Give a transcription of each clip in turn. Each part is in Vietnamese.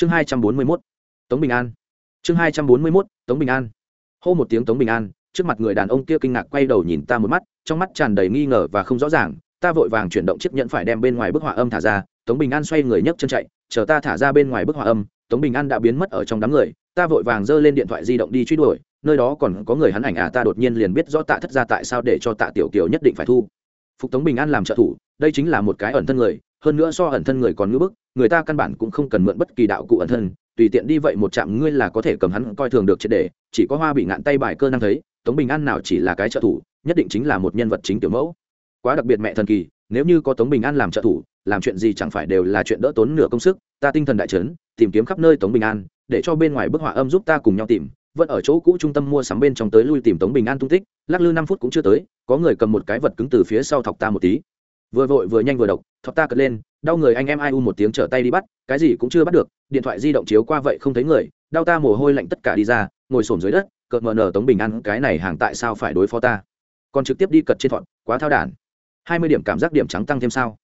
chương hai trăm bốn mươi mốt, tống bình an. Chương hai trăm bốn mươi mốt, tống bình an. Hô một tiếng tống bình an, trước mặt người đàn ông kia kinh ngạc quay đầu nhìn ta một mắt, trong mắt tràn đầy nghi ngờ và không rõ ràng, ta vội vàng chuyển động chiếc nhẫn phải đem bên ngoài bức họa âm thả ra, tống bình an xoay người nhấc chân chạy, chờ ta thả ra bên ngoài bức họa âm, tống bình an đã biến mất ở trong đám người, ta vội vàng giơ lên điện thoại di động đi truy đuổi, nơi đó còn có người hắn ảnh à ta đột nhiên liền biết rõ tạ thất ra tại sao để cho tạ tiểu kiều nhất định phải thu. Phục tống bình an làm trợ thủ, đây chính là một cái ẩn thân người hơn nữa so ẩn thân người còn ngưỡng bức, người ta căn bản cũng không cần mượn bất kỳ đạo cụ ẩn thân, tùy tiện đi vậy một chạm ngươi là có thể cầm hắn coi thường được triệt để, chỉ có hoa bị ngạn tay bài cơ năng thấy, tống bình an nào chỉ là cái trợ thủ, nhất định chính là một nhân vật chính tiểu mẫu. Quá đặc biệt mẹ thần kỳ, nếu như có tống bình an làm trợ thủ, làm chuyện gì chẳng phải đều là chuyện đỡ tốn nửa công sức, ta tinh thần đại trấn tìm kiếm khắp nơi tống bình an, để cho bên ngoài bức họa âm giúp ta cùng nhau tìm, vẫn ở chỗ cũ trung tâm mua sắm bên trong tới lui tìm tống bình an tung tích, lắc lư năm phút cũng chưa tới, có người cầm một cái vật cứng từ phía sau thọc ta một tí vừa vội vừa nhanh vừa độc thọc ta cật lên, đau người anh em ai u một tiếng trở tay đi bắt, cái gì cũng chưa bắt được, điện thoại di động chiếu qua vậy không thấy người, đau ta mồ hôi lạnh tất cả đi ra, ngồi xổm dưới đất, cợt mờ nở tống bình an, cái này hàng tại sao phải đối phó ta? Còn trực tiếp đi cật trên thọn quá thao đản. Hai mươi điểm cảm giác điểm trắng tăng thêm sao?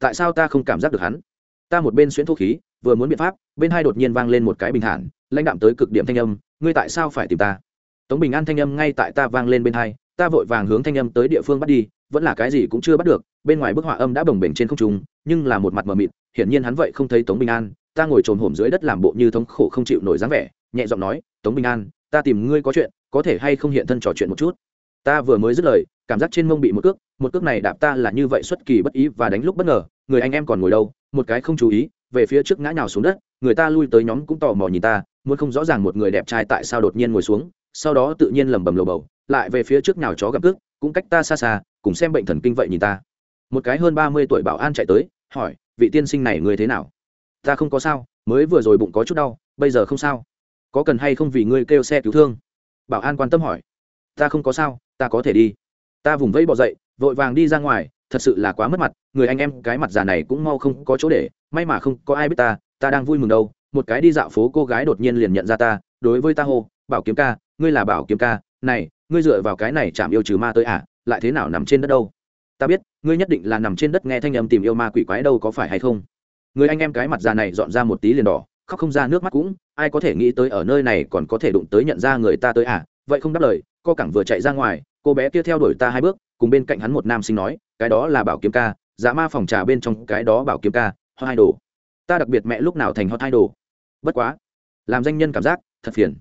Tại sao ta không cảm giác được hắn? Ta một bên xuyễn thuốc khí, vừa muốn biện pháp, bên hai đột nhiên vang lên một cái bình thản, lãnh đạm tới cực điểm thanh âm, ngươi tại sao phải tìm ta? Tống bình an thanh âm ngay tại ta vang lên bên hai, ta vội vàng hướng thanh âm tới địa phương bắt đi, vẫn là cái gì cũng chưa bắt được bên ngoài bức họa âm đã bồng bềnh trên không trung, nhưng là một mặt mờ mịt, hiển nhiên hắn vậy không thấy tống bình an. Ta ngồi trồm hổm dưới đất làm bộ như thống khổ không chịu nổi dáng vẻ, nhẹ giọng nói, tống bình an, ta tìm ngươi có chuyện, có thể hay không hiện thân trò chuyện một chút? Ta vừa mới dứt lời, cảm giác trên mông bị một cước một cước này đạp ta là như vậy xuất kỳ bất ý và đánh lúc bất ngờ, người anh em còn ngồi đâu, một cái không chú ý, về phía trước ngã nhào xuống đất, người ta lui tới nhóm cũng tò mò nhìn ta, muốn không rõ ràng một người đẹp trai tại sao đột nhiên ngồi xuống, sau đó tự nhiên lẩm bẩm lồ bầu, lại về phía trước nhào chó gặp cước, cũng cách ta xa xa, cùng xem bệnh thần kinh vậy nhìn ta một cái hơn ba mươi tuổi bảo an chạy tới, hỏi, vị tiên sinh này người thế nào? Ta không có sao, mới vừa rồi bụng có chút đau, bây giờ không sao. Có cần hay không vì ngươi kêu xe cứu thương? Bảo an quan tâm hỏi. Ta không có sao, ta có thể đi. Ta vùng vẫy bỏ dậy, vội vàng đi ra ngoài, thật sự là quá mất mặt, người anh em cái mặt già này cũng mau không có chỗ để, may mà không có ai biết ta ta đang vui mừng đâu, một cái đi dạo phố cô gái đột nhiên liền nhận ra ta, đối với ta hô, bảo kiếm ca, ngươi là bảo kiếm ca, này, ngươi dựa vào cái này chạm yêu trừ ma tới à lại thế nào nằm trên đất đâu? Ta biết, ngươi nhất định là nằm trên đất nghe thanh âm tìm yêu ma quỷ quái đâu có phải hay không? Người anh em cái mặt già này dọn ra một tí liền đỏ, khóc không ra nước mắt cũng, ai có thể nghĩ tới ở nơi này còn có thể đụng tới nhận ra người ta tới à? Vậy không đáp lời cô cẳng vừa chạy ra ngoài, cô bé kia theo đuổi ta hai bước, cùng bên cạnh hắn một nam sinh nói, cái đó là bảo kiếm ca giá ma phòng trà bên trong cái đó bảo kiếm ca, hot hai đồ ta đặc biệt mẹ lúc nào thành hot hai đồ bất quá, làm danh nhân cảm giác, thật phiền.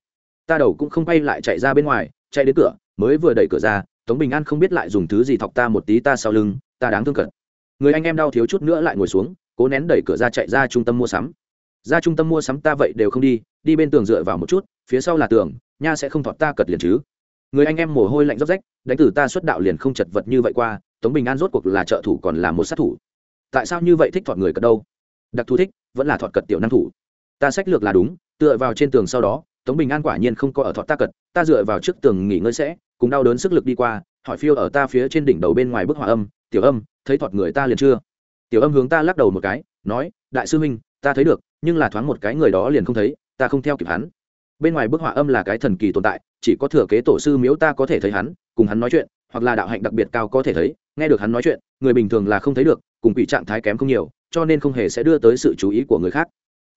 Ta đầu cũng không quay lại chạy ra bên ngoài, chạy đến cửa, mới vừa đẩy cửa ra tống bình an không biết lại dùng thứ gì thọc ta một tí ta sau lưng, ta đáng thương cận người anh em đau thiếu chút nữa lại ngồi xuống, cố nén đẩy cửa ra chạy ra trung tâm mua sắm. Ra trung tâm mua sắm ta vậy đều không đi đi bên tường dựa vào một chút, phía sau là tường, nha sẽ không thọt ta cật liền chứ. Người anh em mồ hôi lạnh róc rách, đánh từ ta xuất đạo liền không chật vật như vậy qua, tống bình an rốt cuộc là trợ thủ còn là một sát thủ. Tại sao như vậy thích thọt người cật đâu? Đặc thù thích, vẫn là thọt cật tiểu năng thủ. Ta sách lược là đúng, tựa vào trên tường sau đó tống bình an quả nhiên không có ở thọt ta cật, ta dựa vào trước tường nghỉ ngơi sẽ, cùng đau đớn sức lực đi qua, hỏi phiêu ở ta phía trên đỉnh đầu bên ngoài bức họa âm, tiểu âm, thấy thọt người ta liền chưa? Tiểu âm hướng ta lắc đầu một cái, nói, đại sư huynh, ta thấy được, nhưng là thoáng một cái người đó liền không thấy, ta không theo kịp hắn. Bên ngoài bức họa âm là cái thần kỳ tồn tại, chỉ có thừa kế tổ sư miếu ta có thể thấy hắn, cùng hắn nói chuyện, hoặc là đạo hạnh đặc biệt cao có thể thấy, nghe được hắn nói chuyện, người bình thường là không thấy được, cùng quỷ trạng thái kém không nhiều, cho nên không hề sẽ đưa tới sự chú ý của người khác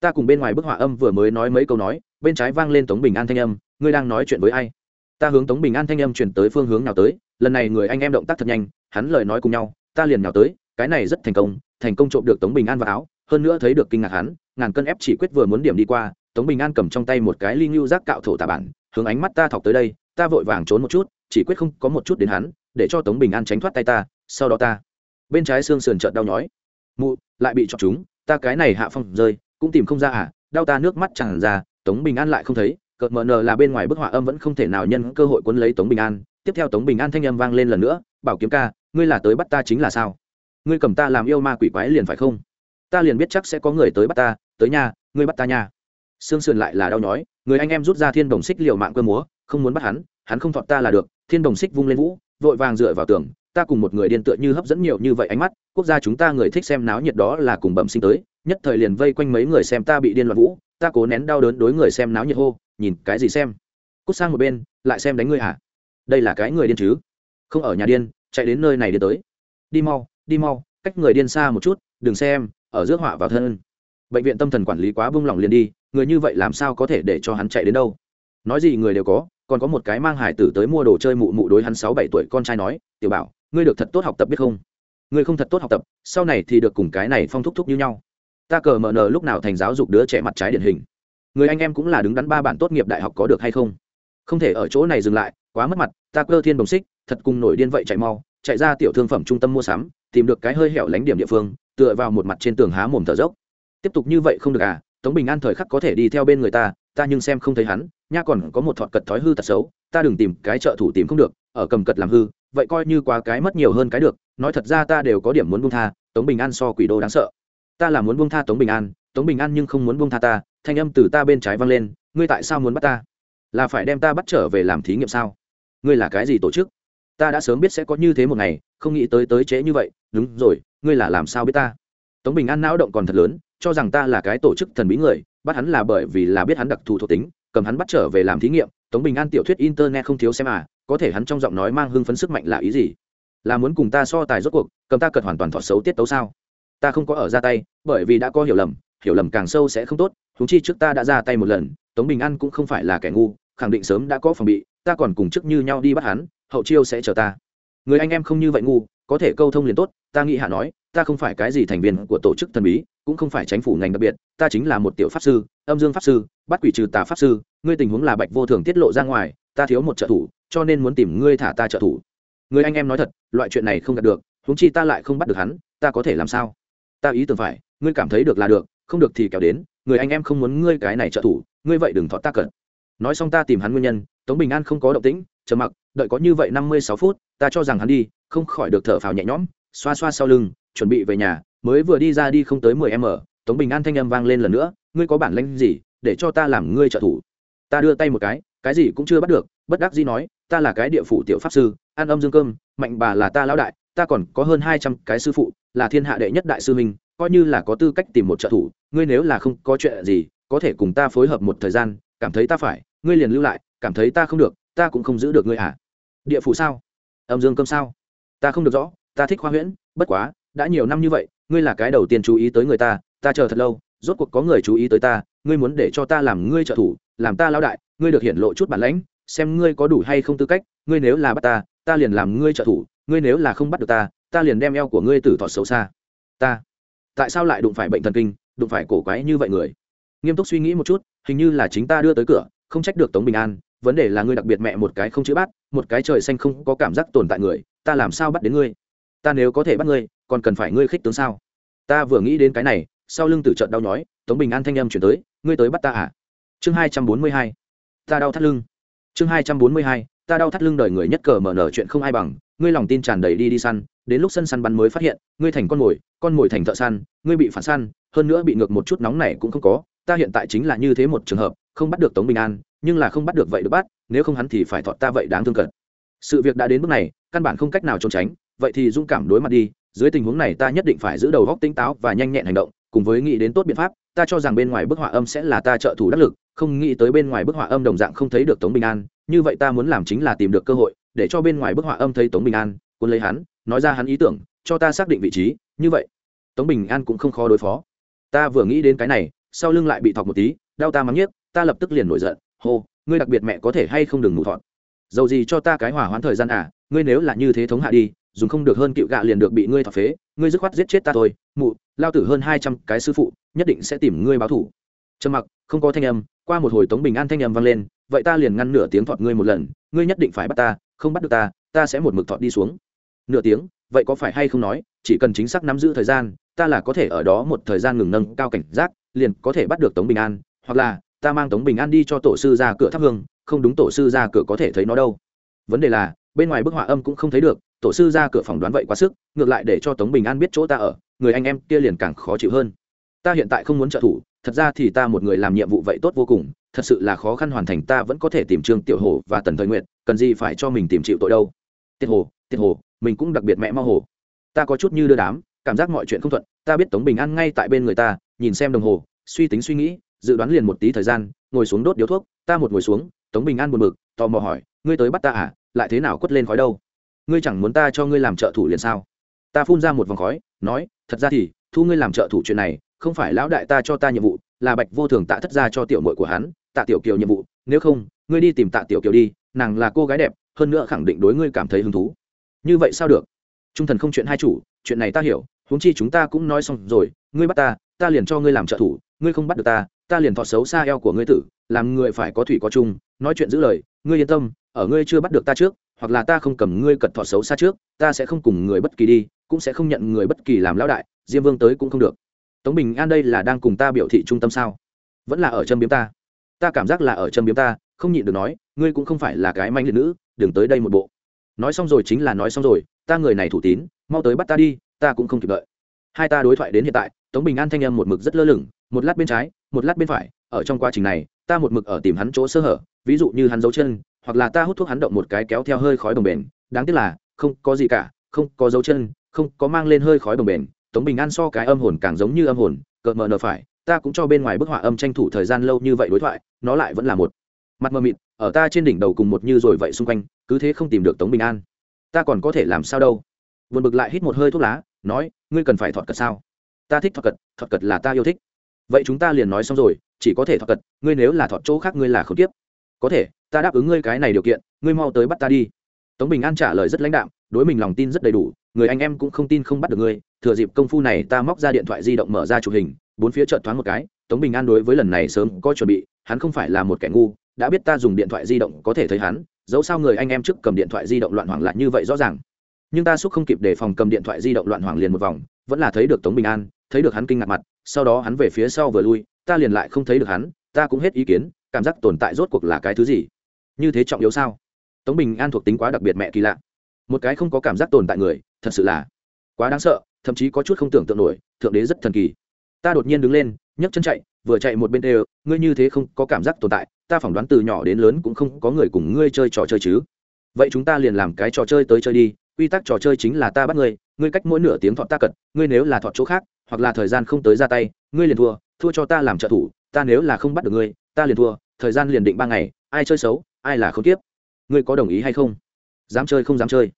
ta cùng bên ngoài bức họa âm vừa mới nói mấy câu nói, bên trái vang lên tống bình an thanh âm, ngươi đang nói chuyện với ai? Ta hướng tống bình an thanh âm chuyển tới phương hướng nào tới, lần này người anh em động tác thật nhanh, hắn lời nói cùng nhau, ta liền nào tới, cái này rất thành công thành công trộm được tống bình an vào áo, hơn nữa thấy được kinh ngạc hắn, ngàn cân ép chỉ quyết vừa muốn điểm đi qua, tống bình an cầm trong tay một cái ly ngưu rác cạo thổ tà bản, hướng ánh mắt ta thọc tới đây, ta vội vàng trốn một chút, chỉ quyết không có một chút đến hắn, để cho tống bình an tránh thoát tay ta, sau đó ta, bên trái xương sườn trợn đau nhói, mụ, lại bị chọc chúng ta cái này hạ phong rơi cũng tìm không ra à đau ta nước mắt chẳng ra, tống bình an lại không thấy, cợt mờ nờ là bên ngoài bức họa âm vẫn không thể nào nhân cơ hội quấn lấy tống bình an. Tiếp theo tống bình an thanh âm vang lên lần nữa, bảo kiếm ca, ngươi là tới bắt ta chính là sao? Ngươi cầm ta làm yêu ma quỷ quái liền phải không? Ta liền biết chắc sẽ có người tới bắt ta, tới nhà, ngươi bắt ta nhà. Sương sườn lại là đau nhói, người anh em rút ra thiên đồng xích liều mạng cơ múa, không muốn bắt hắn hắn không thọt ta là được, thiên đồng xích vung lên vũ, vội vàng dựa vào tường, ta cùng một người điên tựa như hấp dẫn nhiều như vậy ánh mắt, quốc gia chúng ta người thích xem náo nhiệt đó là cùng bẩm sinh tới nhất thời liền vây quanh mấy người xem ta bị điên loạn vũ, ta cố nén đau đớn đối người xem náo nhiệt hô, nhìn cái gì xem? Cút sang một bên, lại xem đánh ngươi hả? Đây là cái người điên chứ? Không ở nhà điên, chạy đến nơi này đi tới. Đi mau đi mau, cách người điên xa một chút, đừng xem, ở rước họa vào thân. Bệnh viện tâm thần quản lý quá bung lỏng liền đi, người như vậy làm sao có thể để cho hắn chạy đến đâu? Nói gì người đều có, còn có một cái mang hải tử tới mua đồ chơi mụ mụ đối hắn sáu bảy tuổi con trai nói, tiểu bảo, ngươi được thật tốt học tập biết không? Ngươi không thật tốt học tập, sau này thì được cùng cái này phong thúc thúc như nhau ta cờ mở nờ lúc nào thành giáo dục đứa trẻ mặt trái điển hình? Người anh em cũng là đứng đắn ba bản tốt nghiệp đại học có được hay không? Không thể ở chỗ này dừng lại, quá mất mặt, ta cơ thiên đồng xích, thật cùng nổi điên vậy chạy mau, chạy ra tiểu thương phẩm trung tâm mua sắm, tìm được cái hơi hẻo lánh điểm địa phương, tựa vào một mặt trên tường há mồm thở dốc. Tiếp tục như vậy không được à tống bình an thời khắc có thể đi theo bên người ta ta nhưng xem không thấy hắn, nha còn có một thọt cật thói hư tật xấu, ta đừng tìm cái trợ thủ tìm không được, ở cầm cật làm hư, vậy coi như quá cái mất nhiều hơn cái được, nói thật ra ta đều có điểm muốn buông tha, tống bình an so quỷ đô đáng sợ ta là muốn buông tha tống bình an, tống bình an nhưng không muốn buông tha ta, thanh âm từ ta bên trái vang lên, ngươi tại sao muốn bắt ta? Là phải đem ta bắt trở về làm thí nghiệm sao? Ngươi là cái gì tổ chức? Ta đã sớm biết sẽ có như thế một ngày, không nghĩ tới tới trễ như vậy, đúng rồi, ngươi là làm sao biết ta? Tống bình an não động còn thật lớn, cho rằng ta là cái tổ chức thần bí người, bắt hắn là bởi vì là biết hắn đặc thù thuộc tính, cầm hắn bắt trở về làm thí nghiệm, tống bình an tiểu thuyết internet không thiếu xem à có thể hắn trong giọng nói mang hưng phấn sức mạnh là ý gì? Là muốn cùng ta so tài rốt cuộc, cầm ta cật hoàn toàn thọ xấu tiết tấu sao? Ta không có ở ra tay, bởi vì đã có hiểu lầm hiểu lầm càng sâu sẽ không tốt húng chi trước ta đã ra tay một lần, tống bình an cũng không phải là kẻ ngu, khẳng định sớm đã có phòng bị, ta còn cùng chức như nhau đi bắt hắn, hậu chiêu sẽ chờ ta. Người anh em không như vậy ngu, có thể câu thông liền tốt, ta nghĩ hạ nói, ta không phải cái gì thành viên của tổ chức thần bí, cũng không phải chính phủ ngành đặc biệt, ta chính là một tiểu pháp sư, âm dương pháp sư, bắt quỷ trừ tà pháp sư, ngươi tình huống là bạch vô thường tiết lộ ra ngoài, ta thiếu một trợ thủ, cho nên muốn tìm ngươi thả ta trợ thủ. Người anh em nói thật, loại chuyện này không đạt được, huống chi ta lại không bắt được hắn, ta có thể làm sao? Ta ý tưởng phải, ngươi cảm thấy được là được, không được thì kéo đến, người anh em không muốn ngươi cái này trợ thủ, ngươi vậy đừng thọ ta cận nói xong ta tìm hắn nguyên nhân, tống bình an không có động tĩnh chờ mặc, đợi có như vậy năm mươi sáu phút, ta cho rằng hắn đi, không khỏi được thở phào nhẹ nhõm, xoa xoa sau lưng, chuẩn bị về nhà, mới vừa đi ra đi không tới mười m tống bình an thanh âm vang lên lần nữa, ngươi có bản lanh gì, để cho ta làm ngươi trợ thủ? Ta đưa tay một cái cái gì cũng chưa bắt được, bất đắc dĩ nói, ta là cái địa phủ tiểu pháp sư, ăn âm dương cơm, mạnh bà là ta lão đại, ta còn có hơn hai trăm cái sư phụ là thiên hạ đệ nhất đại sư minh coi như là có tư cách tìm một trợ thủ, ngươi nếu là không có chuyện gì, có thể cùng ta phối hợp một thời gian, cảm thấy ta phải, ngươi liền lưu lại, cảm thấy ta không được, ta cũng không giữ được ngươi à. Địa phủ sao? Âm dương cơm sao? Ta không được rõ, ta thích khoa huyễn, bất quá, đã nhiều năm như vậy, ngươi là cái đầu tiên chú ý tới người ta ta chờ thật lâu, rốt cuộc có người chú ý tới ta, ngươi muốn để cho ta làm ngươi trợ thủ, làm ta lao đại, ngươi được hiện lộ chút bản lãnh, xem ngươi có đủ hay không tư cách, ngươi nếu là bắt ta ta liền làm ngươi trợ thủ, ngươi nếu là không bắt được ta ta liền đem eo của ngươi tử thọt xấu xa. Ta, tại sao lại đụng phải bệnh thần kinh, đụng phải cổ quái như vậy người? Nghiêm túc suy nghĩ một chút, hình như là chính ta đưa tới cửa, không trách được tống bình an, vấn đề là ngươi đặc biệt mẹ một cái không chữ bắt một cái trời xanh không có cảm giác tồn tại người, ta làm sao bắt đến ngươi? Ta nếu có thể bắt ngươi, còn cần phải ngươi khích tướng sao? Ta vừa nghĩ đến cái này, sau lưng tử trận đau nhói, tống bình an thanh âm chuyển tới, ngươi tới bắt ta à? Chương hai trăm bốn mươi hai, ta đau thắt lưng. Chương hai trăm bốn mươi hai, ta đau thắt lưng đời người nhất cờ mở nở chuyện không ai bằng, ngươi lòng tin tràn đầy đi đi săn đến lúc sân săn bắn mới phát hiện, ngươi thành con mồi con mồi thành thợ săn, ngươi bị phản săn, hơn nữa bị ngược một chút nóng này cũng không có, ta hiện tại chính là như thế một trường hợp, không bắt được tống bình an, nhưng là không bắt được vậy được bắt, nếu không hắn thì phải thọt ta vậy đáng thương cận sự việc đã đến bước này, căn bản không cách nào trốn tránh, vậy thì dũng cảm đối mặt đi, dưới tình huống này ta nhất định phải giữ đầu góc tinh táo và nhanh nhẹn hành động, cùng với nghĩ đến tốt biện pháp, ta cho rằng bên ngoài bức họa âm sẽ là ta trợ thủ đắc lực, không nghĩ tới bên ngoài bức họa âm đồng dạng không thấy được tống bình an, như vậy ta muốn làm chính là tìm được cơ hội, để cho bên ngoài bức họa âm thấy tống bình an quân lấy hắn nói ra hắn ý tưởng, cho ta xác định vị trí, như vậy. Tống bình an cũng không khó đối phó. Ta vừa nghĩ đến cái này, sau lưng lại bị thọc một tí, đau ta mắng nhiếc, ta lập tức liền nổi giận, hô, ngươi đặc biệt mẹ có thể hay không đừng ngủ thọt? Dầu gì cho ta cái hỏa hoãn thời gian à ngươi nếu là như thế thống hạ đi, dùng không được hơn cựu gạ liền được bị ngươi thọc phế, ngươi dứt khoát giết chết ta thôi. Mụ, lao tử hơn hai trăm cái sư phụ, nhất định sẽ tìm ngươi báo thủ. Trầm mặc, không có thanh âm, qua một hồi tống bình an thanh âm vang lên, vậy ta liền ngăn nửa tiếng thọt ngươi một lần, ngươi nhất định phải bắt ta, không bắt được ta ta sẽ một mực thọt đi xuống nửa tiếng, vậy có phải hay không nói, chỉ cần chính xác nắm giữ thời gian, ta là có thể ở đó một thời gian ngừng nâng cao cảnh giác, liền có thể bắt được tống bình an, hoặc là, ta mang tống bình an đi cho tổ sư ra cửa thắp hương, không đúng tổ sư ra cửa có thể thấy nó đâu. Vấn đề là, bên ngoài bức họa âm cũng không thấy được, tổ sư ra cửa phòng đoán vậy quá sức, ngược lại để cho tống bình an biết chỗ ta ở, người anh em kia liền càng khó chịu hơn. Ta hiện tại không muốn trợ thủ, thật ra thì ta một người làm nhiệm vụ vậy tốt vô cùng, thật sự là khó khăn hoàn thành ta vẫn có thể tìm trương tiểu hồ và tần thời nguyện cần gì phải cho mình tìm chịu tội đâu. Tiết hồ tiết hồ mình cũng đặc biệt mẹ mau hồ. Ta có chút như đưa đám, cảm giác mọi chuyện không thuận, ta biết tống bình an ngay tại bên người ta, nhìn xem đồng hồ, suy tính suy nghĩ, dự đoán liền một tí thời gian, ngồi xuống đốt điếu thuốc, ta một ngồi xuống, tống bình an buồn bực, tò mò hỏi, ngươi tới bắt ta à? Lại thế nào quất lên khói đâu? Ngươi chẳng muốn ta cho ngươi làm trợ thủ liền sao? Ta phun ra một vòng khói, nói, thật ra thì, thu ngươi làm trợ thủ chuyện này, không phải lão đại ta cho ta nhiệm vụ, là bạch vô thường tạ thất ra cho tiểu mội của hắn, tạ tiểu kiều nhiệm vụ, nếu không, ngươi đi tìm tạ tiểu kiều đi, nàng là cô gái đẹp, hơn nữa khẳng định đối ngươi cảm thấy hứng thú như vậy sao được? Trung thần không chuyện hai chủ, chuyện này ta hiểu, huống chi chúng ta cũng nói xong rồi, ngươi bắt ta ta liền cho ngươi làm trợ thủ, ngươi không bắt được ta ta liền thọ xấu xa eo của ngươi tử, làm người phải có thủy có chung, nói chuyện giữ lời, ngươi yên tâm, ở ngươi chưa bắt được ta trước, hoặc là ta không cầm ngươi cật thọ xấu xa trước, ta sẽ không cùng người bất kỳ đi, cũng sẽ không nhận người bất kỳ làm lão đại, diêm vương tới cũng không được. Tống bình an đây là đang cùng ta biểu thị trung tâm sao? Vẫn là ở châm biếm ta? Ta cảm giác là ở châm biếm ta, không nhịn được nói, ngươi cũng không phải là cái manh liệt nữ, đừng tới đây một bộ nói xong rồi chính là nói xong rồi, ta người này thủ tín, mau tới bắt ta đi, ta cũng không kịp đợi. Hai ta đối thoại đến hiện tại, tống bình an thanh âm một mực rất lơ lửng, một lát bên trái, một lát bên phải, ở trong quá trình này, ta một mực ở tìm hắn chỗ sơ hở, ví dụ như hắn giấu chân, hoặc là ta hút thuốc hắn động một cái kéo theo hơi khói đồng bền, đáng tiếc là, không có gì cả, không có dấu chân, không có mang lên hơi khói đồng bền, tống bình an so cái âm hồn càng giống như âm hồn, cợt mờ nờ phải, ta cũng cho bên ngoài bức họa âm tranh thủ thời gian lâu như vậy đối thoại, nó lại vẫn là một mặt mờ mịt ở ta trên đỉnh đầu cùng một như rồi vậy xung quanh, cứ thế không tìm được tống bình an. Ta còn có thể làm sao đâu? Vượt bực lại hít một hơi thuốc lá, nói, ngươi cần phải thọt cật sao? Ta thích thọt cật thọt cật là ta yêu thích. Vậy chúng ta liền nói xong rồi, chỉ có thể thọt cật, ngươi nếu là thọt chỗ khác ngươi là không tiếp. Có thể, ta đáp ứng ngươi cái này điều kiện, ngươi mau tới bắt ta đi. Tống bình an trả lời rất lãnh đạm, đối mình lòng tin rất đầy đủ, người anh em cũng không tin không bắt được ngươi, thừa dịp công phu này ta móc ra điện thoại di động mở ra chụp hình, bốn phía trợn thoáng một cái, tống bình an đối với lần này sớm có chuẩn bị, hắn không phải là một kẻ ngu đã biết ta dùng điện thoại di động có thể thấy hắn, dẫu sao người anh em trước cầm điện thoại di động loạn hoảng lại như vậy rõ ràng. Nhưng ta xúc không kịp để phòng cầm điện thoại di động loạn hoảng liền một vòng, vẫn là thấy được tống bình an, thấy được hắn kinh ngạc mặt, sau đó hắn về phía sau vừa lui, ta liền lại không thấy được hắn, ta cũng hết ý kiến, cảm giác tồn tại rốt cuộc là cái thứ gì? Như thế trọng yếu sao? Tống bình an thuộc tính quá đặc biệt mẹ kỳ lạ. Một cái không có cảm giác tồn tại người, thật sự là quá đáng sợ, thậm chí có chút không tưởng tượng nổi, thượng đế rất thần kỳ. Ta đột nhiên đứng lên, nhấc chân chạy vừa chạy một bên đều ngươi như thế không có cảm giác tồn tại, ta phỏng đoán từ nhỏ đến lớn cũng không có người cùng ngươi chơi trò chơi chứ. Vậy chúng ta liền làm cái trò chơi tới chơi đi, quy tắc trò chơi chính là ta bắt ngươi ngươi cách mỗi nửa tiếng thọ ta cật, ngươi nếu là thọ chỗ khác, hoặc là thời gian không tới ra tay, ngươi liền thua thua cho ta làm trợ thủ, ta nếu là không bắt được ngươi, ta liền thua, thời gian liền định ba ngày, ai chơi xấu, ai là không tiếp. Ngươi có đồng ý hay không? Dám chơi không dám chơi.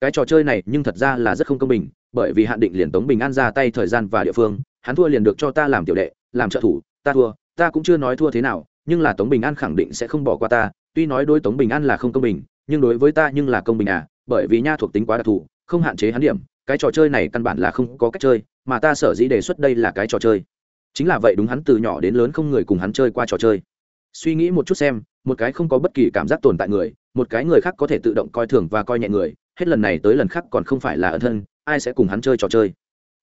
Cái trò chơi này nhưng thật ra là rất không công bình, bởi vì hạn định liền tống bình an ra tay thời gian và địa phương, hắn thua liền được cho ta làm tiểu đệ, làm trợ thủ ta thua, ta cũng chưa nói thua thế nào, nhưng là tống bình an khẳng định sẽ không bỏ qua ta. Tuy nói đối tống bình an là không công bình, nhưng đối với ta nhưng là công bình à bởi vì nha thuộc tính quá đặc thù, không hạn chế hắn điểm, cái trò chơi này căn bản là không có cách chơi, mà ta sở dĩ đề xuất đây là cái trò chơi. Chính là vậy đúng hắn từ nhỏ đến lớn không người cùng hắn chơi qua trò chơi. Suy nghĩ một chút xem, một cái không có bất kỳ cảm giác tồn tại người, một cái người khác có thể tự động coi thường và coi nhẹ người, hết lần này tới lần khác còn không phải là ân thân, ai sẽ cùng hắn chơi trò chơi?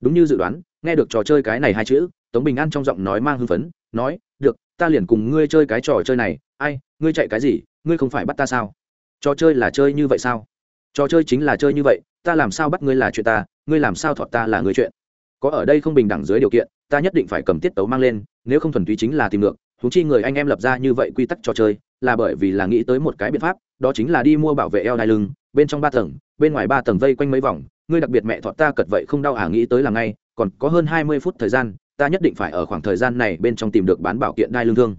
Đúng như dự đoán, nghe được trò chơi cái này hai chữ tống bình an trong giọng nói mang hưng phấn, nói, được, ta liền cùng ngươi chơi cái trò chơi này. Ai, ngươi chạy cái gì? Ngươi không phải bắt ta sao? Trò chơi là chơi như vậy sao? Trò chơi chính là chơi như vậy, ta làm sao bắt ngươi là chuyện ta, ngươi làm sao thọt ta là người chuyện. Có ở đây không bình đẳng dưới điều kiện, ta nhất định phải cầm tiết tấu mang lên, nếu không thuần túy chính là tìm ngược. Thú chi người anh em lập ra như vậy quy tắc trò chơi, là bởi vì là nghĩ tới một cái biện pháp, đó chính là đi mua bảo vệ eo đai lưng, bên trong ba tầng, bên ngoài ba tầng vây quanh mấy vòng. Ngươi đặc biệt mẹ thọt ta cật vậy không đau à nghĩ tới là ngay, còn có hơn hai mươi phút thời gian ta nhất định phải ở khoảng thời gian này bên trong tìm được bán bảo kiện đai lương thương.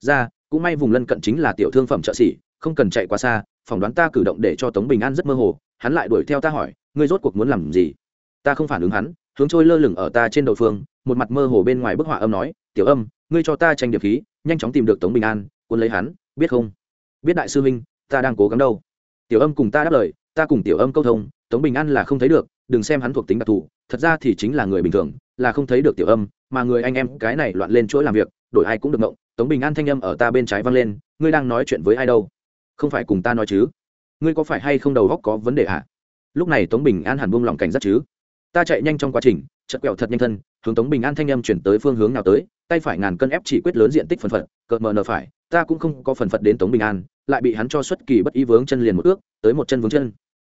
Ra, cũng may vùng lân cận chính là tiểu thương phẩm trợ xỉ, không cần chạy quá xa, phỏng đoán ta cử động để cho tống bình an rất mơ hồ, hắn lại đuổi theo ta hỏi, ngươi rốt cuộc muốn làm gì? Ta không phản ứng hắn, hướng trôi lơ lửng ở ta trên đầu phương, một mặt mơ hồ bên ngoài bức họa âm nói, tiểu âm, ngươi cho ta tranh điệp khí, nhanh chóng tìm được tống bình an quân lấy hắn, biết không? Biết đại sư minh ta đang cố gắng đâu. Tiểu âm cùng ta đáp lời, ta cùng tiểu âm câu thông, tống bình an là không thấy được, đừng xem hắn thuộc tính đặc thù, thật ra thì chính là người bình thường là không thấy được tiểu âm, mà người anh em cái này loạn lên chuỗi làm việc, đổi ai cũng được ngộng. Tống bình an thanh âm ở ta bên trái vang lên, ngươi đang nói chuyện với ai đâu? Không phải cùng ta nói chứ? Ngươi có phải hay không đầu góc có vấn đề à lúc này tống bình an hẳn buông lỏng cảnh giác chứ? Ta chạy nhanh trong quá trình chật quẹo thật nhanh thân, hướng tống bình an thanh âm chuyển tới phương hướng nào tới, tay phải ngàn cân ép chỉ quyết lớn diện tích phần phật, cợt mờ nở phải, ta cũng không có phần phật đến tống bình an, lại bị hắn cho xuất kỳ bất ý vướng chân liền một ước, tới một chân vướng chân.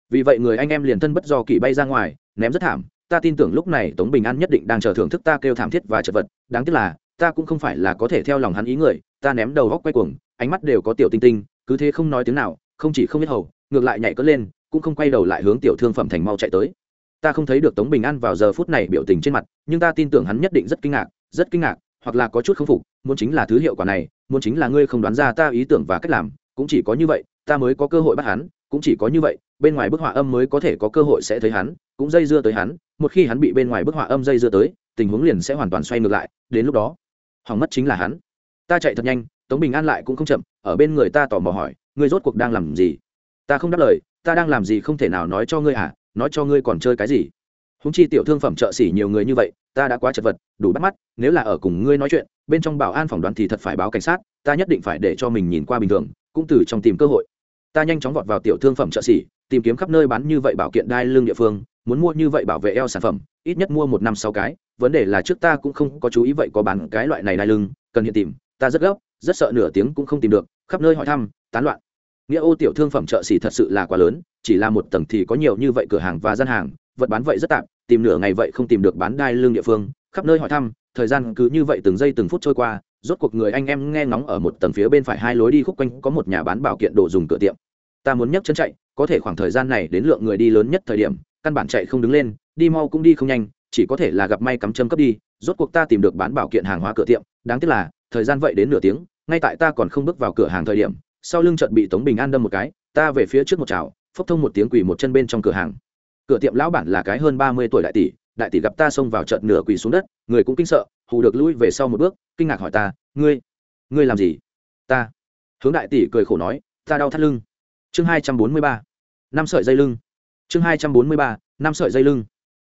Vì vậy người anh em liền thân bất do kỳ bay ra ngoài, ném rất thảm ta tin tưởng lúc này tống bình an nhất định đang chờ thưởng thức ta kêu thảm thiết và chật vật. Đáng tiếc là, ta cũng không phải là có thể theo lòng hắn ý người. Ta ném đầu góc quay cuồng, ánh mắt đều có tiểu tinh tinh, cứ thế không nói tiếng nào, không chỉ không biết hầu, ngược lại nhảy cất lên, cũng không quay đầu lại hướng tiểu thương phẩm thành mau chạy tới. Ta không thấy được tống bình an vào giờ phút này biểu tình trên mặt, nhưng ta tin tưởng hắn nhất định rất kinh ngạc, rất kinh ngạc, hoặc là có chút k phục, muốn chính là thứ hiệu quả này, muốn chính là ngươi không đoán ra ta ý tưởng và cách làm, cũng chỉ có như vậy, ta mới có cơ hội bắt hắn, cũng chỉ có như vậy bên ngoài bức họa âm mới có thể có cơ hội sẽ thấy hắn, cũng dây dưa tới hắn, một khi hắn bị bên ngoài bức họa âm dây dưa tới, tình huống liền sẽ hoàn toàn xoay ngược lại, đến lúc đó, hỏng mất chính là hắn. Ta chạy thật nhanh, tống bình an lại cũng không chậm, ở bên người ta tò mò hỏi, ngươi rốt cuộc đang làm gì? Ta không đáp lời, ta đang làm gì không thể nào nói cho ngươi à nói cho ngươi còn chơi cái gì? Húng chi tiểu thương phẩm trợ xỉ nhiều người như vậy, ta đã quá chật vật, đủ bắt mắt, nếu là ở cùng ngươi nói chuyện, bên trong bảo an phỏng đoán thì thật phải báo cảnh sát, ta nhất định phải để cho mình nhìn qua bình thường, cũng từ trong tìm cơ hội ta nhanh chóng vọt vào tiểu thương phẩm chợ xỉ, tìm kiếm khắp nơi bán như vậy bảo kiện đai lưng địa phương, muốn mua như vậy bảo vệ eo sản phẩm, ít nhất mua một năm sáu cái. Vấn đề là trước ta cũng không có chú ý vậy có bán cái loại này đai lưng, cần hiện tìm. Ta rất gấp, rất sợ nửa tiếng cũng không tìm được, khắp nơi hỏi thăm, tán loạn. Nghĩa ô tiểu thương phẩm chợ xỉ thật sự là quá lớn, chỉ là một tầng thì có nhiều như vậy cửa hàng và gian hàng, vật bán vậy rất tạm, tìm nửa ngày vậy không tìm được bán đai lưng địa phương, khắp nơi hỏi thăm, thời gian cứ như vậy từng giây từng phút trôi qua rốt cuộc người anh em nghe ngóng ở một tầng phía bên phải hai lối đi khúc quanh, có một nhà bán bảo kiện đồ dùng cửa tiệm. Ta muốn nhấc chân chạy, có thể khoảng thời gian này đến lượng người đi lớn nhất thời điểm, căn bản chạy không đứng lên, đi mau cũng đi không nhanh, chỉ có thể là gặp may cắm châm cấp đi, rốt cuộc ta tìm được bán bảo kiện hàng hóa cửa tiệm, đáng tiếc là, thời gian vậy đến nửa tiếng, ngay tại ta còn không bước vào cửa hàng thời điểm, sau lưng trận bị tống bình an đâm một cái, ta về phía trước một chảo, phốc thông một tiếng quỳ một chân bên trong cửa hàng. Cửa tiệm lão bản là cái hơn ba mươi tuổi đại tỷ đại tỷ gặp ta xông vào trận nửa quỳ xuống đất, người cũng kinh sợ, hù được lui về sau một bước, kinh ngạc hỏi ta, ngươi ngươi làm gì? Ta. Hướng đại tỷ cười khổ nói, ta đau thắt lưng. Chương hai trăm bốn mươi ba, năm sợi dây lưng. Chương hai trăm bốn mươi ba, năm sợi dây lưng.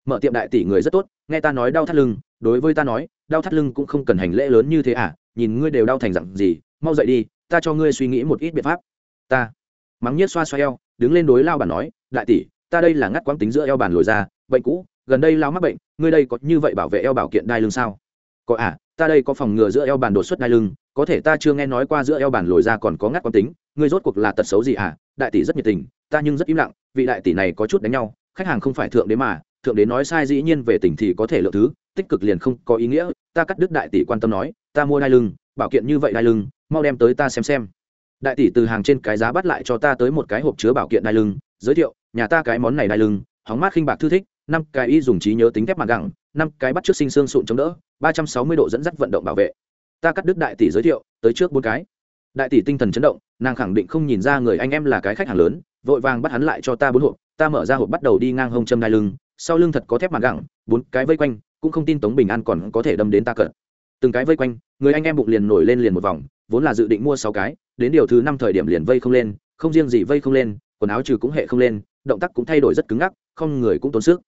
Mở tiệm đại tỷ người rất tốt, nghe ta nói đau thắt lưng, đối với ta nói, đau thắt lưng cũng không cần hành lễ lớn như thế à nhìn ngươi đều đau thành dặn gì, mau dậy đi, ta cho ngươi suy nghĩ một ít biện pháp. Ta mắng nhiếc xoa xoa eo, đứng lên đối lao bản nói, đại tỷ, ta đây là ngắt quãng tính giữa eo bàn lồi ra, bệnh cũ gần đây lao mắc bệnh, ngươi đây có như vậy bảo vệ eo bảo kiện đai lưng sao? Có à ta đây có phòng ngừa giữa eo bàn đột xuất đai lưng, có thể ta chưa nghe nói qua giữa eo bàn lồi ra còn có ngắt con tính, ngươi rốt cuộc là tật xấu gì à? Đại tỷ rất nhiệt tình, ta nhưng rất im lặng, vị đại tỷ này có chút đánh nhau, khách hàng không phải thượng đế mà, thượng đế nói sai dĩ nhiên về tỉnh thì có thể lượng thứ, tích cực liền không có ý nghĩa, ta cắt đứt đại tỷ quan tâm nói, ta mua đai lưng, bảo kiện như vậy đai lưng, mau đem tới ta xem xem. Đại tỷ từ hàng trên cái giá bắt lại cho ta tới một cái hộp chứa bảo kiện đai lưng, giới thiệu, nhà ta cái món này đai lưng, hóng mát khinh bạc thư thích năm cái y dùng trí nhớ tính thép mặt gẳng, năm cái bắt trước sinh xương sụn chống đỡ, ba trăm sáu mươi độ dẫn dắt vận động bảo vệ. Ta cắt đứt đại tỷ giới thiệu, tới trước bốn cái. Đại tỷ tinh thần chấn động, nàng khẳng định không nhìn ra người anh em là cái khách hàng lớn, vội vàng bắt hắn lại cho ta bốn hộp, ta mở ra hộp bắt đầu đi ngang hông châm đai lưng, sau lưng thật có thép mặt gẳng, bốn cái vây quanh, cũng không tin tống bình an còn có thể đâm đến ta cận. Từng cái vây quanh, người anh em bụng liền nổi lên liền một vòng, vốn là dự định mua sáu cái, đến điều thứ năm thời điểm liền vây không lên, không riêng gì vây không lên, quần áo trừ cũng hệ không lên, động tác cũng thay đổi rất cứng ngắc, không người cũng tốn sức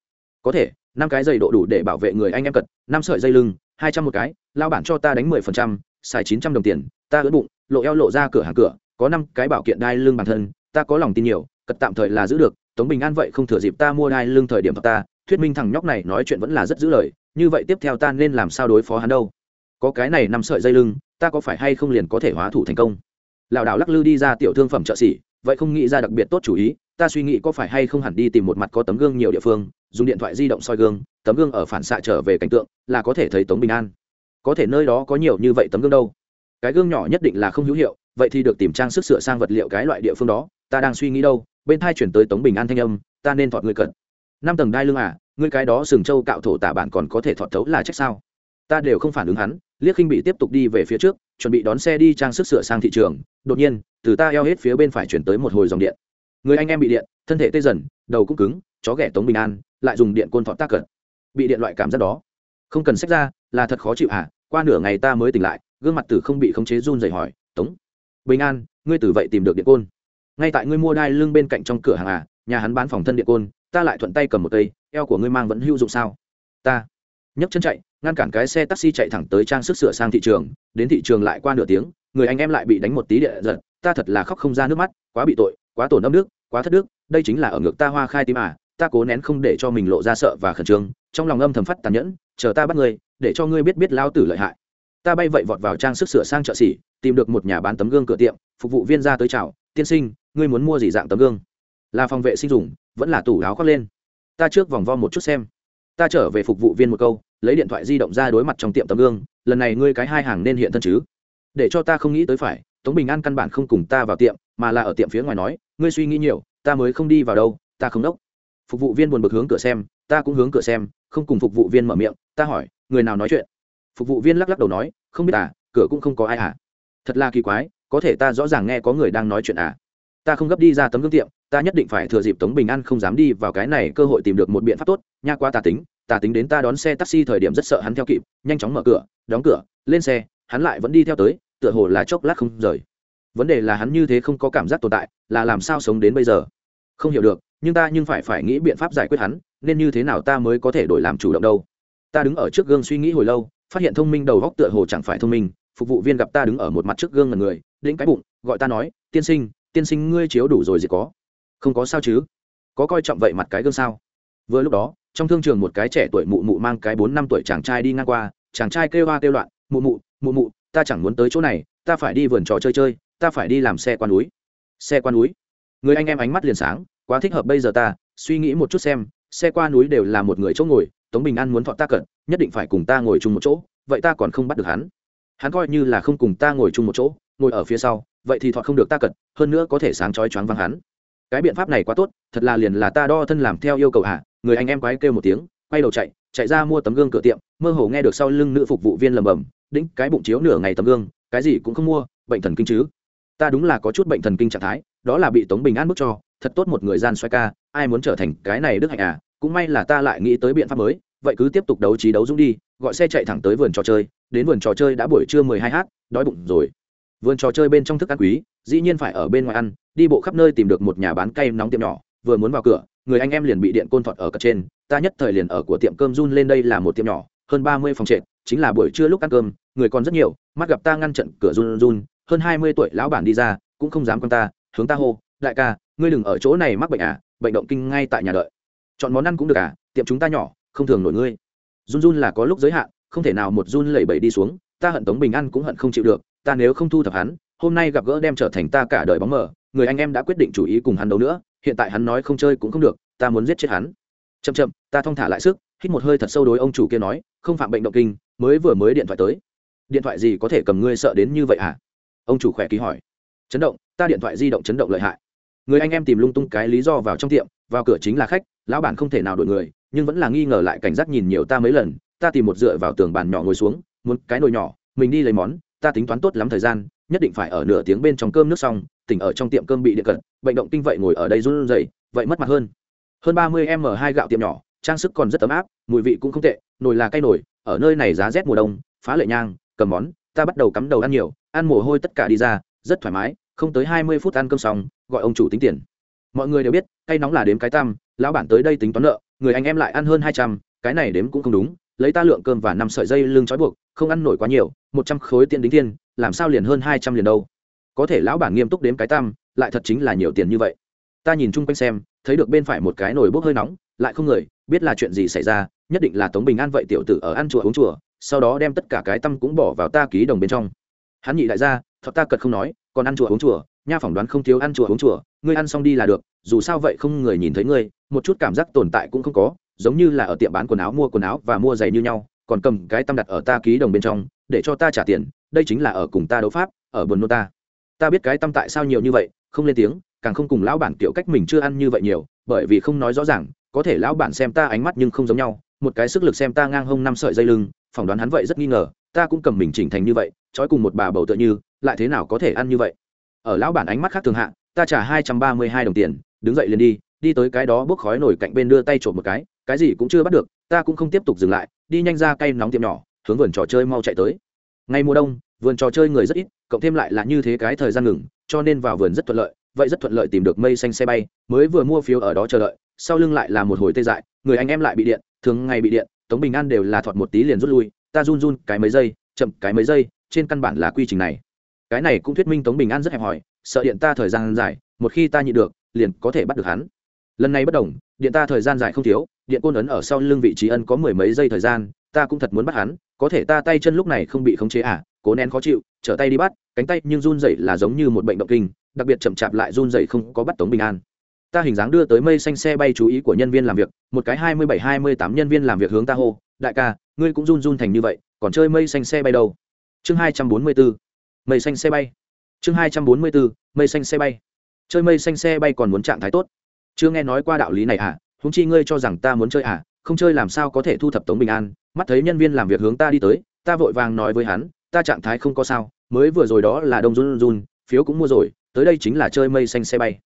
có thể, năm cái dây độ đủ để bảo vệ người anh em cật, năm sợi dây lưng, hai trăm một cái, lao bản cho ta đánh mười phần trăm, xài chín trăm đồng tiền, ta ướt bụng, lộ eo lộ ra cửa hàng cửa, có năm cái bảo kiện đai lưng bản thân, ta có lòng tin nhiều, cật tạm thời là giữ được, tống bình an vậy không thừa dịp ta mua đai lưng thời điểm ta, thuyết minh thằng nhóc này nói chuyện vẫn là rất giữ lời, như vậy tiếp theo ta nên làm sao đối phó hắn đâu? Có cái này năm sợi dây lưng, ta có phải hay không liền có thể hóa thủ thành công? Lảo đảo lắc lư đi ra tiểu thương phẩm trợ xỉ, vậy không nghĩ ra đặc biệt tốt chủ ý, ta suy nghĩ có phải hay không hẳn đi tìm một mặt có tấm gương nhiều địa phương dùng điện thoại di động soi gương, tấm gương ở phản xạ trở về cảnh tượng, là có thể thấy tống bình an. Có thể nơi đó có nhiều như vậy tấm gương đâu? Cái gương nhỏ nhất định là không hữu hiệu, vậy thì được tìm trang sức sửa sang vật liệu cái loại địa phương đó, ta đang suy nghĩ đâu, bên thai chuyển tới tống bình an thanh âm, ta nên thọt người cận. Năm tầng đai lưng à ngươi cái đó sừng trâu cạo thổ tả bản còn có thể thọt thấu là trách sao? Ta đều không phản ứng hắn, liếc khinh bị tiếp tục đi về phía trước, chuẩn bị đón xe đi trang sức sửa sang thị trường, đột nhiên, từ ta eo hết phía bên phải chuyển tới một hồi dòng điện. Người anh em bị điện, thân thể tê dần, đầu cũng cứng, chó ghẻ tống bình an lại dùng điện côn thọ tác cận bị điện loại cảm giác đó. Không cần sách ra, là thật khó chịu hả qua nửa ngày ta mới tỉnh lại, gương mặt tử không bị khống chế run dày hỏi, tống, bình an, ngươi tử vậy tìm được điện côn? Ngay tại ngươi mua đai lưng bên cạnh trong cửa hàng à nhà hắn bán phòng thân điện côn, ta lại thuận tay cầm một cây, eo của ngươi mang vẫn hữu dụng sao? Ta nhấc chân chạy, ngăn cản cái xe taxi chạy thẳng tới trang sức sửa sang thị trường, đến thị trường lại qua nửa tiếng, người anh em lại bị đánh một tí địa giật, ta thật là khóc không ra nước mắt, quá bị tội, quá tổn âm nước, quá thất đức, đây chính là ở ngược ta hoa khai tim à ta cố nén không để cho mình lộ ra sợ và khẩn trương, trong lòng âm thầm phát tàn nhẫn, chờ ta bắt ngươi, để cho ngươi biết biết lao tử lợi hại. Ta bay vậy vọt vào trang sức sửa sang chợ xỉ, tìm được một nhà bán tấm gương cửa tiệm, phục vụ viên ra tới chào, tiên sinh, ngươi muốn mua gì dạng tấm gương? Là phòng vệ sinh dùng, vẫn là tủ áo khoác lên. Ta trước vòng vo một chút xem. Ta trở về phục vụ viên một câu, lấy điện thoại di động ra đối mặt trong tiệm tấm gương, lần này ngươi cái hai hàng nên hiện thân chứ? Để cho ta không nghĩ tới phải, tống bình an căn bản không cùng ta vào tiệm, mà là ở tiệm phía ngoài nói, ngươi suy nghĩ nhiều, ta mới không đi vào đâu, ta không đốc phục vụ viên buồn bực hướng cửa xem, ta cũng hướng cửa xem, không cùng phục vụ viên mở miệng, ta hỏi, người nào nói chuyện? Phục vụ viên lắc lắc đầu nói, không biết à cửa cũng không có ai à. Thật là kỳ quái, có thể ta rõ ràng nghe có người đang nói chuyện à. Ta không gấp đi ra tấm gương tiệm, ta nhất định phải thừa dịp tống bình an không dám đi vào cái này cơ hội tìm được một biện pháp tốt, nha qua tà tính ta tính đến ta đón xe taxi thời điểm rất sợ hắn theo kịp, nhanh chóng mở cửa, đóng cửa, lên xe, hắn lại vẫn đi theo tới, tựa hồ là chốc lát không rời. Vấn đề là hắn như thế không có cảm giác tồn tại, là làm sao sống đến bây giờ? Không hiểu được nhưng ta nhưng phải phải nghĩ biện pháp giải quyết hắn, nên như thế nào ta mới có thể đổi làm chủ động đâu? Ta đứng ở trước gương suy nghĩ hồi lâu, phát hiện thông minh đầu góc tựa hồ chẳng phải thông minh, phục vụ viên gặp ta đứng ở một mặt trước gương là người đĩnh cái bụng, gọi ta nói, tiên sinh tiên sinh ngươi chiếu đủ rồi gì có? Không có sao chứ. Có coi trọng vậy mặt cái gương sao? Vừa lúc đó, trong thương trường một cái trẻ tuổi mụ mụ mang cái bốn năm tuổi chàng trai đi ngang qua, chàng trai kêu hoa kêu loạn, mụ mụ mụ mụ, ta chẳng muốn tới chỗ này, ta phải đi vườn trò chơi chơi, ta phải đi làm xe qua núi. Xe qua núi? Người anh em ánh mắt liền sáng quá thích hợp bây giờ ta, suy nghĩ một chút xem, xe qua núi đều là một người chỗ ngồi, tống bình an muốn thọ ta cận, nhất định phải cùng ta ngồi chung một chỗ, vậy ta còn không bắt được hắn. Hắn coi như là không cùng ta ngồi chung một chỗ, ngồi ở phía sau, vậy thì thọ không được ta cận, hơn nữa có thể sáng chói choáng văng hắn. Cái biện pháp này quá tốt, thật là liền là ta đo thân làm theo yêu cầu hạ người anh em quái kêu một tiếng, quay đầu chạy chạy ra mua tấm gương cửa tiệm, mơ hồ nghe được sau lưng nữ phục vụ viên lầm bầm đĩnh cái bụng chiếu nửa ngày tấm gương, cái gì cũng không mua, bệnh thần kinh chứ? Ta đúng là có chút bệnh thần kinh trạng thái, đó là bị tống bình an bức cho thật tốt một người gian xoay ca, ai muốn trở thành cái này đức hạnh à cũng may là ta lại nghĩ tới biện pháp mới, vậy cứ tiếp tục đấu trí đấu dũng đi, gọi xe chạy thẳng tới vườn trò chơi, đến vườn trò chơi đã buổi trưa mười hai h, đói bụng rồi. Vườn trò chơi bên trong thức ăn quý, dĩ nhiên phải ở bên ngoài ăn, đi bộ khắp nơi tìm được một nhà bán cây nóng tiệm nhỏ, vừa muốn vào cửa, người anh em liền bị điện côn thọt ở cật trên, ta nhất thời liền ở của tiệm cơm run lên đây là một tiệm nhỏ, hơn ba mươi phòng trệt, chính là buổi trưa lúc ăn cơm, người còn rất nhiều, mắt gặp ta ngăn trận cửa run run, hơn hai mươi tuổi lão bản đi ra, cũng không dám quan ta, hướng ta hô, đại ca ngươi đừng ở chỗ này mắc bệnh à bệnh động kinh ngay tại nhà đợi. Chọn món ăn cũng được à tiệm chúng ta nhỏ, không thường nổi ngươi. Run run là có lúc giới hạn, không thể nào một run lẩy bẩy đi xuống, ta hận tống bình ăn cũng hận không chịu được, ta nếu không thu thập hắn, hôm nay gặp gỡ đem trở thành ta cả đời bóng mờ, người anh em đã quyết định chủ ý cùng hắn đấu nữa, hiện tại hắn nói không chơi cũng không được, ta muốn giết chết hắn. Chậm chậm, ta thong thả lại sức, hít một hơi thật sâu đối ông chủ kia nói, không phạm bệnh động kinh, mới vừa mới điện thoại tới. Điện thoại gì có thể cầm ngươi sợ đến như vậy hả ông chủ khỏe ký hỏi. Chấn động, ta điện thoại di động chấn động lợi hại người anh em tìm lung tung cái lý do vào trong tiệm, vào cửa chính là khách, lão bản không thể nào đổi người, nhưng vẫn là nghi ngờ lại cảnh giác nhìn nhiều ta mấy lần, ta tìm một dựa vào tường bàn nhỏ ngồi xuống, muốn cái nồi nhỏ, mình đi lấy món, ta tính toán tốt lắm thời gian, nhất định phải ở nửa tiếng bên trong cơm nước xong, tỉnh ở trong tiệm cơm bị điện cận bệnh động kinh vậy ngồi ở đây run rẩy, vậy mất mặt hơn. Hơn ba mươi m hai gạo tiệm nhỏ, trang sức còn rất ấm áp, mùi vị cũng không tệ, nồi là cây nồi, ở nơi này giá rét mùa đông, phá lệ nhang, cầm món, ta bắt đầu cắm đầu ăn nhiều, ăn mồ hôi tất cả đi ra, rất thoải mái không tới hai mươi phút ăn cơm xong, gọi ông chủ tính tiền. Mọi người đều biết cây nóng là đếm cái tăm lão bản tới đây tính toán nợ, người anh em lại ăn hơn hai trăm, cái này đếm cũng không đúng, lấy ta lượng cơm và năm sợi dây lưng trói buộc, không ăn nổi quá nhiều, một trăm khối tiền đính tiền, làm sao liền hơn hai trăm liền đâu? Có thể lão bản nghiêm túc đếm cái tam, lại thật chính là nhiều tiền như vậy. Ta nhìn chung quanh xem, thấy được bên phải một cái nồi bốc hơi nóng, lại không người, biết là chuyện gì xảy ra, nhất định là tống bình an vậy tiểu tử ở ăn chùa uống chùa, sau đó đem tất cả cái tâm cũng bỏ vào ta ký đồng bên trong. Hắn nhị đại gia thật ta cật không nói còn ăn chùa uống chùa, nha phỏng đoán không thiếu ăn chùa uống chùa, ngươi ăn xong đi là được, dù sao vậy không người nhìn thấy ngươi, một chút cảm giác tồn tại cũng không có, giống như là ở tiệm bán quần áo mua quần áo và mua giày như nhau, còn cầm cái tâm đặt ở ta ký đồng bên trong, để cho ta trả tiền, đây chính là ở cùng ta đấu pháp, ở buồn nô ta. Ta biết cái tâm tại sao nhiều như vậy, không lên tiếng, càng không cùng lão bản kiểu cách mình chưa ăn như vậy nhiều, bởi vì không nói rõ ràng, có thể lão bản xem ta ánh mắt nhưng không giống nhau, một cái sức lực xem ta ngang hông năm sợi dây lưng, phỏng đoán hắn vậy rất nghi ngờ, ta cũng cầm mình chỉnh thành như vậy, trói cùng một bà bầu tựa như lại thế nào có thể ăn như vậy? Ở lão bản ánh mắt khác thường hạ, ta trả hai trăm ba mươi hai đồng tiền, đứng dậy liền đi đi tới cái đó bốc khói nổi cạnh bên đưa tay trộm một cái cái gì cũng chưa bắt được, ta cũng không tiếp tục dừng lại, đi nhanh ra cây nóng tiệm nhỏ, hướng vườn trò chơi mau chạy tới. Ngày mùa đông, vườn trò chơi người rất ít, cộng thêm lại là như thế cái thời gian ngừng, cho nên vào vườn rất thuận lợi, vậy rất thuận lợi tìm được mây xanh xe bay, mới vừa mua phiếu ở đó chờ đợi, sau lưng lại là một hồi tê dại, người anh em lại bị điện, thường ngày bị điện, tống bình an đều là thọt một tí liền rút lui, ta run run cái mấy giây, chậm cái mấy giây, trên căn bản là quy trình này cái này cũng thuyết minh tống bình an rất hẹp hòi, sợ điện ta thời gian dài, một khi ta nhịn được, liền có thể bắt được hắn. Lần này bất đồng, điện ta thời gian dài không thiếu, điện côn ấn ở sau lưng vị trí ân có mười mấy giây thời gian, ta cũng thật muốn bắt hắn, có thể ta tay chân lúc này không bị khống chế à cố nén khó chịu, trở tay đi bắt, cánh tay nhưng run dậy là giống như một bệnh động kinh, đặc biệt chậm chạp lại run dậy không có bắt tống bình an. Ta hình dáng đưa tới mây xanh xe bay chú ý của nhân viên làm việc, một cái hai mươi bảy, hai mươi tám nhân viên làm việc hướng ta hô, đại ca, ngươi cũng run run thành như vậy, còn chơi mây xanh xe bay đâu? Chương hai trăm bốn mươi bốn mây xanh xe bay. Chương hai trăm bốn mươi bốn, mây xanh xe bay. Chơi mây xanh xe bay còn muốn trạng thái tốt. Chưa nghe nói qua đạo lý này à? Húng chi ngươi cho rằng ta muốn chơi à? Không chơi làm sao có thể thu thập tống bình an? Mắt thấy nhân viên làm việc hướng ta đi tới, ta vội vàng nói với hắn, ta trạng thái không có sao, mới vừa rồi đó là đông run run phiếu cũng mua rồi, tới đây chính là chơi mây xanh xe bay.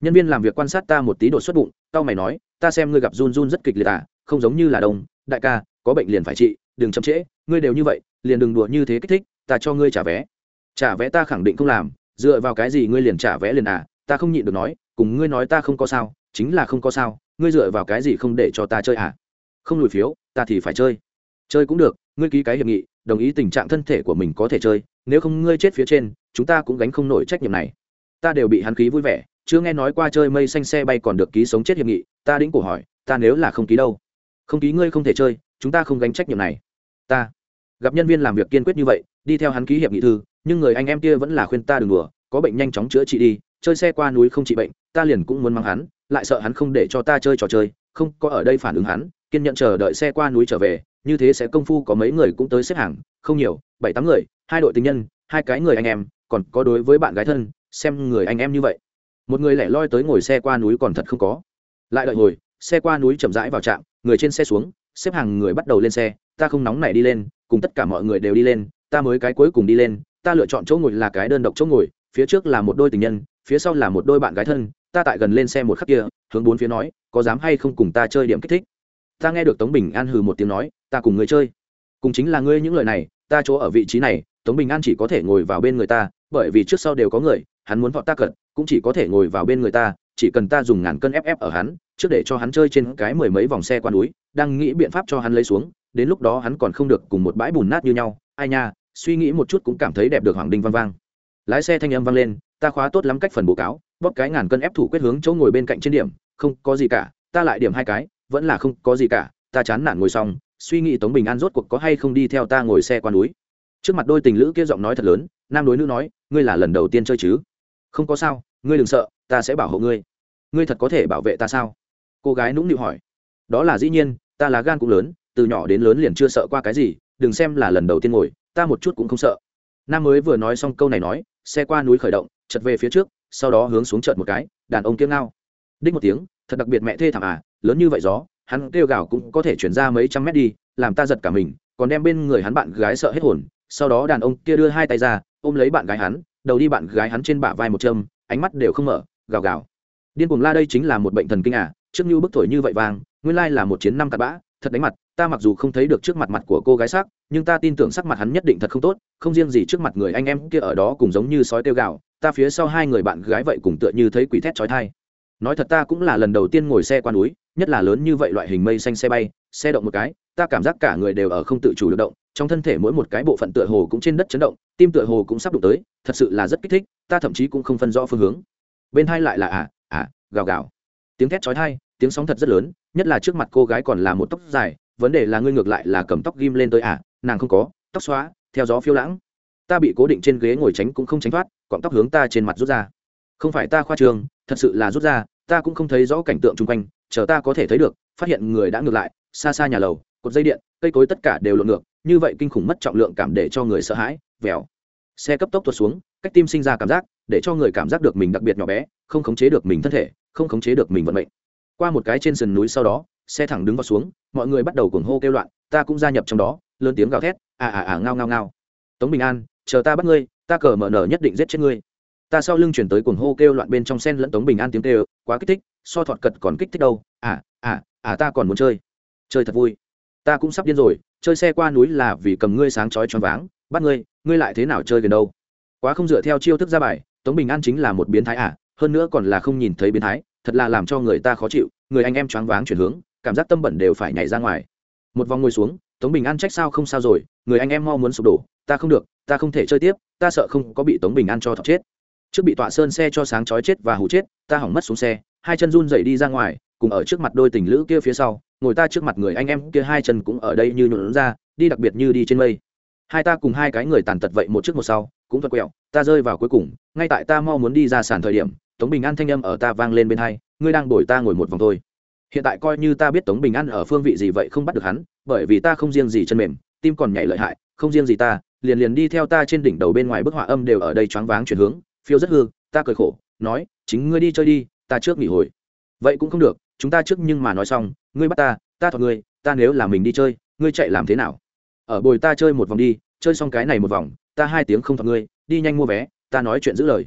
Nhân viên làm việc quan sát ta một tí đột xuất bụng tao mày nói, ta xem ngươi gặp run run rất kịch liệt à không giống như là đông. Đại ca, có bệnh liền phải trị, đừng chậm trễ, ngươi đều như vậy, liền đừng đùa như thế kích thích, ta cho ngươi trả vé trả vé ta khẳng định không làm, dựa vào cái gì ngươi liền trả vé liền à ta không nhịn được nói, cùng ngươi nói ta không có sao, chính là không có sao, ngươi dựa vào cái gì không để cho ta chơi à? Không lùi phiếu, ta thì phải chơi. Chơi cũng được, ngươi ký cái hiệp nghị, đồng ý tình trạng thân thể của mình có thể chơi, nếu không ngươi chết phía trên, chúng ta cũng gánh không nổi trách nhiệm này. Ta đều bị hắn khí vui vẻ, chưa nghe nói qua chơi mây xanh xe bay còn được ký sống chết hiệp nghị, ta đĩnh cổ hỏi, ta nếu là không ký đâu? Không ký ngươi không thể chơi, chúng ta không gánh trách nhiệm này. Ta gặp nhân viên làm việc kiên quyết như vậy, đi theo hắn ký hiệp nghị thư, nhưng người anh em kia vẫn là khuyên ta đừng đùa, có bệnh nhanh chóng chữa trị đi, chơi xe qua núi không trị bệnh, ta liền cũng muốn mang hắn, lại sợ hắn không để cho ta chơi trò chơi, không có ở đây phản ứng hắn, kiên nhận chờ đợi xe qua núi trở về, như thế sẽ công phu có mấy người cũng tới xếp hàng, không nhiều, bảy tám người, hai đội tình nhân, hai cái người anh em, còn có đối với bạn gái thân, xem người anh em như vậy. Một người lẻ loi tới ngồi xe qua núi còn thật không có. Lại đợi ngồi xe qua núi chậm rãi vào trạm, người trên xe xuống, xếp hàng người bắt đầu lên xe, ta không nóng này đi lên cùng tất cả mọi người đều đi lên, ta mới cái cuối cùng đi lên, ta lựa chọn chỗ ngồi là cái đơn độc chỗ ngồi, phía trước là một đôi tình nhân, phía sau là một đôi bạn gái thân, ta tại gần lên xe một khắc kia, hướng bốn phía nói, có dám hay không cùng ta chơi điểm kích thích. Ta nghe được tống bình an hừ một tiếng nói, ta cùng người chơi. Cùng chính là ngươi những lời này, ta chỗ ở vị trí này, tống bình an chỉ có thể ngồi vào bên người ta, bởi vì trước sau đều có người, hắn muốn vọt ta cận, cũng chỉ có thể ngồi vào bên người ta chỉ cần ta dùng ngàn cân ép ép ở hắn, trước để cho hắn chơi trên cái mười mấy vòng xe qua núi, đang nghĩ biện pháp cho hắn lấy xuống, đến lúc đó hắn còn không được cùng một bãi bùn nát như nhau. Ai nha, suy nghĩ một chút cũng cảm thấy đẹp được hoàng đinh vang vang. Lái xe thanh âm vang lên, ta khóa tốt lắm cách phần bố cáo, bóp cái ngàn cân ép thủ quyết hướng chỗ ngồi bên cạnh trên điểm, không có gì cả, ta lại điểm hai cái, vẫn là không có gì cả, ta chán nản ngồi xong, suy nghĩ tống bình an rốt cuộc có hay không đi theo ta ngồi xe qua núi. Trước mặt đôi tình lữ kia giọng nói thật lớn, nam đối nữ nói, ngươi là lần đầu tiên chơi chứ? Không có sao, ngươi đừng sợ, ta sẽ bảo hộ ngươi ngươi thật có thể bảo vệ ta sao? Cô gái nũng nịu hỏi. Đó là dĩ nhiên, ta là gan cũng lớn, từ nhỏ đến lớn liền chưa sợ qua cái gì, đừng xem là lần đầu tiên ngồi, ta một chút cũng không sợ. Nam mới vừa nói xong câu này nói, xe qua núi khởi động chật về phía trước, sau đó hướng xuống chợt một cái, đàn ông kiêng ngao. Đích một tiếng, thật đặc biệt mẹ thê thảm à lớn như vậy gió, hắn kêu gào cũng có thể chuyển ra mấy trăm mét đi, làm ta giật cả mình, còn đem bên người hắn bạn gái sợ hết hồn. Sau đó đàn ông kia đưa hai tay ra, ôm lấy bạn gái hắn, đầu đi bạn gái hắn trên bả vai một châm, ánh mắt đều không mở, gào gào điên cuồng la đây chính là một bệnh thần kinh à trước như bức thổi như vậy vàng, nguyên lai là một chiến năm cặp bã, thật đánh mặt, ta mặc dù không thấy được trước mặt mặt của cô gái sắc, nhưng ta tin tưởng sắc mặt hắn nhất định thật không tốt, không riêng gì trước mặt người anh em kia ở đó cùng giống như sói tiêu gạo ta phía sau hai người bạn gái vậy cùng tựa như thấy quỷ thét chói thai nói thật ta cũng là lần đầu tiên ngồi xe qua núi, nhất là lớn như vậy loại hình mây xanh xe bay, xe động một cái, ta cảm giác cả người đều ở không tự chủ được động, trong thân thể mỗi một cái bộ phận tựa hồ cũng trên đất chấn động, tim tựa hồ cũng sắp đụng tới, thật sự là rất kích thích, ta thậm chí cũng không phân rõ phương hướng. Bên hai lại là à gào gào. Tiếng thét chói thai tiếng sóng thật rất lớn, nhất là trước mặt cô gái còn là một tóc dài, vấn đề là ngươi ngược lại là cầm tóc ghim lên tới à nàng không có, tóc xóa, theo gió phiêu lãng. Ta bị cố định trên ghế ngồi tránh cũng không tránh thoát, cọng tóc hướng ta trên mặt rút ra. Không phải ta khoa trường, thật sự là rút ra, ta cũng không thấy rõ cảnh tượng chung quanh, chờ ta có thể thấy được, phát hiện người đã ngược lại, xa xa nhà lầu, cột dây điện, cây cối tất cả đều lộn ngược, như vậy kinh khủng mất trọng lượng cảm để cho người sợ hãi, vèo. Xe cấp tốc tuột xuống, cách tim sinh ra cảm giác, để cho người cảm giác được mình đặc biệt nhỏ bé, không khống chế được mình thân thể không khống chế được mình vận mệnh. Qua một cái trên sườn núi sau đó, xe thẳng đứng vào xuống, mọi người bắt đầu cuồng hô kêu loạn, ta cũng gia nhập trong đó, lớn tiếng gào thét à à à ngao ngao ngao. Tống bình an, chờ ta bắt ngươi, ta cờ mở nở nhất định giết chết ngươi. Ta sau lưng chuyển tới cuồng hô kêu loạn bên trong sen lẫn tống bình an tiếng kêu, quá kích thích, so thọt cật còn kích thích đâu à à à ta còn muốn chơi. Chơi thật vui. Ta cũng sắp điên rồi, chơi xe qua núi là vì cầm ngươi sáng chói choáng váng, bắt ngươi ngươi lại thế nào chơi gần đâu? Quá không dựa theo chiêu thức ra bài, tống bình an chính là một biến thái à hơn nữa còn là không nhìn thấy biến thái, thật là làm cho người ta khó chịu, người anh em choáng váng chuyển hướng, cảm giác tâm bẩn đều phải nhảy ra ngoài. Một vòng ngồi xuống, tống bình an trách sao không sao rồi, người anh em mau muốn sụp đổ, ta không được, ta không thể chơi tiếp, ta sợ không có bị tống bình an cho thọc chết. Trước bị tọa sơn xe cho sáng chói chết và hụ chết, ta hỏng mất xuống xe, hai chân run dậy đi ra ngoài, cùng ở trước mặt đôi tình lữ kia phía sau, ngồi ta trước mặt người anh em kia hai chân cũng ở đây như nhuộn ra, đi đặc biệt như đi trên mây. Hai ta cùng hai cái người tàn tật vậy một trước một sau, cũng thật quẹo, ta rơi vào cuối cùng, ngay tại ta mau muốn đi ra sàn thời điểm tống bình an thanh âm ở ta vang lên bên hai, ngươi đang đổi ta ngồi một vòng thôi. Hiện tại coi như ta biết tống bình an ở phương vị gì vậy không bắt được hắn, bởi vì ta không riêng gì chân mềm, tim còn nhảy lợi hại, không riêng gì ta, liền liền đi theo ta trên đỉnh đầu bên ngoài bức họa âm đều ở đây choáng váng chuyển hướng. Phiêu rất hư, ta cười khổ, nói, chính ngươi đi chơi đi, ta trước nghỉ hồi. Vậy cũng không được, chúng ta trước nhưng mà nói xong, ngươi bắt ta ta thọt ngươi, ta nếu là mình đi chơi, ngươi chạy làm thế nào? Ở bồi ta chơi một vòng đi, chơi xong cái này một vòng, ta hai tiếng không thọt ngươi, đi nhanh mua vé, ta nói chuyện giữ lời.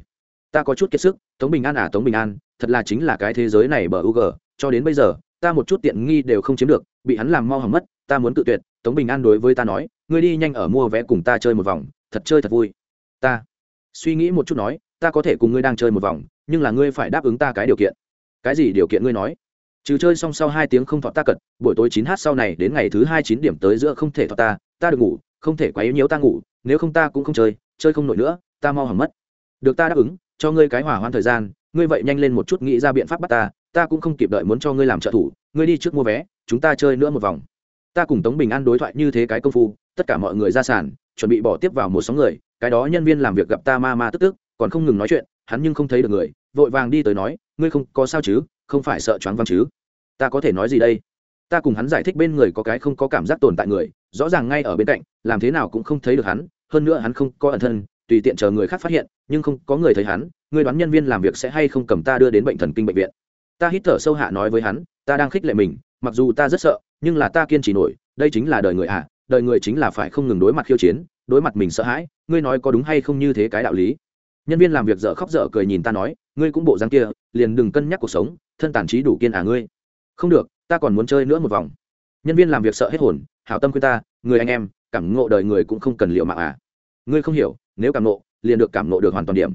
Ta có chút kiệt sức tống bình an à tống bình an, thật là chính là cái thế giới này bờ u g, cho đến bây giờ, ta một chút tiện nghi đều không chiếm được, bị hắn làm mau hỏng mất, ta muốn tự tuyệt, tống bình an đối với ta nói, ngươi đi nhanh ở mua vé cùng ta chơi một vòng, thật chơi thật vui. Ta suy nghĩ một chút nói, ta có thể cùng ngươi đang chơi một vòng, nhưng là ngươi phải đáp ứng ta cái điều kiện. Cái gì điều kiện ngươi nói? Trừ chơi xong sau hai tiếng không thọ ta cật, buổi tối chín h sau này đến ngày thứ hai chín điểm tới giữa không thể thọ ta ta được ngủ, không thể quá yếu nhiễu ta ngủ, nếu không ta cũng không chơi chơi không nổi nữa, ta mau hỏng mất. Được ta đáp ứng cho ngươi cái hỏa hoạn thời gian, ngươi vậy nhanh lên một chút nghĩ ra biện pháp bắt ta ta cũng không kịp đợi muốn cho ngươi làm trợ thủ, ngươi đi trước mua vé, chúng ta chơi nữa một vòng. Ta cùng tống bình an đối thoại như thế cái công phu, tất cả mọi người ra sàn, chuẩn bị bỏ tiếp vào một sóng người, cái đó nhân viên làm việc gặp ta ma ma tức tức, còn không ngừng nói chuyện, hắn nhưng không thấy được người, vội vàng đi tới nói, ngươi không, có sao chứ? Không phải sợ choáng văng chứ? Ta có thể nói gì đây? Ta cùng hắn giải thích bên người có cái không có cảm giác tồn tại người, rõ ràng ngay ở bên cạnh, làm thế nào cũng không thấy được hắn, hơn nữa hắn không có ẩn thân tùy tiện chờ người khác phát hiện, nhưng không có người thấy hắn, người đoán nhân viên làm việc sẽ hay không cầm ta đưa đến bệnh thần kinh bệnh viện. Ta hít thở sâu hạ nói với hắn, ta đang khích lệ mình, mặc dù ta rất sợ, nhưng là ta kiên trì nổi, đây chính là đời người ạ đời người chính là phải không ngừng đối mặt khiêu chiến, đối mặt mình sợ hãi, ngươi nói có đúng hay không như thế cái đạo lý. Nhân viên làm việc dở khóc dở cười nhìn ta nói, ngươi cũng bộ dáng kia, liền đừng cân nhắc cuộc sống, thân tàn trí đủ kiên à ngươi. Không được, ta còn muốn chơi nữa một vòng. Nhân viên làm việc sợ hết hồn, hảo tâm khuyên ta, người anh em, cảm ngộ đời người cũng không cần liệu mạng à ngươi không hiểu, nếu cảm nộ, liền được cảm nộ được hoàn toàn điểm.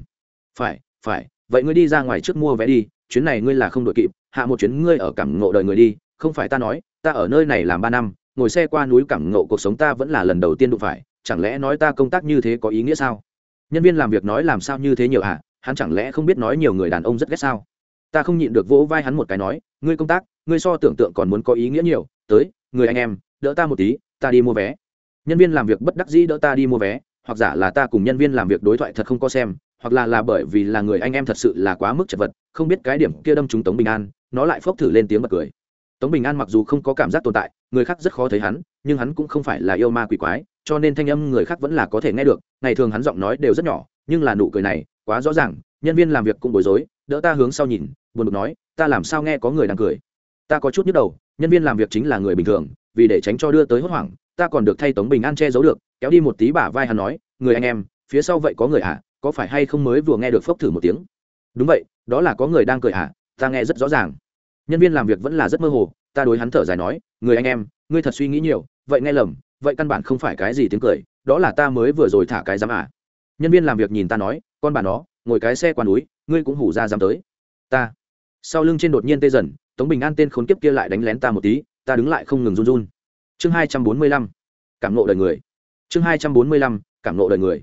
Phải phải, vậy ngươi đi ra ngoài trước mua vé đi, chuyến này ngươi là không đội kịp, hạ một chuyến ngươi ở cảm nộ đời người đi, không phải ta nói, ta ở nơi này làm ba năm, ngồi xe qua núi cảm nộ cuộc sống ta vẫn là lần đầu tiên đụng phải, chẳng lẽ nói ta công tác như thế có ý nghĩa sao? Nhân viên làm việc nói làm sao như thế nhiều hả? À? hắn chẳng lẽ không biết nói nhiều người đàn ông rất ghét sao? Ta không nhịn được vỗ vai hắn một cái nói, ngươi công tác, ngươi so tưởng tượng còn muốn có ý nghĩa nhiều, tới, người anh em, đỡ ta một tí, ta đi mua vé. Nhân viên làm việc bất đắc dĩ đỡ ta đi mua vé hoặc giả là ta cùng nhân viên làm việc đối thoại thật không có xem, hoặc là là bởi vì là người anh em thật sự là quá mức chật vật, không biết cái điểm kia đâm trúng tống bình an, nó lại phốc thử lên tiếng bật cười. Tống bình an mặc dù không có cảm giác tồn tại, người khác rất khó thấy hắn, nhưng hắn cũng không phải là yêu ma quỷ quái, cho nên thanh âm người khác vẫn là có thể nghe được, ngày thường hắn giọng nói đều rất nhỏ, nhưng là nụ cười này, quá rõ ràng, nhân viên làm việc cũng bối rối, đỡ ta hướng sau nhìn, buồn bực nói, ta làm sao nghe có người đang cười? Ta có chút nhức đầu, nhân viên làm việc chính là người bình thường, vì để tránh cho đưa tới hốt hoảng, ta còn được thay tống bình an che giấu được kéo đi một tí bả vai hắn nói, người anh em, phía sau vậy có người à có phải hay không mới vừa nghe được phốc thử một tiếng? Đúng vậy, đó là có người đang cười à ta nghe rất rõ ràng. Nhân viên làm việc vẫn là rất mơ hồ, ta đối hắn thở dài nói, người anh em, ngươi thật suy nghĩ nhiều, vậy nghe lầm, vậy căn bản không phải cái gì tiếng cười, đó là ta mới vừa rồi thả cái giám à nhân viên làm việc nhìn ta nói, con bà nó, ngồi cái xe qua núi, ngươi cũng hủ ra dám tới. Ta. Sau lưng trên đột nhiên tê dần, tống bình an tên khốn kiếp kia lại đánh lén ta một tí, ta đứng lại không ngừng run run. Chương hai trăm bốn mươi lăm. Cảm nộ đời người chương hai trăm bốn mươi lăm, cảm nộ đời người.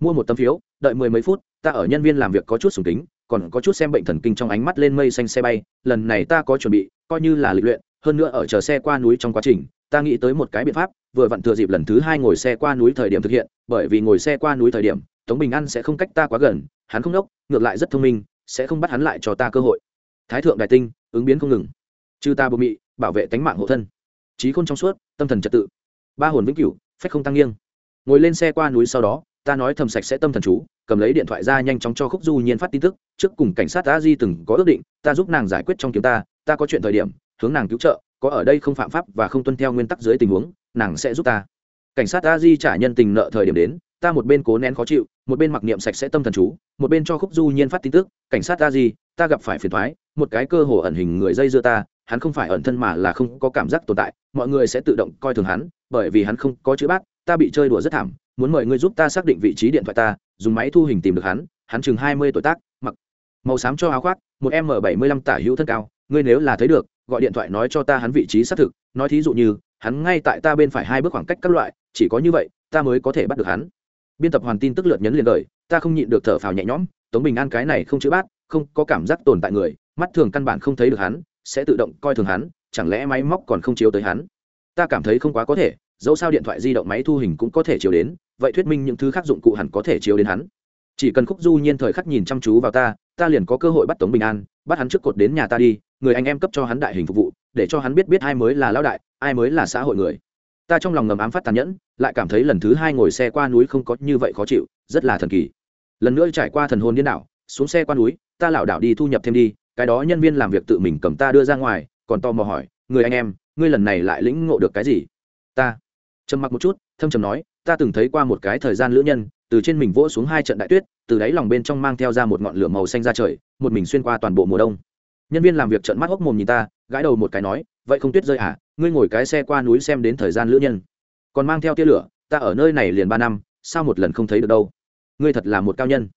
Mua một tấm phiếu, đợi mười mấy phút, ta ở nhân viên làm việc có chút sùng kính, còn có chút xem bệnh thần kinh trong ánh mắt lên mây xanh xe bay, lần này ta có chuẩn bị, coi như là lịch luyện, hơn nữa ở chờ xe qua núi trong quá trình, ta nghĩ tới một cái biện pháp, vừa vặn thừa dịp lần thứ hai ngồi xe qua núi thời điểm thực hiện, bởi vì ngồi xe qua núi thời điểm, tống bình an sẽ không cách ta quá gần, hắn không đốc, ngược lại rất thông minh, sẽ không bắt hắn lại cho ta cơ hội. Thái thượng đại tinh, ứng biến không ngừng. Chư ta bồ mị, bảo vệ tánh mạng hộ thân. Trí khôn trong suốt, tâm thần trật tự. Ba hồn vĩnh cửu, phách không tăng nghiêng ngồi lên xe qua núi sau đó, ta nói thầm sạch sẽ tâm thần chú, cầm lấy điện thoại ra nhanh chóng cho khúc du nhiên phát tin tức, trước cùng cảnh sát a di từng có ước định, ta giúp nàng giải quyết trong kiếm ta ta có chuyện thời điểm, hướng nàng cứu trợ, có ở đây không phạm pháp và không tuân theo nguyên tắc dưới tình huống, nàng sẽ giúp ta. Cảnh sát a di trả nhân tình nợ thời điểm đến, ta một bên cố nén khó chịu, một bên mặc niệm sạch sẽ tâm thần chú, một bên cho khúc du nhiên phát tin tức, cảnh sát a di, ta gặp phải phiền thoái, một cái cơ hồ ẩn hình người dây dưa ta, hắn không phải ẩn thân mà là không có cảm giác tồn tại, mọi người sẽ tự động coi thường hắn, bởi vì hắn không có chữ bát ta bị chơi đùa rất thảm, muốn mời ngươi giúp ta xác định vị trí điện thoại ta, dùng máy thu hình tìm được hắn hắn chừng hai mươi tuổi tác, mặc màu xám cho áo khoác, một m bảy mươi lăm tả hữu thân cao, ngươi nếu là thấy được, gọi điện thoại nói cho ta hắn vị trí xác thực, nói thí dụ như, hắn ngay tại ta bên phải hai bước khoảng cách các loại, chỉ có như vậy, ta mới có thể bắt được hắn. Biên tập hoàn tin tức lượt nhấn liền đời, ta không nhịn được thở phào nhẹ nhõm, tống bình an cái này không chữ bát, không có cảm giác tồn tại người, mắt thường căn bản không thấy được hắn, sẽ tự động coi thường hắn, chẳng lẽ máy móc còn không chiếu tới hắn? Ta cảm thấy không quá có thể dẫu sao điện thoại di động máy thu hình cũng có thể chiếu đến, vậy thuyết minh những thứ khác dụng cụ hẳn có thể chiếu đến hắn. Chỉ cần khúc du nhiên thời khắc nhìn chăm chú vào ta ta liền có cơ hội bắt tống bình an, bắt hắn trước cột đến nhà ta đi, người anh em cấp cho hắn đại hình phục vụ, để cho hắn biết biết ai mới là lão đại, ai mới là xã hội người. Ta trong lòng ngầm ám phát tàn nhẫn, lại cảm thấy lần thứ hai ngồi xe qua núi không có như vậy khó chịu, rất là thần kỳ. Lần nữa trải qua thần hồn điên đảo, xuống xe qua núi, ta lảo đảo đi thu nhập thêm đi, cái đó nhân viên làm việc tự mình cầm ta đưa ra ngoài, còn to mò hỏi, người anh em, ngươi lần này lại lĩnh ngộ được cái gì? Ta trầm mặc một chút thâm trầm nói ta từng thấy qua một cái thời gian lữ nhân từ trên mình vỗ xuống hai trận đại tuyết từ đáy lòng bên trong mang theo ra một ngọn lửa màu xanh ra trời một mình xuyên qua toàn bộ mùa đông. Nhân viên làm việc trận mắt hốc mồm nhìn ta gãi đầu một cái nói vậy không tuyết rơi à ngươi ngồi cái xe qua núi xem đến thời gian lữ nhân. Còn mang theo tia lửa ta ở nơi này liền ba năm sao một lần không thấy được đâu? Ngươi thật là một cao nhân.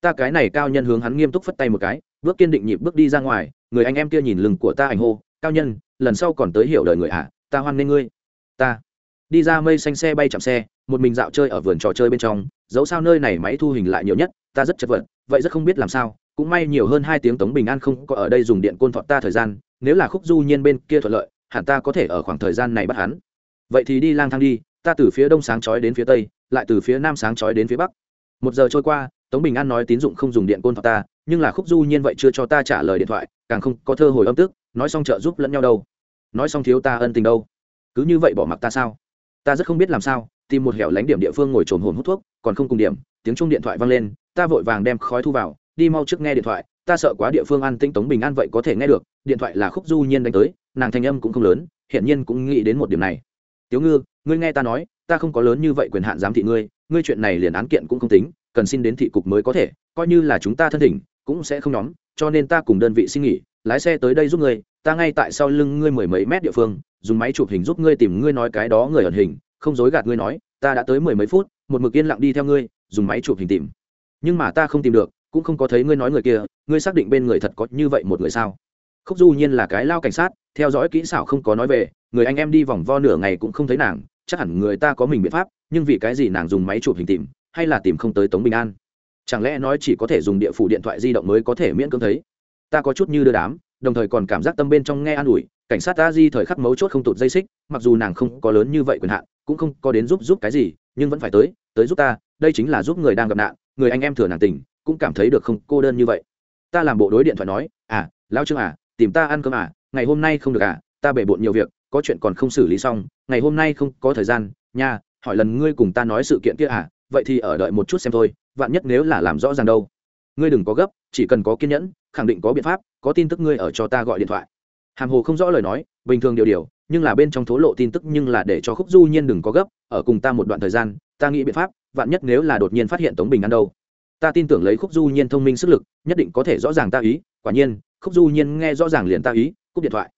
Ta cái này cao nhân hướng hắn nghiêm túc phất tay một cái bước kiên định nhịp bước đi ra ngoài người anh em kia nhìn lưng của ta ảnh hô cao nhân lần sau còn tới hiểu đời người ạ à, ta hoan nghênh ngươi. Ta đi ra mây xanh xe bay chạm xe, một mình dạo chơi ở vườn trò chơi bên trong, dẫu sao nơi này máy thu hình lại nhiều nhất, ta rất chật vật, vậy rất không biết làm sao, cũng may nhiều hơn hai tiếng tống bình an không có ở đây dùng điện côn thọt ta thời gian, nếu là khúc du nhiên bên kia thuận lợi, hẳn ta có thể ở khoảng thời gian này bắt hắn. Vậy thì đi lang thang đi, ta từ phía đông sáng chói đến phía tây, lại từ phía nam sáng chói đến phía bắc. Một giờ trôi qua, tống bình an nói tín dụng không dùng điện côn thọt ta, nhưng là khúc du nhiên vậy chưa cho ta trả lời điện thoại, càng không có thơ hồi âm tức, nói xong trợ giúp lẫn nhau đâu. Nói xong thiếu ta ân tình đâu. Cứ như vậy bỏ mặc ta sao? Ta rất không biết làm sao, tìm một hẻo lánh điểm địa phương ngồi trồn hồn hút thuốc, còn không cùng điểm, tiếng chung điện thoại vang lên, ta vội vàng đem khói thu vào, đi mau trước nghe điện thoại, ta sợ quá địa phương an tĩnh tống bình an vậy có thể nghe được, điện thoại là khúc du nhiên đánh tới, nàng thanh âm cũng không lớn, hiển nhiên cũng nghĩ đến một điểm này. Tiếu ngư, ngươi nghe ta nói, ta không có lớn như vậy quyền hạn giám thị ngươi ngươi chuyện này liền án kiện cũng không tính, cần xin đến thị cục mới có thể, coi như là chúng ta thân thỉnh, cũng sẽ không nhóm, cho nên ta cùng đơn vị xin nghỉ, lái xe tới đây giúp ngươi ta ngay tại sau lưng ngươi mười mấy mét địa phương, dùng máy chụp hình giúp ngươi tìm ngươi nói cái đó người ẩn hình, không dối gạt ngươi nói, ta đã tới mười mấy phút, một mực yên lặng đi theo ngươi, dùng máy chụp hình tìm. Nhưng mà ta không tìm được, cũng không có thấy ngươi nói người kia, ngươi xác định bên người thật có như vậy một người sao? Khúc du nhiên là cái lao cảnh sát, theo dõi kỹ xảo không có nói về, người anh em đi vòng vo nửa ngày cũng không thấy nàng, chắc hẳn người ta có mình biện pháp, nhưng vì cái gì nàng dùng máy chụp hình tìm, hay là tìm không tới tống bình an? Chẳng lẽ nói chỉ có thể dùng địa phủ điện thoại di động mới có thể miễn cưỡng thấy? Ta có chút như đưa đám đồng thời còn cảm giác tâm bên trong nghe an ủi, cảnh sát ta di thời khắc mấu chốt không tụt dây xích, mặc dù nàng không có lớn như vậy quyền hạn, cũng không có đến giúp giúp cái gì, nhưng vẫn phải tới tới giúp ta, đây chính là giúp người đang gặp nạn, người anh em thừa nàng tình, cũng cảm thấy được không cô đơn như vậy. Ta làm bộ đối điện thoại nói à lao trương à tìm ta ăn cơm à ngày hôm nay không được à ta bể bộn nhiều việc, có chuyện còn không xử lý xong, ngày hôm nay không có thời gian, nha, hỏi lần ngươi cùng ta nói sự kiện kia à vậy thì ở đợi một chút xem thôi, vạn nhất nếu là làm rõ ràng đâu. Ngươi đừng có gấp, chỉ cần có kiên nhẫn khẳng định có biện pháp, có tin tức ngươi ở cho ta gọi điện thoại. Hàm hồ không rõ lời nói, bình thường điều điều, nhưng là bên trong thố lộ tin tức nhưng là để cho khúc du nhiên đừng có gấp, ở cùng ta một đoạn thời gian, ta nghĩ biện pháp, vạn nhất nếu là đột nhiên phát hiện tống bình ăn đâu. Ta tin tưởng lấy khúc du nhiên thông minh sức lực, nhất định có thể rõ ràng ta ý, quả nhiên, khúc du nhiên nghe rõ ràng liền ta ý, cúp điện thoại.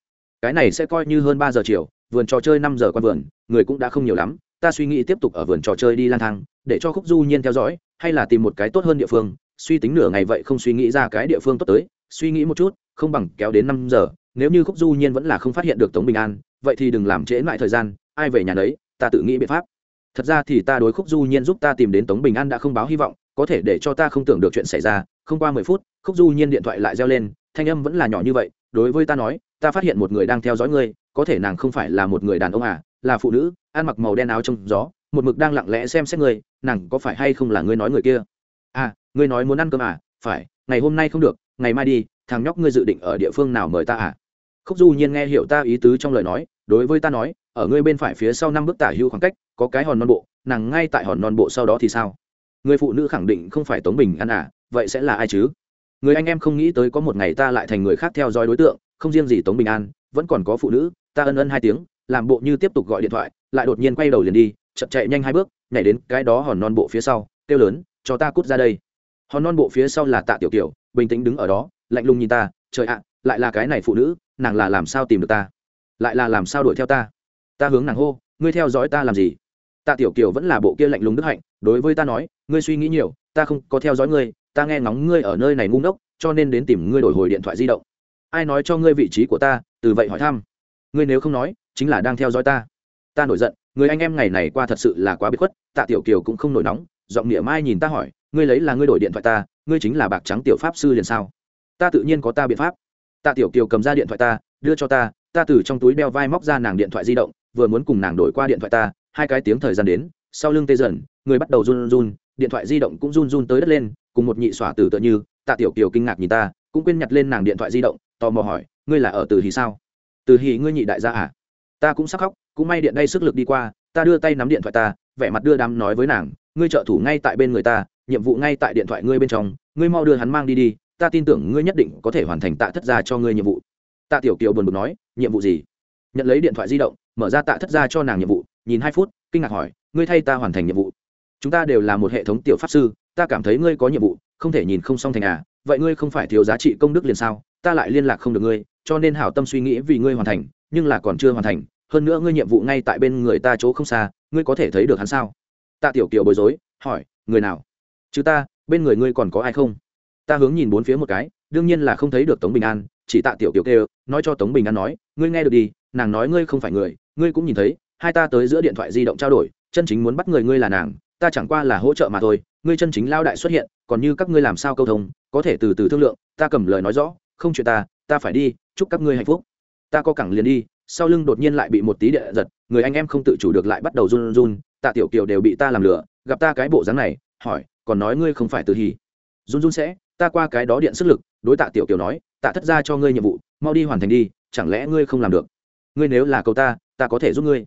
Cái này sẽ coi như hơn ba giờ chiều, vườn trò chơi năm giờ qua vườn, người cũng đã không nhiều lắm, ta suy nghĩ tiếp tục ở vườn trò chơi đi lang thang, để cho khúc du nhiên theo dõi, hay là tìm một cái tốt hơn địa phương suy tính nửa ngày vậy không suy nghĩ ra cái địa phương tốt tới, suy nghĩ một chút, không bằng kéo đến năm giờ, nếu như khúc du nhiên vẫn là không phát hiện được tống bình an, vậy thì đừng làm trễ lại thời gian, ai về nhà đấy ta tự nghĩ biện pháp. Thật ra thì ta đối khúc du nhiên giúp ta tìm đến tống bình an đã không báo hy vọng, có thể để cho ta không tưởng được chuyện xảy ra. Không qua mười phút, khúc du nhiên điện thoại lại reo lên, thanh âm vẫn là nhỏ như vậy, đối với ta nói, ta phát hiện một người đang theo dõi ngươi, có thể nàng không phải là một người đàn ông à là phụ nữ, ăn mặc màu đen áo trong gió, một mực đang lặng lẽ xem xét ngươi, nàng có phải hay không là ngươi nói người kia? À ngươi nói muốn ăn cơm à? Phải, ngày hôm nay không được, ngày mai đi, thằng nhóc ngươi dự định ở địa phương nào mời ta à? Khúc du nhiên nghe hiểu ta ý tứ trong lời nói, đối với ta nói, ở ngươi bên phải phía sau năm bước tả hữu khoảng cách, có cái hòn non bộ, nàng ngay tại hòn non bộ sau đó thì sao? Người phụ nữ khẳng định không phải tống bình ăn à vậy sẽ là ai chứ? Người anh em không nghĩ tới có một ngày ta lại thành người khác theo dõi đối tượng, không riêng gì tống bình an, vẫn còn có phụ nữ, ta ân ân hai tiếng, làm bộ như tiếp tục gọi điện thoại, lại đột nhiên quay đầu liền đi, chậm chạy nhanh hai bước, nhảy đến cái đó hòn non bộ phía sau, kêu lớn, cho ta cút ra đây hòn non bộ phía sau là tạ tiểu tiểu bình tĩnh đứng ở đó, lạnh lùng nhìn ta, trời ạ, lại là cái này phụ nữ, nàng là làm sao tìm được ta? Lại là làm sao đuổi theo ta? Ta hướng nàng hô, ngươi theo dõi ta làm gì? Tạ tiểu kiều vẫn là bộ kia lạnh lùng đức hạnh, đối với ta nói, ngươi suy nghĩ nhiều, ta không có theo dõi ngươi, ta nghe ngóng ngươi ở nơi này ngu ngốc, cho nên đến tìm ngươi đổi hồi điện thoại di động. Ai nói cho ngươi vị trí của ta, từ vậy hỏi thăm. Ngươi nếu không nói, chính là đang theo dõi ta. Ta nổi giận, người anh em ngày này qua thật sự là quá biết khuất. Tạ tiểu kiều cũng không nổi nóng, giọng nghĩa mai nhìn ta hỏi ngươi lấy là ngươi đổi điện thoại ta, ngươi chính là bạc trắng tiểu pháp sư liền sao? Ta tự nhiên có ta biện pháp. Tạ tiểu kiều cầm ra điện thoại ta, đưa cho ta ta từ trong túi đeo vai móc ra nàng điện thoại di động, vừa muốn cùng nàng đổi qua điện thoại ta, hai cái tiếng thời gian đến, sau lưng tê dần, người bắt đầu run run điện thoại di động cũng run run tới đất lên, cùng một nhị xỏa từ tựa như, tạ tiểu kiều kinh ngạc nhìn ta, cũng quên nhặt lên nàng điện thoại di động, tò mò hỏi, ngươi là ở từ hì sao? Từ hì ngươi nhị đại gia à? Ta cũng sắc khóc, cũng may điện đây sức lực đi qua, ta đưa tay nắm điện thoại ta, vẻ mặt đưa đám nói với nàng, ngươi trợ thủ ngay tại bên người ta nhiệm vụ ngay tại điện thoại ngươi bên trong, ngươi mau đưa hắn mang đi đi, ta tin tưởng ngươi nhất định có thể hoàn thành tạ thất gia cho ngươi nhiệm vụ. Tạ tiểu kiều buồn bực nói, nhiệm vụ gì? Nhận lấy điện thoại di động, mở ra tạ thất gia cho nàng nhiệm vụ, nhìn hai phút, kinh ngạc hỏi, ngươi thay ta hoàn thành nhiệm vụ? Chúng ta đều là một hệ thống tiểu pháp sư, ta cảm thấy ngươi có nhiệm vụ, không thể nhìn không xong thành à vậy ngươi không phải thiếu giá trị công đức liền sao? Ta lại liên lạc không được ngươi, cho nên hảo tâm suy nghĩ vì ngươi hoàn thành, nhưng là còn chưa hoàn thành, hơn nữa ngươi nhiệm vụ ngay tại bên người ta chỗ không xa, ngươi có thể thấy được hắn sao? Tạ tiểu kiều bối rối, hỏi, người nào? Chứ ta, bên người ngươi còn có ai không? Ta hướng nhìn bốn phía một cái, đương nhiên là không thấy được tống bình an, chỉ tạ tiểu kiều kêu, nói cho tống bình an nói, ngươi nghe được đi, nàng nói ngươi không phải người, ngươi cũng nhìn thấy, hai ta tới giữa điện thoại di động trao đổi, chân chính muốn bắt người ngươi là nàng, ta chẳng qua là hỗ trợ mà thôi, ngươi chân chính lao đại xuất hiện, còn như các ngươi làm sao câu thông, có thể từ từ thương lượng, ta cầm lời nói rõ, không chuyện ta ta phải đi, chúc các ngươi hạnh phúc. Ta có cẳng liền đi, sau lưng đột nhiên lại bị một tí địa giật, người anh em không tự chủ được lại bắt đầu run run, tạ tiểu kiều đều bị ta làm lửa, gặp ta cái bộ dáng này, hỏi còn nói ngươi không phải từ hì run run sẽ, ta qua cái đó điện sức lực, đối tạ tiểu kiều nói, tạ thất ra cho ngươi nhiệm vụ, mau đi hoàn thành đi, chẳng lẽ ngươi không làm được? Ngươi nếu là cầu ta ta có thể giúp ngươi.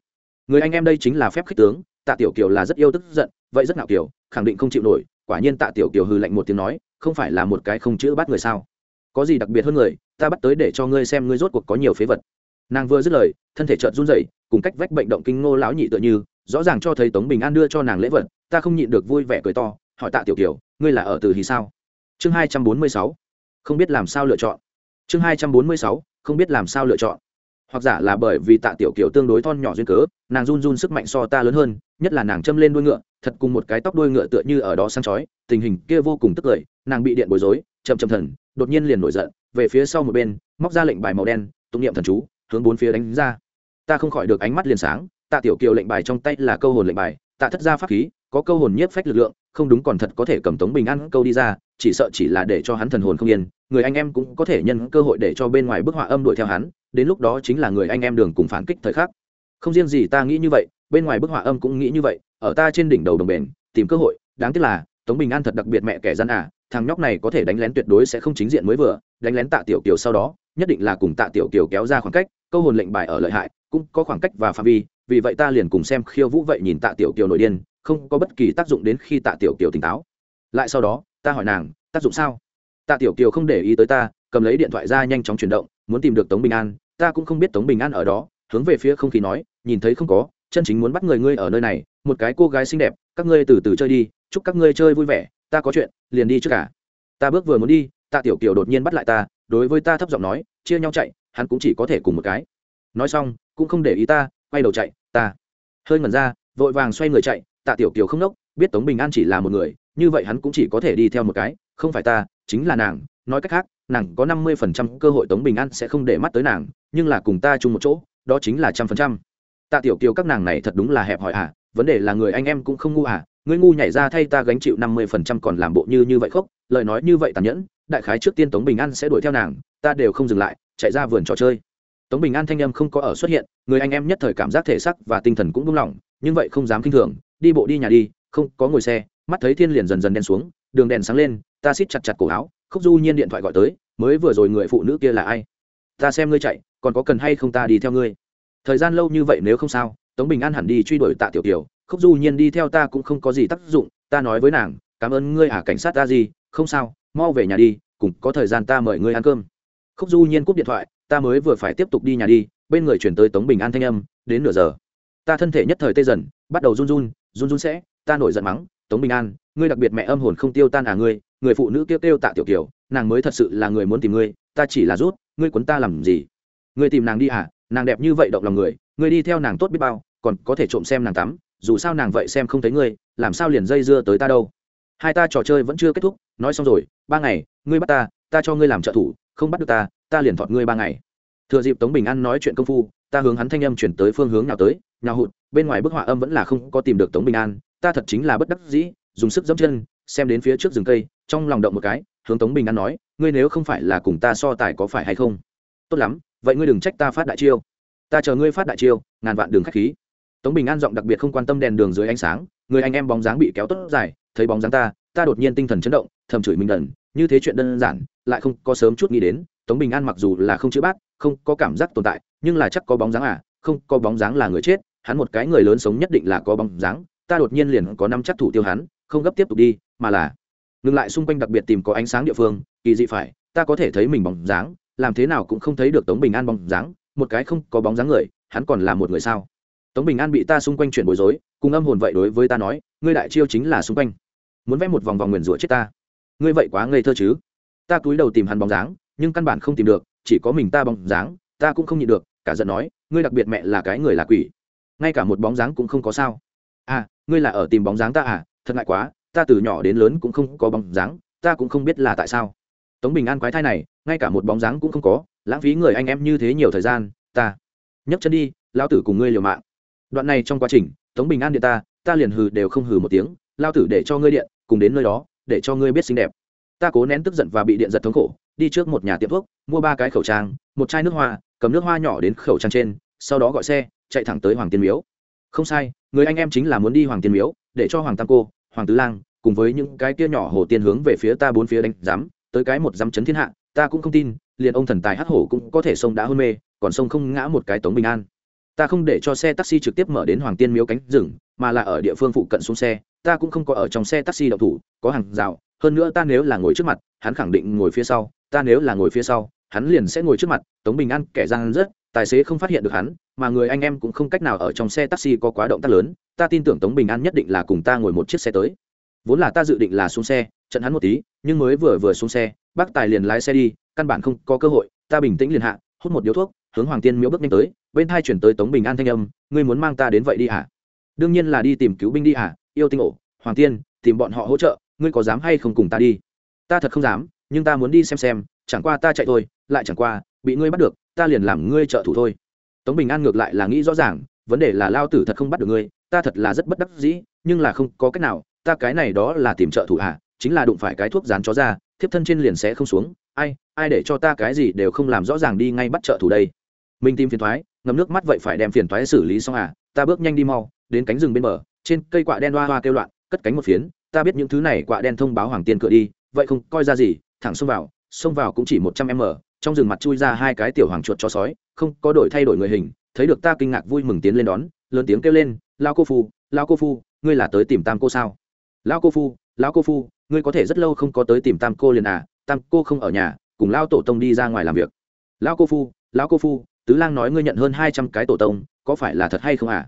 Người anh em đây chính là phép khích tướng, tạ tiểu kiều là rất yêu tức giận, vậy rất ngạo kiều, khẳng định không chịu nổi, quả nhiên tạ tiểu kiều hư lạnh một tiếng nói, không phải là một cái không chữ bắt người sao? Có gì đặc biệt hơn người, ta bắt tới để cho ngươi xem ngươi rốt cuộc có nhiều phế vật. Nàng vừa dứt lời, thân thể trợn run rẩy, cùng cách vách bệnh động kinh ngô lão nhị tựa như, rõ ràng cho thấy tống bình an đưa cho nàng lễ vật, ta không nhịn được vui vẻ cười to hỏi tạ tiểu kiều, ngươi là ở từ hì sao? Chương hai trăm bốn mươi sáu, không biết làm sao lựa chọn. Chương hai trăm bốn mươi sáu, không biết làm sao lựa chọn. Hoặc giả là bởi vì tạ tiểu kiều tương đối thon nhỏ duyên cớ, nàng run run sức mạnh so ta lớn hơn, nhất là nàng châm lên đuôi ngựa, thật cùng một cái tóc đuôi ngựa tựa như ở đó sáng chói, tình hình kia vô cùng tức cười, nàng bị điện bối rối, chậm chậm thần, đột nhiên liền nổi giận, về phía sau một bên, móc ra lệnh bài màu đen, tụng niệm thần chú, hướng bốn phía đánh ra. Ta không khỏi được ánh mắt liền sáng, tạ tiểu kiều lệnh bài trong tay là câu hồn lệnh bài, tạ thất gia pháp khí, có câu hồn nhiếp phách lực lượng không đúng còn thật có thể cầm tống bình an câu đi ra, chỉ sợ chỉ là để cho hắn thần hồn không yên, người anh em cũng có thể nhân cơ hội để cho bên ngoài bức họa âm đuổi theo hắn, đến lúc đó chính là người anh em đường cùng phản kích thời khắc. Không riêng gì ta nghĩ như vậy, bên ngoài bức họa âm cũng nghĩ như vậy, ở ta trên đỉnh đầu đồng bền, tìm cơ hội, đáng tiếc là, tống bình an thật đặc biệt mẹ kẻ gian à thằng nhóc này có thể đánh lén tuyệt đối sẽ không chính diện mới vừa, đánh lén tạ tiểu kiều sau đó, nhất định là cùng tạ tiểu kiều kéo ra khoảng cách, câu hồn lệnh bài ở lợi hại, cũng có khoảng cách và phạm vi, vì vậy ta liền cùng xem khiêu vũ vậy nhìn tạ tiểu kiều nổi điên không có bất kỳ tác dụng đến khi tạ tiểu kiều tỉnh táo. Lại sau đó, ta hỏi nàng, tác dụng sao? Tạ tiểu kiều không để ý tới ta, cầm lấy điện thoại ra nhanh chóng chuyển động, muốn tìm được tống bình an. Ta cũng không biết tống bình an ở đó, hướng về phía không khí nói, nhìn thấy không có, chân chính muốn bắt người ngươi ở nơi này, một cái cô gái xinh đẹp, các ngươi từ từ chơi đi, chúc các ngươi chơi vui vẻ, ta có chuyện, liền đi trước cả. Ta bước vừa muốn đi, tạ tiểu kiều đột nhiên bắt lại ta, đối với ta thấp giọng nói, chia nhau chạy, hắn cũng chỉ có thể cùng một cái. Nói xong, cũng không để ý ta, quay đầu chạy, ta. Hơi ngẩn ra, vội vàng xoay người chạy tạ tiểu kiều không nốc, biết tống bình an chỉ là một người, như vậy hắn cũng chỉ có thể đi theo một cái, không phải ta, chính là nàng. Nói cách khác, nàng có năm mươi phần trăm cơ hội tống bình an sẽ không để mắt tới nàng, nhưng là cùng ta chung một chỗ, đó chính là trăm phần trăm. Tạ tiểu kiều các nàng này thật đúng là hẹp hòi à vấn đề là người anh em cũng không ngu à ngươi ngu nhảy ra thay ta gánh chịu năm mươi phần trăm còn làm bộ như như vậy khóc lời nói như vậy tàn nhẫn, đại khái trước tiên tống bình an sẽ đuổi theo nàng, ta đều không dừng lại, chạy ra vườn trò chơi. Tống bình an thanh em không có ở xuất hiện, người anh em nhất thời cảm giác thể sắc và tinh thần cũng buông lỏng, nhưng vậy không dám k i n h thường đi bộ đi nhà đi, không có ngồi xe, mắt thấy thiên liền dần dần đen xuống, đường đèn sáng lên, ta xít chặt chặt cổ áo, khúc du nhiên điện thoại gọi tới, mới vừa rồi người phụ nữ kia là ai? Ta xem ngươi chạy, còn có cần hay không ta đi theo ngươi? Thời gian lâu như vậy nếu không sao, tống bình an hẳn đi truy đuổi tạ tiểu tiểu khúc du nhiên đi theo ta cũng không có gì tác dụng, ta nói với nàng, cảm ơn ngươi à cảnh sát ta gì, không sao, mau về nhà đi, cùng có thời gian ta mời ngươi ăn cơm. Khúc du nhiên cúp điện thoại, ta mới vừa phải tiếp tục đi nhà đi, bên người chuyển tới tống bình an thanh âm, đến nửa giờ. Ta thân thể nhất thời tê dần, bắt đầu run run run run sẽ, ta nổi giận mắng, tống bình an, ngươi đặc biệt mẹ âm hồn không tiêu tan à ngươi, người phụ nữ kêu kêu tạ tiểu kiều, nàng mới thật sự là người muốn tìm ngươi, ta chỉ là rút, ngươi quấn ta làm gì? Ngươi tìm nàng đi à nàng đẹp như vậy động lòng người, ngươi đi theo nàng tốt biết bao, còn có thể trộm xem nàng tắm, dù sao nàng vậy xem không thấy ngươi, làm sao liền dây dưa tới ta đâu? Hai ta trò chơi vẫn chưa kết thúc, nói xong rồi, ba ngày, ngươi bắt ta ta cho ngươi làm trợ thủ, không bắt được ta ta liền thọt ngươi ba ngày. Thừa dịp tống bình an nói chuyện công phu, ta hướng hắn thanh âm chuyển tới phương hướng nào tới nào hụt, bên ngoài bức họa âm vẫn là không có tìm được tống bình an, ta thật chính là bất đắc dĩ, dùng sức dẫm chân, xem đến phía trước rừng cây, trong lòng động một cái, hướng tống bình an nói, ngươi nếu không phải là cùng ta so tài có phải hay không? Tốt lắm, vậy ngươi đừng trách ta phát đại chiêu. Ta chờ ngươi phát đại chiêu, ngàn vạn đường k h á c h khí. Tống bình an giọng đặc biệt không quan tâm đèn đường dưới ánh sáng, người anh em bóng dáng bị kéo tốt dài, thấy bóng dáng ta ta đột nhiên tinh thần chấn động, thầm chửi mình đần như thế chuyện đơn giản, lại không có sớm chút nghĩ đến, tống bình an mặc dù là không chữ bát, không có cảm giác tồn tại, nhưng là chắc có bóng dáng à không có bóng dáng là người chết, hắn một cái người lớn sống nhất định là có bóng dáng, ta đột nhiên liền có năm chắc thủ tiêu hắn, không gấp tiếp tục đi, mà là ngừng lại xung quanh đặc biệt tìm có ánh sáng địa phương, kỳ dị phải, ta có thể thấy mình bóng dáng, làm thế nào cũng không thấy được tống bình an bóng dáng, một cái không có bóng dáng người, hắn còn là một người sao? Tống bình an bị ta xung quanh chuyển bối rối, cùng âm hồn vậy đối với ta nói, ngươi đại chiêu chính là xung quanh. Muốn vẽ một vòng vòng nguyền rủa chết ta. Ngươi vậy quá ngây thơ chứ? Ta cúi đầu tìm hắn bóng dáng, nhưng căn bản không tìm được, chỉ có mình ta bóng dáng, ta cũng không nhịn được cả giận nói, ngươi đặc biệt mẹ là cái người là quỷ. Ngay cả một bóng dáng cũng không có sao. À ngươi là ở tìm bóng dáng ta à? Thật ngại quá, ta từ nhỏ đến lớn cũng không có bóng dáng, ta cũng không biết là tại sao. Tống bình an quái thai này, ngay cả một bóng dáng cũng không có, lãng phí người anh em như thế nhiều thời gian, ta nhấc chân đi, lao tử cùng ngươi liều mạng. Đoạn này trong quá trình, tống bình an điện ta ta liền hừ đều không hừ một tiếng, lao tử để cho ngươi điện, cùng đến nơi đó, để cho ngươi biết xinh đẹp. Ta cố nén tức giận và bị điện giật thống khổ, đi trước một nhà tiệm thuốc, mua ba cái khẩu trang, một chai nước hoa cầm nước hoa nhỏ đến khẩu trang trên, sau đó gọi xe, chạy thẳng tới hoàng tiên miếu. Không sai, người anh em chính là muốn đi hoàng tiên miếu, để cho hoàng tam cô, hoàng tứ lang cùng với những cái kia nhỏ hồ tiên hướng về phía ta bốn phía đánh giám, tới cái một dăm chấn thiên hạ, ta cũng không tin, liền ông thần tài hát hổ cũng có thể sông đã hôn mê, còn sông không ngã một cái tống bình an. Ta không để cho xe taxi trực tiếp mở đến hoàng tiên miếu cánh rừng, mà là ở địa phương phụ cận xuống xe, ta cũng không có ở trong xe taxi đậu thủ, có hàng rào, hơn nữa ta nếu là ngồi trước mặt, hắn khẳng định ngồi phía sau, ta nếu là ngồi phía sau hắn liền sẽ ngồi trước mặt, tống bình an kẻ gian rất, tài xế không phát hiện được hắn, mà người anh em cũng không cách nào ở trong xe taxi có quá động tác lớn, ta tin tưởng tống bình an nhất định là cùng ta ngồi một chiếc xe tới. Vốn là ta dự định là xuống xe, trận hắn một tí, nhưng mới vừa vừa xuống xe, bác tài liền lái xe đi, căn bản không có cơ hội, ta bình tĩnh liền hạ, hút một điếu thuốc, hướng hoàng tiên miếu bước nhanh tới, bên thai chuyển tới tống bình an thanh âm, ngươi muốn mang ta đến vậy đi hả? Đương nhiên là đi tìm cứu binh đi hả, yêu tinh ổ, hoàng tiên, tìm bọn họ hỗ trợ, ngươi có dám hay không cùng ta đi? Ta thật không dám, nhưng ta muốn đi xem xem, chẳng qua ta chạy thôi lại chẳng qua, bị ngươi bắt được, ta liền làm ngươi trợ thủ thôi. Tống bình an ngược lại là nghĩ rõ ràng, vấn đề là lao tử thật không bắt được ngươi, ta thật là rất bất đắc dĩ, nhưng là không có cách nào, ta cái này đó là tìm trợ thủ hạ chính là đụng phải cái thuốc dán chó ra, thiếp thân trên liền sẽ không xuống, ai ai để cho ta cái gì đều không làm rõ ràng đi ngay bắt trợ thủ đây. Mình tìm phiền thoái ngầm nước mắt vậy phải đem phiền thoái xử lý xong à ta bước nhanh đi mau, đến cánh rừng bên bờ, trên cây quạ đen hoa hoa kêu loạn, cất cánh một phiến, ta biết những thứ này quạ đen thông báo hoàng tiên cửa đi, vậy không coi ra gì, thẳng xông vào xông vào cũng chỉ một trăm m trong rừng mặt chui ra hai cái tiểu hoàng chuột cho sói, không có đổi thay đổi người hình, thấy được ta kinh ngạc vui mừng tiến lên đón, lớn tiếng kêu lên lao cô phu lao cô phu, ngươi là tới tìm tam cô sao? Lao cô phu lao cô phu, ngươi có thể rất lâu không có tới tìm tam cô liền à tam cô không ở nhà, cùng lao tổ tông đi ra ngoài làm việc. Lao cô phu lao cô phu, tứ lang nói ngươi nhận hơn hai trăm cái tổ tông, có phải là thật hay không à?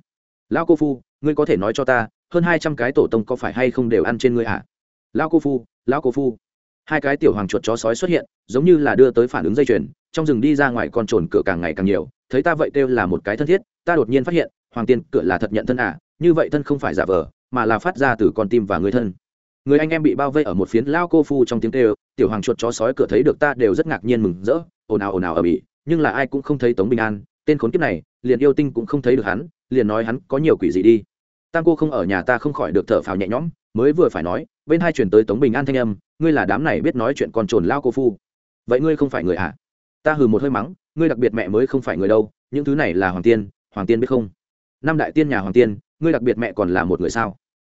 Lao cô phu, ngươi có thể nói cho ta, hơn hai trăm cái tổ tông có phải hay không đều ăn trên ngươi à? Lao cô phu lao cô phu hai cái tiểu hoàng chuột chó sói xuất hiện, giống như là đưa tới phản ứng dây chuyền, trong rừng đi ra ngoài con trồn cửa càng ngày càng nhiều, thấy ta vậy kêu là một cái thân thiết, ta đột nhiên phát hiện, hoàng tiên cửa là thật nhận thân à như vậy thân không phải giả vờ, mà là phát ra từ con tim và người thân. Người anh em bị bao vây ở một phiến lao cô phu trong tiếng kêu, tiểu hoàng chuột chó sói cửa thấy được ta đều rất ngạc nhiên mừng rỡ, ồn ào ồn ào ở bỉ nhưng là ai cũng không thấy tống bình an, tên khốn kiếp này, liền yêu tinh cũng không thấy được hắn, liền nói hắn có nhiều quỷ gì đi. Tam cô không ở nhà ta không khỏi được thở phào nhẹ nhõm, mới vừa phải nói bên hai chuyển tới tống bình an thanh âm, ngươi là đám này biết nói chuyện còn trồn lao cô phu. Vậy ngươi không phải người hả? À? ta hừ một hơi mắng, ngươi đặc biệt mẹ mới không phải người đâu, những thứ này là hoàng tiên hoàng tiên biết không? Năm đại tiên nhà hoàng tiên, ngươi đặc biệt mẹ còn là một người sao?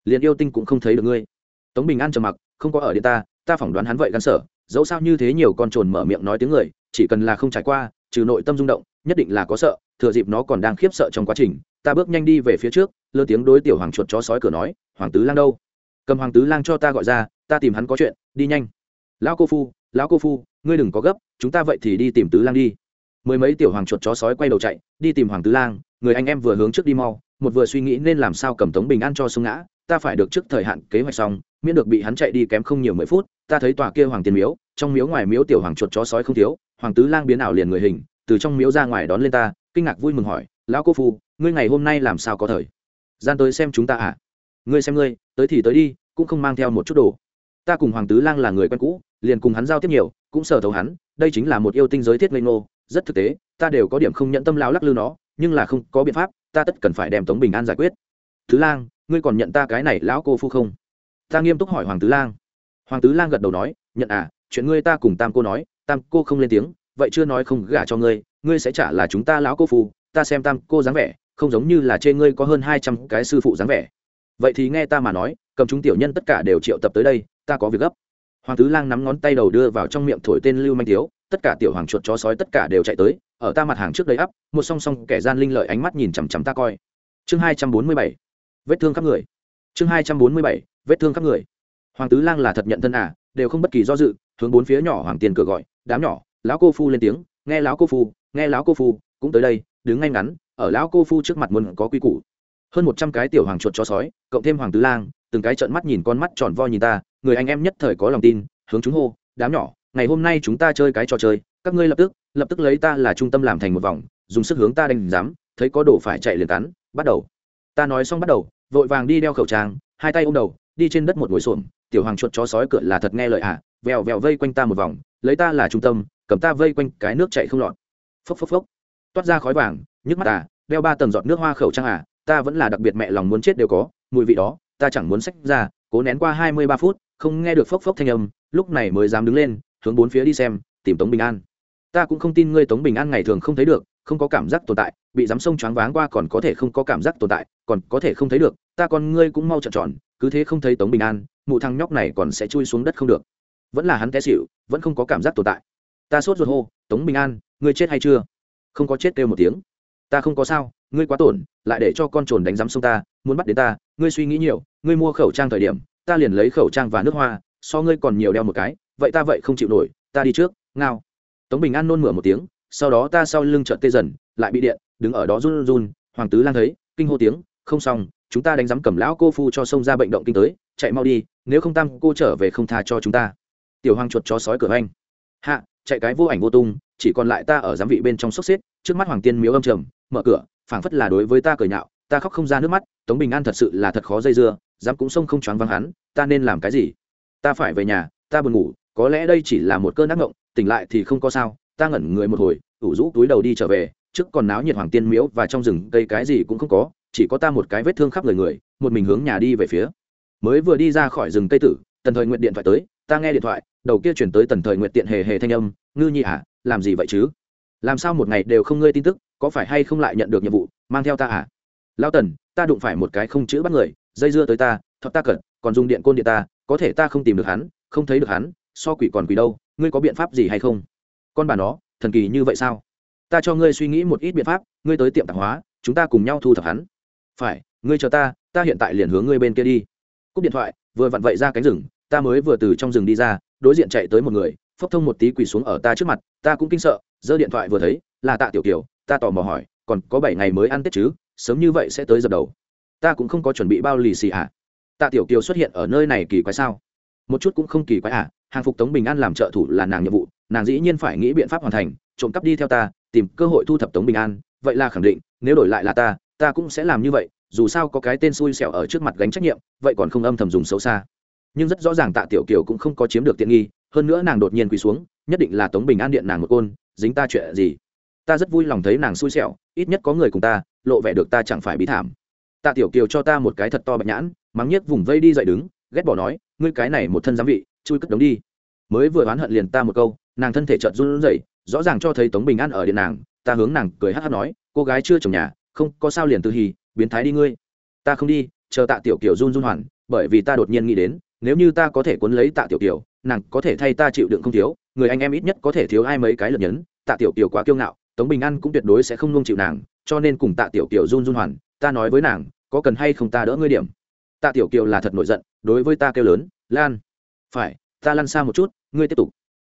Liền yêu tinh cũng không thấy được ngươi. Tống bình an trầm mặc, không có ở điện ta ta phỏng đoán hắn vậy gắn sở dẫu sao như thế nhiều con trồn mở miệng nói tiếng người, chỉ cần là không trải qua, trừ nội tâm rung động, nhất định là có sợ, thừa dịp nó còn đang khiếp sợ trong quá trình, ta bước nhanh đi về phía trước lơ tiếng đối tiểu hoàng chuột chó sói cửa nói, hoàng tứ lang đâu? Cầm hoàng tứ lang cho ta gọi ra, ta tìm hắn có chuyện, đi nhanh. Lão cô phu, lão cô phu, ngươi đừng có gấp, chúng ta vậy thì đi tìm tứ lang đi. Mười mấy tiểu hoàng chuột chó sói quay đầu chạy, đi tìm hoàng tứ lang, người anh em vừa hướng trước đi mau, một vừa suy nghĩ nên làm sao cầm tống bình an cho xuống ngã, ta phải được trước thời hạn kế hoạch xong, miễn được bị hắn chạy đi kém không nhiều mười phút, ta thấy tòa kia hoàng tiền miếu, trong miếu ngoài miếu tiểu hoàng chuột chó sói không thiếu, hoàng tứ lang biến ảo liền người hình, từ trong miếu ra ngoài đón lên ta, kinh ngạc vui mừng hỏi, lão cô phu, ngươi ngày hôm nay làm sao có thời? Gian tới xem chúng ta à? Ngươi xem ngươi, tới thì tới đi, cũng không mang theo một chút đồ. Ta cùng hoàng tứ lang là người quen cũ, liền cùng hắn giao tiếp nhiều, cũng sở thấu hắn, đây chính là một yêu tinh giới thiết ngây ngô, rất thực tế, ta đều có điểm không nhận tâm lao lắc lư nó, nhưng là không có biện pháp, ta tất cần phải đem tống bình an giải quyết. Thứ lang, ngươi còn nhận ta cái này lão cô phu không? Ta nghiêm túc hỏi hoàng tứ lang. Hoàng tứ lang gật đầu nói, nhận à chuyện ngươi ta cùng tam cô nói, tam cô không lên tiếng, vậy chưa nói không gả cho ngươi ngươi sẽ trả là chúng ta lão cô phu, ta xem tam cô dáng vẻ, không giống như là trên ngươi có hơn hai trăm cái sư phụ dáng vẻ vậy thì nghe ta mà nói, cầm chúng tiểu nhân tất cả đều triệu tập tới đây, ta có việc gấp. Hoàng tứ lang nắm ngón tay đầu đưa vào trong miệng thổi tên lưu manh tiếu, tất cả tiểu hoàng chuột chó sói tất cả đều chạy tới, ở ta mặt hàng trước đầy ắp, một song song kẻ gian linh lợi ánh mắt nhìn chằm chằm ta coi. Chương hai trăm bốn mươi bảy, vết thương khắp người. Chương hai trăm bốn mươi bảy, vết thương khắp người. Hoàng tứ lang là thật nhận thân à đều không bất kỳ do dự, hướng bốn phía nhỏ hoàng tiền cửa gọi, đám nhỏ, lão cô phu lên tiếng, nghe lão cô phu, nghe lão cô phu, cũng tới đây, đứng ngay ngắn, ở lão cô phu trước mặt muốn có quy củ hơn một trăm cái tiểu hoàng chuột chó sói cộng thêm hoàng tứ lang từng cái trợn mắt nhìn con mắt tròn vo nhìn ta người anh em nhất thời có lòng tin hướng chúng hô đám nhỏ ngày hôm nay chúng ta chơi cái trò chơi các ngươi lập tức lập tức lấy ta là trung tâm làm thành một vòng dùng sức hướng ta đánh giám thấy có đồ phải chạy liền cắn bắt đầu. Ta nói xong bắt đầu vội vàng đi đeo khẩu trang hai tay ôm đầu đi trên đất một ngồi xổm tiểu hoàng chuột chó sói cửa là thật nghe lời ạ à, vèo vèo vây quanh ta một vòng lấy ta là trung tâm cầm ta vây quanh cái nước chạy không lọt. Phốc phốc phốc. Toát ra khói vàng nhức mắt à đeo ba tầng giọt nước hoa khẩu trang à ta vẫn là đặc biệt mẹ lòng muốn chết đều có, mùi vị đó, ta chẳng muốn sách ra, cố nén qua hai mươi ba phút, không nghe được phốc phốc thanh âm, lúc này mới dám đứng lên, hướng bốn phía đi xem, tìm tống bình an. Ta cũng không tin ngươi tống bình an ngày thường không thấy được, không có cảm giác tồn tại, bị dám sông choáng váng qua còn có thể không có cảm giác tồn tại, còn có thể không thấy được, ta con ngươi cũng mau trợn tròn, cứ thế không thấy tống bình an, mụ thằng nhóc này còn sẽ chui xuống đất không được. Vẫn là hắn té xịu vẫn không có cảm giác tồn tại. Ta sốt ruột hô, tống bình an, ngươi chết hay chưa? Không có chết kêu một tiếng. Ta không có sao ngươi quá tổn, lại để cho con trồn đánh giám sông ta, muốn bắt đến ta, ngươi suy nghĩ nhiều, ngươi mua khẩu trang thời điểm, ta liền lấy khẩu trang và nước hoa, so ngươi còn nhiều đeo một cái, vậy ta vậy không chịu nổi, ta đi trước, ngao. Tống bình an nôn mửa một tiếng, sau đó ta sau lưng trợn tê dần, lại bị điện, đứng ở đó run run hoàng tứ lang thấy, kinh hô tiếng, không xong, chúng ta đánh giám cầm lão cô phu cho sông ra bệnh động kinh tới, chạy mau đi, nếu không tam cô trở về không tha cho chúng ta. Tiểu hoàng chuột chó sói cửa anh hạ, chạy cái vô ảnh vô tung, chỉ còn lại ta ở giám vị bên trong sốc xếp, trước mắt hoàng tiên miếu âm trầm, mở cửa phảng phất là đối với ta cười nhạo, ta khóc không ra nước mắt, tống bình an thật sự là thật khó dây dưa, dám cũng sông không choáng vắng hắn, ta nên làm cái gì? Ta phải về nhà, ta buồn ngủ, có lẽ đây chỉ là một cơn ác ngộng tỉnh lại thì không có sao, ta ngẩn người một hồi, ủ rũ túi đầu đi trở về, trước còn náo nhiệt hoàng tiên miếu và trong rừng cây cái gì cũng không có, chỉ có ta một cái vết thương khắp người người, một mình hướng nhà đi về phía. Mới vừa đi ra khỏi rừng cây tử, tần thời nguyện điện thoại tới, ta nghe điện thoại, đầu kia chuyển tới tần thời nguyện tiện hề hề thanh âm, ngư nhi à làm gì vậy chứ? Làm sao một ngày đều không ngươi tin tức có phải hay không lại nhận được nhiệm vụ, mang theo ta à? Lao tần, ta đụng phải một cái không chữ bắt người, dây dưa tới ta thật ta cẩn còn dùng điện côn điện ta, có thể ta không tìm được hắn, không thấy được hắn, so quỷ còn quỷ đâu, ngươi có biện pháp gì hay không? Con bà nó, thần kỳ như vậy sao? Ta cho ngươi suy nghĩ một ít biện pháp, ngươi tới tiệm tạp hóa, chúng ta cùng nhau thu thập hắn. Phải, ngươi chờ ta ta hiện tại liền hướng ngươi bên kia đi. Cúp điện thoại, vừa vặn vậy ra cánh rừng, ta mới vừa từ trong rừng đi ra, đối diện chạy tới một người, phốc thông một tí quỳ xuống ở ta trước mặt, ta cũng kinh sợ, giơ điện thoại vừa thấy, là tạ tiểu kiều ta tò mò hỏi, còn có bảy ngày mới ăn tết chứ, sớm như vậy sẽ tới dập đầu ta cũng không có chuẩn bị bao lì xì ạ à. tạ tiểu kiều xuất hiện ở nơi này kỳ quái sao một chút cũng không kỳ quái ạ à. hàng phục tống bình an làm trợ thủ là nàng nhiệm vụ, nàng dĩ nhiên phải nghĩ biện pháp hoàn thành, trộm cắp đi theo ta, tìm cơ hội thu thập tống bình an, vậy là khẳng định, nếu đổi lại là ta ta cũng sẽ làm như vậy, dù sao có cái tên xui xẻo ở trước mặt gánh trách nhiệm, vậy còn không âm thầm dùng xấu xa nhưng rất rõ ràng tạ tiểu kiều cũng không có chiếm được tiện nghi, hơn nữa nàng đột nhiên quỳ xuống, nhất định là tống bình an điện nàng một côn, dính ta chuyện gì ta rất vui lòng thấy nàng xui xẻo, ít nhất có người cùng ta, lộ vẻ được ta chẳng phải bí thảm. Tạ tiểu kiều cho ta một cái thật to bạch nhãn, mắng nhất vùng vây đi dậy đứng, ghét bỏ nói, ngươi cái này một thân giám vị, chui cất đống đi. Mới vừa oán hận liền ta một câu, nàng thân thể chợt run rẩy, rõ ràng cho thấy tống bình an ở điện nàng, ta hướng nàng cười hát hát nói, cô gái chưa chồng nhà, không, có sao liền từ hì, biến thái đi ngươi. Ta không đi, chờ tạ tiểu kiều run run hoàn, bởi vì ta đột nhiên nghĩ đến, nếu như ta có thể cuốn lấy tạ tiểu kiều, nàng có thể thay ta chịu đựng không thiếu, người anh em ít nhất có thể thiếu ai mấy cái lượt nhấn, tạ tiểu kiều quá kiêu ngạo tống bình an cũng tuyệt đối sẽ không nung chịu nàng, cho nên cùng tạ tiểu kiều run run hoàn, ta nói với nàng, có cần hay không ta đỡ ngươi điểm? Tạ tiểu kiều là thật nổi giận, đối với ta kêu lớn, lan, phải, ta lăn xa một chút, ngươi tiếp tục.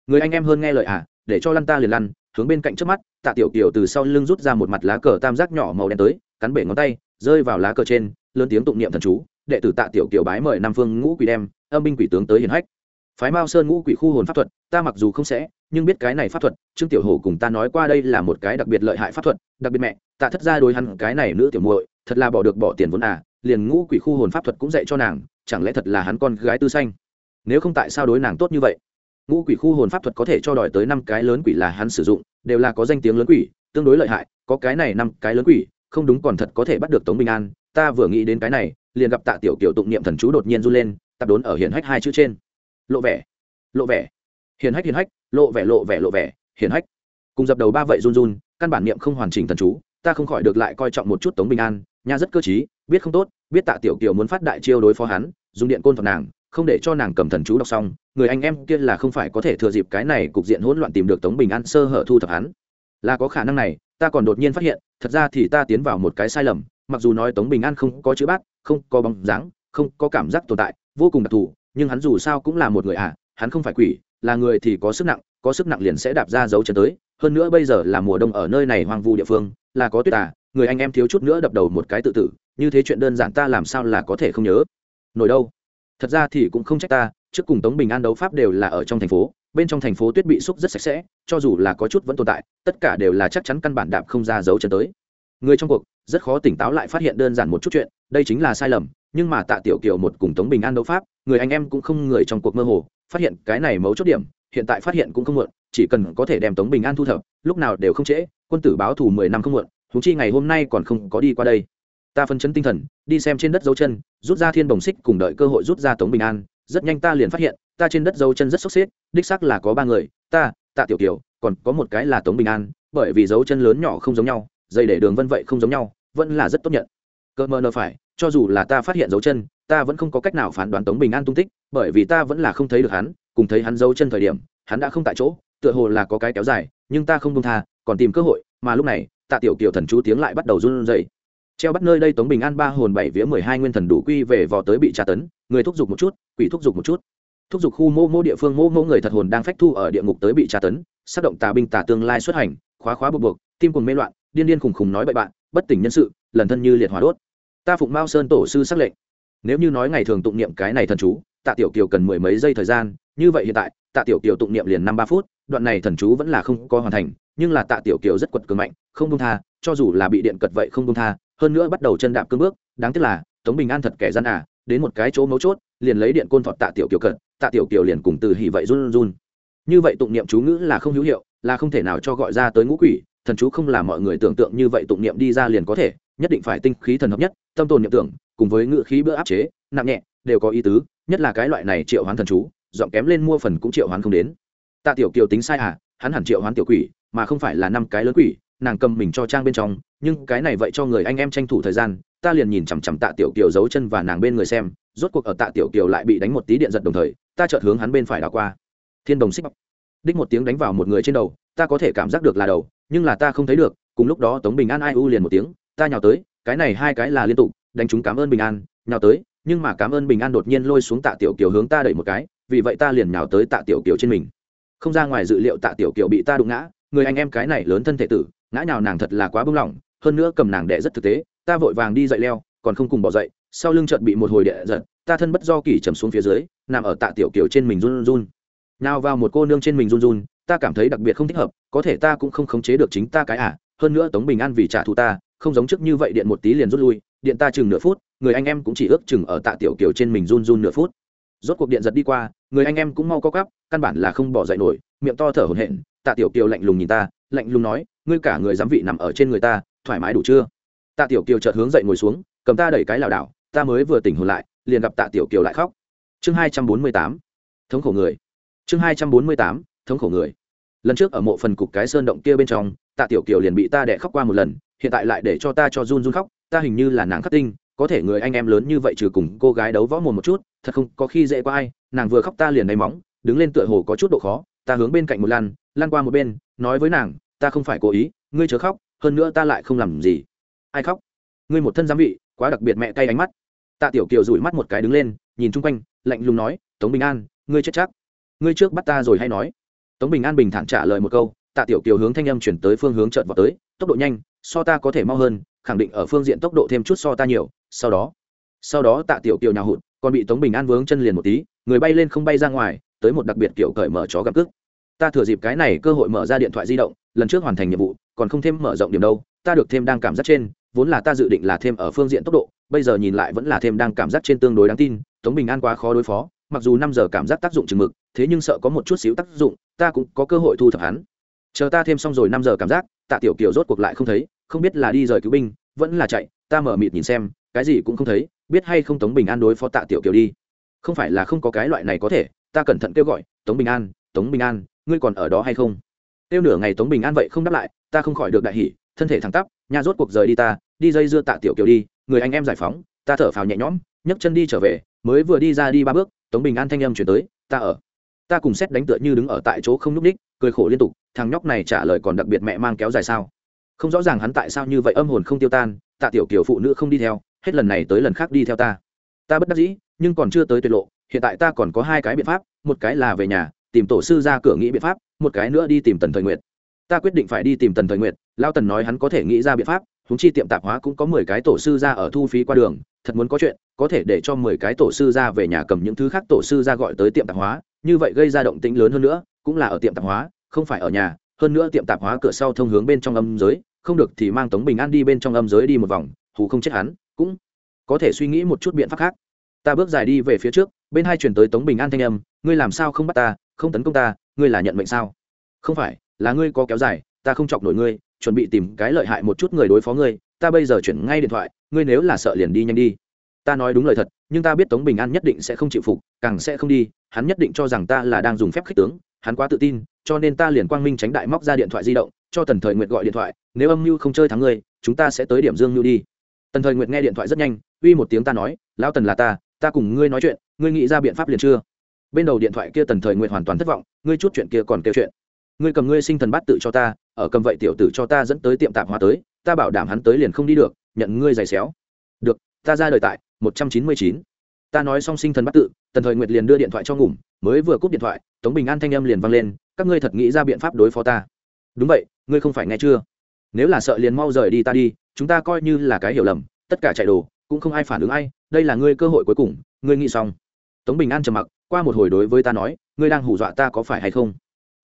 Người anh em hơn nghe lời à để cho lăn ta liền lăn. Hướng bên cạnh trước mắt, tạ tiểu kiều từ sau lưng rút ra một mặt lá cờ tam giác nhỏ màu đen tới, cắn bể ngón tay, rơi vào lá cờ trên, lớn tiếng tụng niệm thần chú, đệ tử tạ tiểu kiều bái mời nam phương ngũ quỷ đem âm binh quỷ tướng tới hiền hách. Phái mao sơn ngũ quỷ khu hồn pháp thuật, ta mặc dù không sẽ nhưng biết cái này pháp thuật, trương tiểu hổ cùng ta nói qua đây là một cái đặc biệt lợi hại pháp thuật, đặc biệt mẹ tạ thất ra đôi hắn cái này nữ tiểu muội, thật là bỏ được bỏ tiền vốn à liền ngũ quỷ khu hồn pháp thuật cũng dạy cho nàng, chẳng lẽ thật là hắn con gái tư xanh nếu không tại sao đối nàng tốt như vậy? Ngũ quỷ khu hồn pháp thuật có thể cho đòi tới năm cái lớn quỷ là hắn sử dụng, đều là có danh tiếng lớn quỷ, tương đối lợi hại, có cái này năm cái lớn quỷ, không đúng còn thật có thể bắt được tống bình an, ta vừa nghĩ đến cái này, liền gặp tạ tiểu kiểu tụng niệm thần chú đột nhiên run lên, tập đốn ở hiển hách hai chữ trên. Lộ vẻ. Lộ vẻ hiển hách hiển hách, lộ vẻ lộ vẻ lộ vẻ hiển hách. Cùng dập đầu ba vậy run run, căn bản niệm không hoàn chỉnh thần chú, ta không khỏi được lại coi trọng một chút tống bình an nha rất cơ t biết không tốt, biết tạ tiểu kiều muốn phát đại chiêu đối phó hắn, dùng điện côn thuật nàng, không để cho nàng cầm thần chú đọc xong, người anh em kia là không phải có thể thừa dịp cái này cục diện hỗn loạn tìm được tống bình an sơ hở thu thập hắn. Là có khả năng này, ta còn đột nhiên phát hiện, thật ra thì ta tiến vào một cái sai lầm, mặc dù nói tống bình an không có chữ bát, không có bóng dáng, không có cảm giác tồn tại, vô cùng đặc thù, nhưng hắn dù sao cũng là một người à hắn không phải quỷ, là người thì có sức nặng, có sức nặng liền sẽ đạp ra dấu chân tới. Hơn nữa bây giờ là mùa đông ở nơi này hoang vu địa phương, là có tuyết à người anh em thiếu chút nữa đập đầu một cái tự tử, như thế chuyện đơn giản ta làm sao là có thể không nhớ? Nổi đâu? Thật ra thì cũng không trách ta, trước cùng tống bình an đấu pháp đều là ở trong thành phố, bên trong thành phố tuyết bị xúc rất sạch sẽ, cho dù là có chút vẫn tồn tại, tất cả đều là chắc chắn căn bản đạp không ra dấu chân tới. Người trong cuộc, rất khó tỉnh táo lại phát hiện đơn giản một chút chuyện, đây chính là sai lầm, nhưng mà tạ tiểu kiều một cùng tống bình an đấu pháp, người anh em cũng không người trong cuộc mơ hồ phát hiện cái này mấu chốt điểm, hiện tại phát hiện cũng không muộn, chỉ cần có thể đem tống bình an thu thập, lúc nào đều không trễ, quân tử báo thù mười năm không muộn thú chi ngày hôm nay còn không có đi qua đây. Ta phân chấn tinh thần, đi xem trên đất dấu chân, rút ra thiên bồng xích cùng đợi cơ hội rút ra tống bình an, rất nhanh ta liền phát hiện, ta trên đất dấu chân rất sốc xếp, đích xác là có ba người, ta, tạ tiểu kiều, còn có một cái là tống bình an, bởi vì dấu chân lớn nhỏ không giống nhau, dây để đường vân vậy không giống nhau, vẫn là rất tốt nhận. Cơ mơ nơ phải, cho dù là ta phát hiện dấu chân, ta vẫn không có cách nào phán đoán tống bình an tung tích bởi vì ta vẫn là không thấy được hắn, cùng thấy hắn giấu chân thời điểm, hắn đã không tại chỗ, tựa hồ là có cái kéo dài, nhưng ta không đông tha, còn tìm cơ hội, mà lúc này, tạ tiểu kiều thần chú tiếng lại bắt đầu run rẩy. Treo bắt nơi đây tống bình an ba hồn bảy vía mười hai nguyên thần đủ quy về vò tới bị tra tấn, người thúc giục một chút, quỷ thúc giục một chút. Thúc giục khu mô mô địa phương mô mô người thật hồn đang phách thu ở địa ngục tới bị tra tấn, sát động tà binh tà tương lai xuất hành, khóa khóa buộc buộc, tim cùng mê loạn, điên điên khùng khùng nói bậy bạn, bất tỉnh nhân sự, lần thân như liệt hỏa đốt. Ta phụng mao sơn tổ sư xác lệnh. Nếu như nói ngày thường tụng niệm cái này thần chú tạ tiểu kiều cần mười mấy giây thời gian, như vậy hiện tại, tạ tiểu kiều tụng niệm liền năm ba phút, đoạn này thần chú vẫn là không có hoàn thành, nhưng là tạ tiểu kiều rất quật cường mạnh, không công tha, cho dù là bị điện cật vậy không công tha, hơn nữa bắt đầu chân đạp cương bước, đáng tiếc là, tống bình an thật kẻ gian à đến một cái chỗ mấu chốt, liền lấy điện côn thọt tạ tiểu kiều cận tạ tiểu kiều liền cùng từ hỉ vậy run run. Như vậy tụng niệm chú ngữ là không hữu hiệu, là không thể nào cho gọi ra tới ngũ quỷ, thần chú không là mọi người tưởng tượng như vậy tụng niệm đi ra liền có thể, nhất định phải tinh khí thần hợp nhất, tâm tồn niệm tưởng, cùng với ngữ khí bữa áp chế, nặng nhẹ, đều có ý tứ nhất là cái loại này triệu hoán thần chú dọn kém lên mua phần cũng triệu hoán không đến. Tạ tiểu kiều tính sai à hắn hẳn triệu hoán tiểu quỷ, mà không phải là năm cái lớn quỷ, nàng cầm mình cho trang bên trong, nhưng cái này vậy cho người anh em tranh thủ thời gian, ta liền nhìn chằm chằm tạ tiểu kiều giấu chân và nàng bên người xem, rốt cuộc ở tạ tiểu kiều lại bị đánh một tí điện giật đồng thời, ta chợt hướng hắn bên phải đảo qua. Thiên đồng xích bọc. Đích một tiếng đánh vào một người trên đầu, ta có thể cảm giác được là đầu, nhưng là ta không thấy được, cùng lúc đó tống bình an ai u liền một tiếng, ta nhào tới, cái này hai cái là liên tục, đánh chúng cảm ơn bình an, nhào tới nhưng mà cảm ơn bình an đột nhiên lôi xuống tạ tiểu kiều hướng ta đẩy một cái, vì vậy ta liền nhào tới tạ tiểu kiều trên mình. Không ra ngoài dự liệu tạ tiểu kiều bị ta đụng ngã, người anh em cái này lớn thân thể tử, ngã nào nàng thật là quá bưng lỏng, hơn nữa cầm nàng đẻ rất thực tế, ta vội vàng đi dậy leo, còn không cùng bỏ dậy, sau lưng chợt bị một hồi đẻ giật, ta thân bất do kỳ trầm xuống phía dưới, nằm ở tạ tiểu kiều trên mình run run. Nào vào một cô nương trên mình run run, ta cảm thấy đặc biệt không thích hợp, có thể ta cũng không khống chế được chính ta cái à hơn nữa tống bình an vì trả thù ta, không giống trước như vậy điện một tí liền rút lui, điện ta chừng nửa phút người anh em cũng chỉ ước chừng ở tạ tiểu kiều trên mình run run nửa phút. Rốt cuộc điện giật đi qua, người anh em cũng mau co cắp căn bản là không bỏ dậy nổi, miệng to thở hổn hển, tạ tiểu kiều lạnh lùng nhìn ta, lạnh lùng nói, ngươi cả người giám vị nằm ở trên người ta, thoải mái đủ chưa? Tạ tiểu kiều chợt hướng dậy ngồi xuống, cầm ta đẩy cái lảo đảo, ta mới vừa tỉnh hồn lại, liền gặp tạ tiểu kiều lại khóc. Chương hai trăm bốn mươi tám, thống khổ người. Chương hai trăm bốn mươi tám, thống khổ người. Lần trước ở mộ phần cục cái sơn động kia bên trong, tạ tiểu kiều liền bị ta đẻ khóc qua một lần, hiện tại lại để cho ta cho run run khóc, ta hình như là nàng khắc tinh có thể người anh em lớn như vậy trừ cùng cô gái đấu võ mồm một chút thật không có khi dễ qua ai nàng vừa khóc ta liền nấy móng đứng lên tựa hồ có chút độ khó ta hướng bên cạnh một lăn, lan qua một bên nói với nàng ta không phải cố ý ngươi chớ khóc hơn nữa ta lại không làm gì. Ai khóc? Ngươi một thân giám vị quá đặc biệt mẹ cay ánh mắt. Tạ tiểu kiều rủi mắt một cái đứng lên nhìn chung quanh lạnh lùng nói tống bình an ngươi chết chắc. Ngươi trước bắt ta rồi hay nói? Tống bình an bình thản trả lời một câu tạ tiểu kiều hướng thanh âm chuyển tới phương hướng trợn vào tới tốc độ nhanh so ta có thể mau hơn khẳng định ở phương diện tốc độ thêm chút so ta nhiều, sau đó sau đó tạ tiểu kiều nhào hụt, còn bị tống bình an vướng chân liền một tí, người bay lên không bay ra ngoài, tới một đặc biệt kiểu cởi mở chó gặp cước. Ta thừa dịp cái này cơ hội mở ra điện thoại di động, lần trước hoàn thành nhiệm vụ, còn không thêm mở rộng điểm đâu, ta được thêm đang cảm giác trên, vốn là ta dự định là thêm ở phương diện tốc độ, bây giờ nhìn lại vẫn là thêm đang cảm giác trên tương đối đáng tin, tống bình an quá khó đối phó, mặc dù năm giờ cảm giác tác dụng chừng mực, thế nhưng sợ có một chút xíu tác dụng, ta cũng có cơ hội thu thập hắn. Chờ ta thêm xong rồi năm giờ cảm giác, tạ tiểu kiều rốt cuộc lại không thấy không biết là đi rời cứu binh, vẫn là chạy, ta mở mịt nhìn xem, cái gì cũng không thấy, biết hay không tống bình an đối phó tạ tiểu kiều đi. Không phải là không có cái loại này có thể, ta cẩn thận kêu gọi, tống bình an, tống bình an, ngươi còn ở đó hay không? Tiêu nửa ngày tống bình an vậy không đáp lại, ta không khỏi được đại hỉ, thân thể thẳng tắp, nhà rốt cuộc rời đi ta, đi dây dưa tạ tiểu kiều đi, người anh em giải phóng, ta thở phào nhẹ nhõm, nhấc chân đi trở về, mới vừa đi ra đi ba bước, tống bình an thanh âm chuyển tới, ta ở. Ta cùng xét đánh tựa như đứng ở tại chỗ không n ú c ních cười khổ liên tục, thằng nhóc này trả lời còn đặc biệt mẹ mang kéo dài sao? Không rõ ràng hắn tại sao như vậy âm hồn không tiêu tan tạ tiểu kiểu phụ nữ không đi theo hết lần này tới lần khác đi theo ta ta bất đắc dĩ nhưng còn chưa tới tuyệt lộ hiện tại ta còn có hai cái biện pháp một cái là về nhà tìm tổ sư ra cửa nghĩ biện pháp một cái nữa đi tìm tần thời nguyệt. ta quyết định phải đi tìm tần thời nguyệt, lao tần nói hắn có thể nghĩ ra biện pháp húng chi tiệm tạp hóa cũng có mười cái tổ sư ra ở thu phí qua đường thật muốn có chuyện có thể để cho mười cái tổ sư ra về nhà cầm những thứ khác tổ sư ra gọi tới tiệm tạp hóa như vậy gây ra động tĩnh lớn hơn nữa cũng là ở tiệm tạp hóa không phải ở nhà hơn nữa tiệm tạp hóa cửa sau thông hướng bên trong âm giới, không được thì mang tống bình an đi bên trong âm giới đi một vòng, hù không chết hắn, cũng có thể suy nghĩ một chút biện pháp khác. Ta bước dài đi về phía trước, bên hai chuyển tới tống bình an thanh âm, ngươi làm sao không bắt ta, không tấn công ta, ngươi là nhận mệnh sao? Không phải, là ngươi có kéo dài, ta không chọc nổi ngươi, chuẩn bị tìm cái lợi hại một chút người đối phó ngươi, ta bây giờ chuyển ngay điện thoại, ngươi nếu là sợ liền đi nhanh đi. Ta nói đúng lời thật, nhưng ta biết tống bình an nhất định sẽ không chịu phục, càng sẽ không đi, hắn nhất định cho rằng ta là đang dùng phép khích tướng hắn quá tự tin, cho nên ta liền quang minh tránh đại móc ra điện thoại di động, cho tần thời nguyệt gọi điện thoại, nếu âm mưu không chơi thắng ngươi, chúng ta sẽ tới điểm dương mưu đi. Tần thời nguyệt nghe điện thoại rất nhanh, uy một tiếng ta nói, lão tần là ta ta cùng ngươi nói chuyện, ngươi nghĩ ra biện pháp liền chưa? Bên đầu điện thoại kia tần thời nguyệt hoàn toàn thất vọng, ngươi chút chuyện kia còn kêu chuyện. Ngươi cầm ngươi sinh thần bắt tự cho ta, ở cầm vậy tiểu tử cho ta dẫn tới tiệm tạp hóa tới, ta bảo đảm hắn tới liền không đi được, nhận ngươi giày xéo. Được, ta ra đời tại một trăm chín mươi chín. Ta nói xong sinh thần bắt tự tần thời nguyệt liền đưa điện thoại cho ngủm, mới vừa cúp điện thoại, tống bình an thanh âm liền vang lên, các ngươi thật nghĩ ra biện pháp đối phó ta. Đúng vậy, ngươi không phải nghe chưa? Nếu là sợ liền mau rời đi ta đi, chúng ta coi như là cái hiểu lầm, tất cả chạy đồ, cũng không ai phản ứng ai, đây là ngươi cơ hội cuối cùng, ngươi nghĩ xong. Tống bình an trầm mặc, qua một hồi đối với ta nói, ngươi đang hù dọa ta có phải hay không?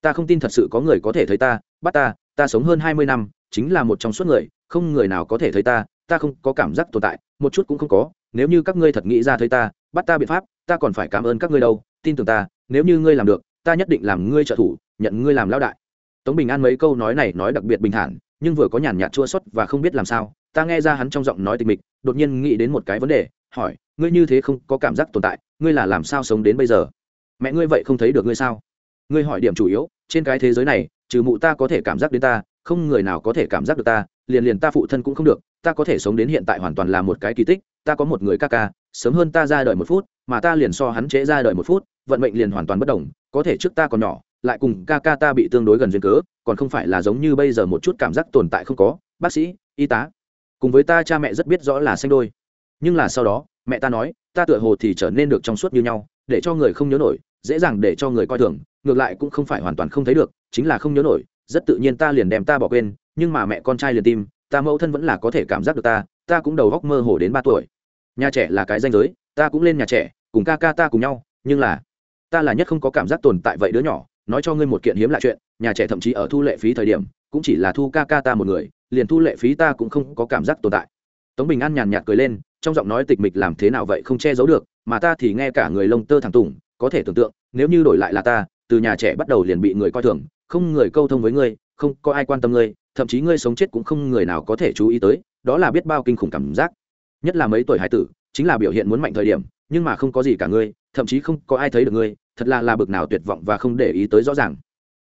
Ta không tin thật sự có người có thể thấy ta, bắt ta ta sống hơn hai mươi năm, chính là một trong suốt người, không người nào có thể thấy ta ta không có cảm giác tồn tại, một chút cũng không có, nếu như các ngươi thật nghĩ ra thấy ta, bắt ta biện pháp ta còn phải cảm ơn các ngươi đâu, tin tưởng ta, nếu như ngươi làm được, ta nhất định làm ngươi trợ thủ, nhận ngươi làm lao đại. Tống bình an mấy câu nói này nói đặc biệt bình thản, nhưng vừa có nhàn nhạt chua xuất và không biết làm sao, ta nghe ra hắn trong giọng nói tịch mịch, đột nhiên nghĩ đến một cái vấn đề, hỏi, ngươi như thế không có cảm giác tồn tại, ngươi là làm sao sống đến bây giờ? Mẹ ngươi vậy không thấy được ngươi sao? Ngươi hỏi điểm chủ yếu, trên cái thế giới này, trừ mụ ta có thể cảm giác đến ta, không người nào có thể cảm giác được ta, liền liền ta phụ thân cũng không được, ta có thể sống đến hiện tại hoàn toàn là một cái kỳ tích, ta có một người ca ca sớm hơn ta ra đời một phút, mà ta liền so hắn trễ ra đời một phút, vận mệnh liền hoàn toàn bất đồng, có thể trước ta còn nhỏ, lại cùng ca ca ta bị tương đối gần duyên cớ, còn không phải là giống như bây giờ một chút cảm giác tồn tại không có, bác sĩ, y tá, cùng với ta cha mẹ rất biết rõ là xanh đôi. Nhưng là sau đó, mẹ ta nói, ta tựa hồ thì trở nên được trong suốt như nhau, để cho người không nhớ nổi, dễ dàng để cho người coi thường, ngược lại cũng không phải hoàn toàn không thấy được, chính là không nhớ nổi, rất tự nhiên ta liền đem ta bỏ quên, nhưng mà mẹ con trai liền tim ta mẫu thân vẫn là có thể cảm giác được ta ta cũng đầu góc mơ hồ đến ba tuổi nhà trẻ là cái danh giới, ta cũng lên nhà trẻ, cùng ca ca ta cùng nhau, nhưng là, ta là nhất không có cảm giác tồn tại vậy đứa nhỏ, nói cho ngươi một kiện hiếm lạ chuyện, nhà trẻ thậm chí ở thu lệ phí thời điểm, cũng chỉ là thu ca ca ta một người, liền thu lệ phí ta cũng không có cảm giác tồn tại. Tống bình an nhàn nhạt cười lên, trong giọng nói tịch mịch làm thế nào vậy không che giấu được, mà ta thì nghe cả người lông tơ thẳng tùng, có thể tưởng tượng, nếu như đổi lại là ta, từ nhà trẻ bắt đầu liền bị người coi thường, không người câu thông với ngươi, không có ai quan tâm ngươi, thậm chí ngươi sống chết cũng không người nào có thể chú ý tới, đó là biết bao kinh khủng cảm giác nhất là mấy tuổi hải tử, chính là biểu hiện muốn mạnh thời điểm, nhưng mà không có gì cả ngươi, thậm chí không có ai thấy được ngươi, thật là là bực nào tuyệt vọng và không để ý tới rõ ràng.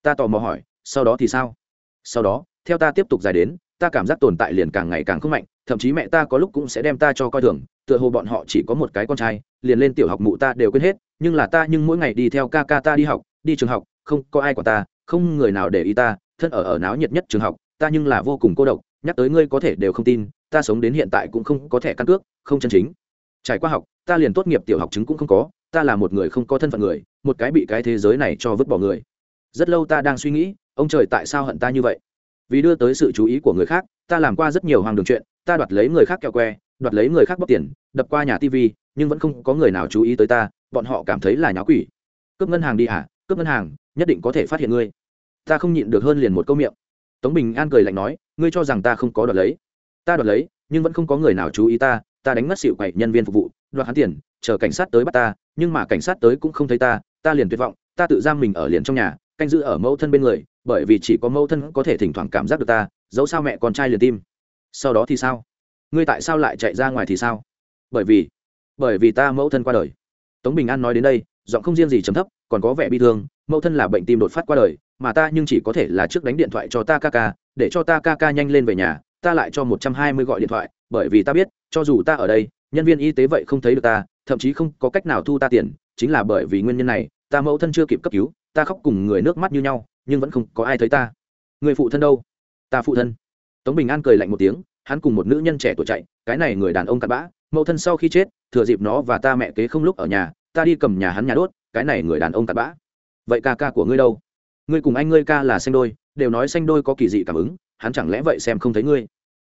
Ta tò mò hỏi, sau đó thì sao? Sau đó, theo ta tiếp tục dài đến, ta cảm giác tồn tại liền càng ngày càng không mạnh, thậm chí mẹ ta có lúc cũng sẽ đem ta cho coi thường, tựa hồ bọn họ chỉ có một cái con trai, liền lên tiểu học mụ ta đều quên hết, nhưng là ta nhưng mỗi ngày đi theo ca ca ta đi học, đi trường học, không có ai của ta, không người nào để ý ta, thân ở ở náo nhiệt nhất trường học, ta nhưng là vô cùng cô độc, nhắc tới ngươi có thể đều không tin ta sống đến hiện tại cũng không có thẻ căn cước, không chân chính. Trải qua học, ta liền tốt nghiệp tiểu học chứng cũng không có, ta là một người không có thân phận người, một cái bị cái thế giới này cho vứt bỏ người. Rất lâu ta đang suy nghĩ, ông trời tại sao hận ta như vậy? Vì đưa tới sự chú ý của người khác, ta làm qua rất nhiều hoàng đường chuyện, ta đoạt lấy người khác kẹo que, đoạt lấy người khác bóc tiền, đập qua nhà tv nhưng vẫn không có người nào chú ý tới ta, bọn họ cảm thấy là nháo quỷ. Cướp ngân hàng đi hả? Cướp ngân hàng, nhất định có thể phát hiện ngươi. Ta không nhịn được hơn liền một câu miệng. Tống bình an cười lạnh nói, ngươi cho rằng ta không có đoạt lấy ta đoạt lấy, nhưng vẫn không có người nào chú ý ta ta đánh mất xịu quậy nhân viên phục vụ, đoạt hắn tiền, chờ cảnh sát tới bắt ta, nhưng mà cảnh sát tới cũng không thấy ta ta liền tuyệt vọng, ta tự giam mình ở liền trong nhà, canh giữ ở mẫu thân bên người, bởi vì chỉ có mẫu thân có thể thỉnh thoảng cảm giác được ta, dẫu sao mẹ con trai liền tim. Sau đó thì sao? Ngươi tại sao lại chạy ra ngoài thì sao? Bởi vì bởi vì ta mẫu thân qua đời. Tống bình an nói đến đây, giọng không riêng gì chấm thấp, còn có vẻ bi thương, mẫu thân là bệnh tim đột phát qua đời, mà ta nhưng chỉ có thể là trước đánh điện thoại cho ta ca ca, để cho ta ca ca nhanh lên về nhà ta lại cho một trăm hai mươi gọi điện thoại, bởi vì ta biết, cho dù ta ở đây, nhân viên y tế vậy không thấy được ta, thậm chí không có cách nào thu ta tiền, chính là bởi vì nguyên nhân này, ta mẫu thân chưa kịp cấp cứu, ta khóc cùng người nước mắt như nhau, nhưng vẫn không có ai thấy ta. Người phụ thân đâu? Ta phụ thân. Tống bình an cười lạnh một tiếng, hắn cùng một nữ nhân trẻ tuổi chạy, cái này người đàn ông cặn bã, mẫu thân sau khi chết, thừa dịp nó và ta mẹ kế không lúc ở nhà, ta đi cầm nhà hắn nhà đốt, cái này người đàn ông cặn bã. Vậy ca ca của ngươi đâu? Ngươi cùng anh ngươi ca là xanh đôi, đều nói xanh đôi có kỳ dị cảm ứng, hắn chẳng lẽ vậy xem không thấy ngươi?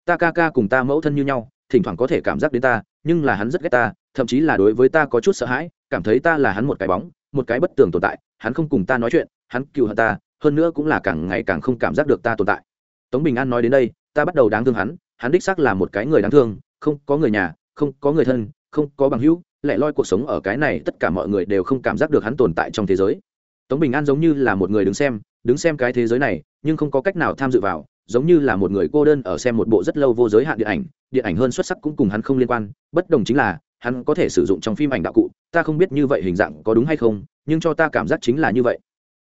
Ta ca ca cùng ta mẫu thân như nhau, thỉnh thoảng có thể cảm giác đến ta, nhưng là hắn rất ghét ta, thậm chí là đối với ta có chút sợ hãi, cảm thấy ta là hắn một cái bóng, một cái bất tường tồn tại, hắn không cùng ta nói chuyện, hắn cựu hận ta, hơn nữa cũng là càng ngày càng không cảm giác được ta tồn tại. Tống bình an nói đến đây, ta bắt đầu đáng thương hắn hắn đích xác là một cái người đáng thương, không có người nhà, không có người thân, không có bằng hữu, lẻ loi cuộc sống ở cái này tất cả mọi người đều không cảm giác được hắn tồn tại trong thế giới. Tống bình an giống như là một người đứng xem đứng xem cái thế giới này, nhưng không có cách nào tham dự vào giống như là một người cô đơn ở xem một bộ rất lâu vô giới hạn điện ảnh điện ảnh hơn xuất sắc cũng cùng hắn không liên quan, bất đồng chính là, hắn có thể sử dụng trong phim ảnh đạo cụ, ta không biết như vậy hình dạng có đúng hay không, nhưng cho ta cảm giác chính là như vậy.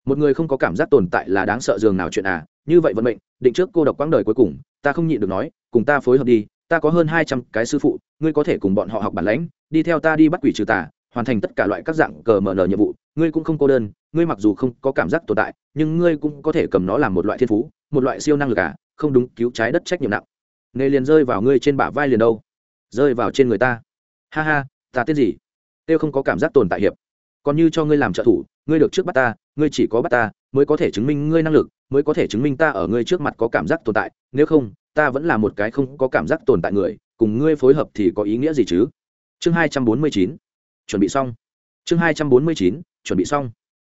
Một người không có cảm giác tồn tại là đáng sợ dường nào chuyện à như vậy vận mệnh, định trước cô độc quãng đời cuối cùng, ta không nhịn được nói, cùng ta phối hợp đi, ta có hơn hai trăm cái sư phụ, ngươi có thể cùng bọn họ học bản lãnh, đi theo ta đi bắt quỷ trừ tà, hoàn thành tất cả loại các dạng cờ mờ nhiệm vụ ngươi cũng không cô đơn, ngươi mặc dù không có cảm giác tồn tại, nhưng ngươi cũng có thể cầm nó làm một loại thiên phú, một loại siêu năng lực à không đúng, cứu trái đất trách nhiệm nặng. Nghề liền rơi vào ngươi trên bả vai liền đâu? Rơi vào trên người ta. Ha ha, ta tiết gì? Tiêu không có cảm giác tồn tại hiệp. Còn như cho ngươi làm trợ thủ, ngươi được trước bắt ta, ngươi chỉ có bắt ta, mới có thể chứng minh ngươi năng lực, mới có thể chứng minh ta ở ngươi trước mặt có cảm giác tồn tại. Nếu không, ta vẫn là một cái không có cảm giác tồn tại người, cùng ngươi phối hợp thì có ý nghĩa gì chứ? Chương hai trăm bốn mươi chín. Chuẩn bị xong. Chương hai trăm bốn mươi chín chuẩn bị xong.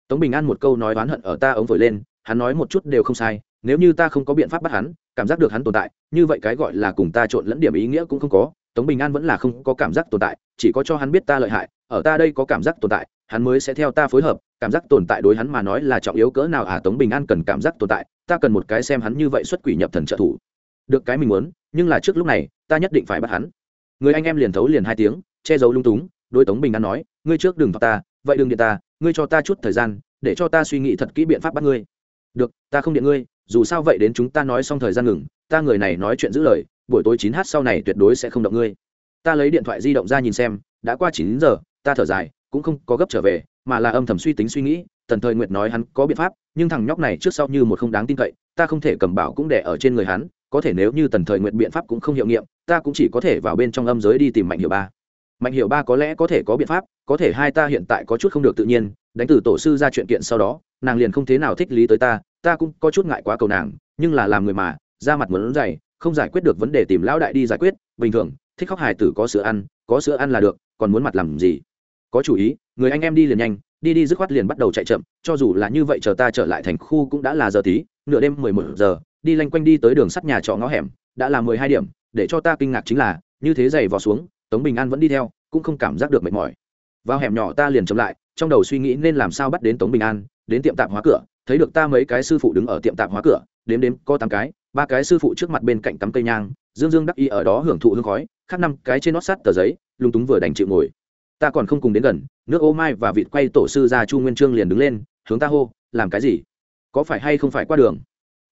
Tống bình an một câu nói oán hận ở ta ống vội lên, hắn nói một chút đều không sai, nếu như ta không có biện pháp bắt hắn, cảm giác được hắn tồn tại, như vậy cái gọi là cùng ta trộn lẫn điểm ý nghĩa cũng không có, tống bình an vẫn là không có cảm giác tồn tại, chỉ có cho hắn biết ta lợi hại, ở ta đây có cảm giác tồn tại, hắn mới sẽ theo ta phối hợp, cảm giác tồn tại đối hắn mà nói là trọng yếu cỡ nào à tống bình an cần cảm giác tồn tại, ta cần một cái xem hắn như vậy xuất quỷ nhập thần trợ thủ. Được cái mình muốn, nhưng là trước lúc này, ta nhất định phải bắt hắn. Người anh em liền thấu liền hai tiếng, che giấu lung túng, đối tống bình an nói, ngươi trước đừng vào ta, vậy đừng điện ta ngươi cho ta chút thời gian, để cho ta suy nghĩ thật kỹ biện pháp bắt ngươi. Được, ta không điện ngươi, dù sao vậy đến chúng ta nói xong thời gian ngừng, ta người này nói chuyện giữ lời, buổi tối chín h sau này tuyệt đối sẽ không động ngươi. Ta lấy điện thoại di động ra nhìn xem, đã qua chín giờ, ta thở dài, cũng không có gấp trở về, mà là âm thầm suy tính suy nghĩ, tần thời nguyệt nói hắn có biện pháp, nhưng thằng nhóc này trước sau như một không đáng tin cậy, ta không thể cầm bảo cũng để ở trên người hắn, có thể nếu như tần thời nguyệt biện pháp cũng không hiệu nghiệm, ta cũng chỉ có thể vào bên trong âm giới đi tìm mạnh hiệu ba mạnh hiệu ba có lẽ có thể có biện pháp, có thể hai ta hiện tại có chút không được tự nhiên, đánh từ tổ sư ra chuyện kiện sau đó, nàng liền không thế nào thích lý tới ta ta cũng có chút ngại quá cầu nàng, nhưng là làm người mà, ra mặt muốn dày, không giải quyết được vấn đề tìm lão đại đi giải quyết, bình thường, thích khóc hài tử có sữa ăn, có sữa ăn là được, còn muốn mặt làm gì? Có chủ ý, người anh em đi liền nhanh, đi đi dứt khoát liền bắt đầu chạy chậm, cho dù là như vậy chờ ta trở lại thành khu cũng đã là giờ tí, nửa đêm mười một giờ, đi lanh quanh đi tới đường sắt nhà trọ ngõ hẻm, đã là mười hai điểm, để cho ta kinh ngạc chính là, như thế giày vào xuống tống bình an vẫn đi theo, cũng không cảm giác được mệt mỏi. Vào hẻm nhỏ ta liền chậm lại, trong đầu suy nghĩ nên làm sao bắt đến tống bình an, đến tiệm tạp hóa cửa, thấy được ta mấy cái sư phụ đứng ở tiệm tạp hóa cửa, đếm đếm, có tám cái, ba cái sư phụ trước mặt bên cạnh tắm cây nhang, dương dương đắc y ở đó hưởng thụ hương khói, khác năm cái trên nót sắt tờ giấy, lúng túng vừa đành chịu ngồi. Ta còn không cùng đến gần, nước ô mai và vịt quay tổ sư ra chu nguyên trương liền đứng lên, hướng ta hô, làm cái gì? Có phải hay không phải qua đường?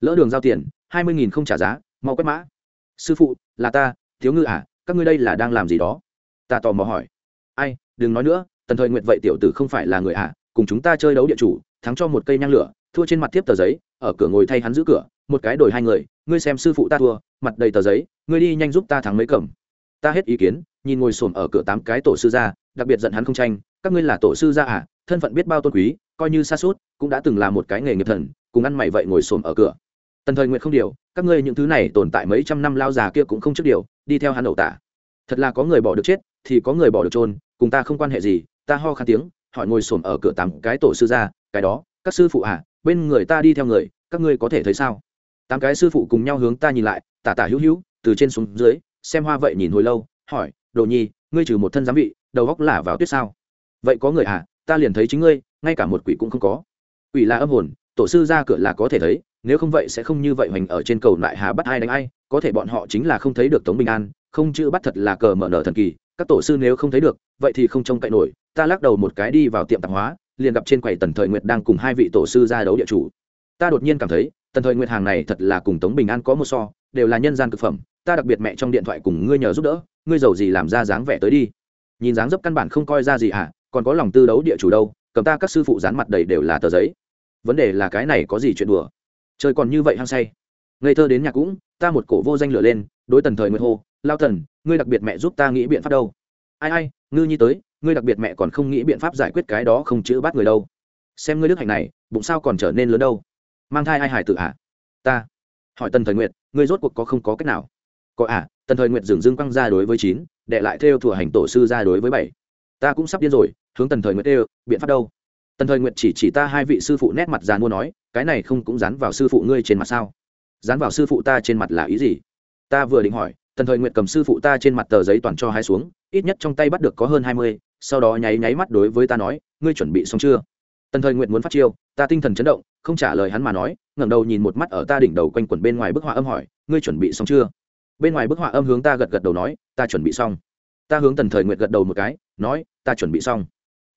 Lỡ đường giao tiền, hai mươi nghìn không trả giá, mau quét mã. Sư phụ, là ta, thiếu ngư à? Các ngươi đây là đang làm gì đó? Ta tò mò hỏi. Ai, đừng nói nữa, tần thời nguyện vậy tiểu tử không phải là người à cùng chúng ta chơi đấu địa chủ, thắng cho một cây nhang lửa, thua trên mặt tiếp tờ giấy, ở cửa ngồi thay hắn giữ cửa, một cái đổi hai người, ngươi xem sư phụ ta thua, mặt đầy tờ giấy, ngươi đi nhanh giúp ta thắng mấy cầm. Ta hết ý kiến, nhìn ngồi xổm ở cửa tám cái tổ sư gia, đặc biệt giận hắn không tranh, các ngươi là tổ sư gia à thân phận biết bao tôn quý, coi như xa suốt, cũng đã từng là một cái nghề nghiệp thần, cùng ăn mày vậy ngồi xổm ở cửa tần thời nguyện không điều, các ngươi những thứ này tồn tại mấy trăm năm lao già kia cũng không trước điều, đi theo hắn ẩu tả. Thật là có người bỏ được chết, thì có người bỏ được trôn cùng ta không quan hệ gì, ta ho khan tiếng, hỏi ngồi xổm ở cửa tám cái tổ sư gia cái đó, các sư phụ à bên người ta đi theo người, các ngươi có thể thấy sao? Tám cái sư phụ cùng nhau hướng ta nhìn lại, tả tả hữu hữu, từ trên xuống dưới, xem hoa vậy nhìn hồi lâu, hỏi, đồ nhi, ngươi trừ một thân giám vị, đầu góc lả vào tuyết sao? Vậy có người à ta liền thấy chính ngươi, ngay cả một quỷ cũng không có. Quỷ là âm hồn, tổ sư ra cửa là có thể thấy nếu không vậy sẽ không như vậy hoành ở trên cầu lại hà bắt ai đánh ai có thể bọn họ chính là không thấy được tống bình an không chữ bắt thật là cờ mở nở thần kỳ các tổ sư nếu không thấy được vậy thì không trông cậy nổi ta lắc đầu một cái đi vào tiệm tạp hóa liền gặp trên quầy tần thời nguyệt đang cùng hai vị tổ sư ra đấu địa chủ. Ta đột nhiên cảm thấy tần thời nguyệt hàng này thật là cùng tống bình an có một so đều là nhân gian cực phẩm ta đặc biệt mẹ trong điện thoại cùng ngươi nhờ giúp đỡ ngươi giàu gì làm ra dáng vẻ tới đi. Nhìn dáng dấp căn bản không coi ra gì hả à, còn có lòng tư đấu địa chủ đâu cầm ta các sư phụ dán mặt đầy đều là tờ giấy. Vấn đề là cái này có gì chuyện đùa? Trời còn như vậy hăng say. Ngây thơ đến nhà cũng, ta một cổ vô danh lửa lên, đối tần thời nguyệt hô, lao tần, ngươi đặc biệt mẹ giúp ta nghĩ biện pháp đâu. Ai ai, ngư nhi tới, ngươi đặc biệt mẹ còn không nghĩ biện pháp giải quyết cái đó không chữ bắt người đâu. Xem ngươi đức hạnh này, bụng sao còn trở nên lớn đâu? Mang thai ai hải tự hả? Ta. Hỏi tần thời nguyệt, ngươi rốt cuộc có không có cách nào? Có à tần thời nguyệt dừng dưng quăng ra đối với chín, đệ lại theo thủa hành tổ sư ra đối với bảy. Ta cũng sắp điên rồi, hướng tần thời nguyệt đều biện pháp đâu? Tần thời nguyệt chỉ chỉ ta hai vị sư phụ nét mặt già mua nói cái này không cũng dán vào sư phụ ngươi trên mặt sao? Dán vào sư phụ ta trên mặt là ý gì? Ta vừa định hỏi, tần thời nguyện cầm sư phụ ta trên mặt tờ giấy toàn cho hai xuống, ít nhất trong tay bắt được có hơn hai mươi, sau đó nháy nháy mắt đối với ta nói, ngươi chuẩn bị xong chưa? Tần thời nguyện muốn phát chiêu, ta tinh thần chấn động, không trả lời hắn mà nói, ngẩng đầu nhìn một mắt ở ta đỉnh đầu quanh quẩn bên ngoài bức họa âm hỏi, ngươi chuẩn bị xong chưa? Bên ngoài bức họa âm hướng ta gật gật đầu nói, ta chuẩn bị xong. Ta hướng tần thời nguyện gật đầu một cái, nói, ta chuẩn bị xong.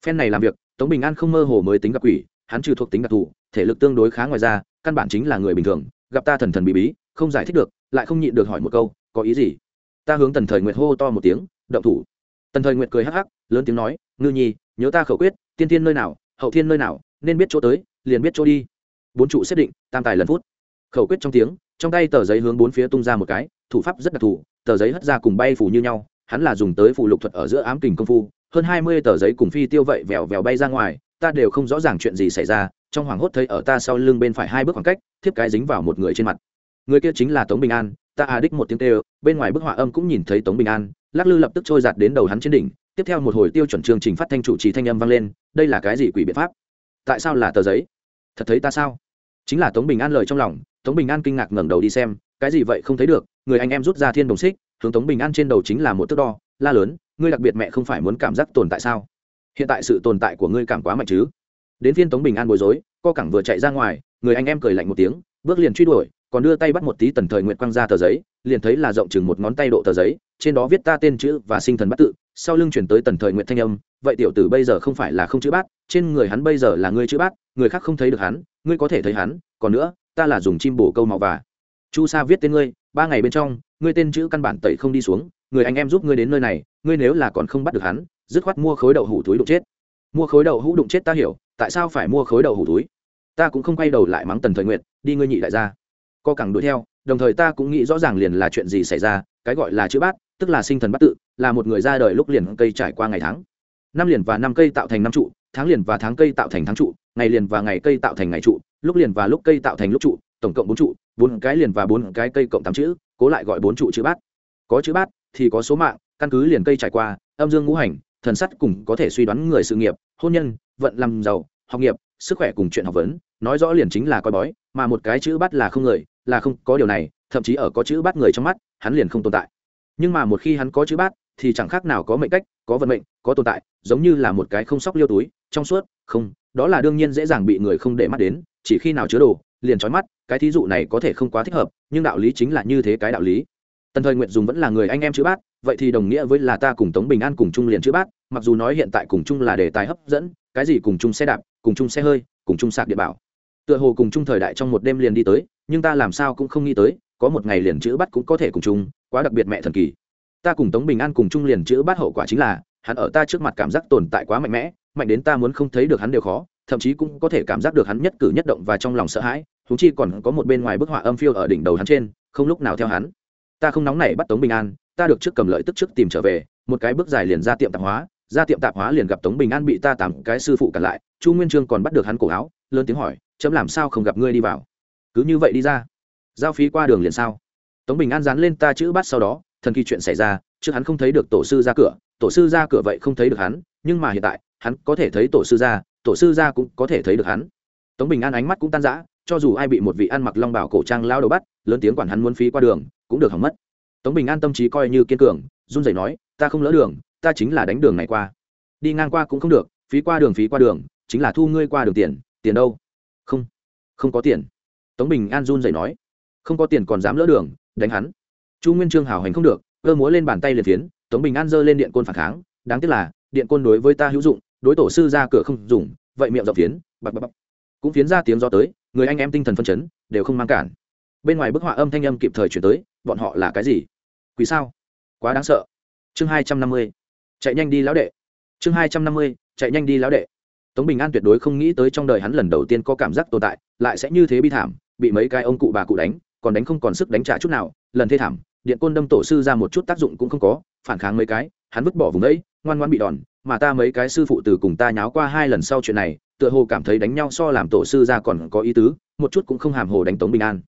Phen này làm việc, tống bình an không mơ hồ mới tính gặp quỷ, hắn trừ thuộc tính đặc thù thể lực tương đối khá ngoài ra, căn bản chính là người bình thường, gặp ta thần thần bí bí, không giải thích được, lại không nhịn được hỏi một câu, có ý gì? Ta hướng tần thời nguyệt hô to một tiếng, động thủ. Tần thời nguyệt cười hắc hắc, lớn tiếng nói, ngư nhi, nhớ ta khẩu quyết, tiên tiên nơi nào, hậu thiên nơi nào, nên biết chỗ tới, liền biết chỗ đi. Bốn trụ xếp định, tam tài lần phút. Khẩu quyết trong tiếng, trong tay tờ giấy hướng bốn phía tung ra một cái, thủ pháp rất đặc thù, tờ giấy hất ra cùng bay phủ như nhau, hắn là dùng tới phụ lục thuật ở giữa ám kình công phu, hơn hai mươi tờ giấy cùng phi tiêu vậy vèo vèo bay ra ngoài, ta đều không rõ ràng chuyện gì xảy ra trong hoàng hốt thấy ở ta sau lưng bên phải hai bước khoảng cách, thiếp cái dính vào một người trên mặt. Người kia chính là tống bình an, ta à đích một tiếng tê bên ngoài bức họa âm cũng nhìn thấy tống bình an, lắc lư lập tức trôi giạt đến đầu hắn trên đỉnh, tiếp theo một hồi tiêu chuẩn chương trình phát thanh chủ trì thanh âm vang lên, đây là cái gì quỷ biện pháp? Tại sao là tờ giấy? Thật thấy ta sao? Chính là tống bình an lời trong lòng, tống bình an kinh ngạc ngẩng đầu đi xem, cái gì vậy không thấy được, người anh em rút ra thiên đồng xích, hướng tống bình an trên đầu chính là một thước đo, la lớn, ngươi đặc biệt mẹ không phải muốn cảm giác tồn tại sao? Hiện tại sự tồn tại của ngươi cảm quá mạnh chứ? Đến phiên tống bình an bối rối, co cẳng vừa chạy ra ngoài, người anh em cười lạnh một tiếng, bước liền truy đuổi, còn đưa tay bắt một tí tần thời nguyện quăng ra tờ giấy, liền thấy là rộng chừng một ngón tay độ tờ giấy, trên đó viết ta tên chữ và sinh thần bắt tự, sau lưng chuyển tới tần thời nguyện thanh âm, vậy tiểu tử bây giờ không phải là không chữ bát, trên người hắn bây giờ là ngươi chữ bát, người khác không thấy được hắn, ngươi có thể thấy hắn, còn nữa, ta là dùng chim bổ câu màu và chu sa viết tên ngươi, ba ngày bên trong, ngươi tên chữ căn bản tẩy không đi xuống, người anh em giúp ngươi đến nơi này, ngươi nếu là còn không bắt được hắn, dứt khoát mua khối đậu hủ túi đụng chết. Mua khối đậu hũ đụng chết ta hiểu tại sao phải mua khối đầu hủ túi? Ta cũng không quay đầu lại mắng tần thời nguyện đi ngươi nhị đại gia. Co cẳng đuổi theo, đồng thời ta cũng nghĩ rõ ràng liền là chuyện gì xảy ra, cái gọi là chữ bát, tức là sinh thần bắt tự, là một người ra đời lúc liền cây trải qua ngày tháng. Năm liền và năm cây tạo thành năm trụ, tháng liền và tháng cây tạo thành tháng trụ, ngày liền và ngày cây tạo thành ngày trụ, lúc liền và lúc cây tạo thành lúc trụ, tổng cộng bốn trụ, bốn cái liền và bốn cái cây cộng tám chữ, cố lại gọi bốn trụ chữ bát. Có chữ bát thì có số mạng, căn cứ liền cây trải qua, âm dương ngũ hành, thần sắt cùng có thể suy đoán người sự nghiệp, hôn nhân, vận làm giàu học nghiệp, sức khỏe cùng chuyện học vấn, nói rõ liền chính là coi bói, mà một cái chữ bắt là không người, là không có điều này, thậm chí ở có chữ bắt người trong mắt, hắn liền không tồn tại. Nhưng mà một khi hắn có chữ bát thì chẳng khác nào có mệnh cách, có vận mệnh, có tồn tại, giống như là một cái không sóc liêu túi, trong suốt, không, đó là đương nhiên dễ dàng bị người không để mắt đến, chỉ khi nào chứa đồ, liền trói mắt, cái thí dụ này có thể không quá thích hợp, nhưng đạo lý chính là như thế cái đạo lý. Tần thời nguyện dùng vẫn là người anh em chữ bát vậy thì đồng nghĩa với là ta cùng tống bình an cùng chung liền chữ bát, mặc dù nói hiện tại cùng chung là đề tài hấp dẫn, cái gì cùng chung xe đạp, cùng chung xe hơi, cùng chung sạc địa bảo. Tựa hồ cùng chung thời đại trong một đêm liền đi tới, nhưng ta làm sao cũng không nghĩ tới, có một ngày liền chữ bắt cũng có thể cùng chung, quá đặc biệt mẹ thần kỳ. Ta cùng tống bình an cùng chung liền chữ bắt hậu quả chính là, hắn ở ta trước mặt cảm giác tồn tại quá mạnh mẽ, mạnh đến ta muốn không thấy được hắn đều khó, thậm chí cũng có thể cảm giác được hắn nhất cử nhất động và trong lòng sợ hãi thú chi còn có một bên ngoài bức họa âm phiêu ở đỉnh đầu hắn trên, không lúc nào theo hắn. Ta không nóng nảy bắt tống bình an ta được trước cầm lợi tức trước tìm trở về, một cái bước dài liền ra tiệm tạp hóa, ra tiệm tạp hóa liền gặp tống bình an bị ta tám cái sư phụ cản lại, chu nguyên trương còn bắt được hắn cổ áo, lớn tiếng hỏi, chấm làm sao không gặp ngươi đi vào? Cứ như vậy đi ra. Giao phí qua đường liền sao? Tống bình an dán lên ta chữ bắt sau đó, thần kỳ chuyện xảy ra, trước hắn không thấy được tổ sư ra cửa, tổ sư ra cửa vậy không thấy được hắn, nhưng mà hiện tại, hắn có thể thấy tổ sư ra, tổ sư ra cũng có thể thấy được hắn. Tống bình an ánh mắt cũng tan rã, cho dù ai bị một vị ăn mặc long bảo cổ trang lao đầu bắt, lớn tiếng quản hắn muốn phí qua đường, cũng được hỏng mất tống bình an tâm trí coi như kiên cường, run rẩy nói, ta không lỡ đường, ta chính là đánh đường này qua. Đi ngang qua cũng không được, phí qua đường phí qua đường, chính là thu ngươi qua đường tiền tiền đâu? Không không có tiền. Tống bình an run rẩy nói, không có tiền còn dám lỡ đường, đánh hắn. Chu nguyên trương hào hành không được, cơ múa lên bàn tay liền phiến, tống bình an giơ lên điện côn phản kháng, đáng tiếc là, điện côn đối với ta hữu dụng, đối tổ sư ra cửa không dùng, vậy miệng dọc phiến, bập bập bập. Cũng phiến ra tiếng do tới, người anh em tinh thần phân chấn, đều không mang cản bên ngoài bức họa âm thanh âm kịp thời chuyển tới, bọn họ là cái gì? Quỷ sao? Quá đáng sợ. Chương hai trăm năm mươi, chạy nhanh đi lão đệ. Chương hai trăm năm mươi, chạy nhanh đi lão đệ. Tống bình an tuyệt đối không nghĩ tới trong đời hắn lần đầu tiên có cảm giác tồn tại, lại sẽ như thế bi thảm, bị mấy cái ông cụ bà cụ đánh, còn đánh không còn sức đánh trả chút nào, lần thê thảm, điện côn đâm tổ sư ra một chút tác dụng cũng không có, phản kháng mấy cái, hắn vứt bỏ vùng ấy, ngoan ngoan bị đòn, mà ta mấy cái sư phụ từ cùng ta nháo qua hai lần sau chuyện này, tựa hồ cảm thấy đánh nhau so làm tổ sư ra còn có ý tứ, một chút cũng không hàm hồ đánh tống bình an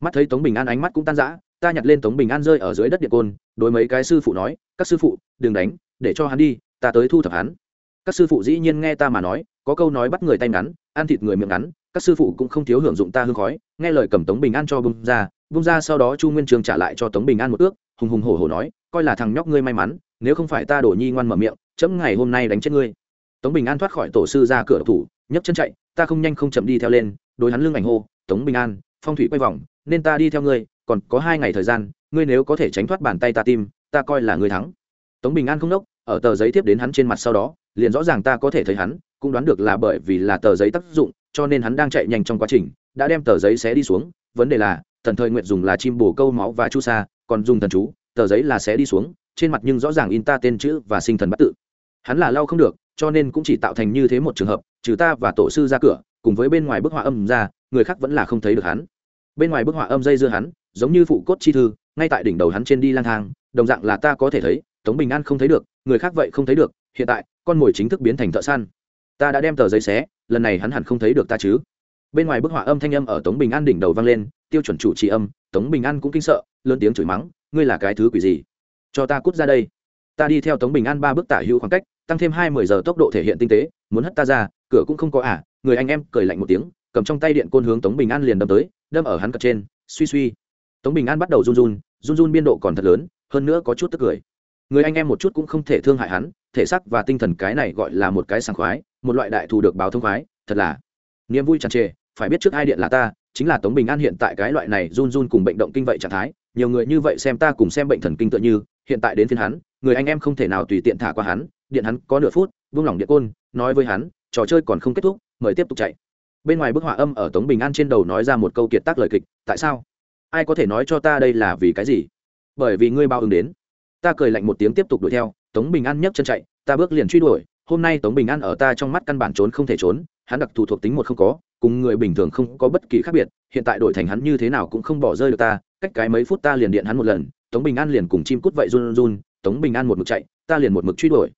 mắt thấy tống bình an ánh mắt cũng tan rã, ta nhặt lên tống bình an rơi ở dưới đất điện côn, đối mấy cái sư phụ nói, các sư phụ, đừng đánh, để cho hắn đi, ta tới thu thập hắn. Các sư phụ dĩ nhiên nghe ta mà nói, có câu nói bắt người tay ngắn, ăn thịt người miệng ngắn, các sư phụ cũng không thiếu hưởng dụng ta hương khói, nghe lời cầm tống bình an cho bung ra bung ra sau đó chu nguyên trường trả lại cho tống bình an một ước, hùng hùng hổ hổ nói, coi là thằng nhóc ngươi may mắn, nếu không phải ta đổ nhi ngoan mở miệng, chấm ngày hôm nay đánh chết ngươi. Tống bình an thoát khỏi tổ sư ra cửa thủ, nhấc chân chạy, ta không nhanh không chậm đi theo lên, đối hắn lưng ảnh hô, tống bình an phong thủy quay vòng, nên ta đi theo ngươi, còn có hai ngày thời gian, ngươi nếu có thể tránh thoát bàn tay ta tim, ta coi là ngươi thắng. Tống bình an không đốc ở tờ giấy tiếp đến hắn trên mặt sau đó, liền rõ ràng ta có thể thấy hắn, cũng đoán được là bởi vì là tờ giấy tác dụng, cho nên hắn đang chạy nhanh trong quá trình, đã đem tờ giấy xé đi xuống, vấn đề là, thần thời nguyện dùng là chim bổ câu máu và chu sa, còn dùng thần chú, tờ giấy là xé đi xuống, trên mặt nhưng rõ ràng in ta tên chữ và sinh thần bắt tự. Hắn là lau không được, cho nên cũng chỉ tạo thành như thế một trường hợp, trừ ta và tổ sư ra cửa, cùng với bên ngoài bức họa âm ra người khác vẫn là không thấy được hắn. Bên ngoài bức họa âm dây dưa hắn, giống như phụ cốt chi thư, ngay tại đỉnh đầu hắn trên đi lang thang, đồng dạng là ta có thể thấy, tống bình an không thấy được, người khác vậy không thấy được, hiện tại, con mồi chính thức biến thành thợ săn. Ta đã đem tờ giấy xé, lần này hắn hẳn không thấy được ta chứ. Bên ngoài bức họa âm thanh âm ở tống bình an đỉnh đầu vang lên, tiêu chuẩn chủ trì âm, tống bình an cũng kinh sợ, lớn tiếng chửi mắng, ngươi là cái thứ quỷ gì? Cho ta cút ra đây. Ta đi theo tống bình an ba bước tả hữu khoảng cách, tăng thêm hai mười giờ tốc độ thể hiện tinh tế, muốn hất ta ra, cửa cũng không có ả à. người anh em cười lạnh một tiếng cầm trong tay điện côn hướng tống bình an liền đâm tới, đâm ở hắn cật trên, suy suy. Tống bình an bắt đầu run run run run biên độ còn thật lớn, hơn nữa có chút tức cười. Người anh em một chút cũng không thể thương hại hắn, thể xác và tinh thần cái này gọi là một cái sảng khoái, một loại đại thù được báo thông khoái, thật là niềm vui tràn trề, phải biết trước ai điện là ta, chính là tống bình an hiện tại cái loại này run run cùng bệnh động kinh vậy trạng thái, nhiều người như vậy xem ta cùng xem bệnh thần kinh tựa như, hiện tại đến phiên hắn, người anh em không thể nào tùy tiện thả qua hắn, điện hắn có nửa phút vung lòng điện côn, nói với hắn, trò chơi còn không kết thúc, mời tiếp tục chạy bên ngoài bức họa âm ở tống bình an trên đầu nói ra một câu kiệt tác lời kịch, tại sao? Ai có thể nói cho ta đây là vì cái gì? Bởi vì ngươi bao ứng đến. Ta cười lạnh một tiếng tiếp tục đuổi theo, tống bình an nhấc chân chạy, ta bước liền truy đuổi, hôm nay tống bình an ở ta trong mắt căn bản trốn không thể trốn, hắn đặc thù thuộc tính một không có, cùng người bình thường không có bất kỳ khác biệt, hiện tại đổi thành hắn như thế nào cũng không bỏ rơi được ta, cách cái mấy phút ta liền điện hắn một lần, tống bình an liền cùng chim cút vậy run run, tống bình an một mực chạy, ta liền một mực truy đuổi.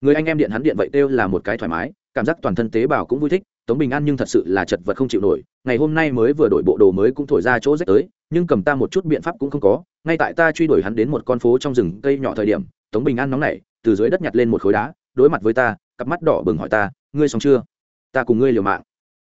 Người anh em điện hắn điện vậy kêu là một cái thoải mái, cảm giác toàn thân tế bào cũng vui thích tống bình an nhưng thật sự là chật vật không chịu nổi, ngày hôm nay mới vừa đổi bộ đồ mới cũng thổi ra chỗ rách tới, nhưng cầm ta một chút biện pháp cũng không có, ngay tại ta truy đuổi hắn đến một con phố trong rừng cây nhỏ thời điểm, tống bình an nóng nảy, từ dưới đất nhặt lên một khối đá, đối mặt với ta, cặp mắt đỏ bừng hỏi ta, ngươi xong chưa? Ta cùng ngươi liều mạng.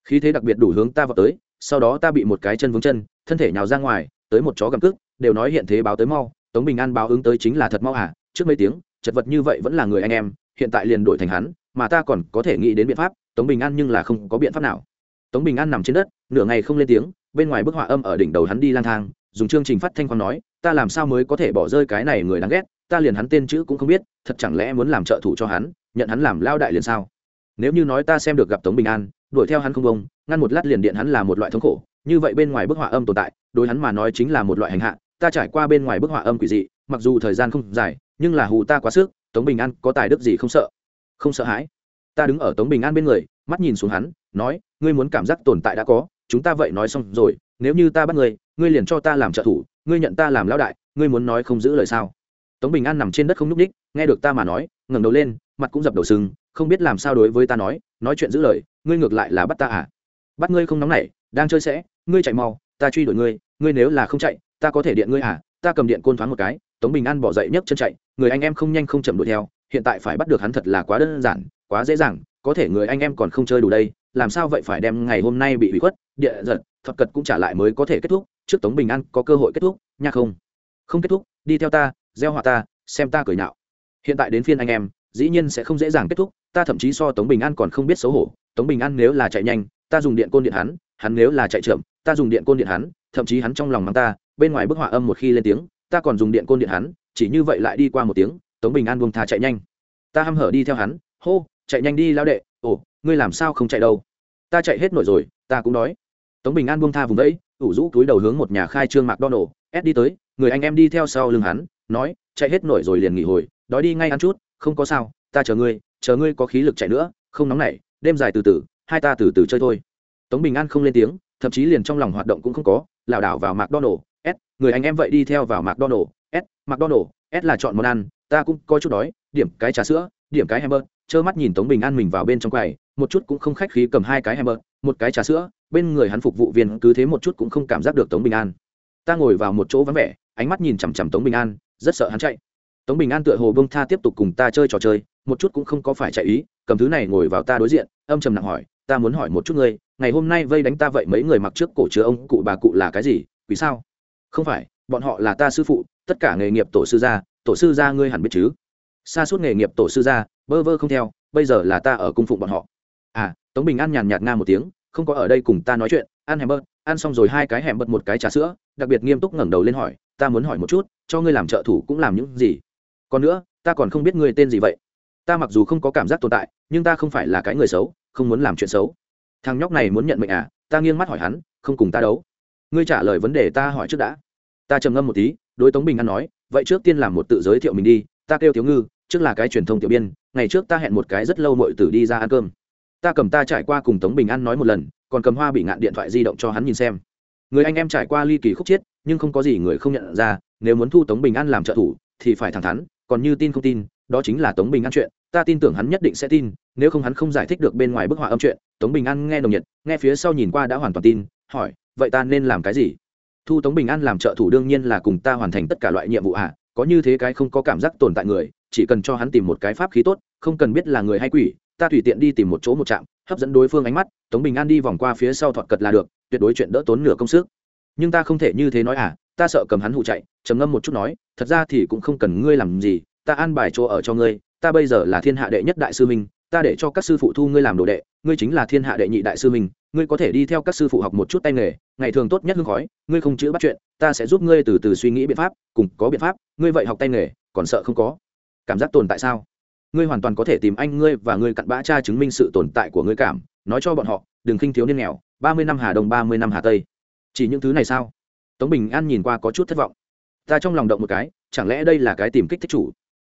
Khí thế đặc biệt đủ hướng ta vào tới, sau đó ta bị một cái chân vướng chân, thân thể nhào ra ngoài, tới một chó gầm cức đều nói hiện thế báo tới mau, tống bình an báo ứng tới chính là thật mau à trước mấy tiếng, chật vật như vậy vẫn là người anh em, hiện tại liền đổi thành hắn mà ta còn có thể nghĩ đến biện pháp, tống bình an nhưng là không có biện pháp nào. Tống bình an nằm trên đất, nửa ngày không lên tiếng, bên ngoài bức họa âm ở đỉnh đầu hắn đi lang thang, dùng chương trình phát thanh khoan nói, ta làm sao mới có thể bỏ rơi cái này người đáng ghét, ta liền hắn tên chữ cũng không biết, thật chẳng lẽ muốn làm trợ thủ cho hắn, nhận hắn làm lao đại liền sao? Nếu như nói ta xem được gặp tống bình an, đuổi theo hắn không bông, ngăn một lát liền điện hắn là một loại thống khổ, như vậy bên ngoài bức họa âm tồn tại, đối hắn mà nói chính là một loại hành hạ, ta trải qua bên ngoài bức họa âm quỷ dị, mặc dù thời gian không dài, nhưng là hù ta quá sức, tống bình an có tài đức gì không sợ không sợ hãi. Ta đứng ở tống bình an bên người mắt nhìn xuống hắn nói ngươi muốn cảm giác tồn tại đã có chúng ta vậy nói xong rồi nếu như ta bắt ngươi ngươi liền cho ta làm trợ thủ ngươi nhận ta làm lão đại ngươi muốn nói không giữ lời sao? Tống bình an nằm trên đất không n ú c ních nghe được ta mà nói ngẩng đầu lên mặt cũng dập đầu sưng, không biết làm sao đối với ta nói nói chuyện giữ lời ngươi ngược lại là bắt ta à? Bắt ngươi không nóng nảy đang chơi sẽ ngươi chạy mau ta truy đuổi ngươi ngươi nếu là không chạy ta có thể điện ngươi à? Ta cầm điện côn thoáng một cái. Tống bình an bỏ dậy nhấc chân chạy người anh em không nhanh không chậm đuổi theo hiện tại phải bắt được hắn thật là quá đơn giản, quá dễ dàng, có thể người anh em còn không chơi đủ đây, làm sao vậy phải đem ngày hôm nay bị hủy khuất, địa giật thuật cật cũng trả lại mới có thể kết thúc, trước tống bình an có cơ hội kết thúc, nha không? Không kết thúc, đi theo ta, gieo họa ta, xem ta cười nhạo. Hiện tại đến phiên anh em, dĩ nhiên sẽ không dễ dàng kết thúc, ta thậm chí so tống bình an còn không biết xấu hổ, tống bình an nếu là chạy nhanh, ta dùng điện côn điện hắn hắn nếu là chạy chậm, ta dùng điện côn điện hắn, thậm chí hắn trong lòng mắng ta, bên ngoài bức họa âm một khi lên tiếng, ta còn dùng điện côn điện hắn, chỉ như vậy lại đi qua một tiếng tống bình an buông thà chạy nhanh. Ta hăm hở đi theo hắn. Hô chạy nhanh đi lao đệ. Ồ ngươi làm sao không chạy đâu? Ta chạy hết nổi rồi ta cũng đói. Tống bình an buông tha vùng vẫy, ủ rũ túi đầu hướng một nhà khai trương mạc đo nổ ép đi tới người anh em đi theo sau lưng hắn nói chạy hết nổi rồi liền nghỉ hồi đói đi ngay ăn chút không có sao ta chờ ngươi chờ ngươi có khí lực chạy nữa không nóng nảy đêm dài từ từ hai ta từ từ chơi thôi. Tống bình an không lên tiếng thậm chí liền trong lòng hoạt động cũng không có lảo đảo vào mạc đo nổ s người anh em vậy đi theo vào mạc đo nổ s mạc đo nổ s là chọn món ăn, ta cũng có chút đói, điểm cái trà sữa, điểm cái hamburger, trơ mắt nhìn tống bình an mình vào bên trong quầy, một chút cũng không khách khí cầm hai cái hamburger, một cái trà sữa, bên người hắn phục vụ viên cứ thế một chút cũng không cảm giác được tống bình an. Ta ngồi vào một chỗ vắng vẻ, ánh mắt nhìn chằm chằm tống bình an, rất sợ hắn chạy. Tống bình an tựa hồ bông tha tiếp tục cùng ta chơi trò chơi, một chút cũng không có phải chạy ý, cầm thứ này ngồi vào ta đối diện, âm trầm nặng hỏi, ta muốn hỏi một chút ngươi, ngày hôm nay vây đánh ta vậy mấy người mặc trước cổ chứa ông cụ bà cụ là cái gì, vì sao? Không phải, bọn họ là ta sư phụ tất cả nghề nghiệp tổ sư gia, tổ sư gia ngươi hẳn biết chứ? Xa suốt nghề nghiệp tổ sư gia, bơ vơ không theo, bây giờ là ta ở cung phụng bọn họ. À tống bình an nhàn nhạt nga một tiếng, không có ở đây cùng ta nói chuyện, ăn hẻm bớt, ăn xong rồi hai cái hẻm bớt một cái trà sữa, đặc biệt nghiêm túc ngẩng đầu lên hỏi, ta muốn hỏi một chút, cho ngươi làm trợ thủ cũng làm những gì? Còn nữa, ta còn không biết ngươi tên gì vậy. Ta mặc dù không có cảm giác tồn tại, nhưng ta không phải là cái người xấu, không muốn làm chuyện xấu. Thằng nhóc này muốn nhận mệnh à? Ta nghiêng mắt hỏi hắn, không cùng ta đấu. Ngươi trả lời vấn đề ta hỏi trước đã. Ta trầm ngâm một tí đối tống bình an nói, vậy trước tiên làm một tự giới thiệu mình đi, ta kêu thiếu ngư, trước là cái truyền thông tiểu biên, ngày trước ta hẹn một cái rất lâu mọi tử đi ra ăn cơm. Ta cầm ta trải qua cùng tống bình an nói một lần, còn cầm hoa bị ngạn điện thoại di động cho hắn nhìn xem. Người anh em trải qua ly kỳ khúc chiết nhưng không có gì người không nhận ra, nếu muốn thu tống bình an làm trợ thủ, thì phải thẳng thắn, còn như tin không tin, đó chính là tống bình an chuyện, ta tin tưởng hắn nhất định sẽ tin, nếu không hắn không giải thích được bên ngoài bức họa âm chuyện. Tống bình an nghe nồng nhiệt, nghe phía sau nhìn qua đã hoàn toàn tin, hỏi, vậy ta nên làm cái gì? Thu tống bình an làm trợ thủ đương nhiên là cùng ta hoàn thành tất cả loại nhiệm vụ ạ à. có như thế cái không có cảm giác tồn tại người, chỉ cần cho hắn tìm một cái pháp khí tốt, không cần biết là người hay quỷ, ta tùy tiện đi tìm một chỗ một trạm, hấp dẫn đối phương ánh mắt, tống bình an đi vòng qua phía sau thọt cật là được, tuyệt đối chuyện đỡ tốn nửa công sức nhưng ta không thể như thế nói à ta sợ cầm hắn hụ chạy, trầm ngâm một chút nói, thật ra thì cũng không cần ngươi làm gì, ta an bài chỗ ở cho ngươi, ta bây giờ là thiên hạ đệ nhất đại sư minh, ta để cho các sư phụ thu ngươi làm đồ đệ, ngươi chính là thiên hạ đệ nhị đại sư minh ngươi có thể đi theo các sư phụ học một chút tay nghề, ngày thường tốt nhất hương khói, ngươi không chữ bắt chuyện, ta sẽ giúp ngươi từ từ suy nghĩ biện pháp, cùng có biện pháp, ngươi vậy học tay nghề, còn sợ không có. Cảm giác tồn tại sao? Ngươi hoàn toàn có thể tìm anh ngươi và ngươi cặn bã cha chứng minh sự tồn tại của ngươi cảm, nói cho bọn họ, đừng khinh thiếu niên nghèo, ba mươi năm hà đông, ba mươi năm hà tây. Chỉ những thứ này sao? Tống bình an nhìn qua có chút thất vọng. Ta trong lòng động một cái, chẳng lẽ đây là cái tìm kích thích chủ?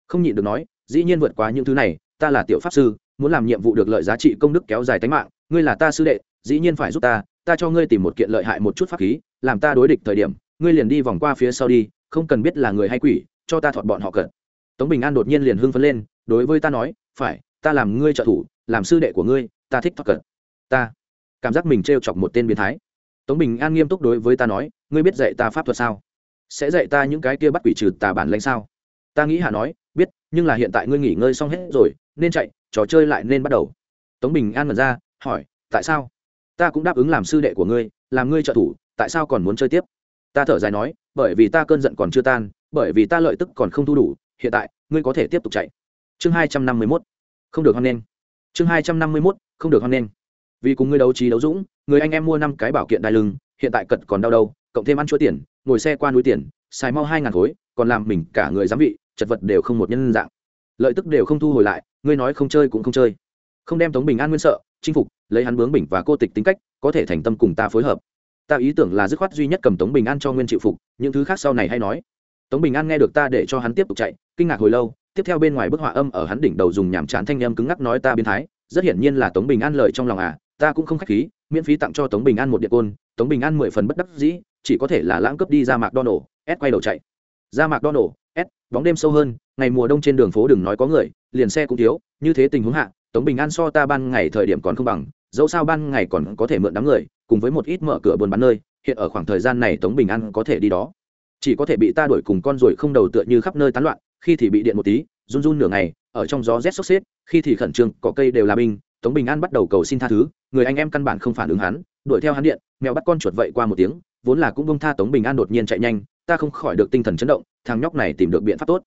Không nhịn được nói, dĩ nhiên vượt qua những thứ này, ta là tiểu pháp sư, muốn làm nhiệm vụ được lợi giá trị công đức kéo dài tính mạng ngươi là ta sư đệ, dĩ nhiên phải giúp ta ta cho ngươi tìm một kiện lợi hại một chút pháp khí, làm ta đối địch thời điểm, ngươi liền đi vòng qua phía sau đi, không cần biết là người hay quỷ, cho ta thọt bọn họ cận tống bình an đột nhiên liền hưng phấn lên, đối với ta nói, phải, ta làm ngươi trợ thủ, làm sư đệ của ngươi, ta thích thọt cận ta. Cảm giác mình t chọc một tên biến thái. Tống bình an nghiêm túc đối với ta nói, ngươi biết dạy ta pháp thuật sao? Sẽ dạy ta những cái kia bắt quỷ trừ tà bản lãnh sao? Ta nghĩ hạ nói, biết, nhưng là hiện tại ngươi nghỉ ngơi xong hết rồi, nên chạy, trò chơi lại nên bắt đầu. Tống bình an mật ra hỏi, tại sao? Ta cũng đáp ứng làm sư đệ của ngươi, làm ngươi trợ thủ, tại sao còn muốn chơi tiếp? Ta thở dài nói, bởi vì ta cơn giận còn chưa tan, bởi vì ta lợi tức còn không thu đủ, hiện tại, ngươi có thể tiếp tục chạy. Chương hai trăm năm mươi mốt. Không được hoan nghênh. Chương hai trăm năm mươi mốt, không được hoan nghênh. Vì cùng ngươi đấu trí đấu dũng, người anh em mua năm cái bảo kiện đai lưng, hiện tại cật còn đau đâu cộng thêm ăn chuỗi tiền, ngồi xe qua núi tiền, xài mau hai ngàn khối, còn làm mình cả người giám vị, chật vật đều không một nhân dạng. Lợi tức đều không thu hồi lại, ngươi nói không chơi cũng không chơi. Không đem tống bình an nguyên sợ chinh phục, lấy hắn bướng bình và cô tịch tính cách, có thể thành tâm cùng ta phối hợp. Ta ý tưởng là dứt khoát duy nhất cầm tống bình an cho nguyên chịu phục, những thứ khác sau này hay nói. Tống bình an nghe được ta để cho hắn tiếp tục chạy, kinh ngạc hồi lâu, tiếp theo bên ngoài bức họa âm ở hắn đỉnh đầu dùng nhàm chán thanh âm cứng ngắc nói ta biến thái, rất hiển nhiên là tống bình an lời trong lòng à ta cũng không khách khí, miễn phí tặng cho tống bình an một điện côn, tống bình an mười phần bất đắc dĩ, chỉ có thể là lãng cấp đi ra mạc đo s quay đầu chạy. Ra mạc đo s, bóng đêm sâu hơn, ngày mùa đông trên đường phố đừng nói có người, liền xe cũng thiếu, như thế tình huống hạ tống bình an so ta ban ngày thời điểm còn không bằng, dẫu sao ban ngày còn có thể mượn đám người, cùng với một ít mở cửa buôn bán nơi, hiện ở khoảng thời gian này tống bình an có thể đi đó. Chỉ có thể bị ta đuổi cùng con ruồi không đầu tựa như khắp nơi tán loạn, khi thì bị điện một tí, run run nửa ngày, ở trong gió rét sốc xếp, khi thì khẩn trương có cây đều là binh, tống bình an bắt đầu cầu xin tha thứ, người anh em căn bản không phản ứng hắn, đuổi theo hắn điện, mèo bắt con chuột vậy qua một tiếng, vốn là cũng bông tha tống bình an đột nhiên chạy nhanh, ta không khỏi được tinh thần chấn động, thằng nhóc này tìm được biện pháp tốt.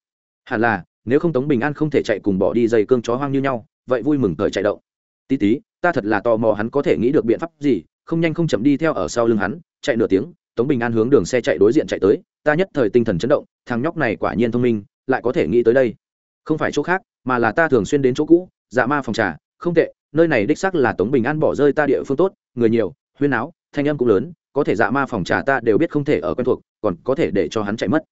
Hẳn là, nếu không tống bình an không thể chạy cùng bỏ đi dây cương chó hoang như nhau vậy vui mừng cởi chạy động. Tí tí, ta thật là tò mò hắn có thể nghĩ được biện pháp gì, không nhanh không chậm đi theo ở sau lưng hắn, chạy nửa tiếng, tống bình an hướng đường xe chạy đối diện chạy tới, ta nhất thời tinh thần chấn động, thằng nhóc này quả nhiên thông minh, lại có thể nghĩ tới đây. Không phải chỗ khác, mà là ta thường xuyên đến chỗ cũ dạ ma phòng trà, không tệ, nơi này đích xác là tống bình an bỏ rơi ta địa phương tốt, người nhiều, huyên áo thanh âm cũng lớn, có thể dạ ma phòng trà ta đều biết không thể ở quen thuộc, còn có thể để cho hắn chạy mất.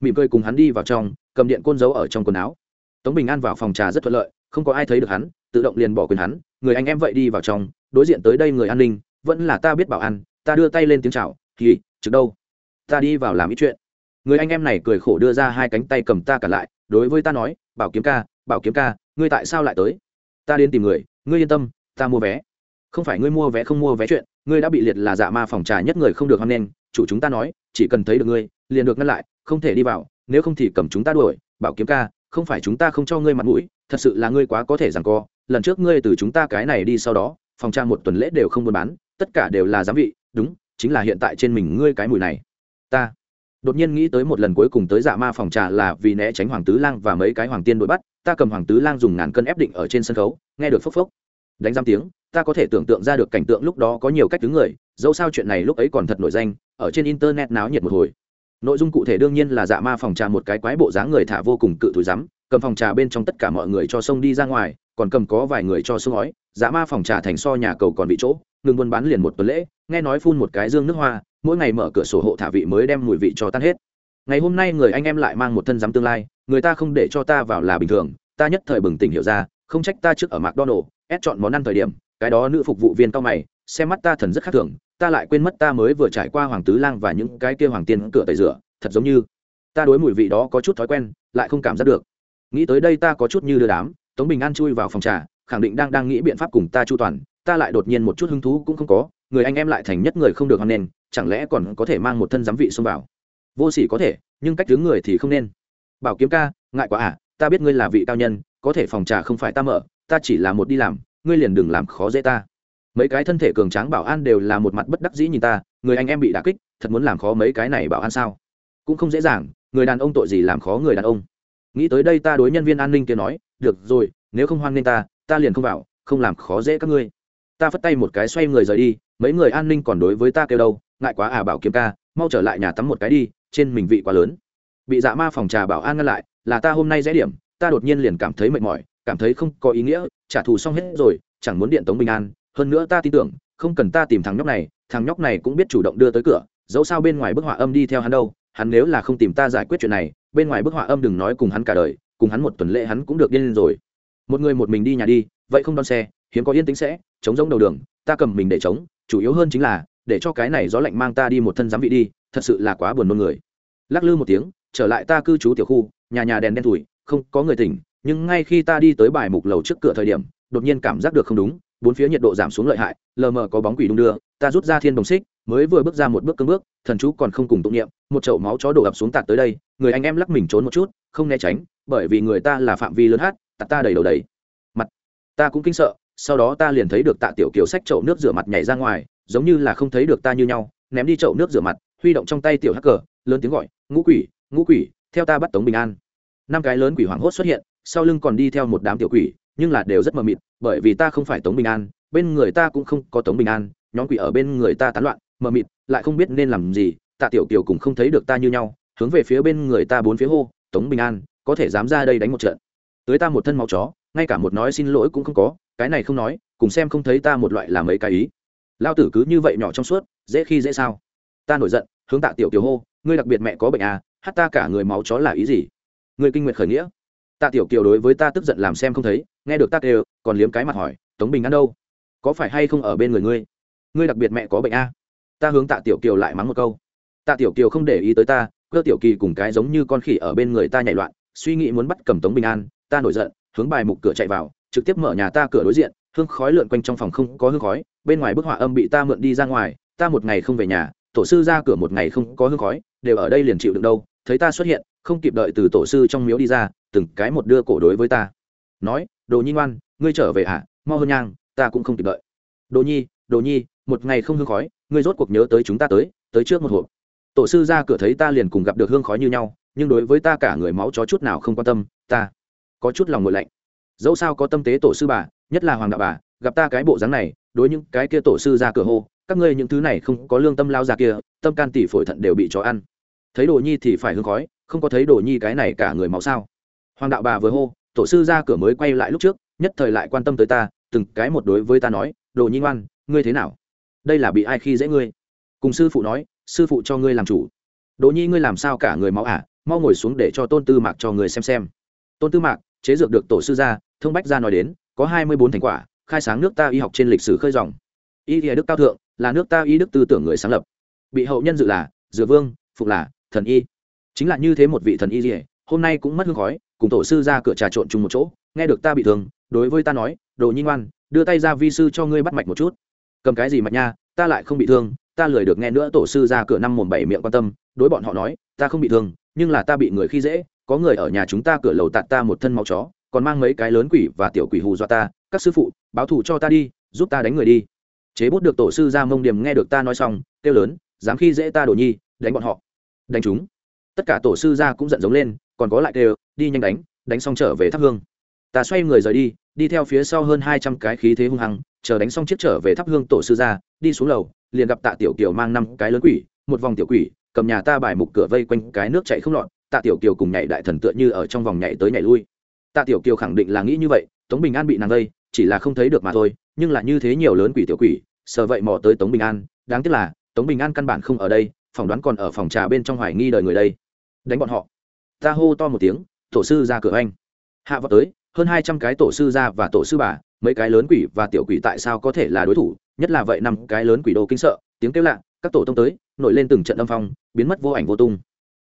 Mỉm cười cùng hắn đi vào trong, cầm điện côn dấu ở trong quần áo. Tống bình an vào phòng trà rất thuận lợi không có ai thấy được hắn, tự động liền bỏ quyền hắn, người anh em vậy đi vào trong, đối diện tới đây người an ninh, vẫn là ta biết bảo ăn ta đưa tay lên tiếng chào thì trực đâu? Ta đi vào làm ít chuyện. Người anh em này cười khổ đưa ra hai cánh tay cầm ta cả lại, đối với ta nói, bảo kiếm ca, bảo kiếm ca, ngươi tại sao lại tới? Ta đến tìm người, ngươi yên tâm, ta mua vé. Không phải ngươi mua vé không mua vé chuyện, ngươi đã bị liệt là dạ ma phòng trà nhất người không được hoan nghênh, chủ chúng ta nói, chỉ cần thấy được ngươi, liền được ngăn lại, không thể đi vào, nếu không thì cầm chúng ta đuổi, bảo kiếm ca, không phải chúng ta không cho ngươi mặt mũi thật sự là ngươi quá có thể rằng co, lần trước ngươi từ chúng ta cái này đi sau đó, phòng trang một tuần lễ đều không buôn bán, tất cả đều là giám vị, đúng, chính là hiện tại trên mình ngươi cái mùi này. Ta đột nhiên nghĩ tới một lần cuối cùng tới dạ ma phòng trà là vì né tránh hoàng tứ lang và mấy cái hoàng tiên đội bắt, ta cầm hoàng tứ lang dùng ngàn cân ép định ở trên sân khấu, nghe được phốc phốc. Đánh giam tiếng, ta có thể tưởng tượng ra được cảnh tượng lúc đó có nhiều cách thứ người, dẫu sao chuyện này lúc ấy còn thật nổi danh, ở trên internet náo nhiệt một hồi. Nội dung cụ thể đương nhiên là dạ ma phòng trà một cái quái bộ dáng người thả vô cùng cự thúi rắm cầm phòng trà bên trong tất cả mọi người cho sông đi ra ngoài, còn cầm có vài người cho sông ói. Dã ma phòng trà thành so nhà cầu còn bị chỗ, ngừng buôn bán liền một tuần lễ, nghe nói phun một cái dương nước hoa, mỗi ngày mở cửa sổ hộ thả vị mới đem mùi vị cho tan hết. Ngày hôm nay người anh em lại mang một thân giám tương lai, người ta không để cho ta vào là bình thường, ta nhất thời bừng tỉnh hiểu ra, không trách ta trước ở mcdonald ép chọn món ăn thời điểm, cái đó nữ phục vụ viên cao mày, xem mắt ta thần rất khác thường, ta lại quên mất ta mới vừa trải qua hoàng tứ lang và những cái kia hoàng tiên cửa tẩy rửa, thật giống như ta đối mùi vị đó có chút thói quen, lại không cảm giác được nghĩ tới đây ta có chút như đưa đám, tống bình an chui vào phòng trà, khẳng định đang đang nghĩ biện pháp cùng ta chu toàn, ta lại đột nhiên một chút hứng thú cũng không có, người anh em lại thành nhất người không được hoan nên, chẳng lẽ còn có thể mang một thân giám vị xông vào? Vô sỉ có thể, nhưng cách đứng người thì không nên. Bảo kiếm ca, ngại quá à ta biết ngươi là vị cao nhân, có thể phòng trà không phải ta mở, ta chỉ là một đi làm, ngươi liền đừng làm khó dễ ta. Mấy cái thân thể cường tráng bảo an đều là một mặt bất đắc dĩ nhìn ta, người anh em bị đả kích, thật muốn làm khó mấy cái này bảo an sao? Cũng không dễ dàng, người đàn ông tội gì làm khó người đàn ông? Nghĩ tới đây ta đối nhân viên an ninh kia nói, được rồi, nếu không hoan nghênh ta ta liền không vào, không làm khó dễ các ngươi. Ta phất tay một cái xoay người rời đi, mấy người an ninh còn đối với ta kêu đâu, ngại quá à bảo kiếm ca, mau trở lại nhà tắm một cái đi, trên mình vị quá lớn. Bị dạ ma phòng trà bảo an ngăn lại, là ta hôm nay rẽ điểm, ta đột nhiên liền cảm thấy mệt mỏi, cảm thấy không có ý nghĩa, trả thù xong hết rồi, chẳng muốn điện tống bình an. Hơn nữa ta tin tưởng, không cần ta tìm thằng nhóc này, thằng nhóc này cũng biết chủ động đưa tới cửa, dẫu sao bên ngoài bức họa âm đi theo hắn đâu hắn nếu là không tìm ta giải quyết chuyện này, bên ngoài bức họa âm đừng nói cùng hắn cả đời, cùng hắn một tuần lễ hắn cũng được điên lên rồi. Một người một mình đi nhà đi, vậy không đón xe, hiếm có yên tĩnh sẽ, chống giống đầu đường, ta cầm mình để chống, chủ yếu hơn chính là, để cho cái này gió lạnh mang ta đi một thân giám vị đi, thật sự là quá buồn nôn người. Lắc lư một tiếng, trở lại ta cư trú tiểu khu, nhà nhà đèn đen thủi không có người tỉnh, nhưng ngay khi ta đi tới bài mục lầu trước cửa thời điểm, đột nhiên cảm giác được không đúng, bốn phía nhiệt độ giảm xuống lợi hại, lờ mờ có bóng quỷ đung đưa, ta rút ra thiên đồng xích mới vừa bước ra một bước cương bước, thần chú còn không cùng tụng niệm, một chậu máu chó đổ ập xuống tạt tới đây, người anh em lắc mình trốn một chút, không né tránh, bởi vì người ta là phạm vi lớn hát, tạt ta đầy đầu đầy. Mặt, ta cũng kinh sợ, sau đó ta liền thấy được tạ tiểu kiều sách chậu nước rửa mặt nhảy ra ngoài, giống như là không thấy được ta như nhau, ném đi chậu nước rửa mặt, huy động trong tay tiểu hắc cờ lớn tiếng gọi, ngũ quỷ ngũ quỷ, theo ta bắt tống bình an. Năm cái lớn quỷ hoảng hốt xuất hiện, sau lưng còn đi theo một đám tiểu quỷ, nhưng là đều rất mờ mịt, bởi vì ta không phải tống bình an, bên người ta cũng không có tống bình an, nhóm quỷ ở bên người ta tán loạn mờ mịt, lại không biết nên làm gì, tạ tiểu kiều cũng không thấy được ta như nhau, hướng về phía bên người ta bốn phía hô, tống bình an, có thể dám ra đây đánh một trận? Tới ta một thân máu chó, ngay cả một nói xin lỗi cũng không có, cái này không nói, cùng xem không thấy ta một loại làm mấy cái ý. Lao tử cứ như vậy nhỏ trong suốt, dễ khi dễ sao? Ta nổi giận, hướng tạ tiểu kiều hô, ngươi đặc biệt mẹ có bệnh à hát ta cả người máu chó là ý gì? Người kinh nguyệt khởi nghĩa. Tạ tiểu kiều đối với ta tức giận làm xem không thấy, nghe được ta đều còn liếm cái mặt hỏi, tống bình An đâu? Có phải hay không ở bên người ngươi? Ngươi đặc biệt mẹ có bệnh a ta hướng tạ tiểu kiều lại mắng một câu. Tạ tiểu kiều không để ý tới ta, cơ tiểu kỳ cùng cái giống như con khỉ ở bên người ta nhảy loạn, suy nghĩ muốn bắt cầm tống bình an, ta nổi giận, hướng bài mục cửa chạy vào, trực tiếp mở nhà ta cửa đối diện, hương khói lượn quanh trong phòng không có hương khói, bên ngoài bức họa âm bị ta mượn đi ra ngoài, ta một ngày không về nhà, tổ sư ra cửa một ngày không có hương khói, đều ở đây liền chịu được đâu, thấy ta xuất hiện, không kịp đợi từ tổ sư trong miếu đi ra, từng cái một đưa cổ đối với ta. Nói, đồ nhi ngoan, ngươi trở về hả? À? mau hơn nhang, ta cũng không kịp đợi. Đồ nhi đồ nhi, một ngày không hương khói ngươi rốt cuộc nhớ tới chúng ta tới tới trước một hộp. Tổ sư ra cửa thấy ta liền cùng gặp được hương khói như nhau, nhưng đối với ta cả người máu chó chút nào không quan tâm, ta có chút lòng ngội lạnh. Dẫu sao có tâm tế tổ sư bà, nhất là hoàng đạo bà, gặp ta cái bộ dáng này, đối những cái kia tổ sư ra cửa hô, các ngươi những thứ này không có lương tâm lao ra kia, tâm can tỷ phổi thận đều bị chó ăn. Thấy đồ nhi thì phải hương khói, không có thấy đồ nhi cái này cả người máu sao? Hoàng đạo bà vừa hô, tổ sư ra cửa mới quay lại lúc trước, nhất thời lại quan tâm tới ta, từng cái một đối với ta nói, đồ nhi ngoan, ngươi thế nào? Đây là bị ai khi dễ ngươi? Cùng sư phụ nói, sư phụ cho ngươi làm chủ. Đỗ nhi, ngươi làm sao cả người máu ả à? mau ngồi xuống để cho tôn tư mạc cho người xem xem. Tôn tư mạc, chế dược được tổ sư gia, thông bách gia nói đến, có hai mươi bốn thành quả, khai sáng nước ta y học trên lịch sử khơi dòng. Y thì đức cao thượng, là nước ta y đức tư tưởng người sáng lập. Bị hậu nhân dự là, dựa vương, phục là, thần y. Chính là như thế một vị thần y dỉa hôm nay cũng mất hương khói, cùng tổ sư ra cửa trà trộn chung một chỗ, nghe được ta bị thương, đối với ta nói đồ nhi ngoan, đưa tay ra vi sư cho ngươi bắt mạch một chút cầm cái gì mạch nha, ta lại không bị thương, ta lười được nghe nữa tổ sư ra cửa năm mồm bảy miệng quan tâm, đối bọn họ nói, ta không bị thương, nhưng là ta bị người khi dễ, có người ở nhà chúng ta cửa lầu tạt ta một thân máu chó, còn mang mấy cái lớn quỷ và tiểu quỷ hù dọa ta, các sư phụ, báo thù cho ta đi, giúp ta đánh người đi. Chế bút được tổ sư ra mông điểm nghe được ta nói xong, kêu lớn, dám khi dễ ta đồ nhi, đánh bọn họ. Đánh chúng. Tất cả tổ sư ra cũng giận giống lên, còn có lại kêu, đi nhanh đánh đánh xong trở về thắp hương ta xoay người rời đi đi theo phía sau hơn hai trăm cái khí thế hung hăng, chờ đánh xong chiếc trở về thắp hương tổ sư ra đi xuống lầu, liền gặp tạ tiểu kiều mang năm cái lớn quỷ, một vòng tiểu quỷ, cầm nhà ta bài mục cửa vây quanh cái nước chạy không lọt, tạ tiểu kiều cùng nhảy đại thần tựa như ở trong vòng nhảy tới nhảy lui. Tạ tiểu kiều khẳng định là nghĩ như vậy, tống bình an bị nàng vây, chỉ là không thấy được mà thôi, nhưng là như thế nhiều lớn quỷ tiểu quỷ sợ vậy mò tới tống bình an, đáng tiếc là, tống bình an căn bản không ở đây, phỏng đoán còn ở phòng trà bên trong hoài nghi đời người đây. Đánh bọn họ. Ta hô to một tiếng, tổ sư ra cửa anh hạ vào tới hơn hai trăm cái tổ sư gia và tổ sư bà, mấy cái lớn quỷ và tiểu quỷ tại sao có thể là đối thủ? Nhất là vậy năm cái lớn quỷ đồ kinh sợ, tiếng kêu lạ, các tổ tông tới, nổi lên từng trận âm phong, biến mất vô ảnh vô tung.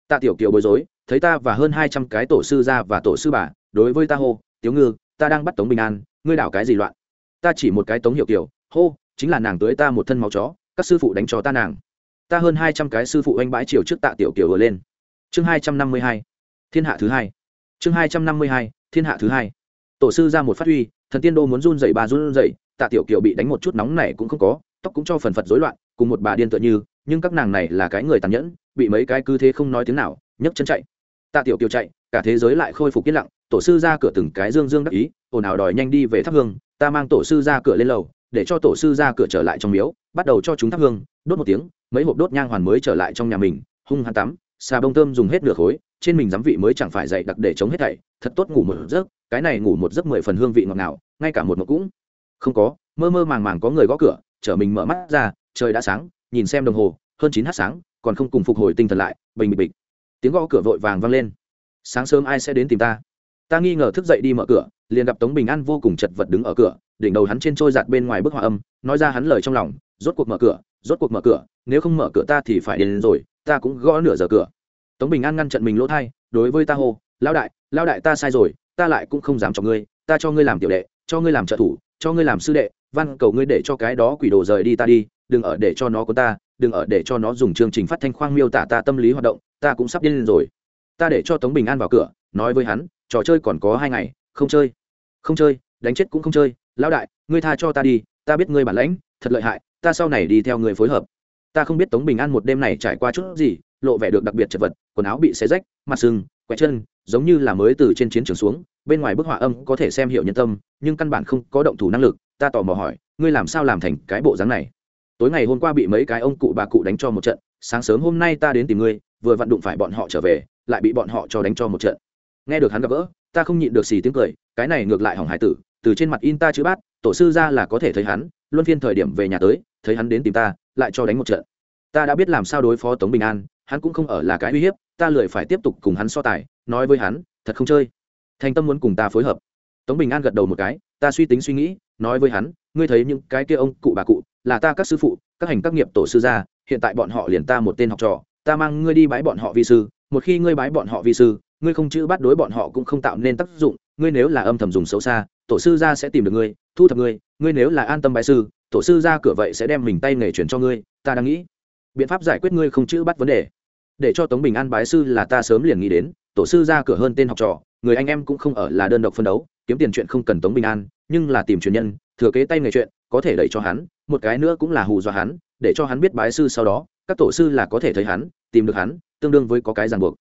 Tạ tiểu kiều bối rối, thấy ta và hơn hai trăm cái tổ sư gia và tổ sư bà, đối với ta hô tiếu ngư, ta đang bắt tống bình an, ngươi đảo cái gì loạn? Ta chỉ một cái tống hiệu kiều, hô, chính là nàng tới ta một thân máu chó, các sư phụ đánh cho ta nàng. Ta hơn hai trăm cái sư phụ anh bãi chiều trước tạ tiểu kiều vừa lên. Chương hai trăm năm mươi hai, thiên hạ thứ hai. Chương hai trăm năm mươi hai, thiên hạ thứ hai tổ sư ra một phát huy thần tiên đô muốn run dậy bà run dậy tạ tiểu kiều bị đánh một chút nóng này cũng không có, tóc cũng cho phần phật rối loạn, cùng một bà điên tựa như, nhưng các nàng này là cái người tàn nhẫn, bị mấy cái cứ thế không nói tiếng nào, nhấc chân chạy. Tạ tiểu kiều chạy, cả thế giới lại khôi phục yên lặng, tổ sư ra cửa từng cái dương dương đắc ý, ồn ào đòi nhanh đi về thắp hương, ta mang tổ sư ra cửa lên lầu, để cho tổ sư ra cửa trở lại trong miếu, bắt đầu cho chúng thắp hương, đốt một tiếng, mấy hộp đốt nhang hoàn mới trở lại trong nhà mình, hung hắn tắm, xà bông thơm dùng hết nửa khối, trên mình giám vị mới chẳng phải dậy đặc để chống hết thảy, thật tốt ngủ một giấc cái này ngủ một giấc mười phần hương vị ngọt ngào, ngay cả một một cũng không có. Mơ mơ màng màng có người gõ cửa, chở mình mở mắt ra, trời đã sáng, nhìn xem đồng hồ, hơn chín h sáng, còn không cùng phục hồi tinh thần lại, bình bịch bịch. Tiếng gõ cửa vội vàng vang lên. Sáng sớm ai sẽ đến tìm ta? Ta nghi ngờ thức dậy đi mở cửa, liền gặp tống bình an vô cùng chật vật đứng ở cửa, đỉnh đầu hắn trên trôi giạt bên ngoài bức họa âm, nói ra hắn lời trong lòng, rốt cuộc mở cửa, rốt cuộc mở cửa, nếu không mở cửa ta thì phải đến rồi, ta cũng gõ nửa giờ cửa. Tống bình an ngăn chặn mình lỗ thai, đối với ta hô lao đại lao đại ta sai rồi ta lại cũng không dám cho ngươi, ta cho ngươi làm tiểu đệ, cho ngươi làm trợ thủ, cho ngươi làm sư đệ, văn cầu ngươi để cho cái đó quỷ đồ rời đi ta đi, đừng ở để cho nó có ta, đừng ở để cho nó dùng chương trình phát thanh khoang miêu tả ta tâm lý hoạt động, ta cũng sắp điên lên rồi. Ta để cho tống bình an vào cửa, nói với hắn, trò chơi còn có hai ngày, không chơi không chơi, đánh chết cũng không chơi, lão đại, ngươi tha cho ta đi, ta biết ngươi bản lãnh, thật lợi hại, ta sau này đi theo người phối hợp. Ta không biết tống bình an một đêm này trải qua chút gì, lộ vẻ được đặc biệt chật vật, quần áo bị xé rách, mặt sưng quẹt chân giống như là mới từ trên chiến trường xuống, bên ngoài bức họa âm có thể xem hiệu nhân tâm, nhưng căn bản không có động thủ năng lực, ta tò mò hỏi, ngươi làm sao làm thành cái bộ dáng này? Tối ngày hôm qua bị mấy cái ông cụ bà cụ đánh cho một trận, sáng sớm hôm nay ta đến tìm ngươi, vừa vặn đụng phải bọn họ trở về, lại bị bọn họ cho đánh cho một trận. Nghe được hắn gặp gỡ, ta không nhịn được xì tiếng cười, cái này ngược lại hỏng hải tử, từ trên mặt in ta chữ bát, tổ sư ra là có thể thấy hắn, luân phiên thời điểm về nhà tới, thấy hắn đến tìm ta, lại cho đánh một trận. Ta đã biết làm sao đối phó tống bình an, hắn cũng không ở là cái uy hiếp, ta lười phải tiếp tục cùng hắn so tài nói với hắn, thật không chơi. Thành tâm muốn cùng ta phối hợp. Tống bình an gật đầu một cái, ta suy tính suy nghĩ, nói với hắn, ngươi thấy những cái kia ông cụ bà cụ, là ta các sư phụ, các hành các nghiệp tổ sư gia, hiện tại bọn họ liền ta một tên học trò, ta mang ngươi đi bái bọn họ vi sư, một khi ngươi bái bọn họ vi sư, ngươi không chữ bắt đối bọn họ cũng không tạo nên tác dụng, ngươi nếu là âm thầm dùng xấu xa, tổ sư gia sẽ tìm được ngươi, thu thập ngươi ngươi nếu là an tâm bái sư, tổ sư ra cửa vậy sẽ đem mình tay nghề chuyển cho ngươi, ta đang nghĩ, biện pháp giải quyết ngươi không chữ bắt vấn đề để cho tống bình an bái sư là ta sớm liền nghĩ đến, tổ sư ra cửa hơn tên học trò, người anh em cũng không ở là đơn độc phân đấu, kiếm tiền chuyện không cần tống bình an, nhưng là tìm truyền nhân, thừa kế tay nghề chuyện, có thể đẩy cho hắn, một cái nữa cũng là hù dọa hắn, để cho hắn biết bái sư sau đó, các tổ sư là có thể thấy hắn, tìm được hắn, tương đương với có cái ràng buộc.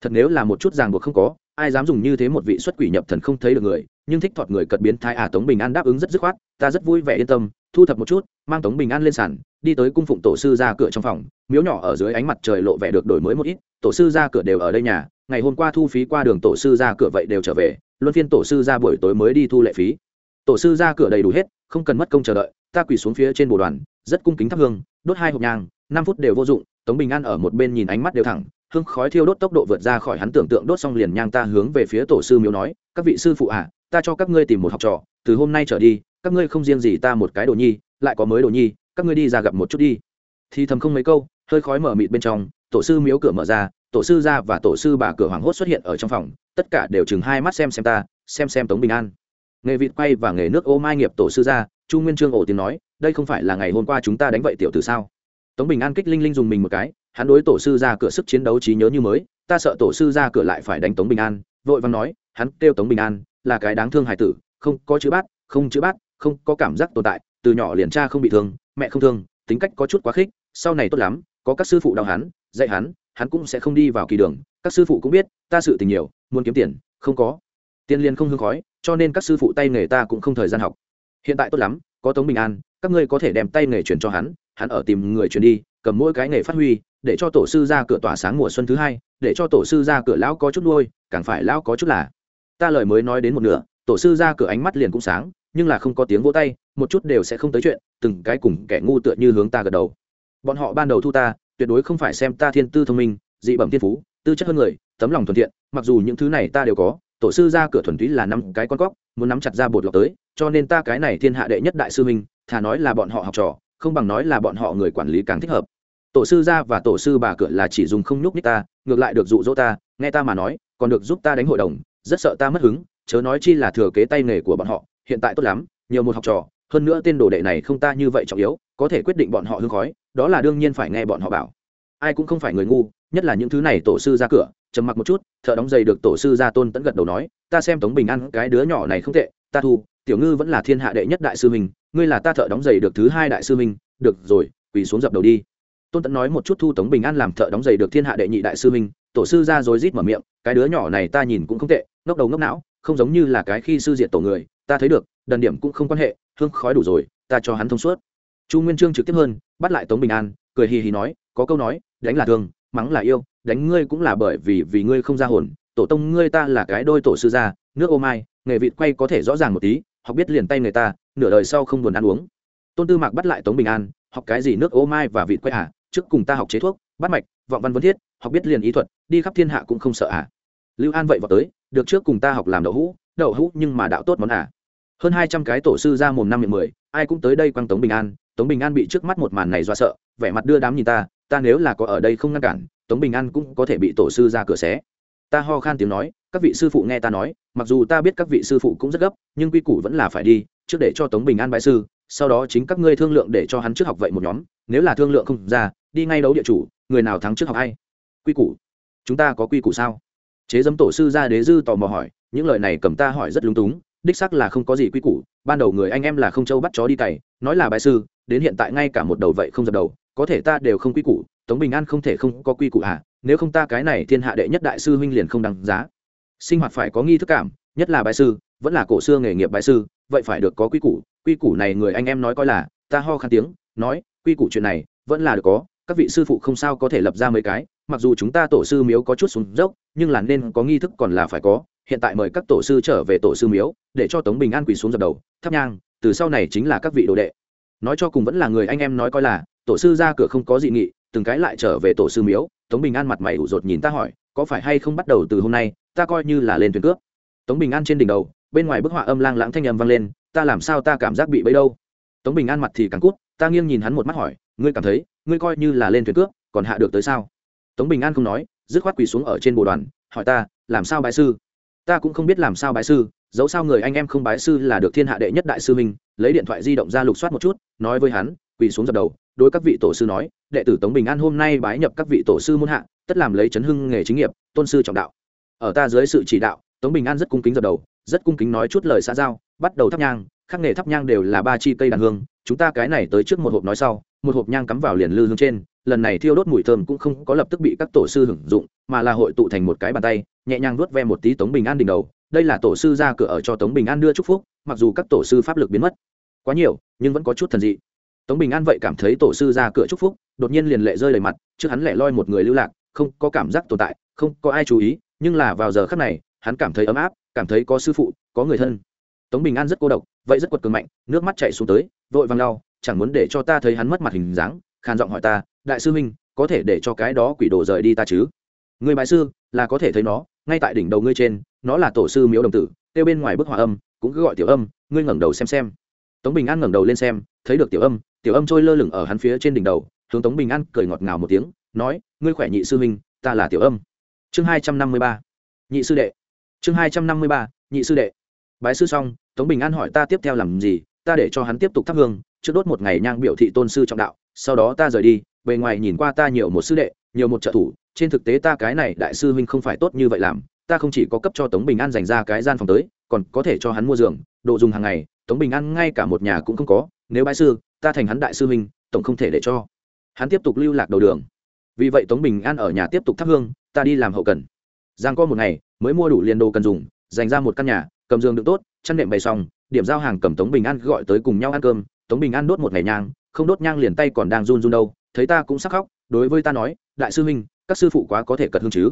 Thật nếu là một chút ràng buộc không có, ai dám dùng như thế một vị xuất quỷ nhập thần không thấy được người, nhưng thích thọt người cật biến thai à tống bình an đáp ứng rất dứt khoát, ta rất vui vẻ yên tâm, thu thập một chút, mang tống bình an lên sàn đi tới cung phụng tổ sư ra cửa trong phòng miếu nhỏ ở dưới ánh mặt trời lộ vẻ được đổi mới một ít tổ sư ra cửa đều ở đây nhà ngày hôm qua thu phí qua đường tổ sư ra cửa vậy đều trở về luân phiên tổ sư ra buổi tối mới đi thu lệ phí. Tổ sư ra cửa đầy đủ hết không cần mất công chờ đợi ta quỳ xuống phía trên bồ đoàn rất cung kính thắp hương đốt hai hộp nhang năm phút đều vô dụng tống bình an ở một bên nhìn ánh mắt đều thẳng hương khói thiêu đốt tốc độ vượt ra khỏi hắn tưởng tượng đốt xong liền nhang ta hướng về phía tổ sư miếu nói các vị sư phụ ạ à, ta cho các ngươi tìm một học trò từ hôm nay trở đi các ngươi không riêng gì ta một cái đồ nhi lại có mới đồ nhi các ngươi đi ra gặp một chút đi. Thì thầm không mấy câu, hơi khói mở mịt bên trong, tổ sư miếu cửa mở ra, tổ sư ra và tổ sư bà cửa hoàng hốt xuất hiện ở trong phòng, tất cả đều chừng hai mắt xem xem ta, xem xem tống bình an. Nghề vịt quay và nghề nước ô mai nghiệp tổ sư ra, chu nguyên trương ổ tiếng nói, đây không phải là ngày hôm qua chúng ta đánh vậy tiểu từ sao? Tống bình an kích linh linh dùng mình một cái, hắn đối tổ sư ra cửa sức chiến đấu trí nhớ như mới, ta sợ tổ sư ra cửa lại phải đánh tống bình an, vội văn nói, hắn kêu tống bình an, là cái đáng thương hải tử, không có chữ bát, không chữ bát, không có cảm giác tồn tại, từ nhỏ liền cha không bị thương mẹ không thương, tính cách có chút quá khích, sau này tốt lắm, có các sư phụ đau hắn, dạy hắn hắn cũng sẽ không đi vào kỳ đường. Các sư phụ cũng biết, ta sự tình nhiều, muốn kiếm tiền, không có. Tiền liền không hương khói, cho nên các sư phụ tay nghề ta cũng không thời gian học. Hiện tại tốt lắm, có tống bình an, các ngươi có thể đem tay nghề chuyển cho hắn hắn ở tìm người chuyển đi, cầm mỗi cái nghề phát huy, để cho tổ sư ra cửa tỏa sáng mùa xuân thứ hai, để cho tổ sư ra cửa lão có chút nuôi, càng phải lão có chút là. Ta lời mới nói đến một nửa, tổ sư ra cửa ánh mắt liền cũng sáng, nhưng là không có tiếng vỗ tay một chút đều sẽ không tới chuyện, từng cái cùng kẻ ngu tựa như hướng ta gật đầu. Bọn họ ban đầu thu ta, tuyệt đối không phải xem ta thiên tư thông minh, dị bẩm thiên phú, tư chất hơn người, tấm lòng thuận thiện, mặc dù những thứ này ta đều có, tổ sư ra cửa thuần túy là năm cái con cóc, muốn nắm chặt ra bột lọc tới, cho nên ta cái này thiên hạ đệ nhất đại sư minh thà nói là bọn họ học trò, không bằng nói là bọn họ người quản lý càng thích hợp. Tổ sư gia và tổ sư bà cửa là chỉ dùng không nhúc nhích ta, ngược lại được dụ dỗ ta, nghe ta mà nói, còn được giúp ta đánh hội đồng, rất sợ ta mất hứng, chớ nói chi là thừa kế tay nghề của bọn họ, hiện tại tốt lắm, nhiều một học trò hơn nữa tên đồ đệ này không ta như vậy trọng yếu, có thể quyết định bọn họ hương khói, đó là đương nhiên phải nghe bọn họ bảo. Ai cũng không phải người ngu, nhất là những thứ này tổ sư ra cửa, trầm mặc một chút, thợ đóng giày được tổ sư ra tôn tẫn gật đầu nói, ta xem tống bình ăn cái đứa nhỏ này không tệ, ta thu, tiểu ngư vẫn là thiên hạ đệ nhất đại sư mình ngươi là ta thợ đóng giày được thứ hai đại sư mình được rồi, quỳ xuống dập đầu đi. Tôn tẫn nói một chút thu tống bình an làm thợ đóng giày được thiên hạ đệ nhị đại sư mình tổ sư ra rồi rít mở miệng, cái đứa nhỏ này ta nhìn cũng không tệ, ngốc đầu ngốc não, không giống như là cái khi sư diện tổ người, ta thấy được đần điểm cũng không quan hệ, hương khói đủ rồi, ta cho hắn thông suốt. Chu nguyên trương trực tiếp hơn, bắt lại tống bình an, cười hì hì nói, có câu nói, đánh là thương, mắng là yêu, đánh ngươi cũng là bởi vì vì ngươi không ra hồn, tổ tông ngươi ta là cái đôi tổ sư gia, nước ô mai, nghề vịt quay có thể rõ ràng một tí, học biết liền tay người ta, nửa đời sau không buồn ăn uống. Tôn tư mạc bắt lại tống bình an, học cái gì nước ô mai và vịt quay à trước cùng ta học chế thuốc, bắt mạch, vọng văn vấn thiết, học biết liền ý thuật, đi khắp thiên hạ cũng không sợ à. Lưu an vậy vào tới, được trước cùng ta học làm đậu hũ đậu hũ nhưng mà đạo tốt món à hơn hai trăm cái tổ sư ra mồm năm miệng mười, ai cũng tới đây quăng tống bình an. Tống bình an bị trước mắt một màn này do sợ, vẻ mặt đưa đám nhìn ta ta nếu là có ở đây không ngăn cản, tống bình an cũng có thể bị tổ sư ra cửa xé. Ta ho khan tiếng nói, các vị sư phụ nghe ta nói, mặc dù ta biết các vị sư phụ cũng rất gấp, nhưng quy củ vẫn là phải đi, trước để cho tống bình an bại sư, sau đó chính các ngươi thương lượng để cho hắn trước học vậy một nhóm, nếu là thương lượng không ra, đi ngay đấu địa chủ, người nào thắng trước học hay? Quy củ. Chúng ta có quy củ sao? Chế dâm tổ sư ra đế dư tò mò hỏi, những lời này cầm ta hỏi rất lúng túng đích sắc là không có gì quy củ, ban đầu người anh em là không châu bắt chó đi cày, nói là bài sư, đến hiện tại ngay cả một đầu vậy không dập đầu, có thể ta đều không quy củ, tống bình an không thể không có quy củ à nếu không ta cái này thiên hạ đệ nhất đại sư huynh liền không đăng giá. Sinh hoạt phải có nghi thức cảm, nhất là bài sư, vẫn là cổ xưa nghề nghiệp bài sư, vậy phải được có quy củ quy củ này người anh em nói coi là, ta ho khan tiếng, nói, quy củ chuyện này, vẫn là được có, các vị sư phụ không sao có thể lập ra mấy cái, mặc dù chúng ta tổ sư miếu có chút xuống dốc, nhưng là nên có nghi thức còn là phải có hiện tại mời các tổ sư trở về tổ sư miếu, để cho tống bình an quỳ xuống dập đầu, thắp nhang, từ sau này chính là các vị đồ đệ. Nói cho cùng vẫn là người anh em nói coi là, tổ sư ra cửa không có dị nghị, từng cái lại trở về tổ sư miếu, tống bình an mặt mày ủ rột nhìn ta hỏi, có phải hay không bắt đầu từ hôm nay, ta coi như là lên thuyền cướp. Tống bình an trên đỉnh đầu, bên ngoài bức họa âm lang lãng thanh âm vang lên, ta làm sao ta cảm giác bị bấy đâu? Tống bình an mặt thì càng cút, ta nghiêng nhìn hắn một mắt hỏi, ngươi cảm thấy, ngươi coi như là lên thuyền cướp, còn hạ được tới sao? Tống bình an không nói, dứt khoát quỳ xuống ở trên bồ đoàn, hỏi ta, làm sao bái sư? Ta cũng không biết làm sao bái sư, dẫu sao người anh em không bái sư là được thiên hạ đệ nhất đại sư minh lấy điện thoại di động ra lục soát một chút, nói với hắn, quỳ xuống dập đầu, đối các vị tổ sư nói, đệ tử tống bình an hôm nay bái nhập các vị tổ sư muôn hạ, tất làm lấy chấn hưng nghề chính nghiệp, tôn sư trọng đạo. Ở ta dưới sự chỉ đạo, tống bình an rất cung kính dập đầu, rất cung kính nói chút lời xã giao, bắt đầu thắp nhang, khắc nghề thắp nhang đều là ba chi cây đàn hương, chúng ta cái này tới trước một hộp nói sau, một hộp nhang cắm vào liền lư hương trên, lần này thiêu đốt mùi thơm cũng không có lập tức bị các tổ sư hưởng dụng mà là hội tụ thành một cái bàn tay, nhẹ nhàng vuốt ve một tí tống bình an đỉnh đầu. Đây là tổ sư ra cửa ở cho tống bình an đưa chúc phúc, mặc dù các tổ sư pháp lực biến mất quá nhiều, nhưng vẫn có chút thần dị. Tống bình an vậy cảm thấy tổ sư ra cửa chúc phúc, đột nhiên liền lệ rơi đầy mặt, trước hắn lẻ loi một người lưu lạc, không có cảm giác tồn tại, không có ai chú ý, nhưng là vào giờ khắc này, hắn cảm thấy ấm áp, cảm thấy có sư phụ, có người thân. Tống bình an rất cô độc, vậy rất quật cường mạnh, nước mắt chạy xuống tới, vội vàng lau, chẳng muốn để cho ta thấy hắn mất mặt hình dáng, khàn giọng hỏi ta, đại sư huynh, có thể để cho cái đó quỷ đồ rời đi ta chứ? Người bại sư, là có thể thấy nó, ngay tại đỉnh đầu ngươi trên, nó là tổ sư miếu đồng tử, kêu bên ngoài bức hòa âm, cũng cứ gọi tiểu âm, ngươi ngẩng đầu xem xem. Tống bình an ngẩng đầu lên xem, thấy được tiểu âm tiểu âm trôi lơ lửng ở hắn phía trên đỉnh đầu, hướng tống bình an cười ngọt ngào một tiếng, nói, ngươi khỏe nhị sư huynh, ta là tiểu âm. Chương hai trăm năm mươi ba. Nhị sư đệ. Chương hai trăm năm mươi ba, nhị sư đệ. Bái sư xong, tống bình an hỏi ta tiếp theo làm gì, ta để cho hắn tiếp tục thắp hương, trước đốt một ngày nhang biểu thị tôn sư trọng đạo, sau đó ta rời đi, bề ngoài nhìn qua ta nhiều một sư đệ, nhiều một trợ thủ trên thực tế ta cái này đại sư huynh không phải tốt như vậy làm, ta không chỉ có cấp cho tống bình an dành ra cái gian phòng tới, còn có thể cho hắn mua giường, đồ dùng hàng ngày, tống bình an ngay cả một nhà cũng không có, nếu bãi sư, ta thành hắn đại sư huynh, tổng không thể để cho. Hắn tiếp tục lưu lạc đầu đường. Vì vậy tống bình an ở nhà tiếp tục thắp hương, ta đi làm hậu cần. Giang có một ngày, mới mua đủ liền đồ cần dùng, dành ra một căn nhà, cầm giường đựng tốt, chăn nệm bày xong, điểm giao hàng cầm tống bình an gọi tới cùng nhau ăn cơm, tống bình an đốt một ngày nhang, không đốt nhang liền tay còn đang run run đâu, thấy ta cũng sắc khóc, đối với ta nói, đại sư huynh các sư phụ quá có thể cật hương chứ?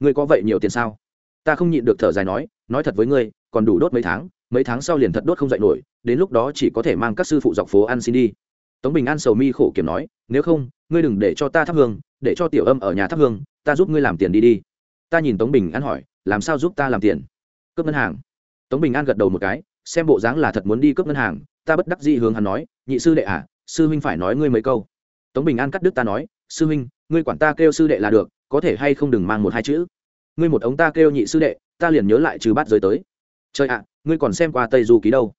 Ngươi có vậy nhiều tiền sao? Ta không nhịn được thở dài nói nói thật với ngươi, còn đủ đốt mấy tháng mấy tháng sau liền thật đốt không dậy nổi, đến lúc đó chỉ có thể mang các sư phụ dọc phố ăn xin đi. Tống bình an sầu mi khổ kiểm nói, nếu không, ngươi đừng để cho ta thắp hương, để cho tiểu âm ở nhà thắp hương, ta giúp ngươi làm tiền đi đi. Ta nhìn tống bình an hỏi, làm sao giúp ta làm tiền? Cướp ngân hàng. Tống bình an gật đầu một cái, xem bộ dáng là thật muốn đi cướp ngân hàng, ta bất đắc dĩ hướng hắn nói, nhị sư đệ à sư huynh phải nói ngươi mấy câu. Tống bình an cắt đứt ta nói, sư huynh ngươi quản ta kêu sư đệ là được, có thể hay không đừng mang một hai chữ. Ngươi một ống ta kêu nhị sư đệ, ta liền nhớ lại trừ bát giới tới. Trời ạ à, ngươi còn xem qua tây du ký đâu?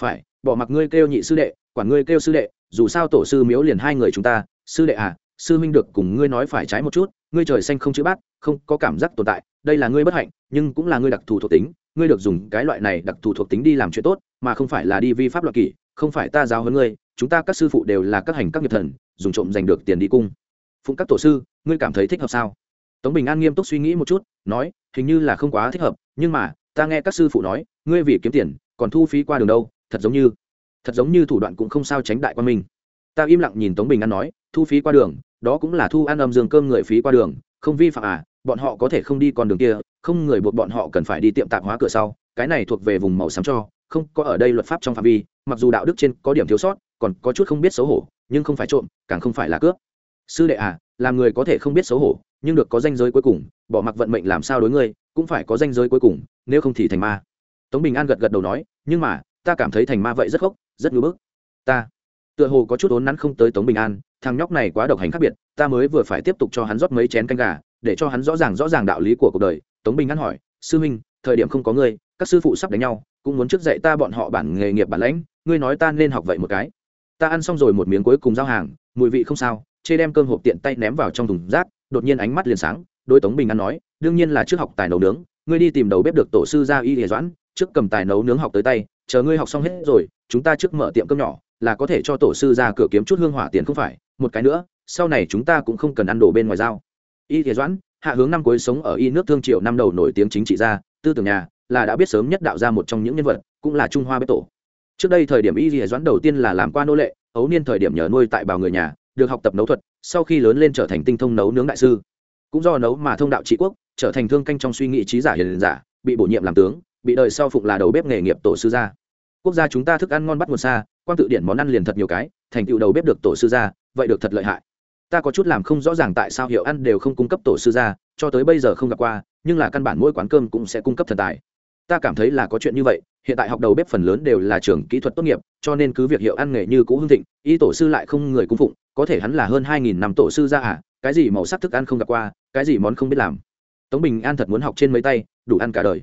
Phải, bỏ mặc ngươi kêu nhị sư đệ, quản ngươi kêu sư đệ, dù sao tổ sư miếu liền hai người chúng ta. Sư đệ à sư Minh được cùng ngươi nói phải trái một chút, ngươi trời xanh không chữ bát, không có cảm giác tồn tại, đây là ngươi bất hạnh, nhưng cũng là ngươi đặc thù thuộc tính, ngươi được dùng cái loại này đặc thù thuộc tính đi làm chuyện tốt, mà không phải là đi vi pháp luật kỷ, không phải ta giáo hơn ngươi, chúng ta các sư phụ đều là các hành các nghiệp thần, dùng trộm giành được tiền đi cung phụng các tổ sư, ngươi cảm thấy thích hợp sao? Tống bình an nghiêm túc suy nghĩ một chút, nói, hình như là không quá thích hợp, nhưng mà, ta nghe các sư phụ nói, ngươi vì kiếm tiền, còn thu phí qua đường đâu, thật giống như, thật giống như thủ đoạn cũng không sao tránh đại quan minh. Ta im lặng nhìn tống bình an nói, thu phí qua đường, đó cũng là thu ăn âm dương cơm người phí qua đường, không vi phạm à bọn họ có thể không đi con đường kia, không người buộc bọn họ cần phải đi tiệm tạp hóa cửa sau, cái này thuộc về vùng màu xám cho, không có ở đây luật pháp trong phạm vi, mặc dù đạo đức trên có điểm thiếu sót, còn có chút không biết xấu hổ, nhưng không phải trộm, càng không phải là cướp sư đệ à làm người có thể không biết xấu hổ, nhưng được có danh giới cuối cùng, bỏ mặc vận mệnh làm sao đối ngươi, cũng phải có danh giới cuối cùng, nếu không thì thành ma. Tống bình an gật gật đầu nói, nhưng mà, ta cảm thấy thành ma vậy rất khóc rất ngưỡng bức. Ta, tựa hồ có chút ốn nắn không tới tống bình an, thằng nhóc này quá độc hành khác biệt, ta mới vừa phải tiếp tục cho hắn rót mấy chén canh gà, để cho hắn rõ ràng rõ ràng đạo lý của cuộc đời. Tống bình an hỏi, sư huynh, thời điểm không có ngươi, các sư phụ sắp đánh nhau, cũng muốn trước dạy ta bọn họ bản nghề nghiệp bản lãnh, ngươi nói ta nên học vậy một cái. Ta ăn xong rồi một miếng cuối cùng giao hàng, mùi vị không sao chê đem cơm hộp tiện tay ném vào trong thùng rác, đột nhiên ánh mắt liền sáng đôi tống bình an nói, đương nhiên là trước học tài nấu nướng, ngươi đi tìm đầu bếp được tổ sư ra y hề doãn, trước cầm tài nấu nướng học tới tay, chờ ngươi học xong hết rồi, chúng ta trước mở tiệm cơm nhỏ, là có thể cho tổ sư ra cửa kiếm chút hương hỏa tiền không phải, một cái nữa, sau này chúng ta cũng không cần ăn đồ bên ngoài dao y hề doãn, hạ hướng năm cuối sống ở y nước thương triều năm đầu nổi tiếng chính trị gia, tư tưởng nhà, là đã biết sớm nhất đạo ra một trong những nhân vật, cũng là trung hoa bếp tổ. Trước đây thời điểm y hề doãn đầu tiên là làm qua nô lệ, ấu niên thời điểm nhờ nuôi tại bào người nhà được học tập nấu thuật, sau khi lớn lên trở thành tinh thông nấu nướng đại sư. Cũng do nấu mà thông đạo trị quốc, trở thành thương canh trong suy nghĩ trí giả hiền giả, bị bổ nhiệm làm tướng, bị đời sau phục là đầu bếp nghề nghiệp tổ sư gia. Quốc gia chúng ta thức ăn ngon bắt nguồn xa quan tự điển món ăn liền thật nhiều cái, thành tựu đầu bếp được tổ sư gia, vậy được thật lợi hại. Ta có chút làm không rõ ràng tại sao hiệu ăn đều không cung cấp tổ sư gia, cho tới bây giờ không gặp qua, nhưng là căn bản mỗi quán cơm cũng sẽ cung cấp thần tài. Ta cảm thấy là có chuyện như vậy, hiện tại học đầu bếp phần lớn đều là trường kỹ thuật tốt nghiệp, cho nên cứ việc hiệu ăn nghề như cũ hương thịnh, y tổ sư lại không người cung phụng có thể hắn là hơn hai nghìn năm tổ sư ra à cái gì màu sắc thức ăn không gặp qua, cái gì món không biết làm. Tống bình an thật muốn học trên mấy tay, đủ ăn cả đời.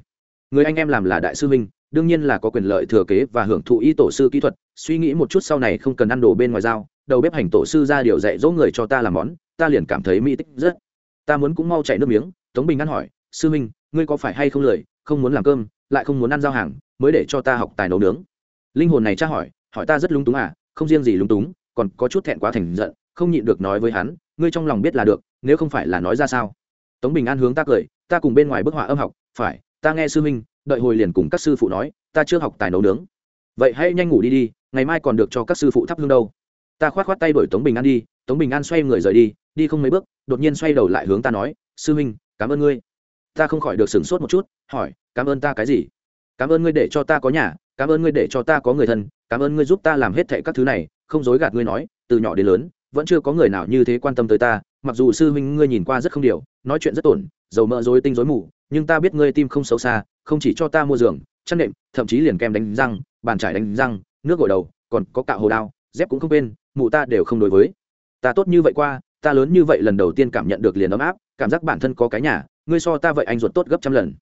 Người anh em làm là đại sư minh đương nhiên là có quyền lợi thừa kế và hưởng thụ y tổ sư kỹ thuật, suy nghĩ một chút sau này không cần ăn đồ bên ngoài dao, đầu bếp hành tổ sư ra điều dạy dỗ người cho ta làm món, ta liền cảm thấy mỹ tích rất. Ta muốn cũng mau chạy nước miếng, tống bình an hỏi, sư minh ngươi có phải hay không lười, không muốn làm cơm, lại không muốn ăn giao hàng, mới để cho ta học tài nấu nướng? Linh hồn này tra hỏi hỏi ta rất lung túng à không riêng gì lung túng còn có chút thẹn quá thành giận, không nhịn được nói với hắn, ngươi trong lòng biết là được, nếu không phải là nói ra sao? Tống bình an hướng ta cười, ta cùng bên ngoài bức họa âm học, phải, ta nghe sư minh đợi hồi liền cùng các sư phụ nói, ta chưa học tài nấu nướng. Vậy hãy nhanh ngủ đi đi, ngày mai còn được cho các sư phụ thắp hương đâu. Ta khoát khoát tay đổi tống bình an đi, tống bình an xoay người rời đi đi không mấy bước, đột nhiên xoay đầu lại hướng ta nói, sư minh cảm ơn ngươi. Ta không khỏi được sửng sốt một chút, hỏi, cảm ơn ta cái gì? Cảm ơn ngươi để cho ta có nhà, cảm ơn ngươi để cho ta có người thân, cảm ơn ngươi giúp ta làm hết thệ các thứ này không dối gạt ngươi nói, từ nhỏ đến lớn, vẫn chưa có người nào như thế quan tâm tới ta, mặc dù sư huynh ngươi nhìn qua rất không điều, nói chuyện rất tổn, dầu mỡ dối tinh dối mù, nhưng ta biết ngươi tim không xấu xa, không chỉ cho ta mua giường, chăn nệm, thậm chí liền kem đánh răng, bàn trải đánh răng, nước gội đầu, còn có cạo hồ đao, dép cũng không quên, mụ ta đều không đối với. Ta tốt như vậy qua, ta lớn như vậy lần đầu tiên cảm nhận được liền ấm áp, cảm giác bản thân có cái nhà, ngươi so ta vậy anh ruột tốt gấp trăm lần.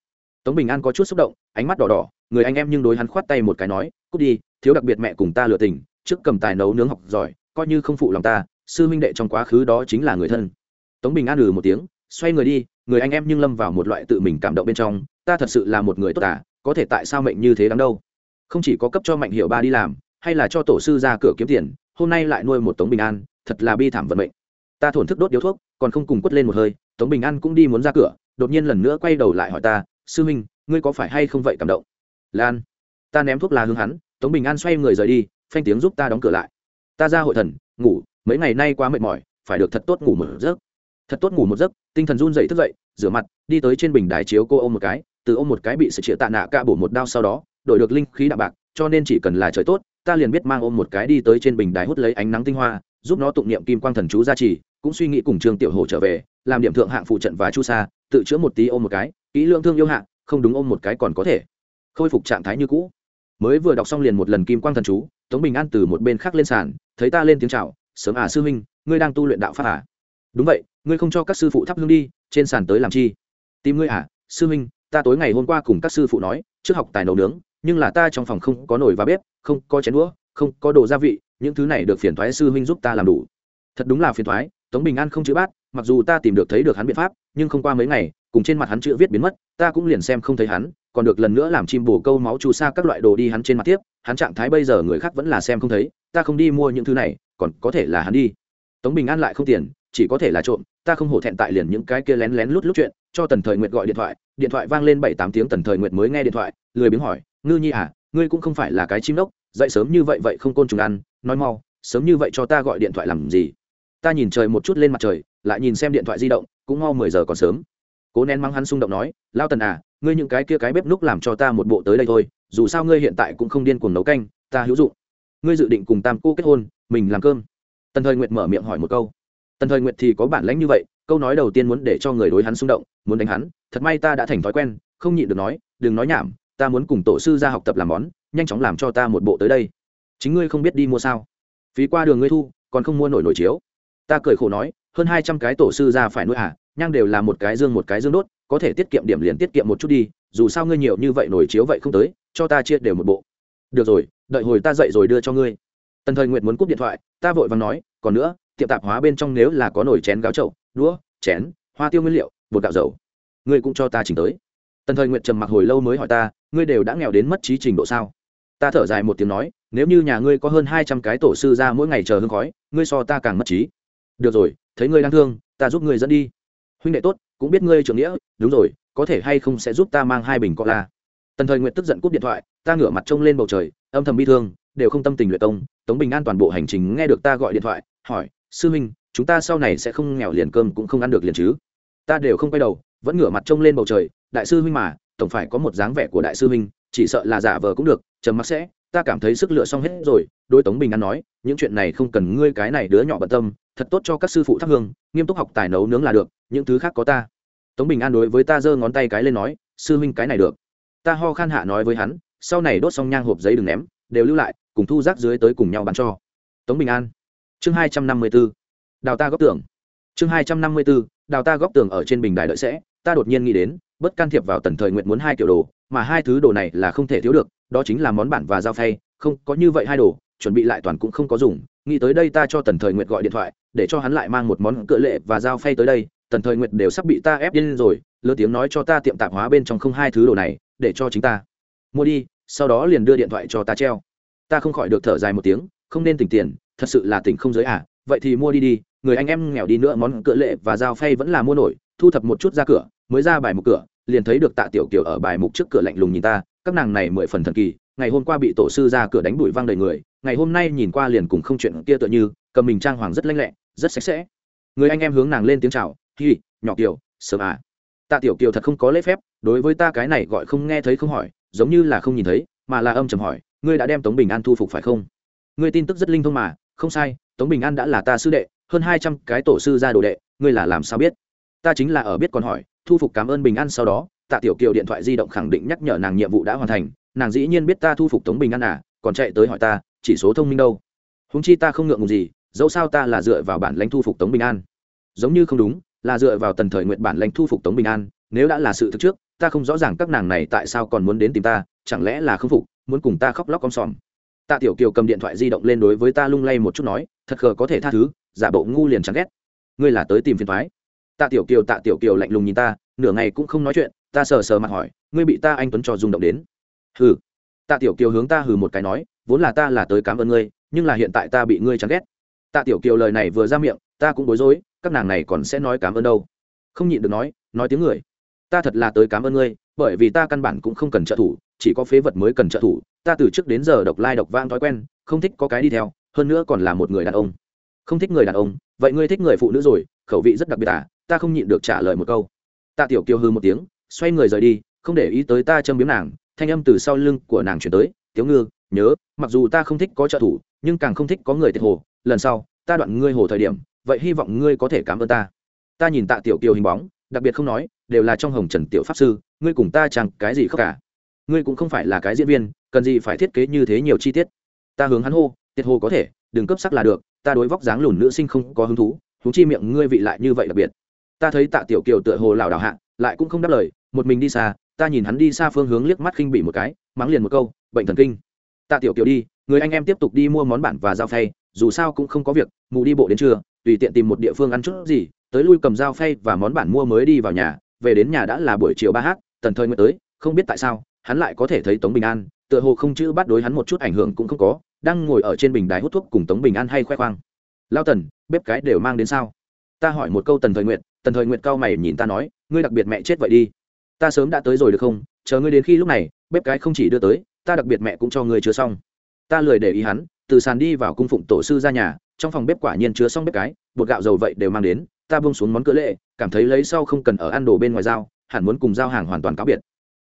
Tống bình an có chút xúc động, ánh mắt đỏ đỏ, người anh em nhưng đối hắn khoát tay một cái nói, cút đi, thiếu đặc biệt mẹ cùng ta lựa tình trước cầm tài nấu nướng học giỏi, coi như không phụ lòng ta, sư huynh đệ trong quá khứ đó chính là người thân. Tống bình an ừ một tiếng, xoay người đi, người anh em nhưng lâm vào một loại tự mình cảm động bên trong, ta thật sự là một người tốt à có thể tại sao mệnh như thế đáng đâu? Không chỉ có cấp cho mạnh hiệu ba đi làm, hay là cho tổ sư ra cửa kiếm tiền, hôm nay lại nuôi một tống bình an, thật là bi thảm vận mệnh. Ta thổn thức đốt điếu thuốc, còn không cùng quất lên một hơi, tống bình an cũng đi muốn ra cửa, đột nhiên lần nữa quay đầu lại hỏi ta, sư minh ngươi có phải hay không vậy cảm động? Lan. Ta ném thuốc lá hướng hắn, tống bình an xoay người rời đi phanh tiếng giúp ta đóng cửa lại. Ta ra hội thần, ngủ, mấy ngày nay quá mệt mỏi, phải được thật tốt ngủ một giấc. Thật tốt ngủ một giấc, tinh thần run dậy thức dậy, rửa mặt, đi tới trên bình đài chiếu cô ôm một cái, từ ôm một cái bị sự chĩa tạ nạ ca bổ một đao sau đó, đổi được linh khí đạm bạc, cho nên chỉ cần là trời tốt, ta liền biết mang ôm một cái đi tới trên bình đài hút lấy ánh nắng tinh hoa, giúp nó tụng niệm kim quang thần chú gia trì, cũng suy nghĩ cùng trương tiểu hồ trở về, làm điểm thượng hạng phụ trận và chu sa, tự chữa một tí ôm một cái, kỹ lượng thương yêu hạng không đúng ôm một cái còn có thể khôi phục trạng thái như cũ. Mới vừa đọc xong liền một lần kim quang thần chú tống bình an từ một bên khác lên sàn, thấy ta lên tiếng chào, sớm à sư huynh, ngươi đang tu luyện đạo pháp à? Đúng vậy, ngươi không cho các sư phụ thắp hương đi, trên sàn tới làm chi? Tìm ngươi à sư huynh, ta tối ngày hôm qua cùng các sư phụ nói, trước học tài nấu nướng, nhưng là ta trong phòng không có nồi và bếp, không có chén đũa, không có đồ gia vị, những thứ này được phiền thoái sư huynh giúp ta làm đủ. Thật đúng là phiền thoái tống bình an không chữ bát, mặc dù ta tìm được thấy được hắn biện pháp, nhưng không qua mấy ngày cùng trên mặt hắn chữ viết biến mất, ta cũng liền xem không thấy hắn, còn được lần nữa làm chim bổ câu máu chu sa các loại đồ đi hắn trên mặt tiếp, hắn trạng thái bây giờ người khác vẫn là xem không thấy, ta không đi mua những thứ này, còn có thể là hắn đi. Tống bình an lại không tiền, chỉ có thể là trộm, ta không hổ thẹn tại liền những cái kia lén lén lút lút chuyện, cho tần thời nguyệt gọi điện thoại điện thoại vang lên bảy tám tiếng tần thời nguyệt mới nghe điện thoại, lười biếng hỏi, ngư nhi à ngươi cũng không phải là cái chim đốc, dậy sớm như vậy vậy không côn trùng ăn, nói mau, sớm như vậy cho ta gọi điện thoại làm gì? Ta nhìn trời một chút lên mặt trời, lại nhìn xem điện thoại di động, cũng mau mười giờ còn sớm cố nén mắng hắn xung động nói, lao tần à ngươi những cái kia cái bếp núc làm cho ta một bộ tới đây thôi, dù sao ngươi hiện tại cũng không điên cuồng nấu canh, ta hữu dụng. Ngươi dự định cùng tam cô kết hôn, mình làm cơm. Tần thời nguyệt mở miệng hỏi một câu. Tần thời nguyệt thì có bản lãnh như vậy, câu nói đầu tiên muốn để cho người đối hắn xung động, muốn đánh hắn, thật may ta đã thành thói quen, không nhịn được nói, đừng nói nhảm, ta muốn cùng tổ sư ra học tập làm món, nhanh chóng làm cho ta một bộ tới đây. Chính ngươi không biết đi mua sao? Phí qua đường ngươi thu, còn không mua nổi nổi chiếu. Ta cười khổ nói, hơn hai trăm cái tổ sư ra phải nuôi à nhang đều là một cái dương một cái dương đốt, có thể tiết kiệm điểm liền tiết kiệm một chút đi, dù sao ngươi nhiều như vậy nổi chiếu vậy không tới, cho ta chia đều một bộ. Được rồi, đợi hồi ta dậy rồi đưa cho ngươi. Tần thời nguyện muốn cúp điện thoại, ta vội vàng nói, còn nữa, tiệm tạp hóa bên trong nếu là có nồi chén gáo trậu đũa, chén, hoa tiêu nguyên liệu, bột gạo dầu, ngươi cũng cho ta chỉnh tới. Tần thời nguyện trầm mặc hồi lâu mới hỏi ta, ngươi đều đã nghèo đến mất trí trình độ sao? Ta thở dài một tiếng nói, nếu như nhà ngươi có hơn hai trăm cái tổ sư ra mỗi ngày chờ hương khói, ngươi so ta càng mất trí. Được rồi, thấy ngươi đang thương, ta giúp ngươi dẫn đi huynh đệ tốt, cũng biết ngươi trưởng nghĩa, đúng rồi, có thể hay không sẽ giúp ta mang hai bình cola. Tần thời nguyện tức giận cúp điện thoại, ta ngửa mặt trông lên bầu trời, âm thầm bi thương, đều không tâm tình luyện công. Tống bình an toàn bộ hành trình nghe được ta gọi điện thoại, hỏi, sư huynh, chúng ta sau này sẽ không nghèo liền cơm cũng không ăn được liền chứ? Ta đều không quay đầu, vẫn ngửa mặt trông lên bầu trời, đại sư huynh mà, tổng phải có một dáng vẻ của đại sư huynh, chỉ sợ là giả vờ cũng được, trầm mặc sẽ. Ta cảm thấy sức lựa xong hết rồi đôi tống bình an nói, những chuyện này không cần ngươi cái này đứa nhỏ bận tâm thật tốt cho các sư phụ thắp hương, nghiêm túc học tài nấu nướng là được, những thứ khác có ta. Tống bình an đối với ta giơ ngón tay cái lên nói, sư huynh cái này được. Ta ho khan hạ nói với hắn, sau này đốt xong nhang hộp giấy đừng ném, đều lưu lại, cùng thu rác dưới tới cùng nhau bán cho. Tống bình an. Chương hai trăm năm mươi b ố đào ta góp tưởng chương hai trăm năm mươi b ố đào ta góp tưởng ở trên bình đài đợi sẽ, ta đột nhiên nghĩ đến, bất can thiệp vào tần thời nguyện muốn hai kiểu đồ, mà hai thứ đồ này là không thể thiếu được, đó chính là món bản và dao phay, không có như vậy hai đồ, chuẩn bị lại toàn cũng không có dùng, nghĩ tới đây ta cho tần thời nguyện gọi điện thoại để cho hắn lại mang một món cỡ lệ và dao phay tới đây, tần thời nguyệt đều sắp bị ta ép điên rồi lơ tiếng nói cho ta tiệm tạp hóa bên trong không hai thứ đồ này, để cho chính ta. Mua đi, sau đó liền đưa điện thoại cho ta treo. Ta không khỏi được thở dài một tiếng, không nên tỉnh tiền, thật sự là tỉnh không giới à vậy thì mua đi đi, người anh em nghèo đi nữa, món cỡ lệ và dao phay vẫn là mua nổi, thu thập một chút ra cửa, mới ra bài một cửa, liền thấy được tạ tiểu kiều ở bài mục trước cửa lạnh lùng nhìn ta, các nàng này mười phần thần kỳ, ngày hôm qua bị tổ sư ra cửa đánh đuổi văng đầy người, ngày hôm nay nhìn qua liền cùng không chuyện kia tựa như, cầm mình trang hoàng rất lanh lẹ rất sạch sẽ. Người anh em hướng nàng lên tiếng chào, hi, nhỏ kiều, sớm à. Tạ tiểu kiều thật không có lễ phép, đối với ta cái này gọi không nghe thấy không hỏi, giống như là không nhìn thấy, mà là âm chầm hỏi, ngươi đã đem tống bình an thu phục phải không? Ngươi tin tức rất linh thông mà. Không sai, tống bình an đã là ta sư đệ, hơn hai trăm cái tổ sư ra đồ đệ, ngươi là làm sao biết? Ta chính là ở biết còn hỏi, thu phục cảm ơn bình an sau đó. Tạ tiểu kiều điện thoại di động khẳng định nhắc nhở nàng nhiệm vụ đã hoàn thành, nàng dĩ nhiên biết ta thu phục tống bình an à còn chạy tới hỏi ta, chỉ số thông minh đâu? Húng chi ta không ngượng ngùng gì dẫu sao ta là dựa vào bản lãnh thu phục tống bình an. Giống như không đúng, là dựa vào tần thời nguyện bản lãnh thu phục tống bình an, nếu đã là sự thực trước, ta không rõ ràng các nàng này tại sao còn muốn đến tìm ta, chẳng lẽ là không phục, muốn cùng ta khóc lóc con sòm. Tạ tiểu kiều cầm điện thoại di động lên đối với ta lung lay một chút nói, thật khờ có thể tha thứ, giả bộ ngu liền chẳng ghét. Ngươi là tới tìm phiền thoái tạ tiểu kiều, tạ tiểu kiều lạnh lùng nhìn ta, nửa ngày cũng không nói chuyện, ta sờ sờ mặt hỏi, ngươi bị ta anh tuấn cho rung động đến. Hừ. Tạ tiểu kiều hướng ta hừ một cái nói, vốn là ta là tới cảm ơn ngươi, nhưng là hiện tại ta bị ngươi chán ghét tạ tiểu kiều lời này vừa ra miệng, ta cũng bối rối, các nàng này còn sẽ nói cảm ơn đâu. Không nhịn được nói nói tiếng người. Ta thật là tới cảm ơn ngươi, bởi vì ta căn bản cũng không cần trợ thủ, chỉ có phế vật mới cần trợ thủ. Ta từ trước đến giờ độc lai độc vang thói quen, không thích có cái đi theo, hơn nữa còn là một người đàn ông. Không thích người đàn ông, vậy ngươi thích người phụ nữ rồi, khẩu vị rất đặc biệt à? Ta không nhịn được trả lời một câu. Tạ tiểu kiều hư một tiếng, xoay người rời đi, không để ý tới ta châm biếm nàng, thanh âm từ sau lưng của nàng chuyển tới tiếu ngư, nhớ, mặc dù ta không thích có trợ thủ, nhưng càng không thích có người tiệt hồ lần sau, ta đoạn ngươi hồ thời điểm, vậy hy vọng ngươi có thể cảm ơn ta. Ta nhìn tạ tiểu kiều hình bóng, đặc biệt không nói, đều là trong hồng trần tiểu pháp sư, ngươi cùng ta chẳng cái gì khóc cả. Ngươi cũng không phải là cái diễn viên, cần gì phải thiết kế như thế nhiều chi tiết. Ta hướng hắn hô, tiết hồ có thể, đừng cấp sắc là được, ta đối vóc dáng lùn nữ sinh không có hứng thú thú chi miệng ngươi vị lại như vậy đặc biệt. Ta thấy tạ tiểu kiều tựa hồ lảo đảo hạ, lại cũng không đáp lời, một mình đi xa, ta nhìn hắn đi xa phương hướng liếc mắt khinh bị một cái, mắng liền một câu, bệnh thần kinh. Tạ tiểu kiều đi, người anh em tiếp tục đi mua món bản và giao phay dù sao cũng không có việc, mù đi bộ đến trưa, tùy tiện tìm một địa phương ăn chút gì, tới lui cầm dao phay và món bản mua mới đi vào nhà, về đến nhà đã là buổi chiều ba h tần thời mới tới, không biết tại sao, hắn lại có thể thấy tống bình an, tựa hồ không chữ bắt đối hắn một chút ảnh hưởng cũng không có, đang ngồi ở trên bình đài hút thuốc cùng tống bình an hay khoe khoang. Lao tần, bếp cái đều mang đến sao? Ta hỏi một câu tần thời nguyện tần thời nguyện cao mày nhìn ta nói, ngươi đặc biệt mẹ chết vậy đi. Ta sớm đã tới rồi được không? Chờ ngươi đến khi lúc này, bếp cái không chỉ đưa tới, ta đặc biệt mẹ cũng cho ngươi chứa xong. Ta lười để ý hắn từ sàn đi vào cung phụng tổ sư ra nhà, trong phòng bếp quả nhiên chứa xong bếp cái, bột gạo dầu vậy đều mang đến, ta buông xuống món cỡ lệ, cảm thấy lấy sau không cần ở ăn đồ bên ngoài dao hẳn muốn cùng giao hàng hoàn toàn cáo biệt.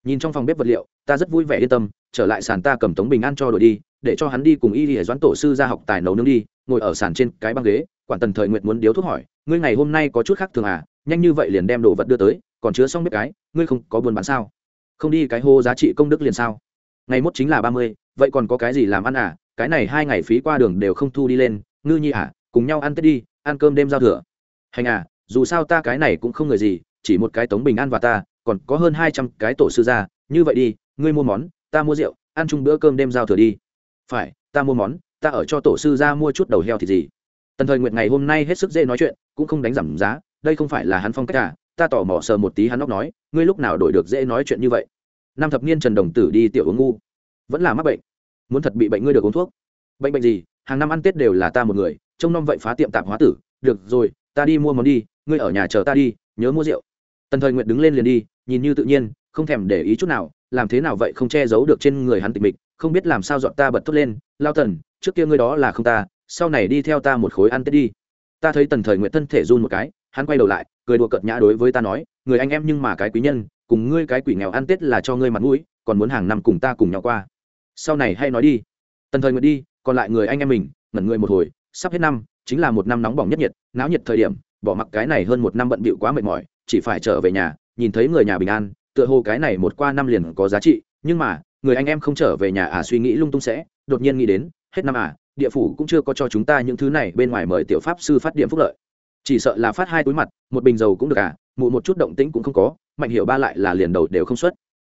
Nhìn trong phòng bếp vật liệu, ta rất vui vẻ yên tâm, trở lại sàn ta cầm tống bình an cho đội đi, để cho hắn đi cùng y để doãn tổ sư ra học tài nấu nướng đi, ngồi ở sàn trên cái băng ghế, quản tần thời nguyện muốn điếu thuốc hỏi, ngươi ngày hôm nay có chút khác thường à nhanh như vậy liền đem đồ vật đưa tới, còn chứa xong bếp cái, ngươi không có buồn bán sao? Không đi cái hô giá trị công đức liền sao? Ngày mốt chính là ba mươi, vậy còn có cái gì làm ăn à cái này hai ngày phí qua đường đều không thu đi lên, ngư nhi à cùng nhau ăn tết đi, ăn cơm đêm giao thừa. Hành à dù sao ta cái này cũng không người gì, chỉ một cái tống bình an và ta, còn có hơn hai trăm cái tổ sư gia, như vậy đi, ngươi mua món, ta mua rượu, ăn chung bữa cơm đêm giao thừa đi. Phải, ta mua món, ta ở cho tổ sư gia mua chút đầu heo thì gì. Tần thời nguyện ngày hôm nay hết sức dễ nói chuyện, cũng không đánh giảm giá, đây không phải là hắn phong cách cả ta tỏ mò sờ một tí hắn óc nói, ngươi lúc nào đổi được dễ nói chuyện như vậy? Năm thập niên trần đồng tử đi tiểu uống ngu, vẫn là mắc bệnh muốn thật bị bệnh ngươi được uống thuốc. Bệnh bệnh gì? Hàng năm ăn tết đều là ta một người, trông nom vậy phá tiệm tạp hóa tử. Được rồi, ta đi mua món đi, ngươi ở nhà chờ ta đi, nhớ mua rượu. Tần thời nguyện đứng lên liền đi, nhìn như tự nhiên, không thèm để ý chút nào, làm thế nào vậy không che giấu được trên người hắn tịch mịch, không biết làm sao dọn ta bật thốt lên, lao tần, trước kia ngươi đó là không ta, sau này đi theo ta một khối ăn tết đi. Ta thấy tần thời nguyện thân thể run một cái, hắn quay đầu lại, cười đùa cợt nhã đối với ta nói, người anh em nhưng mà cái quý nhân, cùng ngươi cái quỷ nghèo ăn tết là cho ngươi mặt mũi, còn muốn hàng năm cùng ta cùng nhau qua sau này hay nói đi. Tần thời nguyện đi, còn lại người anh em mình, ngẩn người một hồi, sắp hết năm, chính là một năm nóng bỏng nhất nhiệt, náo nhiệt thời điểm, bỏ mặc cái này hơn một năm bận bịu quá mệt mỏi, chỉ phải trở về nhà, nhìn thấy người nhà bình an, tựa hồ cái này một qua năm liền có giá trị, nhưng mà, người anh em không trở về nhà à suy nghĩ lung tung sẽ, đột nhiên nghĩ đến, hết năm à địa phủ cũng chưa có cho chúng ta những thứ này bên ngoài mời tiểu pháp sư phát điểm phúc lợi. Chỉ sợ là phát hai túi mặt, một bình dầu cũng được à mụ một chút động tĩnh cũng không có, mạnh hiệu ba lại là liền đầu đều không xuất.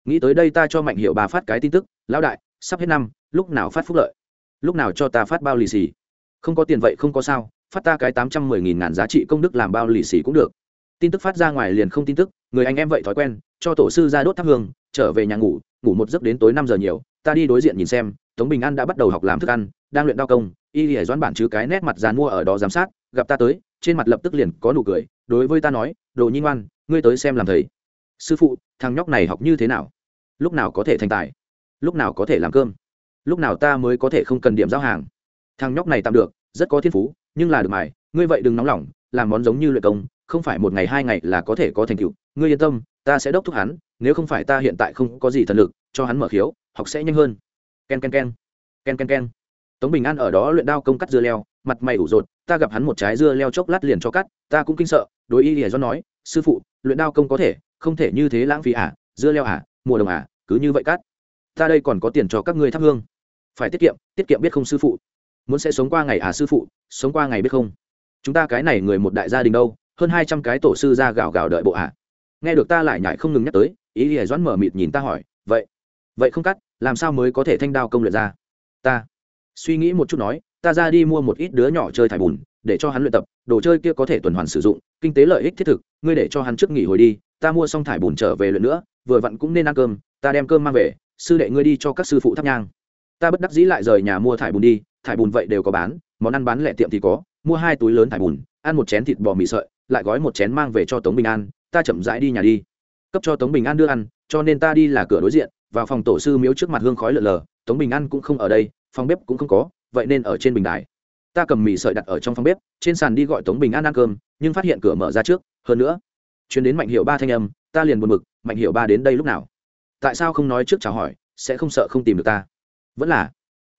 Nghĩ tới đây ta cho mạnh hiệu ba phát cái tin tức, lão đại sắp hết năm, lúc nào phát phúc lợi? Lúc nào cho ta phát bao lì xì? Không có tiền vậy không có sao, phát ta cái tám trăm mười nghìn ngàn giá trị công đức làm bao lì xì cũng được. Tin tức phát ra ngoài liền không tin tức, người anh em vậy thói quen, cho tổ sư ra đốt thắp hương, trở về nhà ngủ ngủ một giấc đến tối năm giờ nhiều, ta đi đối diện nhìn xem, tống bình an đã bắt đầu học làm thức ăn, đang luyện đao công, y hề doãn bản chứ cái nét mặt dàn mua ở đó giám sát, gặp ta tới, trên mặt lập tức liền có nụ cười, đối với ta nói, đồ nhi ngoan, ngươi tới xem làm thầy. Sư phụ, thằng nhóc này học như thế nào? Lúc nào có thể thành tài? Lúc nào có thể làm cơm? Lúc nào ta mới có thể không cần điểm giao hàng? Thằng nhóc này tạm được, rất có thiên phú, nhưng là được mài, ngươi vậy đừng nóng lòng, làm món giống như luyện công, không phải một ngày hai ngày là có thể có thành tựu. Ngươi yên tâm, ta sẽ đốc thúc hắn, nếu không phải ta hiện tại không có gì thần lực, cho hắn mở khiếu, học sẽ nhanh hơn. K e n k e n k e n k e n k e n k e n tống bình an ở đó luyện đao công cắt dưa leo, mặt mày ủ rột, ta gặp hắn một trái dưa leo chốc lát liền cho cắt, ta cũng kinh sợ, đối y lìa do nói, sư phụ, luyện đao công có thể, không thể như thế lãng phí à dưa leo à mùa đồng à cứ như vậy cắt ta đây còn có tiền cho các ngươi thắp hương. Phải tiết kiệm tiết kiệm biết không sư phụ. Muốn sẽ sống qua ngày à sư phụ, sống qua ngày biết không? Chúng ta cái này người một đại gia đình đâu, hơn hai trăm cái tổ sư ra gào gào đợi bộ ạ. À. nghe được ta lại nhải không ngừng nhắc tới, ý hề doãn mở mịt nhìn ta hỏi, vậy vậy không cắt, làm sao mới có thể thanh đao công luyện ra? Ta suy nghĩ một chút nói, ta ra đi mua một ít đứa nhỏ chơi thải bùn, để cho hắn luyện tập, đồ chơi kia có thể tuần hoàn sử dụng, kinh tế lợi ích thiết thực, ngươi để cho hắn trước nghỉ hồi đi, ta mua xong thải bùn trở về luyện nữa, vừa vặn cũng nên ăn cơm, ta đem cơm mang về sư đệ ngươi đi cho các sư phụ thắp nhang. Ta bất đắc dĩ lại rời nhà mua thải bùn đi, thải bùn vậy đều có bán, món ăn bán lẻ tiệm thì có, mua hai túi lớn thải bùn, ăn một chén thịt bò mì sợi, lại gói một chén mang về cho tống bình an, ta chậm rãi đi nhà đi. Cấp cho tống bình an đưa ăn, cho nên ta đi là cửa đối diện, vào phòng tổ sư miếu trước mặt hương khói lợn lờ, tống bình an cũng không ở đây, phòng bếp cũng không có, vậy nên ở trên bình đài. Ta cầm mì sợi đặt ở trong phòng bếp, trên sàn đi gọi tống bình an ăn cơm, nhưng phát hiện cửa mở ra trước, hơn nữa chuyến đến mạnh hiệu ba thanh âm, ta liền buồn mực mạnh hiệu ba đến đây lúc nào? Tại sao không nói trước chào hỏi, sẽ không sợ không tìm được ta? Vẫn là,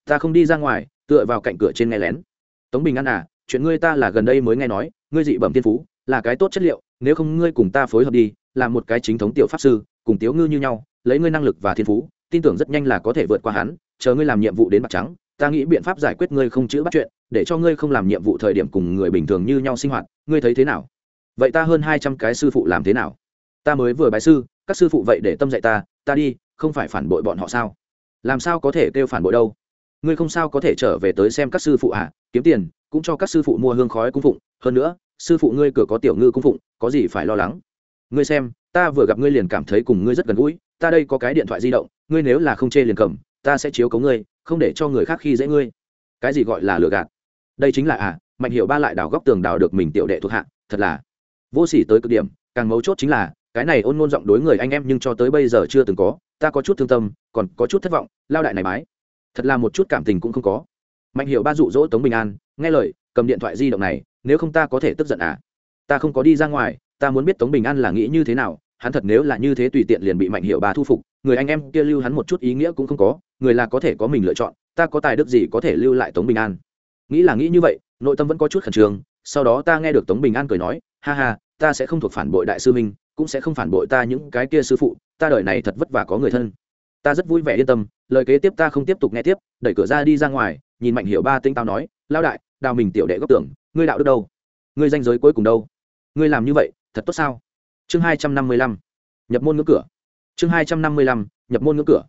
ta không đi ra ngoài, tựa vào cạnh cửa trên nghe lén. Tống bình an à chuyện ngươi ta là gần đây mới nghe nói, ngươi dị bẩm tiên phú, là cái tốt chất liệu, nếu không ngươi cùng ta phối hợp đi làm một cái chính thống tiểu pháp sư, cùng tiếu ngư như nhau, lấy ngươi năng lực và thiên phú, tin tưởng rất nhanh là có thể vượt qua hắn, chờ ngươi làm nhiệm vụ đến mặt trắng, ta nghĩ biện pháp giải quyết ngươi không chữ bắt chuyện, để cho ngươi không làm nhiệm vụ thời điểm cùng người bình thường như nhau sinh hoạt, ngươi thấy thế nào? Vậy ta hơn hai trăm cái sư phụ làm thế nào? Ta mới vừa bái sư, các sư phụ vậy để tâm dạy ta ta đi, không phải phản bội bọn họ sao? Làm sao có thể kêu phản bội đâu? Ngươi không sao có thể trở về tới xem các sư phụ à? Kiếm tiền, cũng cho các sư phụ mua hương khói cung phụng. Hơn nữa, sư phụ ngươi cửa có tiểu ngư cung phụng, có gì phải lo lắng? Ngươi xem, ta vừa gặp ngươi liền cảm thấy cùng ngươi rất gần gũi. Ta đây có cái điện thoại di động, ngươi nếu là không chê liền cầm, ta sẽ chiếu cấu ngươi, không để cho người khác khi dễ ngươi. Cái gì gọi là lừa gạt? Đây chính là à mạnh hiệu ba lại đào góc tường đào được mình tiểu đệ thuộc hạ, thật là vô s ỉ tới cực điểm, càng mấu chốt chính là cái này ôn ngôn giọng đối người anh em nhưng cho tới bây giờ chưa từng có, ta có chút thương tâm, còn có chút thất vọng, lao đại này mái. Thật là một chút cảm tình cũng không có. Mạnh hiệu ba dụ dỗ tống bình an, nghe lời, cầm điện thoại di động này, nếu không ta có thể tức giận à? Ta không có đi ra ngoài, ta muốn biết tống bình an là nghĩ như thế nào, hắn thật nếu là như thế tùy tiện liền bị mạnh hiệu ba thu phục, người anh em kia lưu hắn một chút ý nghĩa cũng không có, người là có thể có mình lựa chọn, ta có tài đức gì có thể lưu lại tống bình an? Nghĩ là nghĩ như vậy, nội tâm vẫn có chút khẩn trương, sau đó ta nghe được tống bình an cười nói, ha ha, ta sẽ không thuộc phản bội đại sư minh cũng sẽ không phản bội ta những cái kia sư phụ, ta đời này thật vất vả có người thân. Ta rất vui vẻ yên tâm, lời kế tiếp ta không tiếp tục nghe tiếp, đẩy cửa ra đi ra ngoài, nhìn mạnh hiểu ba tinh tao nói lao đại, đào mình tiểu đệ góc tưởng ngươi đạo đức đâu? Ngươi danh giới cuối cùng đâu? Ngươi làm như vậy, thật tốt sao? Chương hai trăm năm mươi lăm, nhập môn ngưỡng cửa. Chương hai trăm năm mươi lăm, nhập môn ngưỡng cửa.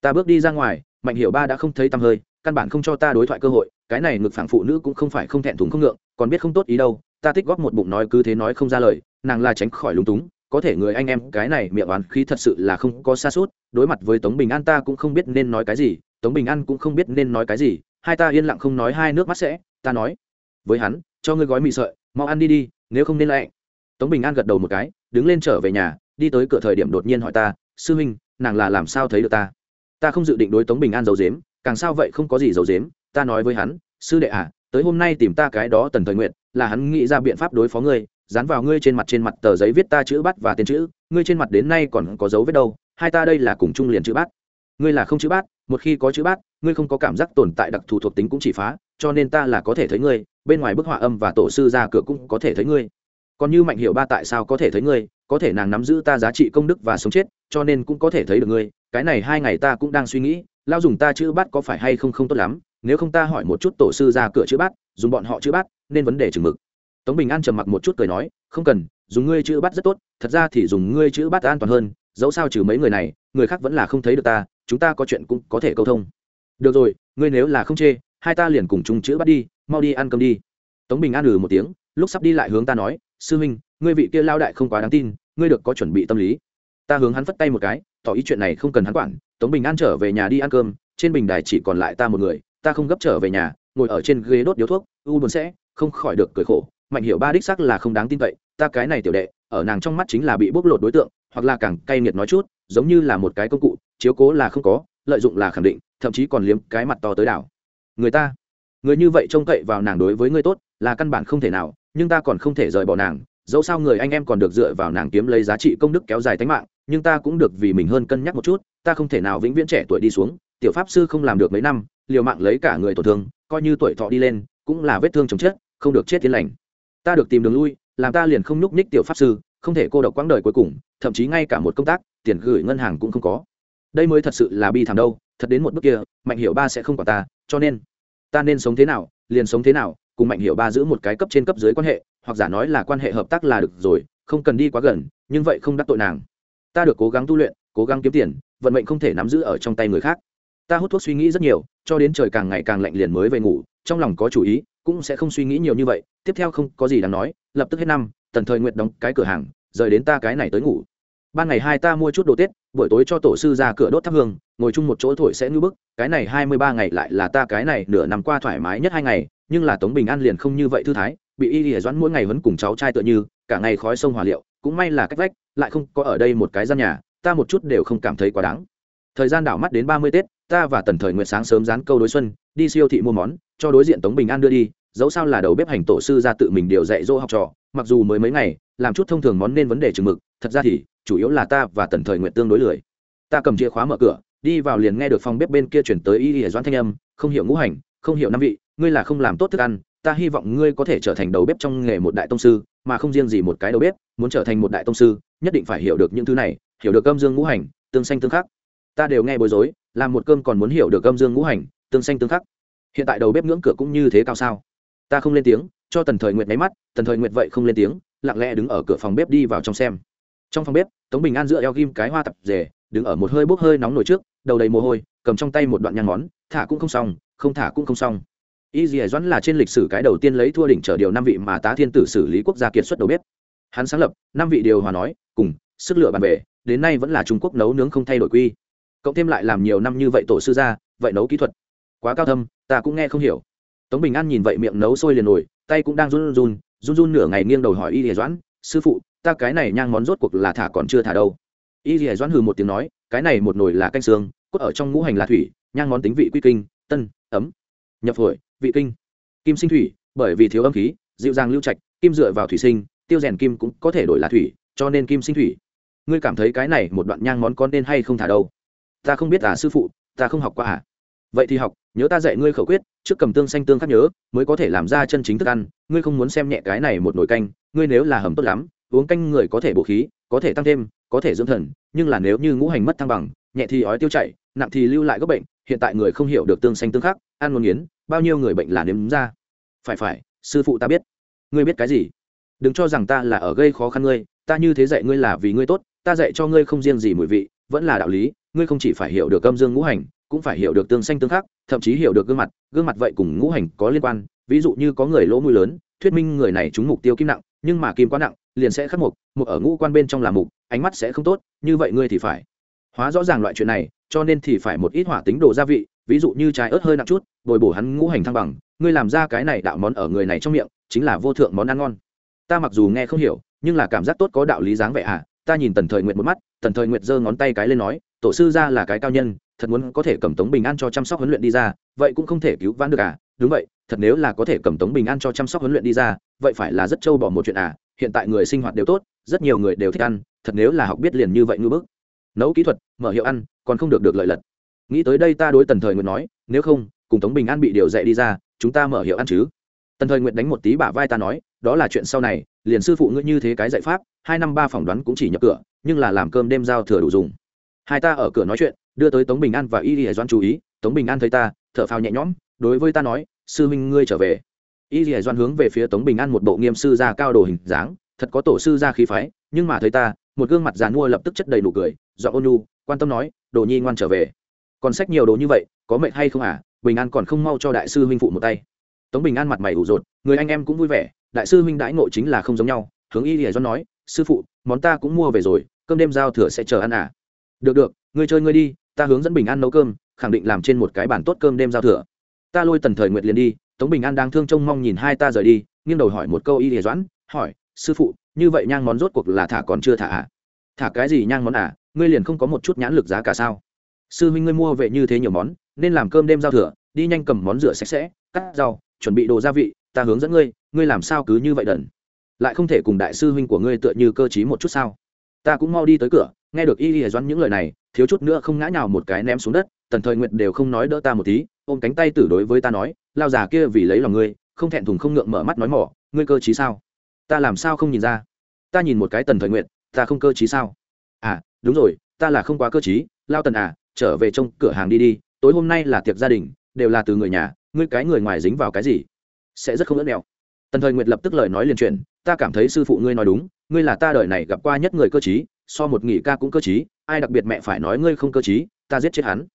Ta bước đi ra ngoài, mạnh hiểu ba đã không thấy tăm hơi, căn bản không cho ta đối thoại cơ hội, cái này ngực phản phụ nữ cũng không phải không thẹn thùng không ngượng, còn biết không tốt ý đâu, ta thích góp một bụng nói cứ thế nói không ra lời, nàng là tránh khỏi lúng túng có thể người anh em cái này miệng oán khí thật sự là không có xa suốt, đối mặt với tống bình an ta cũng không biết nên nói cái gì, tống bình an cũng không biết nên nói cái gì, hai ta yên lặng không nói hai nước mắt sẽ, ta nói với hắn, cho ngươi gói mì sợi, mau ăn đi đi, nếu không nên lại. Tống bình an gật đầu một cái, đứng lên trở về nhà, đi tới cửa thời điểm đột nhiên hỏi ta, sư huynh, nàng là làm sao thấy được ta? Ta không dự định đối tống bình an giấu dếm càng sao vậy không có gì giấu dếm ta nói với hắn, sư đệ à tới hôm nay tìm ta cái đó tần thời nguyện, là hắn nghĩ ra biện pháp đối phó ngươi dán vào ngươi trên mặt trên mặt tờ giấy viết ta chữ bát và tên chữ, ngươi trên mặt đến nay còn có dấu vết đâu, hai ta đây là cùng chung liền chữ bát. Ngươi là không chữ bát, một khi có chữ bát, ngươi không có cảm giác tồn tại đặc thù thuộc tính cũng chỉ phá, cho nên ta là có thể thấy ngươi, bên ngoài bức họa âm và tổ sư ra cửa cũng có thể thấy ngươi. Còn như mạnh hiệu ba tại sao có thể thấy ngươi, có thể nàng nắm giữ ta giá trị công đức và sống chết, cho nên cũng có thể thấy được ngươi, cái này hai ngày ta cũng đang suy nghĩ lao dùng ta chữ bát có phải hay không không tốt lắm, nếu không ta hỏi một chút tổ sư ra cửa chữ bát, dùng bọn họ chữ bát, nên vấn đề chừng mực tống bình an trầm mặc một chút cười nói, không cần, dùng ngươi chữ bát rất tốt, thật ra thì dùng ngươi chữ bát an toàn hơn, dẫu sao trừ mấy người này, người khác vẫn là không thấy được ta, chúng ta có chuyện cũng có thể câu thông. Được rồi, ngươi nếu là không chê, hai ta liền cùng chung chữ bắt đi, mau đi ăn cơm đi. Tống bình an ừ một tiếng, lúc sắp đi lại hướng ta nói, sư huynh, ngươi vị kia lao đại không quá đáng tin, ngươi được có chuẩn bị tâm lý. Ta hướng hắn phất tay một cái, tỏ ý chuyện này không cần hắn quản, tống bình an trở về nhà đi ăn cơm, trên bình đài chỉ còn lại ta một người, ta không gấp trở về nhà, ngồi ở trên ghế đốt điếu thuốc, u buồn sẽ, không khỏi được cười khổ mạnh hiểu ba đích sắc là không đáng tin cậy, ta cái này tiểu đệ, ở nàng trong mắt chính là bị bóc lột đối tượng, hoặc là càng cay nghiệt nói chút, giống như là một cái công cụ, chiếu cố là không có, lợi dụng là khẳng định, thậm chí còn liếm cái mặt to tới đảo. Người ta, người như vậy trông cậy vào nàng đối với người tốt, là căn bản không thể nào, nhưng ta còn không thể rời bỏ nàng, dẫu sao người anh em còn được dựa vào nàng kiếm lấy giá trị công đức kéo dài tính mạng, nhưng ta cũng được vì mình hơn cân nhắc một chút, ta không thể nào vĩnh viễn trẻ tuổi đi xuống, tiểu pháp sư không làm được mấy năm, liều mạng lấy cả người tổn thương, coi như tuổi thọ đi lên, cũng là vết thương chồng chết, không được chết tiến lành ta được tìm đường lui, làm ta liền không nhúc ních tiểu pháp sư, không thể cô độc quãng đời cuối cùng, thậm chí ngay cả một công tác, tiền gửi ngân hàng cũng không có. Đây mới thật sự là bi thảm đâu, thật đến một bước kia, mạnh hiểu ba sẽ không quản ta, cho nên, ta nên sống thế nào, liền sống thế nào, cùng mạnh hiểu ba giữ một cái cấp trên cấp dưới quan hệ, hoặc giả nói là quan hệ hợp tác là được rồi, không cần đi quá gần, nhưng vậy không đắc tội nàng. Ta được cố gắng tu luyện, cố gắng kiếm tiền, vận mệnh không thể nắm giữ ở trong tay người khác. Ta hút thuốc suy nghĩ rất nhiều, cho đến trời càng ngày càng lạnh liền mới về ngủ, trong lòng có chủ ý cũng sẽ không suy nghĩ nhiều như vậy, tiếp theo không có gì đáng nói, lập tức hết năm, tần thời nguyện đóng cái cửa hàng, rời đến ta cái này tới ngủ. Ban ngày hai ta mua chút đồ tết, buổi tối cho tổ sư ra cửa đốt thắp hương, ngồi chung một chỗ thổi sẽ ngưỡng bức, cái này hai mươi ba ngày lại là ta cái này nửa năm qua thoải mái nhất hai ngày, nhưng là tống bình an liền không như vậy thư thái, bị y hỉa doãn mỗi ngày vẫn cùng cháu trai tựa như, cả ngày khói sông hỏa liệu, cũng may là cách vách, lại không có ở đây một cái gian nhà, ta một chút đều không cảm thấy quá đáng. Thời gian đảo mắt đến ba mươi tết, ta và tần thời nguyện sáng sớm dán câu đối xuân, đi siêu thị mua món, cho đối diện tống bình an đưa đi dẫu sao là đầu bếp hành tổ sư ra tự mình điều dạy dỗ học trò, mặc dù mới mấy ngày, làm chút thông thường món nên vấn đề chừng mực, thật ra thì, chủ yếu là ta và tần thời nguyện tương đối lười. Ta cầm chìa khóa mở cửa, đi vào liền nghe được phòng bếp bên kia chuyển tới y y doãn thanh âm, không hiểu ngũ hành, không hiểu năm vị, ngươi là không làm tốt thức ăn, ta hy vọng ngươi có thể trở thành đầu bếp trong nghề một đại tông sư, mà không riêng gì một cái đầu bếp, muốn trở thành một đại tông sư, nhất định phải hiểu được những thứ này, hiểu được âm dương ngũ hành, tương xanh tương khắc. Ta đều nghe bối rối, làm một cơm còn muốn hiểu được âm dương ngũ hành, tương xanh tương khắc. Hiện tại đầu bếp ngưỡng cửa cũng như thế cao sao? Ta không lên tiếng, cho tần thời nguyệt nháy mắt, tần thời nguyệt vậy không lên tiếng, lặng lẽ đứng ở cửa phòng bếp đi vào trong xem. Trong phòng bếp, tống bình an dựa eo ghim cái hoa tập rể, đứng ở một hơi bốc hơi nóng nổi trước, đầu đầy mồ hôi, cầm trong tay một đoạn nhang món thả cũng không xong, không thả cũng không xong. Y dì doãn là trên lịch sử cái đầu tiên lấy thua đỉnh trở điều năm vị mà tá thiên tử xử lý quốc gia kiệt xuất đầu bếp. Hắn sáng lập, năm vị điều hòa nói, cùng, sức lựa bàn bể, đến nay vẫn là trung quốc nấu nướng không thay đổi quy. Cộng thêm lại làm nhiều năm như vậy tổ sư ra vậy nấu kỹ thuật. Quá cao thâm, ta cũng nghe không hiểu tống bình an nhìn vậy miệng nấu sôi liền nổi, tay cũng đang run run run run nửa ngày nghiêng đầu hỏi y dì doãn, sư phụ, ta cái này nhang món rốt cuộc là thả còn chưa thả đâu? Y dì doãn hừ một tiếng nói, cái này một nồi là canh xương, cốt ở trong ngũ hành là thủy, nhang món tính vị quy kinh, tân, ấm, nhập phổi vị kinh. Kim sinh thủy, bởi vì thiếu âm khí, dịu dàng lưu trạch, kim dựa vào thủy sinh, tiêu rèn kim cũng có thể đổi là thủy, cho nên kim sinh thủy. Ngươi cảm thấy cái này một đoạn nhang món con nên hay không thả đâu? Ta không biết à sư phụ, ta không học qua à vậy thì học, nhớ ta dạy ngươi khẩu quyết, trước cầm tương xanh tương khắc nhớ, mới có thể làm ra chân chính thức ăn. Ngươi không muốn xem nhẹ cái này một nồi canh, ngươi nếu là hầm tốt lắm, uống canh người có thể bổ khí, có thể tăng thêm, có thể dưỡng thần, nhưng là nếu như ngũ hành mất thăng bằng, nhẹ thì ói tiêu chảy, nặng thì lưu lại gốc bệnh, hiện tại người không hiểu được tương xanh tương khắc, ăn ngon nghiến, bao nhiêu người bệnh là nếm ra. Phải phải, sư phụ ta biết. Ngươi biết cái gì? Đừng cho rằng ta là ở gây khó khăn ngươi, ta như thế dạy ngươi là vì ngươi tốt, ta dạy cho ngươi không riêng gì mùi vị, vẫn là đạo lý, ngươi không chỉ phải hiểu được âm dương ngũ hành cũng phải hiểu được tương xanh tương khắc, thậm chí hiểu được gương mặt gương mặt vậy cùng ngũ hành có liên quan. Ví dụ như có người lỗ mũi lớn, thuyết minh người này trúng mục tiêu kim nặng, nhưng mà kim quá nặng, liền sẽ khắc mục mục ở ngũ quan bên trong là mục, ánh mắt sẽ không tốt, như vậy ngươi thì phải hóa rõ ràng loại chuyện này, cho nên thì phải một ít hỏa tính đồ gia vị, ví dụ như trái ớt hơi nặng chút, bồi bổ hắn ngũ hành thăng bằng, ngươi làm ra cái này đạo món ở người này trong miệng, chính là vô thượng món ăn ngon. Ta mặc dù nghe không hiểu, nhưng là cảm giác tốt có đạo lý dáng vẻ à ta nhìn tần thời nguyệt một mắt, tần thời nguyệt giơ ngón tay cái lên nói, tổ sư ra là cái cao nhân, thật muốn có thể cầm tống bình an cho chăm sóc huấn luyện đi ra, vậy cũng không thể cứu vãn được à? Đúng vậy, thật nếu là có thể cầm tống bình an cho chăm sóc huấn luyện đi ra, vậy phải là rất trâu bỏ một chuyện à? Hiện tại người sinh hoạt đều tốt, rất nhiều người đều thích ăn, thật nếu là học biết liền như vậy ngư bức. Nấu kỹ thuật, mở hiệu ăn, còn không được được lợi lật. Nghĩ tới đây ta đối tần thời nguyệt nói, nếu không, cùng tống bình an bị điều dạy đi ra, chúng ta mở hiệu ăn chứ. Tần thời nguyệt đánh một tí bả vai ta nói, đó là chuyện sau này liền sư phụ ngươi như thế cái dạy pháp, hai năm ba phỏng đoán cũng chỉ nhập cửa, nhưng là làm cơm đêm giao thừa đủ dùng. Hai ta ở cửa nói chuyện, đưa tới tống bình an và y y doan chú ý, tống bình an thấy ta, thở phào nhẹ nhõm, đối với ta nói, sư huynh ngươi trở về. Y y doan hướng về phía tống bình an một bộ nghiêm sư gia cao đồ hình dáng, thật có tổ sư gia khí phái, nhưng mà thấy ta, một gương mặt già mua lập tức chất đầy nụ cười do ôn nhu, quan tâm nói, đồ nhi ngoan trở về. Còn sách nhiều đồ như vậy, có mệnh hay không à? Bình an còn không mau cho đại sư huynh phụ một tay. Tống bình an mặt mày ủ rột, người anh em cũng vui vẻ đại sư huynh đãi ngộ chính là không giống nhau, hướng y lìa do nói, sư phụ, món ta cũng mua về rồi, cơm đêm giao thừa sẽ chờ ăn à? Được được, ngươi chơi ngươi đi, ta hướng dẫn bình an nấu cơm, khẳng định làm trên một cái bàn tốt cơm đêm giao thừa. Ta lôi tần thời nguyệt liền đi, tống bình an đang thương trông mong nhìn hai ta rời đi, nghiêng đầu hỏi một câu y lìa doãn, hỏi, sư phụ, như vậy nhang món rốt cuộc là thả còn chưa thả à? Thả cái gì nhang món à? Ngươi liền không có một chút nhãn lực giá cả sao? Sư huynh ngươi mua về như thế nhiều món, nên làm cơm đêm giao thừa, đi nhanh cầm món rửa sạch sẽ, cắt rau, chuẩn bị đồ gia vị, ta hướng dẫn ngươi ngươi làm sao cứ như vậy đần? Lại không thể cùng đại sư huynh của ngươi tựa như cơ t một chút sao? Ta cũng mau đi tới cửa, nghe được y y doãn những lời này, thiếu chút nữa không ngã nhào một cái ném xuống đất, tần thời nguyện đều không nói đỡ ta một tí, ôm cánh tay tử đối với ta nói, lao già kia vì lấy lòng ngươi, không thẹn thùng không ngượng mở mắt nói mỏ, ngươi cơ t sao? Ta làm sao không nhìn ra? Ta nhìn một cái tần thời nguyện ta không cơ t sao? À đúng rồi, ta là không quá cơ t lao tần à trở về trong cửa hàng đi đi, tối hôm nay là tiệc gia đình, đều là từ người nhà, ngươi cái người ngoài dính vào cái gì? Sẽ rất không ớt mẹo tần thời nguyệt lập tức lời nói liền truyền ta cảm thấy sư phụ ngươi nói đúng, ngươi là ta đời này gặp qua nhất người cơ t so một nghỉ ca cũng cơ t ai đặc biệt mẹ phải nói ngươi không cơ t ta giết chết hắn.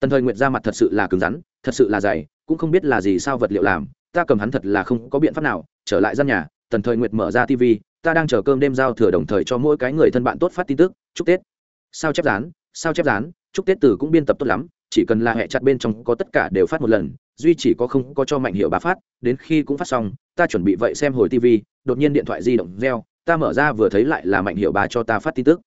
Tần thời nguyệt ra mặt thật sự là cứng rắn, thật sự là dày, cũng không biết là gì sao vật liệu làm, ta cầm hắn thật là không có biện pháp nào, trở lại gian nhà, tần thời nguyệt mở ra tv ta đang chờ cơm đêm giao thừa đồng thời cho mỗi cái người thân bạn tốt phát tin tức, chúc tết. Sao chép dán, sao chép dán, chúc tết từ cũng biên tập tốt lắm, chỉ cần là hệ chặt bên trong có tất cả đều phát một lần duy chỉ có không có cho mạnh hiệu bà phát, đến khi cũng phát xong, ta chuẩn bị vậy xem hồi tv đột nhiên điện thoại di động reo, ta mở ra vừa thấy lại là mạnh hiệu bà cho ta phát tin tức.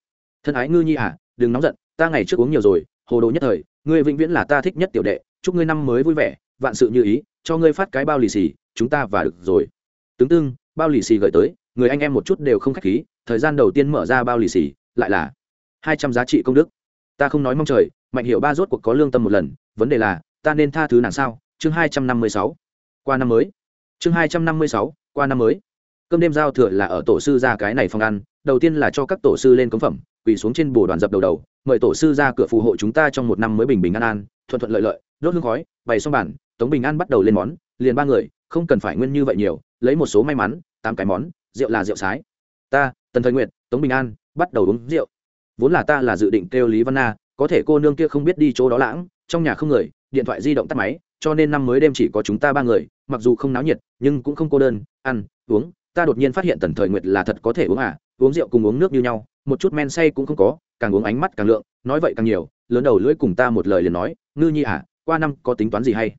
Thân ái ngư nhi à đừng nóng giận, ta ngày trước uống nhiều rồi, hồ đồ nhất thời, ngươi vĩnh viễn là ta thích nhất tiểu đệ, chúc ngươi năm mới vui vẻ, vạn sự như ý, cho ngươi phát cái bao lì xì, chúng ta và được rồi. Tướng tương bao lì xì gửi tới, người anh em một chút đều không khách khí, thời gian đầu tiên mở ra bao lì xì, lại là hai trăm giá trị công đức. Ta không nói mong trời, mạnh hiệu ba rốt cuộc có lương tâm một lần, vấn đề là, ta nên tha thứ nàng sao? Chương hai trăm năm mươi sáu. Qua năm mới. Chương hai trăm năm mươi sáu, qua năm mới. Cơm đêm giao thừa là ở tổ sư ra cái này phòng ăn, đầu tiên là cho các tổ sư lên cống phẩm, quỳ xuống trên bồ đoàn dập đầu đầu, mời tổ sư ra cửa phù hộ chúng ta trong một năm mới bình bình an an, thuận thuận lợi lợi, đốt hương khói, bày xong bản tống bình an bắt đầu lên món, liền ba người, không cần phải nguyên như vậy nhiều, lấy một số may mắn, tám cái món, rượu là rượu sái. Ta, tần thời nguyện tống bình an, bắt đầu uống rượu. Vốn là ta là dự định kêu lý văn na, có thể cô nương kia không biết đi chỗ đó lãng, trong nhà không người, điện thoại di động tắt máy cho nên năm mới đêm chỉ có chúng ta ba người, mặc dù không náo nhiệt, nhưng cũng không cô đơn, ăn, uống, ta đột nhiên phát hiện tần thời nguyệt là thật có thể uống à uống rượu cùng uống nước như nhau, một chút men say cũng không có, càng uống ánh mắt càng lượng, nói vậy càng nhiều, lớn đầu lưỡi cùng ta một lời liền nói, ngư nhi à qua năm có tính toán gì hay?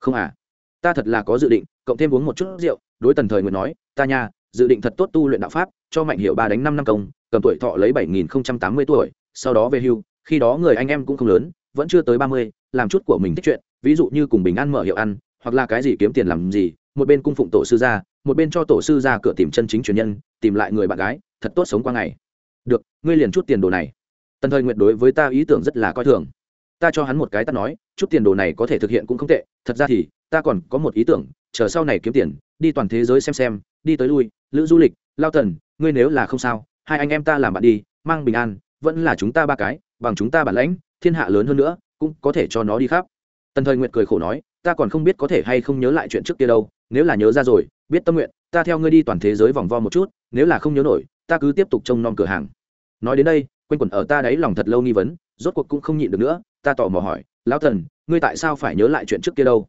Không à ta thật là có dự định, cộng thêm uống một chút rượu, đối tần thời nguyệt nói, ta nha, dự định thật tốt tu luyện đạo pháp, cho mạnh hiệu ba đánh năm năm công, cầm tuổi thọ lấy bảy nghìn tám mươi tuổi, sau đó về hưu, khi đó người anh em cũng không lớn, vẫn chưa tới ba mươi, làm chút của mình thích chuyện ví dụ như cùng bình an mở hiệu ăn, hoặc là cái gì kiếm tiền làm gì, một bên cung phụng tổ sư ra, một bên cho tổ sư ra cửa tìm chân chính truyền nhân, tìm lại người bạn gái, thật tốt sống qua ngày. Được, ngươi liền chút tiền đồ này. Tần thời nguyện đối với ta ý tưởng rất là coi thường. Ta cho hắn một cái ta nói, chút tiền đồ này có thể thực hiện cũng không tệ, thật ra thì, ta còn có một ý tưởng, chờ sau này kiếm tiền, đi toàn thế giới xem xem, đi tới lui, lữ du lịch, lao tần, ngươi nếu là không sao, hai anh em ta làm bạn đi, mang bình an, vẫn là chúng ta ba cái, bằng chúng ta bản lãnh, thiên hạ lớn hơn nữa, cũng có thể cho nó đi khắp tần thời nguyệt cười khổ nói, ta còn không biết có thể hay không nhớ lại chuyện trước kia đâu, nếu là nhớ ra rồi, biết tâm nguyện, ta theo ngươi đi toàn thế giới vòng vo một chút, nếu là không nhớ nổi, ta cứ tiếp tục trông nom cửa hàng. Nói đến đây, quanh quẩn ở ta đấy lòng thật lâu nghi vấn, rốt cuộc cũng không nhịn được nữa, ta tò mò hỏi, lão thần ngươi tại sao phải nhớ lại chuyện trước kia đâu?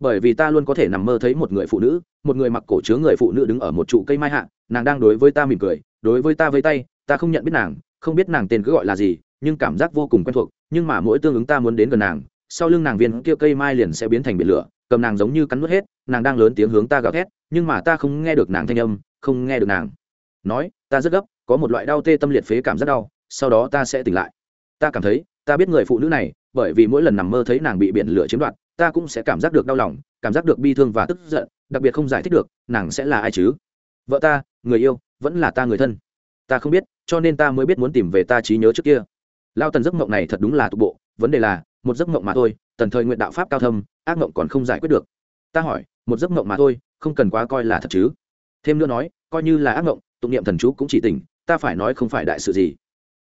Bởi vì ta luôn có thể nằm mơ thấy một người phụ nữ, một người mặc cổ chứa người phụ nữ đứng ở một trụ cây mai hạ, nàng đang đối với ta mỉm cười, đối với ta với tay, ta không nhận biết nàng, không biết nàng tên cứ gọi là gì, nhưng cảm giác vô cùng quen thuộc, nhưng mà mỗi tương ứng ta muốn đến gần nàng sau lưng nàng viên kia cây mai liền sẽ biến thành biển lửa, cầm nàng giống như cắn nuốt hết, nàng đang lớn tiếng hướng ta gào thét, nhưng mà ta không nghe được nàng thanh âm, không nghe được nàng. Nói, ta rất gấp, có một loại đau tê tâm liệt phế cảm rất đau, sau đó ta sẽ tỉnh lại. Ta cảm thấy, ta biết người phụ nữ này, bởi vì mỗi lần nằm mơ thấy nàng bị biển lửa chiếm đoạt, ta cũng sẽ cảm giác được đau lòng, cảm giác được bi thương và tức giận, đặc biệt không giải thích được, nàng sẽ là ai chứ? Vợ ta, người yêu, vẫn là ta người thân. Ta không biết, cho nên ta mới biết muốn tìm về ta trí nhớ trước kia. Lao tần giấc mộng này thật đúng là tục bộ, vấn đề là một giấc mộng mà thôi, tần thời nguyện đạo pháp cao thâm, ác mộng còn không giải quyết được. Ta hỏi, một giấc mộng mà thôi, không cần quá coi là thật chứ? Thêm nữa nói, coi như là ác mộng, tụng niệm thần chú cũng chỉ tỉnh, ta phải nói không phải đại sự gì.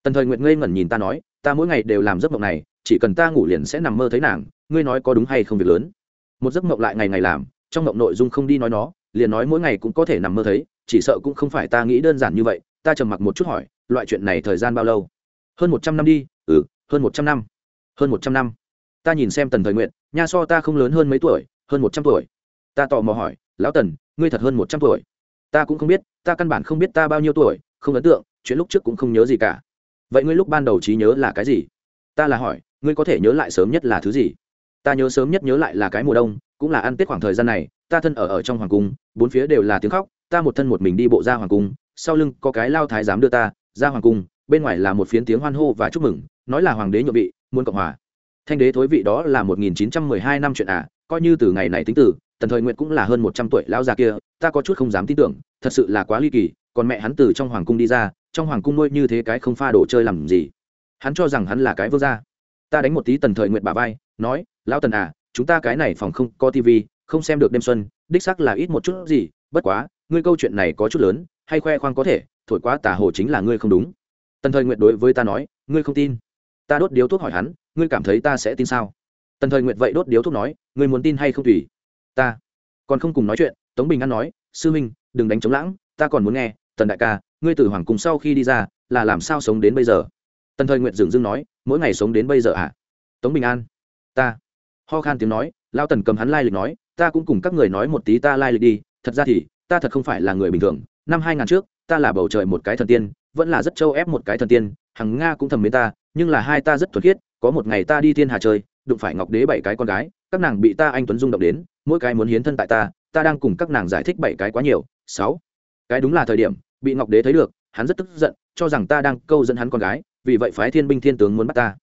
Tần thời nguyện ngây ngẩn nhìn ta nói, ta mỗi ngày đều làm giấc mộng này, chỉ cần ta ngủ liền sẽ nằm mơ thấy nàng, ngươi nói có đúng hay không việc lớn? Một giấc mộng lại ngày ngày làm, trong mộng nội dung không đi nói nó, liền nói mỗi ngày cũng có thể nằm mơ thấy, chỉ sợ cũng không phải ta nghĩ đơn giản như vậy, ta trầm mặc một chút hỏi, loại chuyện này thời gian bao lâu? Hơn một trăm năm đi ừ hơn một trăm năm hơn một trăm năm. Ta nhìn xem tần thời nguyện nha so ta không lớn hơn mấy tuổi, hơn một trăm tuổi. Ta tò mò hỏi, lão tần, ngươi thật hơn một trăm tuổi? Ta cũng không biết, ta căn bản không biết ta bao nhiêu tuổi, không ấn tượng, chuyện lúc trước cũng không nhớ gì cả. Vậy ngươi lúc ban đầu trí nhớ là cái gì? Ta là hỏi, ngươi có thể nhớ lại sớm nhất là thứ gì? Ta nhớ sớm nhất nhớ lại là cái mùa đông, cũng là ăn tết khoảng thời gian này, ta thân ở ở trong hoàng cung, bốn phía đều là tiếng khóc, ta một thân một mình đi bộ ra hoàng cung, sau lưng có cái lao thái giám đưa ta ra hoàng cung bên ngoài là một phiến tiếng hoan hô và chúc mừng, nói là hoàng đế nhượng vị, muốn cộng hòa. Thanh đế thối vị đó là một nghìn chín trăm mười hai năm chuyện à coi như từ ngày này tính từ, tần thời nguyện cũng là hơn một trăm tuổi lão già kia, ta có chút không dám tin tưởng, thật sự là quá ly kỳ, còn mẹ hắn từ trong hoàng cung đi ra, trong hoàng cung nuôi như thế cái không pha đồ chơi làm gì? Hắn cho rằng hắn là cái vương gia. Ta đánh một tí tần thời nguyện bà vai, nói, lão tần à chúng ta cái này phòng không có tivi không xem được đêm xuân, đích sắc là ít một chút gì, bất quá, ngươi câu chuyện này có chút lớn, hay khoe khoang có thể, thổi quá tà hồ chính là ngươi không đúng tần thời Nguyệt đối với ta nói, ngươi không tin? Ta đốt điếu thuốc hỏi hắn, ngươi cảm thấy ta sẽ tin sao? Tần thời Nguyệt vậy đốt điếu thuốc nói, ngươi muốn tin hay không tùy? Ta. Còn không cùng nói chuyện, tống bình an nói, sư minh đừng đánh chống lãng, ta còn muốn nghe, tần đại ca, ngươi từ hoàng cùng sau khi đi ra, là làm sao sống đến bây giờ? Tần thời Nguyệt dừng dưng nói, mỗi ngày sống đến bây giờ à? Tống bình an. Ta. Ho khan tiếng nói, lao tần cầm hắn lai lịch nói, ta cũng cùng các người nói một tí ta lai lịch đi, thật ra thì, ta thật không phải là người bình thường. Năm hai ngàn trước, ta là bầu trời một cái thần tiên vẫn là rất châu ép một cái thần tiên, hằng nga cũng thầm mến ta, nhưng là hai ta rất thuật khiết, có một ngày ta đi thiên hà chơi, đụng phải ngọc đế bảy cái con gái, các nàng bị ta anh tuấn dung động đến, mỗi cái muốn hiến thân tại ta ta đang cùng các nàng giải thích bảy cái quá nhiều, sáu. Cái đúng là thời điểm, bị ngọc đế thấy được, hắn rất tức giận, cho rằng ta đang câu dẫn hắn con gái, vì vậy phái thiên binh thiên tướng muốn bắt ta.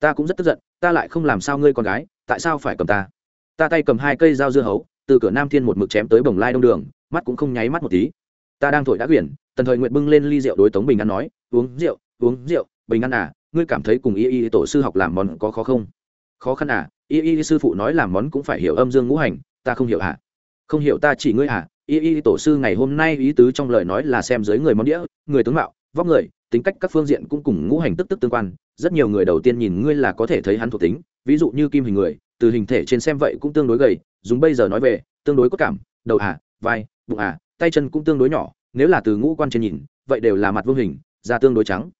Ta cũng rất tức giận, ta lại không làm sao ngươi con gái, tại sao phải cầm ta? Ta tay cầm hai cây dao dưa hấu, từ cửa nam thiên một mực chém tới bồng lai đông đường, mắt cũng không nháy mắt một tí. Ta đang thổi đã quyển tần thời nguyện bưng lên ly rượu đối tống bình an nói, uống rượu uống rượu, bình an à ngươi cảm thấy cùng y y tổ sư học làm món có khó không? Khó khăn à y y sư phụ nói làm món cũng phải hiểu âm dương ngũ hành, ta không hiểu hả? Không hiểu ta chỉ ngươi à y y tổ sư ngày hôm nay ý tứ trong lời nói là xem dưới người món đĩa, người tướng mạo, vóc người, tính cách các phương diện cũng cùng ngũ hành tức tức tương quan, rất nhiều người đầu tiên nhìn ngươi là có thể thấy hắn thuộc tính, ví dụ như kim hình người, từ hình thể trên xem vậy cũng tương đối gầy, dùng bây giờ nói về, tương đối có cảm, đầu à vai, bụng à tay chân cũng tương đối nhỏ nếu là từ ngũ quan trên nhìn, vậy đều là mặt vuông hình, da tương đối trắng.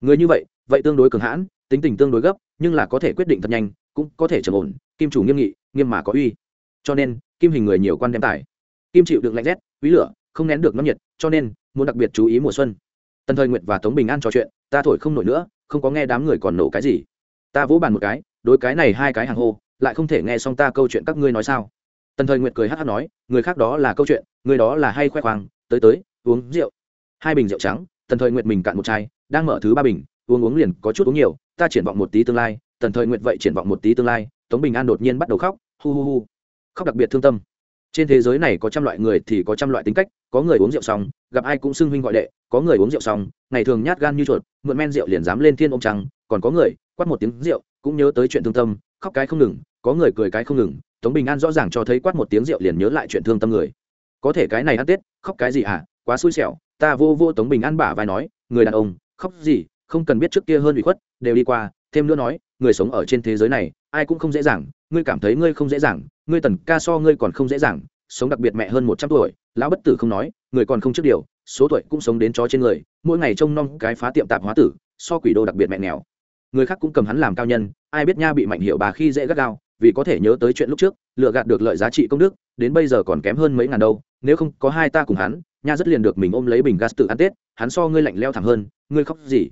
Người như vậy vậy tương đối cường hãn, tính tình tương đối gấp, nhưng là có thể quyết định thật nhanh, cũng có thể trầm ổn, kim chủ nghiêm nghị, nghiêm mà có uy. Cho nên, kim hình người nhiều quan đem tài kim chịu được lạnh rét quý lửa, không nén được nóng nhiệt, cho nên, muốn đặc biệt chú ý mùa xuân. Tần thời nguyệt và tống bình an trò chuyện, ta thổi không nổi nữa, không có nghe đám người còn nổ cái gì. Ta vỗ bàn một cái, đối cái này hai cái hàng hô, lại không thể nghe xong ta câu chuyện các ngươi nói sao. Tần thời nguyệt cười hát hát nói, người khác đó là câu chuyện, người đó là hay khoe khoang, tới tới uống rượu. Hai bình rượu trắng, tần thời nguyệt mình cạn một chai, đang mở thứ ba bình, uống uống liền có chút uống nhiều, ta triển vọng một tí tương lai, tần thời nguyệt vậy triển vọng một tí tương lai, tống bình an đột nhiên bắt đầu khóc, hu hu hu. Khóc đặc biệt thương tâm. Trên thế giới này có trăm loại người thì có trăm loại tính cách, có người uống rượu xong, gặp ai cũng xưng huynh gọi đệ, có người uống rượu xong, ngày thường nhát gan như chuột, mượn men rượu liền dám lên thiên ông trăng, còn có người quát một tiếng rượu, cũng nhớ tới chuyện thương tâm, khóc cái không ngừng, có người cười cái không ngừng, tống bình an rõ ràng cho thấy quát một tiếng rượu liền nhớ lại chuyện thương tâm người. Có thể cái này ăn tết, khóc cái gì à? Quá xui xẻo, ta vô vô tống bình an bả vai nói, người đàn ông, khóc gì, không cần biết trước kia hơn bị khuất, đều đi qua, thêm nữa nói, người sống ở trên thế giới này, ai cũng không dễ dàng, ngươi cảm thấy ngươi không dễ dàng, ngươi tần ca so ngươi còn không dễ dàng, sống đặc biệt mẹ hơn một trăm tuổi, lão bất tử không nói, người còn không trước điều, số tuổi cũng sống đến chó trên người, mỗi ngày trông nom cái phá tiệm tạp hóa tử, so quỷ đô đặc biệt mẹ nghèo. Người khác cũng cầm hắn làm cao nhân, ai biết nha bị mạnh hiệu bà khi dễ gắt gao, vì có thể nhớ tới chuyện lúc trước lựa gạt được lợi giá trị công đức, đến bây giờ còn kém hơn mấy ngàn đâu, nếu không có hai ta cùng hắn nha rất liền được mình ôm lấy bình gas tự ăn tết, hắn so ngươi lạnh leo thẳng hơn, ngươi khóc gì?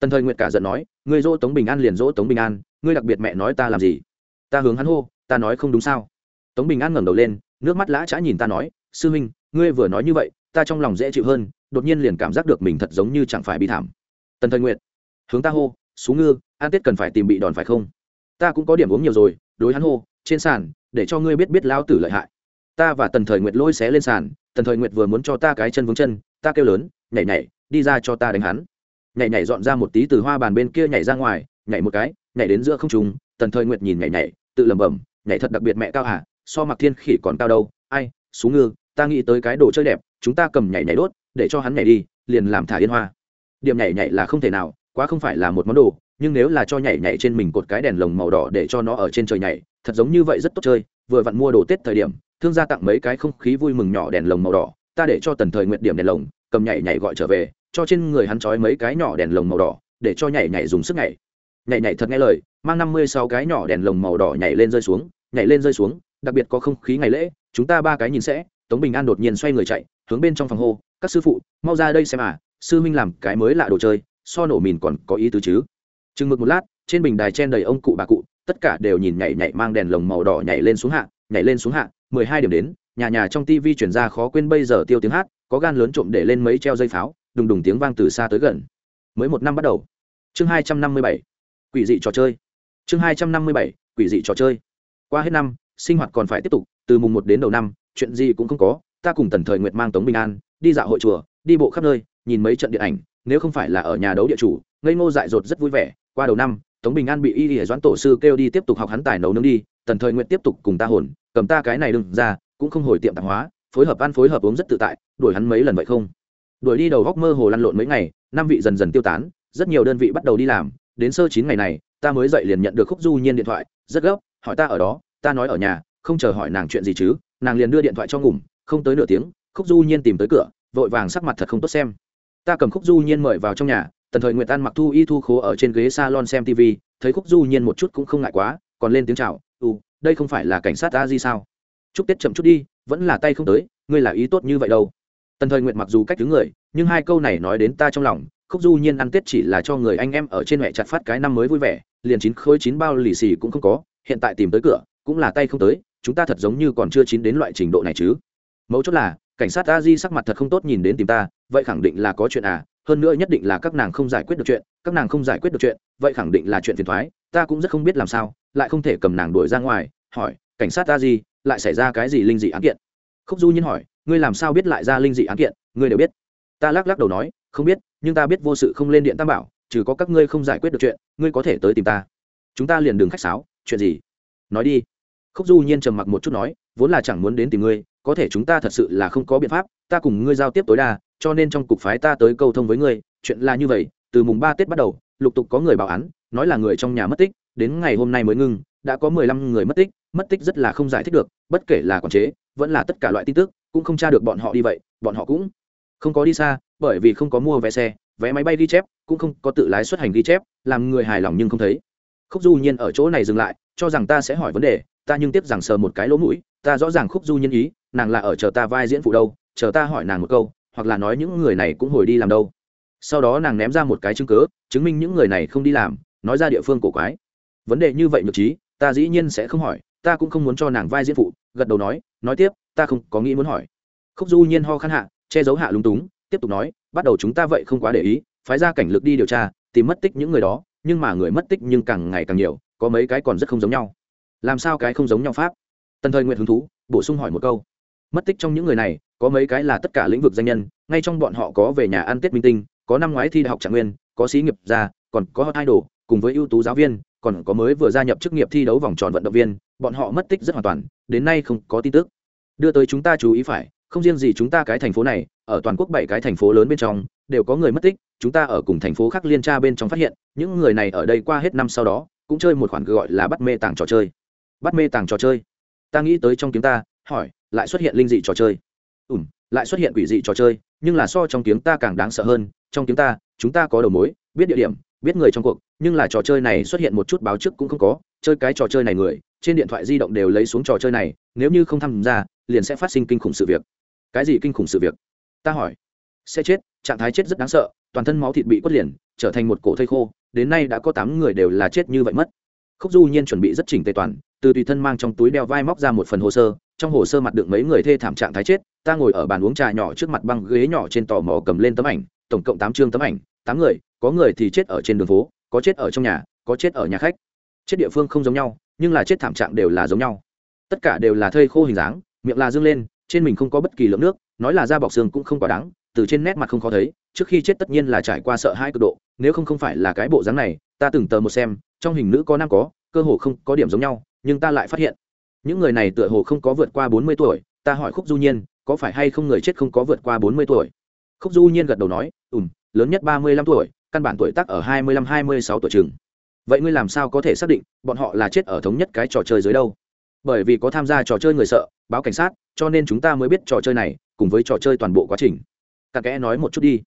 Tần thời nguyệt cả giận nói, ngươi dỗ tống bình an liền dỗ tống bình an, ngươi đặc biệt mẹ nói ta làm gì? Ta hướng hắn hô, ta nói không đúng sao? Tống bình an ngẩng đầu lên, nước mắt lã chã nhìn ta nói, sư huynh, ngươi vừa nói như vậy, ta trong lòng dễ chịu hơn, đột nhiên liền cảm giác được mình thật giống như chẳng phải bị thảm. Tần thời nguyệt, hướng ta hô xuống ngư an tết cần phải tìm bị đòn phải không? Ta cũng có điểm uống nhiều rồi, đối hắn hô, trên sàn, để cho ngươi biết biết lao tử lợi hại. Ta và tần thời nguyệt lôi xé lên sàn tần thời nguyệt vừa muốn cho ta cái chân vướng chân, ta kêu lớn, nhảy nhảy, đi ra cho ta đánh hắn. Nhảy nhảy dọn ra một tí từ hoa bàn bên kia nhảy ra ngoài, nhảy một cái, nhảy đến giữa không trùng tần thời nguyệt nhìn nhảy nhảy, tự lẩm bẩm, nhảy thật đặc biệt mẹ cao hả, so mặc thiên khỉ còn cao đâu, ai xuống ngư, ta nghĩ tới cái đồ chơi đẹp, chúng ta cầm nhảy nhảy đốt, để cho hắn nhảy đi, liền làm thả yên hoa. Điểm nhảy nhảy là không thể nào, quá không phải là một món đồ, nhưng nếu là cho nhảy nhảy trên mình cột cái đèn lồng màu đỏ để cho nó ở trên trời nhảy, thật giống như vậy rất tốt chơi, vừa vặn mua đồ tết thời điểm thương gia tặng mấy cái không khí vui mừng nhỏ đèn lồng màu đỏ, ta để cho tần thời nguyện điểm đèn lồng, cầm nhảy nhảy gọi trở về, cho trên người hắn trói mấy cái nhỏ đèn lồng màu đỏ, để cho nhảy nhảy dùng sức nhảy. Nhảy nhảy thật nghe lời, mang năm mươi sáu cái nhỏ đèn lồng màu đỏ nhảy lên rơi xuống, nhảy lên rơi xuống, đặc biệt có không khí ngày lễ, chúng ta ba cái nhìn sẽ, tống bình an đột nhiên xoay người chạy, hướng bên trong phòng hô, các sư phụ, mau ra đây xem à sư Minh làm cái mới lạ đồ chơi, so nổ mìn còn có ý tứ chứ. Chừng mực một lát, trên bình đài chen đầy ông cụ bà cụ, tất cả đều nhìn nhảy nhảy mang đèn lồng màu đỏ nhảy lên xuống hạ, nhảy lên xuống hạ mười hai điểm đến, nhà nhà trong tivi chuyển ra khó quên bây giờ tiêu tiếng hát, có gan lớn trộm để lên mấy treo dây pháo, đùng đùng tiếng vang từ xa tới gần. Mới một năm bắt đầu. Chương hai trăm năm mươi bảy. Quỷ dị trò chơi. Chương hai trăm năm mươi bảy. Quỷ dị trò chơi. Qua hết năm, sinh hoạt còn phải tiếp tục, từ mùng một đến đầu năm, chuyện gì cũng không có, ta cùng tần thời nguyệt mang tống bình an, đi dạo hội chùa, đi bộ khắp nơi, nhìn mấy trận điện ảnh, nếu không phải là ở nhà đấu địa chủ, ngây ngô dại dột rất vui vẻ. Qua đầu năm, tống bình an bị y hệ doãn tổ sư kêu đi tiếp tục học hắn tài nấu nướng đi tần thời nguyện tiếp tục cùng ta hồn, cầm ta cái này đừng ra, cũng không hồi tiệm tạp hóa, phối hợp ăn phối hợp uống rất tự tại, đuổi hắn mấy lần vậy không? Đuổi đi đầu góc mơ hồ lăn lộn mấy ngày, năm vị dần dần tiêu tán, rất nhiều đơn vị bắt đầu đi làm, đến sơ chín ngày này, ta mới dậy liền nhận được khúc du nhiên điện thoại, rất gấp, hỏi ta ở đó, ta nói ở nhà, không chờ hỏi nàng chuyện gì chứ, nàng liền đưa điện thoại cho ngủm không tới nửa tiếng, khúc du nhiên tìm tới cửa, vội vàng sắc mặt thật không tốt xem. Ta cầm khúc du nhiên mời vào trong nhà, tần thời nguyệt an mặc thu y thu khố ở trên ghế salon xem tv thấy khúc du nhiên một chút cũng không ngại quá, còn lên tiếng chào ừ đây không phải là cảnh sát a di sao? Chúc tết chậm chút đi, vẫn là tay không tới, ngươi là ý tốt như vậy đâu. Tần thời nguyệt mặc dù cách thứ người, nhưng hai câu này nói đến ta trong lòng, khúc du nhiên ăn tết chỉ là cho người anh em ở trên mẹ chặt phát cái năm mới vui vẻ, liền chín khối chín bao lì xì cũng không có, hiện tại tìm tới cửa, cũng là tay không tới, chúng ta thật giống như còn chưa chín đến loại trình độ này chứ. Mấu chốt là, cảnh sát a di sắc mặt thật không tốt nhìn đến tìm ta, vậy khẳng định là có chuyện à hơn nữa nhất định là các nàng không giải quyết được chuyện, các nàng không giải quyết được chuyện, vậy khẳng định là chuyện phiền thoái, ta cũng rất không biết làm sao, lại không thể cầm nàng đuổi ra ngoài, hỏi, cảnh sát ta gì lại xảy ra cái gì linh dị án kiện? Khúc du nhiên hỏi, ngươi làm sao biết lại ra linh dị án kiện, ngươi đều biết. Ta lắc lắc đầu nói, không biết, nhưng ta biết vô sự không lên điện tam bảo, trừ có các ngươi không giải quyết được chuyện, ngươi có thể tới tìm ta. Chúng ta liền đường khách sáo, chuyện gì? Nói đi. Khúc du nhiên trầm mặc một chút nói, vốn là chẳng muốn đến tìm ngươi, có thể chúng ta thật sự là không có biện pháp, ta cùng ngươi giao tiếp tối đa cho nên trong cục phái ta tới câu thông với ngươi, chuyện là như vậy, từ mùng ba tết bắt đầu, lục tục có người báo án, nói là người trong nhà mất tích, đến ngày hôm nay mới ngưng đã có mười lăm người mất tích mất tích rất là không giải thích được, bất kể là quản chế, vẫn là tất cả loại tin tức, cũng không tra được bọn họ đi vậy, bọn họ cũng không có đi xa, bởi vì không có mua vé xe, vé máy bay ghi chép, cũng không có tự lái xuất hành ghi chép, làm người hài lòng nhưng không thấy. Khúc du nhiên ở chỗ này dừng lại, cho rằng ta sẽ hỏi vấn đề, ta nhưng tiếp rằng sờ một cái lỗ mũi, ta rõ ràng khúc du nhiên ý, nàng là ở chờ ta vai diễn phụ đâu, chờ ta hỏi nàng một câu hoặc là nói những người này cũng hồi đi làm đâu. Sau đó nàng ném ra một cái chứng cớ chứng minh những người này không đi làm, nói ra địa phương cổ quái. Vấn đề như vậy nhược trí, ta dĩ nhiên sẽ không hỏi, ta cũng không muốn cho nàng vai diễn phụ, gật đầu nói nói tiếp, ta không có nghĩ muốn hỏi. Khúc du nhiên ho khăn hạ, che giấu hạ lúng túng, tiếp tục nói, bắt đầu chúng ta vậy không quá để ý, phái ra cảnh lực đi điều tra, tìm mất tích những người đó, nhưng mà người mất tích nhưng càng ngày càng nhiều, có mấy cái còn rất không giống nhau. Làm sao cái không giống nhau pháp? Tần thời nguyện hứng thú, bổ sung hỏi một câu. Mất tích trong những người này có mấy cái là tất cả lĩnh vực danh nhân, ngay trong bọn họ có về nhà ăn tết minh tinh, có năm ngoái thi đại học trạng nguyên, có sĩ nghiệp gia, còn có hot idol, cùng với ưu tú giáo viên, còn có mới vừa gia nhập chức nghiệp thi đấu vòng tròn vận động viên, bọn họ mất tích rất hoàn toàn, đến nay không có tin tức. Đưa tới chúng ta chú ý phải, không riêng gì chúng ta cái thành phố này, ở toàn quốc bảy cái thành phố lớn bên trong, đều có người mất tích, chúng ta ở cùng thành phố khác liên tra bên trong phát hiện, những người này ở đây qua hết năm sau đó, cũng chơi một khoản gọi là bắt mê tàng trò chơi. Bắt mê tàng trò chơi. Ta nghĩ tới trong tiếng ta, hỏi, lại xuất hiện linh dị trò chơi ùm lại xuất hiện quỷ dị trò chơi, nhưng là so trong tiếng ta càng đáng sợ hơn. Trong tiếng ta, chúng ta có đầu mối, biết địa điểm, biết người trong cuộc, nhưng là trò chơi này xuất hiện một chút báo trước cũng không có. Chơi cái trò chơi này người, trên điện thoại di động đều lấy xuống trò chơi này, nếu như không tham gia, liền sẽ phát sinh kinh khủng sự việc. Cái gì kinh khủng sự việc? Ta hỏi. Sẽ chết, trạng thái chết rất đáng sợ, toàn thân máu thịt bị quất liền, trở thành một cổ thây khô, đến nay đã có tám người đều là chết như vậy mất. Khúc du nhiên chuẩn bị rất chỉnh tề toàn, từ tùy thân mang trong túi đeo vai móc ra một phần hồ sơ trong hồ sơ mặt đựng mấy người thê thảm trạng thái chết, ta ngồi ở bàn uống trà nhỏ trước mặt băng ghế nhỏ trên tò mò cầm lên tấm ảnh, tổng cộng tám chương tấm ảnh, tám người, có người thì chết ở trên đường phố, có chết ở trong nhà, có chết ở nhà khách. Chết địa phương không giống nhau, nhưng là chết thảm trạng đều là giống nhau. Tất cả đều là thây khô hình dáng, miệng là dương lên, trên mình không có bất kỳ lượng nước, nói là da bọc xương cũng không quá đáng, từ trên nét mặt không khó thấy, trước khi chết tất nhiên là trải qua sợ hai cực độ, nếu không không phải là cái bộ dáng này, ta từng tờ một xem, trong hình nữ có nam có, cơ hồ không có điểm giống nhau, nhưng ta lại phát hiện những người này tựa hồ không có vượt qua bốn mươi tuổi, ta hỏi khúc du nhiên, có phải hay không người chết không có vượt qua bốn mươi tuổi? Khúc du nhiên gật đầu nói, ừm, lớn nhất ba mươi lăm tuổi, căn bản tuổi tác ở hai mươi lăm hai mươi sáu tuổi chừng. Vậy ngươi làm sao có thể xác định bọn họ là chết ở thống nhất cái trò chơi dưới đâu? Bởi vì có tham gia trò chơi người sợ, báo cảnh sát, cho nên chúng ta mới biết trò chơi này cùng với trò chơi toàn bộ quá trình. Cặn kẽ nói một chút đi.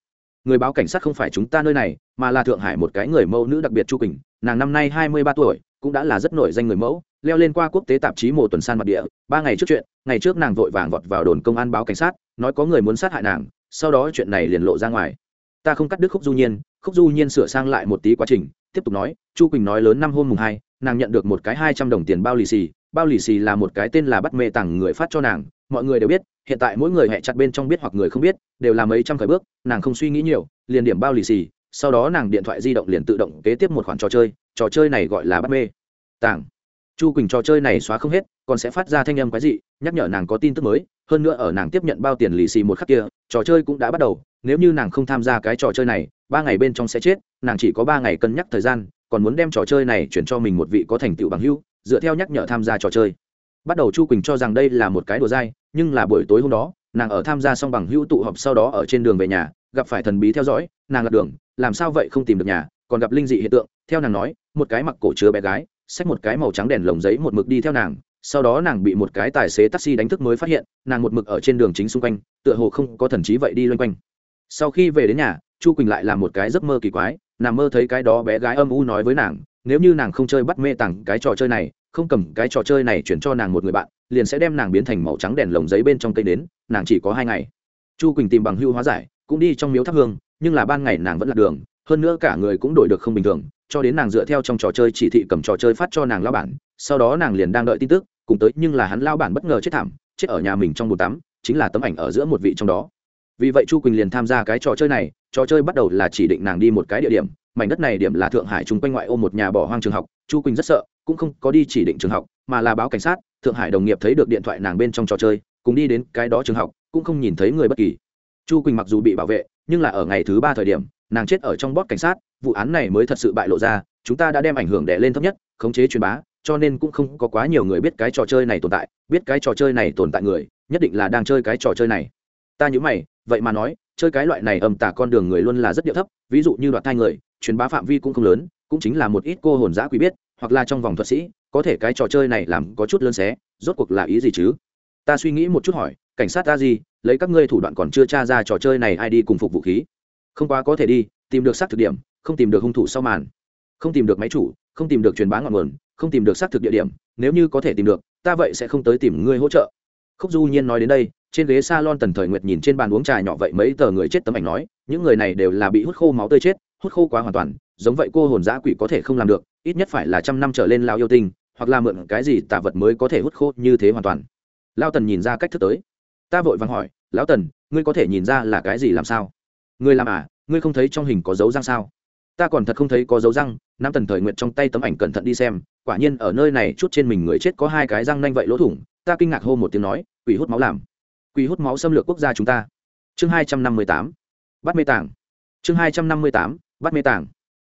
Người báo cảnh sát không phải chúng ta nơi này, mà là thượng hải một cái người mẫu nữ đặc biệt chu quỳnh, nàng năm nay hai mươi ba tuổi cũng đã là rất nổi danh người mẫu, leo lên qua quốc tế tạp chí mùa tuần san mặt địa, ba ngày trước chuyện, ngày trước nàng vội vàng vọt vào đồn công an báo cảnh sát, nói có người muốn sát hại nàng, sau đó chuyện này liền lộ ra ngoài. Ta không cắt đứt khúc du nhiên, khúc du nhiên sửa sang lại một tí quá trình, tiếp tục nói, chu quỳnh nói lớn năm hôm mùng hai, nàng nhận được một cái hai trăm đồng tiền bao lì xì, bao lì xì là một cái tên là bắt mê tặng người phát cho nàng, mọi người đều biết, hiện tại mỗi người hẹ chặt bên trong biết hoặc người không biết, đều là mấy trăm khởi bước, nàng không suy nghĩ nhiều, liền điểm bao lì xì, sau đó nàng điện thoại di động liền tự động kế tiếp một khoản trò chơi trò chơi này gọi là bắt mê. Tàng. Chu quỳnh trò chơi này xóa không hết, còn sẽ phát ra thanh âm quái dị, nhắc nhở nàng có tin tức mới, hơn nữa ở nàng tiếp nhận bao tiền lì xì một khắc kia, trò chơi cũng đã bắt đầu. Nếu như nàng không tham gia cái trò chơi này, ba ngày bên trong sẽ chết, nàng chỉ có ba ngày cân nhắc thời gian, còn muốn đem trò chơi này chuyển cho mình một vị có thành tựu bằng hưu dựa theo nhắc nhở tham gia trò chơi. Bắt đầu chu quỳnh cho rằng đây là một cái đùa dai, nhưng là buổi tối hôm đó, nàng ở tham gia xong bằng hữu tụ họp sau đó ở trên đường về nhà, gặp phải thần bí theo dõi, nàng lạc đường, làm sao vậy không tìm được nhà, còn gặp linh dị hiện tượng, theo nàng nói một cái mặc cổ chứa bé gái, xách một cái màu trắng đèn lồng giấy một mực đi theo nàng, sau đó nàng bị một cái tài xế taxi đánh thức mới phát hiện, nàng một mực ở trên đường chính xung quanh, tựa hồ không có thần trí vậy đi loanh quanh. Sau khi về đến nhà, chu quỳnh lại làm một cái giấc mơ kỳ quái, nàng mơ thấy cái đó bé gái âm u nói với nàng, nếu như nàng không chơi bắt mê tặng cái trò chơi này, không cầm cái trò chơi này chuyển cho nàng một người bạn, liền sẽ đem nàng biến thành màu trắng đèn lồng giấy bên trong cây đến, nàng chỉ có hai ngày. Chu quỳnh tìm bằng hưu hóa giải, cũng đi trong miếu thắp hương, nhưng là ban ngày nàng vẫn lạc đường, hơn nữa cả người cũng đổi được không bình thường cho đến nàng dựa theo trong trò chơi chỉ thị cầm trò chơi phát cho nàng lao bản, sau đó nàng liền đang đợi tin tức, cùng tới nhưng là hắn lao bản bất ngờ chết thảm, chết ở nhà mình trong bồn tắm, chính là tấm ảnh ở giữa một vị trong đó. Vì vậy chu quỳnh liền tham gia cái trò chơi này, trò chơi bắt đầu là chỉ định nàng đi một cái địa điểm, mảnh đất này điểm là thượng hải chung quanh ngoại ô một nhà bỏ hoang trường học, chu quỳnh rất sợ, cũng không có đi chỉ định trường học, mà là báo cảnh sát, thượng hải đồng nghiệp thấy được điện thoại nàng bên trong trò chơi, cùng đi đến cái đó trường học, cũng không nhìn thấy người bất kỳ. Chu quỳnh mặc dù bị bảo vệ, nhưng là ở ngày thứ ba thời điểm, nàng chết ở trong bót cảnh sát vụ án này mới thật sự bại lộ ra, chúng ta đã đem ảnh hưởng đẻ lên thấp nhất, khống chế truyền bá, cho nên cũng không có quá nhiều người biết cái trò chơi này tồn tại, biết cái trò chơi này tồn tại người, nhất định là đang chơi cái trò chơi này. Ta nhớ mày, vậy mà nói, chơi cái loại này âm tả con đường người luôn là rất điệu thấp, ví dụ như đoạt thai người, truyền bá phạm vi cũng không lớn, cũng chính là một ít cô hồn giã quý biết, hoặc là trong vòng thuật sĩ, có thể cái trò chơi này làm có chút lớn xé, rốt cuộc là ý gì chứ? Ta suy nghĩ một chút hỏi, cảnh sát ta gì lấy các ngươi thủ đoạn còn chưa tra ra trò chơi này ai đi cùng phục vũ khí? Không quá có thể đi, tìm được xác thực điểm không tìm được hung thủ sau màn. Không tìm được máy chủ, không tìm được truyền bá ngọn nguồn, không tìm được xác thực địa điểm, nếu như có thể tìm được, ta vậy sẽ không tới tìm ngươi hỗ trợ. Khúc du nhiên nói đến đây, trên ghế salon tần thời nguyệt nhìn trên bàn uống trà nhỏ vậy mấy tờ người chết tấm ảnh nói, những người này đều là bị hút khô máu tươi chết, hút khô quá hoàn toàn, giống vậy cô hồn giã quỷ có thể không làm được, ít nhất phải là trăm năm trở lên lao yêu tinh, hoặc là mượn cái gì tả vật mới có thể hút khô như thế hoàn toàn. Lao tần nhìn ra cách thức tới. Ta vội vàng hỏi, lão tần, ngươi có thể nhìn ra là cái gì làm sao? Ngươi làm à? Ngươi không thấy trong hình có dấu răng sao? Ta còn thật không thấy có dấu răng, nam tần thời nguyện trong tay tấm ảnh cẩn thận đi xem, quả nhiên ở nơi này chút trên mình người chết có hai cái răng nanh vậy lỗ thủng, ta kinh ngạc hô một tiếng nói, quỷ hút máu làm quỷ hút máu xâm lược quốc gia chúng ta chương hai trăm năm mươi tám, bắt mê tảng. chương hai trăm năm mươi tám, bắt mê tảng.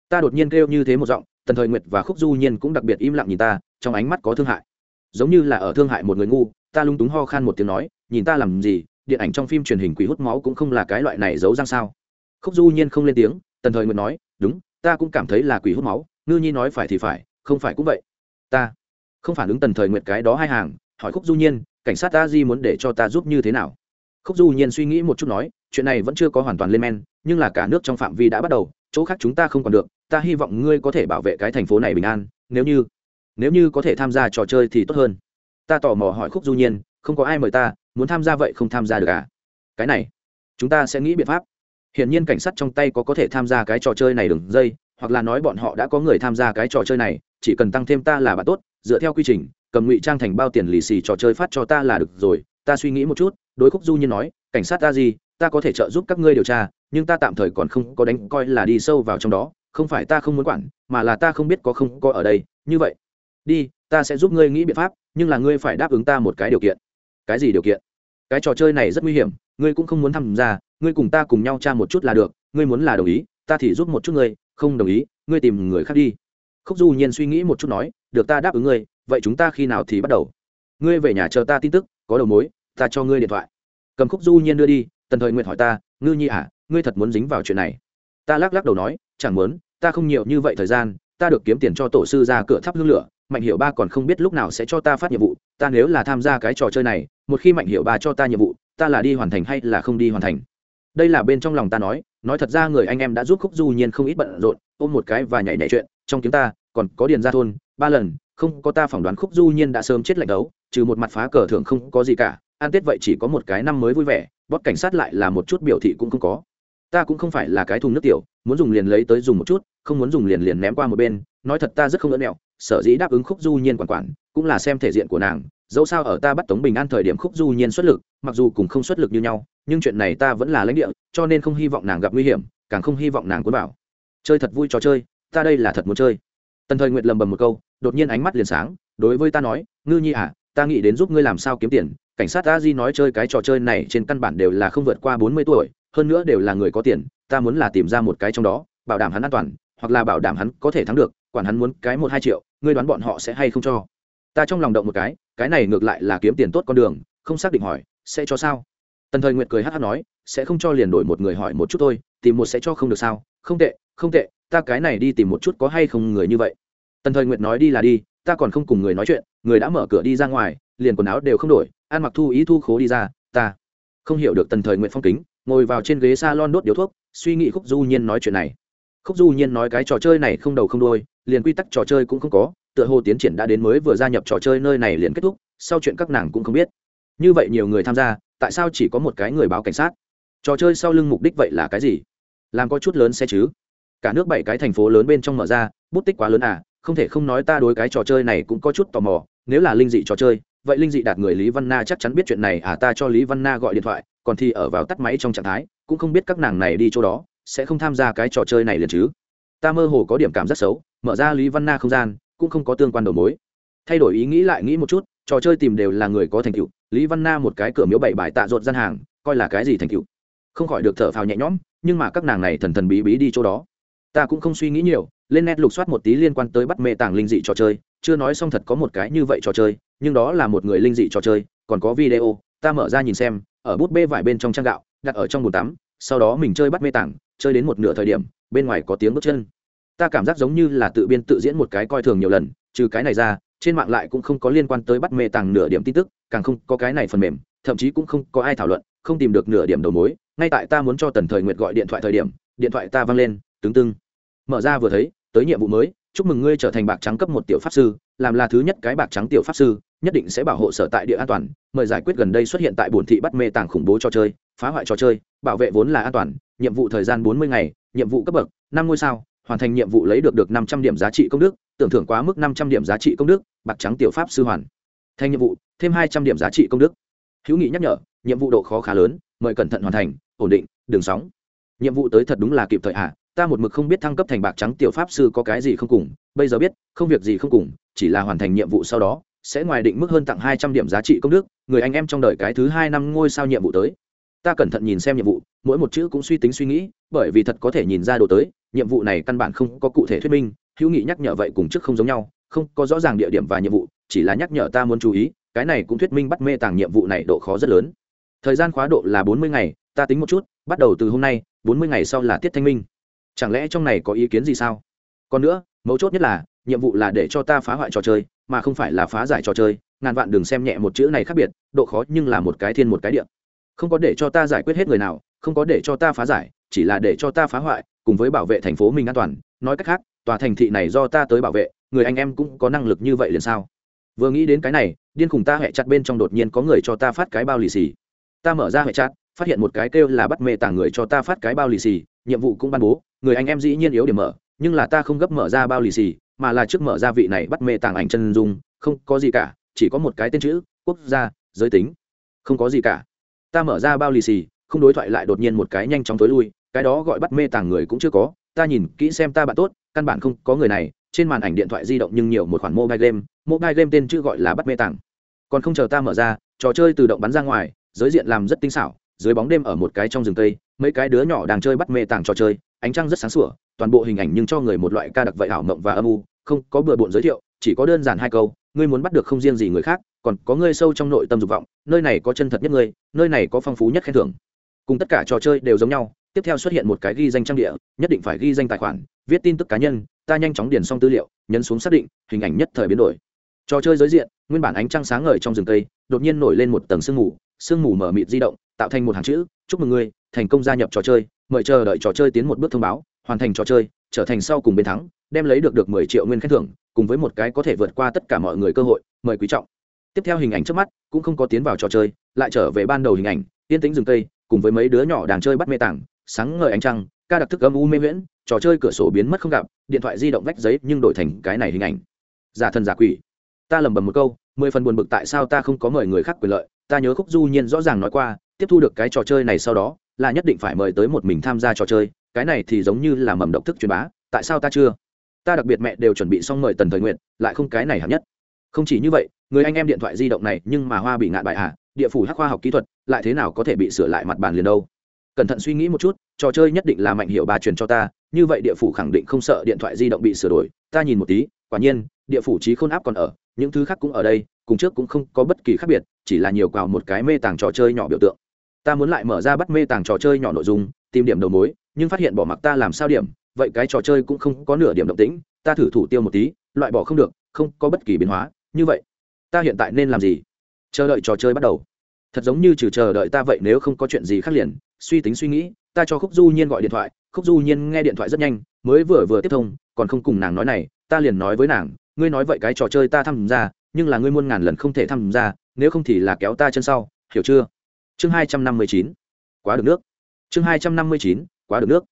ta đột nhiên kêu như thế một giọng, tần thời nguyệt và khúc du nhiên cũng đặc biệt im lặng nhìn ta, trong ánh mắt có thương hại giống như là ở thương hại một người ngu, ta lung túng ho khan một tiếng nói, nhìn ta làm gì, điện ảnh trong phim truyền hình quỷ hút máu cũng không là cái loại này giấu răng sao khúc du nhiên không lên tiếng, tần thời nguyệt nói đúng, ta cũng cảm thấy là quỷ hút máu, ngư nhi nói phải thì phải, không phải cũng vậy. Ta không phản ứng tần thời nguyệt cái đó hai hàng, hỏi khúc du nhiên, cảnh sát ta di muốn để cho ta giúp như thế nào? Khúc du nhiên suy nghĩ một chút nói, chuyện này vẫn chưa có hoàn toàn lên men, nhưng là cả nước trong phạm vi đã bắt đầu, chỗ khác chúng ta không còn được, ta hy vọng ngươi có thể bảo vệ cái thành phố này bình an, nếu như nếu như có thể tham gia trò chơi thì tốt hơn. Ta tò mò hỏi khúc du nhiên, không có ai mời ta, muốn tham gia vậy không tham gia được à? Cái này, chúng ta sẽ nghĩ biện pháp hiển nhiên cảnh sát trong tay có có thể tham gia cái trò chơi này đường dây, hoặc là nói bọn họ đã có người tham gia cái trò chơi này, chỉ cần tăng thêm ta là bạn tốt, dựa theo quy trình, cầm ngụy trang thành bao tiền lì xì trò chơi phát cho ta là được rồi, ta suy nghĩ một chút, đối khúc du nhiên nói, cảnh sát ta gì, ta có thể trợ giúp các ngươi điều tra, nhưng ta tạm thời còn không có đánh coi là đi sâu vào trong đó, không phải ta không muốn quản, mà là ta không biết có không có ở đây, như vậy. Đi, ta sẽ giúp ngươi nghĩ biện pháp, nhưng là ngươi phải đáp ứng ta một cái điều kiện. Cái gì điều kiện? Cái trò chơi này rất nguy hiểm, ngươi cũng không muốn tham gia, ngươi cùng ta cùng nhau tra một chút là được, ngươi muốn là đồng ý, ta thì giúp một chút ngươi, không đồng ý, ngươi tìm người khác đi. Khúc du nhiên suy nghĩ một chút nói, được ta đáp ứng ngươi, vậy chúng ta khi nào thì bắt đầu? Ngươi về nhà chờ ta tin tức, có đầu mối, ta cho ngươi điện thoại. Cầm khúc du nhiên đưa đi, tần thời nguyện hỏi ta, ngư nhi à ngươi thật muốn dính vào chuyện này? Ta lắc lắc đầu nói, chẳng muốn, ta không nhiều như vậy thời gian, ta được kiếm tiền cho tổ sư ra cửa thắp hương lửa, mạnh hiệu ba còn không biết lúc nào sẽ cho ta phát nhiệm vụ, ta nếu là tham gia cái trò chơi này một khi mạnh hiệu bà cho ta nhiệm vụ, ta là đi hoàn thành hay là không đi hoàn thành? Đây là bên trong lòng ta nói nói thật ra người anh em đã giúp khúc du nhiên không ít bận rộn, ôm một cái và nhảy nhảy chuyện, trong tiếng ta, còn có điền ra thôn, ba lần, không có ta phỏng đoán khúc du nhiên đã sớm chết lạnh đấu, trừ một mặt phá cờ thường không có gì cả an tết vậy chỉ có một cái năm mới vui vẻ bót cảnh sát lại là một chút biểu thị cũng không có. Ta cũng không phải là cái thùng nước tiểu, muốn dùng liền lấy tới dùng một chút, không muốn dùng liền liền ném qua một bên, nói thật ta rất không lỡ mẹo, sở dĩ đáp ứng khúc du nhiên quản quản, cũng là xem thể diện của nàng dẫu sao ở ta bắt tống bình an thời điểm khúc du nhiên xuất lực, mặc dù cùng không xuất lực như nhau, nhưng chuyện này ta vẫn là lãnh địa, cho nên không hy vọng nàng gặp nguy hiểm, càng không hy vọng nàng cuốn bảo chơi thật vui trò chơi, ta đây là thật muốn chơi. Tần thời nguyệt lầm bầm một câu, đột nhiên ánh mắt liền sáng, đối với ta nói, ngư nhi à ta nghĩ đến giúp ngươi làm sao kiếm tiền, cảnh sát ta di nói chơi cái trò chơi này trên căn bản đều là không vượt qua bốn mươi tuổi, hơn nữa đều là người có tiền, ta muốn là tìm ra một cái trong đó, bảo đảm hắn an toàn, hoặc là bảo đảm hắn có thể thắng được, quản hắn muốn cái một hai triệu, ngươi đoán bọn họ sẽ hay không cho? Ta trong lòng động một cái cái này ngược lại là kiếm tiền tốt con đường, không xác định hỏi, sẽ cho sao? Tần thời nguyệt cười hát hát nói, sẽ không cho liền đổi một người hỏi một chút thôi, tìm một sẽ cho không được sao? Không tệ không tệ, ta cái này đi tìm một chút có hay không người như vậy. Tần thời nguyệt nói đi là đi, ta còn không cùng người nói chuyện, người đã mở cửa đi ra ngoài, liền quần áo đều không đổi, ăn mặc thu ý thu khố đi ra, ta không hiểu được tần thời nguyện phong kính, ngồi vào trên ghế s a lon đốt điếu thuốc, suy nghĩ khúc du nhiên nói chuyện này. Khúc du nhiên nói cái trò chơi này không đầu không đôi liền quy tắc trò chơi cũng không có tựa hồ tiến triển đã đến mới vừa gia nhập trò chơi nơi này liền kết thúc, sau chuyện các nàng cũng không biết. Như vậy nhiều người tham gia, tại sao chỉ có một cái người báo cảnh sát? Trò chơi sau lưng mục đích vậy là cái gì? Làm có chút lớn xe chứ? Cả nước bảy cái thành phố lớn bên trong mở ra, bút tích quá lớn à không thể không nói ta đối cái trò chơi này cũng có chút tò mò, nếu là linh dị trò chơi, vậy linh dị đạt người lý văn na chắc chắn biết chuyện này à ta cho lý văn na gọi điện thoại, còn thì ở vào tắt máy trong trạng thái, cũng không biết các nàng này đi chỗ đó, sẽ không tham gia cái trò chơi này liền chứ. Ta mơ hồ có điểm cảm rất xấu, mở ra lý văn na không gian cũng không có tương quan đầu mối. Thay đổi ý nghĩ lại nghĩ một chút, trò chơi tìm đều là người có thành tựu. Lý văn na một cái cửa miếu bảy bài tạ rột gian hàng, coi là cái gì thành tựu? Không khỏi được thở phào nhẹ nhõm, nhưng mà các nàng này thần thần bí bí đi chỗ đó. Ta cũng không suy nghĩ nhiều, lên net lục soát một tí liên quan tới bắt mê tàng linh dị trò chơi. Chưa nói xong thật có một cái như vậy trò chơi, nhưng đó là một người linh dị trò chơi, còn có video, ta mở ra nhìn xem, ở bút bê vải bên trong trang gạo, đặt ở trong bồn tắm, sau đó mình chơi bắt mê tàng, chơi đến một nửa thời điểm, bên ngoài có tiếng bước chân ta cảm giác giống như là tự biên tự diễn một cái coi thường nhiều lần, trừ cái này ra, trên mạng lại cũng không có liên quan tới bắt mê tàng nửa điểm tin tức, càng không có cái này phần mềm, thậm chí cũng không có ai thảo luận, không tìm được nửa điểm đầu mối. Ngay tại ta muốn cho tần thời nguyệt gọi điện thoại thời điểm, điện thoại ta văng lên tướng tưng. Mở ra vừa thấy, tới nhiệm vụ mới, chúc mừng ngươi trở thành bạc trắng cấp một tiểu pháp sư, làm là thứ nhất cái bạc trắng tiểu pháp sư, nhất định sẽ bảo hộ sở tại địa an toàn, mời giải quyết gần đây xuất hiện tại bổn thị bắt mê tàng khủng bố trò chơi, phá hoại trò chơi, bảo vệ vốn là an toàn, nhiệm vụ thời gian bốn mươi ngày, nhiệm vụ cấp bậc, năm ngôi sao hoàn thành nhiệm vụ lấy được được năm trăm điểm giá trị công đức, tưởng thưởng quá mức năm trăm điểm giá trị công đức, bạc trắng tiểu pháp sư hoàn. Thành nhiệm vụ, thêm hai trăm điểm giá trị công đức. Hữu nghị nhắc nhở, nhiệm vụ độ khó khá lớn, mời cẩn thận hoàn thành, ổn định đường sóng. Nhiệm vụ tới thật đúng là kịp thời à? ta một mực không biết thăng cấp thành bạc trắng tiểu pháp sư có cái gì không cùng, bây giờ biết, không việc gì không cùng, chỉ là hoàn thành nhiệm vụ sau đó, sẽ ngoài định mức hơn tặng hai trăm điểm giá trị công đức, người anh em trong đời cái thứ hai năm ngôi sao nhiệm vụ tới. Ta cẩn thận nhìn xem nhiệm vụ, mỗi một chữ cũng suy tính suy nghĩ, bởi vì thật có thể nhìn ra đồ tới nhiệm vụ này căn bản không có cụ thể thuyết minh, hữu nghị nhắc nhở vậy cùng trước không giống nhau, không có rõ ràng địa điểm và nhiệm vụ, chỉ là nhắc nhở ta muốn chú ý, cái này cũng thuyết minh bắt mê tàng nhiệm vụ này độ khó rất lớn. Thời gian khóa độ là bốn mươi ngày, ta tính một chút, bắt đầu từ hôm nay, bốn mươi ngày sau là tiết thanh minh. Chẳng lẽ trong này có ý kiến gì sao? Còn nữa, mấu chốt nhất là, nhiệm vụ là để cho ta phá hoại trò chơi, mà không phải là phá giải trò chơi, ngàn vạn đừng xem nhẹ một chữ này khác biệt, độ khó nhưng là một cái thiên một cái điện không có để cho ta giải quyết hết người nào, không có để cho ta phá giải, chỉ là để cho ta phá hoại cùng với bảo vệ thành phố mình an toàn. Nói cách khác, tòa thành thị này do ta tới bảo vệ, người anh em cũng có năng lực như vậy liền sao? Vừa nghĩ đến cái này, điên khùng ta hẹ chặt bên trong đột nhiên có người cho ta phát cái bao lì xì. Ta mở ra hẹ chặt, phát hiện một cái kêu là bắt mê tàng người cho ta phát cái bao lì xì, nhiệm vụ cũng ban bố, người anh em dĩ nhiên yếu điểm mở, nhưng là ta không gấp mở ra bao lì xì, mà là trước mở ra vị này bắt mê tàng ảnh chân dung, không có gì cả, chỉ có một cái tên chữ, quốc gia, giới tính. Không có gì cả. Ta mở ra bao lì xì, không đối thoại lại đột nhiên một cái nhanh chóng tối lui cái đó gọi bắt mê tàng người cũng chưa có, ta nhìn kỹ xem ta bạn tốt, căn bản không có người này, trên màn ảnh điện thoại di động nhưng nhiều một khoản mobile game mobile game tên chữ gọi là bắt mê tàng. Còn không chờ ta mở ra, trò chơi tự động bắn ra ngoài, giới diện làm rất tinh xảo, dưới bóng đêm ở một cái trong rừng tây, mấy cái đứa nhỏ đang chơi bắt mê tàng trò chơi, ánh trăng rất sáng sủa, toàn bộ hình ảnh nhưng cho người một loại ca đặc vậy ảo mộng và âm u, không có bừa bộn giới thiệu, chỉ có đơn giản hai câu, ngươi muốn bắt được không riêng gì người khác, còn có ngươi sâu trong nội tâm dục vọng, nơi này có chân thật nhất ngươi, nơi này có phong phú nhất khen thưởng. Cùng tất cả trò chơi đều giống nhau tiếp theo xuất hiện một cái ghi danh trang địa, nhất định phải ghi danh tài khoản, viết tin tức cá nhân, ta nhanh chóng điền xong tư liệu, nhấn xuống xác định, hình ảnh nhất thời biến đổi. Trò chơi giới diện, nguyên bản ánh trăng sáng ngời trong rừng cây, đột nhiên nổi lên một tầng sương mù sương mù mở mịt di động, tạo thành một hàng chữ, chúc mừng ngươi, thành công gia nhập trò chơi, mời chờ đợi trò chơi tiến một bước thông báo, hoàn thành trò chơi, trở thành sau cùng bên thắng, đem lấy được được mười triệu nguyên khen thưởng, cùng với một cái có thể vượt qua tất cả mọi người cơ hội, mời quý trọng. Tiếp theo hình ảnh trước mắt, cũng không có tiến vào trò chơi, lại trở về ban đầu hình ảnh, yên tĩnh rừng cây, cùng với mấy đứa nhỏ đang chơi bắt mê tảng sáng ngời ánh trăng, ca đặc thức âm u mê miễn trò chơi cửa sổ biến mất không gặp, điện thoại di động vách giấy nhưng đổi thành cái này hình ảnh. Giả thần giả quỷ. Ta lầm bầm một câu, mười phần buồn bực tại sao ta không có mời người khác quyền lợi, ta nhớ khúc du nhiên rõ ràng nói qua, tiếp thu được cái trò chơi này sau đó, là nhất định phải mời tới một mình tham gia trò chơi, cái này thì giống như là mầm độc thức truyền bá, tại sao ta chưa? Ta đặc biệt mẹ đều chuẩn bị xong mời tần thời nguyện lại không cái này hạng nhất. Không chỉ như vậy, người anh em điện thoại di động này nhưng mà hoa bị ngạn bại hạ địa phủ hắc khoa học kỹ thuật, lại thế nào có thể bị sửa lại mặt bàn liền đâu? Cẩn thận suy nghĩ một chút, trò chơi nhất định là mạnh hiệu bà truyền cho ta, như vậy địa phủ khẳng định không sợ điện thoại di động bị sửa đổi, ta nhìn một tí, quả nhiên, địa phủ trí khôn áp còn ở, những thứ khác cũng ở đây, cùng trước cũng không có bất kỳ khác biệt, chỉ là nhiều cào một cái mê tàng trò chơi nhỏ biểu tượng. Ta muốn lại mở ra bắt mê tàng trò chơi nhỏ nội dung, tìm điểm đầu mối, nhưng phát hiện bỏ mặc ta làm sao điểm, vậy cái trò chơi cũng không có nửa điểm động tĩnh, ta thử thủ tiêu một tí, loại bỏ không được, không có bất kỳ biến hóa, như vậy, ta hiện tại nên làm gì? Chờ đợi trò chơi bắt đầu. Thật giống như trừ chờ đợi ta vậy, nếu không có chuyện gì khác liền suy tính suy nghĩ, ta cho khúc du nhiên gọi điện thoại, khúc du nhiên nghe điện thoại rất nhanh, mới vừa vừa tiếp thông, còn không cùng nàng nói này, ta liền nói với nàng, ngươi nói vậy cái trò chơi ta tham gia, nhưng là ngươi muôn ngàn lần không thể tham gia, nếu không thì là kéo ta chân sau, hiểu chưa? Chương hai trăm năm mươi chín, quá được nước. Chương hai trăm năm mươi chín, quá được nước.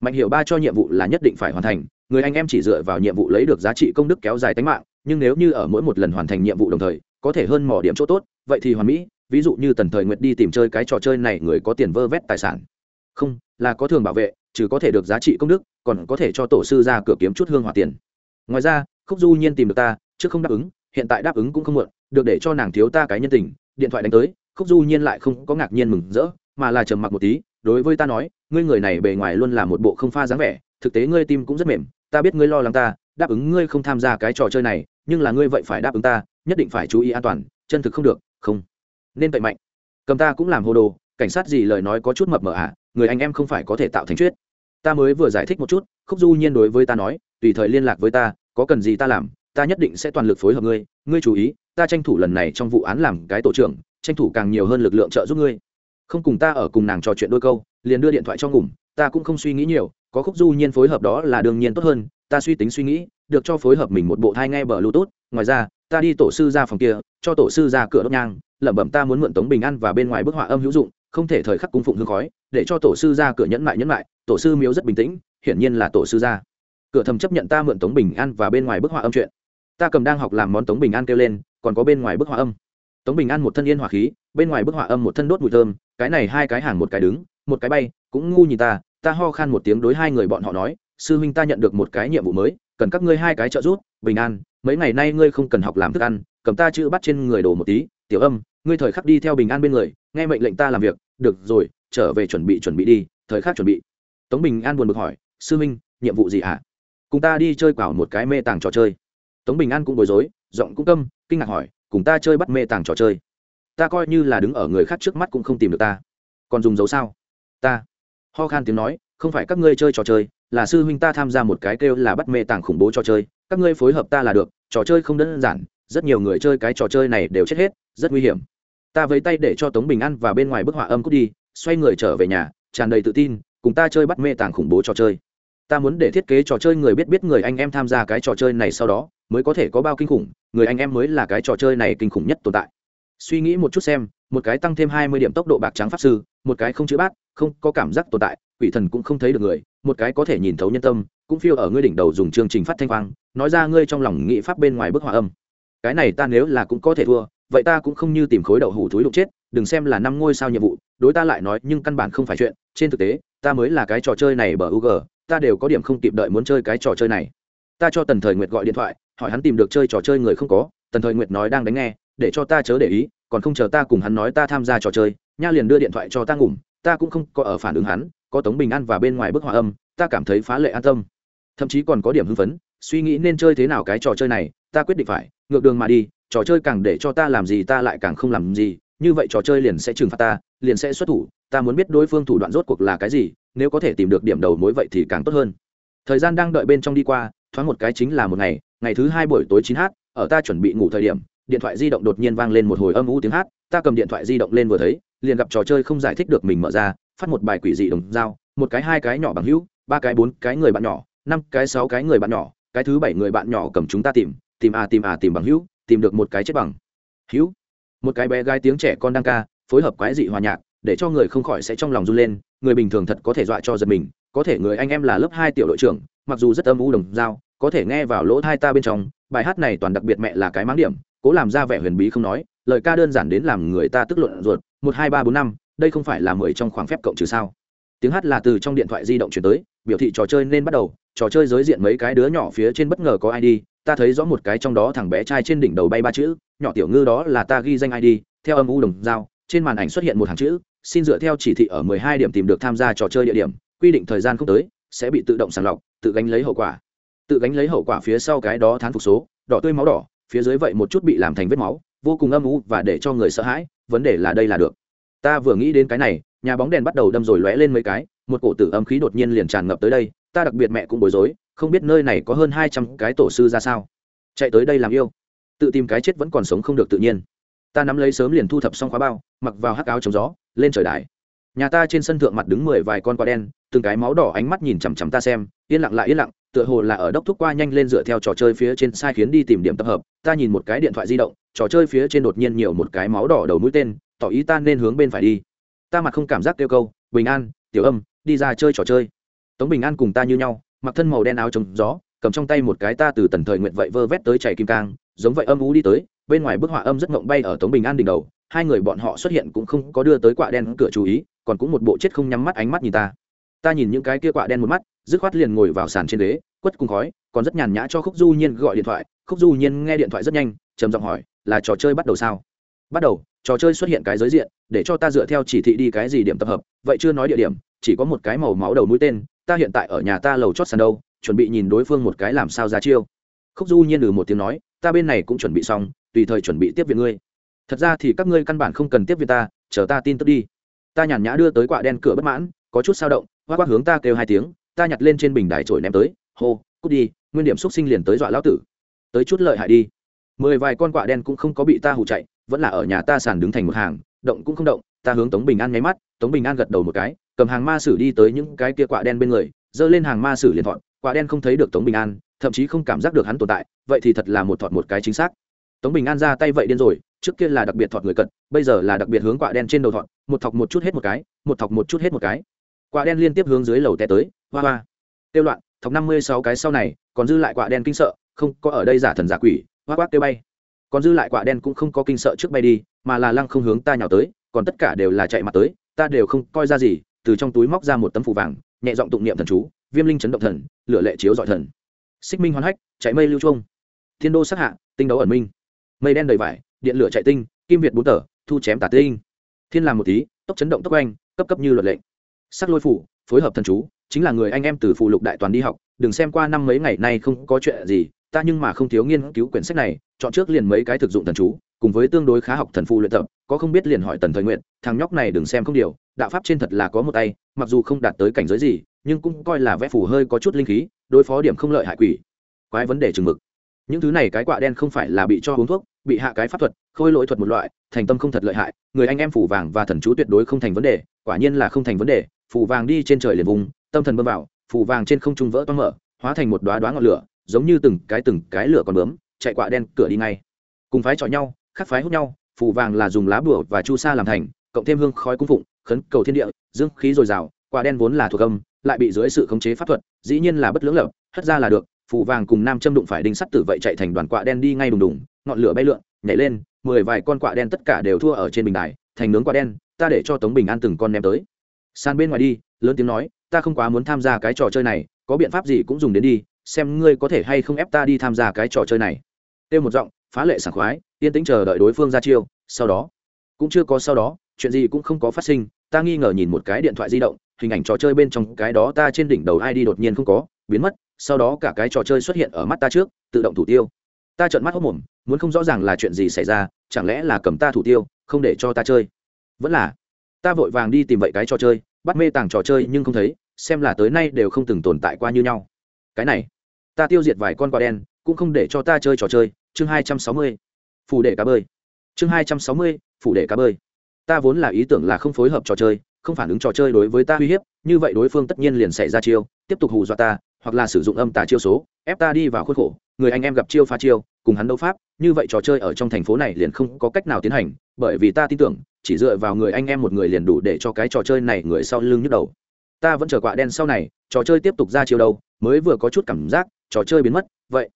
Mạnh hiệu ba cho nhiệm vụ là nhất định phải hoàn thành, người anh em chỉ dựa vào nhiệm vụ lấy được giá trị công đức kéo dài tính mạng, nhưng nếu như ở mỗi một lần hoàn thành nhiệm vụ đồng thời, có thể hơn mỏ điểm chỗ tốt, vậy thì hoàn mỹ ví dụ như tần thời nguyệt đi tìm chơi cái trò chơi này, người có tiền vơ vét tài sản. Không, là có thường bảo vệ chứ có thể được giá trị công đức, còn có thể cho tổ sư ra cửa kiếm chút hương hỏa tiền. Ngoài ra, khúc du nhiên tìm được ta, trước không đáp ứng, hiện tại đáp ứng cũng không muộn, được để cho nàng thiếu ta cái nhân tình. Điện thoại đánh tới, khúc du nhiên lại không có ngạc nhiên mừng rỡ, mà là trầm mặc một tí, đối với ta nói, ngươi người này bề ngoài luôn là một bộ không pha dáng vẻ, thực tế ngươi tim cũng rất mềm, ta biết ngươi lo lắng ta, đáp ứng ngươi không tham gia cái trò chơi này, nhưng là ngươi vậy phải đáp ứng ta, nhất định phải chú ý an toàn, chân thực không được, không nên tẩy mạnh. Cầm ta cũng làm hồ đồ, cảnh sát gì lời nói có chút mập mờ à người anh em không phải có thể tạo thành chuyết. Ta mới vừa giải thích một chút, khúc du nhiên đối với ta nói, tùy thời liên lạc với ta, có cần gì ta làm, ta nhất định sẽ toàn lực phối hợp ngươi ngươi chú ý, ta tranh thủ lần này trong vụ án làm cái tổ trưởng, tranh thủ càng nhiều hơn lực lượng trợ giúp ngươi. Không cùng ta ở cùng nàng trò chuyện đôi câu, liền đưa điện thoại cho ngủm, ta cũng không suy nghĩ nhiều, có khúc du nhiên phối hợp đó là đương nhiên tốt hơn, ta suy tính suy nghĩ, được cho phối hợp mình một bộ thai nghe bờ bluetooth tốt ngoài ra, ta đi tổ sư ra phòng kia, cho tổ sư ra cửa đốt nhang lẩm bẩm ta muốn mượn tống bình an và bên ngoài bức họa âm hữu dụng, không thể thời khắc cung phụng hương khói, để cho tổ sư ra cửa nhẫn mại nhẫn mại, tổ sư miếu rất bình tĩnh, hiển nhiên là tổ sư ra. Cửa thầm chấp nhận ta mượn tống bình an và bên ngoài bức họa âm chuyện. Ta cầm đang học làm món tống bình an kêu lên, còn có bên ngoài bức họa âm. Tống bình an một thân yên hỏa khí, bên ngoài bức họa âm một thân đốt mùi thơm, cái này hai cái hàng một cái đứng, một cái bay, cũng ngu nhìn ta ta ho khan một tiếng đối hai người bọn họ nói, sư huynh ta nhận được một cái nhiệm vụ mới, cần các ngươi hai cái trợ giúp, bình an, mấy ngày nay ngươi không cần học làm thức ăn, cầm ta chữ bắt trên người đồ một tí, tiểu âm ngươi thời khắc đi theo bình an bên người, nghe mệnh lệnh ta làm việc, được rồi, trở về chuẩn bị chuẩn bị đi, thời khắc chuẩn bị. Tống bình an buồn bực hỏi, sư huynh nhiệm vụ gì ạ? À? cùng ta đi chơi quảo một cái mê tàng trò chơi. Tống bình an cũng bối rối, giọng cũng câm, kinh ngạc hỏi, cùng ta chơi bắt mê tàng trò chơi? Ta coi như là đứng ở người khác trước mắt cũng không tìm được ta. Còn dùng dấu sao? Ta. Ho khan tiếng nói, không phải các ngươi chơi trò chơi, là sư huynh ta tham gia một cái kêu là bắt mê tàng khủng bố trò chơi, các ngươi phối hợp ta là được, trò chơi không đơn giản rất nhiều người chơi cái trò chơi này đều chết hết, rất nguy hiểm. Ta với tay để cho tống bình an và bên ngoài bức họa âm cút đi, xoay người trở về nhà, tràn đầy tự tin, cùng ta chơi bắt mê tàng khủng bố trò chơi. Ta muốn để thiết kế trò chơi người biết biết người anh em tham gia cái trò chơi này sau đó, mới có thể có bao kinh khủng, người anh em mới là cái trò chơi này kinh khủng nhất tồn tại. Suy nghĩ một chút xem, một cái tăng thêm hai mươi điểm tốc độ bạc trắng pháp sư, một cái không chữ bát, không có cảm giác tồn tại, quỷ thần cũng không thấy được người, một cái có thể nhìn thấu nhân tâm, cũng phiêu ở ngươi đỉnh đầu dùng chương trình phát thanh quang, nói ra ngươi trong lòng nghĩ pháp bên ngoài bức họa âm cái này ta nếu là cũng có thể thua, vậy ta cũng không như tìm khối đậu hủ thúi đụng chết, đừng xem là năm ngôi sao nhiệm vụ, đối ta lại nói, nhưng căn bản không phải chuyện, trên thực tế, ta mới là cái trò chơi này bờ u g ta đều có điểm không kịp đợi muốn chơi cái trò chơi này. Ta cho tần thời nguyệt gọi điện thoại, hỏi hắn tìm được chơi trò chơi người không có, tần thời nguyệt nói đang đánh nghe, để cho ta chớ để ý, còn không chờ ta cùng hắn nói ta tham gia trò chơi, nha liền đưa điện thoại cho ta ngủm, ta cũng không có ở phản ứng hắn, có tống bình an và bên ngoài bức họa âm, ta cảm thấy phá lệ an tâm. Thậm chí còn có điểm hưng phấn, suy nghĩ nên chơi thế nào cái trò chơi này ta quyết định phải, ngược đường mà đi, trò chơi càng để cho ta làm gì ta lại càng không làm gì, như vậy trò chơi liền sẽ trừng phạt ta, liền sẽ xuất thủ, ta muốn biết đối phương thủ đoạn rốt cuộc là cái gì, nếu có thể tìm được điểm đầu mối vậy thì càng tốt hơn. Thời gian đang đợi bên trong đi qua, thoáng một cái chính là một ngày ngày thứ hai buổi tối chín h ở ta chuẩn bị ngủ thời điểm, điện thoại di động đột nhiên vang lên một hồi âm u tiếng hát, ta cầm điện thoại di động lên vừa thấy, liền gặp trò chơi không giải thích được mình mở ra, phát một bài quỷ dị đồng dao một cái hai cái nhỏ bằng hữu, ba cái bốn cái người bạn nhỏ, năm cái sáu cái người bạn nhỏ, cái thứ bảy người bạn nhỏ cầm chúng ta tìm tìm à tìm à tìm bằng hữu, tìm được một cái chết bằng. Hữu. Một cái bé gái tiếng trẻ con đang ca, phối hợp quái dị hòa nhạc, để cho người không khỏi sẽ trong lòng run lên, người bình thường thật có thể dọa cho giật mình, có thể người anh em là lớp hai tiểu đội trưởng, mặc dù rất âm u đồng dao, có thể nghe vào lỗ thai ta bên trong, bài hát này toàn đặc biệt mẹ là cái máng điểm, cố làm ra vẻ huyền bí không nói, lời ca đơn giản đến làm người ta tức luận ruột, một, hai, ba, bốn, năm, đây không phải là mười trong khoảng phép cộng trừ sao. Tiếng hát là từ trong điện thoại di động chuyển tới, biểu thị trò chơi nên bắt đầu, trò chơi giới diện mấy cái đứa nhỏ phía trên bất ngờ có id ta thấy rõ một cái trong đó thằng bé trai trên đỉnh đầu bay ba chữ, nhỏ tiểu ngư đó là ta ghi danh id theo âm u đồng dao trên màn ảnh xuất hiện một hàng chữ, xin dựa theo chỉ thị ở mười hai điểm tìm được tham gia trò chơi địa điểm, quy định thời gian không tới, sẽ bị tự động sàng lọc, tự gánh lấy hậu quả. Tự gánh lấy hậu quả phía sau cái đó thán phục số, đỏ tươi máu đỏ, phía dưới vậy một chút bị làm thành vết máu, vô cùng âm u và để cho người sợ hãi, vấn đề là đây là được. Ta vừa nghĩ đến cái này, nhà bóng đèn bắt đầu đâm rồi lóe lên mấy cái, một cổ tử âm khí đột nhiên liền tràn ngập tới đây, ta đặc biệt mẹ cũng bối rối không biết nơi này có hơn hai trăm cái tổ sư ra sao. Chạy tới đây làm yêu. Tự tìm cái chết vẫn còn sống không được tự nhiên. Ta nắm lấy sớm liền thu thập xong khóa bao, mặc vào hắc áo chống gió, lên trời đài. Nhà ta trên sân thượng mặt đứng mười vài con quả đen, từng cái máu đỏ ánh mắt nhìn chằm chằm ta xem, yên lặng lại yên lặng, tựa hồ là ở đốc thúc qua nhanh lên dựa theo trò chơi phía trên sai khiến đi tìm điểm tập hợp. Ta nhìn một cái điện thoại di động, trò chơi phía trên đột nhiên nhiều một cái máu đỏ đầu mũi tên, tỏ ý ta nên hướng bên phải đi. Ta mặt không cảm giác kêu câu, bình an, tiểu âm, đi ra chơi trò chơi. Tống bình an cùng ta như nhau mặc thân màu đen áo trồng gió, cầm trong tay một cái ta từ tần thời nguyện vậy vơ vét tới chảy kim cang, giống vậy âm ú đi tới, bên ngoài bức họa âm rất ngộng bay ở tống bình an đỉnh đầu, hai người bọn họ xuất hiện cũng không có đưa tới quạ đen cửa chú ý, còn cũng một bộ chết không nhắm mắt ánh mắt nhìn ta. Ta nhìn những cái kia quạ đen một mắt, dứt khoát liền ngồi vào sàn trên ghế, quất cùng khói, còn rất nhàn nhã cho khúc du nhiên gọi điện thoại, khúc du nhiên nghe điện thoại rất nhanh, trầm giọng hỏi, là trò chơi bắt đầu sao? Bắt đầu, trò chơi xuất hiện cái giới diện, để cho ta dựa theo chỉ thị đi cái gì điểm tập hợp, vậy chưa nói địa điểm, chỉ có một cái màu máu đầu mũi tên ta hiện tại ở nhà ta lầu chót sàn đâu, chuẩn bị nhìn đối phương một cái làm sao ra chiêu. Khúc du nhiên ừ một tiếng nói, ta bên này cũng chuẩn bị xong, tùy thời chuẩn bị tiếp viện ngươi. Thật ra thì các ngươi căn bản không cần tiếp viện ta, chờ ta tin tức đi. Ta nhàn nhã đưa tới quạ đen cửa bất mãn, có chút sao động, hoa quát hướng ta kêu hai tiếng, ta nhặt lên trên bình đài trổi ném tới, hô, cút đi, nguyên điểm xúc sinh liền tới dọa lão tử. Tới chút lợi hại đi. Mười vài con quạ đen cũng không có bị ta hù chạy, vẫn là ở nhà ta sàn đứng thành một hàng, động cũng không động, ta hướng tống bình an nháy mắt, tống bình an gật đầu một cái cầm hàng ma sử đi tới những cái kia quạ đen bên người, giơ lên hàng ma sử liền thọn quạ đen không thấy được tống bình an, thậm chí không cảm giác được hắn tồn tại, vậy thì thật là một thọt một cái chính xác. Tống bình an ra tay vậy điên rồi, trước kia là đặc biệt thọt người cận, bây giờ là đặc biệt hướng quạ đen trên đầu thọt một thọc một chút hết một cái, một thọc một chút hết một cái. Quạ đen liên tiếp hướng dưới lầu té tới, hoa hoa. Tiêu loạn, thọc năm mươi sáu cái sau này, còn dư lại quạ đen kinh sợ, không có ở đây giả thần giả quỷ, hoa quát tiêu bay. Còn dư lại quạ đen cũng không có kinh sợ trước bay đi, mà là lăng không hướng ta nhào tới, còn tất cả đều là chạy mặt tới, ta đều không coi ra gì từ trong túi móc ra một tấm phù vàng, nhẹ giọng tụng niệm thần chú, viêm linh chấn động thần, lửa lệ chiếu dọi thần. Xích minh hoán hách, chạy mây lưu trung thiên đô sát hạ, tinh đấu ẩn minh. Mây đen đầy vải, điện lửa chạy tinh, kim việt bốn tờ, thu chém tả tinh. Thiên làm một tí, tốc chấn động tốc anh cấp cấp như luật lệnh sắc lôi phủ, phối hợp thần chú, chính là người anh em từ phụ lục đại toàn đi học, đừng xem qua năm mấy ngày nay không có chuyện gì, ta nhưng mà không thiếu nghiên cứu quyển sách này, chọn trước liền mấy cái thực dụng thần chú, cùng với tương đối khá học thần phụ luyện tập, có không biết liền hỏi tần thời nguyện thằng nhóc này đừng xem không điều, đạo pháp trên thật là có một tay, mặc dù không đạt tới cảnh giới gì, nhưng cũng coi là vẽ phủ hơi có chút linh khí, đối phó điểm không lợi hại quỷ. Quái vấn đề chừng mực. Những thứ này cái quạ đen không phải là bị cho uống thuốc, bị hạ cái pháp thuật, khôi lỗi thuật một loại, thành tâm không thật lợi hại, người anh em phủ vàng và thần chú tuyệt đối không thành vấn đề, quả nhiên là không thành vấn đề phủ vàng đi trên trời liền vùng, tâm thần bơm vào phủ vàng trên không trung vỡ toang mở, hóa thành một đoá đoá ngọn lửa, giống như từng cái từng cái lửa còn bướm, chạy quạ đen cửa đi ngay. Cùng phái chọi nhau, khắc phái hút nhau phủ vàng là dùng lá bùa và chu sa làm thành cộng thêm hương khói cung phụng, khấn cầu thiên địa, dương khí dồi dào, quả đen vốn là thuộc âm, lại bị dưới sự khống chế pháp thuật, dĩ nhiên là bất lưỡng lập, hất ra là được, phù vàng cùng nam châm đụng phải đinh sắt tử vậy chạy thành đoàn quạ đen đi ngay đùng đùng, ngọn lửa bay lượn, nhảy lên, mười vài con quạ đen tất cả đều thua ở trên bình đài, thành nướng quạ đen, ta để cho tống bình an từng con ném tới. San bên ngoài đi, lớn tiếng nói, ta không quá muốn tham gia cái trò chơi này, có biện pháp gì cũng dùng đến đi, xem ngươi có thể hay không ép ta đi tham gia cái trò chơi này. Têu một giọng, phá lệ sảng khoái, yên tĩnh chờ đợi đối phương ra chiêu, sau đó, cũng chưa có sau đó chuyện gì cũng không có phát sinh, ta nghi ngờ nhìn một cái điện thoại di động, hình ảnh trò chơi bên trong cái đó ta trên đỉnh đầu id đột nhiên không có, biến mất, sau đó cả cái trò chơi xuất hiện ở mắt ta trước, tự động thủ tiêu. Ta trợn mắt hốc mồm, muốn không rõ ràng là chuyện gì xảy ra, chẳng lẽ là cầm ta thủ tiêu, không để cho ta chơi? Vẫn là, ta vội vàng đi tìm vậy cái trò chơi, bắt mê tàng trò chơi nhưng không thấy, xem là tới nay đều không từng tồn tại qua như nhau. Cái này, ta tiêu diệt vài con quả đen, cũng không để cho ta chơi trò chơi, chương hai trăm sáu mươi phủ để cá bơi. Chương hai trăm sáu mươi phủ để cá bơi ta vốn là ý tưởng là không phối hợp trò chơi, không phản ứng trò chơi đối với ta uy hiếp, như vậy đối phương tất nhiên liền xảy ra chiêu, tiếp tục hù dọa ta, hoặc là sử dụng âm tà chiêu số, ép ta đi vào khuôn khổ, người anh em gặp chiêu phá chiêu, cùng hắn đấu pháp, như vậy trò chơi ở trong thành phố này liền không có cách nào tiến hành, bởi vì ta tin tưởng, chỉ dựa vào người anh em một người liền đủ để cho cái trò chơi này người sau lưng nhức đầu. Ta vẫn chờ quạ đen sau này, trò chơi tiếp tục ra chiêu đâu, mới vừa có chút cảm giác, trò chơi biến mất, vậy,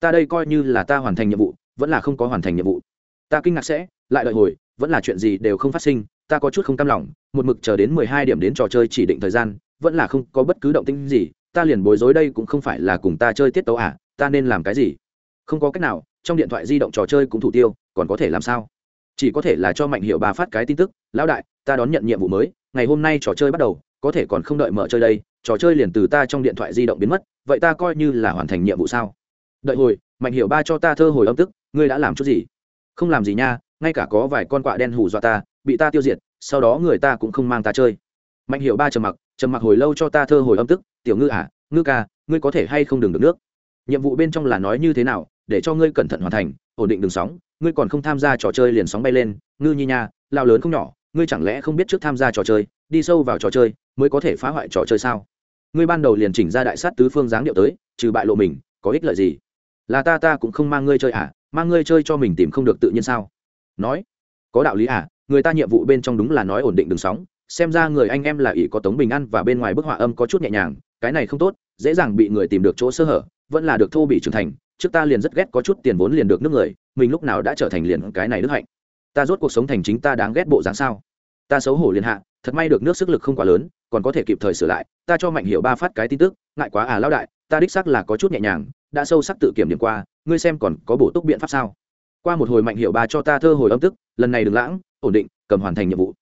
ta đây coi như là ta hoàn thành nhiệm vụ, vẫn là không có hoàn thành nhiệm vụ. Ta kinh ngạc sẽ, lại đợi hồi vẫn là chuyện gì đều không phát sinh, ta có chút không cam lòng, một mực chờ đến mười hai điểm đến trò chơi chỉ định thời gian, vẫn là không có bất cứ động tĩnh gì, ta liền bối rối đây cũng không phải là cùng ta chơi tiết tấu à ta nên làm cái gì? Không có cách nào, trong điện thoại di động trò chơi cũng thủ tiêu, còn có thể làm sao? Chỉ có thể là cho mạnh hiệu bà phát cái tin tức, lão đại, ta đón nhận nhiệm vụ mới, ngày hôm nay trò chơi bắt đầu, có thể còn không đợi mở chơi đây, trò chơi liền từ ta trong điện thoại di động biến mất, vậy ta coi như là hoàn thành nhiệm vụ sao? Đợi hồi, mạnh hiệu ba cho ta thơ hồi âm tức, ngươi đã làm chút gì? Không làm gì nha ngay cả có vài con quạ đen hù dọa ta, bị ta tiêu diệt, sau đó người ta cũng không mang ta chơi. Mạnh hiệu ba trầm mặc trầm mặc hồi lâu cho ta thơ hồi âm tức, tiểu ngư à ngư ca, ngươi có thể hay không đừng được nước? Nhiệm vụ bên trong là nói như thế nào, để cho ngươi cẩn thận hoàn thành, ổn định đường sóng, ngươi còn không tham gia trò chơi liền sóng bay lên, ngư nhi nha, lao lớn không nhỏ, ngươi chẳng lẽ không biết trước tham gia trò chơi, đi sâu vào trò chơi mới có thể phá hoại trò chơi sao? Ngươi ban đầu liền chỉnh ra đại sát tứ phương dáng điệu tới, trừ bại lộ mình, có ích lợi gì? Là ta ta cũng không mang ngươi chơi à mang ngươi chơi cho mình tìm không được tự nhiên sao? Nói, có đạo lý à người ta nhiệm vụ bên trong đúng là nói ổn định đường sóng, xem ra người anh em là ỷ có tống bình an và bên ngoài bức họa âm có chút nhẹ nhàng, cái này không tốt, dễ dàng bị người tìm được chỗ sơ hở, vẫn là được thô bị trưởng thành, trước ta liền rất ghét có chút tiền vốn liền được nước người, mình lúc nào đã trở thành liền cái này đức hạnh. Ta rốt cuộc sống thành chính ta đáng ghét bộ dáng sao? Ta xấu hổ liền hạ, thật may được nước sức lực không quá lớn, còn có thể kịp thời sửa lại, ta cho mạnh hiểu ba phát cái tin tức, ngại quá à lao đại, ta đích xác là có chút nhẹ nhàng, đã sâu sắc tự kiểm điểm qua, ngươi xem còn có bổ túc biện pháp sao? Qua một hồi mạnh hiệu ba cho ta thơ hồi âm tức, lần này đừng lãng, ổn định, cầm hoàn thành nhiệm vụ.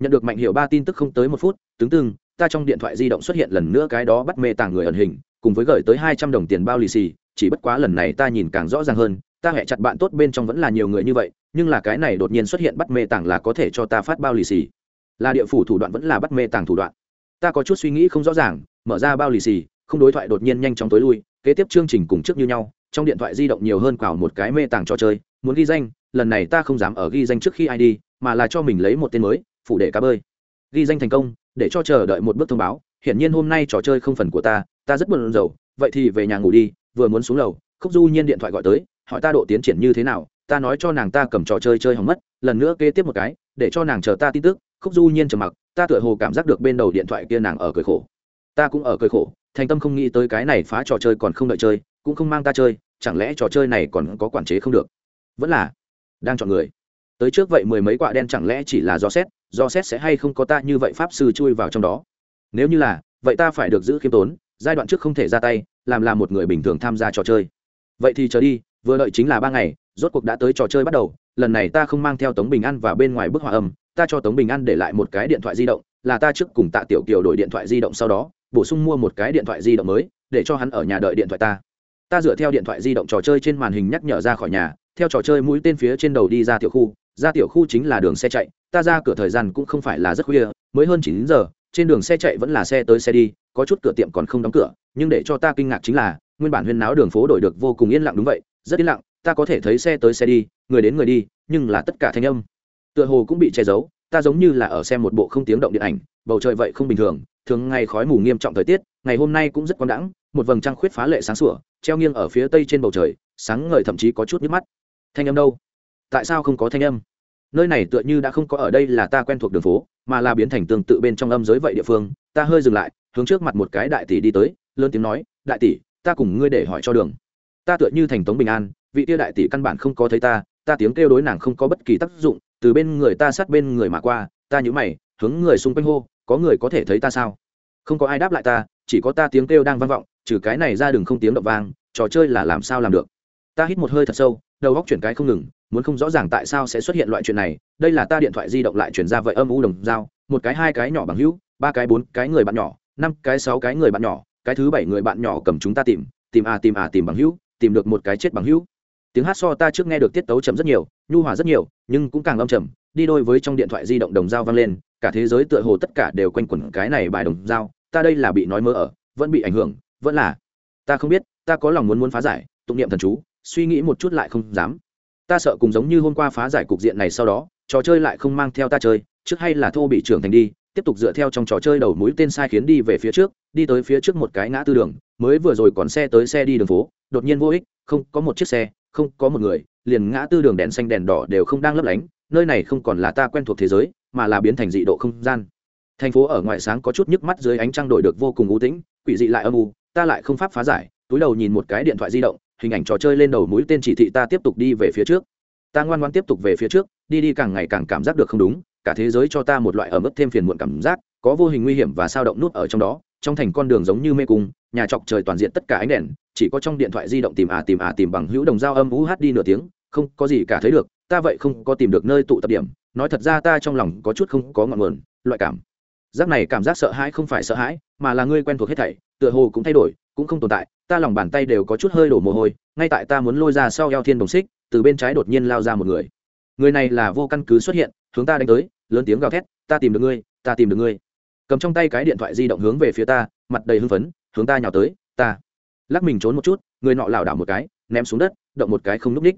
Nhận được mạnh hiệu ba tin tức không tới một phút tướng tương ta trong điện thoại di động xuất hiện lần nữa cái đó bắt mê tàng người ẩn hình, cùng với gửi tới hai trăm đồng tiền bao lì xì, chỉ bất quá lần này ta nhìn càng rõ ràng hơn, ta hẹ chặt bạn tốt bên trong vẫn là nhiều người như vậy, nhưng là cái này đột nhiên xuất hiện bắt mê tàng là có thể cho ta phát bao lì xì. Là địa phủ thủ đoạn vẫn là bắt mê tàng thủ đoạn. Ta có chút suy nghĩ không rõ ràng, mở ra bao lì xì, không đối thoại đột nhiên nhanh chóng tối lui, kế tiếp chương trình cùng trước như nhau, trong điện thoại di động nhiều hơn cào một cái mê tàng trò chơi muốn ghi danh, lần này ta không dám ở ghi danh trước khi ai đi, mà là cho mình lấy một tên mới phụ để cá bơi. Ghi danh thành công, để cho chờ đợi một bước thông báo, hiển nhiên hôm nay trò chơi không phần của ta ta rất buồn rầu, vậy thì về nhà ngủ đi, vừa muốn xuống lầu, khúc du nhiên điện thoại gọi tới, hỏi ta độ tiến triển như thế nào, ta nói cho nàng ta cầm trò chơi chơi hỏng mất, lần nữa kế tiếp một cái, để cho nàng chờ ta tin tức, khúc du nhiên trầm mặc, ta tựa hồ cảm giác được bên đầu điện thoại kia nàng ở cười khổ. Ta cũng ở cười khổ, thành tâm không nghĩ tới cái này phá trò chơi còn không đợi chơi, cũng không mang ta chơi, chẳng lẽ trò chơi này còn có quản chế không được? Vẫn là đang chọn người. Tới trước vậy mười mấy quạ đen chẳng lẽ chỉ là do xét do xét sẽ hay không có ta như vậy pháp sư chui vào trong đó? Nếu như là, vậy ta phải được giữ khiêm tốn, giai đoạn trước không thể ra tay, làm là một người bình thường tham gia trò chơi. Vậy thì chờ đi, vừa đợi chính là ba ngày, rốt cuộc đã tới trò chơi bắt đầu, lần này ta không mang theo tống bình an và bên ngoài bức họa âm, ta cho tống bình an để lại một cái điện thoại di động, là ta trước cùng tạ tiểu kiều đổi điện thoại di động sau đó, bổ sung mua một cái điện thoại di động mới, để cho hắn ở nhà đợi điện thoại ta. Ta dựa theo điện thoại di động trò chơi trên màn hình nhắc nhở ra khỏi nhà theo trò chơi mũi tên phía trên đầu đi ra tiểu khu, ra tiểu khu chính là đường xe chạy, ta ra cửa thời gian cũng không phải là rất khuya, mới hơn chín giờ, trên đường xe chạy vẫn là xe tới xe đi, có chút cửa tiệm còn không đóng cửa, nhưng để cho ta kinh ngạc chính là, nguyên bản huyên náo đường phố đổi được vô cùng yên lặng đúng vậy, rất yên lặng, ta có thể thấy xe tới xe đi, người đến người đi, nhưng là tất cả thanh âm tựa hồ cũng bị che giấu, ta giống như là ở xem một bộ không tiếng động điện ảnh, bầu trời vậy không bình thường thường ngày khói mù nghiêm trọng thời tiết, ngày hôm nay cũng rất quang đãng, một vầng trăng khuyết phá lệ sáng sủa, treo nghiêng ở phía tây trên bầu trời, sáng ngời thậm chí có chút nhức mắt thanh âm đâu? Tại sao không có thanh âm? Nơi này tựa như đã không có ở đây là ta quen thuộc đường phố, mà là biến thành tương tự bên trong âm giới vậy địa phương. Ta hơi dừng lại, hướng trước mặt một cái đại tỷ đi tới, lớn tiếng nói, đại tỷ, ta cùng ngươi để hỏi cho đường. Ta tựa như thành tống bình an, vị tia đại tỷ căn bản không có thấy ta ta tiếng kêu đối nàng không có bất kỳ tác dụng, từ bên người ta sát bên người mà qua, ta nhữ mày, hướng người xung quanh hô, có người có thể thấy ta sao? Không có ai đáp lại ta, chỉ có ta tiếng kêu đang vang vọng, trừ cái này ra đường không tiếng động vang, trò chơi là làm sao làm được. Ta hít một hơi thật sâu đầu góc chuyển cái không ngừng, muốn không rõ ràng tại sao sẽ xuất hiện loại chuyện này, đây là ta điện thoại di động lại chuyển ra vậy âm u đồng dao một cái, hai cái nhỏ bằng hữu, ba cái, bốn cái người bạn nhỏ, năm cái, sáu cái người bạn nhỏ, cái thứ bảy người bạn nhỏ cầm chúng ta tìm tìm à tìm à tìm bằng hữu, tìm được một cái chết bằng hữu. Tiếng hát so ta trước nghe được tiết tấu chậm rất nhiều, nhu hòa rất nhiều, nhưng cũng càng âm chậm đi đôi với trong điện thoại di động đồng dao vang lên, cả thế giới tựa hồ tất cả đều quanh quẩn cái này bài đồng dao ta đây là bị nói mơ ở, vẫn bị ảnh hưởng, vẫn là, ta không biết, ta có lòng muốn muốn phá giải, tụng niệm thần chú suy nghĩ một chút lại không dám. Ta sợ cùng giống như hôm qua phá giải cục diện này sau đó, trò chơi lại không mang theo ta chơi, trước hay là thô bị trưởng thành đi, tiếp tục dựa theo trong trò chơi đầu mũi tên sai khiến đi về phía trước, đi tới phía trước một cái ngã tư đường, mới vừa rồi còn xe tới xe đi đường phố, đột nhiên vô ích, không, có một chiếc xe, không, có một người, liền ngã tư đường đèn xanh đèn đỏ đều không đang lấp lánh, nơi này không còn là ta quen thuộc thế giới, mà là biến thành dị độ không gian. Thành phố ở ngoài sáng có chút nhức mắt dưới ánh trăng đổi được vô cùng u tĩnh, quỷ dị lại âm u, ta lại không pháp phá giải, túi đầu nhìn một cái điện thoại di động hình ảnh trò chơi lên đầu mũi tên chỉ thị ta tiếp tục đi về phía trước. Ta ngoan ngoan tiếp tục về phía trước, đi đi càng ngày càng cảm giác được không đúng, cả thế giới cho ta một loại ở mức thêm phiền muộn cảm giác, có vô hình nguy hiểm và sao động nút ở trong đó, trong thành con đường giống như mê cung, nhà trọc trời toàn diện tất cả ánh đèn, chỉ có trong điện thoại di động tìm à tìm à tìm bằng hữu đồng dao âm vũ hát đi nửa tiếng, không có gì cả thấy được, ta vậy không có tìm được nơi tụ tập điểm, nói thật ra ta trong lòng có chút không có ngọn nguồn, loại cảm. Giác này cảm giác sợ hãi không phải sợ hãi, mà là ngươi quen thuộc hết thảy, tựa hồ cũng thay đổi cũng không tồn tại, ta lòng bàn tay đều có chút hơi đổ mồ hôi, ngay tại ta muốn lôi ra sau eo thiên đồng xích, từ bên trái đột nhiên lao ra một người. Người này là vô căn cứ xuất hiện, hướng ta đánh tới, lớn tiếng gào thét, ta tìm được ngươi, ta tìm được ngươi. Cầm trong tay cái điện thoại di động hướng về phía ta, mặt đầy hưng phấn, hướng ta nhào tới, ta. Lắc mình trốn một chút, người nọ lảo đảo một cái, ném xuống đất, động một cái không n ú c ních.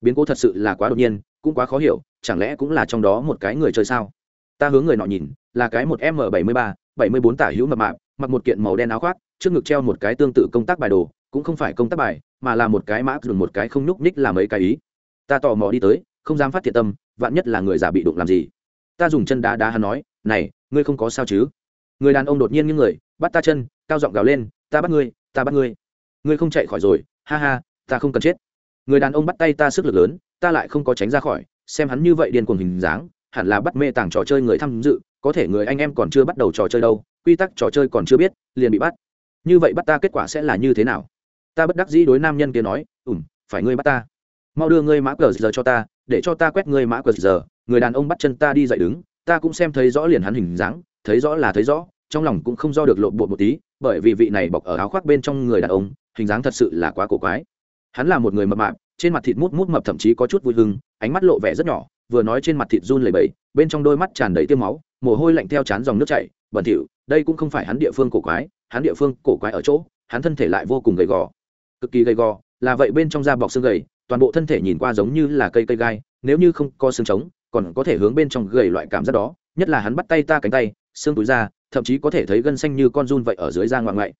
Biến cố thật sự là quá đột nhiên, cũng quá khó hiểu, chẳng lẽ cũng là trong đó một cái người chơi sao? Ta hướng người nọ nhìn, là cái một m bảy mươi ba, bảy mươi bốn tả hữu mập mạp, mặc một kiện màu đen áo khoác trước ngực treo một cái tương tự công tác bài đồ, cũng không phải công tác bài, mà là một cái mã dùng một cái không nhúc ních làm ấy cái ý. Ta tò mò đi tới, không dám phát thiệt tâm, vạn nhất là người giả bị đụng làm gì? Ta dùng chân đá đá hắn nói, này, ngươi không có sao chứ? Người đàn ông đột nhiên những người, bắt ta chân, cao giọng gào lên, ta bắt ngươi, ta bắt ngươi. Ngươi không chạy khỏi rồi, ha ha, ta không cần chết. Người đàn ông bắt tay ta sức lực lớn, ta lại không có tránh ra khỏi, xem hắn như vậy điên cuồng hình dáng, hẳn là bắt mê tàng trò chơi người tham dự, có thể người anh em còn chưa bắt đầu trò chơi đâu, quy tắc trò chơi còn chưa biết, liền bị bắt như vậy bắt ta kết quả sẽ là như thế nào? Ta bất đắc dĩ đối nam nhân kia nói ủm phải ngươi bắt ta. Mau đưa ngươi mã cờ giờ cho ta, để cho ta quét ngươi mã cờ giờ. Người đàn ông bắt chân ta đi dậy đứng, ta cũng xem thấy rõ liền hắn hình dáng, thấy rõ là thấy rõ, trong lòng cũng không do được lộn bột một tí, bởi vì vị này bọc ở áo khoác bên trong người đàn ông, hình dáng thật sự là quá cổ quái. Hắn là một người mập mạp, trên mặt thịt mút mút mập thậm chí có chút vui hưng, ánh mắt lộ vẻ rất nhỏ, vừa nói trên mặt thịt run lẩy bẩy, bên trong đôi mắt tràn đầy tiêu máu, mồ hôi lạnh theo chán dòng nước chảy, bẩn thỉu, đây cũng không phải hắn địa phương cổ quái hắn địa phương cổ quái ở chỗ, hắn thân thể lại vô cùng gầy gò. Cực kỳ gầy gò, là vậy bên trong da bọc xương gầy, toàn bộ thân thể nhìn qua giống như là cây cây gai, nếu như không có xương trống, còn có thể hướng bên trong gầy loại cảm giác đó, nhất là hắn bắt tay ta cánh tay, xương túi ra thậm chí có thể thấy gân xanh như con run vậy ở dưới da ngoạn ngoại.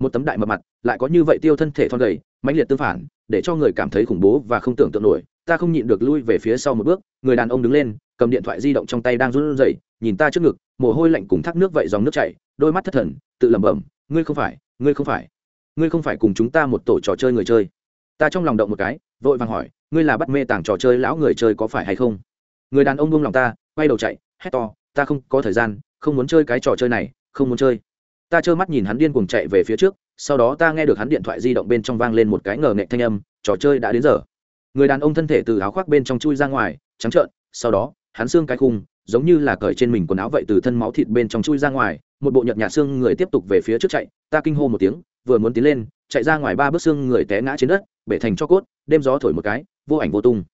Một tấm đại mập mặt, lại có như vậy tiêu thân thể thon gầy, mãnh liệt tương phản, để cho người cảm thấy khủng bố và không tưởng tượng nổi. Ta không nhịn được lui về phía sau một bước, người đàn ông đứng lên, cầm điện thoại di động trong tay đang run rẩy, nhìn ta trước ngực, mồ hôi lạnh cùng thác nước vậy dòng nước chảy, đôi mắt thất thần, tự lẩm bẩm ngươi không phải, ngươi không phải. Ngươi không phải cùng chúng ta một tổ trò chơi người chơi. Ta trong lòng động một cái, vội vàng hỏi, ngươi là bắt mê tảng trò chơi lão người chơi có phải hay không? Người đàn ông buông lòng ta, quay đầu chạy, hét to, ta không có thời gian, không muốn chơi cái trò chơi này, không muốn chơi. Ta trơ mắt nhìn hắn điên cuồng chạy về phía trước, sau đó ta nghe được hắn điện thoại di động bên trong vang lên một cái ngờ nghệ thanh âm, trò chơi đã đến giờ. Người đàn ông thân thể từ áo khoác bên trong chui ra ngoài, trắng trợn, sau đó, hắn xương cái khung giống như là cởi trên mình quần áo vậy từ thân máu thịt bên trong chui ra ngoài, một bộ nhợt nhạt xương người tiếp tục về phía trước chạy, ta kinh hô một tiếng, vừa muốn tiến lên, chạy ra ngoài ba bước xương người té ngã trên đất, bể thành cho cốt, đêm gió thổi một cái, vô ảnh vô tung.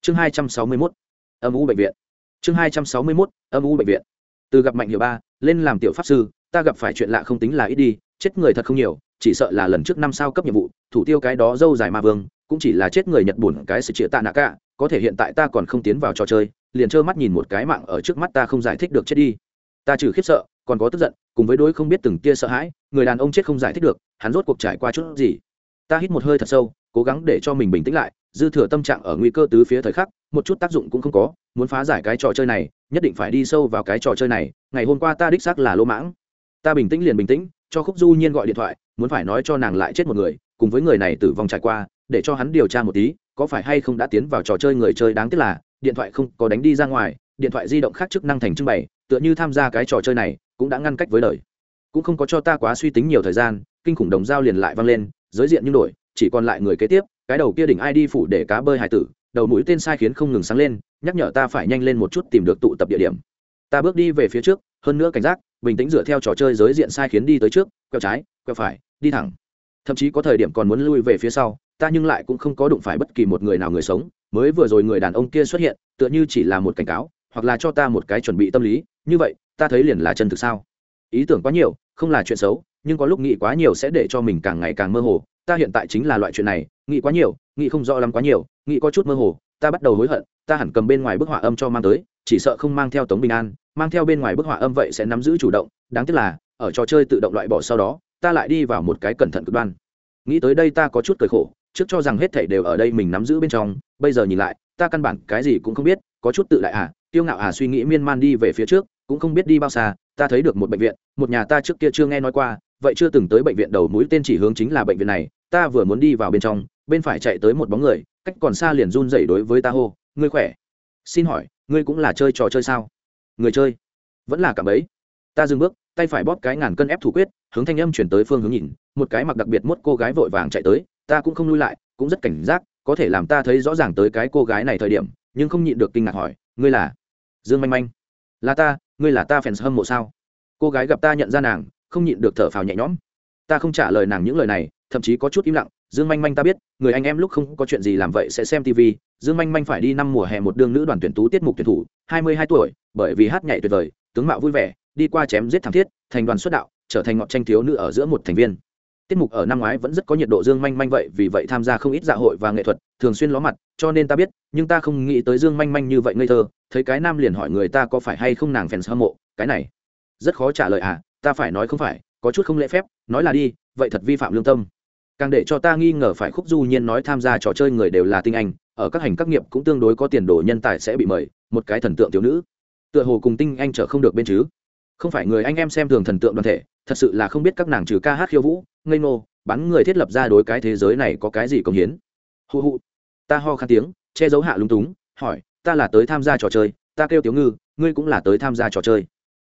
Chương hai trăm sáu mươi mốt, âm u bệnh viện. Chương hai trăm sáu mươi mốt, âm u bệnh viện. Từ gặp mạnh hiệu ba, lên làm tiểu pháp sư, ta gặp phải chuyện lạ không tính là ít đi, chết người thật không nhiều, chỉ sợ là lần trước năm sao cấp nhiệm vụ, thủ tiêu cái đó dâu dài ma vương, cũng chỉ là chết người nhật bùn cái sự chĩa tạ nạ cả, có thể hiện tại ta còn không tiến vào trò chơi liền trơ mắt nhìn một cái mạng ở trước mắt ta không giải thích được chết đi. Ta trừ khiếp sợ, còn có tức giận, cùng với đối không biết từng kia sợ hãi, người đàn ông chết không giải thích được, hắn rốt cuộc trải qua chút gì. Ta hít một hơi thật sâu, cố gắng để cho mình bình tĩnh lại, dư thừa tâm trạng ở nguy cơ tứ phía thời khắc, một chút tác dụng cũng không có, muốn phá giải cái trò chơi này, nhất định phải đi sâu vào cái trò chơi này, ngày hôm qua ta đích xác là lỗ mãng. Ta bình tĩnh liền bình tĩnh, cho khúc du nhiên gọi điện thoại, muốn phải nói cho nàng lại chết một người, cùng với người này tử vong trải qua, để cho hắn điều tra một tí, có phải hay không đã tiến vào trò chơi người chơi đáng tiếc là điện thoại không có đánh đi ra ngoài điện thoại di động khác chức năng thành trưng bày tựa như tham gia cái trò chơi này cũng đã ngăn cách với lời, cũng không có cho ta quá suy tính nhiều thời gian kinh khủng đồng dao liền lại vang lên giới diện nhưng đổi chỉ còn lại người kế tiếp cái đầu kia đỉnh ai đi phủ để cá bơi hải tử đầu mũi tên sai khiến không ngừng sáng lên nhắc nhở ta phải nhanh lên một chút tìm được tụ tập địa điểm. Ta bước đi về phía trước hơn nữa cảnh giác bình tĩnh dựa theo trò chơi giới diện sai khiến đi tới trước quẹo trái quẹo phải đi thẳng. Thậm chí có thời điểm còn muốn lui về phía sau ta nhưng lại cũng không có đụng phải bất kỳ một người nào người sống, mới vừa rồi người đàn ông kia xuất hiện, tựa như chỉ là một cảnh cáo, hoặc là cho ta một cái chuẩn bị tâm lý, như vậy, ta thấy liền là chân thực sao? Ý tưởng quá nhiều, không là chuyện xấu, nhưng có lúc nghĩ quá nhiều sẽ để cho mình càng ngày càng mơ hồ, ta hiện tại chính là loại chuyện này, nghĩ quá nhiều, nghĩ không rõ lắm quá nhiều, nghĩ có chút mơ hồ, ta bắt đầu hối hận, ta hẳn cầm bên ngoài bức họa âm cho mang tới, chỉ sợ không mang theo tống bình an, mang theo bên ngoài bức họa âm vậy sẽ nắm giữ chủ động, đáng tiếc là, ở trò chơi tự động loại bỏ sau đó, ta lại đi vào một cái cẩn thận cực đoan. Nghĩ tới đây ta có chút cười khổ trước cho rằng hết thảy đều ở đây mình nắm giữ bên trong, bây giờ nhìn lại, ta căn bản cái gì cũng không biết, có chút tự đại à tiêu ngạo à suy nghĩ miên man đi về phía trước, cũng không biết đi bao xa, ta thấy được một bệnh viện, một nhà ta trước kia chưa nghe nói qua, vậy chưa từng tới bệnh viện đầu mũi tên chỉ hướng chính là bệnh viện này, ta vừa muốn đi vào bên trong, bên phải chạy tới một bóng người, cách còn xa liền run rẩy đối với ta hô, ngươi khỏe? Xin hỏi, ngươi cũng là chơi trò chơi sao? Người chơi. Vẫn là cả ấy ta dừng bước, tay phải bóp cái ngàn cân ép thủ quyết, hướng thanh âm chuyển tới phương hướng nhìn, một cái mặc đặc biệt mốt cô gái vội vàng chạy tới ta cũng không lui lại, cũng rất cảnh giác, có thể làm ta thấy rõ ràng tới cái cô gái này thời điểm, nhưng không nhịn được kinh ngạc hỏi, ngươi là? Dương manh manh. Là ta, ngươi là ta fans hâm mộ sao? Cô gái gặp ta nhận ra nàng, không nhịn được thở phào nhẹ nhõm. Ta không trả lời nàng những lời này, thậm chí có chút im lặng, dương manh manh ta biết, người anh em lúc không có chuyện gì làm vậy sẽ xem tv dương manh manh phải đi năm mùa hè một đương nữ đoàn tuyển tú tiết mục tuyển thủ, hai mươi hai tuổi, bởi vì hát nhảy tuyệt vời, tướng mạo vui vẻ, đi qua chém giết thảm thiết, thành đoàn xuất đạo, trở thành ngọn tranh thiếu nữ ở giữa một thành viên tiết mục ở năm ngoái vẫn rất có nhiệt độ dương manh manh vậy, vì vậy tham gia không ít dạ hội và nghệ thuật, thường xuyên ló mặt, cho nên ta biết, nhưng ta không nghĩ tới dương manh manh như vậy ngây thơ, thấy cái nam liền hỏi người ta có phải hay không nàng fans hâm mộ, cái này, rất khó trả lời à ta phải nói không phải, có chút không lễ phép, nói là đi, vậy thật vi phạm lương tâm. Càng để cho ta nghi ngờ phải khúc du nhiên nói tham gia trò chơi người đều là tinh anh, ở các hành các nghiệp cũng tương đối có tiền đồ nhân tài sẽ bị mời, một cái thần tượng thiếu nữ. Tựa hồ cùng tinh anh trở không được bên chứ. Không phải người anh em xem thường thần tượng đoàn thể, thật sự là không biết các nàng trừ ca hát khiêu vũ ngây nô bắn người thiết lập ra đối cái thế giới này có cái gì công hiến? Hụ hụ ta ho khan tiếng, che giấu hạ lúng túng, hỏi, ta là tới tham gia trò chơi, ta kêu tiểu ngư, ngươi cũng là tới tham gia trò chơi.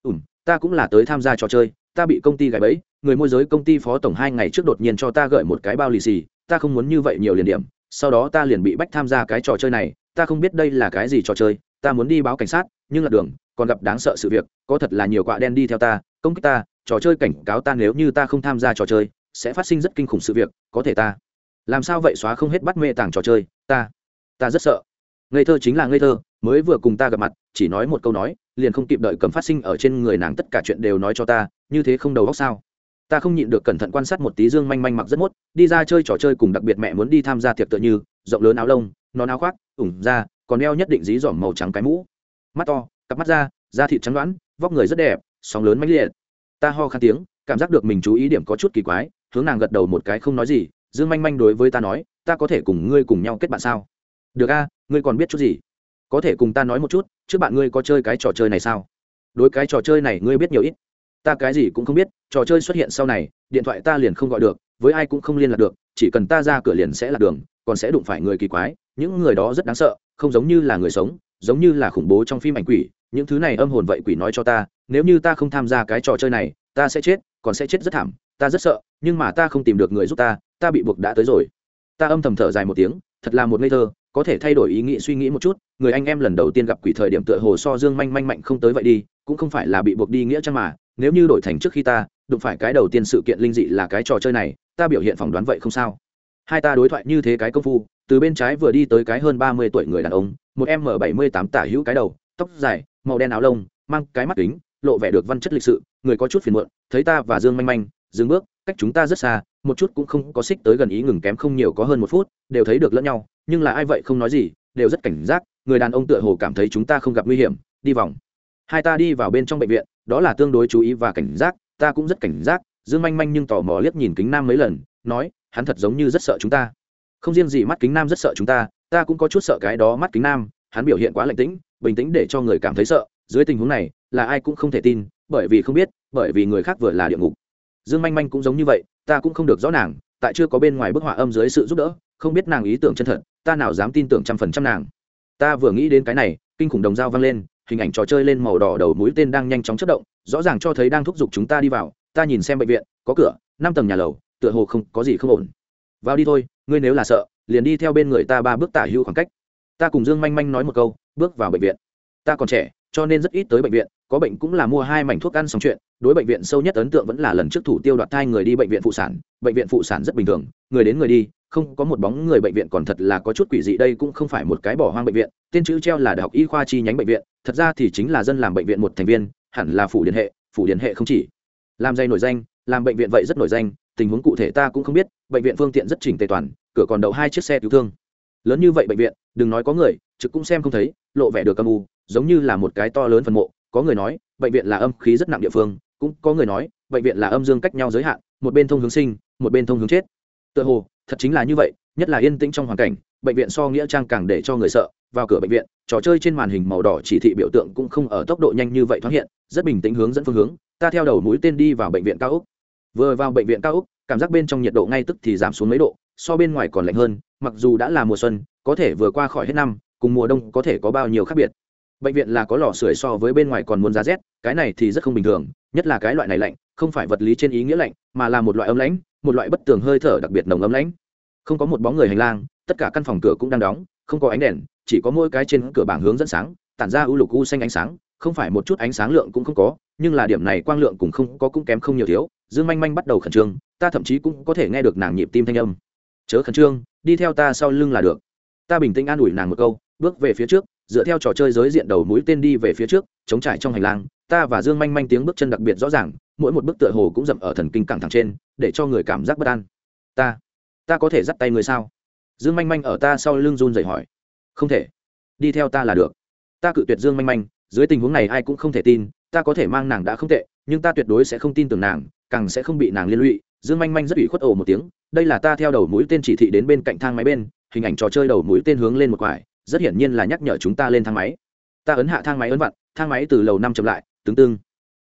Ủm ta cũng là tới tham gia trò chơi, ta bị công ty gài bẫy, người môi giới công ty phó tổng hai ngày trước đột nhiên cho ta gửi một cái bao lì xì, ta không muốn như vậy nhiều liền điểm, sau đó ta liền bị bách tham gia cái trò chơi này, ta không biết đây là cái gì trò chơi, ta muốn đi báo cảnh sát, nhưng là đường, còn gặp đáng sợ sự việc, có thật là nhiều quạ đen đi theo ta, công kích ta, trò chơi cảnh cáo ta nếu như ta không tham gia trò chơi sẽ phát sinh rất kinh khủng sự việc có thể ta. Làm sao vậy xóa không hết bắt mê tàng trò chơi? Ta ta rất sợ. Ngây thơ chính là ngây thơ mới vừa cùng ta gặp mặt chỉ nói một câu nói liền không kịp đợi cầm phát sinh ở trên người nàng tất cả chuyện đều nói cho ta như thế không đầu óc sao? Ta không nhịn được cẩn thận quan sát một tí dương manh manh mặc rất mốt đi ra chơi trò chơi cùng đặc biệt mẹ muốn đi tham gia tiệc tựa như rộng lớn áo lông nón áo khoác ủng da, còn đeo nhất định dí dỏm màu trắng cái mũ. Mắt to cặp mắt da da thịt trắng đoán vóc người rất đẹp sóng lớn mãnh liệt. Ta ho khan tiếng cảm giác được mình chú ý điểm có chút kỳ quái hướng nàng gật đầu một cái không nói gì, dương manh manh đối với ta nói, ta có thể cùng ngươi cùng nhau kết bạn sao? Được a, ngươi còn biết chút gì? Có thể cùng ta nói một chút, trước bạn ngươi có chơi cái trò chơi này sao? Đối cái trò chơi này ngươi biết nhiều ít. Ta cái gì cũng không biết, trò chơi xuất hiện sau này, điện thoại ta liền không gọi được, với ai cũng không liên lạc được, chỉ cần ta ra cửa liền sẽ lạc đường, còn sẽ đụng phải người kỳ quái, những người đó rất đáng sợ, không giống như là người sống, giống như là khủng bố trong phim ảnh quỷ, những thứ này âm hồn vậy quỷ nói cho ta, nếu như ta không tham gia cái trò chơi này, ta sẽ chết, còn sẽ chết rất thảm, ta rất sợ nhưng mà ta không tìm được người giúp ta ta bị buộc đã tới rồi. Ta âm thầm thở dài một tiếng, thật là một ngây thơ, có thể thay đổi ý nghĩ suy nghĩ một chút, người anh em lần đầu tiên gặp quỷ thời điểm tựa hồ so dương manh manh mạnh không tới vậy đi, cũng không phải là bị buộc đi nghĩa chăng mà, nếu như đổi thành trước khi ta, đụng phải cái đầu tiên sự kiện linh dị là cái trò chơi này, ta biểu hiện phỏng đoán vậy không sao. Hai ta đối thoại như thế cái công phu, từ bên trái vừa đi tới cái hơn ba mươi tuổi người đàn ông, một m bảy mươi tám tả hữu cái đầu, tóc dài, màu đen áo lông, mang cái mắt kính, lộ vẻ được văn chất lịch sự, người có chút phiền muộn, thấy ta và dương manh manh, dừng bước cách chúng ta rất xa, một chút cũng không có xích tới gần ý ngừng kém không nhiều có hơn một phút, đều thấy được lẫn nhau, nhưng là ai vậy không nói gì, đều rất cảnh giác, người đàn ông tựa hồ cảm thấy chúng ta không gặp nguy hiểm, đi vòng. Hai ta đi vào bên trong bệnh viện, đó là tương đối chú ý và cảnh giác, ta cũng rất cảnh giác, dương manh manh nhưng tò mò liếc nhìn kính nam mấy lần, nói, hắn thật giống như rất sợ chúng ta. Không riêng gì mắt kính nam rất sợ chúng ta ta cũng có chút sợ cái đó mắt kính nam, hắn biểu hiện quá lạnh tĩnh, bình tĩnh để cho người cảm thấy sợ, dưới tình huống này, là ai cũng không thể tin, bởi vì không biết, bởi vì người khác vừa là địa ngục dương manh manh cũng giống như vậy, ta cũng không được rõ nàng, tại chưa có bên ngoài bức họa âm dưới sự giúp đỡ, không biết nàng ý tưởng chân thật, ta nào dám tin tưởng trăm phần trăm nàng. Ta vừa nghĩ đến cái này, kinh khủng đồng dao vang lên, hình ảnh trò chơi lên màu đỏ đầu mũi tên đang nhanh chóng chất động, rõ ràng cho thấy đang thúc giục chúng ta đi vào, ta nhìn xem bệnh viện, có cửa, năm tầng nhà lầu, tựa hồ không có gì không ổn. Vào đi thôi, ngươi nếu là sợ, liền đi theo bên người ta ba bước tả hữu khoảng cách. Ta cùng dương manh manh nói một câu, bước vào bệnh viện. Ta còn trẻ, cho nên rất ít tới bệnh viện, có bệnh cũng là mua hai mảnh thuốc ăn xong chuyện đối bệnh viện sâu nhất ấn tượng vẫn là lần trước thủ tiêu đoạt thai người đi bệnh viện phụ sản. Bệnh viện phụ sản rất bình thường, người đến người đi, không có một bóng người bệnh viện còn thật là có chút quỷ dị, đây cũng không phải một cái bỏ hoang bệnh viện, tên chữ treo là đại học y khoa chi nhánh bệnh viện, thật ra thì chính là dân làm bệnh viện một thành viên, hẳn là phủ điển hệ, phủ điển hệ không chỉ. Làm dây nổi danh, làm bệnh viện vậy rất nổi danh, tình huống cụ thể ta cũng không biết, bệnh viện phương tiện rất chỉnh tề toàn, cửa còn đậu hai chiếc xe cứu thương. Lớn như vậy bệnh viện, đừng nói có người, trực cũng xem không thấy, lộ vẻ được âm u, giống như là một cái to lớn phần mộ, có người nói, bệnh viện là âm khí rất nặng địa phương cũng có người nói, bệnh viện là âm dương cách nhau giới hạn, một bên thông hướng sinh, một bên thông hướng chết. Tựa hồ, thật chính là như vậy, nhất là yên tĩnh trong hoàn cảnh, bệnh viện so nghĩa trang càng để cho người sợ, vào cửa bệnh viện, trò chơi trên màn hình màu đỏ chỉ thị biểu tượng cũng không ở tốc độ nhanh như vậy thoáng hiện, rất bình tĩnh hướng dẫn phương hướng, ta theo đầu mũi tên đi vào bệnh viện cao úc vừa vào bệnh viện cao úc cảm giác bên trong nhiệt độ ngay tức thì giảm xuống mấy độ, so bên ngoài còn lạnh hơn, mặc dù đã là mùa xuân, có thể vừa qua khỏi hết năm, cùng mùa đông có thể có bao nhiêu khác biệt. Bệnh viện là có lò sưởi so với bên ngoài còn muốn giá rét, cái này thì rất không bình thường nhất là cái loại này lạnh, không phải vật lý trên ý nghĩa lạnh, mà là một loại ấm lãnh, một loại bất tường hơi thở đặc biệt nồng ấm lãnh. Không có một bóng người hành lang, tất cả căn phòng cửa cũng đang đóng, không có ánh đèn, chỉ có mỗi cái trên cửa bảng hướng dẫn sáng, tản ra u lục u xanh ánh sáng, không phải một chút ánh sáng lượng cũng không có, nhưng là điểm này quang lượng cũng không có cũng kém không nhiều thiếu. Dương manh manh bắt đầu khẩn trương, ta thậm chí cũng có thể nghe được nàng nhịp tim thanh âm. Chớ khẩn trương, đi theo ta sau lưng là được. Ta bình tĩnh an ủi nàng một câu, bước về phía trước, dựa theo trò chơi giới diện đầu mũi tên đi về phía trước, chống trải trong hành lang ta và dương manh manh tiếng bước chân đặc biệt rõ ràng, mỗi một bước tựa hồ cũng dậm ở thần kinh căng thẳng trên, để cho người cảm giác bất an. Ta ta có thể dắt tay người sao? Dương manh manh ở ta sau lưng run rẩy hỏi. Không thể. Đi theo ta là được. Ta cự tuyệt dương manh manh, dưới tình huống này ai cũng không thể tin, ta có thể mang nàng đã không tệ, nhưng ta tuyệt đối sẽ không tin tưởng nàng, càng sẽ không bị nàng liên lụy. Dương manh manh rất ủy khuất ồ một tiếng, đây là ta theo đầu mũi tên chỉ thị đến bên cạnh thang máy bên, hình ảnh trò chơi đầu mũi tên hướng lên một quải, rất hiển nhiên là nhắc nhở chúng ta lên thang máy. Ta ấn hạ thang máy ấn vặn, thang máy từ lầu năm chậm lại tướng tương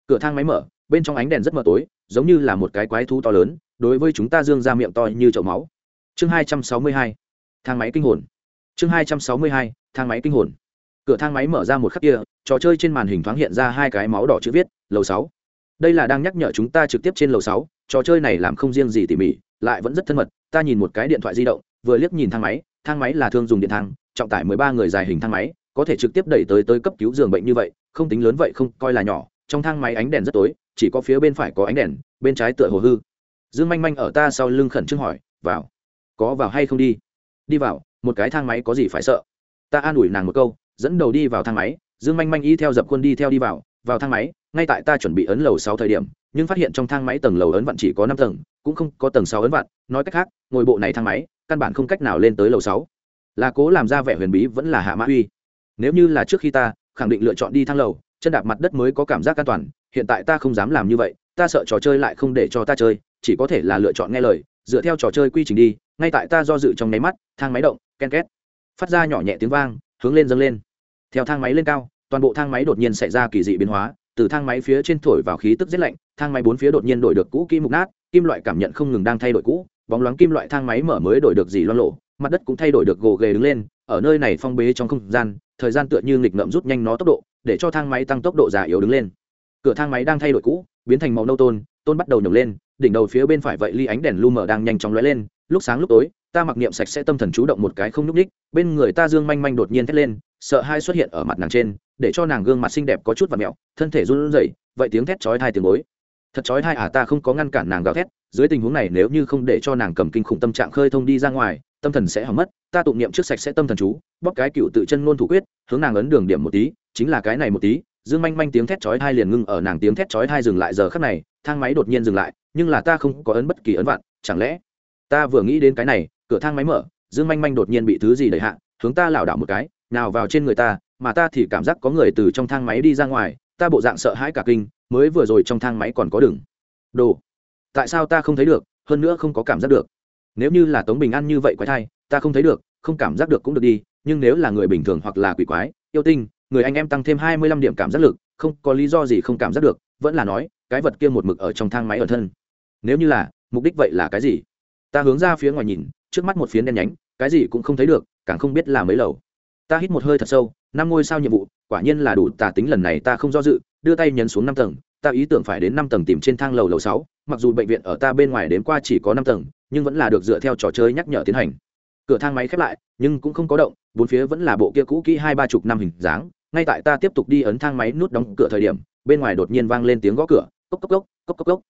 cửa thang máy mở, bên trong ánh đèn rất mờ tối, giống như là một cái quái thú to lớn, đối với chúng ta dương ra miệng to như chậu máu. Chương hai trăm sáu mươi hai, thang máy kinh hồn. Chương hai trăm sáu mươi hai, thang máy kinh hồn. Cửa thang máy mở ra một khắc kia, trò chơi trên màn hình thoáng hiện ra hai cái máu đỏ chữ viết, lầu sáu. Đây là đang nhắc nhở chúng ta trực tiếp trên lầu sáu, trò chơi này làm không riêng gì tỉ mỉ, lại vẫn rất thân mật, ta nhìn một cái điện thoại di động, vừa liếc nhìn thang máy thang máy là thương dùng điện thang trọng tải mười ba người dài hình thang máy có thể trực tiếp đẩy tới tới cấp cứu giường bệnh như vậy, không tính lớn vậy không, coi là nhỏ. Trong thang máy ánh đèn rất tối, chỉ có phía bên phải có ánh đèn, bên trái tựa hồ hư. Dương manh manh ở ta sau lưng khẩn trương hỏi, vào, có vào hay không đi? Đi vào, một cái thang máy có gì phải sợ? Ta an ủi nàng một câu, dẫn đầu đi vào thang máy. Dương manh manh y theo dập quân đi theo đi vào vào thang máy, ngay tại ta chuẩn bị ấn lầu sáu thời điểm, nhưng phát hiện trong thang máy tầng lầu ấn vặn chỉ có năm tầng, cũng không có tầng sáu ấn vặn. Nói cách khác, ngồi bộ này thang máy, căn bản không cách nào lên tới lầu sáu. Là cố làm ra vẻ huyền bí vẫn là hạ mã uy nếu như là trước khi ta, khẳng định lựa chọn đi thang lầu, chân đạp mặt đất mới có cảm giác an toàn, hiện tại ta không dám làm như vậy, ta sợ trò chơi lại không để cho ta chơi, chỉ có thể là lựa chọn nghe lời, dựa theo trò chơi quy trình đi, ngay tại ta do dự trong nháy mắt, thang máy động, ken két. Phát ra nhỏ nhẹ tiếng vang, hướng lên dâng lên. Theo thang máy lên cao, toàn bộ thang máy đột nhiên xảy ra kỳ dị biến hóa, từ thang máy phía trên thổi vào khí tức rét lạnh, thang máy bốn phía đột nhiên đổi được cũ kỹ mục nát, kim loại cảm nhận không ngừng đang thay đổi cũ, bóng loáng kim loại thang máy mở mới đổi được gì loan lộ mặt đất cũng thay đổi được gồ ghề đứng lên ở nơi này phong bế trong không gian, thời gian tựa như nghịch ngợm rút nhanh nó tốc độ, để cho thang máy tăng tốc độ già yếu đứng lên. Cửa thang máy đang thay đổi cũ, biến thành màu nâu tôn tôn bắt đầu nhổng lên, đỉnh đầu phía bên phải vậy ly ánh đèn lu mờ đang nhanh chóng lóe lên, lúc sáng lúc tối, ta mặc niệm sạch sẽ tâm thần chú động một cái không nhúc ních bên người ta dương manh manh đột nhiên thét lên, sợ hai xuất hiện ở mặt nàng trên, để cho nàng gương mặt xinh đẹp có chút và mẹo, thân thể run rẩy, vậy tiếng thét chói thai tiếng bối thật chói thai à ta không có ngăn cản nàng gào thét, dưới tình huống này nếu như không để cho nàng cầm kinh khủng tâm trạng khơi thông đi ra ngoài tâm thần sẽ hỏng mất ta tụng niệm trước sạch sẽ tâm thần chú bóc cái cựu tự chân ngôn thủ quyết hướng nàng ấn đường điểm một tí chính là cái này một tí dương manh manh tiếng thét chói hai liền ngưng ở nàng tiếng thét chói hai dừng lại giờ khắc này thang máy đột nhiên dừng lại nhưng là ta không có ấn bất kỳ ấn vạn, chẳng lẽ? Ta vừa nghĩ đến cái này cửa thang máy mở dương manh manh đột nhiên bị thứ gì đẩy hạ hướng ta lảo đảo một cái nào vào trên người ta mà ta thì cảm giác có người từ trong thang máy đi ra ngoài ta bộ dạng sợ hãi cả kinh mới vừa rồi trong thang máy còn có đường. Đồ tại sao ta không thấy được hơn nữa không có cảm giác được? Nếu như là tống bình an như vậy quái thai, ta không thấy được, không cảm giác được cũng được đi, nhưng nếu là người bình thường hoặc là quỷ quái, yêu tinh, người anh em tăng thêm hai mươi lăm điểm cảm giác lực, không có lý do gì không cảm giác được, vẫn là nói, cái vật kia một mực ở trong thang máy ở thân. Nếu như là, mục đích vậy là cái gì? Ta hướng ra phía ngoài nhìn, trước mắt một phiến đen nhánh, cái gì cũng không thấy được, càng không biết là mấy lầu. Ta hít một hơi thật sâu, năm ngôi sao nhiệm vụ, quả nhiên là đủ, tà tính lần này ta không do dự, đưa tay nhấn xuống năm tầng, ta ý tưởng phải đến năm tầng tìm trên thang lầu lầu sáu, mặc dù bệnh viện ở ta bên ngoài đến qua chỉ có năm tầng nhưng vẫn là được dựa theo trò chơi nhắc nhở tiến hành. Cửa thang máy khép lại, nhưng cũng không có động, bốn phía vẫn là bộ kia cũ kỹ hai ba chục năm hình dáng. Ngay tại ta tiếp tục đi ấn thang máy nút đóng cửa thời điểm, bên ngoài đột nhiên vang lên tiếng gõ cửa, cốc cốc cốc cốc cốc cốc.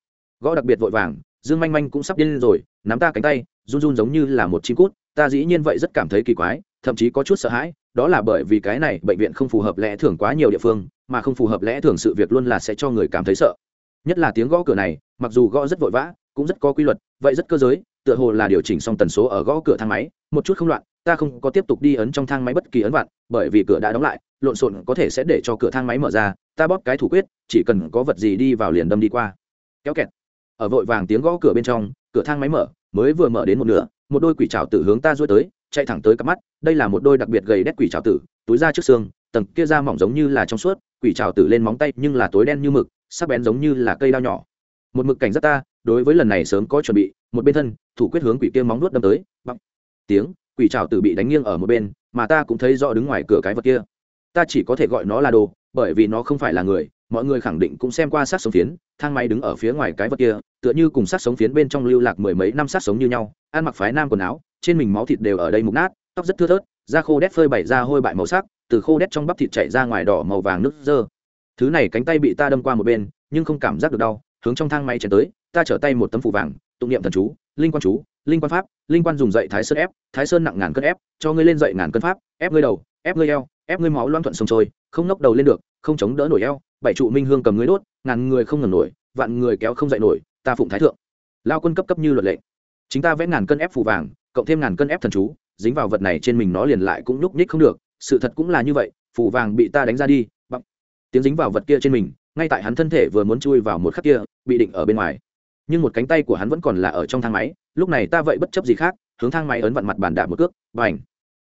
Gõ đặc biệt vội vàng, dương manh manh cũng sắp điên rồi, nắm ta cánh tay, run run giống như là một chim cút. Ta dĩ nhiên vậy rất cảm thấy kỳ quái, thậm chí có chút sợ hãi, đó là bởi vì cái này bệnh viện không phù hợp lẽ thường quá nhiều địa phương, mà không phù hợp lẽ thường sự việc luôn là sẽ cho người cảm thấy sợ. Nhất là tiếng gõ cửa này, mặc dù gõ rất vội vã, cũng rất có quy luật vậy rất cơ giới, tựa hồ là điều chỉnh xong tần số ở gõ cửa thang máy, một chút không loạn, ta không có tiếp tục đi ấn trong thang máy bất kỳ ấn vặn bởi vì cửa đã đóng lại, lộn xộn có thể sẽ để cho cửa thang máy mở ra, ta bóp cái thủ quyết, chỉ cần có vật gì đi vào liền đâm đi qua. Kéo kẹt. Ở vội vàng tiếng gõ cửa bên trong, cửa thang máy mở, mới vừa mở đến một nửa, một đôi quỷ trào tử hướng ta duỗi tới, chạy thẳng tới cặp mắt, đây là một đôi đặc biệt gầy đét quỷ trào tử, túi da trước xương, tầng kia da mỏng giống như là trong suốt, quỷ trào tử lên móng tay nhưng là tối đen như mực, sắc bén giống như là cây đao nhỏ. Một mực cảnh giác ta đối với lần này sớm có chuẩn bị, một bên thân, thủ quyết hướng quỷ kia móng nuốt đâm tới bắp tiếng, quỷ trào tử bị đánh nghiêng ở một bên, mà ta cũng thấy rõ đứng ngoài cửa cái vật kia. Ta chỉ có thể gọi nó là đồ, bởi vì nó không phải là người, mọi người khẳng định cũng xem qua sát sống phiến, thang máy đứng ở phía ngoài cái vật kia, tựa như cùng sát sống phiến bên trong lưu lạc mười mấy năm sát sống như nhau, ăn mặc phái nam quần áo, trên mình máu thịt đều ở đây mục nát, tóc rất thưa thớt, da khô đét phơi bày ra hôi bại màu sắc, từ khô đét trong bắp thịt chảy ra ngoài đỏ màu vàng nước dơ. Thứ này cánh tay bị ta đâm qua một bên, nhưng không cảm giác được đau, hướng trong thang máy chèn tới ta trở tay một tấm phủ vàng, tụng niệm thần chú, linh quan chú, linh quan pháp, linh quan dùng dậy thái sơn ép, thái sơn nặng ngàn cân ép, cho ngươi lên dậy ngàn cân pháp, ép ngươi đầu, ép ngươi eo, ép ngươi máu loan thuận sông trôi, không ngóc đầu lên được, không chống đỡ nổi eo, bảy trụ minh hương cầm ngươi đốt, ngàn người không ngẩng nổi, vạn người kéo không dậy nổi, ta phụng thái thượng. Lao quân cấp cấp như luật lệ. Chính ta vẽ ngàn cân ép phủ vàng, cộng thêm ngàn cân ép thần chú, dính vào vật này trên mình nó liền lại cũng nhúc nhích không được, sự thật cũng là như vậy, phủ vàng bị ta đánh ra đi bằng tiếng dính vào vật kia trên mình, ngay tại hắn thân thể vừa muốn chui vào một khắc kia, bị định ở bên ngoài nhưng một cánh tay của hắn vẫn còn là ở trong thang máy, lúc này ta vậy bất chấp gì khác, hướng thang máy ấn vặn mặt bàn đạp một cước và ảnh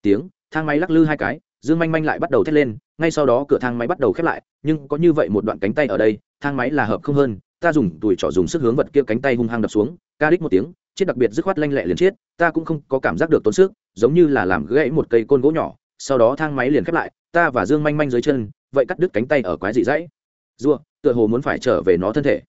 tiếng, thang máy lắc lư hai cái, dương manh manh lại bắt đầu thét lên, ngay sau đó cửa thang máy bắt đầu khép lại, nhưng có như vậy một đoạn cánh tay ở đây, thang máy là hợp không hơn, ta dùng tuổi trỏ dùng sức hướng vật kia cánh tay hung hăng đập xuống, ca đích một tiếng, chết đặc biệt dứt khoát lanh lẹ liền chết, ta cũng không có cảm giác được tốn sức, giống như là làm gãy một cây côn gỗ nhỏ, sau đó thang máy liền khép lại, ta và dương manh manh dưới chân, vậy cắt đứt cánh tay ở quái dị dãy. Rua, tựa hồ muốn phải trở về nó thân thể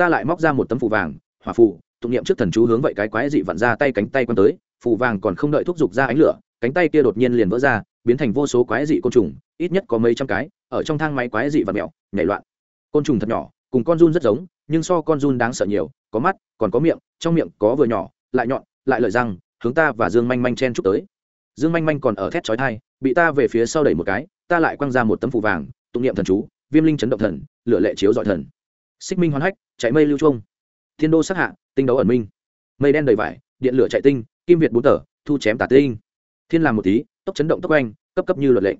ta lại móc ra một tấm phù vàng, hỏa phù, tụng niệm trước thần chú hướng vậy cái quái dị vặn ra tay cánh tay quăng tới, phù vàng còn không đợi thúc giục ra ánh lửa, cánh tay kia đột nhiên liền vỡ ra, biến thành vô số quái dị côn trùng, ít nhất có mấy trăm cái, ở trong thang máy quái dị và mẹo nhảy loạn. Côn trùng thật nhỏ, cùng con run rất giống, nhưng so con run đáng sợ nhiều, có mắt, còn có miệng, trong miệng có vừa nhỏ, lại nhọn, lại lợi răng, hướng ta và dương manh manh chen chúc tới. Dương manh manh còn ở thét chói thai bị ta về phía sau đẩy một cái, ta lại quăng ra một tấm phù vàng, tụng niệm thần chú, viêm linh chấn động thần, lửa lệ chiếu dọi thần xích minh hoán hách chạy mây lưu trung thiên đô sát hạ tinh đấu ẩn minh. Mây đen đầy vải điện lửa chạy tinh kim việt bốn tờ thu chém tả tinh. Thiên làm một tí tốc chấn động tốc oanh, cấp cấp như luật lệnh.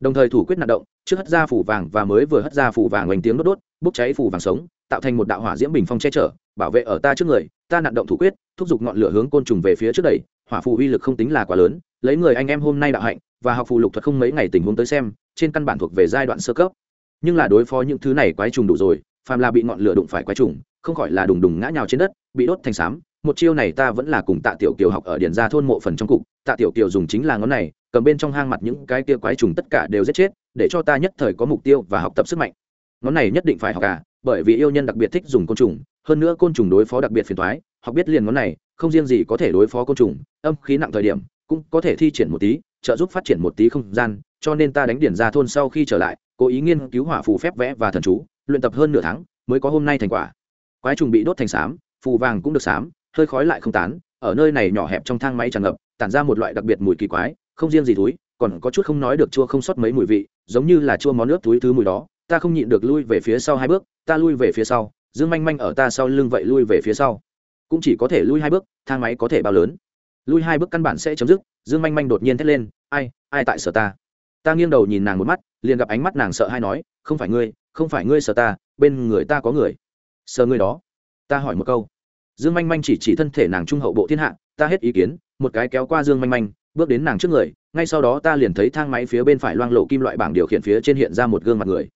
Đồng thời thủ quyết nạn động trước hất ra phủ vàng và mới vừa hất ra phủ vàng oanh tiếng đốt đốt bốc cháy phủ vàng sống tạo thành một đạo hỏa diễm bình phong che chở bảo vệ ở ta trước người ta nạn động thủ quyết thúc giục ngọn lửa hướng côn trùng về phía trước đẩy hỏa phù uy lực không tính là quá lớn lấy người anh em hôm nay đạo hạnh và học phù lục thuật không mấy ngày tình huống tới xem trên căn bản thuộc về giai đoạn sơ cấp. Nhưng là đối phó những thứ này quái trùng đủ rồi phàm là bị ngọn lửa đụng phải quái trùng, không khỏi là đùng đùng ngã nhào trên đất, bị đốt thành xám một chiêu này ta vẫn là cùng tạ tiểu kiều học ở Điền gia thôn mộ phần trong cục. Tạ tiểu kiều dùng chính là ngón này, cầm bên trong hang mặt những cái kia quái trùng tất cả đều giết chết, để cho ta nhất thời có mục tiêu và học tập sức mạnh. Ngón này nhất định phải học cả bởi vì yêu nhân đặc biệt thích dùng côn trùng, hơn nữa côn trùng đối phó đặc biệt phiền toái, học biết liền ngón này, không riêng gì có thể đối phó côn trùng, âm khí nặng thời điểm cũng có thể thi triển một tí, trợ giúp phát triển một tí không gian, cho nên ta đánh điển ra thôn sau khi trở lại, cố ý nghiên cứu hỏa phù phép vẽ và thần chú luyện tập hơn nửa tháng mới có hôm nay thành quả. Quái trùng bị đốt thành xám, phù vàng cũng được xám, hơi khói lại không tán, ở nơi này nhỏ hẹp trong thang máy tràn ngập, tản ra một loại đặc biệt mùi kỳ quái, không riêng gì túi, còn có chút không nói được chua không sót mấy mùi vị, giống như là chua món nước túi thứ mùi đó. Ta không nhịn được lui về phía sau hai bước, ta lui về phía sau, dương manh manh ở ta sau lưng vậy lui về phía sau. Cũng chỉ có thể lui hai bước, thang máy có thể bao lớn. Lui hai bước căn bản sẽ chấm dứt, dương manh manh đột nhiên thét lên, ai ai tại sở ta? Ta nghiêng đầu nhìn nàng một mắt, liền gặp ánh mắt nàng sợ hay nói, không phải ngươi không phải ngươi sợ ta, bên người ta có người. Sợ ngươi đó. Ta hỏi một câu. Dương manh manh chỉ chỉ thân thể nàng trung hậu bộ thiên hạ, ta hết ý kiến, một cái kéo qua dương manh manh, bước đến nàng trước người, ngay sau đó ta liền thấy thang máy phía bên phải loang lộ kim loại bảng điều khiển phía trên hiện ra một gương mặt người.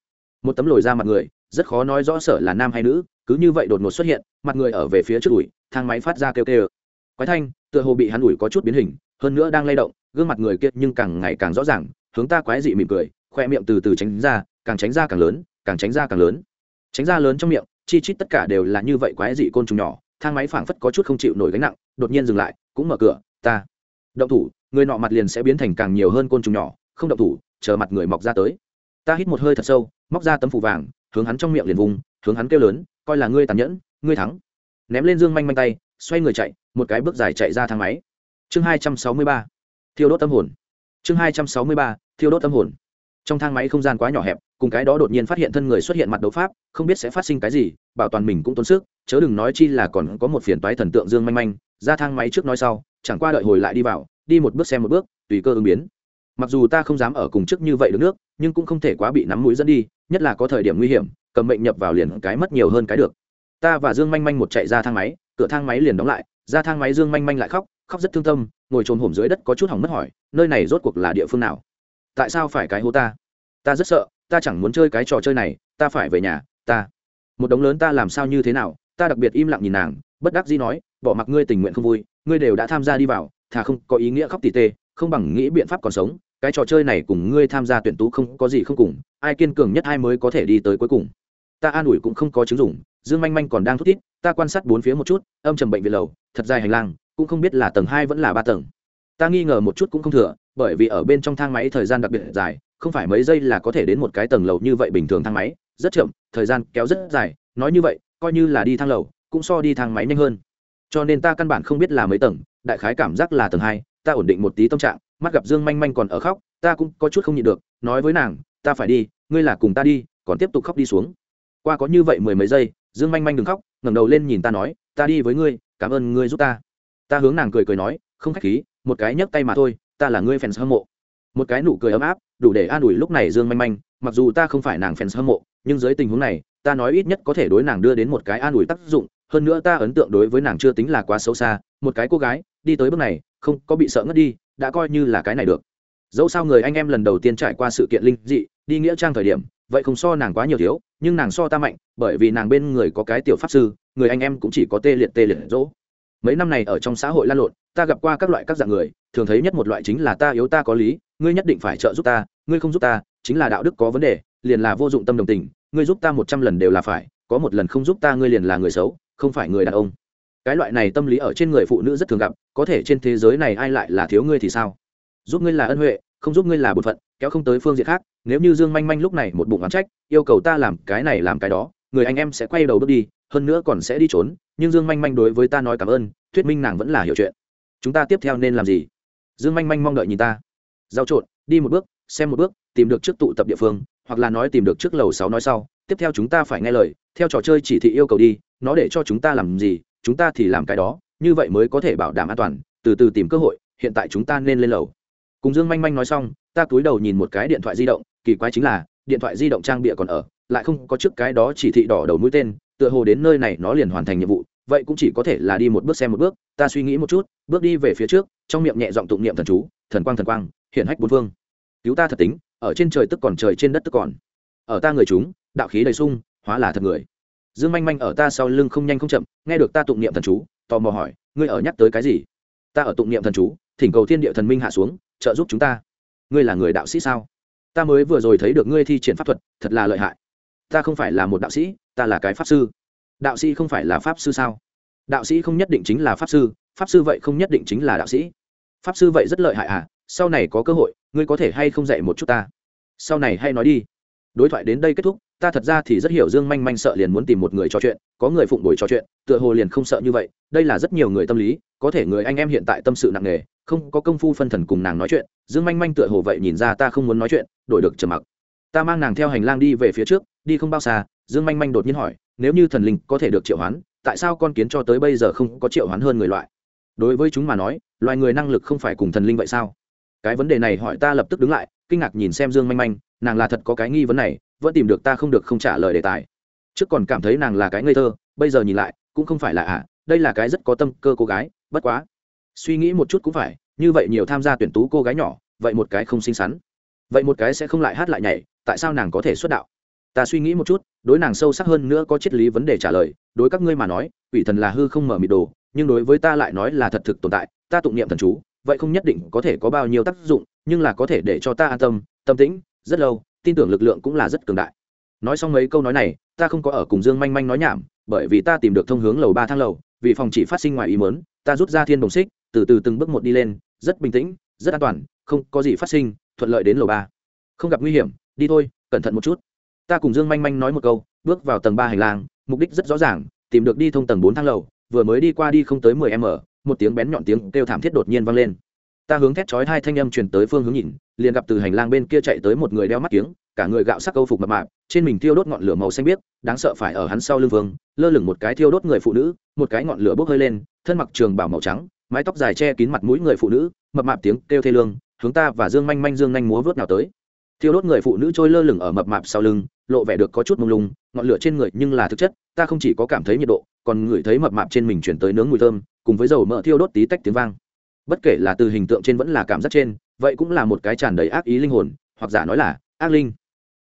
Một tấm lồi ra mặt người, rất khó nói rõ sở là nam hay nữ, cứ như vậy đột ngột xuất hiện, mặt người ở về phía trước ủi thang máy phát ra kêu kêu. Quái thanh, tựa hồ bị hắn ủi có chút biến hình, hơn nữa đang lay động, gương mặt người kia nhưng càng ngày càng rõ ràng, hướng ta quái dị mỉm cười, khoe miệng từ từ tránh ra, càng tránh ra càng lớn càng tránh ra càng lớn. Tránh ra lớn trong miệng, chi chít tất cả đều là như vậy quái dị côn trùng nhỏ, thang máy phảng phất có chút không chịu nổi gánh nặng, đột nhiên dừng lại, cũng mở cửa, ta. Động thủ, người nọ mặt liền sẽ biến thành càng nhiều hơn côn trùng nhỏ, không động thủ, chờ mặt người mọc ra tới. Ta hít một hơi thật sâu, móc ra tấm phủ vàng, hướng hắn trong miệng liền vùng, hướng hắn kêu lớn, coi là ngươi tàn nhẫn, ngươi thắng. Ném lên dương manh manh tay, xoay người chạy, một cái bước dài chạy ra thang máy. Chương hai trăm sáu mươi ba, thiêu đốt tâm hồn. Chương hai trăm sáu mươi ba, thiêu đốt tâm hồn trong thang máy không gian quá nhỏ hẹp, cùng cái đó đột nhiên phát hiện thân người xuất hiện mặt đấu pháp, không biết sẽ phát sinh cái gì, bảo toàn mình cũng tốn sức, chớ đừng nói chi là còn có một phiền toái thần tượng dương manh manh, ra thang máy trước nói sau, chẳng qua đợi hồi lại đi vào, đi một bước xem một bước, tùy cơ ứng biến. Mặc dù ta không dám ở cùng trước như vậy được nước, nhưng cũng không thể quá bị nắm mũi dẫn đi, nhất là có thời điểm nguy hiểm, cầm mệnh nhập vào liền cái mất nhiều hơn cái được. Ta và dương manh manh một chạy ra thang máy, cửa thang máy liền đóng lại, ra thang máy dương manh manh lại khóc khóc rất thương tâm, ngồi trồm hổm dưới đất có chút hỏng mất hỏi, nơi này rốt cuộc là địa phương nào? Tại sao phải cái hố ta? Ta rất sợ, ta chẳng muốn chơi cái trò chơi này, ta phải về nhà, ta. Một đống lớn ta làm sao như thế nào, ta đặc biệt im lặng nhìn nàng, bất đắc dĩ nói, bỏ mặc ngươi tình nguyện không vui, ngươi đều đã tham gia đi vào, thà không có ý nghĩa khóc tỉ tê, không bằng nghĩ biện pháp còn sống, cái trò chơi này cùng ngươi tham gia tuyển tú không có gì không cùng, ai kiên cường nhất ai mới có thể đi tới cuối cùng. Ta an ủi cũng không có chứng dụng, dương manh manh còn đang thút tít ta quan sát bốn phía một chút, âm trầm bệnh viện lầu, thật dài hành lang, cũng không biết là tầng hai vẫn là ba tầng ta nghi ngờ một chút cũng không thừa, bởi vì ở bên trong thang máy thời gian đặc biệt dài, không phải mấy giây là có thể đến một cái tầng lầu như vậy bình thường thang máy, rất chậm, thời gian kéo rất dài, nói như vậy, coi như là đi thang lầu, cũng so đi thang máy nhanh hơn. Cho nên ta căn bản không biết là mấy tầng, đại khái cảm giác là tầng hai, ta ổn định một tí tâm trạng, mắt gặp dương manh manh còn ở khóc, ta cũng có chút không nhịn được, nói với nàng, ta phải đi, ngươi là cùng ta đi, còn tiếp tục khóc đi xuống. Qua có như vậy mười mấy giây, dương manh manh đừng khóc, ngẩng đầu lên nhìn ta nói, ta đi với ngươi, cảm ơn ngươi giúp ta. Ta hướng nàng cười cười nói, không khách khí một cái nhấc tay mà thôi, ta là ngươi fans hâm mộ. Một cái nụ cười ấm áp, đủ để an ủi lúc này dương manh manh, mặc dù ta không phải nàng fans hâm mộ, nhưng dưới tình huống này, ta nói ít nhất có thể đối nàng đưa đến một cái an ủi tác dụng, hơn nữa ta ấn tượng đối với nàng chưa tính là quá xấu xa, một cái cô gái, đi tới bước này, không có bị sợ ngất đi, đã coi như là cái này được. Dẫu sao người anh em lần đầu tiên trải qua sự kiện linh dị, đi nghĩa trang thời điểm, vậy không so nàng quá nhiều thiếu, nhưng nàng so ta mạnh, bởi vì nàng bên người có cái tiểu pháp sư, người anh em cũng chỉ có tê liệt tê liệt dỗ mấy năm này ở trong xã hội lan lộn, ta gặp qua các loại các dạng người, thường thấy nhất một loại chính là ta yếu ta có lý, ngươi nhất định phải trợ giúp ta, ngươi không giúp ta, chính là đạo đức có vấn đề, liền là vô dụng tâm đồng tình, ngươi giúp ta một trăm lần đều là phải, có một lần không giúp ta ngươi liền là người xấu, không phải người đàn ông. Cái loại này tâm lý ở trên người phụ nữ rất thường gặp, có thể trên thế giới này ai lại là thiếu ngươi thì sao? Giúp ngươi là ân huệ, không giúp ngươi là bột phận, kéo không tới phương diện khác, nếu như dương manh manh lúc này một bụng oán trách, yêu cầu ta làm cái này làm cái đó, người anh em sẽ quay đầu bước đi, hơn nữa còn sẽ đi trốn nhưng dương manh manh đối với ta nói cảm ơn, thuyết minh nàng vẫn là hiểu chuyện. Chúng ta tiếp theo nên làm gì? Dương manh manh mong đợi nhìn ta. Giao trộn, đi một bước, xem một bước, tìm được trước tụ tập địa phương, hoặc là nói tìm được trước lầu sáu nói sau. Tiếp theo chúng ta phải nghe lời, theo trò chơi chỉ thị yêu cầu đi, nó để cho chúng ta làm gì, chúng ta thì làm cái đó, như vậy mới có thể bảo đảm an toàn, từ từ tìm cơ hội, hiện tại chúng ta nên lên lầu. Cùng dương manh manh nói xong, ta cúi đầu nhìn một cái điện thoại di động, kỳ quái chính là, điện thoại di động trang bịa còn ở, lại không có trước cái đó chỉ thị đỏ đầu mũi tên tựa hồ đến nơi này nó liền hoàn thành nhiệm vụ, vậy cũng chỉ có thể là đi một bước xem một bước, ta suy nghĩ một chút, bước đi về phía trước, trong miệng nhẹ giọng tụng niệm thần chú, thần quang thần quang hiện hách bốn phương. Cứu ta thật tính, ở trên trời tức còn trời trên đất tức còn. Ở ta người chúng, đạo khí đầy sung, hóa là thật người. Dương manh manh ở ta sau lưng không nhanh không chậm, nghe được ta tụng niệm thần chú, tò mò hỏi, ngươi ở nhắc tới cái gì? Ta ở tụng niệm thần chú, thỉnh cầu thiên địa thần minh hạ xuống, trợ giúp chúng ta. Ngươi là người đạo sĩ sao? Ta mới vừa rồi thấy được ngươi thi triển pháp thuật, thật là lợi hại ta không phải là một đạo sĩ, ta là cái pháp sư. Đạo sĩ không phải là pháp sư sao? Đạo sĩ không nhất định chính là pháp sư pháp sư vậy không nhất định chính là đạo sĩ. Pháp sư vậy rất lợi hại à? Sau này có cơ hội, ngươi có thể hay không dạy một chút ta? Sau này hay nói đi. Đối thoại đến đây kết thúc, ta thật ra thì rất hiểu dương manh manh sợ liền muốn tìm một người trò chuyện, có người phụng đổi trò chuyện, tựa hồ liền không sợ như vậy. Đây là rất nhiều người tâm lý, có thể người anh em hiện tại tâm sự nặng nề, không có công phu phân thần cùng nàng nói chuyện. Dương manh manh tựa hồ vậy nhìn ra ta không muốn nói chuyện, đổi được trầm mặc. Ta mang nàng theo hành lang đi về phía trước đi không bao xa dương manh manh đột nhiên hỏi nếu như thần linh có thể được triệu hoán tại sao con kiến cho tới bây giờ không có triệu hoán hơn người loại? Đối với chúng mà nói loài người năng lực không phải cùng thần linh vậy sao? Cái vấn đề này hỏi ta lập tức đứng lại kinh ngạc nhìn xem dương manh manh nàng là thật có cái nghi vấn này vẫn tìm được ta không được không trả lời đề tài. Trước còn cảm thấy nàng là cái ngây thơ bây giờ nhìn lại cũng không phải là ạ à, đây là cái rất có tâm cơ cô gái bất quá. Suy nghĩ một chút cũng phải như vậy nhiều tham gia tuyển tú cô gái nhỏ vậy một cái không xinh xắn. Vậy một cái sẽ không lại hát lại nhảy tại sao nàng có thể xuất đạo? Ta suy nghĩ một chút, đối nàng sâu sắc hơn nữa có triết lý vấn đề trả lời, đối các ngươi mà nói, quỷ thần là hư không mở mịt đồ, nhưng đối với ta lại nói là thật thực tồn tại, ta tụng niệm thần chú, vậy không nhất định có thể có bao nhiêu tác dụng, nhưng là có thể để cho ta an tâm tâm tĩnh, rất lâu, tin tưởng lực lượng cũng là rất cường đại. Nói xong mấy câu nói này, ta không có ở cùng dương manh manh nói nhảm, bởi vì ta tìm được thông hướng lầu ba thang lầu, vì phòng chỉ phát sinh ngoài ý mớn ta rút ra thiên đồng xích, từ từ từng bước một đi lên, rất bình tĩnh, rất an toàn, không có gì phát sinh, thuận lợi đến lầu ba. Không gặp nguy hiểm, đi thôi, cẩn thận một chút ta cùng dương manh manh nói một câu, bước vào tầng ba hành lang, mục đích rất rõ ràng, tìm được đi thông tầng bốn thang lầu, vừa mới đi qua đi không tới mười m một tiếng bén nhọn tiếng kêu thảm thiết đột nhiên vang lên. Ta hướng thét chói hai thanh âm truyền tới phương hướng nhìn, liền gặp từ hành lang bên kia chạy tới một người đeo mắt kiếng, cả người gạo sắc câu phục mập mạp, trên mình thiêu đốt ngọn lửa màu xanh biếc, đáng sợ phải ở hắn sau lưng vương, lơ lửng một cái thiêu đốt người phụ nữ, một cái ngọn lửa bốc hơi lên, thân mặc trường bảo màu trắng, mái tóc dài che kín mặt mũi người phụ nữ, mập mạp tiếng kêu thê lương, hướng ta và dương manh manh dương nhanh múa vớt nào tới thiêu đốt người phụ nữ trôi lơ lửng ở mập mạp sau lưng, lộ vẻ được có chút mông lung, ngọn lửa trên người nhưng là thực chất, ta không chỉ có cảm thấy nhiệt độ, còn ngửi thấy mập mạp trên mình chuyển tới nướng mùi thơm, cùng với dầu mỡ thiêu đốt tí tách tiếng vang. Bất kể là từ hình tượng trên vẫn là cảm giác trên, vậy cũng là một cái tràn đầy ác ý linh hồn, hoặc giả nói là ác linh.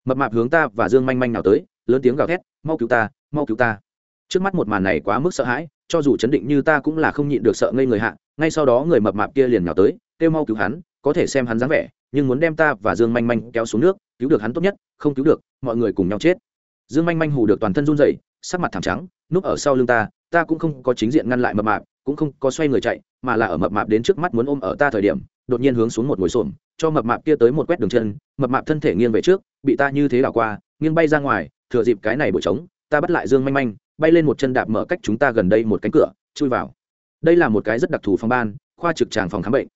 Mập mạp hướng ta và dương manh manh nào tới, lớn tiếng gào thét, mau cứu ta, mau cứu ta. Trước mắt một màn này quá mức sợ hãi, cho dù chấn định như ta cũng là không nhịn được sợ ngây người hạ, ngay sau đó người mập mạp kia liền nhào tới, kêu mau cứu hắn, có thể xem hắn dáng vẻ nhưng muốn đem ta và dương manh manh kéo xuống nước, cứu được hắn tốt nhất, không cứu được, mọi người cùng nhau chết. Dương manh manh hù được toàn thân run rẩy, sắc mặt thảm trắng, núp ở sau lưng ta ta cũng không có chính diện ngăn lại mập mạp, cũng không có xoay người chạy, mà là ở mập mạp đến trước mắt muốn ôm ở ta thời điểm, đột nhiên hướng xuống một ngồi xổm, cho mập mạp kia tới một quét đường chân, mập mạp thân thể nghiêng về trước, bị ta như thế đảo qua, nghiêng bay ra ngoài, thừa dịp cái này bổ trống, ta bắt lại dương manh manh, bay lên một chân đạp mở cách chúng ta gần đây một cánh cửa, chui vào. Đây là một cái rất đặc thù phòng ban, khoa trực tràng phòng khám bệnh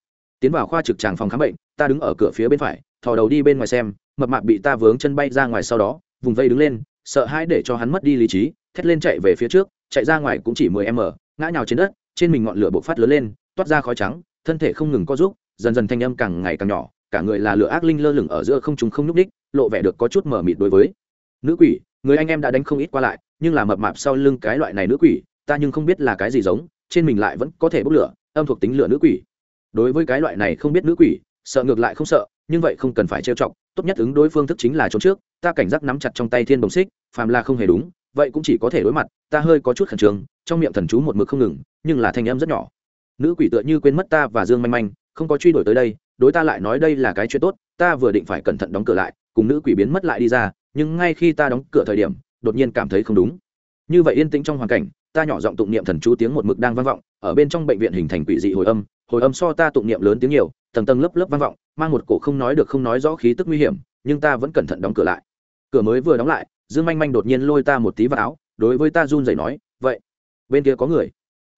tiến vào khoa trực tràng phòng khám bệnh, ta đứng ở cửa phía bên phải, thò đầu đi bên ngoài xem, mập mạp bị ta vướng chân bay ra ngoài sau đó, vùng vây đứng lên, sợ hãi để cho hắn mất đi lý trí, thét lên chạy về phía trước, chạy ra ngoài cũng chỉ mười m ngã nhào trên đất, trên mình ngọn lửa bộc phát lớn lên, toát ra khói trắng, thân thể không ngừng co giúp dần dần thanh âm càng ngày càng nhỏ, cả người là lửa ác linh lơ lửng ở giữa không trung không nhúc đích lộ vẻ được có chút mở mịt đối với. Nữ quỷ, người anh em đã đánh không ít qua lại, nhưng là mập mạp sau lưng cái loại này nữ quỷ, ta nhưng không biết là cái gì giống, trên mình lại vẫn có thể bốc lửa, âm thuộc tính lửa nữ quỷ đối với cái loại này không biết nữ quỷ, sợ ngược lại không sợ, nhưng vậy không cần phải trêu chọc, tốt nhất ứng đối phương thức chính là trốn trước, ta cảnh giác nắm chặt trong tay thiên bồng xích, phàm là không hề đúng, vậy cũng chỉ có thể đối mặt, ta hơi có chút khẩn trương, trong miệng thần chú một mực không ngừng, nhưng là thanh âm rất nhỏ. Nữ quỷ tựa như quên mất ta và dương manh manh, không có truy đuổi tới đây, đối ta lại nói đây là cái chuyện tốt, ta vừa định phải cẩn thận đóng cửa lại, cùng nữ quỷ biến mất lại đi ra, nhưng ngay khi ta đóng cửa thời điểm, đột nhiên cảm thấy không đúng. Như vậy yên tĩnh trong hoàn cảnh, ta nhỏ giọng tụng niệm thần chú tiếng một mực đang vang vọng, ở bên trong bệnh viện hình thành quỷ dị hồi âm hồi âm so ta tụng niệm lớn tiếng nhiều, tầng tầng lớp lớp vang vọng, mang một cổ không nói được không nói rõ khí tức nguy hiểm, nhưng ta vẫn cẩn thận đóng cửa lại. Cửa mới vừa đóng lại, dương manh manh đột nhiên lôi ta một tí vào áo, đối với ta run rẩy nói, vậy, bên kia có người.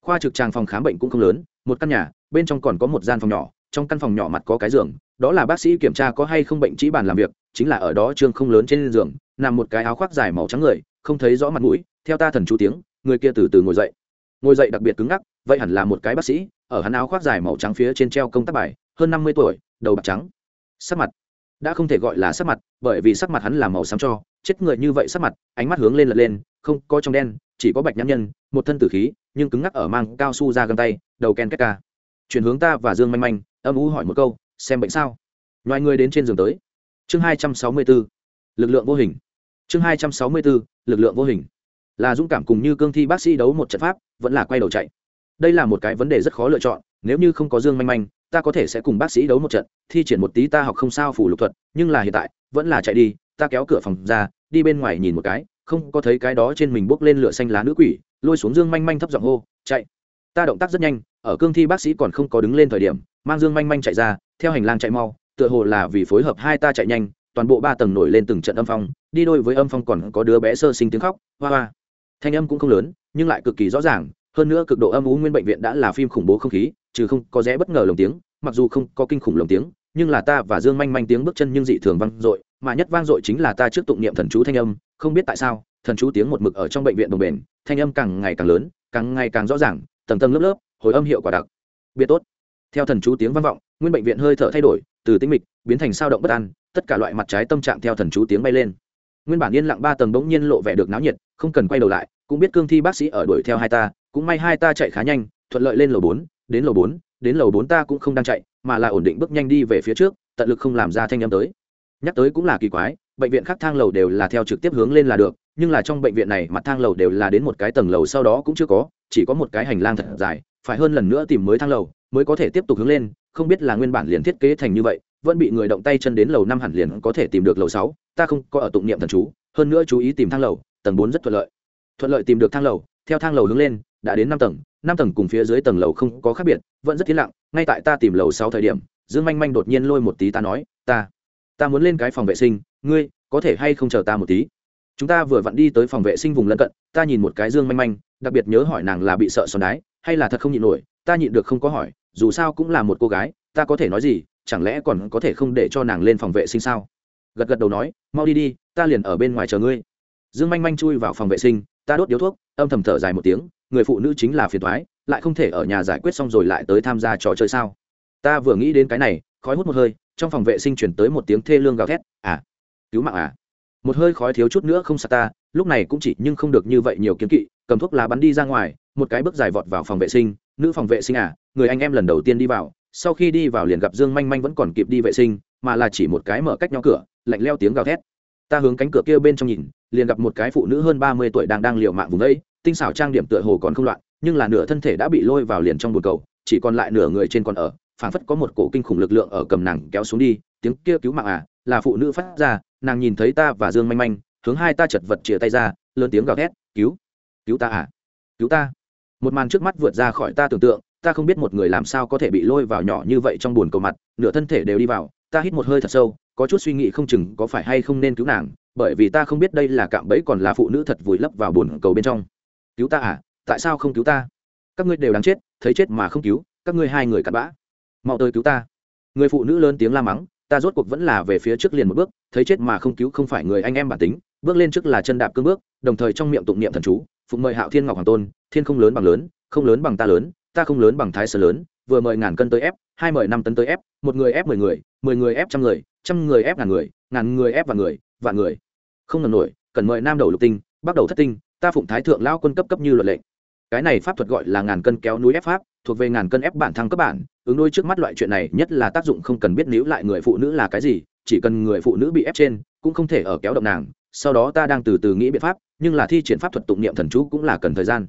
Khoa trực tràng phòng khám bệnh cũng không lớn, một căn nhà, bên trong còn có một gian phòng nhỏ, trong căn phòng nhỏ mặt có cái giường, đó là bác sĩ kiểm tra có hay không bệnh trĩ bàn làm việc, chính là ở đó trương không lớn trên giường, nằm một cái áo khoác dài màu trắng người, không thấy rõ mặt mũi, theo ta thần chú tiếng, người kia từ từ ngồi dậy. Ngồi dậy đặc biệt cứng ngắc vậy hẳn là một cái bác sĩ, ở hắn áo khoác dài màu trắng phía trên treo công tác bài, hơn năm mươi tuổi, đầu bạc trắng. Sắc mặt. Đã không thể gọi là sắc mặt, bởi vì sắc mặt hắn là màu xám cho, chết người như vậy sắc mặt, ánh mắt hướng lên lật lên, không có trong đen, chỉ có bạch nhãn nhân, một thân tử khí, nhưng cứng ngắc ở mang cao su ra găng tay, đầu ken két ca. Chuyển hướng ta và dương manh manh, âm u hỏi một câu, xem bệnh sao? Ngoài người đến trên giường tới. Chương hai trăm sáu mươi bốn lực lượng vô hình. Chương hai trăm sáu mươi bốn lực lượng vô hình. Là dũng cảm cùng như cương thi bác sĩ đấu một trận pháp, vẫn là quay đầu chạy đây là một cái vấn đề rất khó lựa chọn, nếu như không có dương manh manh, ta có thể sẽ cùng bác sĩ đấu một trận, thi triển một tí ta học không sao phủ lục thuật, nhưng là hiện tại, vẫn là chạy đi, ta kéo cửa phòng ra, đi bên ngoài nhìn một cái, không có thấy cái đó trên mình bốc lên lửa xanh lá nữ quỷ, lôi xuống dương manh manh thấp giọng hô, chạy. Ta động tác rất nhanh, ở cương thi bác sĩ còn không có đứng lên thời điểm, mang dương manh manh chạy ra, theo hành lang chạy mau, tựa hồ là vì phối hợp hai ta chạy nhanh, toàn bộ ba tầng nổi lên từng trận âm phong, đi đôi với âm phong còn có đứa bé sơ sinh tiếng khóc, hoa hoa. Thanh âm cũng không lớn, nhưng lại cực kỳ rõ ràng hơn nữa cực độ âm u nguyên bệnh viện đã là phim khủng bố không khí, trừ không có rẽ bất ngờ lồng tiếng, mặc dù không có kinh khủng lồng tiếng, nhưng là ta và dương manh manh tiếng bước chân nhưng dị thường vang dội, mà nhất vang dội chính là ta trước tụng niệm thần chú thanh âm, không biết tại sao, thần chú tiếng một mực ở trong bệnh viện đồng bền, thanh âm càng ngày càng lớn, càng ngày càng rõ ràng, tầng tầng lớp lớp, hồi âm hiệu quả đặc. Biệt tốt. Theo thần chú tiếng vang vọng, nguyên bệnh viện hơi thở thay đổi, từ tĩnh mịch, biến thành sao động bất an, tất cả loại mặt trái tâm trạng theo thần chú tiếng bay lên. Nguyên bản yên lặng ba tầng bỗng nhiên lộ vẻ được náo nhiệt, không cần quay đầu lại, cũng biết cương thi bác sĩ ở đuổi theo hai ta cũng may hai ta chạy khá nhanh, thuận lợi lên lầu bốn, đến lầu bốn, đến lầu bốn ta cũng không đang chạy, mà là ổn định bước nhanh đi về phía trước, tận lực không làm ra thanh â m tới. Nhắc tới cũng là kỳ quái, bệnh viện khác thang lầu đều là theo trực tiếp hướng lên là được, nhưng là trong bệnh viện này mặt thang lầu đều là đến một cái tầng lầu sau đó cũng chưa có, chỉ có một cái hành lang thật dài, phải hơn lần nữa tìm mới thang lầu, mới có thể tiếp tục hướng lên, không biết là nguyên bản liền thiết kế thành như vậy, vẫn bị người động tay chân đến lầu năm hẳn liền có thể tìm được lầu sáu, ta không có ở tụng niệm thần chú, hơn nữa chú ý tìm thang lầu, tầng bốn rất thuận lợi. Thuận lợi tìm được thang lầu, theo thang lầu hướng lên đã đến năm tầng năm tầng cùng phía dưới tầng lầu không có khác biệt, vẫn rất thiên lặng, ngay tại ta tìm lầu sáu thời điểm, dương manh manh đột nhiên lôi một tí ta nói, ta ta muốn lên cái phòng vệ sinh, ngươi có thể hay không chờ ta một tí? Chúng ta vừa vặn đi tới phòng vệ sinh vùng lân cận, ta nhìn một cái dương manh manh, đặc biệt nhớ hỏi nàng là bị sợ xoắn đái, hay là thật không nhịn nổi, ta nhịn được không có hỏi, dù sao cũng là một cô gái, ta có thể nói gì, chẳng lẽ còn có thể không để cho nàng lên phòng vệ sinh sao? Gật gật đầu nói, mau đi đi, ta liền ở bên ngoài chờ ngươi. Dương manh manh chui vào phòng vệ sinh, ta đốt điếu thuốc âm thầm thở dài một tiếng, người phụ nữ chính là phiền thoái lại không thể ở nhà giải quyết xong rồi lại tới tham gia trò chơi sao? Ta vừa nghĩ đến cái này, khói hút một hơi, trong phòng vệ sinh chuyển tới một tiếng thê lương gào thét à cứu mạng à. Một hơi khói thiếu chút nữa không sạt ta, lúc này cũng chỉ nhưng không được như vậy nhiều kiếm kỵ, cầm thuốc lá bắn đi ra ngoài, một cái bước dài vọt vào phòng vệ sinh, nữ phòng vệ sinh à người anh em lần đầu tiên đi vào, sau khi đi vào liền gặp dương manh manh vẫn còn kịp đi vệ sinh, mà là chỉ một cái mở cách nhau cửa, lạnh leo tiếng gào thét. Ta hướng cánh cửa kia bên trong nhìn liền gặp một cái phụ nữ hơn ba mươi tuổi đang đang liều mạng vùng ấy tinh xảo trang điểm tựa hồ còn không loạn, nhưng là nửa thân thể đã bị lôi vào liền trong bồn cầu, chỉ còn lại nửa người trên còn ở, phảng phất có một cổ kinh khủng lực lượng ở cầm nàng kéo xuống đi, tiếng kia cứu mạng à là phụ nữ phát ra, nàng nhìn thấy ta và dương manh manh, hướng hai ta chật vật chia tay ra, lớn tiếng gào thét, cứu cứu ta à cứu ta. Một màn trước mắt vượt ra khỏi ta tưởng tượng, ta không biết một người làm sao có thể bị lôi vào nhỏ như vậy trong buồn cầu mặt, nửa thân thể đều đi vào, ta hít một hơi thật sâu, có chút suy nghĩ không chừng có phải hay không nên cứu nàng bởi vì ta không biết đây là cạm bẫy còn là phụ nữ thật vùi lấp vào bồn cầu bên trong. Cứu ta à? Tại sao không cứu ta? Các ngươi đều đáng chết, thấy chết mà không cứu, các ngươi hai người cặn bã. Mau tới cứu ta. Người phụ nữ lớn tiếng la mắng, ta rốt cuộc vẫn là về phía trước liền một bước, thấy chết mà không cứu không phải người anh em bản tính, bước lên trước là chân đạp cương bước, đồng thời trong miệng tụng niệm thần chú, phụng mời hạo thiên ngọc hoàng tôn, thiên không lớn bằng lớn, không lớn bằng ta lớn, ta không lớn bằng thái sở lớn, vừa mời ngàn cân tới ép, hai mời năm tấn tới ép, một người ép mười người mười người ép trăm người trăm người ép ngàn người ngàn người ép và người vạn người. Không ngần nổi, cần mời nam đầu lục tinh bắt đầu thất tinh, ta phụng thái thượng lao quân cấp cấp như luật lệ cái này pháp thuật gọi là ngàn cân kéo núi ép pháp, thuộc về ngàn cân ép bản thăng cấp bản, ứng đôi trước mắt loại chuyện này nhất là tác dụng không cần biết níu lại người phụ nữ là cái gì, chỉ cần người phụ nữ bị ép trên, cũng không thể ở kéo động nàng, sau đó ta đang từ từ nghĩ biện pháp, nhưng là thi triển pháp thuật tụng niệm thần chú cũng là cần thời gian.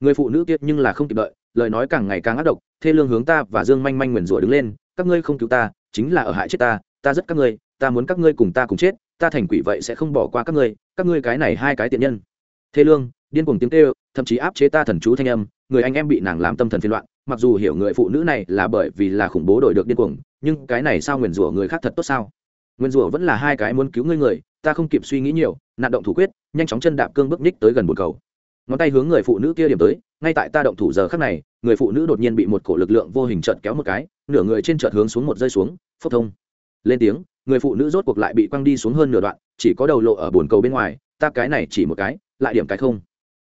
Người phụ nữ kia nhưng là không kịp đợi, lời nói càng ngày càng ác độc, thê lương hướng ta và dương manh manh nguyền rủa đứng lên, các ngươi không cứu ta, chính là ở hại chết ta ta rất các ngươi, ta muốn các ngươi cùng ta cùng chết ta thành quỷ vậy sẽ không bỏ qua các ngươi các ngươi cái này hai cái tiện nhân. Thê lương, điên cuồng tiếng kêu, thậm chí áp chế ta thần chú thanh âm, người anh em bị nàng làm tâm thần phiên loạn, mặc dù hiểu người phụ nữ này là bởi vì là khủng bố đổi được điên cuồng, nhưng cái này sao nguyền rủa người khác thật tốt sao? Nguyền rủa vẫn là hai cái muốn cứu ngươi người, ta không kịp suy nghĩ nhiều, nạn động thủ quyết, nhanh chóng chân đạp cương bước nhích tới gần bồn cầu. Ngón tay hướng người phụ nữ kia điểm tới, ngay tại ta động thủ giờ khắc này, người phụ nữ đột nhiên bị một cổ lực lượng vô hình chợt kéo một cái, nửa người trên chợt hướng xuống một rơi xuống, phốc thông. Lên tiếng người phụ nữ rốt cuộc lại bị quăng đi xuống hơn nửa đoạn, chỉ có đầu lộ ở bồn cầu bên ngoài, ta cái này chỉ một cái, lại điểm cái không.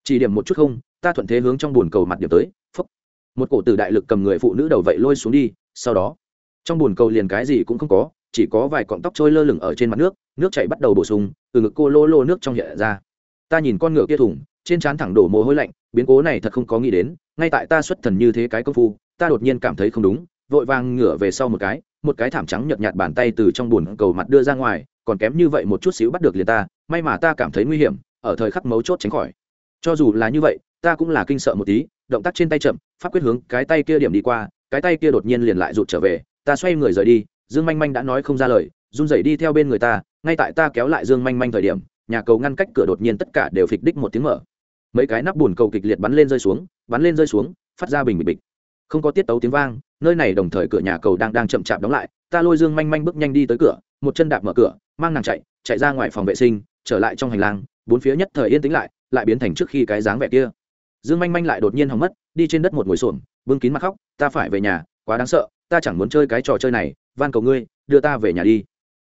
Chỉ điểm một chút không, ta thuận thế hướng trong bồn cầu mặt điểm tới phốc một cổ tử đại lực cầm người phụ nữ đầu vậy lôi xuống đi, sau đó, trong bồn cầu liền cái gì cũng không có, chỉ có vài cọng tóc trôi lơ lửng ở trên mặt nước nước chảy bắt đầu bổ sung, từ ngực cô lô lô nước trong nhẹ ra. Ta nhìn con ngựa kia thủng, trên trán thẳng đổ mồ hôi lạnh, biến cố này thật không có nghĩ đến, ngay tại ta xuất thần như thế cái công phu, ta đột nhiên cảm thấy không đúng, vội vàng ngửa về sau một cái một cái thảm trắng nhợt nhạt bàn tay từ trong bùn cầu mặt đưa ra ngoài, còn kém như vậy một chút xíu bắt được liền ta, may mà ta cảm thấy nguy hiểm, ở thời khắc mấu chốt tránh khỏi. Cho dù là như vậy, ta cũng là kinh sợ một tí, động tác trên tay chậm, pháp quyết hướng cái tay kia điểm đi qua, cái tay kia đột nhiên liền lại rụt trở về, ta xoay người rời đi, dương manh manh đã nói không ra lời, run rẩy đi theo bên người ta, ngay tại ta kéo lại dương manh manh thời điểm, nhà cầu ngăn cách cửa đột nhiên tất cả đều phịch đích một tiếng mở. Mấy cái nắp bùn cầu kịch liệt bắn lên rơi xuống, bắn lên rơi xuống, phát ra bình bịch bịch không có tiết tấu tiếng vang, nơi này đồng thời cửa nhà cầu đang đang chậm chạp đóng lại, ta lôi dương manh manh bước nhanh đi tới cửa, một chân đạp mở cửa, mang nàng chạy chạy ra ngoài phòng vệ sinh, trở lại trong hành lang, bốn phía nhất thời yên tĩnh lại lại biến thành trước khi cái dáng vẻ kia. Dương manh manh lại đột nhiên hỏng mất, đi trên đất một ngồi xổm, bưng kín mặt khóc, ta phải về nhà, quá đáng sợ, ta chẳng muốn chơi cái trò chơi này, van cầu ngươi, đưa ta về nhà đi.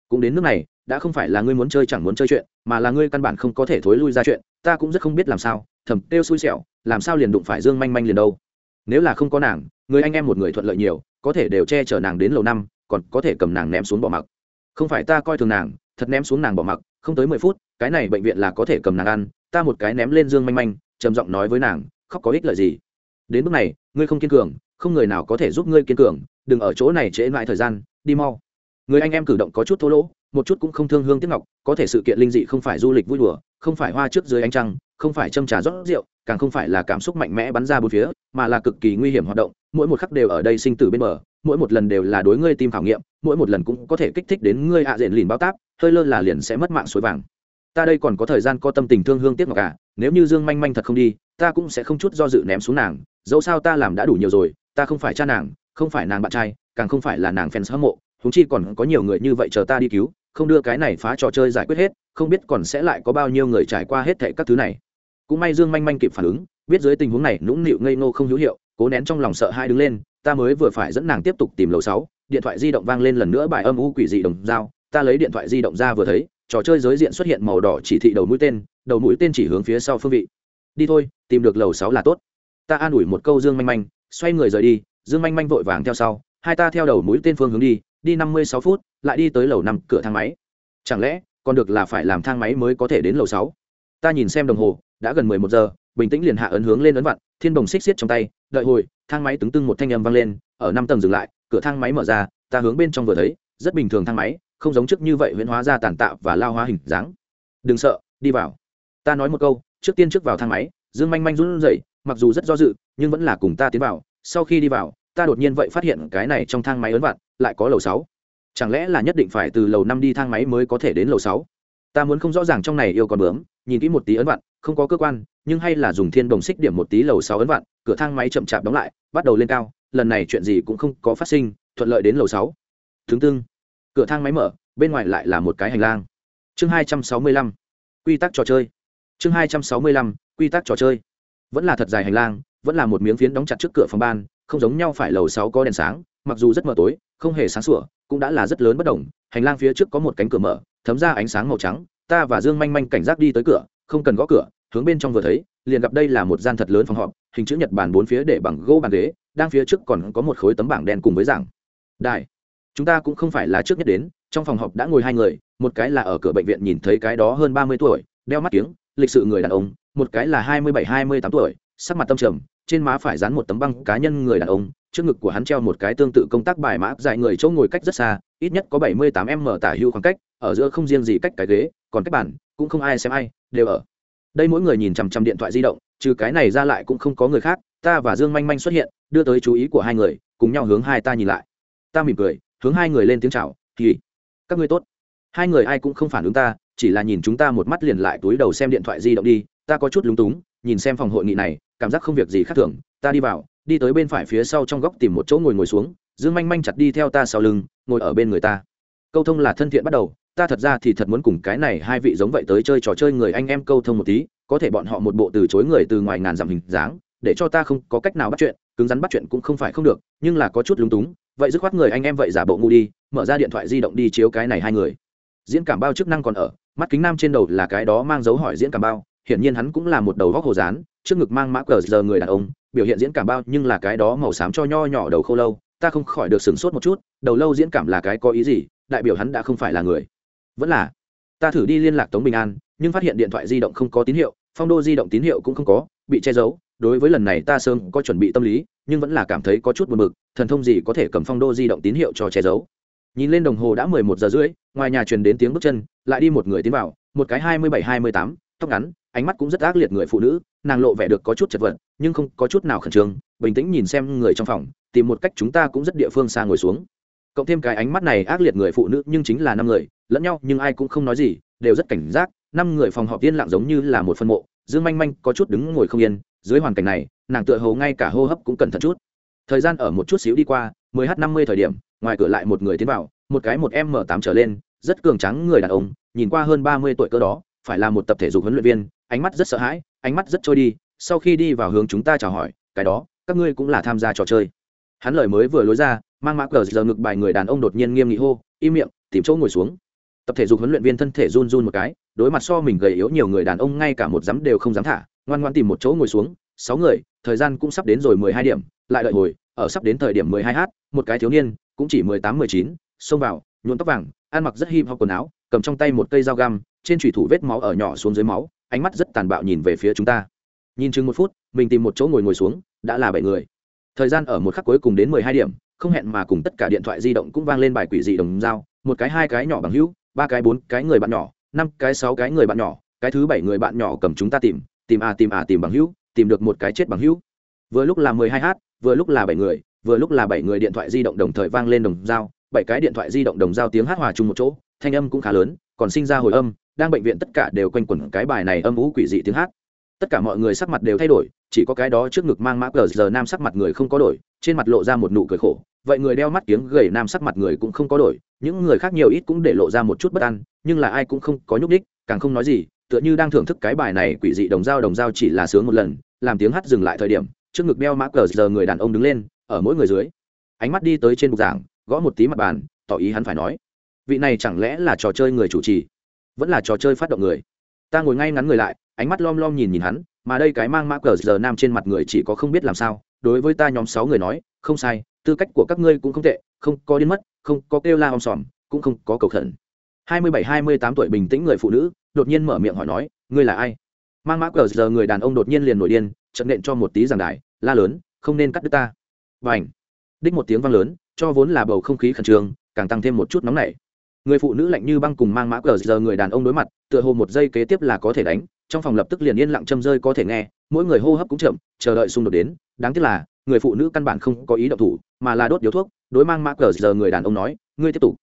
Cũng đến nước này, đã không phải là ngươi muốn chơi chẳng muốn chơi chuyện, mà là ngươi căn bản không có thể thối lui ra chuyện, ta cũng rất không biết làm sao, thầm kêu xui xẻo, làm sao liền đụng phải dương manh manh liền đâu? Nếu là không có nàng, người anh em một người thuận lợi nhiều, có thể đều che chở nàng đến lầu năm, còn có thể cầm nàng ném xuống bỏ mặc. Không phải ta coi thường nàng, thật ném xuống nàng bỏ mặc, không tới mười phút, cái này bệnh viện là có thể cầm nàng ăn, ta một cái ném lên dương manh manh, trầm giọng nói với nàng, khóc có ích lợi gì? Đến bước này, ngươi không kiên cường, không người nào có thể giúp ngươi kiên cường, đừng ở chỗ này trễ lại thời gian, đi mau. Người anh em cử động có chút thô lỗ, một chút cũng không thương hương tiếc ngọc, có thể sự kiện linh dị không phải du lịch vui đùa, không phải hoa trước dưới ánh trăng không phải châm trà rót rượu càng không phải là cảm xúc mạnh mẽ bắn ra bốn phía mà là cực kỳ nguy hiểm hoạt động mỗi một khắc đều ở đây sinh tử bên bờ mỗi một lần đều là đối ngươi tim khảo nghiệm mỗi một lần cũng có thể kích thích đến ngươi hạ à diện lìn bao táp hơi lơ là liền sẽ mất mạng suối vàng. Ta đây còn có thời gian có tâm tình thương hương tiếc ngọc cả à, nếu như dương manh manh thật không đi ta cũng sẽ không chút do dự ném xuống nàng dẫu sao ta làm đã đủ nhiều rồi ta không phải cha nàng không phải nàng bạn trai càng không phải là nàng fans hâm mộ húng chi còn có nhiều người như vậy chờ ta đi cứu không đưa cái này phá trò chơi giải quyết hết không biết còn sẽ lại có bao nhiêu người trải qua hết thệ các thứ này cũng may dương manh manh kịp phản ứng, biết dưới tình huống này nũng nịu ngây ngô không hữu hiệu, cố nén trong lòng sợ hai đứng lên, ta mới vừa phải dẫn nàng tiếp tục tìm lầu sáu, điện thoại di động vang lên lần nữa bài âm u quỷ dị đồng dao ta lấy điện thoại di động ra vừa thấy, trò chơi giới diện xuất hiện màu đỏ chỉ thị đầu mũi tên, đầu mũi tên chỉ hướng phía sau phương vị. Đi thôi, tìm được lầu sáu là tốt. Ta an ủi một câu dương manh manh, xoay người rời đi, dương manh manh vội vàng theo sau, hai ta theo đầu mũi tên phương hướng đi đi năm mươi sáu phút, lại đi tới lầu năm, cửa thang máy. Chẳng lẽ còn được là phải làm thang máy mới có thể đến lầu sáu? Ta nhìn xem đồng hồ đã gần mười một giờ, bình tĩnh liền hạ ấn hướng lên ấn vặn thiên đồng xích xiết trong tay, đợi hồi, thang máy tứng tưng một thanh âm vang lên, ở năm tầng dừng lại, cửa thang máy mở ra, ta hướng bên trong vừa thấy, rất bình thường thang máy, không giống trước như vậy huyễn hóa ra tàn tạo và lao hóa hình dáng. Đừng sợ, đi vào. Ta nói một câu, trước tiên trước vào thang máy, dương manh manh run rẩy, mặc dù rất do dự, nhưng vẫn là cùng ta tiến vào. Sau khi đi vào, ta đột nhiên vậy phát hiện cái này trong thang máy ấn vặn lại có lầu sáu. Chẳng lẽ là nhất định phải từ lầu năm đi thang máy mới có thể đến lầu sáu? Ta muốn không rõ ràng trong này yêu con bướm, nhìn kỹ một tí ấn vặn không có cơ quan, nhưng hay là dùng thiên đồng xích điểm một tí lầu sáu ấn vạn, cửa thang máy chậm chạp đóng lại, bắt đầu lên cao, lần này chuyện gì cũng không có phát sinh, thuận lợi đến lầu sáu. Thứ tư cửa thang máy mở, bên ngoài lại là một cái hành lang. Chương hai trăm sáu mươi lăm. Quy tắc trò chơi. Chương hai trăm sáu mươi lăm, quy tắc trò chơi. Vẫn là thật dài hành lang, vẫn là một miếng phiến đóng chặt trước cửa phòng ban, không giống nhau phải lầu sáu có đèn sáng, mặc dù rất mờ tối, không hề sáng sủa, cũng đã là rất lớn bất đồng. Hành lang phía trước có một cánh cửa mở, thấm ra ánh sáng màu trắng, ta và dương manh manh cảnh giác đi tới cửa không cần gõ cửa, hướng bên trong vừa thấy, liền gặp đây là một gian thật lớn phòng họp, hình chữ nhật bản bốn phía để bằng gỗ bàn ghế, đang phía trước còn có một khối tấm bảng đen cùng với giảng. Đại chúng ta cũng không phải là trước nhất đến, trong phòng họp đã ngồi hai người, một cái là ở cửa bệnh viện nhìn thấy cái đó hơn ba mươi tuổi, đeo mắt kiếng, lịch sự người đàn ông, một cái là hai mươi bảy, hai mươi tám tuổi, sắc mặt tâm trầm, trên má phải dán một tấm băng cá nhân người đàn ông, trước ngực của hắn treo một cái tương tự công tác bài mã, dài người chỗ ngồi cách rất xa, ít nhất có bảy mươi tám m tả hưu khoảng cách ở giữa không riêng gì cách cái ghế, còn cách bản cũng không ai xem ai, đều ở. Đây mỗi người nhìn chằm chằm điện thoại di động, trừ cái này ra lại cũng không có người khác, ta và dương manh manh xuất hiện, đưa tới chú ý của hai người, cùng nhau hướng hai ta nhìn lại. Ta mỉm cười, hướng hai người lên tiếng chào thì các ngươi tốt. Hai người ai cũng không phản ứng ta, chỉ là nhìn chúng ta một mắt liền lại túi đầu xem điện thoại di động đi, ta có chút lúng túng, nhìn xem phòng hội nghị này, cảm giác không việc gì khác thường, ta đi vào, đi tới bên phải phía sau trong góc tìm một chỗ ngồi ngồi xuống, dương manh manh chặt đi theo ta sau lưng, ngồi ở bên người ta. Câu thông là thân thiện bắt đầu ta thật ra thì thật muốn cùng cái này hai vị giống vậy tới chơi trò chơi người anh em câu thông một tí, có thể bọn họ một bộ từ chối người từ ngoài ngàn dặm hình dáng, để cho ta không có cách nào bắt chuyện, cứng rắn bắt chuyện cũng không phải không được, nhưng là có chút lúng túng, vậy dứt khoát người anh em vậy giả bộ ngu đi, mở ra điện thoại di động đi chiếu cái này hai người. Diễn cảm bao chức năng còn ở, mắt kính nam trên đầu là cái đó mang dấu hỏi diễn cảm bao, hiển nhiên hắn cũng là một đầu góc hồ dán, trước ngực mang mã cờ giờ người đàn ông, biểu hiện diễn cảm bao nhưng là cái đó màu xám cho nho nhỏ đầu khô lâu, ta không khỏi được sửng sốt một chút, đầu lâu diễn cảm là cái có ý gì, đại biểu hắn đã không phải là người vẫn là, ta thử đi liên lạc tống bình an, nhưng phát hiện điện thoại di động không có tín hiệu, phong đô di động tín hiệu cũng không có, bị che giấu. Đối với lần này ta sớm có chuẩn bị tâm lý, nhưng vẫn là cảm thấy có chút buồn bực, thần thông gì có thể cầm phong đô di động tín hiệu cho che giấu. Nhìn lên đồng hồ đã mười một giờ rưỡi, ngoài nhà truyền đến tiếng bước chân, lại đi một người tiến vào, một cái hai mươi bảy, hai mươi tám, tóc ngắn, ánh mắt cũng rất ác liệt người phụ nữ, nàng lộ vẻ được có chút chật vật, nhưng không có chút nào khẩn trương, bình tĩnh nhìn xem người trong phòng, tìm một cách chúng ta cũng rất địa phương xa ngồi xuống. Cộng thêm cái ánh mắt này ác liệt người phụ nữ, nhưng chính là năm người lẫn nhau, nhưng ai cũng không nói gì, đều rất cảnh giác. Năm người phòng họp yên lặng giống như là một phân mộ. Dương manh manh có chút đứng ngồi không yên. Dưới hoàn cảnh này, nàng tựa hồ ngay cả hô hấp cũng cẩn thận chút. Thời gian ở một chút xíu đi qua 10 h 50 thời điểm, ngoài cửa lại một người tiến vào, một cái một m 8 trở lên, rất cường trắng người đàn ông, nhìn qua hơn 30 tuổi cơ đó, phải là một tập thể dục huấn luyện viên, ánh mắt rất sợ hãi, ánh mắt rất trôi đi. Sau khi đi vào hướng chúng ta chào hỏi, cái đó, các ngươi cũng là tham gia trò chơi. Hắn lời mới vừa lối ra, mang mã cờ giờ ngực bài người đàn ông đột nhiên nghiêm nghị hô, im miệng, tìm chỗ ngồi xuống tập thể dục huấn luyện viên thân thể run run một cái, đối mặt so mình gầy yếu nhiều người đàn ông ngay cả một dám đều không dám thả, ngoan ngoan tìm một chỗ ngồi xuống, sáu người, thời gian cũng sắp đến rồi mười hai điểm, lại đợi hồi, ở sắp đến thời điểm mười hai h một cái thiếu niên, cũng chỉ mười tám, mười chín, xông vào, nhuộm tóc vàng, ăn mặc rất hip hop quần áo, cầm trong tay một cây dao găm, trên thủy thủ vết máu ở nhỏ xuống dưới máu, ánh mắt rất tàn bạo nhìn về phía chúng ta. Nhìn chừng một phút, mình tìm một chỗ ngồi ngồi xuống, đã là bảy người. Thời gian ở một khắc cuối cùng đến mười hai điểm, không hẹn mà cùng tất cả điện thoại di động cũng vang lên bài quỷ dị đồng dao, một cái hai cái nhỏ bằng hữu ba cái bốn cái người bạn nhỏ, năm cái sáu cái người bạn nhỏ, cái thứ bảy người bạn nhỏ cầm chúng ta tìm tìm à tìm à tìm bằng hữu, tìm được một cái chết bằng hữu. Vừa lúc là mười hai h vừa lúc là bảy người, vừa lúc là bảy người điện thoại di động đồng thời vang lên đồng dao bảy cái điện thoại di động đồng dao tiếng hát hòa chung một chỗ, thanh âm cũng khá lớn, còn sinh ra hồi âm, đang bệnh viện tất cả đều quanh quẩn cái bài này âm ú quỷ dị tiếng hát. Tất cả mọi người sắc mặt đều thay đổi, chỉ có cái đó trước ngực mang mã cờ giờ nam sắc mặt người không có đổi trên mặt lộ ra một nụ cười khổ. Vậy người đeo mắt kiếng gầy nam sắc mặt người cũng không có đổi, những người khác nhiều ít cũng để lộ ra một chút bất an, nhưng là ai cũng không có nhúc đích càng không nói gì, tựa như đang thưởng thức cái bài này quỷ dị đồng dao đồng dao chỉ là sướng một lần, làm tiếng hát dừng lại thời điểm, trước ngực đeo mã cờ giờ người đàn ông đứng lên, ở mỗi người dưới, ánh mắt đi tới trên bục giảng, gõ một tí mặt bàn, tỏ ý hắn phải nói, vị này chẳng lẽ là trò chơi người chủ trì? Vẫn là trò chơi phát động người. Ta ngồi ngay ngắn người lại, ánh mắt lom lom nhìn nhìn hắn, mà đây cái mang mã cờ giờ nam trên mặt người chỉ có không biết làm sao đối với ta nhóm sáu người nói, không sai, tư cách của các ngươi cũng không tệ, không có điên mất, không có kêu la om sòm, cũng không có cầu khẩn. Hai mươi bảy, hai mươi tám tuổi bình tĩnh người phụ nữ, đột nhiên mở miệng hỏi nói, ngươi là ai? Mang mã cờ giờ người đàn ông đột nhiên liền nổi điên trận nện cho một tí giảng đài, la lớn, không nên cắt đứt ta. Và ảnh đích một tiếng vang lớn, cho vốn là bầu không khí khẩn trương, càng tăng thêm một chút nóng nảy. Người phụ nữ lạnh như băng cùng mang mã cờ giờ người đàn ông đối mặt, tựa hồ một giây kế tiếp là có thể đánh, trong phòng lập tức liền yên lặng châm rơi có thể nghe, mỗi người hô hấp cũng chậm, chờ đợi xung đột đến đáng tiếc là, người phụ nữ căn bản không có ý động thủ, mà là đốt điếu thuốc, đối mang mã cờ giờ người đàn ông nói, ngươi tiếp tục.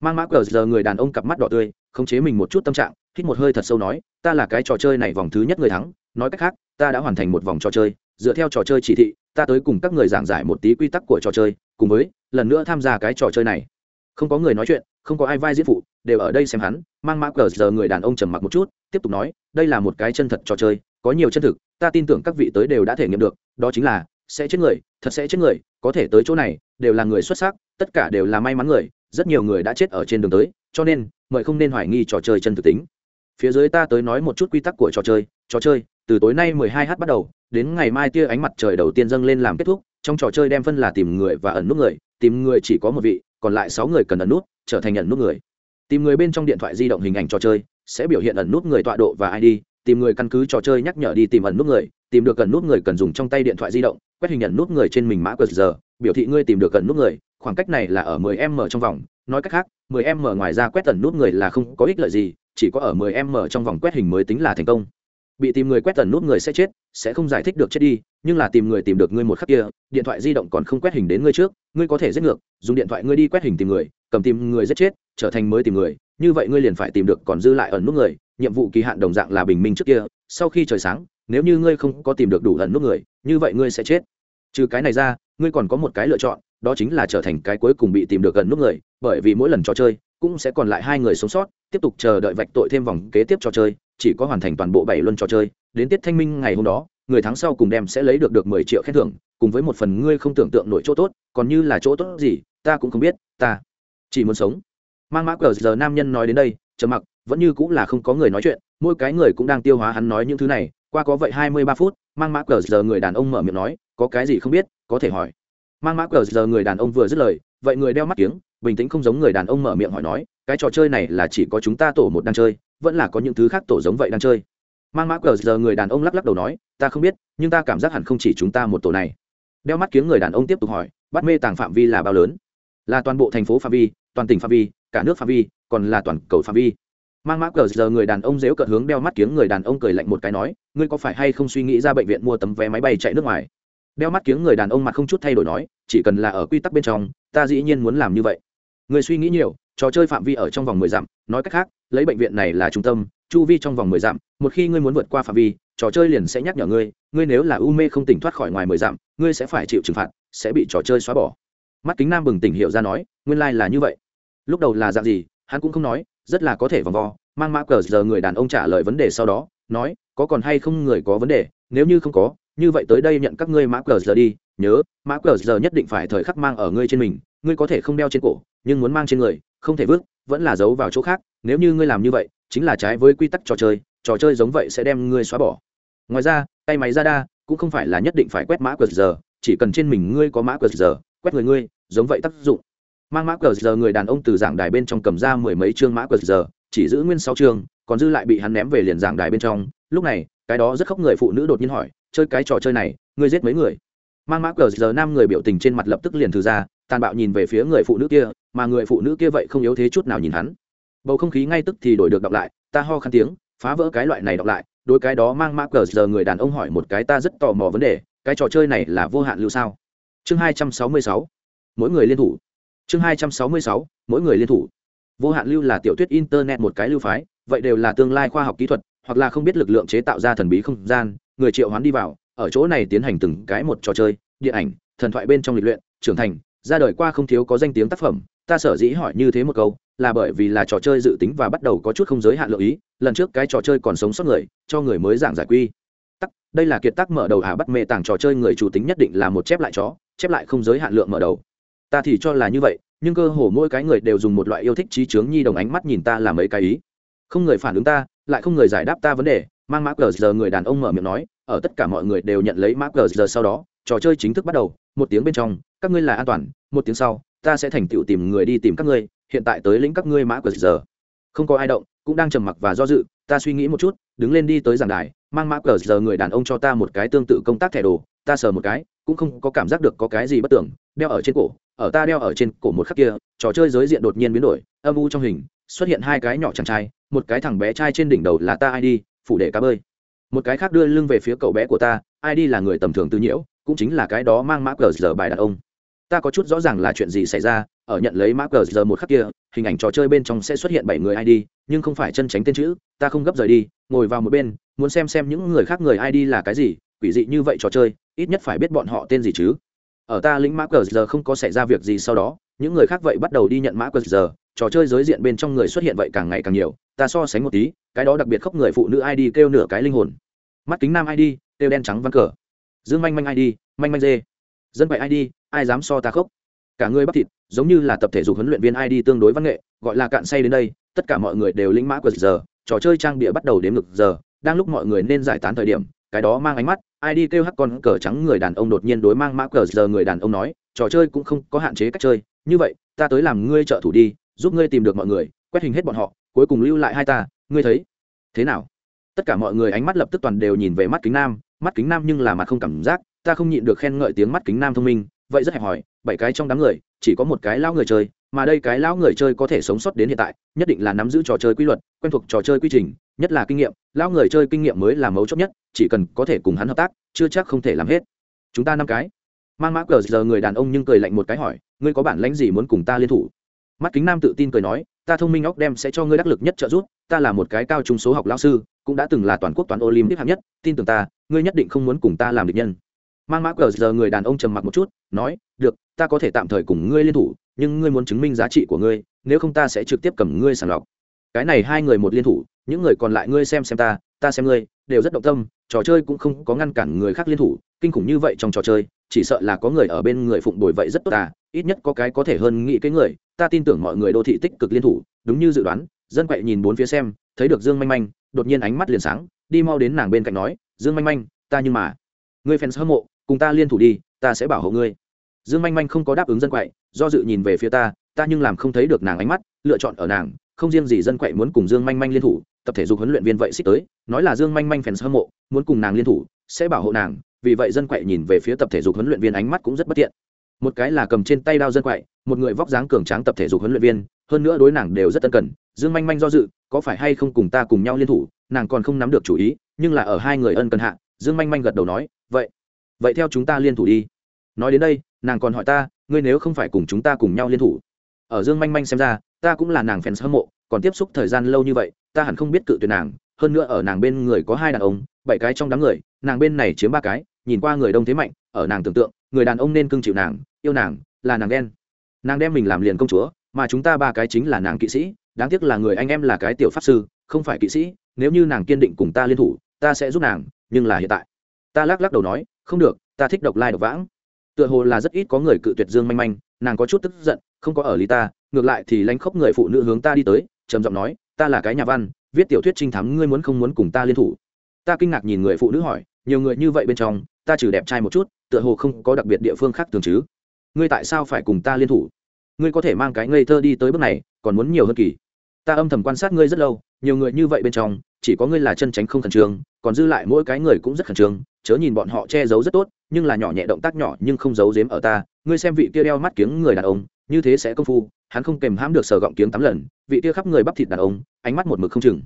Mang mã cờ giờ người đàn ông cặp mắt đỏ tươi, khống chế mình một chút tâm trạng, hít một hơi thật sâu nói, ta là cái trò chơi này vòng thứ nhất người thắng, nói cách khác, ta đã hoàn thành một vòng trò chơi, dựa theo trò chơi chỉ thị, ta tới cùng các người giảng giải một tí quy tắc của trò chơi, cùng với, lần nữa tham gia cái trò chơi này. Không có người nói chuyện, không có ai vai diễn phụ, đều ở đây xem hắn, mang mã cờ giờ người đàn ông trầm mặc một chút, tiếp tục nói, đây là một cái chân thật trò chơi có nhiều chân thực, ta tin tưởng các vị tới đều đã thể nghiệm được, đó chính là, sẽ chết người, thật sẽ chết người, có thể tới chỗ này, đều là người xuất sắc, tất cả đều là may mắn người, rất nhiều người đã chết ở trên đường tới, cho nên, mời không nên hoài nghi trò chơi chân thực tính. Phía dưới ta tới nói một chút quy tắc của trò chơi trò chơi, từ tối nay 12 h bắt đầu, đến ngày mai tia ánh mặt trời đầu tiên dâng lên làm kết thúc, trong trò chơi đem phân là tìm người và ẩn nút người, tìm người chỉ có một vị, còn lại sáu người cần ẩn nút, trở thành ẩn nút người. Tìm người bên trong điện thoại di động hình ảnh trò chơi, sẽ biểu hiện ẩn nút người tọa độ và id tìm người căn cứ trò chơi nhắc nhở đi tìm ẩn nút người, tìm được gần nút người cần dùng trong tay điện thoại di động, quét hình nhận nút người trên mình mã qr biểu thị ngươi tìm được gần nút người, khoảng cách này là ở 10 m trong vòng, nói cách khác 10 m ngoài ra quét ẩn nút người là không có ích lợi gì, chỉ có ở 10 m trong vòng quét hình mới tính là thành công. Bị tìm người quét ẩn nút người sẽ chết, sẽ không giải thích được chết đi, nhưng là tìm người tìm được ngươi một khắc kia, điện thoại di động còn không quét hình đến ngươi trước, ngươi có thể giết ngược, dùng điện thoại ngươi đi quét hình tìm người, cầm tìm người giết chết, trở thành mới tìm người như vậy ngươi liền phải tìm được còn dư lại ẩn nút người, nhiệm vụ kỳ hạn đồng dạng là bình minh trước kia, sau khi trời sáng, nếu như ngươi không có tìm được đủ ẩn nút người, như vậy ngươi sẽ chết. Trừ cái này ra, ngươi còn có một cái lựa chọn, đó chính là trở thành cái cuối cùng bị tìm được gần nút người, bởi vì mỗi lần trò chơi, cũng sẽ còn lại hai người sống sót, tiếp tục chờ đợi vạch tội thêm vòng kế tiếp trò chơi, chỉ có hoàn thành toàn bộ bảy luân trò chơi, đến tiết thanh minh ngày hôm đó, người thắng sau cùng đem sẽ lấy được được mười triệu khen thưởng, cùng với một phần ngươi không tưởng tượng nổi chỗ tốt, còn như là chỗ tốt gì, ta cũng không biết, ta chỉ muốn sống mang mã cờ giờ nam nhân nói đến đây, trầm mặc, vẫn như cũng là không có người nói chuyện, mỗi cái người cũng đang tiêu hóa hắn nói những thứ này, qua có vậy hai mươi ba phút, mang mã cờ giờ người đàn ông mở miệng nói, có cái gì không biết, có thể hỏi. Mang mã cờ giờ người đàn ông vừa dứt lời, vậy người đeo mắt kiếng, bình tĩnh không giống người đàn ông mở miệng hỏi nói, cái trò chơi này là chỉ có chúng ta tổ một đang chơi, vẫn là có những thứ khác tổ giống vậy đang chơi? Mang mã cờ giờ người đàn ông lắc lắc đầu nói, ta không biết, nhưng ta cảm giác hẳn không chỉ chúng ta một tổ này. Đeo mắt kiếng người đàn ông tiếp tục hỏi, bắt mê tàng phạm vi là bao lớn? Là toàn bộ thành phố phạm vi, toàn tỉnh phạm vi cả nước phạm vi, còn là toàn cầu phạm vi. Mang mã cờ giờ người đàn ông dếu cợt hướng đeo mắt kiếng người đàn ông cười lạnh một cái nói, ngươi có phải hay không suy nghĩ ra bệnh viện mua tấm vé máy bay chạy nước ngoài? Đeo mắt kiếng người đàn ông mặt không chút thay đổi nói, chỉ cần là ở quy tắc bên trong, ta dĩ nhiên muốn làm như vậy. Người suy nghĩ nhiều, trò chơi phạm vi ở trong vòng mười dặm, nói cách khác, lấy bệnh viện này là trung tâm, chu vi trong vòng mười dặm, một khi ngươi muốn vượt qua phạm vi, trò chơi liền sẽ nhắc nhở ngươi ngươi nếu là u mê không tỉnh thoát khỏi ngoài mười dặm, ngươi sẽ phải chịu trừng phạt, sẽ bị trò chơi xóa bỏ. Mắt kính nam bừng tỉnh hiểu ra nói, nguyên lai、like、là như vậy lúc đầu là dạng gì, hắn cũng không nói, rất là có thể vòng vo. Mang mã cờ giờ người đàn ông trả lời vấn đề sau đó, nói, có còn hay không người có vấn đề? Nếu như không có, như vậy tới đây nhận các ngươi mã cờ giờ đi. Nhớ, mã cờ giờ nhất định phải thời khắc mang ở ngươi trên mình. Ngươi có thể không đeo trên cổ, nhưng muốn mang trên người, không thể vứt, vẫn là giấu vào chỗ khác. Nếu như ngươi làm như vậy, chính là trái với quy tắc trò chơi trò chơi giống vậy sẽ đem ngươi xóa bỏ. Ngoài ra, tay máy ra đa cũng không phải là nhất định phải quét mã cờ giờ, chỉ cần trên mình ngươi có mã cờ giờ, quét người ngươi, giống vậy tác dụng mang mã cờ giờ người đàn ông từ giảng đài bên trong cầm ra mười mấy chương mã cờ giờ, chỉ giữ nguyên sáu chương, còn dư lại bị hắn ném về liền giảng đài bên trong. Lúc này, cái đó rất khóc người phụ nữ đột nhiên hỏi, chơi cái trò chơi này, ngươi giết mấy người? Mang mã cờ giờ nam người biểu tình trên mặt lập tức liền thư ra, tàn bạo nhìn về phía người phụ nữ kia, mà người phụ nữ kia vậy không yếu thế chút nào nhìn hắn. Bầu không khí ngay tức thì đổi được đọc lại, ta ho khăn tiếng, phá vỡ cái loại này đọc lại đôi cái đó mang mã cờ giờ người đàn ông hỏi một cái ta rất tò mò vấn đề, cái trò chơi này là vô hạn lưu sao? Chương hai trăm sáu mươi sáu, mỗi người liên thủ chương hai trăm sáu mươi sáu, mỗi người liên thủ. Vô hạn lưu là tiểu thuyết internet một cái lưu phái, vậy đều là tương lai khoa học kỹ thuật, hoặc là không biết lực lượng chế tạo ra thần bí không gian, người triệu hoán đi vào, ở chỗ này tiến hành từng cái một trò chơi, điện ảnh, thần thoại bên trong lịch luyện, trưởng thành, ra đời qua không thiếu có danh tiếng tác phẩm. Ta sở dĩ hỏi như thế một câu, là bởi vì là trò chơi dự tính và bắt đầu có chút không giới hạn lượng ý, lần trước cái trò chơi còn sống sót người, cho người mới giảng giải quy. Tắc, đây là kiệt tác mở đầu hà bắt mê tàng trò chơi người chủ tính nhất định là một chép lại chó, chép lại không giới hạn lượng mở đầu ta thì cho là như vậy, nhưng cơ hồ mỗi cái người đều dùng một loại yêu thích trí chướng nhi đồng ánh mắt nhìn ta là mấy cái ý. Không người phản ứng ta, lại không người giải đáp ta vấn đề, mang mã cờ giờ người đàn ông mở miệng nói, ở tất cả mọi người đều nhận lấy mã cờ giờ sau đó, trò chơi chính thức bắt đầu, một tiếng bên trong, các ngươi là an toàn, một tiếng sau, ta sẽ thành tựu tìm người đi tìm các ngươi, hiện tại tới lĩnh các ngươi mã cờ giờ. Không có ai động, cũng đang trầm mặc và do dự, ta suy nghĩ một chút, đứng lên đi tới giảng đài, mang mã cờ giờ người đàn ông cho ta một cái tương tự công tác thẻ đồ, ta sờ một cái cũng không có cảm giác được có cái gì bất tưởng, đeo ở trên cổ, ở ta đeo ở trên cổ một khắc kia, trò chơi giới diện đột nhiên biến đổi, âm u trong hình, xuất hiện hai cái nhỏ chàng trai, một cái thằng bé trai trên đỉnh đầu là ta id phủ để cá bơi. Một cái khác đưa lưng về phía cậu bé của ta id là người tầm thường tư nhiễu, cũng chính là cái đó mang mã cờ giờ bài đàn ông. Ta có chút rõ ràng là chuyện gì xảy ra, ở nhận lấy mã cờ giờ một khắc kia, hình ảnh trò chơi bên trong sẽ xuất hiện bảy người id nhưng không phải chân tránh tên chữ, ta không gấp rời đi, ngồi vào một bên, muốn xem xem những người khác người id là cái gì, quỷ dị như vậy trò chơi ít nhất phải biết bọn họ tên gì chứ. Ở ta lĩnh mã cờ giờ không có xảy ra việc gì sau đó, những người khác vậy bắt đầu đi nhận mã cờ giờ. Trò chơi giới diện bên trong người xuất hiện vậy càng ngày càng nhiều, ta so sánh một tí, cái đó đặc biệt khóc người phụ nữ id kêu nửa cái linh hồn. Mắt kính nam id kêu đen trắng văn cờ. Dương manh manh id manh manh dê. Dân vậy id ai dám so ta khóc cả người bắp thịt, giống như là tập thể dục huấn luyện viên id tương đối văn nghệ, gọi là cạn say đến đây, tất cả mọi người đều lĩnh mã cờ giờ. Trò chơi trang bịa bắt đầu đếm ngực giờ, đang lúc mọi người nên giải tán thời điểm, cái đó mang ánh mắt ai đi kêu hắc con cờ trắng người đàn ông đột nhiên đối mang mã cờ giờ người đàn ông nói, trò chơi cũng không có hạn chế cách chơi, như vậy, ta tới làm ngươi trợ thủ đi, giúp ngươi tìm được mọi người, quét hình hết bọn họ, cuối cùng lưu lại hai ta, ngươi thấy thế nào? Tất cả mọi người ánh mắt lập tức toàn đều nhìn về mắt kính nam, mắt kính nam nhưng là mặt không cảm giác, ta không nhịn được khen ngợi tiếng mắt kính nam thông minh, vậy rất hẹp hòi, bảy cái trong đám người, chỉ có một cái lão người chơi, mà đây cái lão người chơi có thể sống sót đến hiện tại, nhất định là nắm giữ trò chơi quy luật, quen thuộc trò chơi quy trình, nhất là kinh nghiệm, lão người chơi kinh nghiệm mới là mấu chốt nhất chỉ cần có thể cùng hắn hợp tác, chưa chắc không thể làm hết. Chúng ta năm cái. Mang mã cờ giờ người đàn ông nhưng cười lạnh một cái hỏi, ngươi có bản lãnh gì muốn cùng ta liên thủ? Mắt kính nam tự tin cười nói, ta thông minh óc đem sẽ cho ngươi đắc lực nhất trợ giúp, ta là một cái cao trung số học lão sư, cũng đã từng là toàn quốc toán olympic hạng nhất, tin tưởng ta, ngươi nhất định không muốn cùng ta làm địch nhân. Mang mã cờ giờ người đàn ông trầm mặc một chút, nói, được, ta có thể tạm thời cùng ngươi liên thủ, nhưng ngươi muốn chứng minh giá trị của ngươi, nếu không ta sẽ trực tiếp cầm ngươi sàng lọc. Cái này hai người một liên thủ, những người còn lại ngươi xem xem ta ta xem ngươi đều rất động tâm, trò chơi cũng không có ngăn cản người khác liên thủ, kinh khủng như vậy trong trò chơi, chỉ sợ là có người ở bên người phụng bồi vậy rất tốt à ít nhất có cái có thể hơn nghĩ cái người, ta tin tưởng mọi người đô thị tích cực liên thủ, đúng như dự đoán, dân quậy nhìn bốn phía xem, thấy được dương manh manh, đột nhiên ánh mắt liền sáng, đi mau đến nàng bên cạnh nói, dương manh manh, ta nhưng mà, ngươi fans hâm mộ, cùng ta liên thủ đi, ta sẽ bảo hộ ngươi. Dương manh manh không có đáp ứng dân quậy, do dự nhìn về phía ta ta nhưng làm không thấy được nàng ánh mắt, lựa chọn ở nàng, không riêng gì dân quậy muốn cùng dương manh manh liên thủ tập thể dục huấn luyện viên vậy xích tới, nói là dương manh manh fans hâm mộ, muốn cùng nàng liên thủ, sẽ bảo hộ nàng, vì vậy dân quậy nhìn về phía tập thể dục huấn luyện viên ánh mắt cũng rất bất tiện một cái là cầm trên tay đao dân quậy, một người vóc dáng cường tráng tập thể dục huấn luyện viên, hơn nữa đối nàng đều rất tân cần, dương manh manh do dự, có phải hay không cùng ta cùng nhau liên thủ, nàng còn không nắm được chủ ý, nhưng là ở hai người ân cần hạ, dương manh manh gật đầu nói, vậy vậy theo chúng ta liên thủ đi. Nói đến đây, nàng còn hỏi ta, ngươi nếu không phải cùng chúng ta cùng nhau liên thủ? Ở dương manh manh xem ra, ta cũng là nàng fans hâm mộ còn tiếp xúc thời gian lâu như vậy, ta hẳn không biết cự tuyệt nàng, hơn nữa ở nàng bên người có hai đàn ông, bảy cái trong đám người, nàng bên này chiếm ba cái, nhìn qua người đông thế mạnh, ở nàng tưởng tượng, người đàn ông nên cưng chịu nàng, yêu nàng, là nàng đen nàng đem mình làm liền công chúa, mà chúng ta ba cái chính là nàng kỵ sĩ, đáng tiếc là người anh em là cái tiểu pháp sư, không phải kỵ sĩ, nếu như nàng kiên định cùng ta liên thủ, ta sẽ giúp nàng, nhưng là hiện tại. Ta lắc lắc đầu nói, không được, ta thích độc lai độc vãng. Tựa hồ là rất ít có người cự tuyệt dương manh manh, nàng có chút tức giận, không có ở lý ta, ngược lại thì lánh khóc người phụ nữ hướng ta đi tới trầm giọng nói, ta là cái nhà văn, viết tiểu thuyết trinh thám, ngươi muốn không muốn cùng ta liên thủ? Ta kinh ngạc nhìn người phụ nữ hỏi, nhiều người như vậy bên trong, ta trừ đẹp trai một chút, tựa hồ không có đặc biệt địa phương khác thường chứ? Ngươi tại sao phải cùng ta liên thủ? Ngươi có thể mang cái ngây thơ đi tới bước này, còn muốn nhiều hơn kỳ ta âm thầm quan sát ngươi rất lâu, nhiều người như vậy bên trong, chỉ có ngươi là chân tránh không khẩn trương, còn dư lại mỗi cái người cũng rất khẩn trương, chớ nhìn bọn họ che giấu rất tốt, nhưng là nhỏ nhẹ động tác nhỏ nhưng không giấu giếm ở ta, ngươi xem vị kia đeo mắt kiếng người đàn ông, như thế sẽ công phu, hắn không kèm hãm được sờ gọng kiếng tám lần, vị kia khắp người bắp thịt đàn ông, ánh mắt một mực không chừng.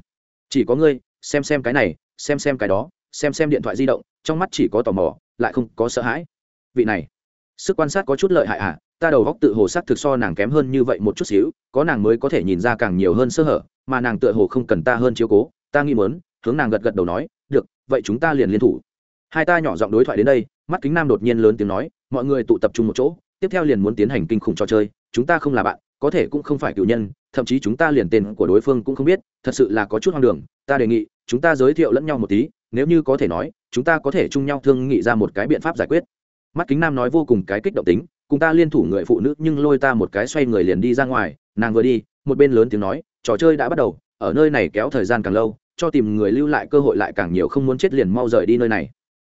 Chỉ có ngươi, xem xem cái này, xem xem cái đó, xem xem điện thoại di động, trong mắt chỉ có tò mò, lại không có sợ hãi. Vị này, sức quan sát có chút lợi hại à? Ta đầu góc tự hồ sắc thực so nàng kém hơn như vậy một chút xíu, có nàng mới có thể nhìn ra càng nhiều hơn sơ hở, mà nàng tựa hồ không cần ta hơn chiếu cố, ta nghĩ mớn hướng nàng gật gật đầu nói, được, vậy chúng ta liền liên thủ. Hai ta nhỏ giọng đối thoại đến đây, mắt kính nam đột nhiên lớn tiếng nói, mọi người tụ tập trung một chỗ, tiếp theo liền muốn tiến hành kinh khủng trò chơi, chúng ta không là bạn, có thể cũng không phải cựu nhân, thậm chí chúng ta liền tên của đối phương cũng không biết, thật sự là có chút hoang đường, ta đề nghị, chúng ta giới thiệu lẫn nhau một tí, nếu như có thể nói, chúng ta có thể chung nhau thương nghị ra một cái biện pháp giải quyết. Mắt kính nam nói vô cùng cái kích động tính cùng ta liên thủ người phụ nữ nhưng lôi ta một cái xoay người liền đi ra ngoài, nàng vừa đi, một bên lớn tiếng nói, trò chơi đã bắt đầu, ở nơi này kéo thời gian càng lâu, cho tìm người lưu lại cơ hội lại càng nhiều không muốn chết liền mau rời đi nơi này.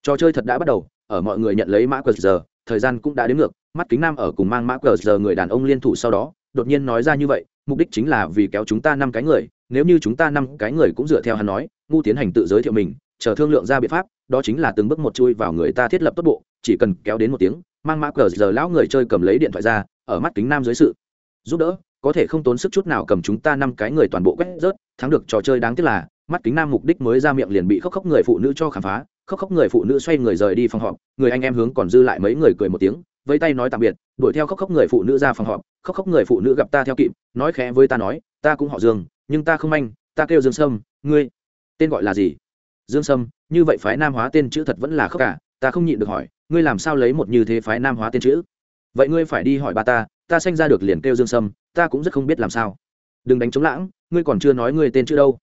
Trò chơi thật đã bắt đầu, ở mọi người nhận lấy mã cờ giờ, thời gian cũng đã đến ngược, mắt kính nam ở cùng mang mã cờ giờ người đàn ông liên thủ sau đó, đột nhiên nói ra như vậy, mục đích chính là vì kéo chúng ta năm cái người, nếu như chúng ta năm cái người cũng dựa theo hắn nói, ngu tiến hành tự giới thiệu mình, chờ thương lượng ra biện pháp, đó chính là từng bước một chui vào người ta thiết lập tốt bộ chỉ cần kéo đến một tiếng mang mã cờ giờ lão người chơi cầm lấy điện thoại ra, ở mắt kính nam dưới sự. Giúp đỡ, có thể không tốn sức chút nào cầm chúng ta năm cái người toàn bộ quét rớt, thắng được trò chơi đáng tiếc là, mắt kính nam mục đích mới ra miệng liền bị khóc khóc người phụ nữ cho khám phá, khóc khóc người phụ nữ xoay người rời đi phòng họp, người anh em hướng còn dư lại mấy người cười một tiếng, vẫy tay nói tạm biệt, đuổi theo khóc khóc người phụ nữ ra phòng họp, khóc khóc người phụ nữ gặp ta theo kịp, nói khẽ với ta nói, ta cũng họ dương, nhưng ta không anh, ta kêu dương sâm, ngươi, tên gọi là gì? Dương sâm, như vậy phái nam hóa tên chữ thật vẫn là khóc cả ta không nhịn được hỏi, ngươi làm sao lấy một như thế phái nam hóa tên chữ? Vậy ngươi phải đi hỏi ba ta ta sanh ra được liền kêu dương sâm, ta cũng rất không biết làm sao. Đừng đánh chống lãng, ngươi còn chưa nói ngươi tên chữ đâu.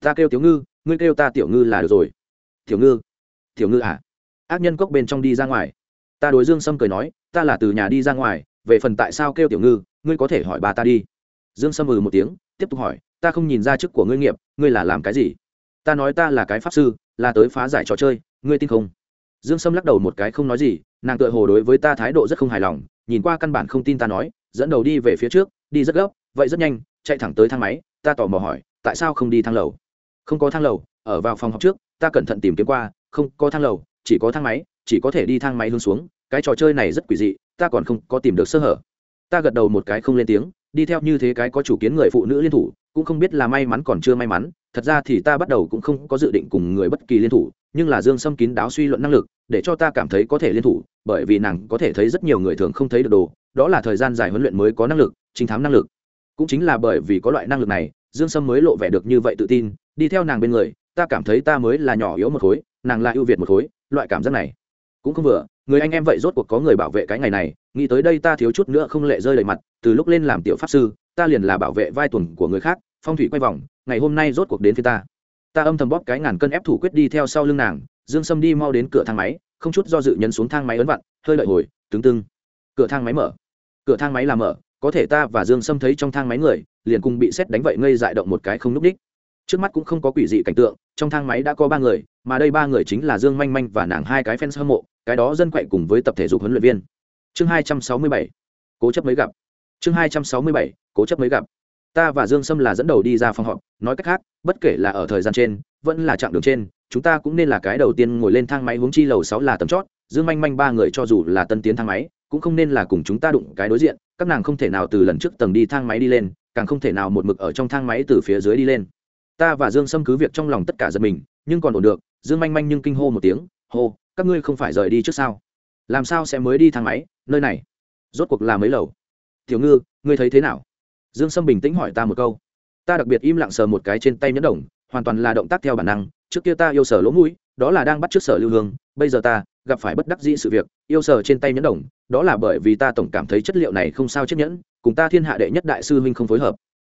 Ta kêu tiểu ngư, ngươi kêu ta tiểu ngư là được rồi. Tiểu ngư? Tiểu ngư à? Ác nhân cốc bên trong đi ra ngoài. Ta đối dương sâm cười nói, ta là từ nhà đi ra ngoài, về phần tại sao kêu tiểu ngư, ngươi có thể hỏi bà ta đi. Dương sâm ừ một tiếng, tiếp tục hỏi, ta không nhìn ra chức của ngươi nghiệp, ngươi là làm cái gì? Ta nói ta là cái pháp sư, là tới phá giải trò chơi, ngươi tin không? Dương sâm lắc đầu một cái không nói gì, nàng tựa hồ đối với ta thái độ rất không hài lòng, nhìn qua căn bản không tin ta nói, dẫn đầu đi về phía trước, đi rất gấp, vậy rất nhanh, chạy thẳng tới thang máy, ta tò mò hỏi, tại sao không đi thang lầu? Không có thang lầu, ở vào phòng học trước, ta cẩn thận tìm kiếm qua, không có thang lầu, chỉ có thang máy, chỉ có thể đi thang máy hướng xuống, cái trò chơi này rất quỷ dị, ta còn không có tìm được sơ hở. Ta gật đầu một cái không lên tiếng, đi theo như thế cái có chủ kiến người phụ nữ liên thủ, cũng không biết là may mắn còn chưa may mắn thật ra thì ta bắt đầu cũng không có dự định cùng người bất kỳ liên thủ, nhưng là dương sâm kín đáo suy luận năng lực, để cho ta cảm thấy có thể liên thủ, bởi vì nàng có thể thấy rất nhiều người thường không thấy được đồ, đó là thời gian dài huấn luyện mới có năng lực chính thám năng lực. Cũng chính là bởi vì có loại năng lực này, dương sâm mới lộ vẻ được như vậy tự tin, đi theo nàng bên người, ta cảm thấy ta mới là nhỏ yếu một khối, nàng là ưu việt một khối, loại cảm giác này. Cũng không vừa, người anh em vậy rốt cuộc có người bảo vệ cái ngày này, nghĩ tới đây ta thiếu chút nữa không lệ rơi đầy mặt, từ lúc lên làm tiểu pháp sư, ta liền là bảo vệ vai tuần của người khác phong thủy quay vòng, ngày hôm nay rốt cuộc đến phía ta. Ta âm thầm bóp cái ngàn cân ép thủ quyết đi theo sau lưng nàng, dương sâm đi mau đến cửa thang máy, không chút do dự nhấn xuống thang máy ấn vặn, hơi lợi hồi tướng tưng. Cửa thang máy mở. Cửa thang máy là mở, có thể ta và dương sâm thấy trong thang máy người, liền cùng bị xét đánh vậy ngây dại động một cái không núp đích. Trước mắt cũng không có quỷ dị cảnh tượng, trong thang máy đã có ba người, mà đây ba người chính là dương manh manh và nàng hai cái fans hâm mộ, cái đó dân quậy cùng với tập thể dục huấn luyện viên. Chương hai trăm sáu mươi bảy. Cố chấp mới gặp. Chương hai trăm sáu mươi bảy. Cố chấp mới gặp ta và dương sâm là dẫn đầu đi ra phòng họp, nói cách khác, bất kể là ở thời gian trên, vẫn là chặng đường trên, chúng ta cũng nên là cái đầu tiên ngồi lên thang máy hướng chi lầu sáu là tầm chót, dương manh manh ba người cho dù là tân tiến thang máy, cũng không nên là cùng chúng ta đụng cái đối diện, các nàng không thể nào từ lần trước tầng đi thang máy đi lên, càng không thể nào một mực ở trong thang máy từ phía dưới đi lên. Ta và dương sâm cứ việc trong lòng tất cả giật mình, nhưng còn ổn được, dương manh manh nhưng kinh hô một tiếng, hô, các ngươi không phải rời đi trước sao? Làm sao sẽ mới đi thang máy, nơi này? Rốt cuộc là mấy lầu? Tiểu ngư, ngươi thấy thế nào? Dương sâm bình tĩnh hỏi ta một câu. Ta đặc biệt im lặng sờ một cái trên tay nhẫn đồng, hoàn toàn là động tác theo bản năng. Trước kia ta yêu sở lỗ mũi, đó là đang bắt trước sở lưu hương. Bây giờ ta gặp phải bất đắc dĩ sự việc, yêu sở trên tay nhẫn đồng, đó là bởi vì ta tổng cảm thấy chất liệu này không sao chiếc nhẫn, cùng ta thiên hạ đệ nhất đại sư huynh không phối hợp.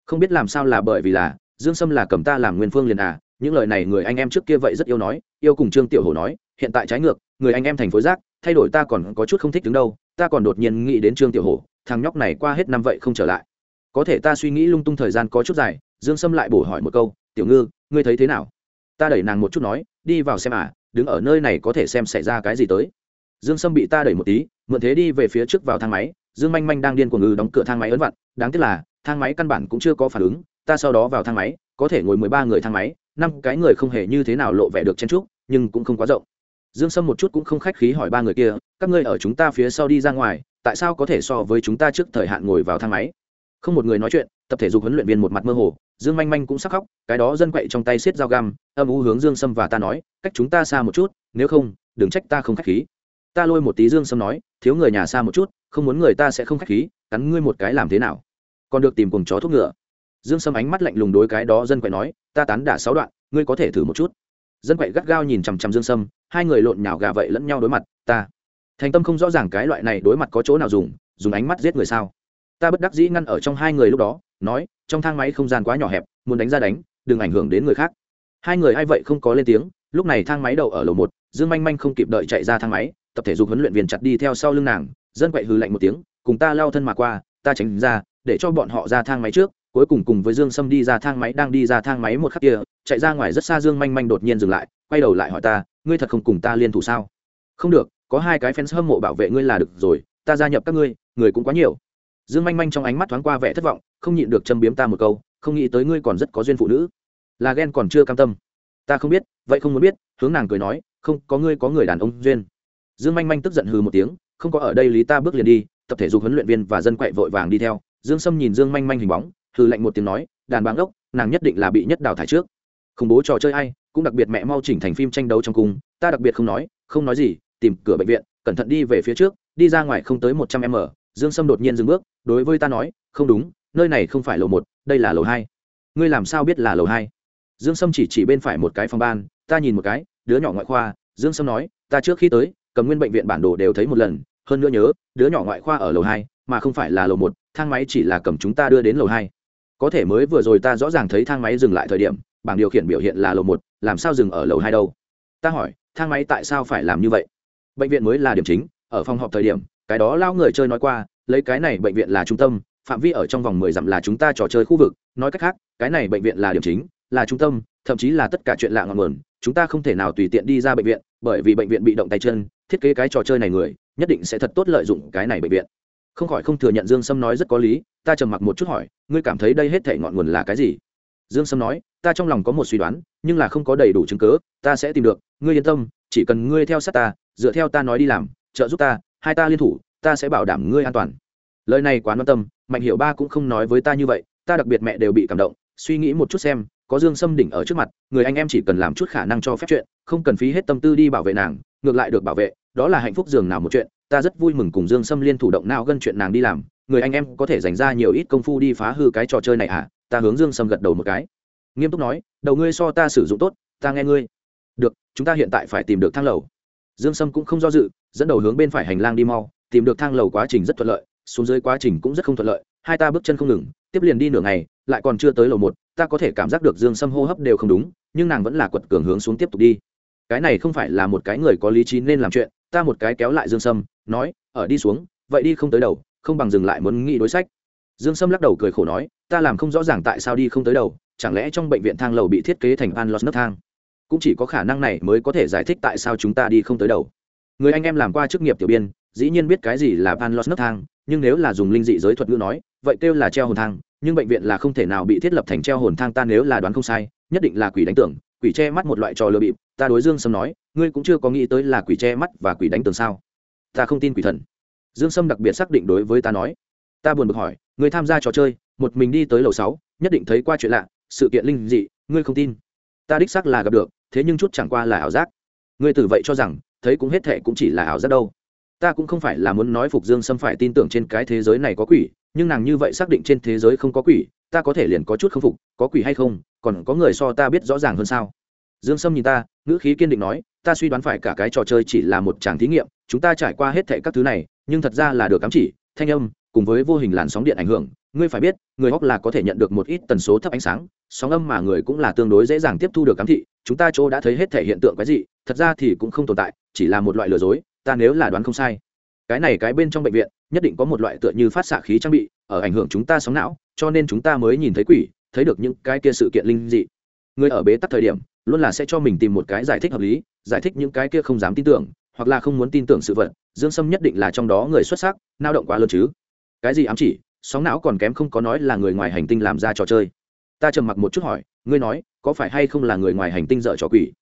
Không biết làm sao là bởi vì là, dương sâm là cầm ta làm nguyên phương liền à những lời này người anh em trước kia vậy rất yêu nói, yêu cùng trương tiểu hồ nói, hiện tại trái ngược, người anh em thành phối giác thay đổi ta còn có chút không thích đứng đâu, ta còn đột nhiên nghĩ đến trương tiểu hồ thằng nhóc này qua hết năm vậy không trở lại có thể ta suy nghĩ lung tung thời gian có chút dài, dương sâm lại bổ hỏi một câu, tiểu ngư, ngươi thấy thế nào? Ta đẩy nàng một chút nói, đi vào xem à đứng ở nơi này có thể xem xảy ra cái gì tới. Dương sâm bị ta đẩy một tí, mượn thế đi về phía trước vào thang máy, dương manh manh đang điên của ngư đóng cửa thang máy ấn vặn, đáng tiếc là, thang máy căn bản cũng chưa có phản ứng, ta sau đó vào thang máy, có thể ngồi mười ba người thang máy, năm cái người không hề như thế nào lộ vẻ được chen trúc nhưng cũng không quá rộng. Dương sâm một chút cũng không khách khí hỏi ba người kia, các ngươi ở chúng ta phía sau đi ra ngoài, tại sao có thể so với chúng ta trước thời hạn ngồi vào thang máy? Không một người nói chuyện, tập thể dục huấn luyện viên một mặt mơ hồ, dương manh manh cũng sắc khóc, cái đó dân quậy trong tay xiết dao găm, âm u hướng dương sâm và ta nói, cách chúng ta xa một chút, nếu không, đừng trách ta không khách khí. Ta lôi một tí dương sâm nói, thiếu người nhà xa một chút, không muốn người ta sẽ không khách khí, cắn ngươi một cái làm thế nào? Còn được tìm cùng chó thuốc ngựa. Dương sâm ánh mắt lạnh lùng đối cái đó dân quậy nói, ta tán đả sáu đoạn, ngươi có thể thử một chút. Dân quậy gắt gao nhìn chằm chằm dương sâm, hai người lộn nhào gà vậy lẫn nhau đối mặt, ta. Thành tâm không rõ ràng cái loại này đối mặt có chỗ nào dùng dùng ánh mắt giết người sao? Ta bất đắc dĩ ngăn ở trong hai người lúc đó, nói, trong thang máy không gian quá nhỏ hẹp, muốn đánh ra đánh, đừng ảnh hưởng đến người khác. Hai người ai vậy không có lên tiếng, lúc này thang máy đậu ở lầu một, dương manh manh không kịp đợi chạy ra thang máy, tập thể dục huấn luyện viên chặt đi theo sau lưng nàng, dân quậy hư lạnh một tiếng, cùng ta lao thân mà qua, ta tránh ra, để cho bọn họ ra thang máy trước, cuối cùng cùng với dương sâm đi ra thang máy, đang đi ra thang máy một khắc kia, chạy ra ngoài rất xa dương manh manh đột nhiên dừng lại, quay đầu lại hỏi ta, ngươi thật không cùng ta liên thủ sao? Không được, có hai cái fans hâm mộ bảo vệ ngươi là được rồi, ta gia nhập các ngươi, người cũng quá nhiều dương manh manh trong ánh mắt thoáng qua vẻ thất vọng, không nhịn được châm biếm ta một câu, không nghĩ tới ngươi còn rất có duyên phụ nữ. Là ghen còn chưa cam tâm. Ta không biết, vậy không muốn biết, hướng nàng cười nói, không, có ngươi có người đàn ông duyên. Dương manh manh tức giận hừ một tiếng, không có ở đây lý ta bước liền đi, tập thể dục huấn luyện viên và dân quậy vội vàng đi theo. Dương sâm nhìn dương manh manh hình bóng, hừ lạnh một tiếng nói, đàn báng ốc, nàng nhất định là bị nhất đào thải trước. Khủng bố trò chơi ai, cũng đặc biệt mẹ mau chỉnh thành phim tranh đấu trong cung, ta đặc biệt không nói không nói gì, tìm cửa bệnh viện, cẩn thận đi về phía trước, đi ra ngoài không tới một trăm m, dương sâm đột nhiên dừng bước đối với ta nói, không đúng, nơi này không phải lầu một, đây là lầu hai. Ngươi làm sao biết là lầu hai? Dương sâm chỉ chỉ bên phải một cái phòng ban, ta nhìn một cái, đứa nhỏ ngoại khoa. Dương sâm nói, ta trước khi tới, cầm nguyên bệnh viện bản đồ đều thấy một lần, hơn nữa nhớ, đứa nhỏ ngoại khoa ở lầu hai, mà không phải là lầu một, thang máy chỉ là cầm chúng ta đưa đến lầu hai. Có thể mới vừa rồi ta rõ ràng thấy thang máy dừng lại thời điểm, bảng điều khiển biểu hiện là lầu một, làm sao dừng ở lầu hai đâu? Ta hỏi, thang máy tại sao phải làm như vậy? Bệnh viện mới là điểm chính, ở phòng họp thời điểm, cái đó lao người chơi nói qua lấy cái này bệnh viện là trung tâm, phạm vi ở trong vòng mười dặm là chúng ta trò chơi khu vực. Nói cách khác, cái này bệnh viện là điểm chính, là trung tâm, thậm chí là tất cả chuyện lạ ngọn nguồn, chúng ta không thể nào tùy tiện đi ra bệnh viện, bởi vì bệnh viện bị động tay chân, thiết kế cái trò chơi này người, nhất định sẽ thật tốt lợi dụng cái này bệnh viện. Không khỏi không thừa nhận dương sâm nói rất có lý, ta trầm mặc một chút hỏi, ngươi cảm thấy đây hết thể ngọn nguồn là cái gì? Dương sâm nói, ta trong lòng có một suy đoán, nhưng là không có đầy đủ chứng cớ ta sẽ tìm được, ngươi yên tâm, chỉ cần ngươi theo sát ta, dựa theo ta nói đi làm, trợ giúp ta, hai ta liên thủ ta sẽ bảo đảm ngươi an toàn. Lời này quá quan tâm, mạnh hiệu ba cũng không nói với ta như vậy, ta đặc biệt mẹ đều bị cảm động, suy nghĩ một chút xem, có dương sâm đỉnh ở trước mặt, người anh em chỉ cần làm chút khả năng cho phép chuyện, không cần phí hết tâm tư đi bảo vệ nàng, ngược lại được bảo vệ, đó là hạnh phúc dường nào một chuyện, ta rất vui mừng cùng dương sâm liên thủ động nào gân chuyện nàng đi làm, người anh em có thể dành ra nhiều ít công phu đi phá hư cái trò chơi này à? Ta hướng dương sâm gật đầu một cái. Nghiêm túc nói, đầu ngươi so ta sử dụng tốt, ta nghe ngươi. Được, chúng ta hiện tại phải tìm được thang lầu. Dương sâm cũng không do dự, dẫn đầu hướng bên phải hành lang đi mau tìm được thang lầu quá trình rất thuận lợi, xuống dưới quá trình cũng rất không thuận lợi, hai ta bước chân không ngừng, tiếp liền đi nửa ngày, lại còn chưa tới lầu một, ta có thể cảm giác được dương sâm hô hấp đều không đúng, nhưng nàng vẫn là quật cường hướng xuống tiếp tục đi. Cái này không phải là một cái người có lý trí nên làm chuyện, ta một cái kéo lại dương sâm, nói, ở đi xuống, vậy đi không tới đầu, không bằng dừng lại muốn nghĩ đối sách. Dương sâm lắc đầu cười khổ nói, ta làm không rõ ràng tại sao đi không tới đầu, chẳng lẽ trong bệnh viện thang lầu bị thiết kế thành an lót nấc thang? Cũng chỉ có khả năng này mới có thể giải thích tại sao chúng ta đi không tới đầu. Người anh em làm qua chức nghiệp tiểu biên dĩ nhiên biết cái gì là van los nấc thang, nhưng nếu là dùng linh dị giới thuật ngữ nói, vậy kêu là treo hồn thang, nhưng bệnh viện là không thể nào bị thiết lập thành treo hồn thang ta nếu là đoán không sai, nhất định là quỷ đánh tưởng, quỷ che mắt một loại trò lừa bịp, ta đối dương sâm nói, ngươi cũng chưa có nghĩ tới là quỷ che mắt và quỷ đánh tường sao? Ta không tin quỷ thần. Dương sâm đặc biệt xác định đối với ta nói. Ta buồn bực hỏi người tham gia trò chơi, một mình đi tới lầu sáu, nhất định thấy qua chuyện lạ, sự kiện linh dị, ngươi không tin. Ta đích xác là gặp được, thế nhưng chút chẳng qua là ảo giác. Ngươi từ vậy cho rằng, thấy cũng hết thệ cũng chỉ là ảo giác đâu ta cũng không phải là muốn nói phục dương sâm phải tin tưởng trên cái thế giới này có quỷ, nhưng nàng như vậy xác định trên thế giới không có quỷ, ta có thể liền có chút k phục, có quỷ hay không, còn có người so ta biết rõ ràng hơn sao? Dương sâm nhìn ta, ngữ khí kiên định nói, ta suy đoán phải cả cái trò chơi chỉ là một tràng thí nghiệm, chúng ta trải qua hết thệ các thứ này, nhưng thật ra là được cắm chỉ, thanh âm, cùng với vô hình làn sóng điện ảnh hưởng, ngươi phải biết, người hóc là có thể nhận được một ít tần số thấp ánh sáng, sóng âm mà người cũng là tương đối dễ dàng tiếp thu được cắm thị, chúng ta chỗ đã thấy hết thể hiện tượng cái gì thật ra thì cũng không tồn tại, chỉ là một loại lừa dối ta nếu là đoán không sai, cái này cái bên trong bệnh viện, nhất định có một loại tựa như phát xạ khí trang bị, ở ảnh hưởng chúng ta sóng não, cho nên chúng ta mới nhìn thấy quỷ, thấy được những cái kia sự kiện linh dị. Người ở bế tắc thời điểm, luôn là sẽ cho mình tìm một cái giải thích hợp lý, giải thích những cái kia không dám tin tưởng, hoặc là không muốn tin tưởng sự vật, dương sâm nhất định là trong đó người xuất sắc, nao động quá lớn chứ. Cái gì ám chỉ, sóng não còn kém không có nói là người ngoài hành tinh làm ra trò chơi. Ta trầm mặc một chút hỏi, ngươi nói, có phải hay không là người ngoài hành tinh dở trò quỷ?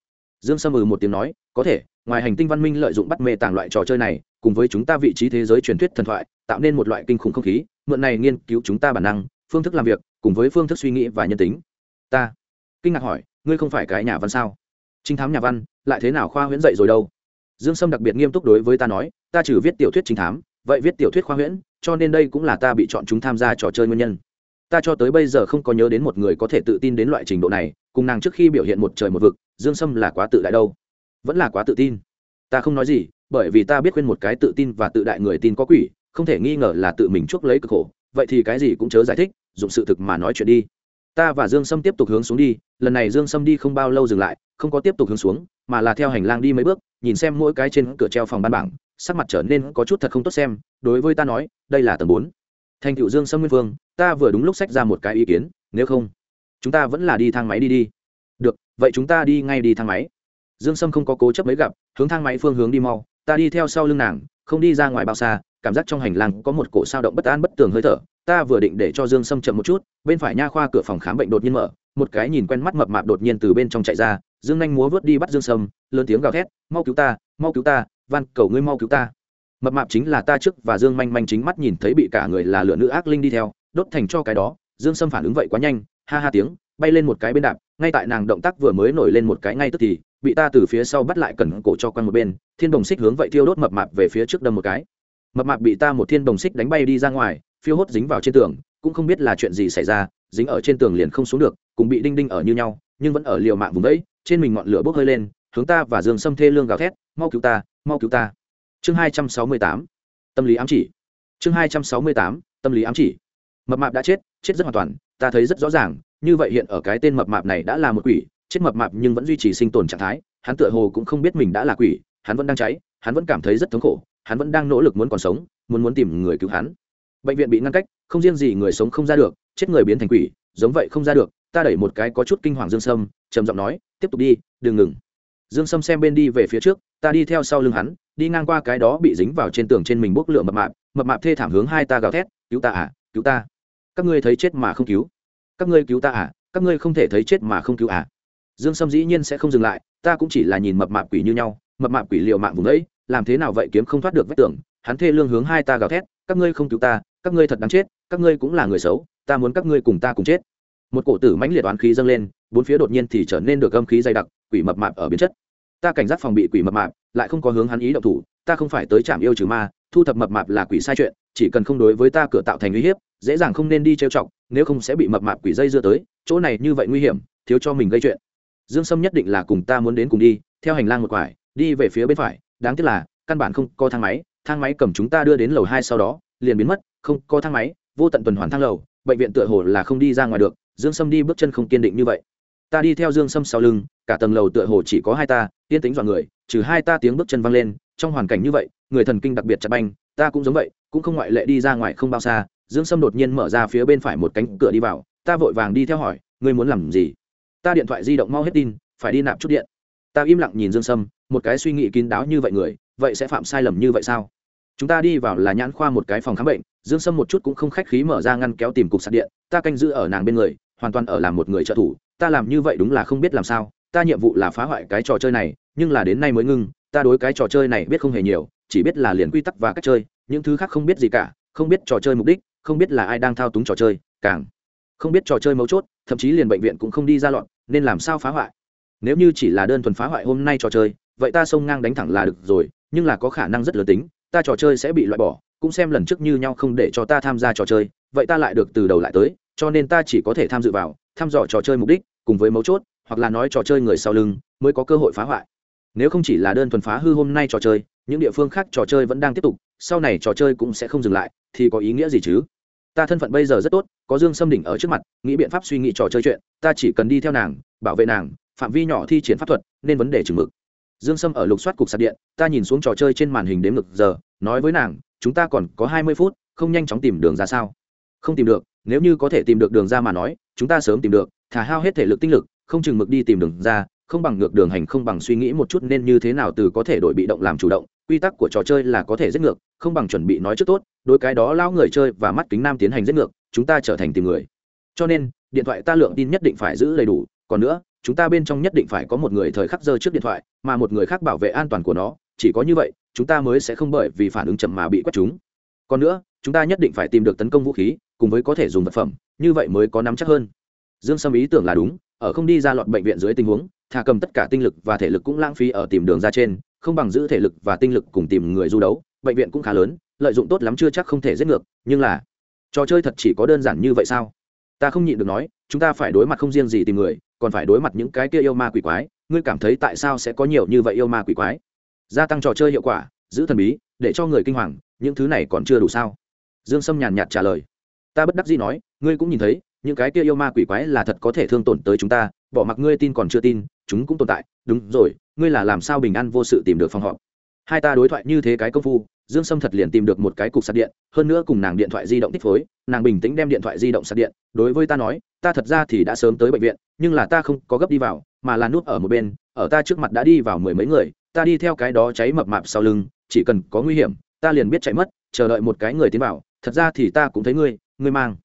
Dương sâm ừ một tiếng nói, có thể, ngoài hành tinh văn minh lợi dụng bắt mê tàng loại trò chơi này, cùng với chúng ta vị trí thế giới truyền thuyết thần thoại, tạo nên một loại kinh khủng không khí, mượn này nghiên cứu chúng ta bản năng, phương thức làm việc, cùng với phương thức suy nghĩ và nhân tính. Ta? Kinh ngạc hỏi, ngươi không phải cái nhà văn sao? Trinh thám nhà văn, lại thế nào khoa huyễn dậy rồi đâu? Dương sâm đặc biệt nghiêm túc đối với ta nói, ta trừ viết tiểu thuyết trinh thám, vậy viết tiểu thuyết khoa huyễn, cho nên đây cũng là ta bị chọn chúng tham gia trò chơi nguyên nhân. Ta cho tới bây giờ không có nhớ đến một người có thể tự tin đến loại trình độ này cùng nàng trước khi biểu hiện một trời một vực, dương sâm là quá tự đại đâu. Vẫn là quá tự tin. Ta không nói gì, bởi vì ta biết khuyên một cái tự tin và tự đại người tin có quỷ, không thể nghi ngờ là tự mình chuốc lấy cực khổ. Vậy thì cái gì cũng chớ giải thích dùng sự thực mà nói chuyện đi. Ta và dương sâm tiếp tục hướng xuống đi, lần này dương sâm đi không bao lâu dừng lại, không có tiếp tục hướng xuống, mà là theo hành lang đi mấy bước, nhìn xem mỗi cái trên cửa treo phòng ban bảng, sắc mặt trở nên có chút thật không tốt xem, đối với ta nói, đây là tầng bốn. Thành cựu dương sâm nguyên vương, ta vừa đúng lúc sách ra một cái ý kiến, nếu không chúng ta vẫn là đi thang máy đi đi. Được, vậy chúng ta đi ngay đi thang máy. Dương sâm không có cố chấp mấy gặp, hướng thang máy phương hướng đi mau. Ta đi theo sau lưng nàng, không đi ra ngoài bao xa, cảm giác trong hành lang có một cổ sao động bất an bất tường hơi thở. Ta vừa định để cho dương sâm chậm một chút, bên phải nha khoa cửa phòng khám bệnh đột nhiên mở, một cái nhìn quen mắt mập mạp đột nhiên từ bên trong chạy ra. Dương nhanh múa vớt đi bắt dương sâm, lớn tiếng gào thét, mau cứu ta, mau cứu ta, van cầu ngươi mau cứu ta. Mập mạp chính là ta trước và dương manh manh chính mắt nhìn thấy bị cả người là lửa nữ ác linh đi theo, đốt thành cho cái đó. Dương sâm phản ứng vậy quá nhanh ha ha tiếng, bay lên một cái bên đạp, ngay tại nàng động tác vừa mới nổi lên một cái ngay tức thì, bị ta từ phía sau bắt lại cần cổ cho quanh một bên, thiên đồng xích hướng vậy thiêu đốt mập mạp về phía trước đâm một cái. Mập mạp bị ta một thiên đồng xích đánh bay đi ra ngoài, phiêu hốt dính vào trên tường, cũng không biết là chuyện gì xảy ra, dính ở trên tường liền không xuống được, cùng bị đinh đinh ở như nhau, nhưng vẫn ở liều mạng vùng đấy, trên mình ngọn lửa bốc hơi lên, hướng ta và dương sâm thê lương gào thét, mau cứu ta, mau cứu ta. Chương hai trăm sáu mươi tám, tâm lý ám chỉ. Chương hai trăm sáu mươi tám, tâm lý ám chỉ. Mập mạp đã chết chết rất hoàn toàn ta thấy rất rõ ràng, như vậy hiện ở cái tên mập mạp này đã là một quỷ, chết mập mạp nhưng vẫn duy trì sinh tồn trạng thái, hắn tựa hồ cũng không biết mình đã là quỷ, hắn vẫn đang cháy, hắn vẫn cảm thấy rất thống khổ, hắn vẫn đang nỗ lực muốn còn sống, muốn muốn tìm người cứu hắn. Bệnh viện bị ngăn cách, không riêng gì người sống không ra được, chết người biến thành quỷ, giống vậy không ra được, ta đẩy một cái có chút kinh hoàng dương sâm, trầm giọng nói, tiếp tục đi, đừng ngừng. Dương sâm xem bên đi về phía trước, ta đi theo sau lưng hắn, đi ngang qua cái đó bị dính vào trên tường trên mình bốc lửa mập mạp mập mạp thê thảm hướng hai ta gào thét, cứu ta à cứu ta các ngươi thấy chết mà không cứu. Các ngươi cứu ta à? Các ngươi không thể thấy chết mà không cứu à? Dương sâm dĩ nhiên sẽ không dừng lại, ta cũng chỉ là nhìn mập mạp quỷ như nhau, mập mạp quỷ liệu mạng vùng ấy làm thế nào vậy kiếm không thoát được vách tường, hắn thê lương hướng hai ta gào thét, các ngươi không cứu ta, các ngươi thật đáng chết, các ngươi cũng là người xấu, ta muốn các ngươi cùng ta cùng chết. Một cổ tử mãnh liệt oán khí dâng lên, bốn phía đột nhiên thì trở nên được âm khí dày đặc, quỷ mập mạp ở biến chất. Ta cảnh giác phòng bị quỷ mập mạp, lại không có hướng hắn ý động thủ, ta không phải tới trạm yêu trừ ma, thu thập mập mạp là quỷ sai chuyện chỉ cần không đối với ta cửa tạo thành uy hiếp, dễ dàng không nên đi trêu chọc, nếu không sẽ bị mập mạp quỷ dây dưa tới, chỗ này như vậy nguy hiểm, thiếu cho mình gây chuyện. Dương sâm nhất định là cùng ta muốn đến cùng đi, theo hành lang một quải, đi về phía bên phải, đáng tiếc là, căn bản không có thang máy thang máy cầm chúng ta đưa đến lầu hai sau đó, liền biến mất, không có thang máy, vô tận tuần hoàn thang lầu, bệnh viện tựa hồ là không đi ra ngoài được, dương sâm đi bước chân không kiên định như vậy. Ta đi theo dương sâm sau lưng, cả tầng lầu tựa hồ chỉ có hai ta, yên tính dọn người, trừ hai ta tiếng bước chân văng lên, trong hoàn cảnh như vậy, người thần kinh đặc biệt chặt banh ta cũng giống vậy, cũng không ngoại lệ đi ra ngoài không bao xa, dương sâm đột nhiên mở ra phía bên phải một cánh cửa đi vào, ta vội vàng đi theo hỏi, ngươi muốn làm gì? Ta điện thoại di động mau hết tin, phải đi nạp chút điện. Ta im lặng nhìn dương sâm, một cái suy nghĩ kín đáo như vậy người, vậy sẽ phạm sai lầm như vậy sao? Chúng ta đi vào là nhãn khoa một cái phòng khám bệnh, dương sâm một chút cũng không khách khí mở ra ngăn kéo tìm cục sạc điện, ta canh giữ ở nàng bên người, hoàn toàn ở làm một người trợ thủ, ta làm như vậy đúng là không biết làm sao, ta nhiệm vụ là phá hoại cái trò chơi này, nhưng là đến nay mới ngưng, ta đối cái trò chơi này biết không hề nhiều chỉ biết là liền quy tắc và cách chơi, những thứ khác không biết gì cả, không biết trò chơi mục đích, không biết là ai đang thao túng trò chơi, càng không biết trò chơi mấu chốt, thậm chí liền bệnh viện cũng không đi ra loạn, nên làm sao phá hoại? Nếu như chỉ là đơn thuần phá hoại hôm nay trò chơi, vậy ta xông ngang đánh thẳng là được rồi, nhưng là có khả năng rất lớn tính, ta trò chơi sẽ bị loại bỏ, cũng xem lần trước như nhau không để cho ta tham gia trò chơi, vậy ta lại được từ đầu lại tới, cho nên ta chỉ có thể tham dự vào, thăm dò trò chơi mục đích, cùng với mấu chốt, hoặc là nói trò chơi người sau lưng, mới có cơ hội phá hoại. Nếu không chỉ là đơn thuần phá hư hôm nay trò chơi những địa phương khác trò chơi vẫn đang tiếp tục, sau này trò chơi cũng sẽ không dừng lại, thì có ý nghĩa gì chứ? Ta thân phận bây giờ rất tốt, có dương xâm đỉnh ở trước mặt, nghĩ biện pháp suy nghĩ trò chơi chuyện, ta chỉ cần đi theo nàng, bảo vệ nàng, phạm vi nhỏ thi triển pháp thuật, nên vấn đề chừng mực. Dương sâm ở lục soát cục sạc điện, ta nhìn xuống trò chơi trên màn hình đếm ngực giờ, nói với nàng, chúng ta còn có hai mươi phút, không nhanh chóng tìm đường ra sao? Không tìm được, nếu như có thể tìm được đường ra mà nói, chúng ta sớm tìm được, thả hao hết thể lực tinh lực, không chừng mực đi tìm đường ra, không bằng ngược đường hành không bằng suy nghĩ một chút nên như thế nào từ có thể đổi bị động làm chủ động quy tắc của trò chơi là có thể giết ngược, không bằng chuẩn bị nói trước tốt đôi cái đó lao người chơi và mắt kính nam tiến hành giết ngược, chúng ta trở thành tìm người. Cho nên, điện thoại ta lượng tin nhất định phải giữ đầy đủ, còn nữa, chúng ta bên trong nhất định phải có một người thời khắc giơ trước điện thoại, mà một người khác bảo vệ an toàn của nó, chỉ có như vậy, chúng ta mới sẽ không bởi vì phản ứng chậm mà bị quét chúng. Còn nữa, chúng ta nhất định phải tìm được tấn công vũ khí, cùng với có thể dùng vật phẩm, như vậy mới có nắm chắc hơn. Dương sâm ý tưởng là đúng, ở không đi ra lọt bệnh viện dưới tình huống, thà cầm tất cả tinh lực và thể lực cũng lãng phí ở tìm đường ra trên không bằng giữ thể lực và tinh lực cùng tìm người du đấu, bệnh viện cũng khá lớn, lợi dụng tốt lắm chưa chắc không thể giết ngược, nhưng là, trò chơi thật chỉ có đơn giản như vậy sao? Ta không nhịn được nói, chúng ta phải đối mặt không riêng gì tìm người, còn phải đối mặt những cái kia yêu ma quỷ quái, ngươi cảm thấy tại sao sẽ có nhiều như vậy yêu ma quỷ quái? Gia tăng trò chơi hiệu quả, giữ thần bí, để cho người kinh hoàng, những thứ này còn chưa đủ sao? Dương sâm nhàn nhạt trả lời. Ta bất đắc dĩ nói, ngươi cũng nhìn thấy, những cái kia yêu ma quỷ quái là thật có thể thương tổn tới chúng ta, bỏ mặc ngươi tin còn chưa tin chúng cũng tồn tại, đúng rồi, ngươi là làm sao bình an vô sự tìm được phòng họp? Hai ta đối thoại như thế cái công phu, dương sâm thật liền tìm được một cái cục sạc điện, hơn nữa cùng nàng điện thoại di động tích phối, nàng bình tĩnh đem điện thoại di động sạc điện, đối với ta nói, ta thật ra thì đã sớm tới bệnh viện, nhưng là ta không có gấp đi vào, mà là núp ở một bên, ở ta trước mặt đã đi vào mười mấy người, ta đi theo cái đó cháy mập mạp sau lưng, chỉ cần có nguy hiểm, ta liền biết chạy mất, chờ đợi một cái người tiến vào, thật ra thì ta cũng thấy ngươi ngươi mang.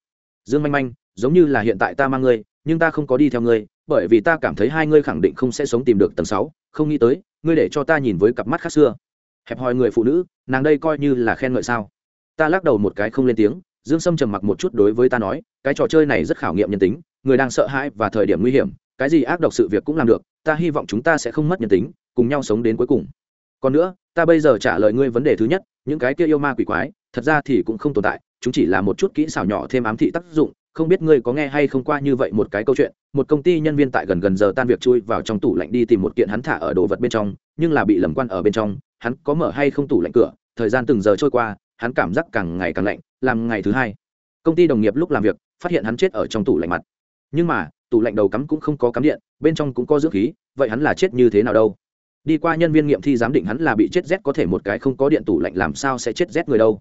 Dương manh manh, giống như là hiện tại ta mang ngươi, nhưng ta không có đi theo ngươi bởi vì ta cảm thấy hai ngươi khẳng định không sẽ sống tìm được tầng sáu, không nghĩ tới, ngươi để cho ta nhìn với cặp mắt khác xưa. Hẹp hòi người phụ nữ, nàng đây coi như là khen ngợi sao? Ta lắc đầu một cái không lên tiếng, dương sâm trầm mặc một chút đối với ta nói, cái trò chơi này rất khảo nghiệm nhân tính, người đang sợ hãi và thời điểm nguy hiểm, cái gì ác độc sự việc cũng làm được, ta hy vọng chúng ta sẽ không mất nhân tính, cùng nhau sống đến cuối cùng. Còn nữa, ta bây giờ trả lời ngươi vấn đề thứ nhất, những cái kia yêu ma quỷ quái, thật ra thì cũng không tồn tại, chúng chỉ là một chút kỹ xảo nhỏ thêm ám thị tác dụng, không biết ngươi có nghe hay không qua như vậy một cái câu chuyện một công ty nhân viên tại gần gần giờ tan việc chui vào trong tủ lạnh đi tìm một kiện hắn thả ở đồ vật bên trong, nhưng là bị lầm quan ở bên trong, hắn có mở hay không tủ lạnh cửa, thời gian từng giờ trôi qua, hắn cảm giác càng ngày càng lạnh, làm ngày thứ hai. Công ty đồng nghiệp lúc làm việc, phát hiện hắn chết ở trong tủ lạnh mặt. Nhưng mà, tủ lạnh đầu cắm cũng không có cắm điện, bên trong cũng có dưỡng khí, vậy hắn là chết như thế nào đâu? Đi qua nhân viên nghiệm thi giám định hắn là bị chết rét có thể một cái không có điện tủ lạnh làm sao sẽ chết rét người đâu?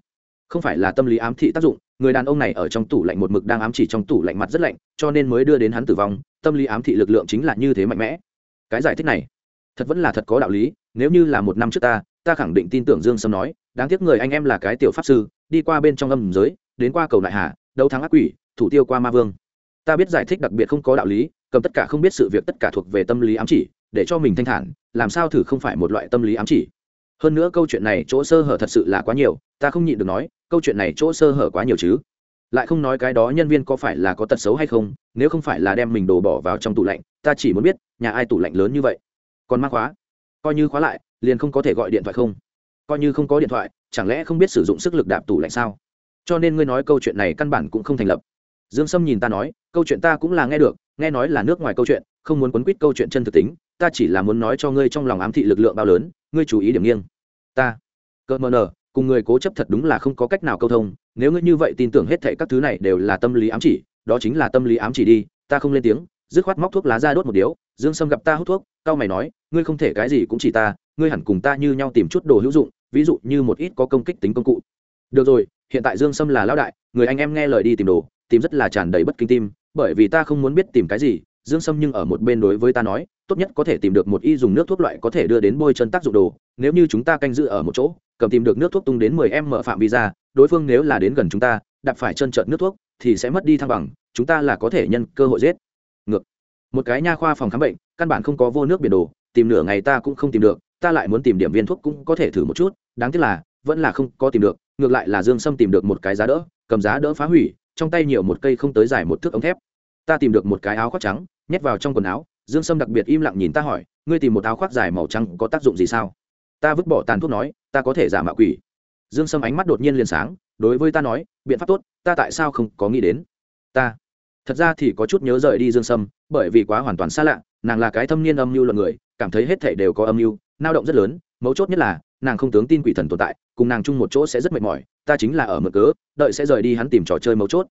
Không phải là tâm lý ám thị tác dụng người đàn ông này ở trong tủ lạnh một mực đang ám chỉ trong tủ lạnh mặt rất lạnh, cho nên mới đưa đến hắn tử vong, tâm lý ám thị lực lượng chính là như thế mạnh mẽ. Cái giải thích này, thật vẫn là thật có đạo lý, nếu như là một năm trước ta ta khẳng định tin tưởng dương sâm nói, đáng tiếc người anh em là cái tiểu pháp sư, đi qua bên trong âm giới, đến qua cầu đại hà, đấu thắng ác quỷ, thủ tiêu qua ma vương. Ta biết giải thích đặc biệt không có đạo lý, cầm tất cả không biết sự việc tất cả thuộc về tâm lý ám chỉ, để cho mình thanh thản, làm sao thử không phải một loại tâm lý ám chỉ? Hơn nữa câu chuyện này chỗ sơ hở thật sự là quá nhiều, ta không nhịn được nói, câu chuyện này chỗ sơ hở quá nhiều chứ. Lại không nói cái đó nhân viên có phải là có tật xấu hay không, nếu không phải là đem mình đồ bỏ vào trong tủ lạnh, ta chỉ muốn biết, nhà ai tủ lạnh lớn như vậy. Còn mang khóa? Coi như khóa lại, liền không có thể gọi điện thoại không? Coi như không có điện thoại, chẳng lẽ không biết sử dụng sức lực đạp tủ lạnh sao? Cho nên ngươi nói câu chuyện này căn bản cũng không thành lập. Dương sâm nhìn ta nói, câu chuyện ta cũng là nghe được, nghe nói là nước ngoài câu chuyện, không muốn quấn quýt câu chuyện chân thực tính ta chỉ là muốn nói cho ngươi trong lòng ám thị lực lượng bao lớn, ngươi chú ý điểm nghiêng. Ta. Cơ mờ nờ cùng người cố chấp thật đúng là không có cách nào câu thông, nếu ngươi như vậy tin tưởng hết thệ các thứ này đều là tâm lý ám chỉ, đó chính là tâm lý ám chỉ đi, ta không lên tiếng, dứt khoát móc thuốc lá ra đốt một điếu, dương sâm gặp ta hút thuốc, cao mày nói, ngươi không thể cái gì cũng chỉ ta, ngươi hẳn cùng ta như nhau tìm chút đồ hữu dụng, ví dụ như một ít có công kích tính công cụ. Được rồi, hiện tại dương sâm là lão đại, người anh em nghe lời đi tìm đồ, tìm rất là tràn đầy bất kinh tim, bởi vì ta không muốn biết tìm cái gì dương sâm nhưng ở một bên đối với ta nói, tốt nhất có thể tìm được một y dùng nước thuốc loại có thể đưa đến bôi chân tác dụng đồ, nếu như chúng ta canh giữ ở một chỗ, cầm tìm được nước thuốc tung đến mười em mở phạm vi ra, đối phương nếu là đến gần chúng ta, đạp phải chân trợn nước thuốc, thì sẽ mất đi thăng bằng, chúng ta là có thể nhân cơ hội giết. Ngược. Một cái nha khoa phòng khám bệnh, căn bản không có vô nước biển đồ, tìm nửa ngày ta cũng không tìm được, ta lại muốn tìm điểm viên thuốc cũng có thể thử một chút, đáng tiếc là, vẫn là không có tìm được, ngược lại là dương sâm tìm được một cái giá đỡ, cầm giá đỡ phá hủy, trong tay nhiều một cây không tới dài một thước ống thép. Ta tìm được một cái áo khoác trắng nhét vào trong quần áo, dương sâm đặc biệt im lặng nhìn ta hỏi, ngươi tìm một áo khoác dài màu trắng có tác dụng gì sao? Ta vứt bỏ tàn thuốc nói, ta có thể giả mạo quỷ. Dương sâm ánh mắt đột nhiên liền sáng, đối với ta nói, biện pháp tốt, ta tại sao không có nghĩ đến? Ta? Thật ra thì có chút nhớ rời đi dương sâm, bởi vì quá hoàn toàn xa lạ, nàng là cái thâm niên âm mưu luận người, cảm thấy hết thể đều có âm mưu, nao động rất lớn, mấu chốt nhất là, nàng không tướng tin quỷ thần tồn tại, cùng nàng chung một chỗ sẽ rất mệt mỏi, ta chính là ở mực cớ, đợi sẽ rời đi hắn tìm trò chơi mấu chốt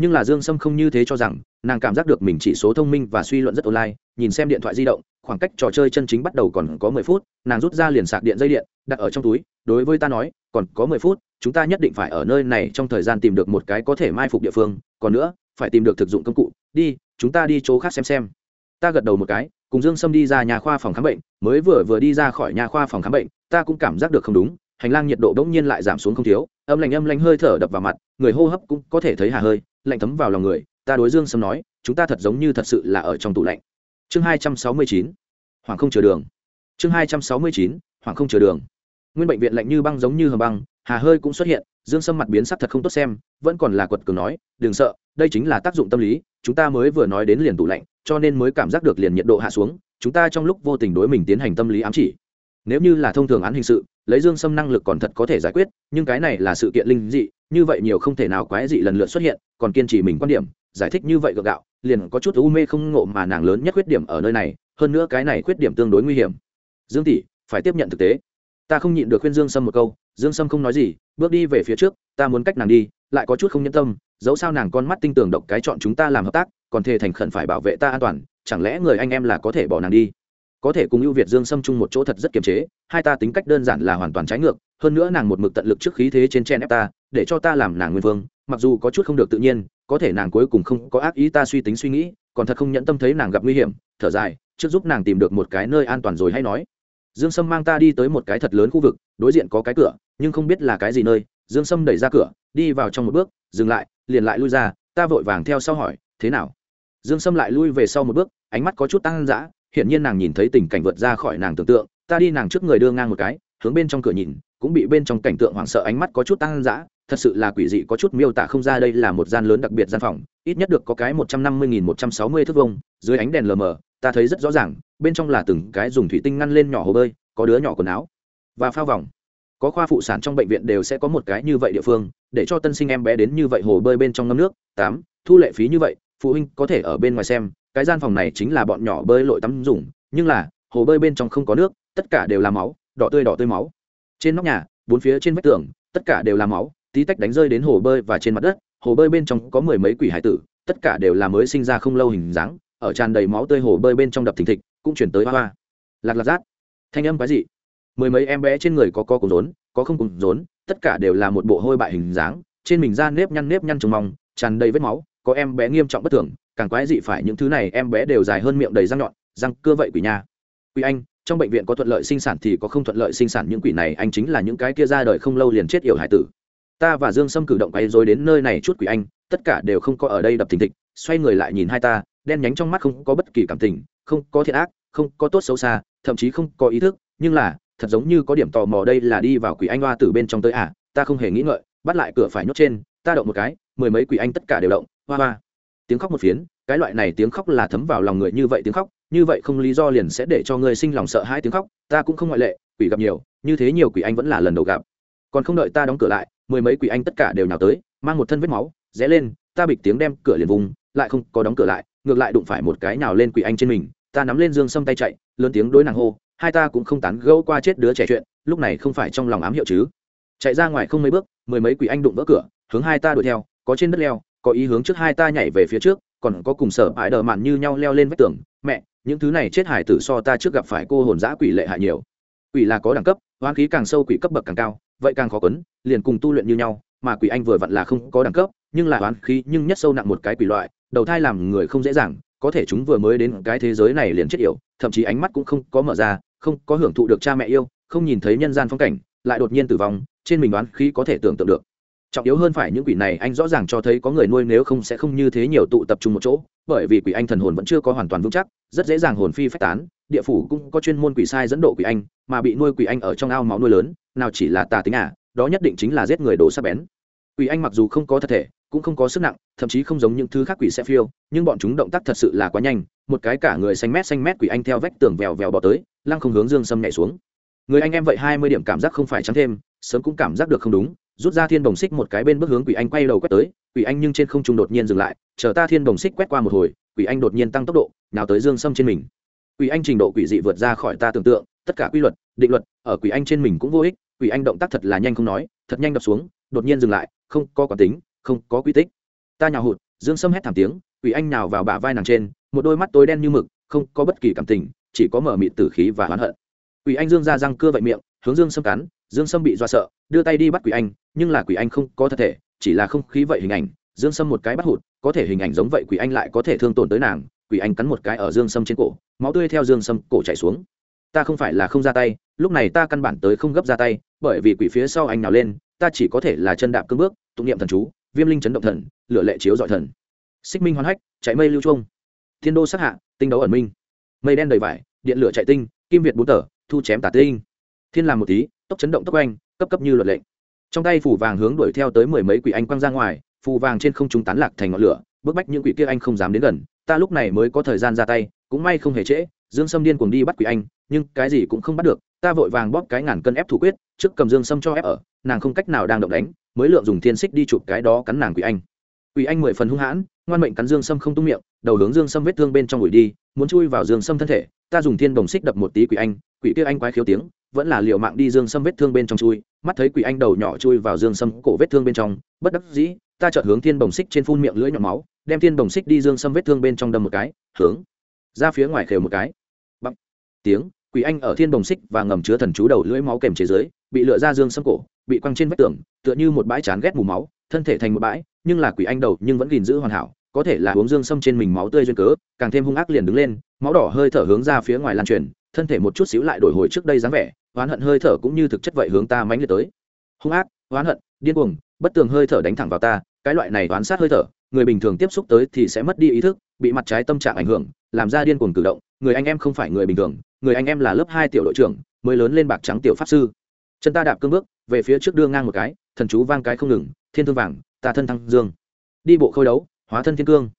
nhưng là dương sâm không như thế cho rằng, nàng cảm giác được mình chỉ số thông minh và suy luận rất online, nhìn xem điện thoại di động, khoảng cách trò chơi chân chính bắt đầu còn có mười phút, nàng rút ra liền sạc điện dây điện, đặt ở trong túi, đối với ta nói, còn có mười phút, chúng ta nhất định phải ở nơi này trong thời gian tìm được một cái có thể mai phục địa phương, còn nữa, phải tìm được thực dụng công cụ, đi, chúng ta đi chỗ khác xem xem. Ta gật đầu một cái, cùng dương sâm đi ra nhà khoa phòng khám bệnh, mới vừa vừa đi ra khỏi nhà khoa phòng khám bệnh, ta cũng cảm giác được không đúng, hành lang nhiệt độ bỗng nhiên lại giảm xuống không thiếu, âm lạnh âm lạnh hơi thở đập vào mặt, người hô hấp cũng có thể thấy hà hơi lạnh thấm vào lòng người, ta đối dương sâm nói, chúng ta thật giống như thật sự là ở trong tủ lạnh. Chương hai trăm sáu mươi chín, hoàng không chờ đường. Chương hai trăm sáu mươi chín, hoàng không chờ đường. Nguyên bệnh viện lạnh như băng giống như hầm băng, hà hơi cũng xuất hiện, dương sâm mặt biến sắc thật không tốt xem, vẫn còn là quật cường nói, đừng sợ, đây chính là tác dụng tâm lý, chúng ta mới vừa nói đến liền tủ lạnh, cho nên mới cảm giác được liền nhiệt độ hạ xuống, chúng ta trong lúc vô tình đối mình tiến hành tâm lý ám chỉ. Nếu như là thông thường án hình sự, lấy dương sâm năng lực còn thật có thể giải quyết, nhưng cái này là sự kiện linh dị như vậy nhiều không thể nào quái dị lần lượt xuất hiện, còn kiên trì mình quan điểm, giải thích như vậy gượng gạo, liền có chút u mê không ngộ mà nàng lớn nhất khuyết điểm ở nơi này, hơn nữa cái này khuyết điểm tương đối nguy hiểm. Dương tỷ, phải tiếp nhận thực tế. Ta không nhịn được khuyên dương sâm một câu, dương sâm không nói gì, bước đi về phía trước, ta muốn cách nàng đi, lại có chút không nhân tâm, dẫu sao nàng con mắt tinh tường độc cái chọn chúng ta làm hợp tác, còn thề thành khẩn phải bảo vệ ta an toàn, chẳng lẽ người anh em là có thể bỏ nàng đi? Có thể cùng ưu việt dương xâm chung một chỗ thật rất kiềm chế, hai ta tính cách đơn giản là hoàn toàn trái ngược, hơn nữa nàng một mực tận lực trước khí thế trên chen ép ta, để cho ta làm nàng nguyên vương, mặc dù có chút không được tự nhiên, có thể nàng cuối cùng không có ác ý ta suy tính suy nghĩ, còn thật không nhẫn tâm thấy nàng gặp nguy hiểm, thở dài, trước giúp nàng tìm được một cái nơi an toàn rồi hay nói. Dương sâm mang ta đi tới một cái thật lớn khu vực, đối diện có cái cửa, nhưng không biết là cái gì nơi, dương sâm đẩy ra cửa, đi vào trong một bước, dừng lại, liền lại lui ra, ta vội vàng theo sau hỏi, thế nào? Dương sâm lại lui về sau một bước, ánh mắt có chút tăng dã hiển nhiên nàng nhìn thấy tình cảnh vượt ra khỏi nàng tưởng tượng, ta đi nàng trước người đưa ngang một cái, hướng bên trong cửa nhìn, cũng bị bên trong cảnh tượng hoảng sợ ánh mắt có chút tăng dã, thật sự là quỷ dị có chút miêu tả không ra đây là một gian lớn đặc biệt gian phòng, ít nhất được có cái một trăm năm mươi nghìn một trăm sáu mươi thước vông dưới ánh đèn lờ mờ, ta thấy rất rõ ràng, bên trong là từng cái dùng thủy tinh ngăn lên nhỏ hồ bơi, có đứa nhỏ quần áo và phao vòng. Có khoa phụ sản trong bệnh viện đều sẽ có một cái như vậy địa phương, để cho tân sinh em bé đến như vậy hồ bơi bên trong ngâm nước. Tám, thu lệ phí như vậy, phụ huynh có thể ở bên ngoài xem cái gian phòng này chính là bọn nhỏ bơi lội tắm dùng, nhưng là, hồ bơi bên trong không có nước, tất cả đều là máu, đỏ tươi đỏ tươi máu. Trên nóc nhà, bốn phía trên vách tường, tất cả đều là máu, tí tách đánh rơi đến hồ bơi và trên mặt đất, hồ bơi bên trong có mười mấy quỷ hải tử, tất cả đều là mới sinh ra không lâu hình dáng, ở tràn đầy máu tươi hồ bơi bên trong đập thình thịch, cũng chuyển tới hoa hoa. Lạc lạc rát thanh âm cái gì mười mấy em bé trên người có co cùng rốn, có không cùng rốn, tất cả đều là một bộ hôi bại hình dáng, trên mình da nếp nhăn nếp nhăn trồng mong, tràn đầy vết máu, có em bé nghiêm trọng bất thường càng quái dị phải những thứ này em bé đều dài hơn miệng đầy răng nhọn, răng cưa vậy quỷ nha. Quỷ anh, trong bệnh viện có thuận lợi sinh sản thì có không thuận lợi sinh sản những quỷ này, anh chính là những cái kia ra đời không lâu liền chết yểu hải tử. Ta và dương sâm cử động quay rồi đến nơi này chút quỷ anh, tất cả đều không có ở đây đập thình thịch, xoay người lại nhìn hai ta, đen nhánh trong mắt không có bất kỳ cảm tình, không có thiện ác, không có tốt xấu xa, thậm chí không có ý thức, nhưng là, thật giống như có điểm tò mò đây là đi vào quỷ anh hoa từ bên trong tới à ta không hề nghĩ ngợi, bắt lại cửa phải nhốt trên, ta động một cái, mười mấy quỷ anh tất cả đều động, hoa hoa tiếng khóc một phiến, cái loại này tiếng khóc là thấm vào lòng người như vậy tiếng khóc, như vậy không lý do liền sẽ để cho người sinh lòng sợ hai tiếng khóc, ta cũng không ngoại lệ, quỷ gặp nhiều, như thế nhiều quỷ anh vẫn là lần đầu gặp. Còn không đợi ta đóng cửa lại, mười mấy quỷ anh tất cả đều nhào tới, mang một thân vết máu, rẽ lên, ta bịch tiếng đem cửa liền vùng, lại không có đóng cửa lại, ngược lại đụng phải một cái nào lên quỷ anh trên mình, ta nắm lên dương sâm tay chạy, lớn tiếng đối nàng hô, hai ta cũng không tán gẫu qua chết đứa trẻ chuyện, lúc này không phải trong lòng ám hiệu chứ. Chạy ra ngoài không mấy bước, mười mấy quỷ anh đụng vỡ cửa, hướng hai ta đuổi theo, có trên đất leo có ý hướng trước hai ta nhảy về phía trước, còn có cùng sở ải đờ mạn như nhau leo lên vách tường. Mẹ, những thứ này chết hải tử so ta trước gặp phải cô hồn dã quỷ lệ hại nhiều. Quỷ là có đẳng cấp hoán khí càng sâu quỷ cấp bậc càng cao, vậy càng khó quấn, liền cùng tu luyện như nhau, mà quỷ anh vừa vặn là không có đẳng cấp, nhưng là hoán khí nhưng nhất sâu nặng một cái quỷ loại, đầu thai làm người không dễ dàng, có thể chúng vừa mới đến cái thế giới này liền chết yểu, thậm chí ánh mắt cũng không có mở ra, không có hưởng thụ được cha mẹ yêu, không nhìn thấy nhân gian phong cảnh, lại đột nhiên tử vong, trên mình đoán khí có thể tưởng tượng được trọng yếu hơn phải những quỷ này, anh rõ ràng cho thấy có người nuôi nếu không sẽ không như thế nhiều tụ tập trung một chỗ, bởi vì quỷ anh thần hồn vẫn chưa có hoàn toàn vững chắc, rất dễ dàng hồn phi phách tán, địa phủ cũng có chuyên môn quỷ sai dẫn độ quỷ anh, mà bị nuôi quỷ anh ở trong ao máu nuôi lớn, nào chỉ là tà tính à đó nhất định chính là giết người đổ sắc bén. Quỷ anh mặc dù không có thật thể, cũng không có sức nặng, thậm chí không giống những thứ khác quỷ sẽ phiêu, nhưng bọn chúng động tác thật sự là quá nhanh, một cái cả người xanh mét xanh mét quỷ anh theo vách tường vèo vèo bỏ tới, lăng không hướng dương sâm nhảy xuống. Người anh em vậy hai mươi điểm cảm giác không phải trắng thêm, sớm cũng cảm giác được không đúng rút ra thiên đồng xích một cái bên bước hướng quỷ anh quay đầu quét tới, quỷ anh nhưng trên không trung đột nhiên dừng lại, chờ ta thiên đồng xích quét qua một hồi, quỷ anh đột nhiên tăng tốc độ, nào tới dương sâm trên mình. Quỷ anh trình độ quỷ dị vượt ra khỏi ta tưởng tượng, tất cả quy luật, định luật, ở quỷ anh trên mình cũng vô ích, quỷ anh động tác thật là nhanh không nói, thật nhanh đập xuống, đột nhiên dừng lại, không có quán tính, không có quy tích. Ta nhào hụt, dương sâm hét thảm tiếng, quỷ anh nào vào bả vai nàng trên, một đôi mắt tối đen như mực, không có bất kỳ cảm tình, chỉ có mở mịt tử khí và oán hận. Quỷ anh dương ra răng cưa vậy miệng hướng dương sâm cắn, dương sâm bị do sợ, đưa tay đi bắt quỷ anh, nhưng là quỷ anh không có thật thể, chỉ là không khí vậy hình ảnh, dương sâm một cái bắt hụt, có thể hình ảnh giống vậy quỷ anh lại có thể thương tổn tới nàng, quỷ anh cắn một cái ở dương sâm trên cổ, máu tươi theo dương sâm cổ chảy xuống. Ta không phải là không ra tay, lúc này ta căn bản tới không gấp ra tay, bởi vì quỷ phía sau anh nào lên, ta chỉ có thể là chân đạp cương bước, tụng niệm thần chú, viêm linh chấn động thần, lửa lệ chiếu dọi thần. Xích minh hoán hách, chạy mây lưu trung thiên đô sát hạ, tinh đấu ẩn minh. Mây đen đầy vải, điện lửa chạy tinh, kim việt bốn tờ, thu chém tả tinh thiên làm một tí, tốc chấn động tốc anh cấp cấp như luật lệnh. Trong tay phủ vàng hướng đuổi theo tới mười mấy quỷ anh quăng ra ngoài phù vàng trên không trung tán lạc thành ngọn lửa, bức bách những quỷ kia anh không dám đến gần, ta lúc này mới có thời gian ra tay, cũng may không hề trễ, dương sâm điên cuồng đi bắt quỷ anh, nhưng cái gì cũng không bắt được, ta vội vàng bóp cái ngàn cân ép thủ quyết, trước cầm dương sâm cho ép ở, nàng không cách nào đang động đánh, mới lượng dùng thiên xích đi chụp cái đó cắn nàng quỷ anh. Quỷ anh mười phần hung hãn, ngoan mệnh cắn dương sâm không tung miệng, đầu hướng dương sâm vết thương bên trong ủi đi, muốn chui vào dương sâm thân thể, ta dùng thiên đồng xích đập một tí quỷ anh, quỷ kia anh quái khiếu tiếng vẫn là liệu mạng đi dương sâm vết thương bên trong chui, mắt thấy quỷ anh đầu nhỏ chui vào dương sâm cổ vết thương bên trong, bất đắc dĩ, ta chợt hướng thiên bồng xích trên phun miệng lưỡi nhọn máu, đem thiên bồng xích đi dương sâm vết thương bên trong đâm một cái, hướng, ra phía ngoài khều một cái. Bằng tiếng, quỷ anh ở thiên bồng xích và ngầm chứa thần chú đầu lưỡi máu kèm chế dưới bị lựa ra dương sâm cổ, bị quăng trên vách tường, tựa như một bãi chán ghét mù máu, thân thể thành một bãi, nhưng là quỷ anh đầu nhưng vẫn gìn giữ hoàn hảo, có thể là uống dương sâm trên mình máu tươi duyên cớ, càng thêm hung ác liền đứng lên, máu đỏ hơi thở hướng ra phía ngoài lan truyền thân thể một chút xíu lại đổi hồi trước đây dáng vẻ, oán hận hơi thở cũng như thực chất vậy hướng ta mãnh liệt tới. Hung ác, oán hận, điên cuồng, bất tường hơi thở đánh thẳng vào ta, cái loại này oán sát hơi thở, người bình thường tiếp xúc tới thì sẽ mất đi ý thức, bị mặt trái tâm trạng ảnh hưởng, làm ra điên cuồng cử động, người anh em không phải người bình thường, người anh em là lớp hai tiểu đội trưởng, mới lớn lên bạc trắng tiểu pháp sư. Chân ta đạp cương bước, về phía trước đưa ngang một cái, thần chú vang cái không ngừng, thiên thương vàng, ta thân thăng dương. Đi bộ khôi đấu, hóa thân thiên cương.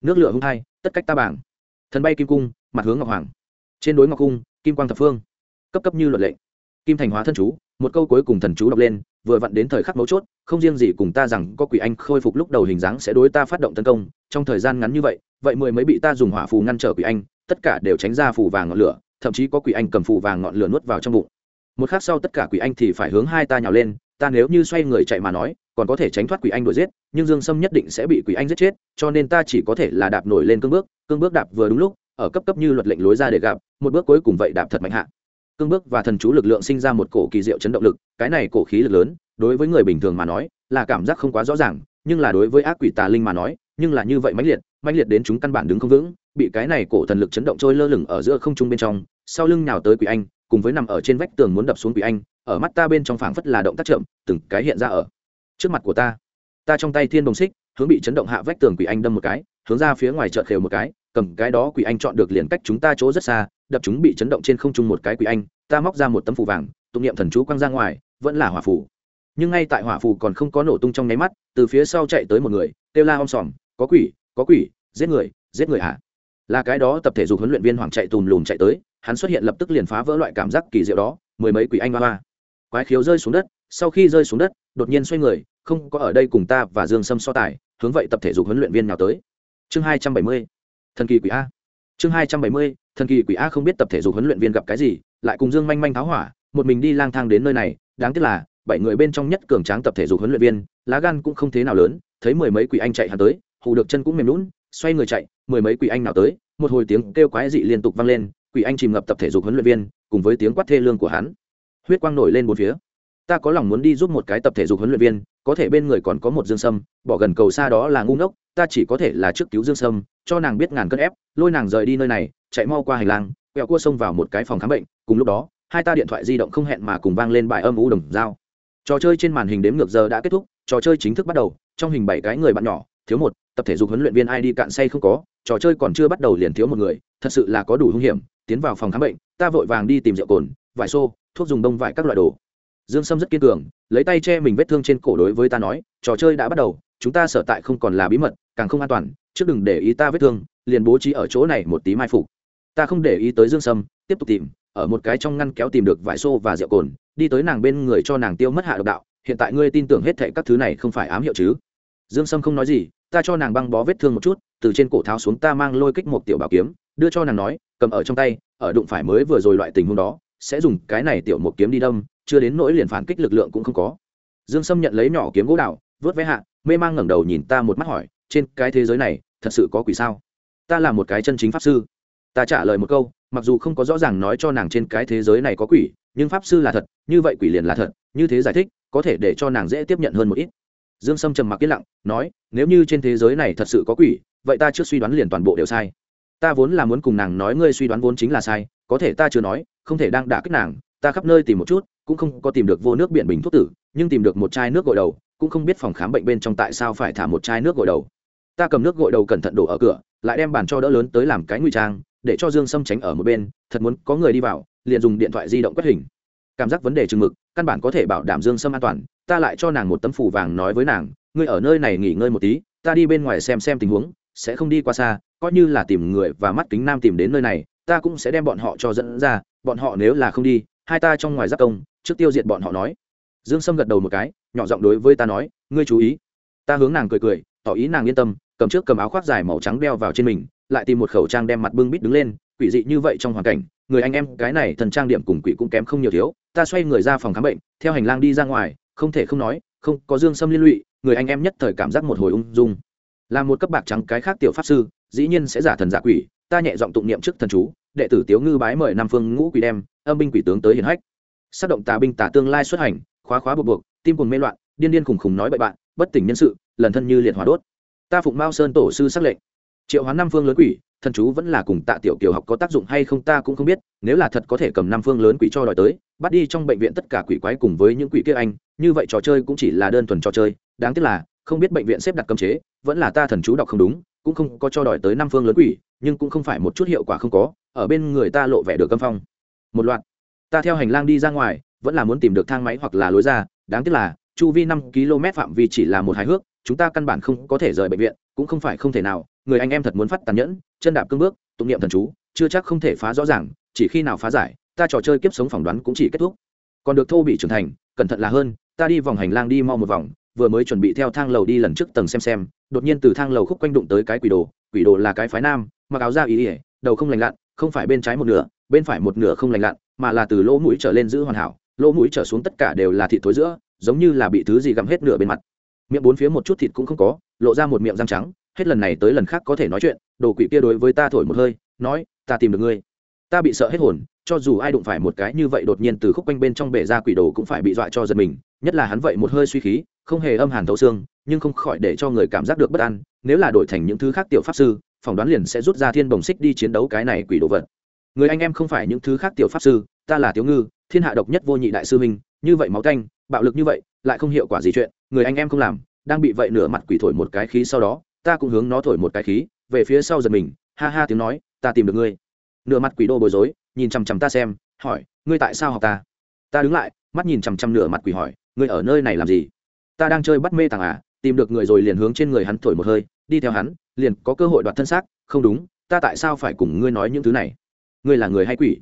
Nước lửa hung hai, tất cách ta bảng. Thần bay kim cung, mặt hướng ngọc hoàng trên đối ngọc cung kim quang thập phương. Cấp cấp như luật lệ. Kim thành hóa thân chú, một câu cuối cùng thần chú đọc lên, vừa vặn đến thời khắc mấu chốt, không riêng gì cùng ta rằng có quỷ anh khôi phục lúc đầu hình dáng sẽ đối ta phát động tấn công, trong thời gian ngắn như vậy vậy mười mấy bị ta dùng hỏa phù ngăn trở quỷ anh, tất cả đều tránh ra phù vàng ngọn lửa, thậm chí có quỷ anh cầm phù vàng ngọn lửa nuốt vào trong bụng. Một khắc sau tất cả quỷ anh thì phải hướng hai ta nhào lên, ta nếu như xoay người chạy mà nói, còn có thể tránh thoát quỷ anh đuổi giết, nhưng dương sâm nhất định sẽ bị quỷ anh giết chết, cho nên ta chỉ có thể là đạp nổi lên cương bước cương bước đạp vừa đúng lúc ở cấp cấp như luật lệnh lối ra để gặp, một bước cuối cùng vậy đạp thật mạnh hạ. Cương bước và thần chú lực lượng sinh ra một cổ kỳ diệu chấn động lực, cái này cổ khí lực lớn, đối với người bình thường mà nói, là cảm giác không quá rõ ràng, nhưng là đối với ác quỷ tà linh mà nói, nhưng là như vậy mãnh liệt mãnh liệt đến chúng căn bản đứng không vững, bị cái này cổ thần lực chấn động trôi lơ lửng ở giữa không trung bên trong, sau lưng nào tới quỷ anh, cùng với nằm ở trên vách tường muốn đập xuống quỷ anh, ở mắt ta bên trong phảng phất là động tác chậm, từng cái hiện ra ở trước mặt của ta. Ta trong tay thiên đồng xích, hướng bị chấn động hạ vách tường quỷ anh đâm một cái, hướng ra phía ngoài chợt khều một cái cầm cái đó quỷ anh chọn được liền cách chúng ta chỗ rất xa, đập chúng bị chấn động trên không trung một cái quỷ anh, ta móc ra một tấm phù vàng, tụng niệm thần chú quăng ra ngoài, vẫn là hỏa phù. Nhưng ngay tại hỏa phù còn không có nổ tung trong nháy mắt, từ phía sau chạy tới một người, kêu la om sòm, có quỷ có quỷ, giết người giết người hả? Là cái đó tập thể dục huấn luyện viên hoàng chạy tùm lùm chạy tới, hắn xuất hiện lập tức liền phá vỡ loại cảm giác kỳ diệu đó, mười mấy quỷ anh ba ba quái khiếu rơi xuống đất, sau khi rơi xuống đất, đột nhiên xoay người, không có ở đây cùng ta và dương sâm so tài, hướng vậy tập thể dục huấn luyện viên nào tới. Chương hai trăm bảy mươi thần kỳ quỷ a. Chương hai trăm bảy mươi, thần kỳ quỷ a không biết tập thể dục huấn luyện viên gặp cái gì, lại cùng dương manh manh tháo hỏa, một mình đi lang thang đến nơi này, đáng tiếc là, bảy người bên trong nhất cường tráng tập thể dục huấn luyện viên, lá gan cũng không thế nào lớn, thấy mười mấy quỷ anh chạy hắn tới, hù được chân cũng mềm lún xoay người chạy, mười mấy quỷ anh nào tới, một hồi tiếng kêu quái dị liên tục vang lên, quỷ anh chìm ngập tập thể dục huấn luyện viên, cùng với tiếng quát thê lương của hắn. Huyết quang nổi lên bốn phía. Ta có lòng muốn đi giúp một cái tập thể dục huấn luyện viên, có thể bên người còn có một dương sâm, bỏ gần cầu xa đó là ngu ngốc ta chỉ có thể là trước cứu dương sâm, cho nàng biết ngàn cân ép, lôi nàng rời đi nơi này, chạy mau qua hành lang, quẹo cua xông vào một cái phòng khám bệnh, cùng lúc đó, hai ta điện thoại di động không hẹn mà cùng vang lên bài âm u đồng dao trò chơi trên màn hình đếm ngược giờ đã kết thúc, trò chơi chính thức bắt đầu, trong hình bảy cái người bạn nhỏ, thiếu một, tập thể dục huấn luyện viên ai đi cạn say không có, trò chơi còn chưa bắt đầu liền thiếu một người, thật sự là có đủ hung hiểm, tiến vào phòng khám bệnh, ta vội vàng đi tìm rượu cồn, vải xô, thuốc dùng đông vải các loại đồ. Dương sâm rất kiên cường, lấy tay che mình vết thương trên cổ đối với ta nói, trò chơi đã bắt đầu, chúng ta sở tại không còn là bí mật càng không an toàn, trước đừng để ý ta vết thương, liền bố trí ở chỗ này một tí mai phục. Ta không để ý tới dương sâm, tiếp tục tìm, ở một cái trong ngăn kéo tìm được vải xô và rượu cồn, đi tới nàng bên người cho nàng tiêu mất hạ độc đạo, hiện tại ngươi tin tưởng hết thệ các thứ này không phải ám hiệu chứ? Dương sâm không nói gì, ta cho nàng băng bó vết thương một chút, từ trên cổ tháo xuống ta mang lôi kích một tiểu bảo kiếm, đưa cho nàng nói, cầm ở trong tay, ở đụng phải mới vừa rồi loại tình huống đó, sẽ dùng cái này tiểu một kiếm đi đâm, chưa đến nỗi liền phản kích lực lượng cũng không có. Dương sâm nhận lấy nhỏ kiếm gỗ đạo vớt vé hạ, mê mang ngẩng đầu nhìn ta một mắt hỏi trên cái thế giới này, thật sự có quỷ sao? Ta là một cái chân chính pháp sư. Ta trả lời một câu, mặc dù không có rõ ràng nói cho nàng trên cái thế giới này có quỷ, nhưng pháp sư là thật, như vậy quỷ liền là thật, như thế giải thích, có thể để cho nàng dễ tiếp nhận hơn một ít. Dương sâm trầm mặc yên lặng, nói, nếu như trên thế giới này thật sự có quỷ, vậy ta trước suy đoán liền toàn bộ đều sai. Ta vốn là muốn cùng nàng nói, ngươi suy đoán vốn chính là sai, có thể ta chưa nói, không thể đang đả kích nàng, ta khắp nơi tìm một chút, cũng không có tìm được vô nước biển bình thuốc tử, nhưng tìm được một chai nước gội đầu, cũng không biết phòng khám bệnh bên trong tại sao phải thả một chai nước gội đầu ta cầm nước gội đầu cẩn thận đổ ở cửa, lại đem bàn cho đỡ lớn tới làm cái nguy trang, để cho dương sâm tránh ở một bên, thật muốn có người đi vào, liền dùng điện thoại di động quét hình. Cảm giác vấn đề chừng mực, căn bản có thể bảo đảm dương sâm an toàn, ta lại cho nàng một tấm phủ vàng nói với nàng, ngươi ở nơi này nghỉ ngơi một tí, ta đi bên ngoài xem xem tình huống, sẽ không đi qua xa, coi như là tìm người và mắt kính nam tìm đến nơi này, ta cũng sẽ đem bọn họ cho dẫn ra, bọn họ nếu là không đi, hai ta trong ngoài giác công, trước tiêu diệt bọn họ nói. Dương sâm gật đầu một cái, nhỏ giọng đối với ta nói, ngươi chú ý. Ta hướng nàng cười cười, tỏ ý nàng yên tâm cầm trước cầm áo khoác dài màu trắng đeo vào trên mình, lại tìm một khẩu trang đem mặt bưng bít đứng lên, quỷ dị như vậy trong hoàn cảnh, người anh em, cái này thần trang điểm cùng quỷ cũng kém không nhiều thiếu, ta xoay người ra phòng khám bệnh, theo hành lang đi ra ngoài, không thể không nói, không có dương sâm liên lụy, người anh em nhất thời cảm giác một hồi ung dung. Là một cấp bạc trắng cái khác tiểu pháp sư, dĩ nhiên sẽ giả thần giả quỷ, ta nhẹ giọng tụng niệm trước thần chú, đệ tử tiếu ngư bái mời nam phương ngũ quỷ đem, âm binh quỷ tướng tới hiển hách. Sát động tà binh tà tương lai xuất hành, khóa khóa buộc buộc, tim cùng mê loạn, điên điên khùng khùng nói bậy bạn, bất tỉnh nhân sự, lần thân như liệt hỏa đốt ta phụng mao sơn tổ sư xác lệnh. Triệu hoán năm phương lớn quỷ, thần chú vẫn là cùng tạ tiểu kiều học có tác dụng hay không ta cũng không biết, nếu là thật có thể cầm năm phương lớn quỷ cho đòi tới, bắt đi trong bệnh viện tất cả quỷ quái cùng với những quỷ kia anh, như vậy trò chơi cũng chỉ là đơn thuần trò chơi, đáng tiếc là, không biết bệnh viện xếp đặt cấm chế, vẫn là ta thần chú đọc không đúng, cũng không có cho đòi tới năm phương lớn quỷ, nhưng cũng không phải một chút hiệu quả không có, ở bên người ta lộ vẻ được câm phong. Một loạt, ta theo hành lang đi ra ngoài, vẫn là muốn tìm được thang máy hoặc là lối ra, đáng tiếc là, chu vi năm km phạm vi chỉ là một hài hước chúng ta căn bản không có thể rời bệnh viện, cũng không phải không thể nào, người anh em thật muốn phát tàn nhẫn, chân đạp cương bước, tụng niệm thần chú, chưa chắc không thể phá rõ ràng, chỉ khi nào phá giải, ta trò chơi kiếp sống phỏng đoán cũng chỉ kết thúc. Còn được thô bị trưởng thành, cẩn thận là hơn, ta đi vòng hành lang đi mau một vòng, vừa mới chuẩn bị theo thang lầu đi lần trước tầng xem xem, đột nhiên từ thang lầu khúc quanh đụng tới cái quỷ đồ quỷ đồ là cái phái nam, mặc áo da ý ỉa đầu không lành lặn, không phải bên trái một nửa, bên phải một nửa không lành lặn, mà là từ lỗ mũi trở lên giữ hoàn hảo, lỗ mũi trở xuống tất cả đều là thịt thối giữa, giống như là bị thứ gì gặm hết nửa bên mặt miệng bốn phía một chút thịt cũng không có, lộ ra một miệng răng trắng, hết lần này tới lần khác có thể nói chuyện, đồ quỷ kia đối với ta thổi một hơi, nói, ta tìm được ngươi. Ta bị sợ hết hồn, cho dù ai đụng phải một cái như vậy đột nhiên từ khúc quanh bên trong bể ra quỷ đồ cũng phải bị dọa cho giật mình, nhất là hắn vậy một hơi suy khí, không hề âm hàn thấu xương, nhưng không khỏi để cho người cảm giác được bất an, nếu là đổi thành những thứ khác tiểu pháp sư, phỏng đoán liền sẽ rút ra thiên bồng xích đi chiến đấu cái này quỷ đồ vật. Người anh em không phải những thứ khác tiểu pháp sư, ta là tiểu ngư, thiên hạ độc nhất vô nhị đại sư minh như vậy máu canh bạo lực như vậy lại không hiệu quả gì chuyện, người anh em không làm, đang bị vậy nửa mặt quỷ thổi một cái khí sau đó, ta cũng hướng nó thổi một cái khí, về phía sau giật mình, ha ha tiếng nói, ta tìm được ngươi. Nửa mặt quỷ đô bối rối, nhìn chằm chằm ta xem, hỏi, ngươi tại sao học ta? Ta đứng lại, mắt nhìn chằm chằm nửa mặt quỷ hỏi, ngươi ở nơi này làm gì? Ta đang chơi bắt mê tàng à tìm được người rồi liền hướng trên người hắn thổi một hơi, đi theo hắn, liền có cơ hội đoạt thân xác, không đúng, ta tại sao phải cùng ngươi nói những thứ này? Ngươi là người hay quỷ?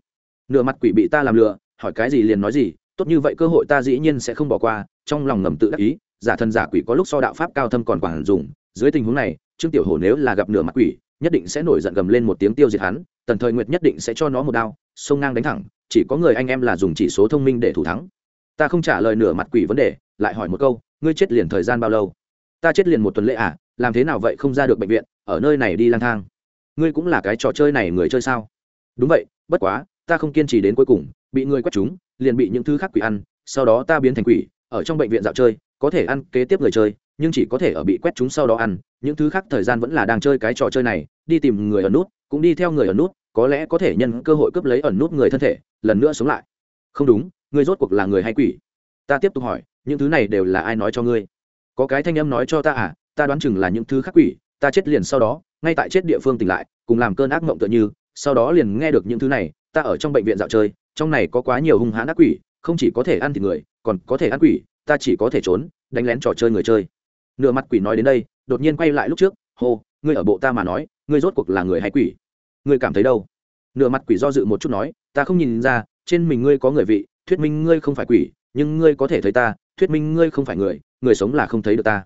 Nửa mặt quỷ bị ta làm lừa, hỏi cái gì liền nói gì, tốt như vậy cơ hội ta dĩ nhiên sẽ không bỏ qua trong lòng ngầm tự đắc ý, giả thân giả quỷ có lúc so đạo pháp cao thâm còn quản dùng. Dưới tình huống này, trương tiểu hổ nếu là gặp nửa mặt quỷ, nhất định sẽ nổi giận gầm lên một tiếng tiêu diệt hắn, tần thời nguyệt nhất định sẽ cho nó một đao, sông ngang đánh thẳng, chỉ có người anh em là dùng chỉ số thông minh để thủ thắng. Ta không trả lời nửa mặt quỷ vấn đề, lại hỏi một câu, ngươi chết liền thời gian bao lâu? Ta chết liền một tuần lễ à làm thế nào vậy không ra được bệnh viện, ở nơi này đi lang thang. Ngươi cũng là cái trò chơi này người chơi sao? Đúng vậy, bất quá, ta không kiên trì đến cuối cùng, bị ngươi quét chúng, liền bị những thứ khác quỷ ăn, sau đó ta biến thành quỷ ở trong bệnh viện dạo chơi, có thể ăn kế tiếp người chơi, nhưng chỉ có thể ở bị quét chúng sau đó ăn. Những thứ khác thời gian vẫn là đang chơi cái trò chơi này, đi tìm người ở nút, cũng đi theo người ở nút, có lẽ có thể nhân cơ hội cướp lấy ẩn nút người thân thể, lần nữa sống lại. Không đúng, ngươi rốt cuộc là người hay quỷ? Ta tiếp tục hỏi, những thứ này đều là ai nói cho ngươi? Có cái thanh âm nói cho ta à ta đoán chừng là những thứ khác quỷ, ta chết liền sau đó, ngay tại chết địa phương tỉnh lại, cùng làm cơn ác mộng tựa như, sau đó liền nghe được những thứ này, ta ở trong bệnh viện dạo chơi, trong này có quá nhiều hung hãn ác quỷ không chỉ có thể ăn thịt người, còn có thể ăn quỷ, ta chỉ có thể trốn, đánh lén trò chơi người chơi. Nửa mặt quỷ nói đến đây, đột nhiên quay lại lúc trước, hô, ngươi ở bộ ta mà nói, ngươi rốt cuộc là người hay quỷ? Ngươi cảm thấy đâu? Nửa mặt quỷ do dự một chút nói, ta không nhìn ra, trên mình ngươi có người vị, thuyết minh ngươi không phải quỷ, nhưng ngươi có thể thấy ta, thuyết minh ngươi không phải người người sống là không thấy được ta.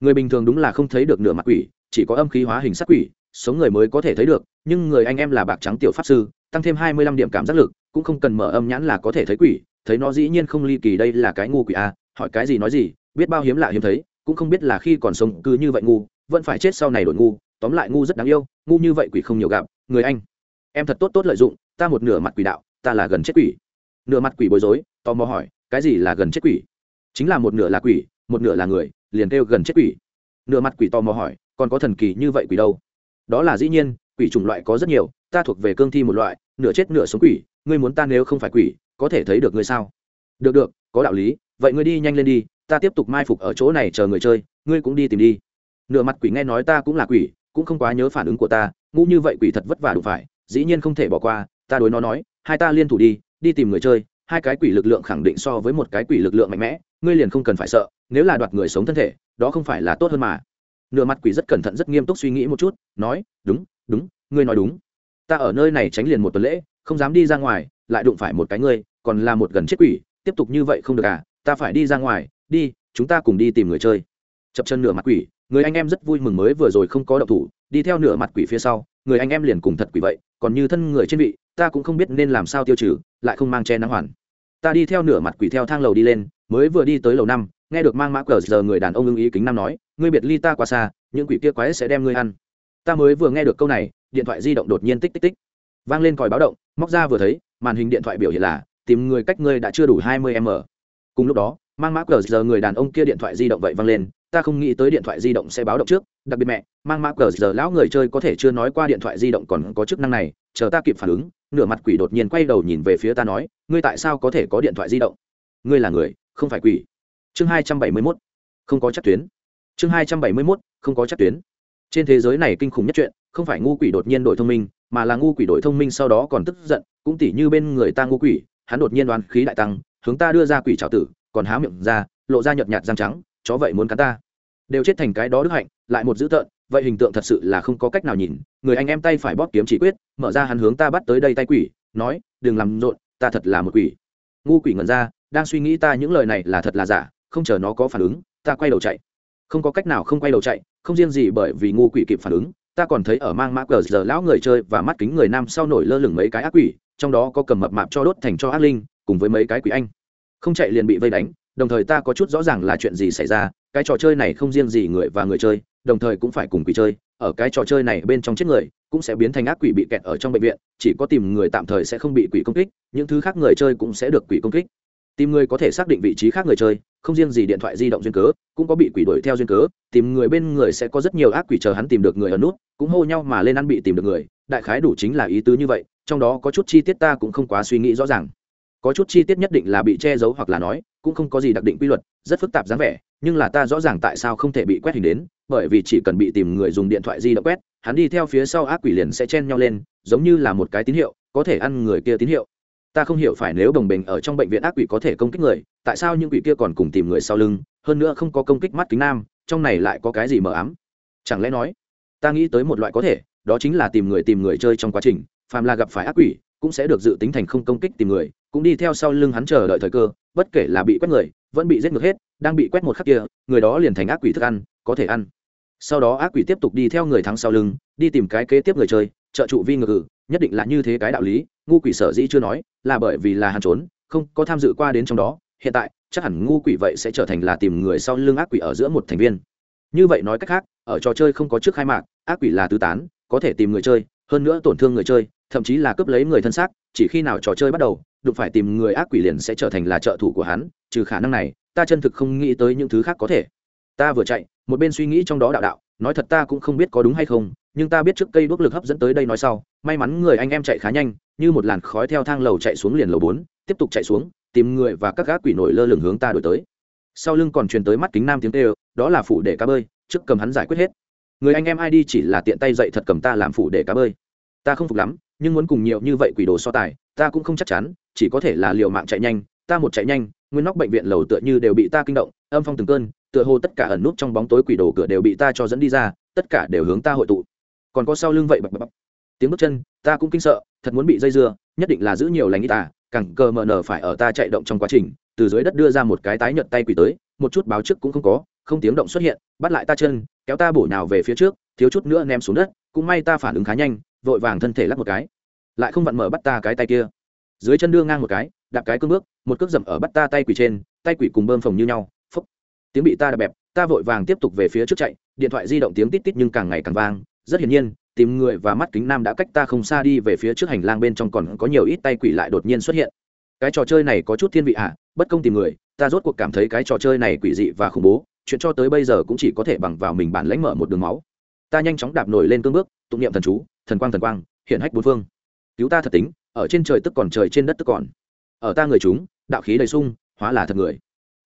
Người bình thường đúng là không thấy được nửa mặt quỷ, chỉ có âm khí hóa hình sắc quỷ, sống người mới có thể thấy được, nhưng người anh em là bạc trắng tiểu pháp sư, tăng thêm hai mươi lăm điểm cảm giác lực, cũng không cần mở âm nhãn là có thể thấy quỷ thấy nó dĩ nhiên không ly kỳ đây là cái ngu quỷ a hỏi cái gì nói gì, biết bao hiếm lạ hiếm thấy, cũng không biết là khi còn sống cứ như vậy ngu, vẫn phải chết sau này đổi ngu, tóm lại ngu rất đáng yêu, ngu như vậy quỷ không nhiều gặp, người anh, em thật tốt tốt lợi dụng, ta một nửa mặt quỷ đạo, ta là gần chết quỷ. Nửa mặt quỷ bối rối, tò mò hỏi, cái gì là gần chết quỷ? Chính là một nửa là quỷ, một nửa là người, liền kêu gần chết quỷ. Nửa mặt quỷ tò mò hỏi, còn có thần kỳ như vậy quỷ đâu? Đó là dĩ nhiên, quỷ chủng loại có rất nhiều, ta thuộc về cương thi một loại, nửa chết nửa sống quỷ, ngươi muốn ta nếu không phải quỷ có thể thấy được ngươi sao? Được được, có đạo lý, vậy ngươi đi nhanh lên đi, ta tiếp tục mai phục ở chỗ này chờ người chơi, ngươi cũng đi tìm đi. Nửa mặt quỷ nghe nói ta cũng là quỷ, cũng không quá nhớ phản ứng của ta, ngu như vậy quỷ thật vất vả đủ phải, dĩ nhiên không thể bỏ qua, ta đối nó nói, hai ta liên thủ đi đi tìm người chơi, hai cái quỷ lực lượng khẳng định so với một cái quỷ lực lượng mạnh mẽ, ngươi liền không cần phải sợ, nếu là đoạt người sống thân thể, đó không phải là tốt hơn mà. Nửa mặt quỷ rất cẩn thận rất nghiêm túc suy nghĩ một chút, nói, đúng đúng, ngươi nói đúng. Ta ở nơi này tránh liền một tuần lễ, không dám đi ra ngoài lại đụng phải một cái ngươi, còn là một gần chết quỷ, tiếp tục như vậy không được à? Ta phải đi ra ngoài, đi, chúng ta cùng đi tìm người chơi. Chập chân nửa mặt quỷ, người anh em rất vui mừng mới vừa rồi không có động thủ, đi theo nửa mặt quỷ phía sau, người anh em liền cùng thật quỷ vậy, còn như thân người trên vị, ta cũng không biết nên làm sao tiêu trừ, lại không mang che nắng hoàn. Ta đi theo nửa mặt quỷ theo thang lầu đi lên, mới vừa đi tới lầu năm, nghe được mang mã cờ giờ người đàn ông ưng ý kính năm nói, ngươi biệt ly ta quá xa, những quỷ kia quái sẽ đem ngươi ăn. Ta mới vừa nghe được câu này, điện thoại di động đột nhiên tích tích tích. Vang lên còi báo động, móc ra vừa thấy màn hình điện thoại biểu hiện là, tìm người cách ngươi đã chưa đủ hai mươi m. Cùng lúc đó, mang mã cờ giờ người đàn ông kia điện thoại di động vậy vang lên, ta không nghĩ tới điện thoại di động sẽ báo động trước, đặc biệt mẹ, mang mã cờ giờ lão người chơi có thể chưa nói qua điện thoại di động còn có chức năng này, chờ ta kịp phản ứng, nửa mặt quỷ đột nhiên quay đầu nhìn về phía ta nói, ngươi tại sao có thể có điện thoại di động? Ngươi là người, không phải quỷ. Chương hai trăm bảy mươi mốt, không có chắc tuyến. Chương hai trăm bảy mươi mốt, không có chắc tuyến. Trên thế giới này kinh khủng nhất chuyện, không phải ngu quỷ đột nhiên đổi thông minh mà là ngu quỷ đổi thông minh sau đó còn tức giận, cũng tỉ như bên người ta ngu quỷ, hắn đột nhiên đoán khí đại tăng, hướng ta đưa ra quỷ trào tử, còn há miệng ra, lộ ra nhợt nhạt răng trắng, chó vậy muốn cắn ta. Đều chết thành cái đó đức hạnh, lại một dữ tợn, vậy hình tượng thật sự là không có cách nào nhìn, người anh em tay phải bóp kiếm chỉ quyết, mở ra hắn hướng ta bắt tới đây tay quỷ, nói, đừng làm rộn, ta thật là một quỷ. Ngu quỷ ngẩn ra, đang suy nghĩ ta những lời này là thật là giả, không chờ nó có phản ứng, ta quay đầu chạy. Không có cách nào không quay đầu chạy, không riêng gì bởi vì ngu quỷ kịp phản ứng ta còn thấy ở mang mã cờ giờ lão người chơi và mắt kính người nam sau nổi lơ lửng mấy cái ác quỷ, trong đó có cầm mập mạp cho đốt thành cho ác linh, cùng với mấy cái quỷ anh. Không chạy liền bị vây đánh, đồng thời ta có chút rõ ràng là chuyện gì xảy ra, cái trò chơi này không riêng gì người và người chơi, đồng thời cũng phải cùng quỷ chơi, ở cái trò chơi này bên trong chết người, cũng sẽ biến thành ác quỷ bị kẹt ở trong bệnh viện, chỉ có tìm người tạm thời sẽ không bị quỷ công kích, những thứ khác người chơi cũng sẽ được quỷ công kích tìm người có thể xác định vị trí khác người chơi, không riêng gì điện thoại di động duyên cớ, cũng có bị quỷ đuổi theo duyên cớ, tìm người bên người sẽ có rất nhiều ác quỷ chờ hắn tìm được người ở nút, cũng hô nhau mà lên ăn bị tìm được người, đại khái đủ chính là ý tứ như vậy, trong đó có chút chi tiết ta cũng không quá suy nghĩ rõ ràng. Có chút chi tiết nhất định là bị che giấu hoặc là nói, cũng không có gì đặc định quy luật, rất phức tạp dáng vẻ, nhưng là ta rõ ràng tại sao không thể bị quét hình đến, bởi vì chỉ cần bị tìm người dùng điện thoại di động quét, hắn đi theo phía sau ác quỷ liền sẽ chen nhau lên, giống như là một cái tín hiệu, có thể ăn người kia tín hiệu ta không hiểu phải nếu đồng bình ở trong bệnh viện ác quỷ có thể công kích người, tại sao những quỷ kia còn cùng tìm người sau lưng, hơn nữa không có công kích mắt kính nam, trong này lại có cái gì mờ ám? Chẳng lẽ nói, ta nghĩ tới một loại có thể, đó chính là tìm người tìm người chơi trong quá trình, phàm là gặp phải ác quỷ, cũng sẽ được dự tính thành không công kích tìm người, cũng đi theo sau lưng hắn chờ đợi thời cơ, bất kể là bị quét người, vẫn bị giết ngược hết, đang bị quét một khắc kia, người đó liền thành ác quỷ thức ăn, có thể ăn. Sau đó ác quỷ tiếp tục đi theo người thắng sau lưng, đi tìm cái kế tiếp người chơi, trợ trụ vi ngược nhất định là như thế cái đạo lý, ngu quỷ sở dĩ chưa nói, là bởi vì là hắn trốn, không có tham dự qua đến trong đó, hiện tại, chắc hẳn ngu quỷ vậy sẽ trở thành là tìm người sau lưng ác quỷ ở giữa một thành viên. Như vậy nói cách khác, ở trò chơi không có trước khai mạc, ác quỷ là tứ tán, có thể tìm người chơi, hơn nữa tổn thương người chơi, thậm chí là cướp lấy người thân xác, chỉ khi nào trò chơi bắt đầu, đụng phải tìm người ác quỷ liền sẽ trở thành là trợ thủ của hắn, trừ khả năng này, ta chân thực không nghĩ tới những thứ khác có thể. Ta vừa chạy, một bên suy nghĩ trong đó đạo đạo, nói thật ta cũng không biết có đúng hay không nhưng ta biết trước cây đuốc lực hấp dẫn tới đây nói sau, may mắn người anh em chạy khá nhanh, như một làn khói theo thang lầu chạy xuống liền lầu bốn, tiếp tục chạy xuống, tìm người và các gác quỷ nổi lơ lửng hướng ta đổi tới. Sau lưng còn truyền tới mắt kính nam tiếng tê đó là phủ để cá bơi, trước cầm hắn giải quyết hết. Người anh em ai đi chỉ là tiện tay dậy thật cầm ta làm phủ để cá bơi. Ta không phục lắm, nhưng muốn cùng nhiều như vậy quỷ đồ so tài, ta cũng không chắc chắn, chỉ có thể là liều mạng chạy nhanh, ta một chạy nhanh, nguyên nóc bệnh viện lầu tựa như đều bị ta kinh động, âm phong từng cơn, tựa hồ tất cả ẩn nút trong bóng tối quỷ đồ cửa đều bị ta cho dẫn đi ra, tất cả đều hướng ta hội tụ còn có sau lưng vậy bập bập tiếng bước chân, ta cũng kinh sợ, thật muốn bị dây dưa, nhất định là giữ nhiều lành ít ta, cẳng cờ mờ nở phải ở ta chạy động trong quá trình, từ dưới đất đưa ra một cái tái nhợt tay quỷ tới, một chút báo trước cũng không có, không tiếng động xuất hiện, bắt lại ta chân, kéo ta bổ nhào về phía trước, thiếu chút nữa ném xuống đất, cũng may ta phản ứng khá nhanh, vội vàng thân thể lắc một cái. Lại không vặn mở bắt ta cái tay kia. Dưới chân đưa ngang một cái, đạp cái cương bước, một cước dậm ở bắt ta tay quỷ trên, tay quỷ cùng bơm phồng như nhau, phúc. Tiếng bị ta đạp bẹp, ta vội vàng tiếp tục về phía trước chạy, điện thoại di động tiếng tít tít nhưng càng ngày càng vang rất hiển nhiên tìm người và mắt kính nam đã cách ta không xa đi về phía trước hành lang bên trong còn có nhiều ít tay quỷ lại đột nhiên xuất hiện. Cái trò chơi này có chút thiên vị ạ à, bất công tìm người ta rốt cuộc cảm thấy cái trò chơi này quỷ dị và khủng bố chuyện cho tới bây giờ cũng chỉ có thể bằng vào mình bản lãnh mở một đường máu. Ta nhanh chóng đạp nổi lên cương bước tụng niệm thần chú thần quang thần quang hiện hách bốn phương. Cứu ta thật tính ở trên trời tức còn trời trên đất tức còn. Ở ta người chúng đạo khí đầy sung hóa là thật người.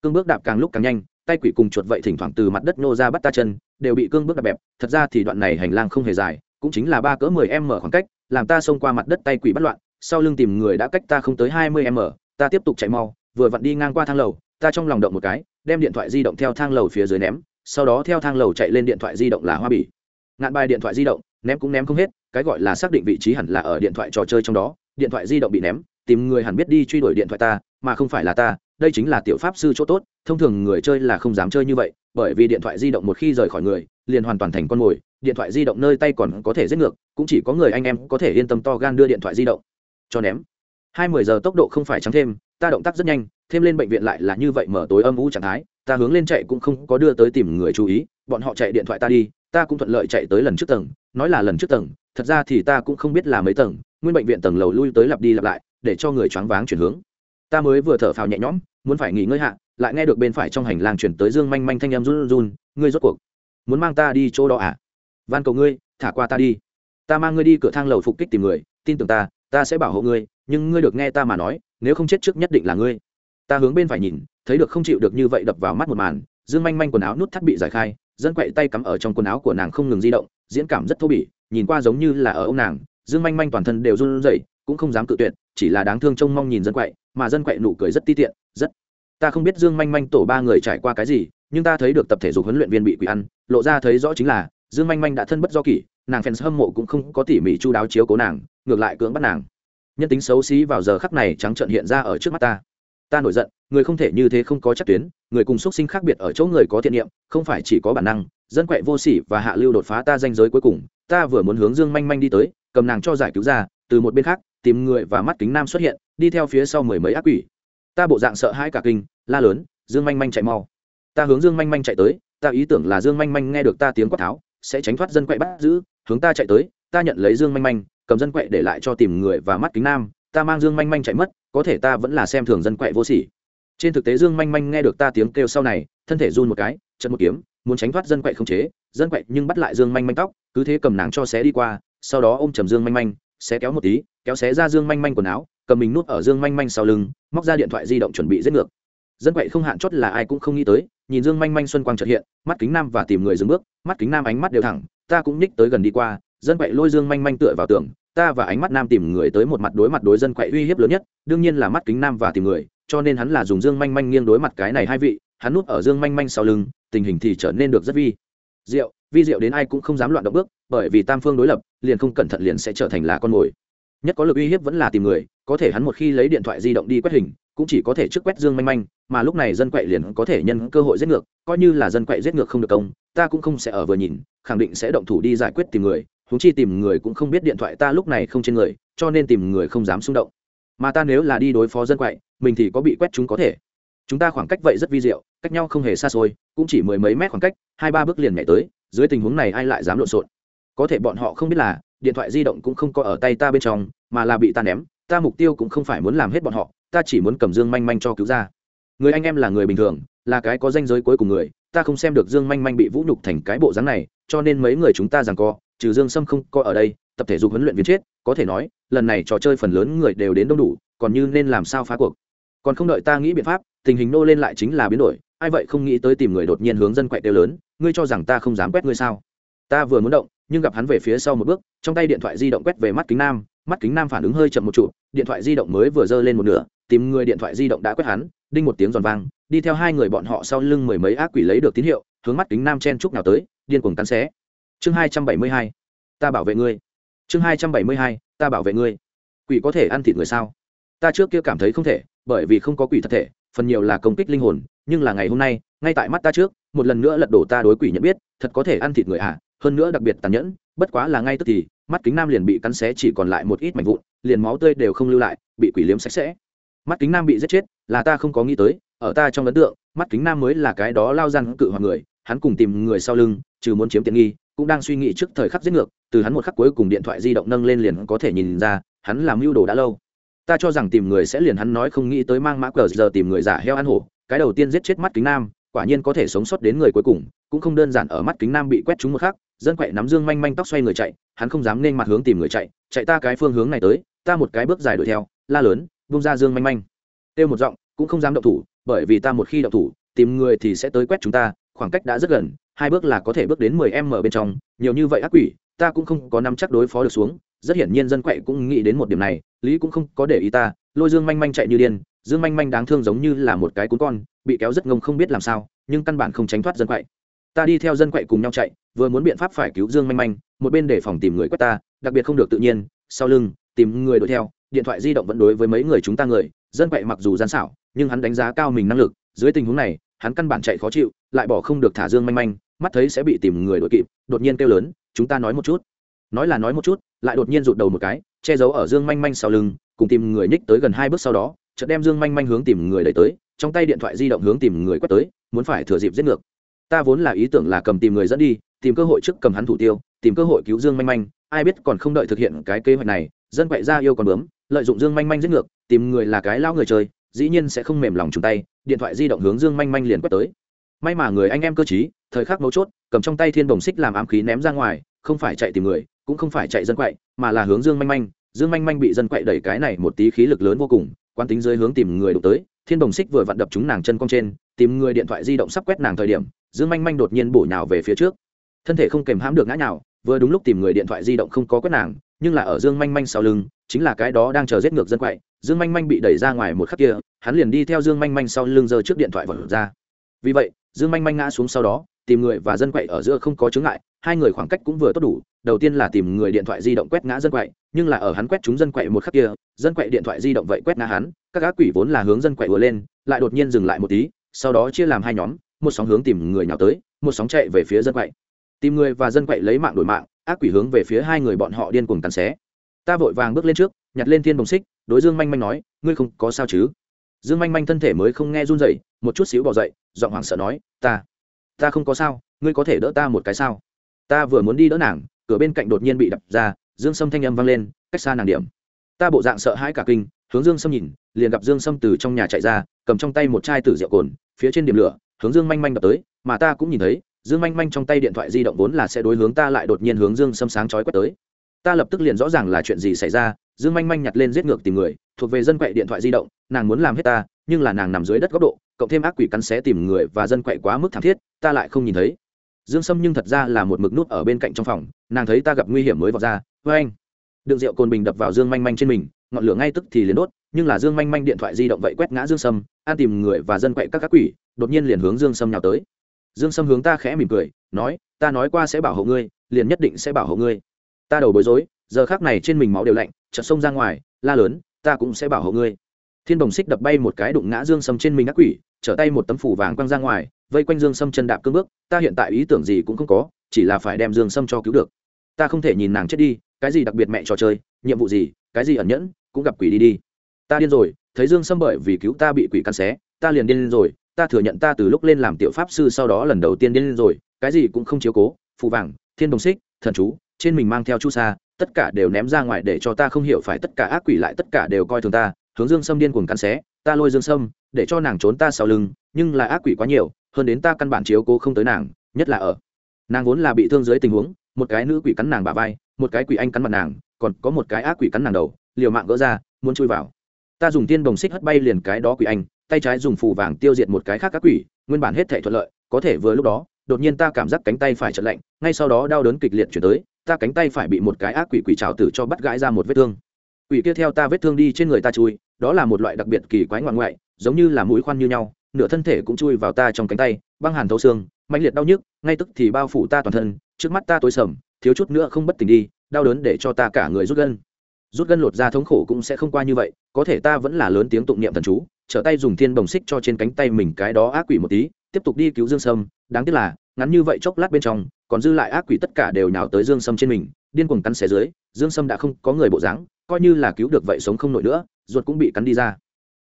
Cương bước đạp càng lúc càng nhanh tay quỷ cùng chuột vậy thỉnh thoảng từ mặt đất nô ra bắt ta chân, đều bị cương bước đạp bẹp. Thật ra thì đoạn này hành lang không hề dài, cũng chính là ba cỡ mười m khoảng cách, làm ta xông qua mặt đất tay quỷ bắt loạn, sau lưng tìm người đã cách ta không tới hai mươi m ta tiếp tục chạy mau, vừa vặn đi ngang qua thang lầu, ta trong lòng động một cái, đem điện thoại di động theo thang lầu phía dưới ném, sau đó theo thang lầu chạy lên điện thoại di động là hoa bỉ ngạn bài điện thoại di động, ném cũng ném không hết, cái gọi là xác định vị trí hẳn là ở điện thoại trò chơi trong đó, điện thoại di động bị ném, tìm người hẳn biết đi truy đuổi điện thoại ta, mà không phải là ta đây chính là tiểu pháp sư chỗ tốt, thông thường người chơi là không dám chơi như vậy, bởi vì điện thoại di động một khi rời khỏi người, liền hoàn toàn thành con mồi, điện thoại di động nơi tay còn có thể giết ngược, cũng chỉ có người anh em có thể yên tâm to gan đưa điện thoại di động. Cho ném. Hai mươi giờ tốc độ không phải trắng thêm, ta động tác rất nhanh, thêm lên bệnh viện lại là như vậy mở tối âm u trạng thái, ta hướng lên chạy cũng không có đưa tới tìm người chú ý, bọn họ chạy điện thoại ta đi, ta cũng thuận lợi chạy tới lần trước tầng, nói là lần trước tầng, thật ra thì ta cũng không biết là mấy tầng, nguyên bệnh viện tầng lầu lui tới lặp đi lặp lại, để cho người choáng váng chuyển hướng ta mới vừa thở phào nhẹ nhõm, muốn phải nghỉ ngơi hạ, lại nghe được bên phải trong hành lang chuyển tới dương manh manh thanh em run run, ngươi rốt cuộc muốn mang ta đi chỗ đó à? Van cầu ngươi, thả qua ta đi. Ta mang ngươi đi cửa thang lầu phục kích tìm người, tin tưởng ta ta sẽ bảo hộ ngươi, nhưng ngươi được nghe ta mà nói, nếu không chết trước nhất định là ngươi. Ta hướng bên phải nhìn, thấy được không chịu được như vậy đập vào mắt một màn, dương manh manh quần áo nút thắt bị giải khai, dân quậy tay cắm ở trong quần áo của nàng không ngừng di động, diễn cảm rất thô bỉ, nhìn qua giống như là ở ông nàng, dương manh manh toàn thân đều run rẩy, cũng không dám cự tuyệt, chỉ là đáng thương trông mong nhìn dân quậy mà dân quậy nụ cười rất ti tiện, rất. Ta không biết dương manh manh tổ ba người trải qua cái gì, nhưng ta thấy được tập thể dục huấn luyện viên bị quỷ ăn, lộ ra thấy rõ chính là, dương manh manh đã thân bất do kỷ, nàng fans hâm mộ cũng không có tỉ mỉ chu đáo chiếu cố nàng, ngược lại cưỡng bắt nàng. Nhân tính xấu xí vào giờ khắc này trắng trợn hiện ra ở trước mắt ta. Ta nổi giận, người không thể như thế không có chắc tuyến, người cùng xuất sinh khác biệt ở chỗ người có thiện niệm, không phải chỉ có bản năng, dân quậy vô sỉ và hạ lưu đột phá ta danh giới cuối cùng, ta vừa muốn hướng dương manh manh đi tới, cầm nàng cho giải cứu ra, từ một bên khác, tìm người và mắt kính nam xuất hiện đi theo phía sau mười mấy ác quỷ. Ta bộ dạng sợ hãi cả kinh, la lớn, dương manh manh chạy mau. Ta hướng dương manh manh chạy tới, ta ý tưởng là dương manh manh nghe được ta tiếng quát tháo, sẽ tránh thoát dân quậy bắt giữ, hướng ta chạy tới, ta nhận lấy dương manh manh, cầm dân quậy để lại cho tìm người và mắt kính nam, ta mang dương manh manh chạy mất, có thể ta vẫn là xem thường dân quậy vô sỉ. Trên thực tế dương manh manh nghe được ta tiếng kêu sau này, thân thể run một cái chân một kiếm, muốn tránh thoát dân quậy không chế, dân quậy nhưng bắt lại dương manh manh tóc, cứ thế cầm nàng cho xé đi qua, sau đó ôm chầm dương manh manh, xé kéo một tí, kéo xé ra dương manh manh quần áo cầm mình nút ở dương manh manh sau lưng, móc ra điện thoại di động chuẩn bị giết ngược. Dân quậy không hạn chót là ai cũng không nghĩ tới, nhìn dương manh manh xuân quang trợt hiện, mắt kính nam và tìm người dừng bước, mắt kính nam ánh mắt đều thẳng, ta cũng ních tới gần đi qua, dân quậy lôi dương manh manh tựa vào tường, ta và ánh mắt nam tìm người tới một mặt đối mặt đối dân quậy uy hiếp lớn nhất, đương nhiên là mắt kính nam và tìm người, cho nên hắn là dùng dương manh manh nghiêng đối mặt cái này hai vị, hắn núp ở dương manh manh sau lưng, tình hình thì trở nên được rất vi. Diệu vi diệu đến ai cũng không dám loạn động bước, bởi vì tam phương đối lập, liền không cẩn thận liền sẽ trở thành là con mồi. Nhất có lực uy hiếp vẫn là tìm người có thể hắn một khi lấy điện thoại di động đi quét hình, cũng chỉ có thể trước quét dương manh manh, mà lúc này dân quậy liền có thể nhân cơ hội giết ngược, coi như là dân quậy giết ngược không được công, ta cũng không sẽ ở vừa nhìn, khẳng định sẽ động thủ đi giải quyết tìm người húng chi tìm người cũng không biết điện thoại ta lúc này không trên người, cho nên tìm người không dám xung động. Mà ta nếu là đi đối phó dân quậy, mình thì có bị quét chúng có thể. Chúng ta khoảng cách vậy rất vi diệu, cách nhau không hề xa xôi, cũng chỉ mười mấy mét khoảng cách, hai ba bước liền nhảy tới, dưới tình huống này ai lại dám lộn xộn? Có thể bọn họ không biết là, điện thoại di động cũng không có ở tay ta bên trong, mà là bị ta ném ta mục tiêu cũng không phải muốn làm hết bọn họ, ta chỉ muốn cầm dương manh manh cho cứu ra. Người anh em là người bình thường, là cái có danh giới cuối cùng người, ta không xem được dương manh manh bị vũ nhục thành cái bộ dáng này, cho nên mấy người chúng ta rằng co, trừ dương sâm không co ở đây, tập thể dục huấn luyện viên chết, có thể nói, lần này trò chơi phần lớn người đều đến đông đủ, còn như nên làm sao phá cuộc. Còn không đợi ta nghĩ biện pháp, tình hình nô lên lại chính là biến đổi, ai vậy không nghĩ tới tìm người đột nhiên hướng dân quậy đều lớn, ngươi cho rằng ta không dám quét ngươi sao? Ta vừa muốn động, nhưng gặp hắn về phía sau một bước, trong tay điện thoại di động quét về mắt kính nam mắt kính nam phản ứng hơi chậm một trụ điện thoại di động mới vừa giơ lên một nửa tìm người điện thoại di động đã quét hắn đinh một tiếng giòn vang đi theo hai người bọn họ sau lưng mười mấy ác quỷ lấy được tín hiệu hướng mắt kính nam chen chúc nào tới điên cuồng cắn xé. Chương hai trăm bảy mươi hai ta bảo vệ ngươi. Chương hai trăm bảy mươi hai ta bảo vệ ngươi. Quỷ có thể ăn thịt người sao? Ta trước kia cảm thấy không thể bởi vì không có quỷ thật thể phần nhiều là công kích linh hồn nhưng là ngày hôm nay ngay tại mắt ta trước một lần nữa lật đổ ta đối quỷ nhận biết thật có thể ăn thịt người à, hơn nữa đặc biệt tàn nhẫn, bất quá là ngay tức thì, mắt kính nam liền bị cắn xé chỉ còn lại một ít mảnh vụn, liền máu tươi đều không lưu lại, bị quỷ liếm sạch sẽ. Mắt kính nam bị giết chết, là ta không có nghĩ tới, ở ta trong ấn tượng, mắt kính nam mới là cái đó lao răn cự hoặc người, hắn cùng tìm người sau lưng, trừ muốn chiếm tiện nghi, cũng đang suy nghĩ trước thời khắc giết ngược, từ hắn một khắc cuối cùng điện thoại di động nâng lên liền có thể nhìn ra, hắn làm mưu đồ đã lâu. Ta cho rằng tìm người sẽ liền hắn nói không nghĩ tới mang mã cờ giờ tìm người giả heo ăn hổ, cái đầu tiên giết chết mắt kính nam, quả nhiên có thể sống sót đến người cuối cùng, cũng không đơn giản ở mắt kính nam bị quét trúng một khắc dân quậy nắm dương manh manh tóc xoay người chạy, hắn không dám nên mặt hướng tìm người chạy chạy ta cái phương hướng này tới, ta một cái bước dài đuổi theo, la lớn bung ra dương manh manh. Têu một giọng, cũng không dám động thủ, bởi vì ta một khi động thủ, tìm người thì sẽ tới quét chúng ta, khoảng cách đã rất gần, hai bước là có thể bước đến mười em ở bên trong, nhiều như vậy ác quỷ, ta cũng không có nắm chắc đối phó được xuống, rất hiển nhiên dân quậy cũng nghĩ đến một điểm này, lý cũng không có để ý ta, lôi dương manh manh chạy như điên, dương manh manh đáng thương giống như là một cái cún con, bị kéo rất ngông không biết làm sao, nhưng căn bản không tránh thoát dân quậy ta đi theo dân quậy cùng nhau chạy, vừa muốn biện pháp phải cứu dương manh manh, một bên để phòng tìm người quét ta, đặc biệt không được tự nhiên, sau lưng, tìm người đuổi theo, điện thoại di động vẫn đối với mấy người chúng ta người, dân quậy mặc dù gian xảo, nhưng hắn đánh giá cao mình năng lực, dưới tình huống này, hắn căn bản chạy khó chịu, lại bỏ không được thả dương manh manh, mắt thấy sẽ bị tìm người đuổi kịp, đột nhiên kêu lớn, chúng ta nói một chút. Nói là nói một chút, lại đột nhiên rụt đầu một cái, che giấu ở dương manh manh sau lưng, cùng tìm người nhích tới gần hai bước sau đó, chợt đem dương manh manh hướng tìm người đẩy tới, trong tay điện thoại di động hướng tìm người quét tới, muốn phải thừa dịp giết ngược ta vốn là ý tưởng là cầm tìm người dẫn đi, tìm cơ hội trước cầm hắn thủ tiêu, tìm cơ hội cứu dương manh manh, ai biết còn không đợi thực hiện cái kế hoạch này, dân quậy ra yêu còn bướm, lợi dụng dương manh manh giết ngược, tìm người là cái lao người chơi, dĩ nhiên sẽ không mềm lòng chung tay, điện thoại di động hướng dương manh manh liền quét tới. May mà người anh em cơ t thời khắc mấu chốt, cầm trong tay thiên đồng xích làm ám khí ném ra ngoài, không phải chạy tìm người, cũng không phải chạy dân quậy, mà là hướng dương manh manh. Dương manh manh bị dân quậy đẩy cái này một tí khí lực lớn vô cùng, quán tính dưới hướng tìm người đụng tới, thiên đồng xích vừa vặn đập chúng nàng chân cong trên, tìm người điện thoại di động sắp quét nàng thời điểm dương manh manh đột nhiên bổ nhào về phía trước. Thân thể không kèm hãm được ngã nhào, vừa đúng lúc tìm người điện thoại di động không có quét nàng, nhưng là ở dương manh manh sau lưng, chính là cái đó đang chờ giết ngược dân quậy. Dương manh manh bị đẩy ra ngoài một khắc kia, hắn liền đi theo dương manh manh sau lưng giơ trước điện thoại vật ra. Vì vậy, dương manh manh ngã xuống sau đó, tìm người và dân quậy ở giữa không có chướng ngại, hai người khoảng cách cũng vừa tốt đủ. Đầu tiên là tìm người điện thoại di động quét ngã dân quậy, nhưng là ở hắn quét chúng dân quậy một khắc kia, dân quậy điện thoại di động vậy quét ngã hắn, các gã quỷ vốn là hướng dân quậy vừa lên, lại đột nhiên dừng lại một tí, sau đó chia làm hai nhóm một sóng hướng tìm người nào tới, một sóng chạy về phía dân quậy. Tìm người và dân quậy lấy mạng đổi mạng, ác quỷ hướng về phía hai người bọn họ điên cuồng cắn xé. Ta vội vàng bước lên trước, nhặt lên thiên đồng xích, đối dương manh manh nói, ngươi không có sao chứ? Dương manh manh thân thể mới không nghe run dậy một chút xíu bỏ dậy, giọng hoảng sợ nói, ta ta không có sao, ngươi có thể đỡ ta một cái sao? Ta vừa muốn đi đỡ nàng, cửa bên cạnh đột nhiên bị đập ra, dương sâm thanh âm vang lên, cách xa nàng điểm. Ta bộ dạng sợ hãi cả kinh, hướng dương sâm nhìn, liền gặp dương sâm từ trong nhà chạy ra, cầm trong tay một chai tử rượu cồn phía trên điểm lửa, hướng dương manh manh đập tới, mà ta cũng nhìn thấy, dương manh manh trong tay điện thoại di động vốn là sẽ đối hướng ta lại đột nhiên hướng dương xâm sáng chói quét tới. Ta lập tức liền rõ ràng là chuyện gì xảy ra, dương manh manh nhặt lên giết ngược tìm người, thuộc về dân quậy điện thoại di động, nàng muốn làm hết ta, nhưng là nàng nằm dưới đất góc độ, cộng thêm ác quỷ cắn xé tìm người và dân quậy quá mức thảm thiết, ta lại không nhìn thấy. Dương sâm nhưng thật ra là một mực nút ở bên cạnh trong phòng, nàng thấy ta gặp nguy hiểm mới vọt ra với anh đựng rượu cồn bình đập vào dương manh manh trên mình, ngọn lửa ngay tức thì liền đốt nhưng là dương manh manh điện thoại di động vậy quét ngã dương sâm, an tìm người và dân quậy các các quỷ, đột nhiên liền hướng dương sâm nhào tới. Dương sâm hướng ta khẽ mỉm cười, nói, ta nói qua sẽ bảo hộ ngươi, liền nhất định sẽ bảo hộ ngươi. Ta đầu bối rối, giờ khác này trên mình máu đều lạnh, chợt xông ra ngoài, la lớn, ta cũng sẽ bảo hộ ngươi. Thiên đồng xích đập bay một cái đụng ngã dương sâm trên mình ác quỷ, trở tay một tấm phủ vàng quăng ra ngoài, vây quanh dương sâm chân đạp cương bước, ta hiện tại ý tưởng gì cũng không có, chỉ là phải đem dương sâm cho cứu được. Ta không thể nhìn nàng chết đi, cái gì đặc biệt mẹ trò chơi, nhiệm vụ gì, cái gì ẩn nhẫn, cũng gặp quỷ đi đi ta điên rồi, thấy dương sâm bởi vì cứu ta bị quỷ cắn xé, ta liền điên rồi, ta thừa nhận ta từ lúc lên làm tiểu pháp sư sau đó lần đầu tiên điên rồi, cái gì cũng không chiếu cố, phù vàng, thiên đồng xích, thần chú, trên mình mang theo chu sa, tất cả đều ném ra ngoài để cho ta không hiểu phải tất cả ác quỷ lại tất cả đều coi thường ta, hướng dương sâm điên cuồng cắn xé, ta lôi dương sâm, để cho nàng trốn ta sau lưng, nhưng là ác quỷ quá nhiều, hơn đến ta căn bản chiếu cố không tới nàng, nhất là ở. Nàng vốn là bị thương dưới tình huống, một cái nữ quỷ cắn nàng bả vai, một cái quỷ anh cắn mặt nàng, còn có một cái ác quỷ cắn nàng đầu, liều mạng gỡ ra, muốn chui vào ta dùng tiên đồng xích hất bay liền cái đó quỷ anh, tay trái dùng phù vàng tiêu diệt một cái khác các quỷ, nguyên bản hết thể thuận lợi, có thể vừa lúc đó, đột nhiên ta cảm giác cánh tay phải chật lạnh, ngay sau đó đau đớn kịch liệt chuyển tới, ta cánh tay phải bị một cái ác quỷ quỷ trào tử cho bắt gãi ra một vết thương. Quỷ kia theo ta vết thương đi trên người ta chui, đó là một loại đặc biệt kỳ quái ngoạn ngoại, giống như là mũi khoan như nhau, nửa thân thể cũng chui vào ta trong cánh tay, băng hàn thấu xương mạnh liệt đau nhức, ngay tức thì bao phủ ta toàn thân, trước mắt ta tối sầm, thiếu chút nữa không bất tỉnh đi, đau đớn để cho ta cả người rút gân rút gân lột ra thống khổ cũng sẽ không qua như vậy, có thể ta vẫn là lớn tiếng tụng niệm thần chú, trở tay dùng thiên bồng xích cho trên cánh tay mình cái đó ác quỷ một tí, tiếp tục đi cứu dương sâm, đáng tiếc là, ngắn như vậy chốc lát bên trong, còn dư lại ác quỷ tất cả đều nhào tới dương sâm trên mình, điên cuồng cắn xé dưới, dương sâm đã không có người bộ dáng, coi như là cứu được vậy sống không nổi nữa, ruột cũng bị cắn đi ra.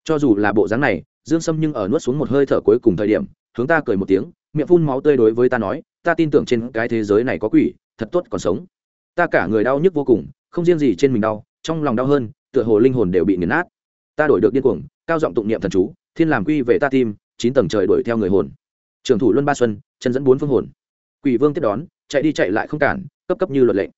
Cho dù là bộ dáng này, dương sâm nhưng ở nuốt xuống một hơi thở cuối cùng thời điểm, hướng ta cười một tiếng, miệng phun máu tươi đối với ta nói, ta tin tưởng trên cái thế giới này có quỷ, thật tốt còn sống. Ta cả người đau nhức vô cùng, không riêng gì trên mình đau trong lòng đau hơn, tựa hồ linh hồn đều bị nghiền nát. Ta đổi được điên cuồng, cao giọng tụng niệm thần chú, thiên làm quy về ta tim, chín tầng trời đuổi theo người hồn. Trường thủ luân ba xuân, chân dẫn bốn phương hồn. Quỷ vương tiếp đón, chạy đi chạy lại không cản, cấp cấp như luật lệnh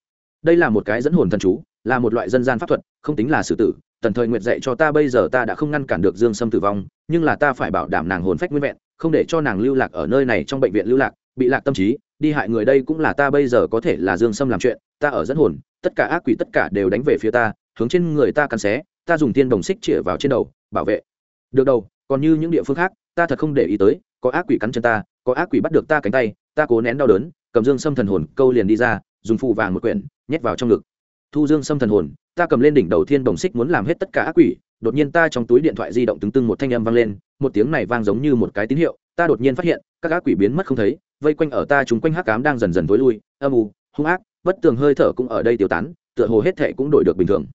đây là một cái dẫn hồn thần chú, là một loại dân gian pháp thuật, không tính là xử tử. Tần thời nguyệt dạy cho ta bây giờ ta đã không ngăn cản được dương sâm tử vong, nhưng là ta phải bảo đảm nàng hồn phách nguyên vẹn, không để cho nàng lưu lạc ở nơi này trong bệnh viện lưu lạc, bị lạc tâm trí đi hại người đây cũng là ta bây giờ có thể là dương sâm làm chuyện, ta ở dẫn hồn, tất cả ác quỷ tất cả đều đánh về phía ta, hướng trên người ta cắn xé, ta dùng tiên đồng xích chĩa vào trên đầu, bảo vệ. Được đầu, còn như những địa phương khác, ta thật không để ý tới, có ác quỷ cắn chân ta, có ác quỷ bắt được ta cánh tay, ta cố nén đau đớn, cầm dương sâm thần hồn câu liền đi ra, dùng phù vàng một quyển, nhét vào trong ngực. Thu dương sâm thần hồn, ta cầm lên đỉnh đầu thiên đồng xích muốn làm hết tất cả ác quỷ, đột nhiên ta trong túi điện thoại di động tứng tưng một thanh âm vang lên, một tiếng này vang giống như một cái tín hiệu, ta đột nhiên phát hiện, các ác quỷ biến mất không thấy vây quanh ở ta chúng quanh hắc cám đang dần dần tối lui, âm u, hung ác, bất tường hơi thở cũng ở đây tiêu tán, tựa hồ hết thệ cũng đổi được bình thường.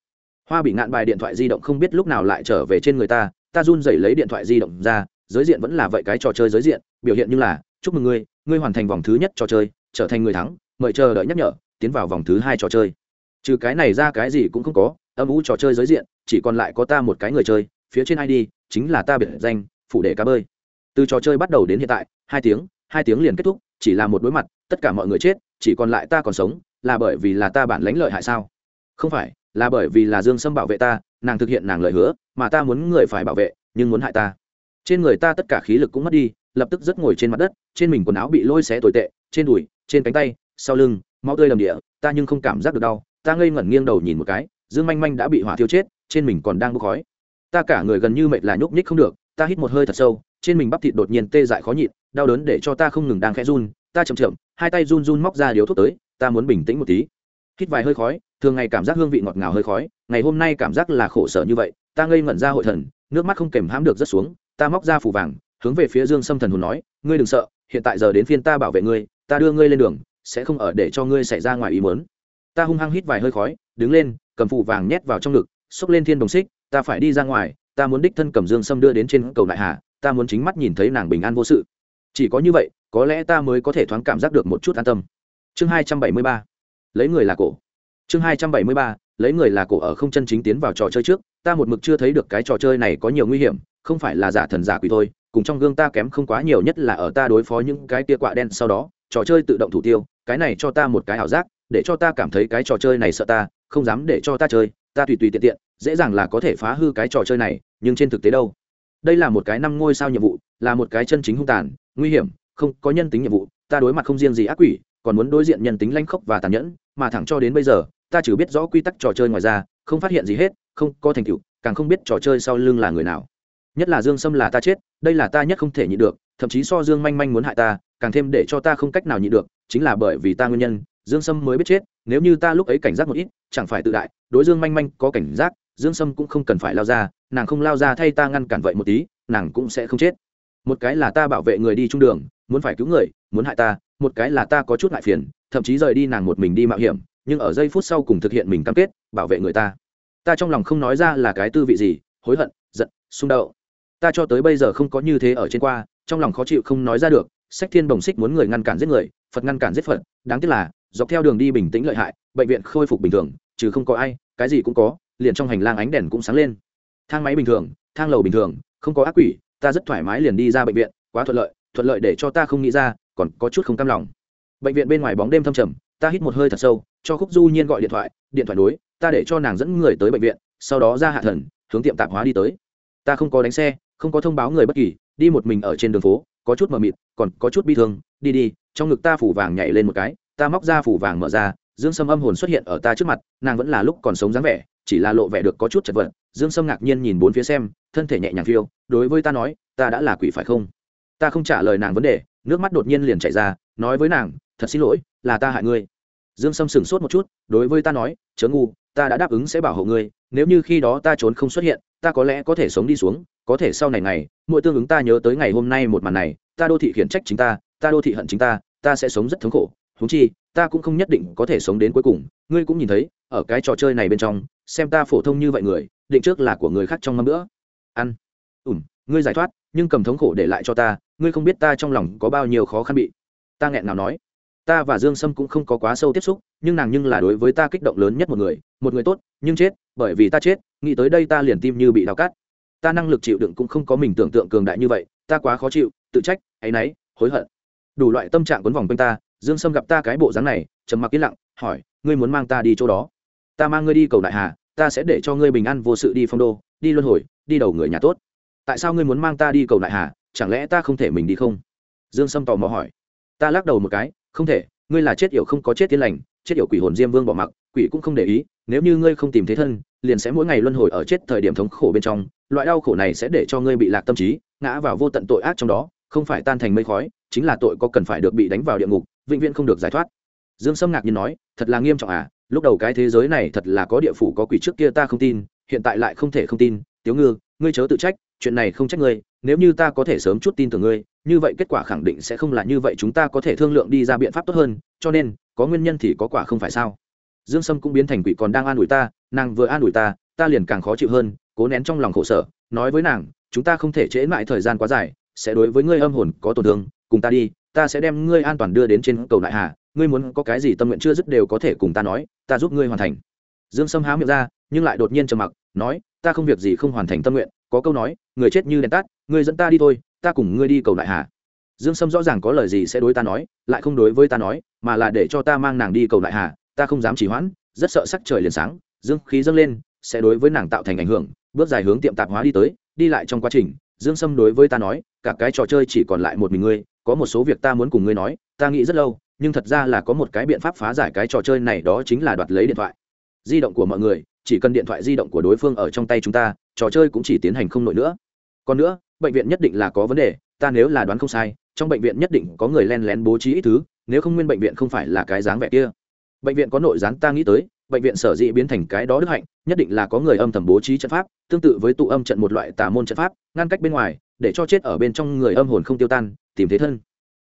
Hoa bị ngạn bài điện thoại di động không biết lúc nào lại trở về trên người ta ta run rẩy lấy điện thoại di động ra, giới diện vẫn là vậy cái trò chơi giới diện, biểu hiện như là, chúc mừng ngươi ngươi hoàn thành vòng thứ nhất trò chơi, trở thành người thắng, mời chờ đợi nhắc nhở, tiến vào vòng thứ hai trò chơi. Trừ cái này ra cái gì cũng không có, âm u trò chơi giới diện, chỉ còn lại có ta một cái người chơi, phía trên id chính là ta biệt danh, phủ để cá bơi. Từ trò chơi bắt đầu đến hiện tại, hai tiếng hai tiếng liền kết thúc, chỉ là một đối mặt, tất cả mọi người chết, chỉ còn lại ta còn sống, là bởi vì là ta bản lãnh lợi hại sao? Không phải, là bởi vì là dương sâm bảo vệ ta, nàng thực hiện nàng lời hứa, mà ta muốn người phải bảo vệ, nhưng muốn hại ta. Trên người ta tất cả khí lực cũng mất đi, lập tức rất ngồi trên mặt đất, trên mình quần áo bị lôi xé tồi tệ, trên đùi, trên cánh tay, sau lưng, máu tươi lầm địa, ta nhưng không cảm giác được đau, ta ngây ngẩn nghiêng đầu nhìn một cái, dương manh manh đã bị hỏa thiêu chết, trên mình còn đang bốc khói. Ta cả người gần như mệt là nhúc nhích không được, ta hít một hơi thật sâu, trên mình bắp thịt đột nhiên tê dại khó nhịn đau đớn để cho ta không ngừng đang khẽ run, ta chậm chậm, hai tay run run móc ra điếu thuốc tới, ta muốn bình tĩnh một tí. Hít vài hơi khói, thường ngày cảm giác hương vị ngọt ngào hơi khói, ngày hôm nay cảm giác là khổ sở như vậy, ta ngây ngẩn ra hội thần, nước mắt không kèm hãm được rất xuống, ta móc ra phủ vàng, hướng về phía dương sâm thần hồn nói, ngươi đừng sợ, hiện tại giờ đến phiên ta bảo vệ ngươi, ta đưa ngươi lên đường, sẽ không ở để cho ngươi xảy ra ngoài ý muốn. Ta hung hăng hít vài hơi khói, đứng lên, cầm phủ vàng nhét vào trong ngực, xốc lên thiên đồng xích, ta phải đi ra ngoài, ta muốn đích thân cầm dương sâm đưa đến trên cầu đại hà, ta muốn chính mắt nhìn thấy nàng bình an vô sự chỉ có như vậy, có lẽ ta mới có thể thoáng cảm giác được một chút an tâm. Chương hai trăm bảy mươi ba. Lấy người là cổ. Chương hai trăm bảy mươi ba. Lấy người là cổ ở không chân chính tiến vào trò chơi trước. Ta một mực chưa thấy được cái trò chơi này có nhiều nguy hiểm, không phải là giả thần giả quỷ thôi, cùng trong gương ta kém không quá nhiều, nhất là ở ta đối phó những cái tia quạ đen sau đó, trò chơi tự động thủ tiêu, cái này cho ta một cái ảo giác, để cho ta cảm thấy cái trò chơi này sợ ta, không dám để cho ta chơi, ta tùy tùy tiện tiện, dễ dàng là có thể phá hư cái trò chơi này, nhưng trên thực tế đâu? Đây là một cái năm ngôi sao nhiệm vụ là một cái chân chính hung tàn, nguy hiểm, không có nhân tính nhiệm vụ, ta đối mặt không riêng gì ác quỷ, còn muốn đối diện nhân tính lanh khốc và tàn nhẫn, mà thẳng cho đến bây giờ, ta chỉ biết rõ quy tắc trò chơi ngoài ra, không phát hiện gì hết, không có thành tựu, càng không biết trò chơi sau lưng là người nào. Nhất là dương sâm là ta chết, đây là ta nhất không thể nhịn được, thậm chí so dương manh manh muốn hại ta, càng thêm để cho ta không cách nào nhịn được, chính là bởi vì ta nguyên nhân, dương sâm mới biết chết, nếu như ta lúc ấy cảnh giác một ít, chẳng phải tự đại, đối dương manh manh có cảnh giác, dương sâm cũng không cần phải lao ra, nàng không lao ra thay ta ngăn cản vậy một tí, nàng cũng sẽ không chết một cái là ta bảo vệ người đi trung đường, muốn phải cứu người, muốn hại ta, một cái là ta có chút ngại phiền, thậm chí rời đi nàng một mình đi mạo hiểm, nhưng ở giây phút sau cùng thực hiện mình cam kết, bảo vệ người ta. Ta trong lòng không nói ra là cái tư vị gì, hối hận, giận, xung đậu. Ta cho tới bây giờ không có như thế ở trên qua, trong lòng khó chịu không nói ra được, sách thiên bồng xích muốn người ngăn cản giết người, phật ngăn cản giết phật, đáng tiếc là, dọc theo đường đi bình tĩnh lợi hại, bệnh viện khôi phục bình thường chứ không có ai, cái gì cũng có, liền trong hành lang ánh đèn cũng sáng lên. Thang máy bình thường, thang lầu bình thường, không có ác quỷ ta rất thoải mái liền đi ra bệnh viện, quá thuận lợi thuận lợi để cho ta không nghĩ ra, còn có chút không cam lòng. Bệnh viện bên ngoài bóng đêm thâm trầm, ta hít một hơi thật sâu, cho khúc du nhiên gọi điện thoại điện thoại đối ta để cho nàng dẫn người tới bệnh viện, sau đó ra hạ thần, hướng tiệm tạp hóa đi tới. Ta không có đánh xe, không có thông báo người bất kỳ, đi một mình ở trên đường phố, có chút mờ mịt, còn có chút bi thương, đi đi, trong ngực ta phủ vàng nhảy lên một cái, ta móc ra phủ vàng mở ra, dương sâm âm hồn xuất hiện ở ta trước mặt, nàng vẫn là lúc còn sống dáng vẻ, chỉ là lộ vẻ được có chút chật vật dương sâm ngạc nhiên nhìn bốn phía xem, thân thể nhẹ nhàng phiêu, đối với ta nói, ta đã là quỷ phải không? Ta không trả lời nàng vấn đề, nước mắt đột nhiên liền chảy ra, nói với nàng, thật xin lỗi, là ta hại ngươi. Dương sâm sửng sốt một chút, đối với ta nói, chớ ngu, ta đã đáp ứng sẽ bảo hộ ngươi, nếu như khi đó ta trốn không xuất hiện, ta có lẽ có thể sống đi xuống, có thể sau này ngày, mỗi tương ứng ta nhớ tới ngày hôm nay một màn này, ta đô thị khiển trách chính ta ta đô thị hận chính ta ta sẽ sống rất thống khổ húng chi, ta cũng không nhất định có thể sống đến cuối cùng. Ngươi cũng nhìn thấy, ở cái trò chơi này bên trong, xem ta phổ thông như vậy người định trước là của người khác trong mâm nữa ăn. Ủm, ngươi giải thoát, nhưng cầm thống khổ để lại cho ta, ngươi không biết ta trong lòng có bao nhiêu khó khăn bị. Ta nghẹn nào nói. Ta và dương sâm cũng không có quá sâu tiếp xúc, nhưng nàng nhưng là đối với ta kích động lớn nhất một người một người tốt, nhưng chết, bởi vì ta chết, nghĩ tới đây ta liền tim như bị đào cát. Ta năng lực chịu đựng cũng không có mình tưởng tượng cường đại như vậy, ta quá khó chịu, tự trách, áy náy, hối hận. Đủ loại tâm trạng quấn vòng quanh ta, dương sâm gặp ta cái bộ dáng này, trầm mặc yên lặng, hỏi, ngươi muốn mang ta đi chỗ đó? Ta mang ngươi đi cầu đại hà ta sẽ để cho ngươi bình an vô sự đi phong đô, đi luân hồi, đi đầu người nhà tốt. Tại sao ngươi muốn mang ta đi cầu lại hà chẳng lẽ ta không thể mình đi không? Dương sâm tò mò hỏi. Ta lắc đầu một cái, không thể, ngươi là chết yểu không có chết tiên lành, chết yểu quỷ hồn diêm vương bỏ mặc, quỷ cũng không để ý, nếu như ngươi không tìm thấy thân, liền sẽ mỗi ngày luân hồi ở chết thời điểm thống khổ bên trong, loại đau khổ này sẽ để cho ngươi bị lạc tâm trí, ngã vào vô tận tội ác trong đó, không phải tan thành mây khói, chính là tội có cần phải được bị đánh vào địa ngục, vĩnh viễn không được giải thoát. Dương sâm ngạc nhiên nói, thật là nghiêm trọng à lúc đầu cái thế giới này thật là có địa phủ có quỷ trước kia ta không tin, hiện tại lại không thể không tin. Tiếu ngư, ngươi chớ tự trách, chuyện này không trách ngươi, nếu như ta có thể sớm chút tin tưởng ngươi, như vậy kết quả khẳng định sẽ không là như vậy, chúng ta có thể thương lượng đi ra biện pháp tốt hơn, cho nên, có nguyên nhân thì có quả không phải sao? Dương sâm cũng biến thành quỷ còn đang an ủi ta, nàng vừa an ủi ta ta liền càng khó chịu hơn, cố nén trong lòng khổ sở, nói với nàng, chúng ta không thể trễ mãi thời gian quá dài, sẽ đối với ngươi âm hồn có tổn thương, cùng ta đi, ta sẽ đem ngươi an toàn đưa đến trên cầu đại hà ngươi muốn có cái gì tâm nguyện chưa dứt đều có thể cùng ta nói, ta giúp ngươi hoàn thành. Dương sâm há miệng ra, nhưng lại đột nhiên trầm mặc, nói, ta không việc gì không hoàn thành tâm nguyện, có câu nói, người chết như đèn tắt ngươi dẫn ta đi thôi, ta cùng ngươi đi cầu đại hà. Dương sâm rõ ràng có lời gì sẽ đối ta nói, lại không đối với ta nói, mà là để cho ta mang nàng đi cầu đại hà, ta không dám chỉ hoãn, rất sợ sắc trời liền sáng, dương khí dâng lên, sẽ đối với nàng tạo thành ảnh hưởng, bước dài hướng tiệm tạp hóa đi tới, đi lại trong quá trình, dương sâm đối với ta nói, cả cái trò chơi chỉ còn lại một mình ngươi, có một số việc ta muốn cùng ngươi nói, ta nghĩ rất lâu nhưng thật ra là có một cái biện pháp phá giải cái trò chơi này đó chính là đoạt lấy điện thoại. Di động của mọi người, chỉ cần điện thoại di động của đối phương ở trong tay chúng ta, trò chơi cũng chỉ tiến hành không nổi nữa. Còn nữa, bệnh viện nhất định là có vấn đề, ta nếu là đoán không sai, trong bệnh viện nhất định có người len lén bố trí ít thứ, nếu không nguyên bệnh viện không phải là cái dáng vẻ kia. Bệnh viện có nội gián ta nghĩ tới, bệnh viện sở dĩ biến thành cái đó đức hạnh, nhất định là có người âm thầm bố trí trận pháp, tương tự với tụ âm trận một loại tà môn trận pháp, ngăn cách bên ngoài, để cho chết ở bên trong người âm hồn không tiêu tan, tìm thế thân.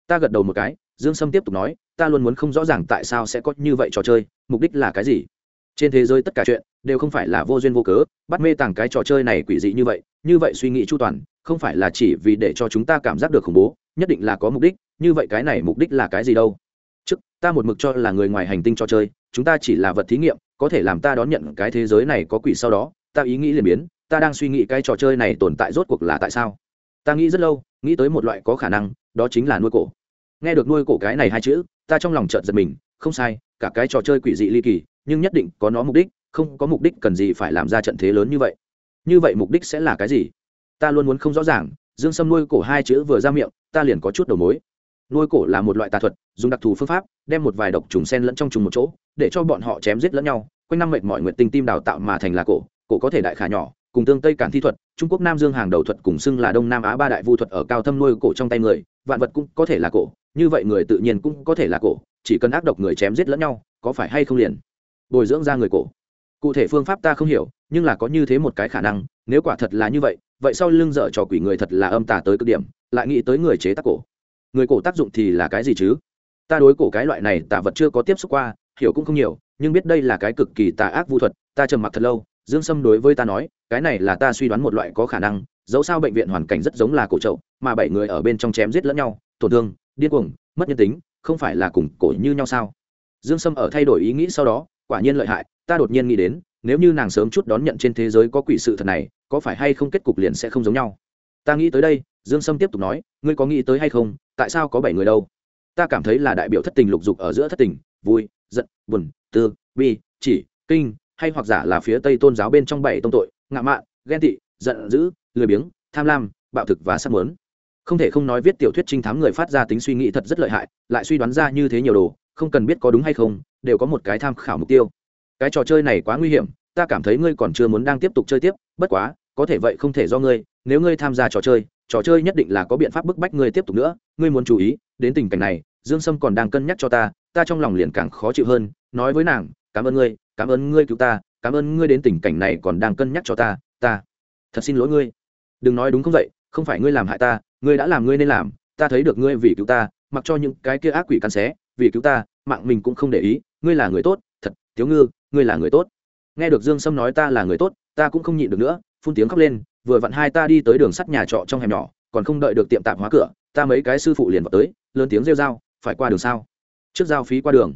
Ta gật đầu một cái dương sâm tiếp tục nói, ta luôn muốn không rõ ràng tại sao sẽ có như vậy trò chơi, mục đích là cái gì? Trên thế giới tất cả chuyện đều không phải là vô duyên vô cớ, bắt mê tàng cái trò chơi này quỷ dị như vậy như vậy suy nghĩ chu toàn, không phải là chỉ vì để cho chúng ta cảm giác được khủng bố, nhất định là có mục đích, như vậy cái này mục đích là cái gì đâu? Trước, ta một mực cho là người ngoài hành tinh trò chơi, chúng ta chỉ là vật thí nghiệm, có thể làm ta đón nhận cái thế giới này có quỷ sau đó, ta ý nghĩ liền biến, ta đang suy nghĩ cái trò chơi này tồn tại rốt cuộc là tại sao? Ta nghĩ rất lâu, nghĩ tới một loại có khả năng, đó chính là nuôi cổ nghe được nuôi cổ cái này hai chữ, ta trong lòng chợt giật mình, không sai, cả cái trò chơi quỷ dị ly kỳ, nhưng nhất định có nó mục đích, không có mục đích cần gì phải làm ra trận thế lớn như vậy. Như vậy mục đích sẽ là cái gì? Ta luôn muốn không rõ ràng, dương sâm nuôi cổ hai chữ vừa ra miệng, ta liền có chút đầu mối. Nuôi cổ là một loại tà thuật, dùng đặc thù phương pháp, đem một vài độc trùng sen lẫn trong trùng một chỗ, để cho bọn họ chém giết lẫn nhau, quanh năm mệt mọi nguyện tinh tim đào tạo mà thành là cổ cổ có thể đại khả nhỏ, cùng tương tây cản thi thuật, trung quốc nam dương hàng đầu thuật cùng xưng là đông nam á ba đại vu thuật ở cao thâm nuôi cổ trong tay người, vạn vật cũng có thể là cổ như vậy người tự nhiên cũng có thể là cổ, chỉ cần ác độc người chém giết lẫn nhau, có phải hay không liền? Bồi dưỡng ra người cổ. Cụ thể phương pháp ta không hiểu, nhưng là có như thế một cái khả năng, nếu quả thật là như vậy vậy sau lưng dở trò quỷ người thật là âm tà tới cực điểm, lại nghĩ tới người chế tác cổ. Người cổ tác dụng thì là cái gì chứ? Ta đối cổ cái loại này tả vật chưa có tiếp xúc qua, hiểu cũng không nhiều, nhưng biết đây là cái cực kỳ tà ác vu thuật, ta trầm mặc thật lâu, dương sâm đối với ta nói, cái này là ta suy đoán một loại có khả năng, dẫu sao bệnh viện hoàn cảnh rất giống là cổ trậu mà bảy người ở bên trong chém giết lẫn nhau, tổn thương điên cuồng, mất nhân tính, không phải là cùng cổ như nhau sao? Dương sâm ở thay đổi ý nghĩ sau đó, quả nhiên lợi hại, ta đột nhiên nghĩ đến, nếu như nàng sớm chút đón nhận trên thế giới có quỷ sự thật này, có phải hay không kết cục liền sẽ không giống nhau? Ta nghĩ tới đây, dương sâm tiếp tục nói, ngươi có nghĩ tới hay không, tại sao có bảy người đâu? Ta cảm thấy là đại biểu thất tình lục dục ở giữa thất tình, vui, giận, buồn, tư, bi, chỉ, kinh, hay hoặc giả là phía tây tôn giáo bên trong bảy tông tội, ngạ mạn, ghen tị, giận dữ, lười biếng, tham lam, bạo thực và sắc muốn không thể không nói viết tiểu thuyết trinh thám người phát ra tính suy nghĩ thật rất lợi hại, lại suy đoán ra như thế nhiều đồ, không cần biết có đúng hay không, đều có một cái tham khảo mục tiêu. Cái trò chơi này quá nguy hiểm, ta cảm thấy ngươi còn chưa muốn đang tiếp tục chơi tiếp, bất quá, có thể vậy không thể do ngươi, nếu ngươi tham gia trò chơi trò chơi nhất định là có biện pháp bức bách ngươi tiếp tục nữa, ngươi muốn chú ý, đến tình cảnh này, dương sâm còn đang cân nhắc cho ta ta trong lòng liền càng khó chịu hơn, nói với nàng, cảm ơn ngươi, cảm ơn ngươi cứu ta, cảm ơn ngươi đến tình cảnh này còn đang cân nhắc cho ta ta thật xin lỗi ngươi. Đừng nói đúng không vậy, không phải ngươi làm hại ta ngươi đã làm ngươi nên làm, ta thấy được ngươi vì cứu ta, mặc cho những cái kia ác quỷ cắn xé, vì cứu ta, mạng mình cũng không để ý, ngươi là người tốt, thật, thiếu ngư, ngươi là người tốt. Nghe được dương sâm nói ta là người tốt, ta cũng không nhịn được nữa, phun tiếng khóc lên, vừa vặn hai ta đi tới đường sắt nhà trọ trong hẻm nhỏ, còn không đợi được tiệm tạp hóa cửa, ta mấy cái sư phụ liền vào tới, lớn tiếng rêu r phải qua đường sao? Trước giao phí qua đường.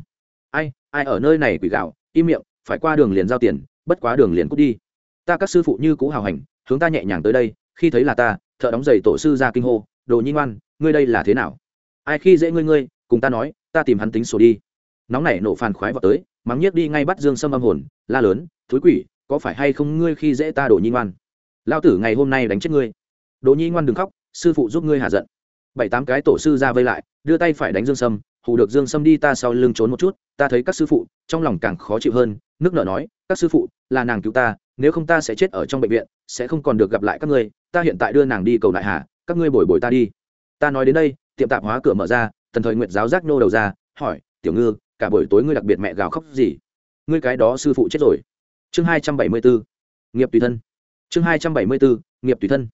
Ai ai ở nơi này quỷ gạo, im miệng, phải qua đường liền giao tiền, bất quá đường liền cút đi. Ta các sư phụ như cũ hào hành, hướng ta nhẹ nhàng tới đây, khi thấy là ta thợ đóng giày tổ sư ra kinh hô, đồ nhi ngoan, ngươi đây là thế nào? Ai khi dễ ngươi ngươi, cùng ta nói, ta tìm hắn tính sổ đi. Nóng nảy nổ phàn khoái vào tới, mắng nhiếc đi ngay bắt dương sâm âm hồn, la lớn thúi quỷ, có phải hay không ngươi khi dễ ta đồ nhi ngoan? Lao tử ngày hôm nay đánh chết ngươi. Đồ nhi ngoan đừng khóc, sư phụ giúp ngươi hạ giận. Bảy tám cái tổ sư ra vây lại, đưa tay phải đánh dương sâm, hù được dương sâm đi ta sau lưng trốn một chút, ta thấy các sư phụ, trong lòng càng khó chịu hơn. Nước nợ nói, các sư phụ, là nàng cứu ta nếu không ta sẽ chết ở trong bệnh viện, sẽ không còn được gặp lại các ngươi, ta hiện tại đưa nàng đi cầu đại hà, các ngươi bồi bồi ta đi. Ta nói đến đây, tiệm tạp hóa cửa mở ra, tần thời nguyện giáo giác nô đầu ra, hỏi, tiểu ngư, cả buổi tối ngươi đặc biệt mẹ gào khóc gì? Ngươi cái đó sư phụ chết rồi. Chương hai trăm bảy mươi bốn, nghiệp tùy thân. Chương hai trăm bảy mươi bốn, nghiệp tùy thân.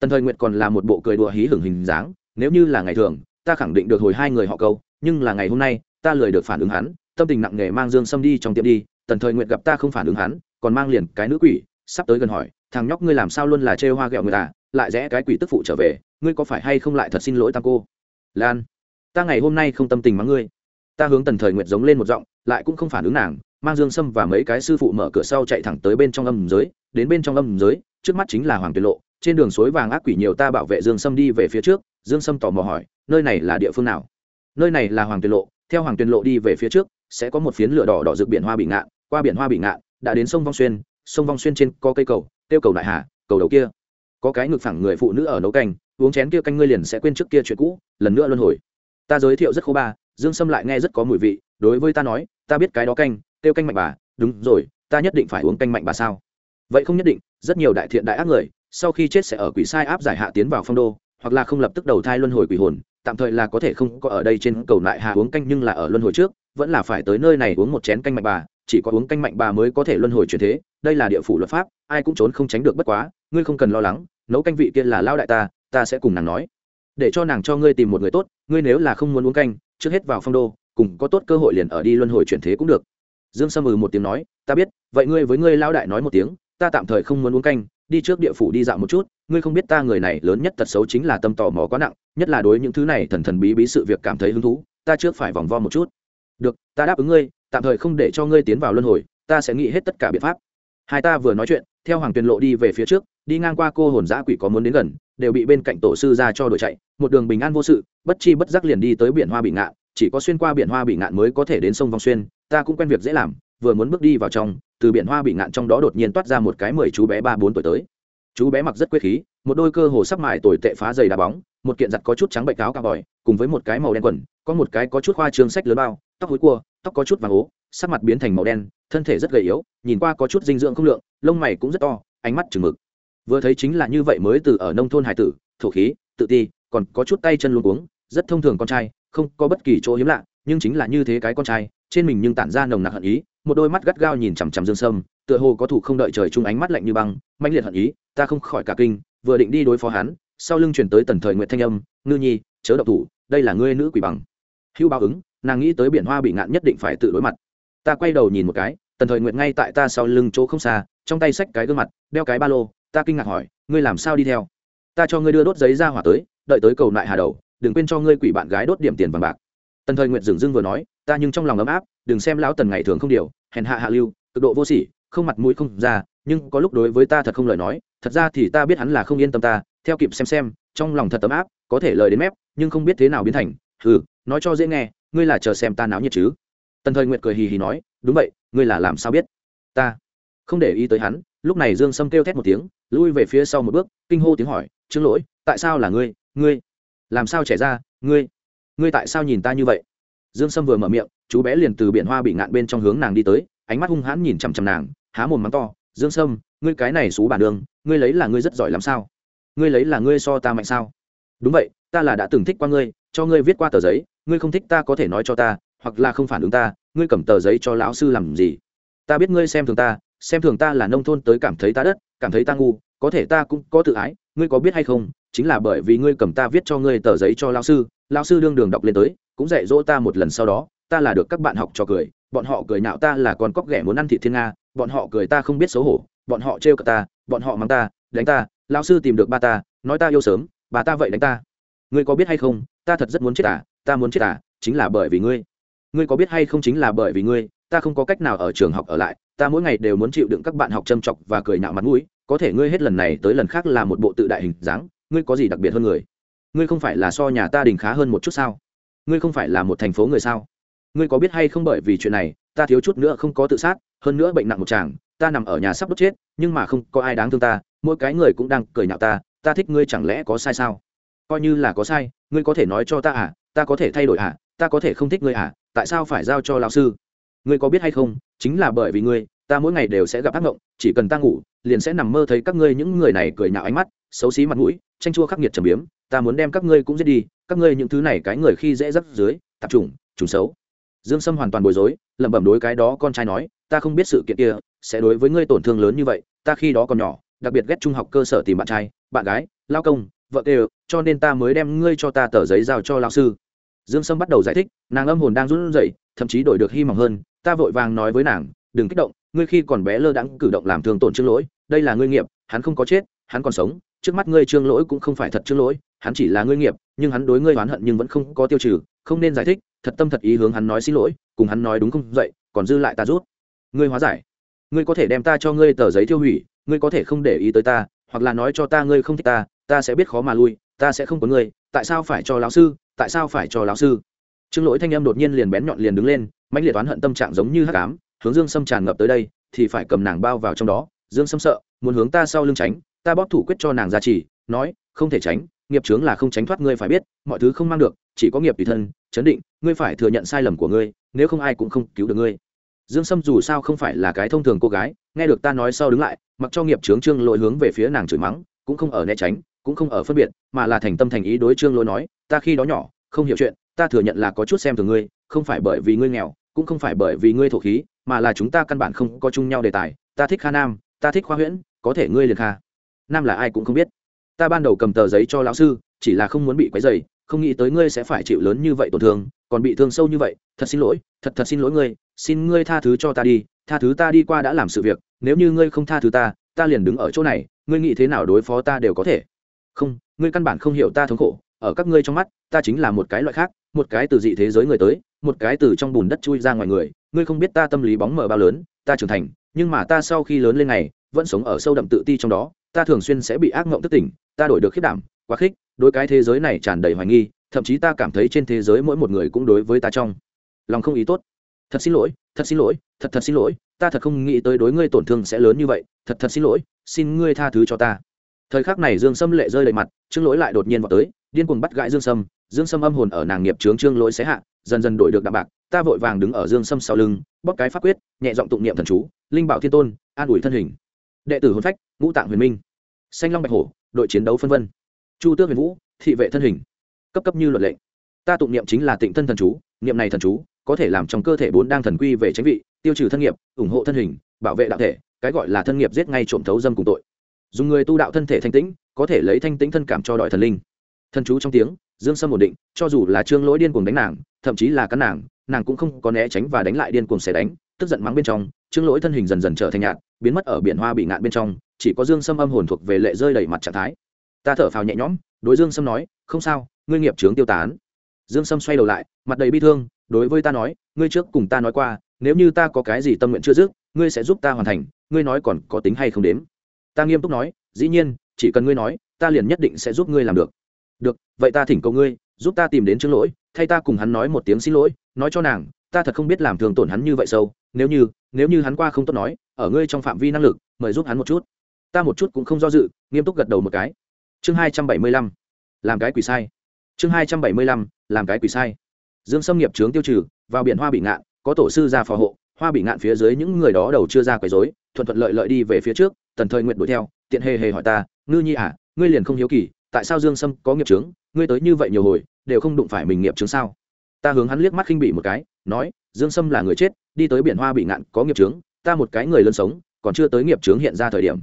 Tần thời nguyện còn là một bộ cười đùa hí hửng hình dáng, nếu như là ngày thường, ta khẳng định được hồi hai người họ câu, nhưng là ngày hôm nay, ta lười được phản ứng hắn, tâm tình nặng nề mang dương sâm đi trong tiệm đi, tần thời nguyện gặp ta không phản ứng hắn còn mang liền cái nữ quỷ, sắp tới gần hỏi, thằng nhóc ngươi làm sao luôn là chê hoa ghẹo người ta, lại rẽ cái quỷ tức phụ trở về, ngươi có phải hay không lại thật xin lỗi tam cô? Lan, ta ngày hôm nay không tâm tình mắng ngươi. Ta hướng tần thời nguyệt giống lên một giọng, lại cũng không phản ứng nàng, mang dương sâm và mấy cái sư phụ mở cửa sau chạy thẳng tới bên trong âm giới, đến bên trong âm giới, trước mắt chính là hoàng tuyệt lộ, trên đường suối vàng ác quỷ nhiều ta bảo vệ dương sâm đi về phía trước. Dương sâm tò mò hỏi, nơi này là địa phương nào? Nơi này là hoàng tuyệt lộ, theo hoàng tuyệt lộ đi về phía trước, sẽ có một phiến lửa đỏ đỏ rực biển hoa bị ngạn, qua biển hoa bị ngạn đã đến sông vong xuyên, sông vong xuyên trên có cây cầu tiêu cầu đại hà, cầu đầu kia. Có cái ngực phẳng người phụ nữ ở nấu canh, uống chén kia canh ngươi liền sẽ quên trước kia chuyện cũ, lần nữa luân hồi. Ta giới thiệu rất khô ba, dương sâm lại nghe rất có mùi vị, đối với ta nói, ta biết cái đó canh tiêu canh mạnh bà, đúng rồi, ta nhất định phải uống canh mạnh bà sao? Vậy không nhất định, rất nhiều đại thiện đại ác người, sau khi chết sẽ ở quỷ sai áp giải hạ tiến vào phong đô, hoặc là không lập tức đầu thai luân hồi quỷ hồn, tạm thời là có thể không có ở đây trên cầu lại hạ uống canh nhưng là ở luân hồi trước, vẫn là phải tới nơi này uống một chén canh mạnh bà chỉ có uống canh mạnh bà mới có thể luân hồi chuyển thế, đây là địa phủ luật pháp, ai cũng trốn không tránh được bất quá, ngươi không cần lo lắng, nấu canh vị kia là lao đại ta ta sẽ cùng nàng nói. Để cho nàng cho ngươi tìm một người tốt, ngươi nếu là không muốn uống canh, trước hết vào phong đô, cùng có tốt cơ hội liền ở đi luân hồi chuyển thế cũng được. Dương sâm ừ một tiếng nói, ta biết, vậy ngươi với ngươi lao đại nói một tiếng, ta tạm thời không muốn uống canh, đi trước địa phủ đi dạo một chút, ngươi không biết ta người này lớn nhất tật xấu chính là tâm tò mò quá nặng, nhất là đối những thứ này thần thần bí bí sự việc cảm thấy hứng thú, ta trước phải vòng vo một chút được, ta đáp ứng ngươi, tạm thời không để cho ngươi tiến vào luân hồi, ta sẽ nghĩ hết tất cả biện pháp. Hai ta vừa nói chuyện, theo hoàng tuyền lộ đi về phía trước, đi ngang qua cô hồn giã quỷ có muốn đến gần, đều bị bên cạnh tổ sư ra cho đội chạy, một đường bình an vô sự, bất chi bất giác liền đi tới biển hoa bị ngạn, chỉ có xuyên qua biển hoa bị ngạn mới có thể đến sông vong xuyên, ta cũng quen việc dễ làm, vừa muốn bước đi vào trong, từ biển hoa bị ngạn trong đó đột nhiên toát ra một cái mười chú bé ba bốn tuổi tới. Chú bé mặc rất quyết khí, một đôi cơ hồ sắp mài tồi tệ phá dày đá bóng, một kiện giặt có chút trắng bệnh cáo cao bòi cùng với một cái màu đen quần, có một cái có chút khoa trương sách lớn bao tóc hối cua, tóc có chút vàng ố, sắc mặt biến thành màu đen, thân thể rất gầy yếu, nhìn qua có chút dinh dưỡng không lượng, lông mày cũng rất to, ánh mắt chừng mực. Vừa thấy chính là như vậy mới từ ở nông thôn hải tử, thổ khí, tự ti, còn có chút tay chân luôn uống rất thông thường con trai, không có bất kỳ chỗ hiếm lạ, nhưng chính là như thế cái con trai, trên mình nhưng tản ra nồng nặc hận ý, một đôi mắt gắt gao nhìn chằm chằm dương sâm, tựa hồ có thủ không đợi trời chung ánh mắt lạnh như băng, mãnh liệt hận ý, ta không khỏi cả kinh, vừa định đi đối phó hắn, sau lưng chuyển tới tần thời nguyệt thanh âm, ngư nhi, chớ độc thủ, đây là ngươi nữ quỷ bằng. Hữu báo ứng nàng nghĩ tới biển hoa bị ngạn nhất định phải tự đối mặt. Ta quay đầu nhìn một cái, tần thời nguyện ngay tại ta sau lưng chỗ không xa, trong tay xách cái gương mặt, đeo cái ba lô, ta kinh ngạc hỏi, ngươi làm sao đi theo? Ta cho ngươi đưa đốt giấy ra hỏa tới, đợi tới cầu nại hà đầu, đừng quên cho ngươi quỷ bạn gái đốt điểm tiền vàng bạc. Tần thời nguyện dừng dưng vừa nói, ta nhưng trong lòng ấm áp, đừng xem lão tần ngày thường không điều, hèn hạ hạ lưu, cực độ vô sỉ, không mặt mũi không ra, nhưng có lúc đối với ta thật không lời nói, thật ra thì ta biết hắn là không yên tâm ta, theo kịp xem xem, trong lòng thật ấm áp, có thể lời đến mép, nhưng không biết thế nào biến thành ừ nói cho dễ nghe ngươi là chờ xem ta náo nhiệt chứ? Tần thời nguyệt cười hì hì nói, đúng vậy, ngươi là làm sao biết? Ta không để ý tới hắn, lúc này dương sâm kêu thét một tiếng, lui về phía sau một bước, kinh hô tiếng hỏi chứng lỗi, tại sao là ngươi? Ngươi làm sao trẻ ra? Ngươi ngươi tại sao nhìn ta như vậy? Dương sâm vừa mở miệng, chú bé liền từ biển hoa bị ngạn bên trong hướng nàng đi tới, ánh mắt hung hãn nhìn chằm chằm nàng, há mồm mắng to, dương sâm, ngươi cái này xú bản đường ngươi lấy là ngươi rất giỏi làm sao? Ngươi lấy là ngươi so ta mạnh sao? Đúng vậy, ta là đã từng thích qua ngươi, cho ngươi viết qua tờ giấy ngươi không thích ta có thể nói cho ta, hoặc là không phản ứng ta, ngươi cầm tờ giấy cho lão sư làm gì? Ta biết ngươi xem thường ta, xem thường ta là nông thôn tới cảm thấy ta đất, cảm thấy ta ngu, có thể ta cũng có tự ái, ngươi có biết hay không, chính là bởi vì ngươi cầm ta viết cho ngươi tờ giấy cho lão sư lão sư đương đường đọc lên tới, cũng dạy dỗ ta một lần sau đó, ta là được các bạn học cho cười, bọn họ cười nhạo ta là con cóc ghẻ muốn ăn thịt thiên nga, bọn họ cười ta không biết xấu hổ, bọn họ trêu cả ta, bọn họ mắng ta, đánh ta, lão sư tìm được ba ta, nói ta yêu sớm, bà ta vậy đánh ta ngươi có biết hay không, ta thật rất muốn chết à ta muốn chết à chính là bởi vì ngươi. Ngươi có biết hay không chính là bởi vì ngươi, ta không có cách nào ở trường học ở lại, ta mỗi ngày đều muốn chịu đựng các bạn học châm chọc và cười nhạo mặt mũi, có thể ngươi hết lần này tới lần khác là một bộ tự đại hình dáng, ngươi có gì đặc biệt hơn người? Ngươi không phải là so nhà ta đình khá hơn một chút sao? Ngươi không phải là một thành phố người sao? Ngươi có biết hay không bởi vì chuyện này, ta thiếu chút nữa không có tự sát, hơn nữa bệnh nặng một chàng ta nằm ở nhà sắp đốt chết, nhưng mà không có ai đáng thương ta, mỗi cái người cũng đang cười nhạo ta ta thích ngươi chẳng lẽ có sai sao? Coi như là có sai, ngươi có thể nói cho ta à ta có thể thay đổi à ta có thể không thích ngươi à tại sao phải giao cho lão sư? Ngươi có biết hay không, chính là bởi vì ngươi, ta mỗi ngày đều sẽ gặp ác mộng, chỉ cần ta ngủ, liền sẽ nằm mơ thấy các ngươi những người này cười nhạo ánh mắt, xấu xí mặt mũi, tranh chua khắc nghiệt trầm biếm, ta muốn đem các ngươi cũng giết đi, các ngươi những thứ này cái người khi dễ dấp dưới tạp trùng trùng xấu. Dương sâm hoàn toàn bối rối, lẩm bẩm đối cái đó con trai nói, ta không biết sự kiện kia sẽ đối với ngươi tổn thương lớn như vậy, ta khi đó còn nhỏ, đặc biệt ghét trung học cơ sở tìm bạn trai, bạn gái, lao công vợ kêu cho nên ta mới đem ngươi cho ta tờ giấy giao cho lao sư. Dương sâm bắt đầu giải thích, nàng âm hồn đang run rẩy, thậm chí đổi được hy vọng hơn. Ta vội vàng nói với nàng, đừng kích động, ngươi khi còn bé lơ đãng cử động làm thương tổn trương lỗi, đây là ngươi nghiệp, hắn không có chết, hắn còn sống. Trước mắt ngươi trương lỗi cũng không phải thật trương lỗi, hắn chỉ là ngươi nghiệp, nhưng hắn đối ngươi oán hận nhưng vẫn không có tiêu trừ, không nên giải thích, thật tâm thật ý hướng hắn nói xin lỗi, cùng hắn nói đúng không dậy, còn dư lại ta rút. Ngươi hóa giải. Ngươi có thể đem ta cho ngươi tờ giấy tiêu hủy, ngươi có thể không để ý tới ta, hoặc là nói cho ta ngươi không thích ta ta sẽ biết khó mà lui, ta sẽ không có ngươi tại sao phải cho lão sư, tại sao phải cho lão sư? Trương lỗi thanh em đột nhiên liền bén nhọn liền đứng lên, mãnh liệt oán hận tâm trạng giống như hắc ám, hướng dương sâm tràn ngập tới đây, thì phải cầm nàng bao vào trong đó. Dương sâm sợ, muốn hướng ta sau lưng tránh, ta bóp thủ quyết cho nàng ra chỉ, nói, không thể tránh, nghiệp chướng là không tránh thoát ngươi phải biết, mọi thứ không mang được, chỉ có nghiệp tùy thân, chấn định, ngươi phải thừa nhận sai lầm của ngươi, nếu không ai cũng không cứu được ngươi. Dương sâm dù sao không phải là cái thông thường cô gái, nghe được ta nói sau đứng lại, mặc cho nghiệp chướng trương lỗi hướng về phía nàng chửi mắng, cũng không ở né tránh cũng không ở phân biệt, mà là thành tâm thành ý đối trương lỗi nói, ta khi đó nhỏ, không hiểu chuyện, ta thừa nhận là có chút xem thường ngươi, không phải bởi vì ngươi nghèo, cũng không phải bởi vì ngươi thổ khí, mà là chúng ta căn bản không có chung nhau đề tài, ta thích kha nam, ta thích khoa huyễn, có thể ngươi liền kha nam là ai cũng không biết. Ta ban đầu cầm tờ giấy cho lão sư, chỉ là không muốn bị quấy dày không nghĩ tới ngươi sẽ phải chịu lớn như vậy tổn thương, còn bị thương sâu như vậy, thật xin lỗi, thật thật xin lỗi ngươi, xin ngươi tha thứ cho ta đi, tha thứ ta đi qua đã làm sự việc, nếu như ngươi không tha thứ ta ta liền đứng ở chỗ này, ngươi nghĩ thế nào đối phó ta đều có thể không, ngươi căn bản không hiểu ta thống khổ, ở các ngươi trong mắt, ta chính là một cái loại khác, một cái từ dị thế giới người tới, một cái từ trong bùn đất chui ra ngoài người, ngươi không biết ta tâm lý bóng mờ bao lớn, ta trưởng thành, nhưng mà ta sau khi lớn lên này, vẫn sống ở sâu đậm tự ti trong đó, ta thường xuyên sẽ bị ác mộng thức tỉnh, ta đổi được khiết đảm, quá khích, đối cái thế giới này tràn đầy hoài nghi, thậm chí ta cảm thấy trên thế giới mỗi một người cũng đối với ta trong lòng không ý tốt. Thật xin lỗi, thật xin lỗi, thật thật xin lỗi, ta thật không nghĩ tới đối ngươi tổn thương sẽ lớn như vậy, thật thật xin lỗi, xin ngươi tha thứ cho ta thời khắc này dương sâm lệ rơi đầy mặt, trương lỗi lại đột nhiên vào tới, điên cuồng bắt gãi dương sâm. Dương sâm âm hồn ở nàng nghiệp trướng trương lỗi xé hạ, dần dần đổi được đạm bạc. Ta vội vàng đứng ở dương sâm sau lưng, bóp cái pháp quyết, nhẹ giọng tụng niệm thần chú, linh bảo thiên tôn, an ủi thân hình. Đệ tử hồn phách, ngũ tạng huyền minh. Xanh long bạch hổ, đội chiến đấu phân vân. Chu tước huyền vũ, thị vệ thân hình. Cấp cấp như luật lệ. Ta tụng niệm chính là tịnh thân thần chú, niệm này thần chú có thể làm trong cơ thể bốn đang thần quy về tránh vị, tiêu trừ thân nghiệp, ủng hộ thân hình, bảo vệ đạo thể, cái gọi là thân nghiệp giết ngay trộm thấu dâm cùng tội dùng người tu đạo thân thể thanh tĩnh, có thể lấy thanh tĩnh thân cảm cho đòi thần linh. Thần chú trong tiếng, dương sâm ổn định, cho dù là trương lỗi điên cuồng đánh nàng, thậm chí là cắn nàng nàng cũng không có né tránh và đánh lại điên cuồng xẻ đánh, tức giận mắng bên trong, trương lỗi thân hình dần dần trở thành nhạt, biến mất ở biển hoa bị ngạn bên trong, chỉ có dương sâm âm hồn thuộc về lệ rơi đầy mặt trạng thái. Ta thở phào nhẹ nhõm, đối dương sâm nói, không sao, ngươi nghiệp trướng tiêu tán. Dương sâm xoay đầu lại, mặt đầy bi thương, đối với ta nói, ngươi trước cùng ta nói qua, nếu như ta có cái gì tâm nguyện chưa dứt, ngươi sẽ giúp ta hoàn thành, ngươi nói còn có tính hay không đếm ta nghiêm túc nói, dĩ nhiên, chỉ cần ngươi nói, ta liền nhất định sẽ giúp ngươi làm được. Được, vậy ta thỉnh cầu ngươi, giúp ta tìm đến chứng lỗi, thay ta cùng hắn nói một tiếng xin lỗi, nói cho nàng, ta thật không biết làm thường tổn hắn như vậy sâu, nếu như nếu như hắn qua không tốt nói, ở ngươi trong phạm vi năng lực, mời giúp hắn một chút. Ta một chút cũng không do dự, nghiêm túc gật đầu một cái. Chương hai trăm bảy mươi lăm, làm cái quỷ sai. Chương hai trăm bảy mươi lăm, làm cái quỷ sai. Dương xâm nghiệp trướng tiêu trừ, vào biển hoa bị ngạn, có tổ sư ra phò hộ, hoa bị ngạn phía dưới những người đó đầu chưa ra quấy dối thuận thuận lợi lợi đi về phía trước tần thời nguyện đuổi theo, tiện hề hề hỏi ta, ngư nhi à ngươi liền không hiếu kỳ, tại sao dương sâm có nghiệp trướng ngươi tới như vậy nhiều hồi, đều không đụng phải mình nghiệp trướng sao? Ta hướng hắn liếc mắt khinh bị một cái, nói, dương sâm là người chết, đi tới biển hoa bị ngạn, có nghiệp trướng ta một cái người lớn sống, còn chưa tới nghiệp trướng hiện ra thời điểm.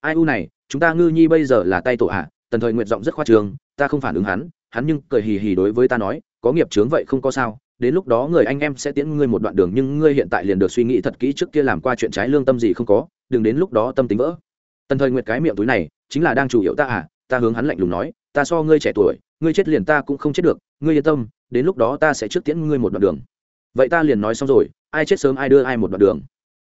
Ai u này, chúng ta ngư nhi bây giờ là tay tổ hạ tần thời nguyện giọng rất khoa trường ta không phản ứng hắn hắn nhưng cười hì hì đối với ta nói có nghiệp chướng vậy không có sao, đến lúc đó người anh em sẽ tiễn ngươi một đoạn đường nhưng ngươi hiện tại liền được suy nghĩ thật kỹ trước kia làm qua chuyện trái lương tâm gì không có, đừng đến lúc đó tâm tính vỡ. Tần thời nguyệt cái miệng túi này, chính là đang chủ yếu ta à ta hướng hắn lạnh lùng nói, ta so ngươi trẻ tuổi, ngươi chết liền ta cũng không chết được, ngươi yên tâm, đến lúc đó ta sẽ trước tiễn ngươi một đoạn đường. Vậy ta liền nói xong rồi, ai chết sớm ai đưa ai một đoạn đường.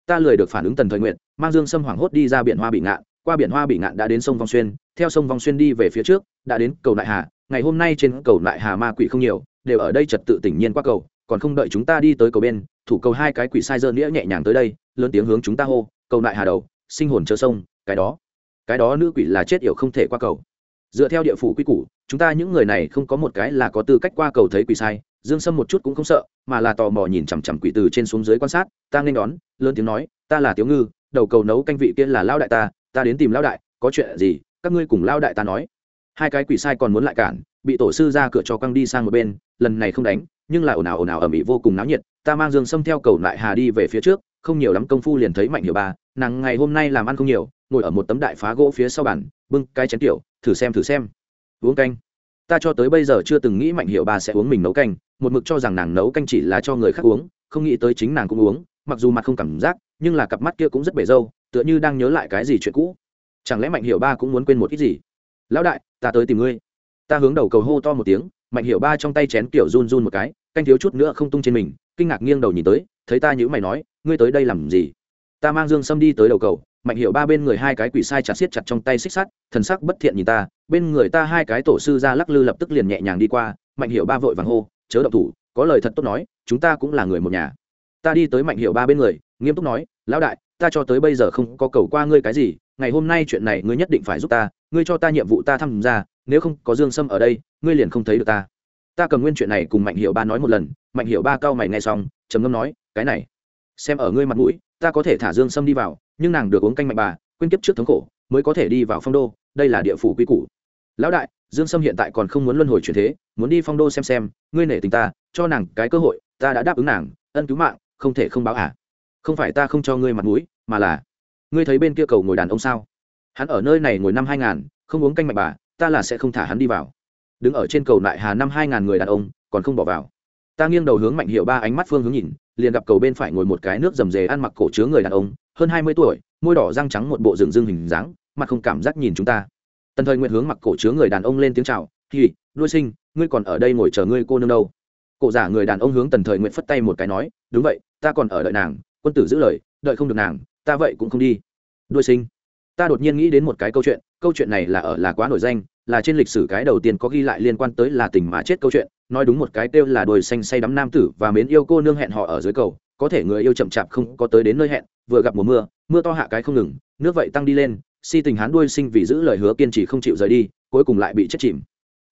Ta lười được phản ứng tần thời nguyện mang dương sâm hoảng hốt đi ra biển hoa bị ngạn, qua biển hoa bị ngạn đã đến sông vong xuyên, theo sông vong xuyên đi về phía trước, đã đến cầu đại hà, ngày hôm nay trên cầu đại hà ma quỷ không nhiều đều ở đây trật tự tỉnh nhiên qua cầu, còn không đợi chúng ta đi tới cầu bên, thủ cầu hai cái quỷ sai dơ nghĩa nhẹ nhàng tới đây, lớn tiếng hướng chúng ta hô, cầu đại hà đầu, sinh hồn chớ sông, cái đó cái đó nữ quỷ là chết yểu không thể qua cầu. Dựa theo địa phủ quy củ, chúng ta những người này không có một cái là có tư cách qua cầu thấy quỷ sai, dương sâm một chút cũng không sợ, mà là tò mò nhìn chằm chằm quỷ từ trên xuống dưới quan sát, ta nên đón, lớn tiếng nói, ta là tiếu ngư, đầu cầu nấu canh vị kia là lao đại ta ta đến tìm lao đại, có chuyện gì, các ngươi cùng lao đại ta nói. Hai cái quỷ sai còn muốn lại cản bị tổ sư ra cửa cho căng đi sang một bên, lần này không đánh, nhưng là ồn ào ồn ào ở mỹ vô cùng náo nhiệt, ta mang dương sâm theo cầu lại hà đi về phía trước, không nhiều lắm công phu liền thấy mạnh hiểu ba, nàng ngày hôm nay làm ăn không nhiều, ngồi ở một tấm đại phá gỗ phía sau bàn, bưng cái chén tiểu, thử xem thử xem. Uống canh. Ta cho tới bây giờ chưa từng nghĩ mạnh hiệu bà sẽ uống mình nấu canh, một mực cho rằng nàng nấu canh chỉ là cho người khác uống, không nghĩ tới chính nàng cũng uống, mặc dù mặt không cảm giác, nhưng là cặp mắt kia cũng rất bể dâu tựa như đang nhớ lại cái gì chuyện cũ. Chẳng lẽ mạnh hiệu ba cũng muốn quên một ít gì? Lão đại, ta tới tìm ngươi ta hướng đầu cầu hô to một tiếng, mạnh hiểu ba trong tay chén kiểu run run một cái, canh thiếu chút nữa không tung trên mình, kinh ngạc nghiêng đầu nhìn tới, thấy ta nhữ mày nói, ngươi tới đây làm gì? Ta mang dương sâm đi tới đầu cầu. Mạnh hiểu ba bên người hai cái quỷ sai chặt xiết chặt trong tay xích sắt, thần sắc bất thiện nhìn ta, bên người ta hai cái tổ sư ra lắc lư lập tức liền nhẹ nhàng đi qua, mạnh hiểu ba vội vàng hô, chớ động thủ, có lời thật tốt nói, chúng ta cũng là người một nhà. Ta đi tới mạnh hiểu ba bên người, nghiêm túc nói, lão đại, ta cho tới bây giờ không có cầu qua ngươi cái gì ngày hôm nay chuyện này ngươi nhất định phải giúp ta, ngươi cho ta nhiệm vụ ta tham gia, nếu không có dương sâm ở đây, ngươi liền không thấy được ta. Ta cầm nguyên chuyện này cùng mạnh hiệu ba nói một lần, mạnh hiệu ba cao mày nghe xong, trầm ngâm nói, cái này, xem ở ngươi mặt mũi, ta có thể thả dương sâm đi vào, nhưng nàng được uống canh mạnh bà, quên kiếp trước thống khổ, mới có thể đi vào phong đô, đây là địa phủ quy củ. Lão đại, dương sâm hiện tại còn không muốn luân hồi chuyển thế, muốn đi phong đô xem xem, ngươi nể tình ta, cho nàng cái cơ hội, ta đã đáp ứng nàng, ân cứu mạng, không thể không báo à. Không phải ta không cho ngươi mặt mũi, mà là ngươi thấy bên kia cầu ngồi đàn ông sao? Hắn ở nơi này ngồi năm hai ngàn, không uống canh mạnh bà, ta là sẽ không thả hắn đi vào. Đứng ở trên cầu lại hà năm hai ngàn người đàn ông, còn không bỏ vào. Ta nghiêng đầu hướng mạnh hiệu ba ánh mắt phương hướng nhìn, liền gặp cầu bên phải ngồi một cái nước rầm rề ăn mặc cổ chứa người đàn ông, hơn hai mươi tuổi, môi đỏ răng trắng một bộ rừng rưng hình dáng, mặt không cảm giác nhìn chúng ta. Tần thời nguyện hướng mặc cổ chứa người đàn ông lên tiếng chào thì đuôi sinh, ngươi còn ở đây ngồi chờ ngươi cô nương đâu? Cổ giả người đàn ông hướng tần thời nguyện phất tay một cái nói, đúng vậy, ta còn ở đợi nàng, quân tử giữ lời, đợi không được nàng ta vậy cũng không đi. Đuôi sinh. Ta đột nhiên nghĩ đến một cái câu chuyện câu chuyện này là ở là quá nổi danh, là trên lịch sử cái đầu tiên có ghi lại liên quan tới là tình mà chết câu chuyện, nói đúng một cái kêu là đôi xanh say đắm nam tử và mến yêu cô nương hẹn họ ở dưới cầu, có thể người yêu chậm chạp không có tới đến nơi hẹn, vừa gặp mùa mưa mưa to hạ cái không ngừng, nước vậy tăng đi lên, si tình hán đuôi sinh vì giữ lời hứa kiên trì không chịu rời đi, cuối cùng lại bị chết chìm.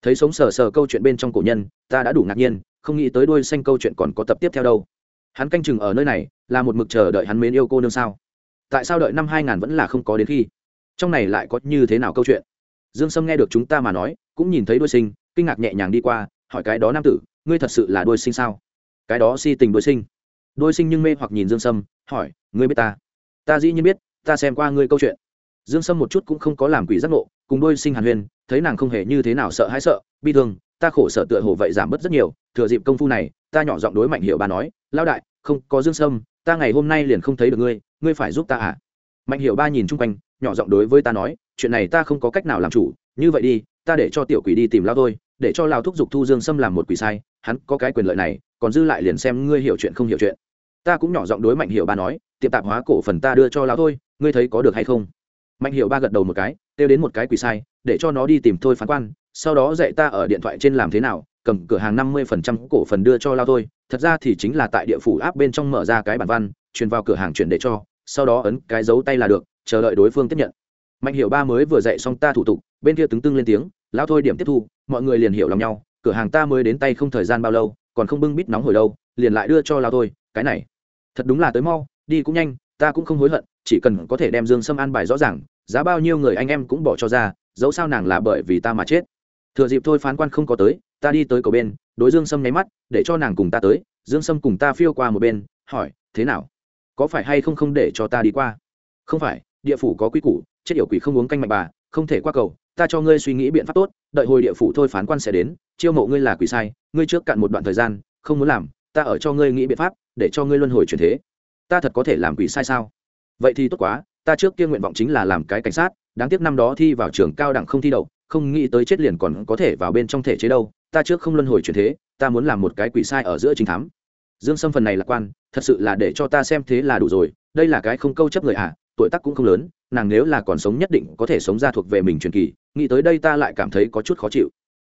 Thấy sống sờ sờ câu chuyện bên trong cổ nhân, ta đã đủ ngạc nhiên, không nghĩ tới đuôi xanh câu chuyện còn có tập tiếp theo đâu. Hắn canh chừng ở nơi này, là một mực chờ đợi hắn mến yêu cô nương sao? Tại sao đợi năm hai ngàn vẫn là không có đến khi? Trong này lại có như thế nào câu chuyện? Dương sâm nghe được chúng ta mà nói, cũng nhìn thấy đôi sinh, kinh ngạc nhẹ nhàng đi qua, hỏi cái đó nam tử, ngươi thật sự là đôi sinh sao? Cái đó si tình đôi sinh. Đôi sinh nhưng mê hoặc nhìn dương sâm, hỏi, ngươi biết ta? Ta dĩ nhiên biết, ta xem qua ngươi câu chuyện. Dương sâm một chút cũng không có làm quỷ giác ngộ, cùng đôi sinh hàn huyền thấy nàng không hề như thế nào sợ hãi sợ, bi thương, ta khổ sở tựa hồ vậy giảm bớt rất nhiều, thừa dịp công phu này, ta nhỏ giọng đối mạnh hiệu bà nói lao đại, không có dương sâm ta ngày hôm nay liền không thấy được ngươi ngươi phải giúp ta à? Mạnh hiệu ba nhìn chung quanh, nhỏ giọng đối với ta nói, chuyện này ta không có cách nào làm chủ, như vậy đi, ta để cho tiểu quỷ đi tìm lao tôi để cho lao thúc giục thu dương sâm làm một quỷ sai, hắn có cái quyền lợi này, còn dư lại liền xem ngươi hiểu chuyện không hiểu chuyện. Ta cũng nhỏ giọng đối mạnh hiệu ba nói, tiệm tạp hóa cổ phần ta đưa cho lao thôi, ngươi thấy có được hay không? Mạnh hiệu ba gật đầu một cái, kêu đến một cái quỷ sai, để cho nó đi tìm thôi phán quan, sau đó dạy ta ở điện thoại trên làm thế nào cầm cửa hàng năm mươi phần trăm cổ phần đưa cho lao thôi. Thật ra thì chính là tại địa phủ áp bên trong mở ra cái bản văn, truyền vào cửa hàng chuyển để cho, sau đó ấn cái dấu tay là được, chờ đợi đối phương tiếp nhận. Mạnh hiệu ba mới vừa dạy xong ta thủ tục, bên kia tướng tưng lên tiếng, lao thôi điểm tiếp thu, mọi người liền hiểu lòng nhau, cửa hàng ta mới đến tay không thời gian bao lâu, còn không bưng bít nóng hồi đâu, liền lại đưa cho lao thôi, cái này, thật đúng là tới mau, đi cũng nhanh, ta cũng không hối hận, chỉ cần có thể đem dương sâm an bài rõ ràng, giá bao nhiêu người anh em cũng bỏ cho ra, dẫu sao nàng là bởi vì ta mà chết. Thừa dịp thôi phán quan không có tới ta đi tới cầu bên, đối dương sâm nháy mắt, để cho nàng cùng ta tới. Dương sâm cùng ta phiêu qua một bên, hỏi, thế nào? Có phải hay không không để cho ta đi qua? Không phải, địa phủ có quy củ, chết yểu quỷ không uống canh mạnh bà, không thể qua cầu. Ta cho ngươi suy nghĩ biện pháp tốt, đợi hồi địa phủ thôi phán quan sẽ đến. Chiêu mộ ngươi là quỷ sai, ngươi trước cạn một đoạn thời gian, không muốn làm, ta ở cho ngươi nghĩ biện pháp, để cho ngươi luân hồi chuyển thế. Ta thật có thể làm quỷ sai sao? Vậy thì tốt quá, ta trước kia nguyện vọng chính là làm cái cảnh sát, đáng tiếc năm đó thi vào trường cao đẳng không thi đậu, không nghĩ tới chết liền còn có thể vào bên trong thể chế đâu ta trước không luân hồi chuyển thế ta muốn làm một cái quỷ sai ở giữa chính thám. Dương sâm phần này lạc quan thật sự là để cho ta xem thế là đủ rồi đây là cái không câu chấp người ạ à, tuổi tác cũng không lớn nàng nếu là còn sống nhất định có thể sống ra thuộc về mình truyền kỳ nghĩ tới đây ta lại cảm thấy có chút khó chịu.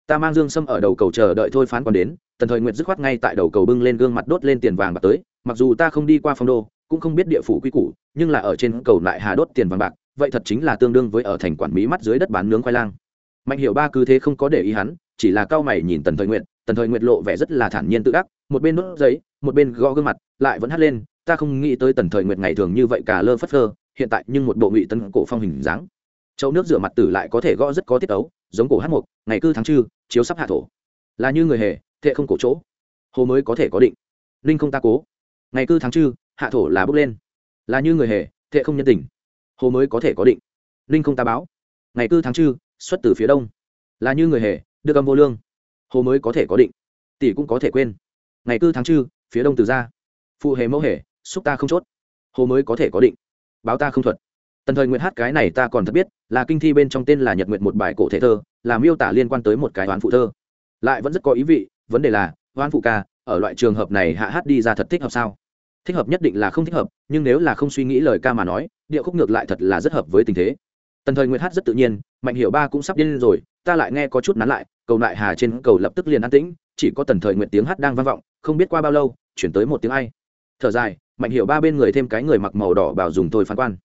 Ta mang dương sâm ở đầu cầu chờ đợi thôi phán còn đến tần thời nguyệt dứt khoát ngay tại đầu cầu bưng lên gương mặt đốt lên tiền vàng bạc tới mặc dù ta không đi qua phong đô cũng không biết địa phủ quy củ nhưng là ở trên cầu lại hà đốt tiền vàng bạc vậy thật chính là tương đương với ở thành quản mỹ mắt dưới đất bán nướng khoai lang. Mạnh hiệu ba cứ thế không có để ý hắn chỉ là cao mày nhìn tần thời nguyện tần thời nguyện lộ vẻ rất là thản nhiên tự đắc, một bên đốt giấy, một bên gõ gương mặt, lại vẫn hắt lên, ta không nghĩ tới tần thời nguyện ngày thường như vậy cả lơ phất phơ, hiện tại nhưng một bộ ngụy tân cổ phong hình dáng. Châu nước rửa mặt tử lại có thể gõ rất có tiết ấu, giống cổ hát mục, ngày cư tháng chư chiếu sắp hạ thổ. Là như người hề, thệ không cổ chỗ. Hồ mới có thể có định. Linh không ta cố. Ngày cư tháng chư hạ thổ là bước lên. Là như người hề, thệ không nhân tình. Hồ mới có thể có định. Linh không ta báo. Ngày cư tháng chư xuất từ phía đông. Là như người hề đưa âm vô lương. Hồ mới có thể có định, tỷ cũng có thể quên. Ngày cư tháng chư, phía đông từ ra phụ hề mẫu hề, xúc ta không chốt. Hồ mới có thể có định, báo ta không thuật. Tần thời nguyện hát cái này ta còn thật biết, là kinh thi bên trong tên là nhật nguyện một bài cổ thể thơ, là miêu tả liên quan tới một cái toán phụ thơ. Lại vẫn rất có ý vị, vấn đề là hoan phụ ca, ở loại trường hợp này hạ hát đi ra thật thích hợp sao? Thích hợp nhất định là không thích hợp, nhưng nếu là không suy nghĩ lời ca mà nói, điệu khúc ngược lại thật là rất hợp với tình thế. Tần thời nguyệt hát rất tự nhiên, mạnh hiểu ba cũng sắp điên rồi ta lại nghe có chút nán lại, cầu nại hà trên cầu lập tức liền an tĩnh, chỉ có tần thời nguyện tiếng hát đang vang vọng, không biết qua bao lâu, chuyển tới một tiếng ai. Thở dài, mạnh hiểu ba bên người thêm cái người mặc màu đỏ bảo dùng thôi phán quan.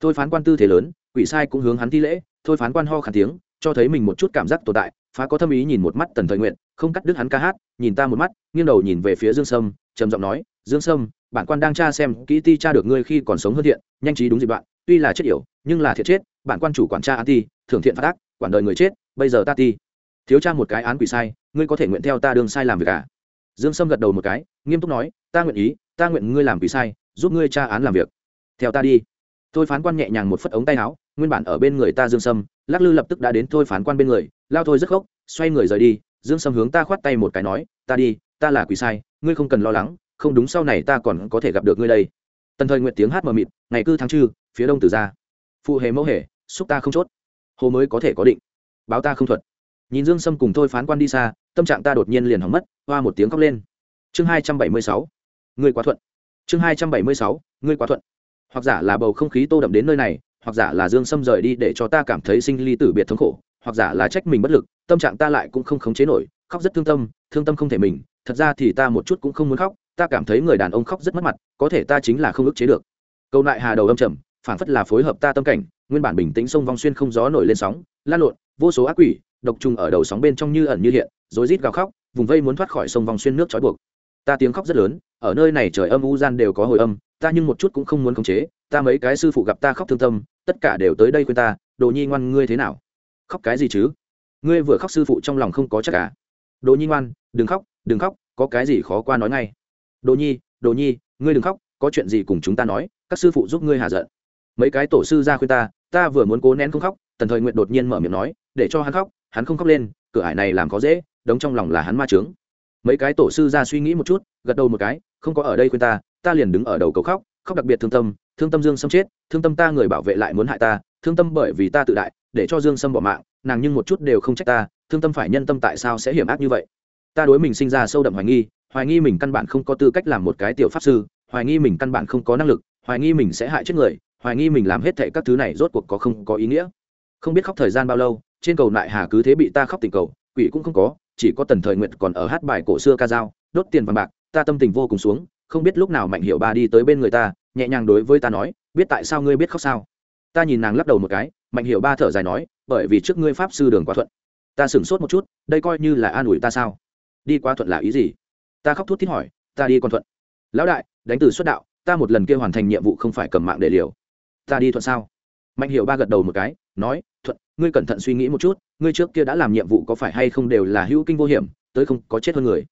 Thôi phán quan tư thế lớn, quỷ sai cũng hướng hắn thi lễ, thôi phán quan ho khản tiếng, cho thấy mình một chút cảm giác tồn tại, phá có tâm ý nhìn một mắt tần thời nguyện, không cắt đứt hắn ca hát, nhìn ta một mắt, nghiêng đầu nhìn về phía dương sâm, trầm giọng nói, dương sâm, bản quan đang tra xem, kỹ ti tra được ngươi khi còn sống hơn thiện, nhanh trí đúng dịp đoạn, tuy là chết yểu, nhưng là thiệt chết, bản quan chủ quản tra an ti thưởng thiện phát ác, quản đời người chết, bây giờ ta ti. Thiếu cha một cái án quỷ sai, ngươi có thể nguyện theo ta đường sai làm việc cả dương sâm gật đầu một cái, nghiêm túc nói, ta nguyện ý, ta nguyện ngươi làm quỷ sai, giúp ngươi tra án làm việc. Theo ta đi. Thôi phán quan nhẹ nhàng một phất ống tay áo, nguyên bản ở bên người ta dương sâm, lắc lư lập tức đã đến thôi phán quan bên người, lao thôi rất gốc xoay người rời đi, dương sâm hướng ta khoát tay một cái nói, ta đi, ta là quỷ sai, ngươi không cần lo lắng, không đúng sau này ta còn có thể gặp được ngươi đây. Tần thời nguyện tiếng hát mờ mịt, ngày cư tháng chư phía đông từ ra. Phụ hề mẫu hề, xúc ta không chốt hồ mới có thể có định. Báo ta không thuật. Nhìn dương sâm cùng thôi phán quan đi xa, tâm trạng ta đột nhiên liền hỏng mất, hoa một tiếng khóc lên. Chương hai trăm bảy mươi sáu. Ngươi quá thuận. Chương hai trăm bảy mươi sáu. Ngươi quá thuận. Hoặc giả là bầu không khí tô đậm đến nơi này, hoặc giả là dương sâm rời đi để cho ta cảm thấy sinh ly tử biệt thống khổ, hoặc giả là trách mình bất lực, tâm trạng ta lại cũng không khống chế nổi, khóc rất thương tâm thương tâm không thể mình. Thật ra thì ta một chút cũng không muốn khóc, ta cảm thấy người đàn ông khóc rất mất mặt, có thể ta chính là không ức chế được. Câu lại hà đầu âm trầm phản phất là phối hợp ta tâm cảnh nguyên bản bình tĩnh sông vong xuyên không gió nổi lên sóng, lan lộn, vô số ác quỷ, độc trùng ở đầu sóng bên trong như ẩn như hiện, rối rít gào khóc, vùng vây muốn thoát khỏi sông vong xuyên nước trói buộc. Ta tiếng khóc rất lớn, ở nơi này trời âm u gian đều có hồi âm, ta nhưng một chút cũng không muốn khống chế, ta mấy cái sư phụ gặp ta khóc thương tâm, tất cả đều tới đây khuyên ta, đồ nhi ngoan, ngươi thế nào? Khóc cái gì chứ? Ngươi vừa khóc sư phụ trong lòng không có chắc cả đồ nhi ngoan, đừng khóc đừng khóc, có cái gì khó qua nói ngay. Đồ nhi đồ nhi, ngươi đừng khóc, có chuyện gì cùng chúng ta nói, các sư phụ giúp ngươi hạ giận mấy cái tổ sư ra khuyên ta ta vừa muốn cố nén không khóc, tần thời nguyện đột nhiên mở miệng nói, để cho hắn khóc, hắn không khóc lên, cửa ải này làm có dễ, đống trong lòng là hắn ma trướng mấy cái tổ sư ra suy nghĩ một chút, gật đầu một cái, không có ở đây khuyên ta ta liền đứng ở đầu cầu khóc khóc đặc biệt thương tâm thương tâm dương sâm chết, thương tâm ta người bảo vệ lại muốn hại ta, thương tâm bởi vì ta tự đại, để cho dương sâm bỏ mạng, nàng nhưng một chút đều không trách ta, thương tâm phải nhân tâm tại sao sẽ hiểm ác như vậy? Ta đối mình sinh ra sâu đậm hoài nghi hoài nghi mình căn bản không có tư cách làm một cái tiểu pháp sư, hoài nghi mình căn bản không có năng lực, hoài nghi mình sẽ hại chết người hoài nghi mình làm hết thệ các thứ này rốt cuộc có không có ý nghĩa. Không biết khóc thời gian bao lâu, trên cầu nại hà cứ thế bị ta khóc tình cầu, quỷ cũng không có, chỉ có tần thời nguyện còn ở hát bài cổ xưa ca dao, đốt tiền vàng bạc, ta tâm tình vô cùng xuống, không biết lúc nào mạnh hiệu ba đi tới bên người ta, nhẹ nhàng đối với ta nói, biết tại sao ngươi biết khóc sao? Ta nhìn nàng lắc đầu một cái, mạnh hiệu ba thở dài nói, bởi vì trước ngươi pháp sư đường quá thuận. Ta sửng sốt một chút, đây coi như là an ủi ta sao? Đi quá thuận là ý gì? Ta khóc thút thít hỏi, ta đi còn thuận. Lão đại, đánh từ xuất đạo, ta một lần kia hoàn thành nhiệm vụ không phải cầm mạng để liều ta đi thuận sao? Mạnh hiệu ba gật đầu một cái, nói, thuận, ngươi cẩn thận suy nghĩ một chút, ngươi trước kia đã làm nhiệm vụ có phải hay không đều là hữu kinh vô hiểm, tới không có chết hơn người.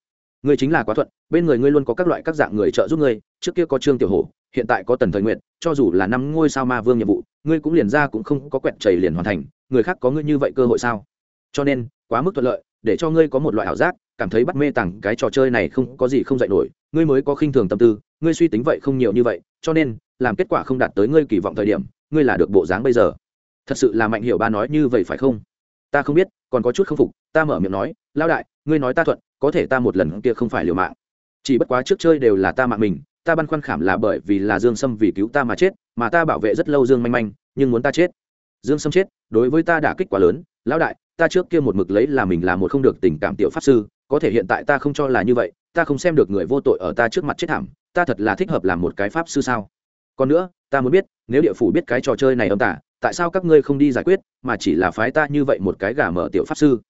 Ngươi chính là quá thuận, bên người ngươi luôn có các loại các dạng người trợ giúp ngươi, trước kia có trương tiểu hổ, hiện tại có tần thời nguyện cho dù là năm ngôi sao ma vương nhiệm vụ, ngươi cũng liền ra cũng không có quẹt chảy liền hoàn thành, người khác có ngươi như vậy cơ hội sao? Cho nên, quá mức thuận lợi, để cho ngươi có một loại ảo giác, cảm thấy bắt mê tặng cái trò chơi này không có gì không dạy nổi, ngươi mới có khinh thường tâm tư, ngươi suy tính vậy không nhiều như vậy, cho nên làm kết quả không đạt tới ngươi kỳ vọng thời điểm, ngươi là được bộ dáng bây giờ. Thật sự là mạnh hiểu ba nói như vậy phải không? Ta không biết, còn có chút không phục, ta mở miệng nói lao đại, ngươi nói ta thuận, có thể ta một lần kia không phải liều mạng. Chỉ bất quá trước chơi đều là ta mạng mình, ta băn khoăn khảm là bởi vì là dương sâm vì cứu ta mà chết, mà ta bảo vệ rất lâu dương manh manh, nhưng muốn ta chết. Dương sâm chết, đối với ta đả kích quá lớn, lão đại, ta trước kia một mực lấy là mình là một không được tình cảm tiểu pháp sư, có thể hiện tại ta không cho là như vậy, ta không xem được người vô tội ở ta trước mặt chết thảm, ta thật là thích hợp làm một cái pháp sư sao? Còn nữa, ta muốn biết, nếu địa phủ biết cái trò chơi này âm tả, tại sao các ngươi không đi giải quyết, mà chỉ là phái ta như vậy một cái gà mở tiểu pháp sư?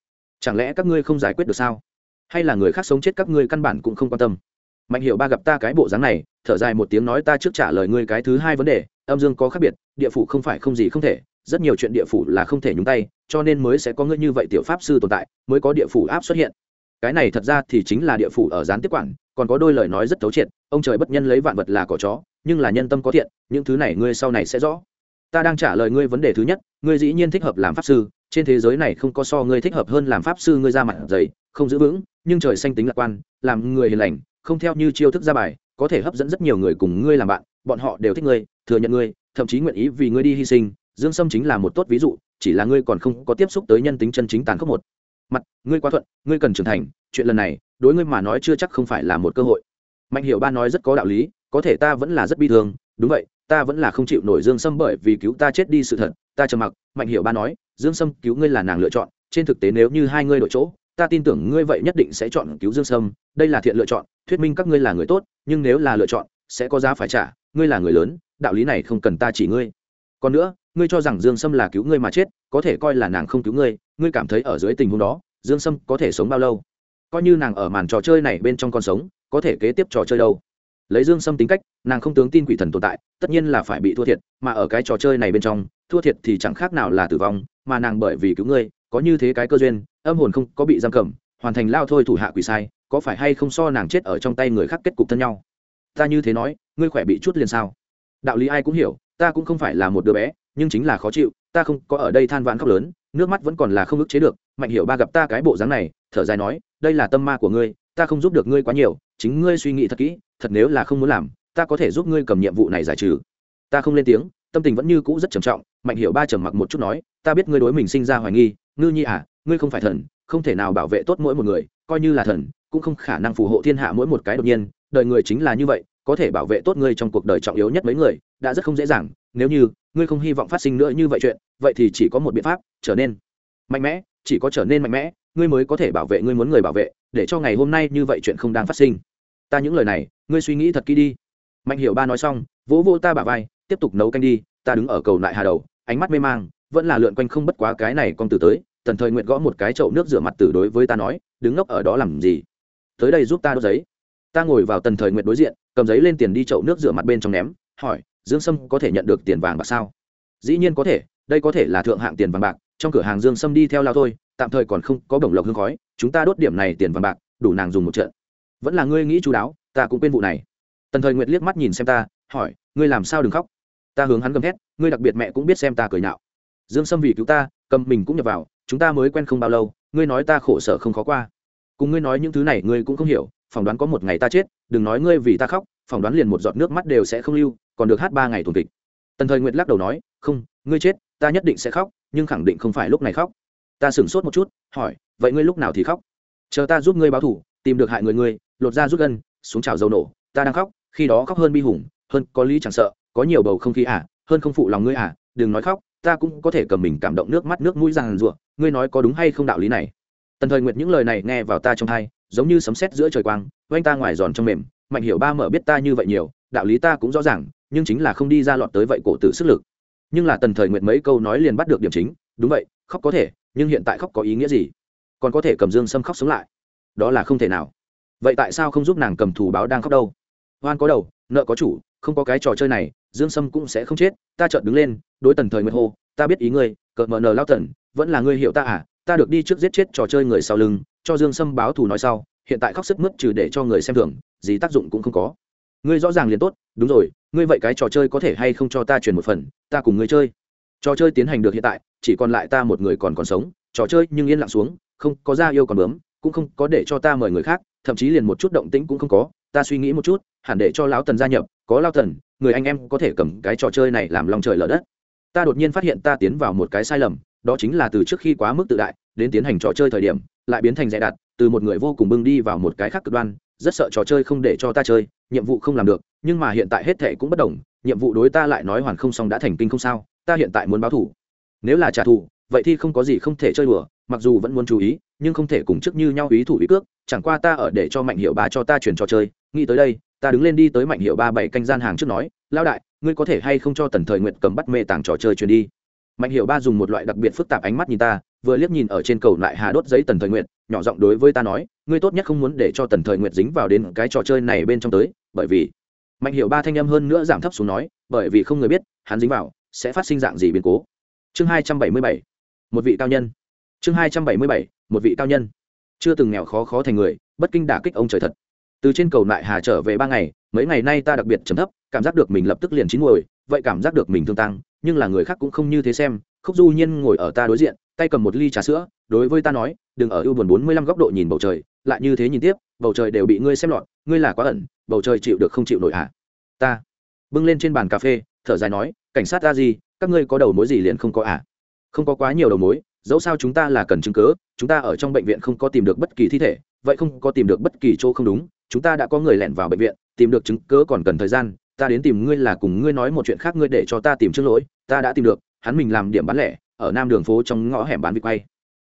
Chẳng lẽ các ngươi không giải quyết được sao? Hay là người khác sống chết các ngươi căn bản cũng không quan tâm? Mạnh hiệu ba gặp ta cái bộ dáng này, thở dài một tiếng nói ta trước trả lời ngươi cái thứ hai vấn đề, âm dương có khác biệt, địa phủ không phải không gì không thể, rất nhiều chuyện địa phủ là không thể nhúng tay, cho nên mới sẽ có ngươi như vậy tiểu pháp sư tồn tại, mới có địa phủ áp xuất hiện cái này thật ra thì chính là địa phủ ở gián tiếp quản, còn có đôi lời nói rất thấu triệt, ông trời bất nhân lấy vạn vật là cỏ chó, nhưng là nhân tâm có thiện, những thứ này ngươi sau này sẽ rõ. Ta đang trả lời ngươi vấn đề thứ nhất, ngươi dĩ nhiên thích hợp làm pháp sư, trên thế giới này không có so ngươi thích hợp hơn làm pháp sư ngươi ra mặt dày, không giữ vững, nhưng trời xanh tính lạc quan, làm người hiền lành, không theo như chiêu thức ra bài, có thể hấp dẫn rất nhiều người cùng ngươi làm bạn, bọn họ đều thích ngươi, thừa nhận ngươi, thậm chí nguyện ý vì ngươi đi hy sinh, dương sâm chính là một tốt ví dụ, chỉ là ngươi còn không có tiếp xúc tới nhân tính chân chính tàn khốc một mặt, ngươi quá thuận, ngươi cần trưởng thành, chuyện lần này, đối ngươi mà nói chưa chắc không phải là một cơ hội. Mạnh hiểu ba nói rất có đạo lý, có thể ta vẫn là rất bi thương, đúng vậy, ta vẫn là không chịu nổi dương sâm bởi vì cứu ta chết đi sự thật, ta trầm mặc, mạnh hiểu ba nói, dương sâm, cứu ngươi là nàng lựa chọn, trên thực tế nếu như hai ngươi đổi chỗ, ta tin tưởng ngươi vậy nhất định sẽ chọn cứu dương sâm, đây là thiện lựa chọn, thuyết minh các ngươi là người tốt, nhưng nếu là lựa chọn, sẽ có giá phải trả, ngươi là người lớn, đạo lý này không cần ta chỉ ngươi. Còn nữa ngươi cho rằng dương sâm là cứu ngươi mà chết, có thể coi là nàng không cứu ngươi ngươi cảm thấy ở dưới tình huống đó, dương sâm có thể sống bao lâu? Coi như nàng ở màn trò chơi này bên trong con sống, có thể kế tiếp trò chơi đâu? Lấy dương sâm tính cách, nàng không tướng tin quỷ thần tồn tại, tất nhiên là phải bị thua thiệt, mà ở cái trò chơi này bên trong, thua thiệt thì chẳng khác nào là tử vong, mà nàng bởi vì cứu ngươi, có như thế cái cơ duyên, âm hồn không có bị giam cầm, hoàn thành lao thôi thủ hạ quỷ sai, có phải hay không so nàng chết ở trong tay người khác kết cục thân nhau? Ta như thế nói, ngươi khỏe bị chút liền sao? Đạo lý ai cũng hiểu, ta cũng không phải là một đứa bé nhưng chính là khó chịu, ta không có ở đây than vãn khóc lớn, nước mắt vẫn còn là không ức chế được, mạnh hiểu ba gặp ta cái bộ dáng này, thở dài nói, đây là tâm ma của ngươi, ta không giúp được ngươi quá nhiều, chính ngươi suy nghĩ thật kỹ, thật nếu là không muốn làm, ta có thể giúp ngươi cầm nhiệm vụ này giải trừ. Ta không lên tiếng, tâm tình vẫn như cũ rất trầm trọng, mạnh hiểu ba trầm mặc một chút nói, ta biết ngươi đối mình sinh ra hoài nghi, ngư nhi à ngươi không phải thần, không thể nào bảo vệ tốt mỗi một người, coi như là thần, cũng không khả năng phù hộ thiên hạ mỗi một cái đột nhiên, đời người chính là như vậy, có thể bảo vệ tốt ngươi trong cuộc đời trọng yếu nhất mấy người, đã rất không dễ dàng, nếu như ngươi không hy vọng phát sinh nữa như vậy chuyện, vậy thì chỉ có một biện pháp, trở nên mạnh mẽ, chỉ có trở nên mạnh mẽ, ngươi mới có thể bảo vệ, ngươi muốn người bảo vệ, để cho ngày hôm nay như vậy chuyện không đang phát sinh. Ta những lời này, ngươi suy nghĩ thật kỹ đi. Mạnh hiểu ba nói xong, vỗ vỗ ta bả vai, tiếp tục nấu canh đi, ta đứng ở cầu lại hà đầu, ánh mắt mê mang, vẫn là lượn quanh không bất quá cái này con tử tới, tần thời nguyện gõ một cái chậu nước rửa mặt tử đối với ta nói, đứng ngốc ở đó làm gì? Tới đây giúp ta đốt giấy. Ta ngồi vào tần thời nguyện đối diện, cầm giấy lên tiền đi chậu nước rửa mặt bên trong ném, hỏi dương sâm có thể nhận được tiền vàng bạc sao? Dĩ nhiên có thể, đây có thể là thượng hạng tiền vàng bạc, trong cửa hàng dương sâm đi theo lao thôi, tạm thời còn không có bổng lộc hương khói, chúng ta đốt điểm này tiền vàng bạc, đủ nàng dùng một trận. Vẫn là ngươi nghĩ chú đáo, ta cũng quên vụ này. Tần thời nguyệt liếc mắt nhìn xem ta, hỏi, ngươi làm sao đừng khóc? Ta hướng hắn gầm hét ngươi đặc biệt mẹ cũng biết xem ta cười nhạo. Dương sâm vì cứu ta, cầm mình cũng nhập vào, chúng ta mới quen không bao lâu, ngươi nói ta khổ sở không khó qua. Cùng ngươi nói những thứ này ngươi cũng không hiểu, phỏng đoán có một ngày ta chết, đừng nói ngươi vì ta khóc, phỏng đoán liền một giọt nước mắt đều sẽ không lưu còn được hát ba ngày tuần kịch. Tần thời nguyệt lắc đầu nói, không, ngươi chết, ta nhất định sẽ khóc, nhưng khẳng định không phải lúc này khóc. Ta sửng sốt một chút, hỏi, vậy ngươi lúc nào thì khóc? Chờ ta giúp ngươi báo thủ, tìm được hại người ngươi, lột ra rút gân, xuống trào dầu nổ, ta đang khóc, khi đó khóc hơn bi hùng, hơn có lý chẳng sợ, có nhiều bầu không khí à hơn không phụ lòng ngươi à đừng nói khóc, ta cũng có thể cầm mình cảm động nước mắt nước mũi ràng rụa ngươi nói có đúng hay không đạo lý này? Tần thời nguyệt những lời này nghe vào ta trong thai giống như sấm sét giữa trời quang oanh ta ngoài giòn trong mềm, mạnh hiểu ba mở biết ta như vậy nhiều, đạo lý ta cũng rõ ràng nhưng chính là không đi ra lọt tới vậy cổ tử sức lực. Nhưng là tần thời nguyện mấy câu nói liền bắt được điểm chính, đúng vậy, khóc có thể, nhưng hiện tại khóc có ý nghĩa gì? Còn có thể cầm dương sâm khóc sống lại. Đó là không thể nào. Vậy tại sao không giúp nàng cầm thủ báo đang khóc đâu? Hoan có đầu, nợ có chủ, không có cái trò chơi này, dương sâm cũng sẽ không chết, ta chợt đứng lên, đối tần thời nguyệt hô, ta biết ý ngươi, cợt mờ nờ lao tần, vẫn là ngươi hiểu ta à ta được đi trước giết chết trò chơi người sau lưng, cho dương sâm báo thù nói sau, hiện tại khóc sức mướt trừ để cho người xem thường gì tác dụng cũng không có ngươi rõ ràng liền tốt, đúng rồi, ngươi vậy cái trò chơi có thể hay không cho ta chuyển một phần, ta cùng ngươi chơi. Trò chơi tiến hành được hiện tại, chỉ còn lại ta một người còn còn sống, trò chơi nhưng yên lặng xuống, không có ra yêu còn bướm, cũng không có để cho ta mời người khác, thậm chí liền một chút động tĩnh cũng không có, ta suy nghĩ một chút, hẳn để cho lão tần gia nhập, có lao tần, người anh em có thể cầm cái trò chơi này làm lòng trời lở đất. Ta đột nhiên phát hiện ta tiến vào một cái sai lầm, đó chính là từ trước khi quá mức tự đại, đến tiến hành trò chơi thời điểm, lại biến thành dè đặt, từ một người vô cùng bưng đi vào một cái khác cực đoan rất sợ trò chơi không để cho ta chơi, nhiệm vụ không làm được, nhưng mà hiện tại hết thệ cũng bất đồng, nhiệm vụ đối ta lại nói hoàn không xong đã thành kinh không sao, ta hiện tại muốn báo thủ. Nếu là trả thù, vậy thì không có gì không thể chơi đùa, mặc dù vẫn muốn chú ý, nhưng không thể cùng chức như nhau ý thủ ý cước, chẳng qua ta ở để cho mạnh hiệu ba cho ta chuyển trò chơi, nghĩ tới đây, ta đứng lên đi tới mạnh hiệu ba bảy canh gian hàng trước nói lao đại, ngươi có thể hay không cho tần thời nguyện cầm bắt mê tàng trò chơi truyền đi? Mạnh hiệu ba dùng một loại đặc biệt phức tạp ánh mắt nhìn ta, vừa liếc nhìn ở trên cầu lại hà đốt giấy tần thời nguyện nhỏ giọng đối với ta nói ngươi tốt nhất không muốn để cho tần thời nguyệt dính vào đến cái trò chơi này bên trong tới, bởi vì mạnh hiệu ba thanh âm hơn nữa giảm thấp xuống nói, bởi vì không người biết, hắn dính vào, sẽ phát sinh dạng gì biến cố. Chương hai trăm bảy mươi bảy, một vị cao nhân. Chương hai trăm bảy mươi bảy, một vị cao nhân. Chưa từng nghèo khó khó thành người, bất kinh đả kích ông trời thật. Từ trên cầu lại hà trở về ba ngày, mấy ngày nay ta đặc biệt trầm thấp, cảm giác được mình lập tức liền chín muồi, vậy cảm giác được mình thương tăng, nhưng là người khác cũng không như thế xem, khúc du nhiên ngồi ở ta đối diện, tay cầm một ly trà sữa, đối với ta nói đừng ở ưu buồn bốn mươi lăm góc độ nhìn bầu trời lại như thế nhìn tiếp bầu trời đều bị ngươi xem lọt ngươi là quá ẩn bầu trời chịu được không chịu nổi hả à? ta bưng lên trên bàn cà phê thở dài nói cảnh sát ra gì các ngươi có đầu mối gì liền không có à không có quá nhiều đầu mối dẫu sao chúng ta là cần chứng cứ, chúng ta ở trong bệnh viện không có tìm được bất kỳ thi thể vậy không có tìm được bất kỳ chỗ không đúng chúng ta đã có người lẻn vào bệnh viện tìm được chứng cứ còn cần thời gian ta đến tìm ngươi là cùng ngươi nói một chuyện khác ngươi để cho ta tìm trước lỗi ta đã tìm được hắn mình làm điểm bán lẻ ở nam đường phố trong ngõ hẻm bán vịt quay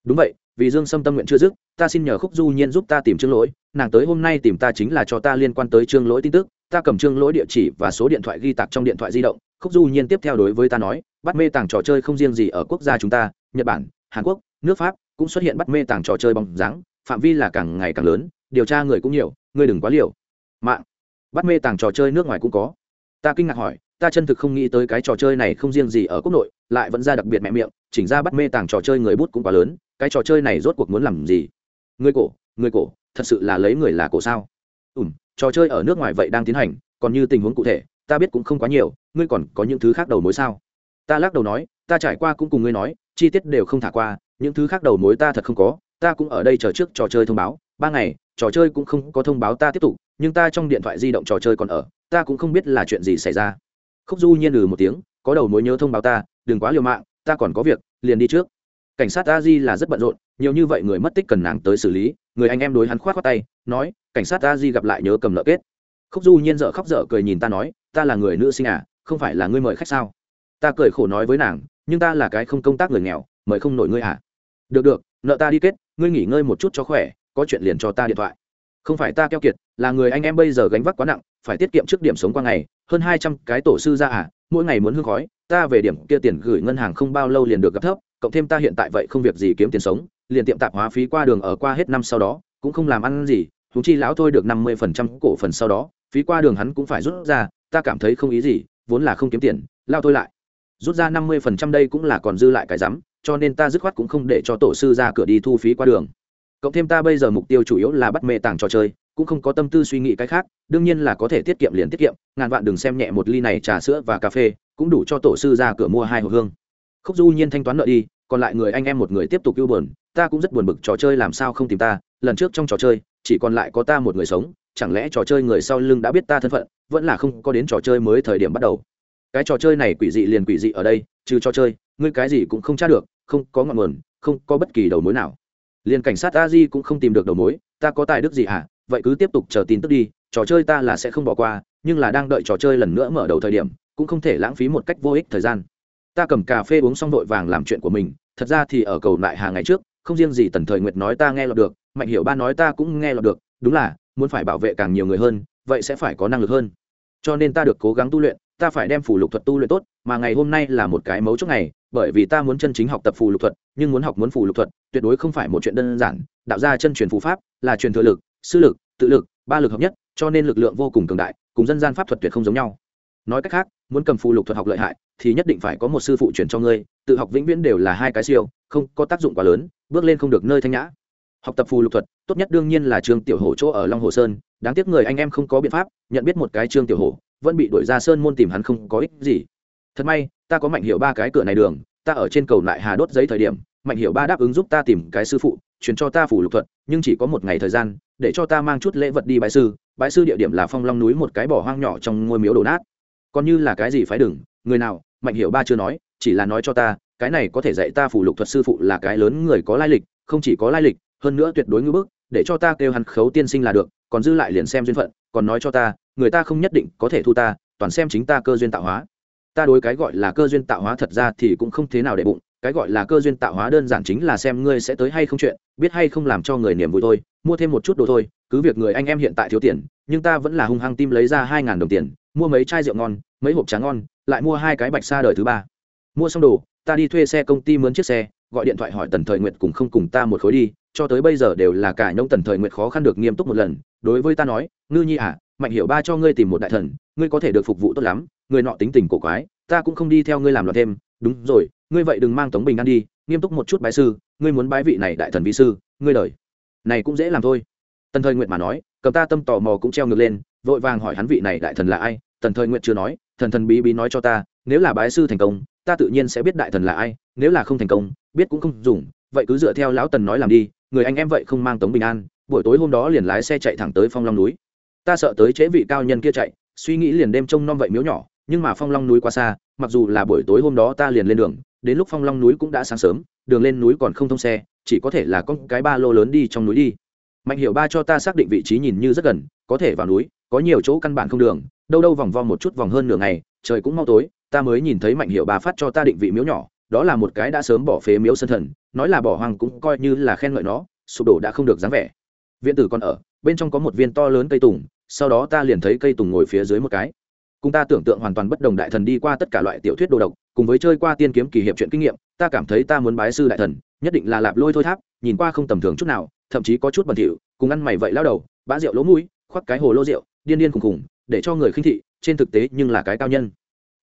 đúng vậy vì dương sâm tâm nguyện chưa dứt, ta xin nhờ khúc du nhiên giúp ta tìm trương lỗi, nàng tới hôm nay tìm ta chính là cho ta liên quan tới trương lỗi tin tức, ta cầm trương lỗi địa chỉ và số điện thoại ghi tạc trong điện thoại di động, khúc du nhiên tiếp theo đối với ta nói, bắt mê tàng trò chơi không riêng gì ở quốc gia chúng ta, nhật bản, hàn quốc, nước pháp cũng xuất hiện bắt mê tàng trò chơi bóng dáng, phạm vi là càng ngày càng lớn, điều tra người cũng nhiều ngươi đừng quá liều. Mạng. Bắt mê tàng trò chơi nước ngoài cũng có. Ta kinh ngạc hỏi, ta chân thực không nghĩ tới cái trò chơi này không riêng gì ở quốc nội, lại vẫn ra đặc biệt mẹ miệng, chỉnh ra bắt mê tàng trò chơi người bút cũng quá lớn cái trò chơi này rốt cuộc muốn làm gì? Người cổ người cổ, thật sự là lấy người là cổ sao? Ùm trò chơi ở nước ngoài vậy đang tiến hành, còn như tình huống cụ thể, ta biết cũng không quá nhiều, ngươi còn có những thứ khác đầu mối sao? Ta lắc đầu nói, ta trải qua cũng cùng ngươi nói, chi tiết đều không thả qua, những thứ khác đầu mối ta thật không có, ta cũng ở đây chờ trước trò chơi thông báo. Ba ngày, trò chơi cũng không có thông báo ta tiếp tục, nhưng ta trong điện thoại di động trò chơi còn ở, ta cũng không biết là chuyện gì xảy ra. Khúc du nhiên ừ một tiếng, có đầu mối nhớ thông báo ta, đừng quá liều mạng, ta còn có việc, liền đi trước cảnh sát a di là rất bận rộn, nhiều như vậy người mất tích cần nàng tới xử lý. Người anh em đối hắn khoát khoát tay, nói, cảnh sát a di gặp lại nhớ cầm nợ kết. Khúc du nhiên dợ khóc dở cười nhìn ta nói, ta là người nữ sinh à không phải là ngươi mời khách sao? Ta cười khổ nói với nàng, nhưng ta là cái không công tác người nghèo, mời không nổi ngươi à. Được được, nợ ta đi kết, ngươi nghỉ ngơi một chút cho khỏe, có chuyện liền cho ta điện thoại. Không phải ta keo kiệt, là người anh em bây giờ gánh vác quá nặng, phải tiết kiệm trước điểm sống qua ngày, hơn hai trăm cái tổ sư ra à mỗi ngày muốn hương khói, ta về điểm kia tiền gửi ngân hàng không bao lâu liền được gặp thấp cộng thêm ta hiện tại vậy không việc gì kiếm tiền sống, liền tiệm tạp hóa phí qua đường ở qua hết năm sau đó, cũng không làm ăn gì thú chi lão thôi được năm mươi phần trăm cổ phần sau đó, phí qua đường hắn cũng phải rút ra, ta cảm thấy không ý gì, vốn là không kiếm tiền, lao thôi lại. Rút ra năm mươi phần trăm đây cũng là còn dư lại cái rắm, cho nên ta dứt khoát cũng không để cho tổ sư ra cửa đi thu phí qua đường. Cộng thêm ta bây giờ mục tiêu chủ yếu là bắt mê tàng trò chơi, cũng không có tâm tư suy nghĩ cái khác, đương nhiên là có thể tiết kiệm liền tiết kiệm, ngàn vạn đừng xem nhẹ một ly này trà sữa và cà phê, cũng đủ cho tổ sư ra cửa mua hai hộp hương khúc du nhiên thanh toán nợ đi, còn lại người anh em một người tiếp tục yêu buồn. Ta cũng rất buồn bực trò chơi làm sao không tìm ta, lần trước trong trò chơi, chỉ còn lại có ta một người sống, chẳng lẽ trò chơi người sau lưng đã biết ta thân phận, vẫn là không có đến trò chơi mới thời điểm bắt đầu? Cái trò chơi này quỷ dị liền quỷ dị ở đây, trừ trò chơi, ngươi cái gì cũng không tra được, không có ngọn nguồn, không có bất kỳ đầu mối nào. Liền cảnh sát a di cũng không tìm được đầu mối, ta có tài đức gì hả? Vậy cứ tiếp tục chờ tin tức đi, trò chơi ta là sẽ không bỏ qua, nhưng là đang đợi trò chơi lần nữa mở đầu thời điểm, cũng không thể lãng phí một cách vô ích thời gian ta cầm cà phê uống xong vội vàng làm chuyện của mình, thật ra thì ở cầu lại hàng ngày trước, không riêng gì tần thời nguyệt nói ta nghe lọt được, mạnh hiểu ba nói ta cũng nghe lọt được, đúng là, muốn phải bảo vệ càng nhiều người hơn, vậy sẽ phải có năng lực hơn. Cho nên ta được cố gắng tu luyện, ta phải đem phù lục thuật tu luyện tốt, mà ngày hôm nay là một cái mấu chốt ngày, bởi vì ta muốn chân chính học tập phù lục thuật, nhưng muốn học muốn phù lục thuật, tuyệt đối không phải một chuyện đơn giản, đạo ra chân truyền phù pháp, là truyền thừa lực, sư lực, tự lực, ba lực hợp nhất, cho nên lực lượng vô cùng cường đại, cùng dân gian pháp thuật tuyệt không giống nhau nói cách khác, muốn cầm phù lục thuật học lợi hại, thì nhất định phải có một sư phụ truyền cho ngươi, tự học vĩnh viễn đều là hai cái siêu, không có tác dụng quá lớn, bước lên không được nơi thanh nhã. Học tập phù lục thuật, tốt nhất đương nhiên là trương tiểu hổ chỗ ở long hồ sơn, đáng tiếc người anh em không có biện pháp, nhận biết một cái trương tiểu hổ, vẫn bị đuổi ra sơn môn tìm hắn không có ích gì. Thật may, ta có mạnh hiệu ba cái cửa này đường, ta ở trên cầu lại hà đốt giấy thời điểm, mạnh hiệu ba đáp ứng giúp ta tìm cái sư phụ, truyền cho ta phủ lục thuật, nhưng chỉ có một ngày thời gian, để cho ta mang chút lễ vật đi bãi sư. Bãi sư địa điểm là phong long núi một cái bỏ hoang nhỏ trong ngôi miếu đổ nát còn như là cái gì phải đừng, người nào, mạnh hiểu ba chưa nói, chỉ là nói cho ta, cái này có thể dạy ta phủ lục thuật sư phụ là cái lớn người có lai lịch, không chỉ có lai lịch, hơn nữa tuyệt đối ngưỡng bức, để cho ta kêu hắn khấu tiên sinh là được, còn dư lại liền xem duyên phận, còn nói cho ta, người ta không nhất định có thể thu ta, toàn xem chính ta cơ duyên tạo hóa. Ta đối cái gọi là cơ duyên tạo hóa thật ra thì cũng không thế nào để bụng, cái gọi là cơ duyên tạo hóa đơn giản chính là xem ngươi sẽ tới hay không chuyện, biết hay không làm cho người niềm vui thôi, mua thêm một chút đồ thôi, cứ việc người anh em hiện tại thiếu tiền, nhưng ta vẫn là hung hăng tim lấy ra hai ngàn đồng tiền mua mấy chai rượu ngon, mấy hộp tráng ngon, lại mua hai cái bạch sa đời thứ ba. Mua xong đồ, ta đi thuê xe công ty mướn chiếc xe, gọi điện thoại hỏi tần thời nguyệt cùng không cùng ta một khối đi, cho tới bây giờ đều là cả nhông tần thời nguyệt khó khăn được nghiêm túc một lần. Đối với ta nói, ngư nhi à mạnh hiểu ba cho ngươi tìm một đại thần, ngươi có thể được phục vụ tốt lắm, người nọ tính tình cổ quái, ta cũng không đi theo ngươi làm loạn thêm. Đúng rồi, ngươi vậy đừng mang tống bình ăn đi, nghiêm túc một chút bái sư, ngươi muốn bái vị này đại thần vi sư, ngươi đời này cũng dễ làm thôi. Tần thời nguyệt mà nói, cầm ta tâm tò mò cũng treo ngược lên, vội vàng hỏi hắn vị này đại thần là ai tần thời Nguyện chưa nói, thần thần bí bí nói cho ta, nếu là bái sư thành công, ta tự nhiên sẽ biết đại thần là ai, nếu là không thành công, biết cũng không dùng, vậy cứ dựa theo lão tần nói làm đi, người anh em vậy không mang tống bình an, buổi tối hôm đó liền lái xe chạy thẳng tới phong long núi. Ta sợ tới chế vị cao nhân kia chạy, suy nghĩ liền đêm trông nom vậy miếu nhỏ, nhưng mà phong long núi quá xa, mặc dù là buổi tối hôm đó ta liền lên đường, đến lúc phong long núi cũng đã sáng sớm, đường lên núi còn không thông xe, chỉ có thể là con cái ba lô lớn đi trong núi đi. Mạnh hiểu ba cho ta xác định vị trí nhìn như rất gần, có thể vào núi, có nhiều chỗ căn bản không đường đâu đâu vòng vo một chút vòng hơn nửa ngày, trời cũng mau tối, ta mới nhìn thấy mạnh hiệu bà phát cho ta định vị miếu nhỏ, đó là một cái đã sớm bỏ phế miếu sân thần, nói là bỏ hoang cũng coi như là khen ngợi nó, sụp đổ đã không được dáng vẻ. Viện tử còn ở, bên trong có một viên to lớn cây tùng, sau đó ta liền thấy cây tùng ngồi phía dưới một cái. Cùng ta tưởng tượng hoàn toàn bất đồng đại thần đi qua tất cả loại tiểu thuyết đồ độc, cùng với chơi qua tiên kiếm kỳ hiệp chuyện kinh nghiệm, ta cảm thấy ta muốn bái sư đại thần, nhất định là lạp lôi thôi tháp, nhìn qua không tầm thường chút nào, thậm chí có chút bẩn thỉu, cùng ăn mày vậy lao đầu, bã rượu lỗ mũi, khoác cái hồ lô rượu, điên điên khùng khùng để cho người khinh thị, trên thực tế nhưng là cái cao nhân.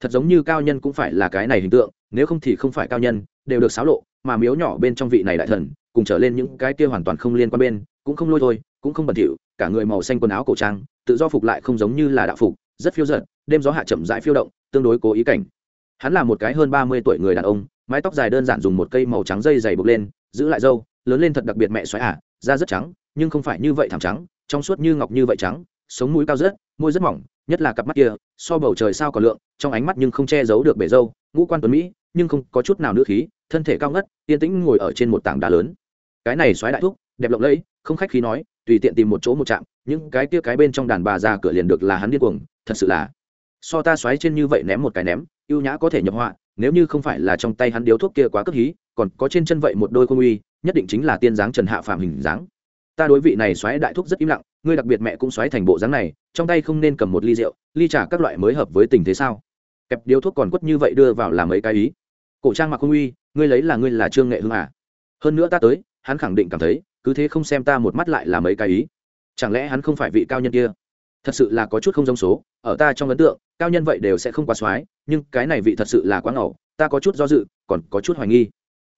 Thật giống như cao nhân cũng phải là cái này hình tượng, nếu không thì không phải cao nhân, đều được xáo lộ, mà miếu nhỏ bên trong vị này đại thần, cùng trở lên những cái kia hoàn toàn không liên quan bên, cũng không lôi thôi, cũng không bẩn thỉu, cả người màu xanh quần áo cổ trang, tự do phục lại không giống như là đạo phục, rất phiêu giật đêm gió hạ chậm rãi phiêu động, tương đối cố ý cảnh. Hắn là một cái hơn ba mươi tuổi người đàn ông, mái tóc dài đơn giản dùng một cây màu trắng dây dày buộc lên, giữ lại râu, lớn lên thật đặc biệt mẹ xoáy ả à, da rất trắng, nhưng không phải như vậy thảm trắng, trong suốt như ngọc như vậy trắng sống mũi cao rất, môi rất mỏng, nhất là cặp mắt kia, so bầu trời sao còn lượng, trong ánh mắt nhưng không che giấu được bể dâu, ngũ quan tuấn mỹ, nhưng không có chút nào nữ khí, thân thể cao ngất, yên tĩnh ngồi ở trên một tảng đá lớn. Cái này xoáy đại thúc, đẹp lộng lẫy, không khách khí nói, tùy tiện tìm một chỗ một chạm những cái kia cái bên trong đàn bà ra cửa liền được là hắn điên cuồng, thật sự là. So ta xoáy trên như vậy ném một cái ném, ưu nhã có thể nhập họa, nếu như không phải là trong tay hắn điếu thuốc kia quá cấp hí, còn có trên chân vậy một đôi không uy, nhất định chính là tiên dáng trần hạ phàm hình dáng. Ta đối vị này xoáy đại thúc rất im lặng ngươi đặc biệt mẹ cũng xoáy thành bộ dáng này, trong tay không nên cầm một ly rượu, ly trà các loại mới hợp với tình thế sao? Kẹp điếu thuốc còn quất như vậy đưa vào làm mấy cái ý. Cổ trang mặc không uy, ngươi lấy là ngươi là trương nghệ hương à? Hơn nữa ta tới, hắn khẳng định cảm thấy, cứ thế không xem ta một mắt lại là mấy cái ý. Chẳng lẽ hắn không phải vị cao nhân kia? Thật sự là có chút không giống số, ở ta trong ấn tượng, cao nhân vậy đều sẽ không quá soái nhưng cái này vị thật sự là quá ngầu, ta có chút do dự, còn có chút hoài nghi.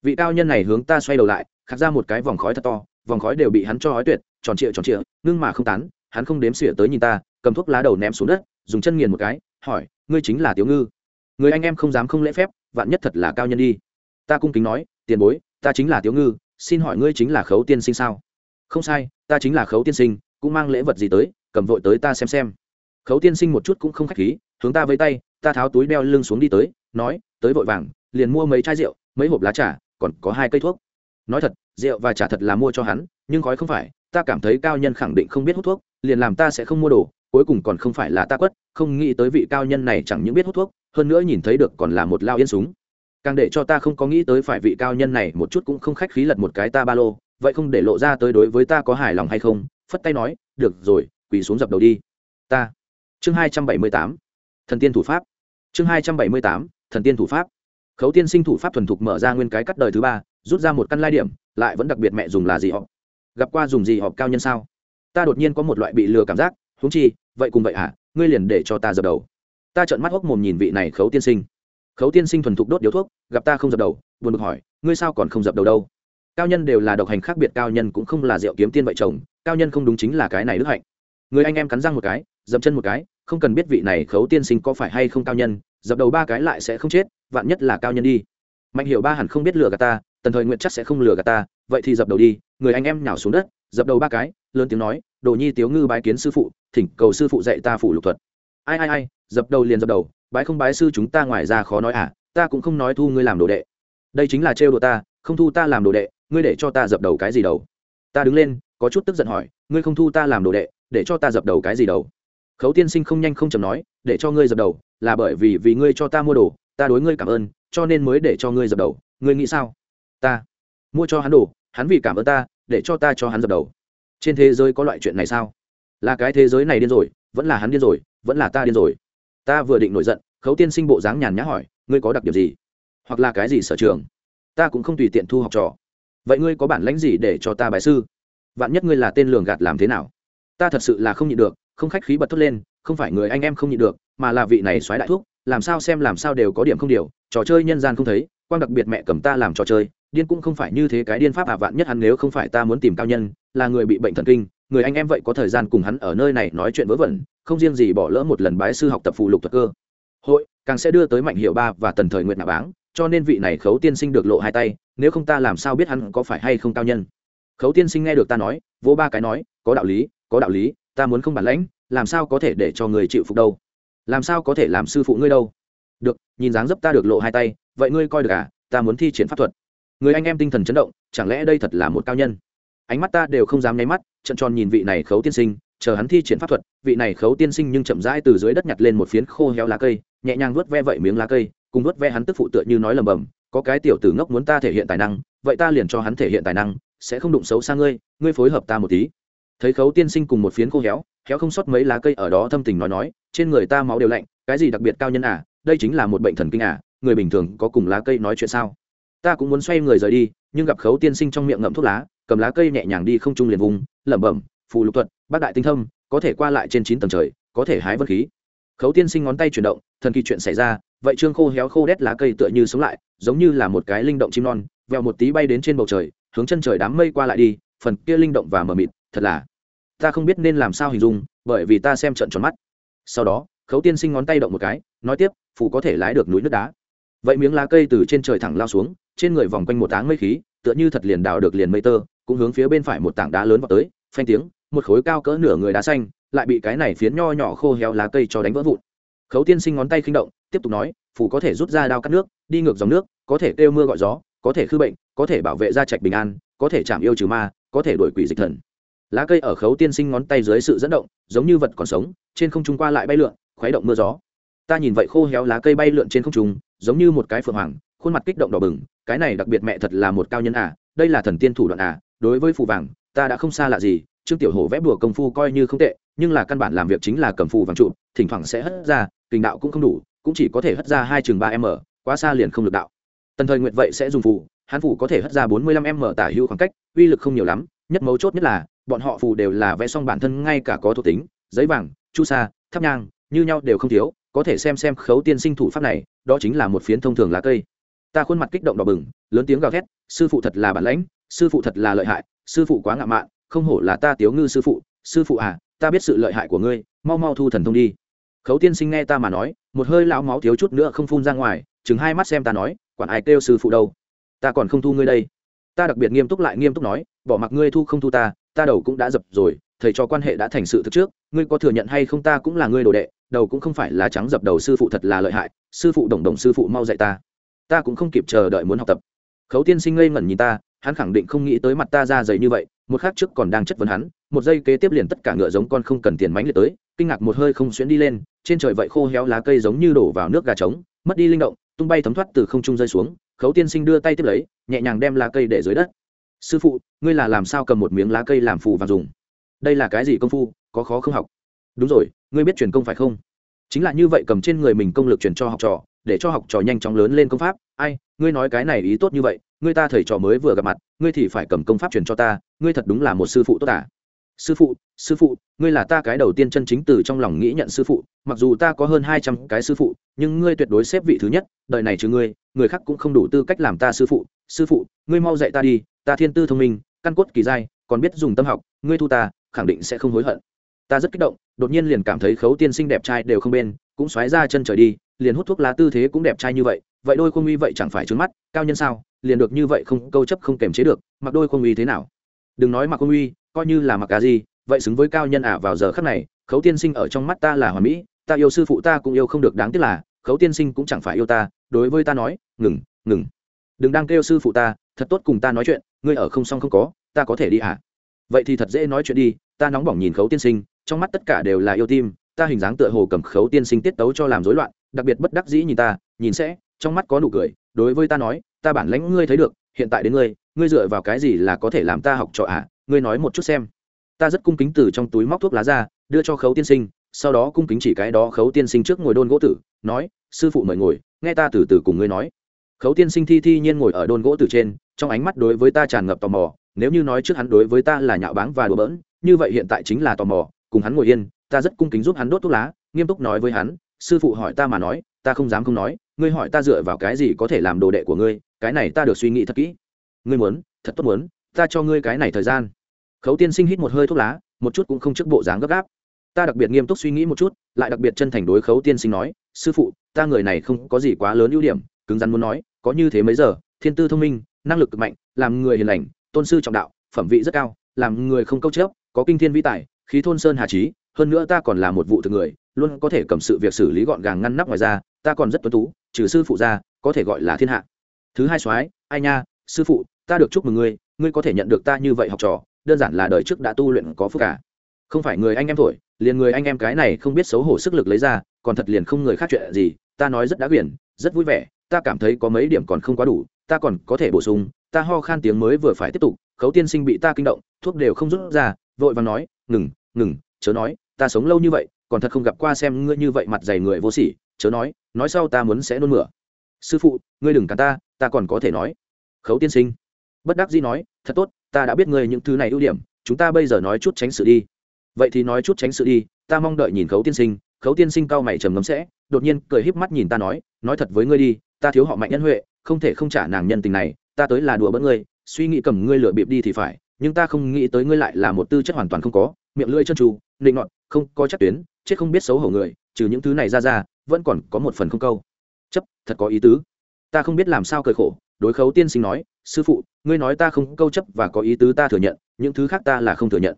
Vị cao nhân này hướng ta xoay đầu lại khắc ra một cái vòng khói thật to vòng khói đều bị hắn cho hói tuyệt, tròn trịa tròn trịa, ngưng mà không tán, hắn không đếm xỉa tới nhìn ta, cầm thuốc lá đầu ném xuống đất, dùng chân nghiền một cái, hỏi, ngươi chính là tiểu ngư? Người anh em không dám không lễ phép, vạn nhất thật là cao nhân đi. Ta cung kính nói, tiền bối, ta chính là tiểu ngư, xin hỏi ngươi chính là khấu tiên sinh sao? Không sai, ta chính là khấu tiên sinh, cũng mang lễ vật gì tới, cầm vội tới ta xem xem. Khấu tiên sinh một chút cũng không khách khí, hướng ta với tay, ta tháo túi đeo lưng xuống đi tới, nói, tới vội vàng, liền mua mấy chai rượu, mấy hộp lá trà, còn có hai cây thuốc. Nói thật rượu và trà thật là mua cho hắn, nhưng khói không phải, ta cảm thấy cao nhân khẳng định không biết hút thuốc, liền làm ta sẽ không mua đồ, cuối cùng còn không phải là ta quất, không nghĩ tới vị cao nhân này chẳng những biết hút thuốc, hơn nữa nhìn thấy được còn là một lao yên súng. Càng để cho ta không có nghĩ tới phải vị cao nhân này một chút cũng không khách khí lật một cái ta ba lô, vậy không để lộ ra tới đối với ta có hài lòng hay không? Phất tay nói, được rồi, quỳ xuống dập đầu đi. Ta. Chương hai trăm bảy mươi tám. Thần tiên thủ pháp. Chương hai trăm bảy mươi tám, thần tiên thủ pháp. Khấu tiên sinh thủ pháp thuần thục mở ra nguyên cái cắt đời thứ ba, rút ra một căn lai điểm lại vẫn đặc biệt mẹ dùng là gì họ? Gặp qua dùng gì họ cao nhân sao? Ta đột nhiên có một loại bị lừa cảm giác húng chi, vậy cùng vậy à ngươi liền để cho ta dập đầu. Ta trợn mắt hốc mồm nhìn vị này khấu tiên sinh. Khấu tiên sinh thuần thục đốt điếu thuốc, gặp ta không dập đầu, buồn bực hỏi, ngươi sao còn không dập đầu đâu? Cao nhân đều là độc hành khác biệt, cao nhân cũng không là rượu kiếm tiên vậy chồng, cao nhân không đúng chính là cái này đức hạnh. Người anh em cắn răng một cái dập chân một cái, không cần biết vị này khấu tiên sinh có phải hay không cao nhân, dập đầu ba cái lại sẽ không chết, vạn nhất là cao nhân đi. Mạnh hiểu ba hẳn không biết lừa gạt ta tần thời nguyện chắc sẽ không lừa gạt ta, vậy thì dập đầu đi, người anh em nhào xuống đất, dập đầu ba cái, lớn tiếng nói, đồ nhi tiếu ngư bái kiến sư phụ, thỉnh cầu sư phụ dạy ta phủ lục thuật. Ai ai ai, dập đầu liền dập đầu, bái không bái sư chúng ta ngoài ra khó nói à ta cũng không nói thu ngươi làm đồ đệ. Đây chính là trêu đồ ta, không thu ta làm đồ đệ, ngươi để cho ta dập đầu cái gì đầu? Ta đứng lên, có chút tức giận hỏi, ngươi không thu ta làm đồ đệ, để cho ta dập đầu cái gì đầu? Khấu tiên sinh không nhanh không chầm nói, để cho ngươi dập đầu, là bởi vì vì ngươi cho ta mua đồ, ta đối ngươi cảm ơn, cho nên mới để cho ngươi dập đầu, ngươi nghĩ sao? Ta mua cho hắn đồ, hắn vì cảm ơn ta, để cho ta cho hắn dập đầu. Trên thế giới có loại chuyện này sao? Là cái thế giới này điên rồi, vẫn là hắn điên rồi, vẫn là ta điên rồi. Ta vừa định nổi giận, khấu tiên sinh bộ dáng nhàn nhã hỏi, ngươi có đặc điểm gì? Hoặc là cái gì sở trường? Ta cũng không tùy tiện thu học trò. Vậy ngươi có bản lãnh gì để cho ta bài sư? Vạn nhất ngươi là tên lường gạt làm thế nào? Ta thật sự là không nhịn được, không khách khí bật thốt lên, không phải người anh em không nhịn được, mà là vị này xoáy đại thuốc làm sao xem làm sao đều có điểm không điều, trò chơi nhân gian không thấy quan đặc biệt mẹ cầm ta làm trò chơi điên cũng không phải như thế cái điên pháp à vạn nhất hắn nếu không phải ta muốn tìm cao nhân, là người bị bệnh thần kinh, người anh em vậy có thời gian cùng hắn ở nơi này nói chuyện vớ vẩn, không riêng gì bỏ lỡ một lần bái sư học tập phụ lục thuật cơ. Hội, càng sẽ đưa tới mạnh hiệu ba và tần thời nguyện nạ báng, cho nên vị này khấu tiên sinh được lộ hai tay, nếu không ta làm sao biết hắn có phải hay không cao nhân. Khấu tiên sinh nghe được ta nói vô ba cái nói, có đạo lý, có đạo lý, ta muốn không bản lãnh, làm sao có thể để cho người chịu phục đâu? Làm sao có thể làm sư phụ ngươi đâu? Được, nhìn dáng dấp ta được lộ hai tay, vậy ngươi coi được à ta muốn thi triển pháp thuật người anh em tinh thần chấn động, chẳng lẽ đây thật là một cao nhân? Ánh mắt ta đều không dám nháy mắt, trận tròn nhìn vị này khấu tiên sinh, chờ hắn thi triển pháp thuật, vị này khấu tiên sinh nhưng chậm rãi từ dưới đất nhặt lên một phiến khô héo lá cây, nhẹ nhàng vớt ve vậy miếng lá cây, cùng vớt ve hắn tức phụ tựa như nói lầm bầm, có cái tiểu tử ngốc muốn ta thể hiện tài năng, vậy ta liền cho hắn thể hiện tài năng, sẽ không đụng xấu xa ngươi ngươi phối hợp ta một tí. Thấy khấu tiên sinh cùng một phiến khô héo héo không sót mấy lá cây ở đó thâm tình nói nói, trên người ta máu đều lạnh, cái gì đặc biệt cao nhân à? Đây chính là một bệnh thần kinh à? Người bình thường có cùng lá cây nói chuyện sao? Ta cũng muốn xoay người rời đi, nhưng gặp khấu tiên sinh trong miệng ngậm thuốc lá, cầm lá cây nhẹ nhàng đi không trung liền vùng, lẩm bẩm, phù lục thuật, bác đại tinh thâm, có thể qua lại trên chín tầng trời, có thể hái vật khí. Khấu tiên sinh ngón tay chuyển động, thần kỳ chuyện xảy ra, vậy trương khô héo khô đét lá cây tựa như sống lại, giống như là một cái linh động chim non, vèo một tí bay đến trên bầu trời, hướng chân trời đám mây qua lại đi, phần kia linh động và mờ mịt, thật là, ta không biết nên làm sao hình dung, bởi vì ta xem trận tròn mắt. Sau đó, khấu tiên sinh ngón tay động một cái, nói tiếp, phù có thể lái được núi nước đá. Vậy miếng lá cây từ trên trời thẳng lao xuống trên người vòng quanh một áng mây khí, tựa như thật liền đào được liền mây tơ, cũng hướng phía bên phải một tảng đá lớn vào tới, phanh tiếng, một khối cao cỡ nửa người đá xanh, lại bị cái này phiến nho nhỏ khô héo lá cây cho đánh vỡ vụn. Khấu tiên sinh ngón tay khinh động, tiếp tục nói phủ có thể rút ra đao cắt nước, đi ngược dòng nước, có thể kêu mưa gọi gió, có thể khư bệnh, có thể bảo vệ gia trạch bình an, có thể chạm yêu trừ ma, có thể đuổi quỷ dịch thần. Lá cây ở khấu tiên sinh ngón tay dưới sự dẫn động, giống như vật còn sống, trên không trung qua lại bay lượn, khuấy động mưa gió. Ta nhìn vậy khô héo lá cây bay lượn trên không trung, giống như một cái phượng hoàng khuôn mặt kích động đỏ bừng, cái này đặc biệt mẹ thật là một cao nhân à đây là thần tiên thủ đoạn à đối với phù vàng, ta đã không xa lạ gì, trương tiểu hổ vẽ bùa công phu coi như không tệ, nhưng là căn bản làm việc chính là cầm phù vàng trụ, thỉnh thoảng sẽ hất ra kinh đạo cũng không đủ, cũng chỉ có thể hất ra hai chừng ba m quá xa liền không được đạo. Tần thời nguyện vậy sẽ dùng phù, hắn phù có thể hất ra bốn mươi lăm m tả hữu khoảng cách, uy lực không nhiều lắm, nhất mấu chốt nhất là, bọn họ phù đều là vẽ xong bản thân ngay cả có thuộc tính, giấy vàng, chu sa thắp nhang, như nhau đều không thiếu, có thể xem xem khấu tiên sinh thủ pháp này, đó chính là một phiến thông thường lá cây ta khuôn mặt kích động đỏ bừng, lớn tiếng gào thét, sư phụ thật là bản lãnh, sư phụ thật là lợi hại, sư phụ quá ngạo mạn, không hổ là ta tiếu ngư sư phụ sư phụ à ta biết sự lợi hại của ngươi, mau mau thu thần thông đi. Khấu tiên sinh nghe ta mà nói, một hơi lão máu thiếu chút nữa không phun ra ngoài, chừng hai mắt xem ta nói, quản ai kêu sư phụ đâu? Ta còn không thu ngươi đây. Ta đặc biệt nghiêm túc lại nghiêm túc nói, bỏ mặc ngươi thu không thu ta ta đầu cũng đã dập rồi, thầy cho quan hệ đã thành sự thực trước, ngươi có thừa nhận hay không ta cũng là ngươi đồ đệ, đầu cũng không phải là trắng dập đầu sư phụ thật là lợi hại, sư phụ đồng đồng sư phụ mau dạy ta ta cũng không kịp chờ đợi muốn học tập. Khấu tiên sinh ngây ngẩn nhìn ta, hắn khẳng định không nghĩ tới mặt ta ra dày như vậy, một khác trước còn đang chất vấn hắn, một giây kế tiếp liền tất cả ngựa giống con không cần tiền mánh liệt tới, kinh ngạc một hơi không xuyến đi lên, trên trời vậy khô héo lá cây giống như đổ vào nước gà trống, mất đi linh động, tung bay thấm thoát từ không trung rơi xuống, khấu tiên sinh đưa tay tiếp lấy, nhẹ nhàng đem lá cây để dưới đất. Sư phụ, ngươi là làm sao cầm một miếng lá cây làm phù và dùng? Đây là cái gì công phu, có khó không học? Đúng rồi, ngươi biết truyền công phải không? Chính là như vậy cầm trên người mình công lực truyền cho học trò để cho học trò nhanh chóng lớn lên công pháp. Ai, ngươi nói cái này ý tốt như vậy, ngươi ta thầy trò mới vừa gặp mặt, ngươi thì phải cầm công pháp truyền cho ta, ngươi thật đúng là một sư phụ tốt à? Sư phụ sư phụ, ngươi là ta cái đầu tiên chân chính từ trong lòng nghĩ nhận sư phụ, mặc dù ta có hơn hai trăm cái sư phụ, nhưng ngươi tuyệt đối xếp vị thứ nhất, đời này chứ ngươi, người khác cũng không đủ tư cách làm ta sư phụ. Sư phụ, ngươi mau dạy ta đi, ta thiên tư thông minh, căn cốt kỳ dai còn biết dùng tâm học, ngươi thu ta, khẳng định sẽ không hối hận. Ta rất kích động, đột nhiên liền cảm thấy khấu tiên sinh đẹp trai đều không bên, cũng xoáy ra chân trời đi liền hút thuốc lá tư thế cũng đẹp trai như vậy vậy đôi khuôn uy vậy chẳng phải trướng mắt, cao nhân sao, liền được như vậy không, câu chấp không kềm chế được, mặc đôi khuôn uy thế nào? Đừng nói mặc khuôn uy, coi như là mặc cá gì, vậy xứng với cao nhân ả à vào giờ khắc này, khấu tiên sinh ở trong mắt ta là hoàn mỹ, ta yêu sư phụ ta cũng yêu không được đáng tiếc là, khấu tiên sinh cũng chẳng phải yêu ta, đối với ta nói, ngừng ngừng, đừng đang kêu sư phụ ta, thật tốt cùng ta nói chuyện, ngươi ở không xong không có, ta có thể đi à? Vậy thì thật dễ nói chuyện đi, ta nóng bỏng nhìn khấu tiên sinh, trong mắt tất cả đều là yêu tim, ta hình dáng tựa hồ cầm khấu tiên sinh tiết tấu cho làm rối loạn đặc biệt bất đắc dĩ nhìn ta, nhìn sẽ, trong mắt có nụ cười, đối với ta nói, ta bản lãnh ngươi thấy được, hiện tại đến ngươi ngươi dựa vào cái gì là có thể làm ta học trò ạ à? ngươi nói một chút xem ta rất cung kính từ trong túi móc thuốc lá ra, đưa cho khấu tiên sinh, sau đó cung kính chỉ cái đó khấu tiên sinh trước ngồi đôn gỗ tử, nói, sư phụ mời ngồi, nghe ta từ từ cùng ngươi nói khấu tiên sinh thi thi nhiên ngồi ở đôn gỗ tử trên, trong ánh mắt đối với ta tràn ngập tò mò, nếu như nói trước hắn đối với ta là nhạo báng và đùa bỡn, như vậy hiện tại chính là tò mò, cùng hắn ngồi yên, ta rất cung kính giúp hắn đốt thuốc lá, nghiêm túc nói với hắn sư phụ hỏi ta mà nói, ta không dám không nói, ngươi hỏi ta dựa vào cái gì có thể làm đồ đệ của ngươi, cái này ta được suy nghĩ thật kỹ. Ngươi muốn, thật tốt muốn, ta cho ngươi cái này thời gian. Khấu tiên sinh hít một hơi thuốc lá, một chút cũng không trước bộ dáng gấp gáp. Ta đặc biệt nghiêm túc suy nghĩ một chút, lại đặc biệt chân thành đối khấu tiên sinh nói, sư phụ, ta người này không có gì quá lớn ưu điểm, cứng rắn muốn nói, có như thế mấy giờ, thiên tư thông minh, năng lực cực mạnh, làm người hiền lành, tôn sư trọng đạo, phẩm vị rất cao, làm người không câu chớp, có kinh thiên vĩ tài, khí thôn sơn hà trí hơn nữa ta còn là một vụ thực người, luôn có thể cầm sự việc xử lý gọn gàng ngăn nắp ngoài ra, ta còn rất tuân tú, trừ sư phụ ra, có thể gọi là thiên hạ. Thứ hai soái, ai nha, sư phụ, ta được chúc mừng ngươi ngươi có thể nhận được ta như vậy học trò, đơn giản là đời trước đã tu luyện có phước cả. Không phải người anh em thổi, liền người anh em cái này không biết xấu hổ sức lực lấy ra, còn thật liền không người khác chuyện gì, ta nói rất đã quyển rất vui vẻ, ta cảm thấy có mấy điểm còn không quá đủ, ta còn có thể bổ sung, ta ho khan tiếng mới vừa phải tiếp tục, khấu tiên sinh bị ta kinh động, thuốc đều không rút ra, vội và nói, ngừng ngừng, chớ nói ta sống lâu như vậy, còn thật không gặp qua xem ngươi như vậy mặt dày người vô sỉ, chớ nói nói sau ta muốn sẽ nôn mửa. Sư phụ, ngươi đừng cản ta ta còn có thể nói. Khấu tiên sinh. Bất đắc dĩ nói, thật tốt, ta đã biết ngươi những thứ này ưu điểm, chúng ta bây giờ nói chút tránh sự đi. Vậy thì nói chút tránh sự đi, ta mong đợi nhìn khấu tiên sinh, khấu tiên sinh cao mày trầm ngấm sẽ, đột nhiên cười híp mắt nhìn ta nói nói thật với ngươi đi, ta thiếu họ mạnh nhân huệ, không thể không trả nàng nhân tình này, ta tới là đùa bỡn ngươi, suy nghĩ cầm ngươi lựa bịp đi thì phải, nhưng ta không nghĩ tới ngươi lại là một tư chất hoàn toàn không có, miệng lưỡi chân trù nịnh nọt, không có chắc tuyến, chết không biết xấu hổ người, trừ những thứ này ra ra, vẫn còn có một phần không câu. Chấp, thật có ý tứ. Ta không biết làm sao cười khổ, đối khấu tiên sinh nói, sư phụ, ngươi nói ta không câu chấp và có ý tứ ta thừa nhận, những thứ khác ta là không thừa nhận.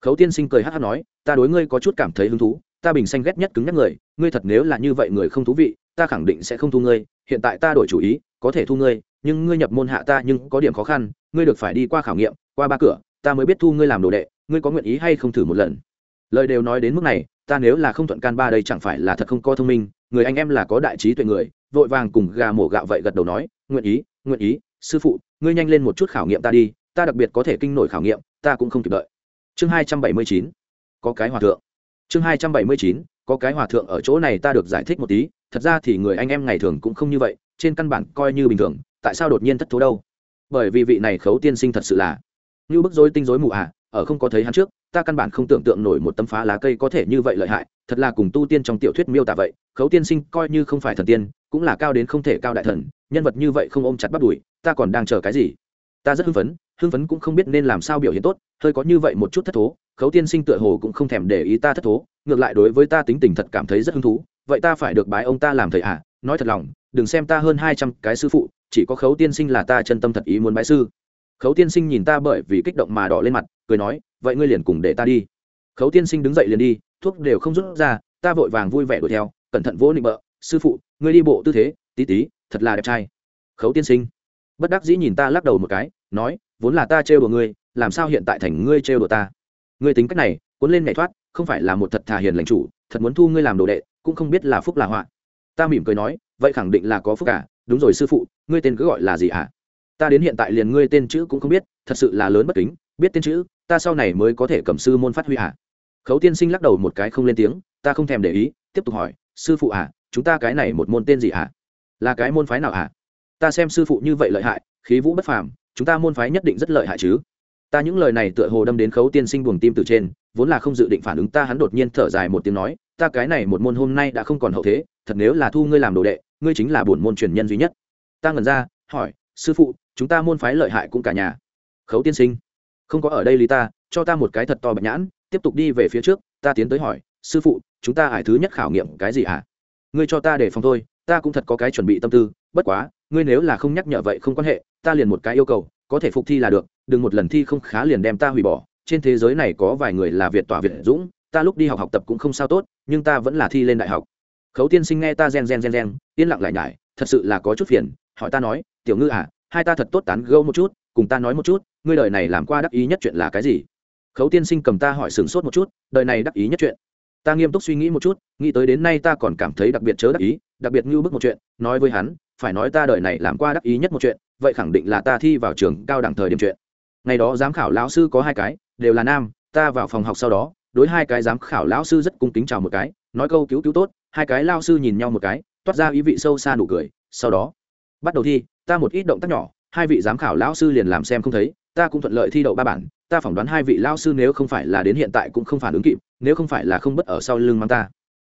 Khấu tiên sinh cười hát hát nói, ta đối ngươi có chút cảm thấy hứng thú, ta bình xanh ghét nhất cứng nhắc người, ngươi thật nếu là như vậy người không thú vị, ta khẳng định sẽ không thu ngươi, hiện tại ta đổi chủ ý, có thể thu ngươi, nhưng ngươi nhập môn hạ ta nhưng có điểm khó khăn, ngươi được phải đi qua khảo nghiệm, qua ba cửa, ta mới biết thu ngươi làm đồ đệ, ngươi có nguyện ý hay không thử một lần? Lời đều nói đến mức này, ta nếu là không thuận can ba đây chẳng phải là thật không có thông minh, người anh em là có đại trí tuệ người, vội vàng cùng gà mổ gạo vậy gật đầu nói, nguyện ý nguyện ý, sư phụ, ngươi nhanh lên một chút khảo nghiệm ta đi, ta đặc biệt có thể kinh nổi khảo nghiệm, ta cũng không kịp đợi. Chương hai trăm bảy mươi chín, có cái hòa thượng. Chương hai trăm bảy mươi chín, có cái hòa thượng ở chỗ này ta được giải thích một tí, thật ra thì người anh em ngày thường cũng không như vậy, trên căn bản coi như bình thường, tại sao đột nhiên thất thố đâu? Bởi vì vị này khấu tiên sinh thật sự là như bức dối tinh dối mù à ở không có thấy hắn trước, ta căn bản không tưởng tượng nổi một tấm phá lá cây có thể như vậy lợi hại, thật là cùng tu tiên trong tiểu thuyết miêu tả vậy, khấu tiên sinh coi như không phải thần tiên, cũng là cao đến không thể cao đại thần, nhân vật như vậy không ôm chặt bắt đùi ta còn đang chờ cái gì? Ta rất hưng phấn hưng phấn cũng không biết nên làm sao biểu hiện tốt, hơi có như vậy một chút thất thố, khấu tiên sinh tựa hồ cũng không thèm để ý ta thất thố, ngược lại đối với ta tính tình thật cảm thấy rất hứng thú, vậy ta phải được bái ông ta làm thầy à? Nói thật lòng, đừng xem ta hơn hai trăm cái sư phụ, chỉ có khấu tiên sinh là ta chân tâm thật ý muốn bái sư. Khấu tiên sinh nhìn ta bởi vì kích động mà đỏ lên mặt cười nói, vậy ngươi liền cùng để ta đi. Khấu tiên sinh đứng dậy liền đi, thuốc đều không rút ra, ta vội vàng vui vẻ đuổi theo, cẩn thận vỗ nịnh bợ, sư phụ, ngươi đi bộ tư thế, tí tí, thật là đẹp trai. Khấu tiên sinh, bất đắc dĩ nhìn ta lắc đầu một cái, nói, vốn là ta trêu đùa ngươi, làm sao hiện tại thành ngươi trêu đùa ta? Ngươi tính cách này, cuốn lên nhảy thoát, không phải là một thật thà hiền lành chủ, thật muốn thu ngươi làm đồ đệ, cũng không biết là phúc là họa. Ta mỉm cười nói, vậy khẳng định là có phúc cả, đúng rồi sư phụ, ngươi tên cứ gọi là gì hả? Ta đến hiện tại liền ngươi tên chữ cũng không biết, thật sự là lớn bất kính biết tên chữ, ta sau này mới có thể cầm sư môn phát huy hả khấu tiên sinh lắc đầu một cái không lên tiếng, ta không thèm để ý, tiếp tục hỏi, sư phụ hả chúng ta cái này một môn tên gì hả là cái môn phái nào ạ ta xem sư phụ như vậy lợi hại, khí vũ bất phàm, chúng ta môn phái nhất định rất lợi hại chứ? Ta những lời này tựa hồ đâm đến khấu tiên sinh buồng tim từ trên, vốn là không dự định phản ứng ta, hắn đột nhiên thở dài một tiếng nói, ta cái này một môn hôm nay đã không còn hậu thế, thật nếu là thu ngươi làm đồ đệ, ngươi chính là bổn môn truyền nhân duy nhất. Ta ngẩn ra, hỏi, sư phụ, chúng ta môn phái lợi hại cũng cả nhà. Khấu tiên sinh không có ở đây lý ta, cho ta một cái thật to bạch nhãn, tiếp tục đi về phía trước, ta tiến tới hỏi, sư phụ, chúng ta hải thứ nhất khảo nghiệm cái gì hả à? ngươi cho ta để phòng thôi, ta cũng thật có cái chuẩn bị tâm tư, bất quá, ngươi nếu là không nhắc nhở vậy không quan hệ, ta liền một cái yêu cầu, có thể phục thi là được, đừng một lần thi không khá liền đem ta hủy bỏ, trên thế giới này có vài người là việt tỏa việt dũng, ta lúc đi học học tập cũng không sao tốt, nhưng ta vẫn là thi lên đại học khấu tiên sinh nghe ta gen gen gen gen, yên lặng lại nhải, thật sự là có chút phiền, hỏi ta nói, tiểu ngư à hai ta thật tốt tán gẫu một chút, cùng ta nói một chút, ngươi đời này làm qua đắc ý nhất chuyện là cái gì? Khấu tiên sinh cầm ta hỏi sửng sốt một chút, đời này đắc ý nhất chuyện. Ta nghiêm túc suy nghĩ một chút, nghĩ tới đến nay ta còn cảm thấy đặc biệt chớ đắc ý, đặc biệt như bức một chuyện, nói với hắn, phải nói ta đời này làm qua đắc ý nhất một chuyện, vậy khẳng định là ta thi vào trường cao đẳng thời điểm chuyện. Ngày đó giám khảo lão sư có hai cái, đều là nam, ta vào phòng học sau đó, đối hai cái giám khảo lão sư rất cung kính chào một cái, nói câu cứu cứu tốt, hai cái lao sư nhìn nhau một cái, toát ra ý vị sâu xa nụ cười, sau đó bắt đầu thi, ta một ít động tác nhỏ, hai vị giám khảo lão sư liền làm xem không thấy, ta cũng thuận lợi thi đậu ba bản, ta phỏng đoán hai vị lao sư nếu không phải là đến hiện tại cũng không phản ứng kịp, nếu không phải là không bất ở sau lưng mang ta.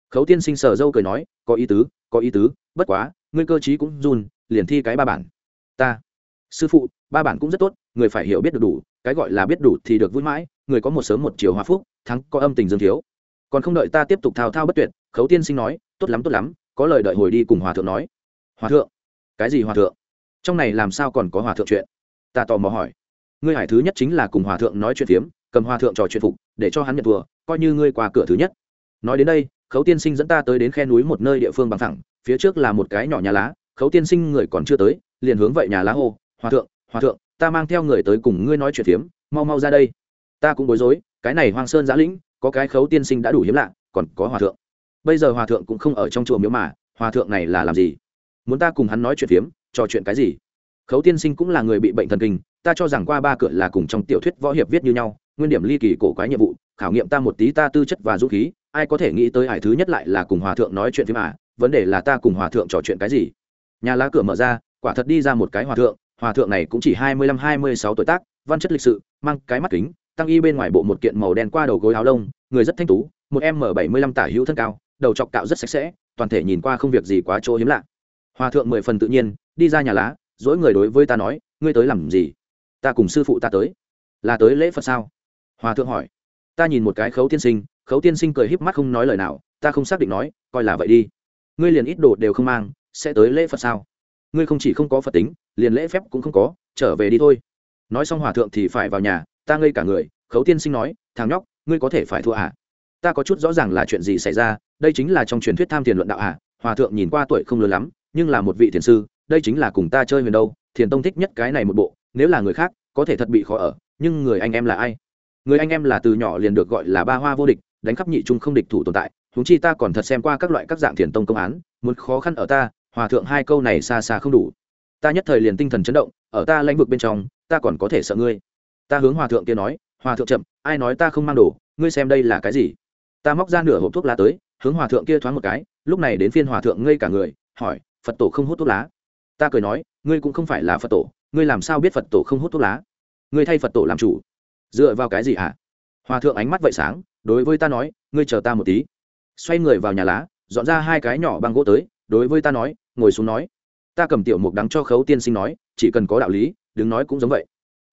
Khấu tiên sinh sờ dâu cười nói, có ý tứ, có ý tứ, bất quá, ngươi cơ chí cũng run, liền thi cái ba bản. Ta, sư phụ, ba bản cũng rất tốt, người phải hiểu biết được đủ, cái gọi là biết đủ thì được vui mãi, người có một sớm một chiều hòa phúc, thắng có âm tình dương thiếu. Còn không đợi ta tiếp tục thao thao bất tuyệt, khấu tiên sinh nói, tốt lắm tốt lắm, có lời đợi hồi đi cùng hòa thượng nói. Hòa thượng cái gì hòa thượng? Trong này làm sao còn có hòa thượng chuyện? Ta tò mò hỏi. Ngươi hải thứ nhất chính là cùng hòa thượng nói chuyện phiếm, cầm hòa thượng trò chuyện phục, để cho hắn nhận thua, coi như ngươi qua cửa thứ nhất. Nói đến đây, khấu tiên sinh dẫn ta tới đến khe núi một nơi địa phương bằng thẳng, phía trước là một cái nhỏ nhà lá, khấu tiên sinh người còn chưa tới, liền hướng vậy nhà lá hô, hòa thượng hòa thượng, ta mang theo người tới cùng ngươi nói chuyện phiếm, mau mau ra đây. Ta cũng bối rối, cái này hoang sơn giã lĩnh, có cái khấu tiên sinh đã đủ hiếm lạ, còn có hòa thượng. Bây giờ hòa thượng cũng không ở trong chùa miếu mà, hòa thượng này là làm gì? Muốn ta cùng hắn nói chuyện phiếm, trò chuyện cái gì? Khấu tiên sinh cũng là người bị bệnh thần kinh, ta cho rằng qua ba cửa là cùng trong tiểu thuyết võ hiệp viết như nhau, nguyên điểm ly kỳ cổ quái nhiệm vụ, khảo nghiệm ta một tí ta tư chất và dũng khí, ai có thể nghĩ tới hải thứ nhất lại là cùng hòa thượng nói chuyện phim à vấn đề là ta cùng hòa thượng trò chuyện cái gì? Nhà lá cửa mở ra, quả thật đi ra một cái hòa thượng hòa thượng này cũng chỉ hai mươi lăm, hai mươi sáu tuổi tác, văn chất lịch sự, mang cái mắt kính, tăng y bên ngoài bộ một kiện màu đen qua đầu gối áo lông, người rất thanh tú, một em m bảy mươi lăm tả hữu thân cao, đầu chọc cạo rất sạch sẽ, toàn thể nhìn qua không việc gì quá chỗ hiếm lạ hòa thượng mười phần tự nhiên, đi ra nhà lá, dỗi người đối với ta nói, ngươi tới làm gì? Ta cùng sư phụ ta tới. Là tới lễ phật sao? Hòa thượng hỏi. Ta nhìn một cái khấu tiên sinh, khấu tiên sinh cười híp mắt không nói lời nào, ta không xác định nói, coi là vậy đi. Ngươi liền ít đồ đều không mang, sẽ tới lễ phật sao? Ngươi không chỉ không có phật tính, liền lễ phép cũng không có, trở về đi thôi. Nói xong hòa thượng thì phải vào nhà, ta ngây cả người, khấu tiên sinh nói, thằng nhóc, ngươi có thể phải thua à? Ta có chút rõ ràng là chuyện gì xảy ra, đây chính là trong truyền thuyết tham thiền luận đạo à? Hòa thượng nhìn qua tuổi không lớn lắm nhưng là một vị thiền sư, đây chính là cùng ta chơi huyền đâu, thiền tông thích nhất cái này một bộ, nếu là người khác, có thể thật bị khó ở, nhưng người anh em là ai? Người anh em là từ nhỏ liền được gọi là ba hoa vô địch, đánh khắp nhị trung không địch thủ tồn tại Chúng chi ta còn thật xem qua các loại các dạng thiền tông công án, muốn khó khăn ở ta, hòa thượng hai câu này xa xa không đủ. Ta nhất thời liền tinh thần chấn động, ở ta lãnh vực bên trong, ta còn có thể sợ ngươi. Ta hướng hòa thượng kia nói, hòa thượng chậm, ai nói ta không mang đồ, ngươi xem đây là cái gì? Ta móc ra nửa hộp thuốc lá tới, hướng hòa thượng kia thoáng một cái, lúc này đến phiên hòa thượng ngây cả người, hỏi phật tổ không hút thuốc lá. Ta cười nói, ngươi cũng không phải là phật tổ, ngươi làm sao biết phật tổ không hút thuốc lá? Ngươi thay phật tổ làm chủ. Dựa vào cái gì hả? Hòa thượng ánh mắt vậy sáng, đối với ta nói, ngươi chờ ta một tí. Xoay người vào nhà lá, dọn ra hai cái nhỏ bằng gỗ tới, đối với ta nói, ngồi xuống nói. Ta cầm tiểu mục đắng cho khấu tiên sinh nói, chỉ cần có đạo lý đứng nói cũng giống vậy.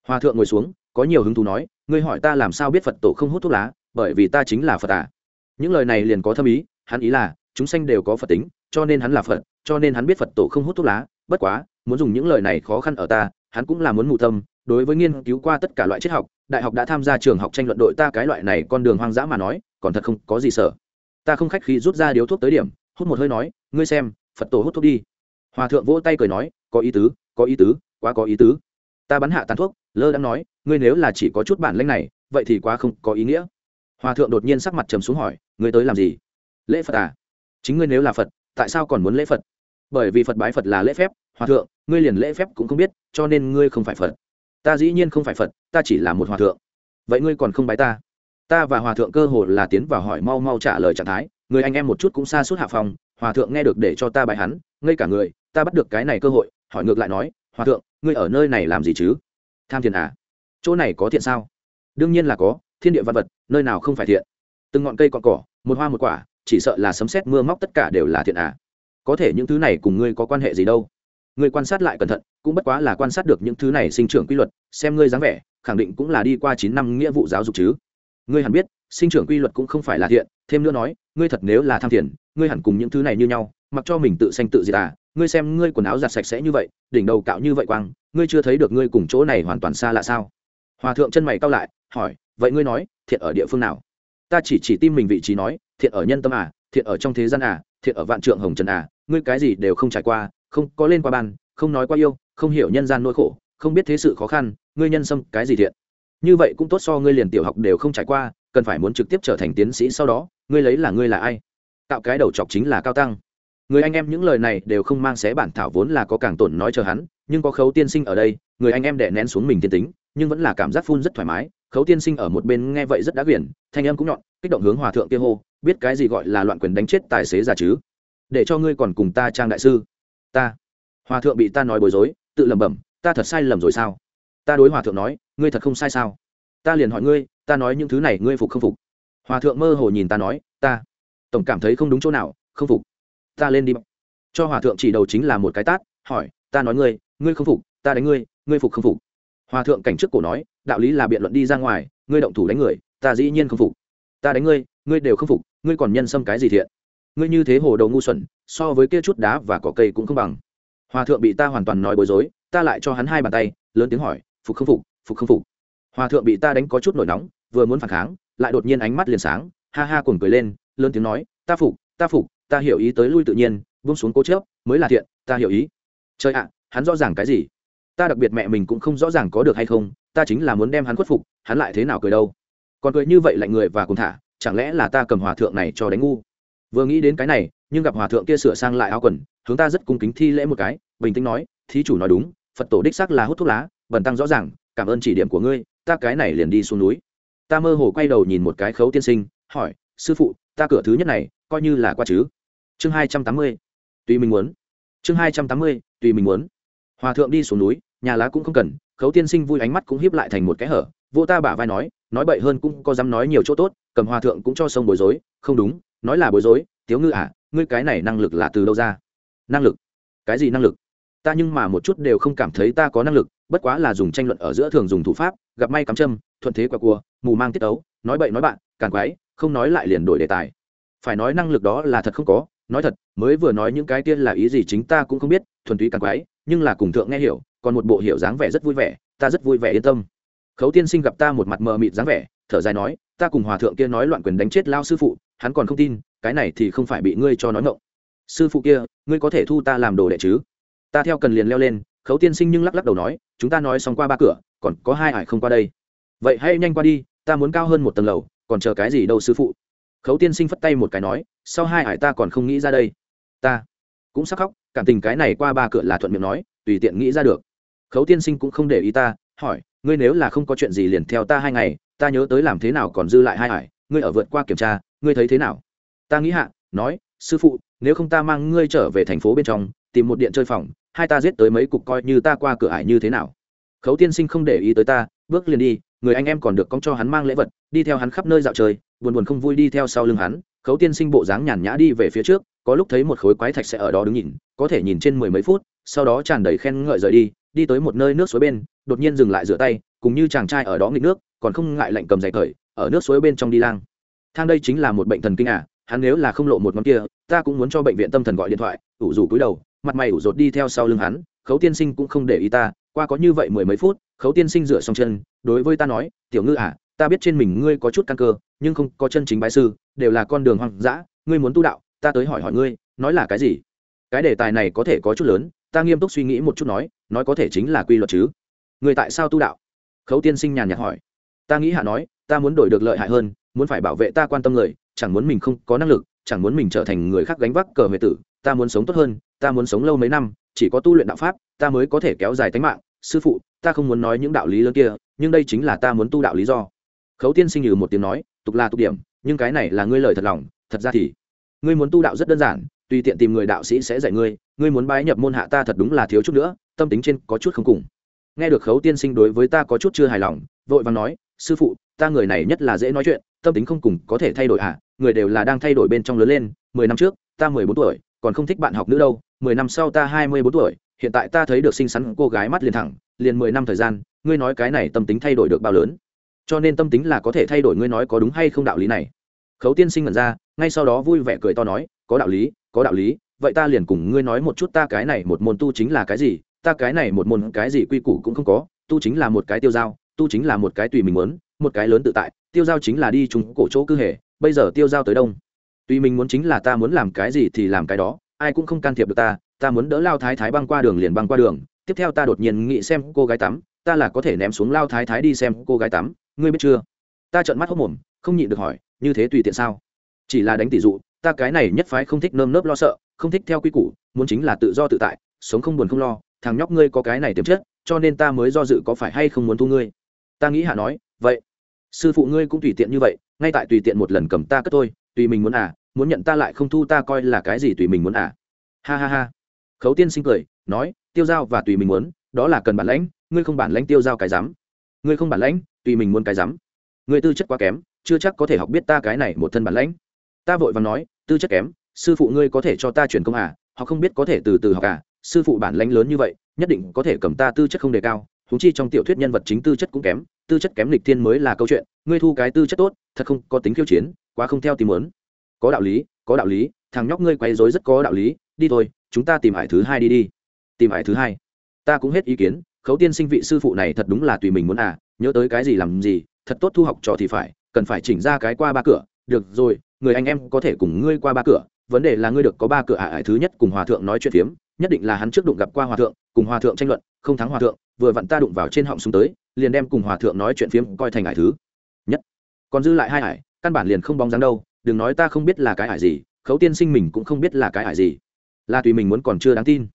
Hòa thượng ngồi xuống, có nhiều hứng thú nói, ngươi hỏi ta làm sao biết phật tổ không hút thuốc lá, bởi vì ta chính là phật à? Những lời này liền có thâm ý, hắn ý là, chúng sanh đều có phật tính, cho nên hắn là phật cho nên hắn biết phật tổ không hút thuốc lá, bất quá, muốn dùng những lời này khó khăn ở ta, hắn cũng là muốn mù tâm đối với nghiên cứu qua tất cả loại triết học, đại học đã tham gia trường học tranh luận đội ta cái loại này con đường hoang dã mà nói, còn thật không có gì sợ. Ta không khách khí rút ra điếu thuốc tới điểm, hút một hơi nói, ngươi xem, phật tổ hút thuốc đi. Hòa thượng vỗ tay cười nói, có ý tứ, có ý tứ, quá có ý tứ. Ta bắn hạ tàn thuốc, lơ đã nói, ngươi nếu là chỉ có chút bản lanh này, vậy thì quá không có ý nghĩa. Hòa thượng đột nhiên sắc mặt trầm xuống hỏi, ngươi tới làm gì? Lễ phật à? Chính ngươi nếu là phật, tại sao còn muốn lễ phật? Bởi vì phật bái phật là lễ phép, hòa thượng, ngươi liền lễ phép cũng không biết, cho nên ngươi không phải phật. Ta dĩ nhiên không phải phật, ta chỉ là một hòa thượng. Vậy ngươi còn không bái ta? Ta và hòa thượng cơ hồ là tiến vào hỏi mau mau trả lời trạng thái, người anh em một chút cũng xa suốt hạ phòng, hòa thượng nghe được để cho ta bài hắn, ngay cả người, ta bắt được cái này cơ hội, hỏi ngược lại nói, hòa thượng, ngươi ở nơi này làm gì chứ? Tham thiền à? Chỗ này có thiện sao? Đương nhiên là có, thiên địa văn vật, nơi nào không phải thiện? Từng ngọn cây cọn cỏ, một hoa một quả, chỉ sợ là sấm sét mưa móc tất cả đều là thiện à? Có thể những thứ này cùng ngươi có quan hệ gì đâu. Ngươi quan sát lại cẩn thận, cũng bất quá là quan sát được những thứ này sinh trưởng quy luật, xem ngươi dáng vẻ, khẳng định cũng là đi qua chín năm nghĩa vụ giáo dục chứ. Ngươi hẳn biết, sinh trưởng quy luật cũng không phải là thiện, thêm nữa nói, ngươi thật nếu là tham thiền, ngươi hẳn cùng những thứ này như nhau, mặc cho mình tự sanh tự diệt à ngươi xem ngươi quần áo giặt sạch sẽ như vậy, đỉnh đầu cạo như vậy quang, ngươi chưa thấy được ngươi cùng chỗ này hoàn toàn xa lạ sao? Hòa thượng chân mày cao lại, hỏi, vậy ngươi nói, thiện ở địa phương nào? Ta chỉ chỉ tim mình vị trí nói, thiện ở nhân tâm à thiện ở trong thế gian à thiện ở vạn trượng hồng trần à ngươi cái gì đều không trải qua, không có lên qua ban, không nói qua yêu, không hiểu nhân gian nỗi khổ, không biết thế sự khó khăn, ngươi nhân xâm cái gì thiện? Như vậy cũng tốt so ngươi liền tiểu học đều không trải qua, cần phải muốn trực tiếp trở thành tiến sĩ sau đó, ngươi lấy là ngươi là ai? Tạo cái đầu chọc chính là cao tăng. Người anh em những lời này đều không mang xé bản thảo vốn là có càng tổn nói chờ hắn, nhưng có khấu tiên sinh ở đây, người anh em đẻ nén xuống mình tiên tính, nhưng vẫn là cảm giác phun rất thoải mái. Khấu tiên sinh ở một bên nghe vậy rất đã quyển, thanh em cũng nhọn, kích động hướng hòa thượng kia hô biết cái gì gọi là loạn quyền đánh chết tài xế già chứ? Để cho ngươi còn cùng ta trang đại sư. Ta. Hòa thượng bị ta nói bối rối, tự lẩm bẩm, ta thật sai lầm rồi sao? Ta đối hòa thượng nói, ngươi thật không sai sao? Ta liền hỏi ngươi, ta nói những thứ này ngươi phục không phục? Hòa thượng mơ hồ nhìn ta nói, ta. Tổng cảm thấy không đúng chỗ nào, không phục. Ta lên đi. Cho hòa thượng chỉ đầu chính là một cái tát, hỏi, ta nói ngươi ngươi không phục, ta đánh ngươi ngươi phục không phục? Hòa thượng cảnh trước cổ nói, đạo lý là biện luận đi ra ngoài, ngươi động thủ đánh người, ta dĩ nhiên không phục. Ta đánh ngươi ngươi đều không phục ngươi còn nhân xâm cái gì thiện? Ngươi như thế hồ đầu ngu xuẩn, so với kia chút đá và cỏ cây cũng không bằng. Hòa thượng bị ta hoàn toàn nói bối rối, ta lại cho hắn hai bàn tay, lớn tiếng hỏi, phục không phục phục không phục? Hòa thượng bị ta đánh có chút nổi nóng, vừa muốn phản kháng, lại đột nhiên ánh mắt liền sáng, ha ha cuồng cười lên, lớn tiếng nói, ta phục ta phục, ta hiểu ý tới lui tự nhiên, buông xuống cố chớp mới là thiện, ta hiểu ý. Trời ạ, hắn rõ ràng cái gì? Ta đặc biệt mẹ mình cũng không rõ ràng có được hay không, ta chính là muốn đem hắn khuất phục, hắn lại thế nào cười đâu? Còn cười như vậy lạnh người và cùng thả chẳng lẽ là ta cầm hòa thượng này cho đánh ngu? Vừa nghĩ đến cái này, nhưng gặp hòa thượng kia sửa sang lại áo quần, hướng ta rất cung kính thi lễ một cái, bình tĩnh nói, thí chủ nói đúng, phật tổ đích xác là hút thuốc lá, bần tăng rõ ràng, cảm ơn chỉ điểm của ngươi, ta cái này liền đi xuống núi. Ta mơ hồ quay đầu nhìn một cái khấu tiên sinh, hỏi, sư phụ, ta cửa thứ nhất này, coi như là qua chứ? Chương hai trăm tám mươi, tùy mình muốn. Chương hai trăm tám mươi, tùy mình muốn. Hòa thượng đi xuống núi, nhà lá cũng không cần, khấu tiên sinh vui ánh mắt cũng hiếp lại thành một cái hở vô ta bả vai nói nói bậy hơn cũng có dám nói nhiều chỗ tốt, cầm hòa thượng cũng cho sông bối rối, không đúng, nói là bối rối, tiếu ngư à ngươi cái này năng lực là từ đâu ra? Năng lực? Cái gì năng lực? Ta nhưng mà một chút đều không cảm thấy ta có năng lực, bất quá là dùng tranh luận ở giữa thường dùng thủ pháp, gặp may cắm châm, thuận thế qua cua, mù mang tiết ấu, nói bậy nói bạn càn quái, không nói lại liền đổi đề tài. Phải nói năng lực đó là thật không có, nói thật, mới vừa nói những cái tiên là ý gì chính ta cũng không biết, thuần túy càn quái, nhưng là cùng thượng nghe hiểu, còn một bộ hiểu dáng vẻ rất vui vẻ, ta rất vui vẻ yên tâm khấu tiên sinh gặp ta một mặt mờ mịt dáng vẻ, thở dài nói, ta cùng hòa thượng kia nói loạn quyền đánh chết lao sư phụ, hắn còn không tin, cái này thì không phải bị ngươi cho nói ngộng. Sư phụ kia, ngươi có thể thu ta làm đồ đệ chứ? Ta theo cần liền leo lên, khấu tiên sinh nhưng lắc lắc đầu nói, chúng ta nói xong qua ba cửa, còn có hai ải không qua đây. Vậy hãy nhanh qua đi, ta muốn cao hơn một tầng lầu, còn chờ cái gì đâu sư phụ? Khấu tiên sinh phất tay một cái nói, sau hai ải ta còn không nghĩ ra đây. Ta cũng sắc khóc, cảm tình cái này qua ba cửa là thuận miệng nói, tùy tiện nghĩ ra được. Khấu tiên sinh cũng không để ý ta, hỏi ngươi nếu là không có chuyện gì liền theo ta hai ngày ta nhớ tới làm thế nào còn dư lại hai hải, ngươi ở vượt qua kiểm tra ngươi thấy thế nào? Ta nghĩ hạ nói sư phụ nếu không ta mang ngươi trở về thành phố bên trong tìm một điện chơi phòng hai ta giết tới mấy cục coi như ta qua cửa ải như thế nào? Khấu tiên sinh không để ý tới ta bước liền đi người anh em còn được cong cho hắn mang lễ vật đi theo hắn khắp nơi dạo chơi buồn buồn không vui đi theo sau lưng hắn. Khấu tiên sinh bộ dáng nhàn nhã đi về phía trước có lúc thấy một khối quái thạch sẽ ở đó đứng nhìn có thể nhìn trên mười mấy phút sau đó tràn đầy khen ngợi rời đi đi tới một nơi nước suối bên đột nhiên dừng lại rửa tay, cùng như chàng trai ở đó nghịch nước, còn không ngại lạnh cầm giày cởi ở nước suối bên trong đi lang. Thang đây chính là một bệnh thần kinh à hắn nếu là không lộ một ngón kia, ta cũng muốn cho bệnh viện tâm thần gọi điện thoại, ủ rủ cúi đầu, mặt mày ủ rột đi theo sau lưng hắn, khấu tiên sinh cũng không để ý ta, qua có như vậy mười mấy phút, khấu tiên sinh rửa xong chân, đối với ta nói, tiểu ngư à ta biết trên mình ngươi có chút căn cơ, nhưng không có chân chính bái sư, đều là con đường hoang dã, ngươi muốn tu đạo, ta tới hỏi hỏi ngươi, nói là cái gì? Cái đề tài này có thể có chút lớn, ta nghiêm túc suy nghĩ một chút nói nói có thể chính là quy luật chứ người tại sao tu đạo? Khấu tiên sinh nhàn nhạt hỏi. Ta nghĩ hạ nói, ta muốn đổi được lợi hại hơn, muốn phải bảo vệ ta quan tâm người, chẳng muốn mình không có năng lực, chẳng muốn mình trở thành người khác gánh vác cờ huệ tử, ta muốn sống tốt hơn, ta muốn sống lâu mấy năm, chỉ có tu luyện đạo pháp, ta mới có thể kéo dài tính mạng. Sư phụ, ta không muốn nói những đạo lý lớn kia, nhưng đây chính là ta muốn tu đạo lý do. Khấu tiên sinh như một tiếng nói, tục là tục điểm, nhưng cái này là ngươi lời thật lòng, thật ra thì, ngươi muốn tu đạo rất đơn giản, tùy tiện tìm người đạo sĩ sẽ dạy ngươi ngươi muốn bái nhập môn hạ ta thật đúng là thiếu chút nữa, tâm tính trên có chút không cùng nghe được khấu tiên sinh đối với ta có chút chưa hài lòng, vội vàng nói, sư phụ, ta người này nhất là dễ nói chuyện, tâm tính không cùng có thể thay đổi à người đều là đang thay đổi bên trong lớn lên, mười năm trước, ta mười bốn tuổi, còn không thích bạn học nữ đâu, mười năm sau ta hai mươi bốn tuổi, hiện tại ta thấy được xinh xắn cô gái mắt liền thẳng, liền mười năm thời gian, ngươi nói cái này tâm tính thay đổi được bao lớn? Cho nên tâm tính là có thể thay đổi ngươi nói có đúng hay không đạo lý này. Khấu tiên sinh ngẩn ra, ngay sau đó vui vẻ cười to nói, có đạo lý, có đạo lý, vậy ta liền cùng ngươi nói một chút ta cái này một môn tu chính là cái gì ta cái này một môn cái gì quy củ cũng không có, tu chính là một cái tiêu dao tu chính là một cái tùy mình muốn, một cái lớn tự tại, tiêu dao chính là đi chúng cổ chỗ cư hề. bây giờ tiêu dao tới đông tùy mình muốn chính là ta muốn làm cái gì thì làm cái đó, ai cũng không can thiệp được ta ta muốn đỡ lao thái thái băng qua đường liền băng qua đường, tiếp theo ta đột nhiên nghĩ xem cô gái tắm, ta là có thể ném xuống lao thái thái đi xem cô gái tắm, ngươi biết chưa ta trợn mắt hốc mồm, không nhịn được hỏi, như thế tùy tiện sao chỉ là đánh tỷ dụ, ta cái này nhất phái không thích nơm nớp lo sợ, không thích theo quy củ, muốn chính là tự do tự tại, sống không buồn không lo thằng nhóc ngươi có cái này tiềm chất, cho nên ta mới do dự có phải hay không muốn thu ngươi. Ta nghĩ hạ nói, vậy, sư phụ ngươi cũng tùy tiện như vậy, ngay tại tùy tiện một lần cầm ta cất tôi tùy mình muốn à muốn nhận ta lại không thu ta coi là cái gì tùy mình muốn à. Ha ha ha. Khấu tiên sinh cười, nói, tiêu giao và tùy mình muốn, đó là cần bản lãnh, ngươi không bản lãnh tiêu giao cái dám. Ngươi không bản lãnh, tùy mình muốn cái dám. Ngươi tư chất quá kém, chưa chắc có thể học biết ta cái này một thân bản lãnh. Ta vội vàng nói, tư chất kém, sư phụ ngươi có thể cho ta chuyển công à họ không biết có thể từ từ học à sư phụ bản lãnh lớn như vậy, nhất định có thể cầm ta tư chất không đề cao thú chi trong tiểu thuyết nhân vật chính tư chất cũng kém, tư chất kém lịch thiên mới là câu chuyện, ngươi thu cái tư chất tốt, thật không có tính khiêu chiến, quá không theo tìm muốn. Có đạo lý, có đạo lý, thằng nhóc ngươi quấy rối rất có đạo lý, đi thôi, chúng ta tìm hải thứ hai đi đi. Tìm hải thứ hai. Ta cũng hết ý kiến, khấu tiên sinh vị sư phụ này thật đúng là tùy mình muốn à nhớ tới cái gì làm gì, thật tốt thu học trò thì phải, cần phải chỉnh ra cái qua ba cửa. Được rồi, người anh em có thể cùng ngươi qua ba cửa, vấn đề là ngươi được có ba cửa ả ải thứ nhất cùng hòa thượng nói chuyện phiếm nhất định là hắn trước đụng gặp qua hòa thượng, cùng hòa thượng tranh luận, không thắng hòa thượng, vừa vặn ta đụng vào trên họng xuống tới, liền đem cùng hòa thượng nói chuyện phiếm coi thành ải thứ. Nhất. Còn dư lại hai ải, căn bản liền không bóng dáng đâu, đừng nói ta không biết là cái ải gì, khấu tiên sinh mình cũng không biết là cái ải gì. Là tùy mình muốn còn chưa đáng tin.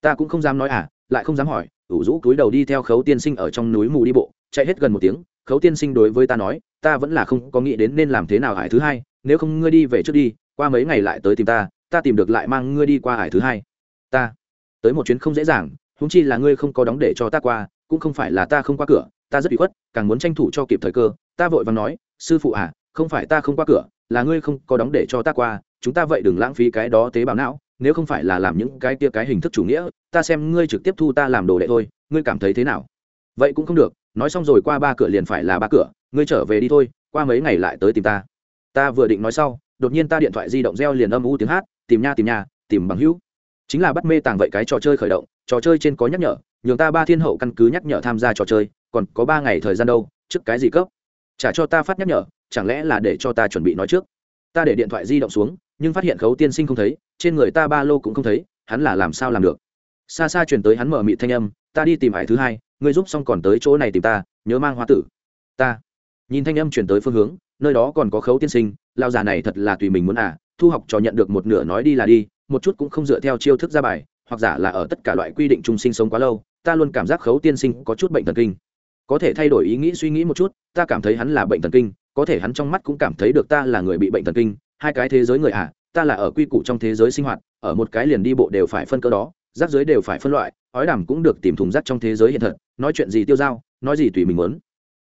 Ta cũng không dám nói à lại không dám hỏi, ủ rũ túi đầu đi theo khấu tiên sinh ở trong núi mù đi bộ, chạy hết gần một tiếng, khấu tiên sinh đối với ta nói, ta vẫn là không có nghĩ đến nên làm thế nào hải thứ hai, nếu không ngươi đi về trước đi, qua mấy ngày lại tới tìm ta ta tìm được lại mang ngươi đi qua hải thứ hai ta. Tới một chuyến không dễ dàng húng chi là ngươi không có đóng để cho ta qua, cũng không phải là ta không qua cửa, ta rất bị khuất, càng muốn tranh thủ cho kịp thời cơ. Ta vội và nói, sư phụ à không phải ta không qua cửa, là ngươi không có đóng để cho ta qua, chúng ta vậy đừng lãng phí cái đó tế bào não, nếu không phải là làm những cái tia cái hình thức chủ nghĩa, ta xem ngươi trực tiếp thu ta làm đồ đệ thôi, ngươi cảm thấy thế nào? Vậy cũng không được, nói xong rồi qua ba cửa liền phải là ba cửa, ngươi trở về đi thôi, qua mấy ngày lại tới tìm ta. Ta vừa định nói sau, đột nhiên ta điện thoại di động reo liền âm u tiếng hát, tìm nha, tìm nhà tìm bằng hữu chính là bắt mê tàng vậy cái trò chơi khởi động, trò chơi trên có nhắc nhở, nhường ta ba thiên hậu căn cứ nhắc nhở tham gia trò chơi, còn có ba ngày thời gian đâu, trước cái gì cấp? Trả cho ta phát nhắc nhở, chẳng lẽ là để cho ta chuẩn bị nói trước? Ta để điện thoại di động xuống, nhưng phát hiện khấu tiên sinh không thấy, trên người ta ba lô cũng không thấy, hắn là làm sao làm được? Xa xa chuyển tới hắn mở mị thanh âm, ta đi tìm hải thứ hai, ngươi giúp xong còn tới chỗ này tìm ta, nhớ mang hoa tử. Ta. Nhìn thanh âm chuyển tới phương hướng, nơi đó còn có khấu tiên sinh lao già này thật là tùy mình muốn à thu học trò nhận được một nửa nói đi là đi một chút cũng không dựa theo chiêu thức ra bài, hoặc giả là ở tất cả loại quy định chung sinh sống quá lâu, ta luôn cảm giác khấu tiên sinh có chút bệnh thần kinh. Có thể thay đổi ý nghĩ suy nghĩ một chút, ta cảm thấy hắn là bệnh thần kinh, có thể hắn trong mắt cũng cảm thấy được ta là người bị bệnh thần kinh, hai cái thế giới người à ta là ở quy củ trong thế giới sinh hoạt, ở một cái liền đi bộ đều phải phân cơ đó, rác giới đều phải phân loại, ói đàm cũng được tìm thùng rác trong thế giới hiện thật, nói chuyện gì tiêu dao, nói gì tùy mình muốn.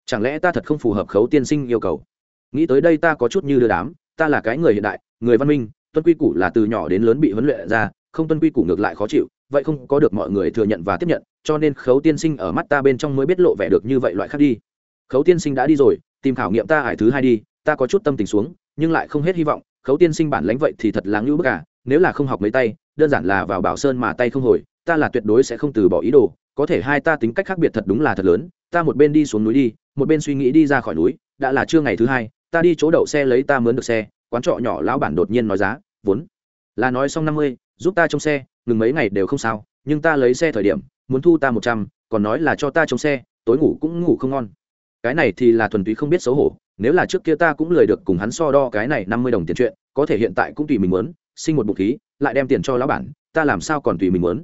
Chẳng lẽ ta thật không phù hợp khấu tiên sinh yêu cầu? Nghĩ tới đây ta có chút như đưa đám, ta là cái người hiện đại, người văn minh tuân quy củ là từ nhỏ đến lớn bị huấn luyện ra, không tuân quy củ ngược lại khó chịu, vậy không có được mọi người thừa nhận và tiếp nhận, cho nên khấu tiên sinh ở mắt ta bên trong mới biết lộ vẻ được như vậy loại khác đi. Khấu tiên sinh đã đi rồi, tìm khảo nghiệm ta hải thứ hai đi, ta có chút tâm tình xuống, nhưng lại không hết hy vọng, khấu tiên sinh bản lãnh vậy thì thật là ngữ bức cả nếu là không học mấy tay, đơn giản là vào bảo sơn mà tay không hồi, ta là tuyệt đối sẽ không từ bỏ ý đồ, có thể hai ta tính cách khác biệt thật đúng là thật lớn, ta một bên đi xuống núi đi, một bên suy nghĩ đi ra khỏi núi, đã là trưa ngày thứ hai, ta đi chỗ đậu xe lấy ta mướn được xe quán trọ nhỏ lão bản đột nhiên nói giá, vốn là nói xong năm mươi, giúp ta trong xe, ngừng mấy ngày đều không sao, nhưng ta lấy xe thời điểm, muốn thu ta một trăm, còn nói là cho ta trong xe, tối ngủ cũng ngủ không ngon. Cái này thì là thuần túy không biết xấu hổ, nếu là trước kia ta cũng lười được cùng hắn so đo cái này năm mươi đồng tiền chuyện, có thể hiện tại cũng tùy mình muốn, sinh một bụng khí, lại đem tiền cho lão bản, ta làm sao còn tùy mình muốn?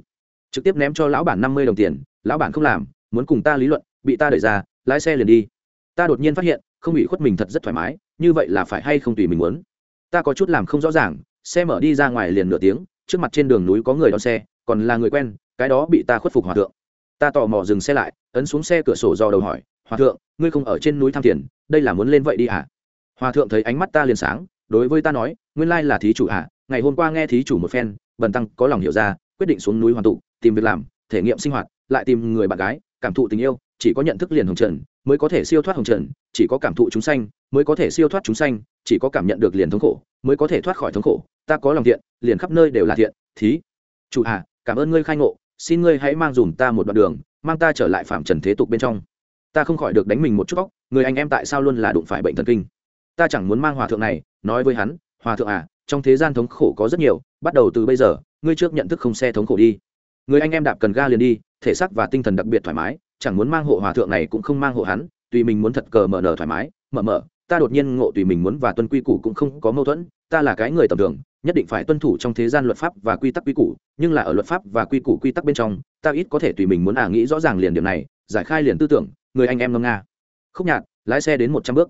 Trực tiếp ném cho lão bản năm mươi đồng tiền, lão bản không làm, muốn cùng ta lý luận, bị ta đẩy ra, lái xe liền đi. Ta đột nhiên phát hiện, không bị khuất mình thật rất thoải mái, như vậy là phải hay không tùy mình muốn? Ta có chút làm không rõ ràng, xe mở đi ra ngoài liền nửa tiếng, trước mặt trên đường núi có người đón xe, còn là người quen, cái đó bị ta khuất phục hòa thượng. Ta tò mò dừng xe lại, ấn xuống xe cửa sổ do đầu hỏi, hòa thượng, ngươi không ở trên núi tham tiền đây là muốn lên vậy đi hả? Hòa thượng thấy ánh mắt ta liền sáng, đối với ta nói, nguyên lai là thí chủ hả? Ngày hôm qua nghe thí chủ một phen, bần tăng có lòng hiểu ra, quyết định xuống núi hoàn tụ, tìm việc làm, thể nghiệm sinh hoạt, lại tìm người bạn gái, cảm thụ tình yêu, chỉ có nhận thức liền hồng trần, mới có thể siêu thoát hồng trần, chỉ có cảm thụ chúng sanh, mới có thể siêu thoát chúng sanh chỉ có cảm nhận được liền thống khổ, mới có thể thoát khỏi thống khổ. Ta có lòng thiện, liền khắp nơi đều là thiện, thí. Chủ à cảm ơn ngươi khai ngộ, xin ngươi hãy mang dùm ta một đoạn đường, mang ta trở lại phạm trần thế tục bên trong. Ta không khỏi được đánh mình một chút óc, người anh em tại sao luôn là đụng phải bệnh thần kinh? Ta chẳng muốn mang hòa thượng này, nói với hắn, hòa thượng à trong thế gian thống khổ có rất nhiều, bắt đầu từ bây giờ, ngươi trước nhận thức không xe thống khổ đi. Người anh em đạp cần ga liền đi, thể xác và tinh thần đặc biệt thoải mái, chẳng muốn mang hộ hòa thượng này cũng không mang hộ hắn, tùy mình muốn thật cờ mở nở thoải mái, mở mở ta đột nhiên ngộ tùy mình muốn và tuân quy củ cũng không có mâu thuẫn, ta là cái người tầm thường, nhất định phải tuân thủ trong thế gian luật pháp và quy tắc quy củ, nhưng là ở luật pháp và quy củ quy tắc bên trong, ta ít có thể tùy mình muốn à nghĩ rõ ràng liền điểm này, giải khai liền tư tưởng, người anh em ngâm nga. Khúc nhạt lái xe đến một trăm bước.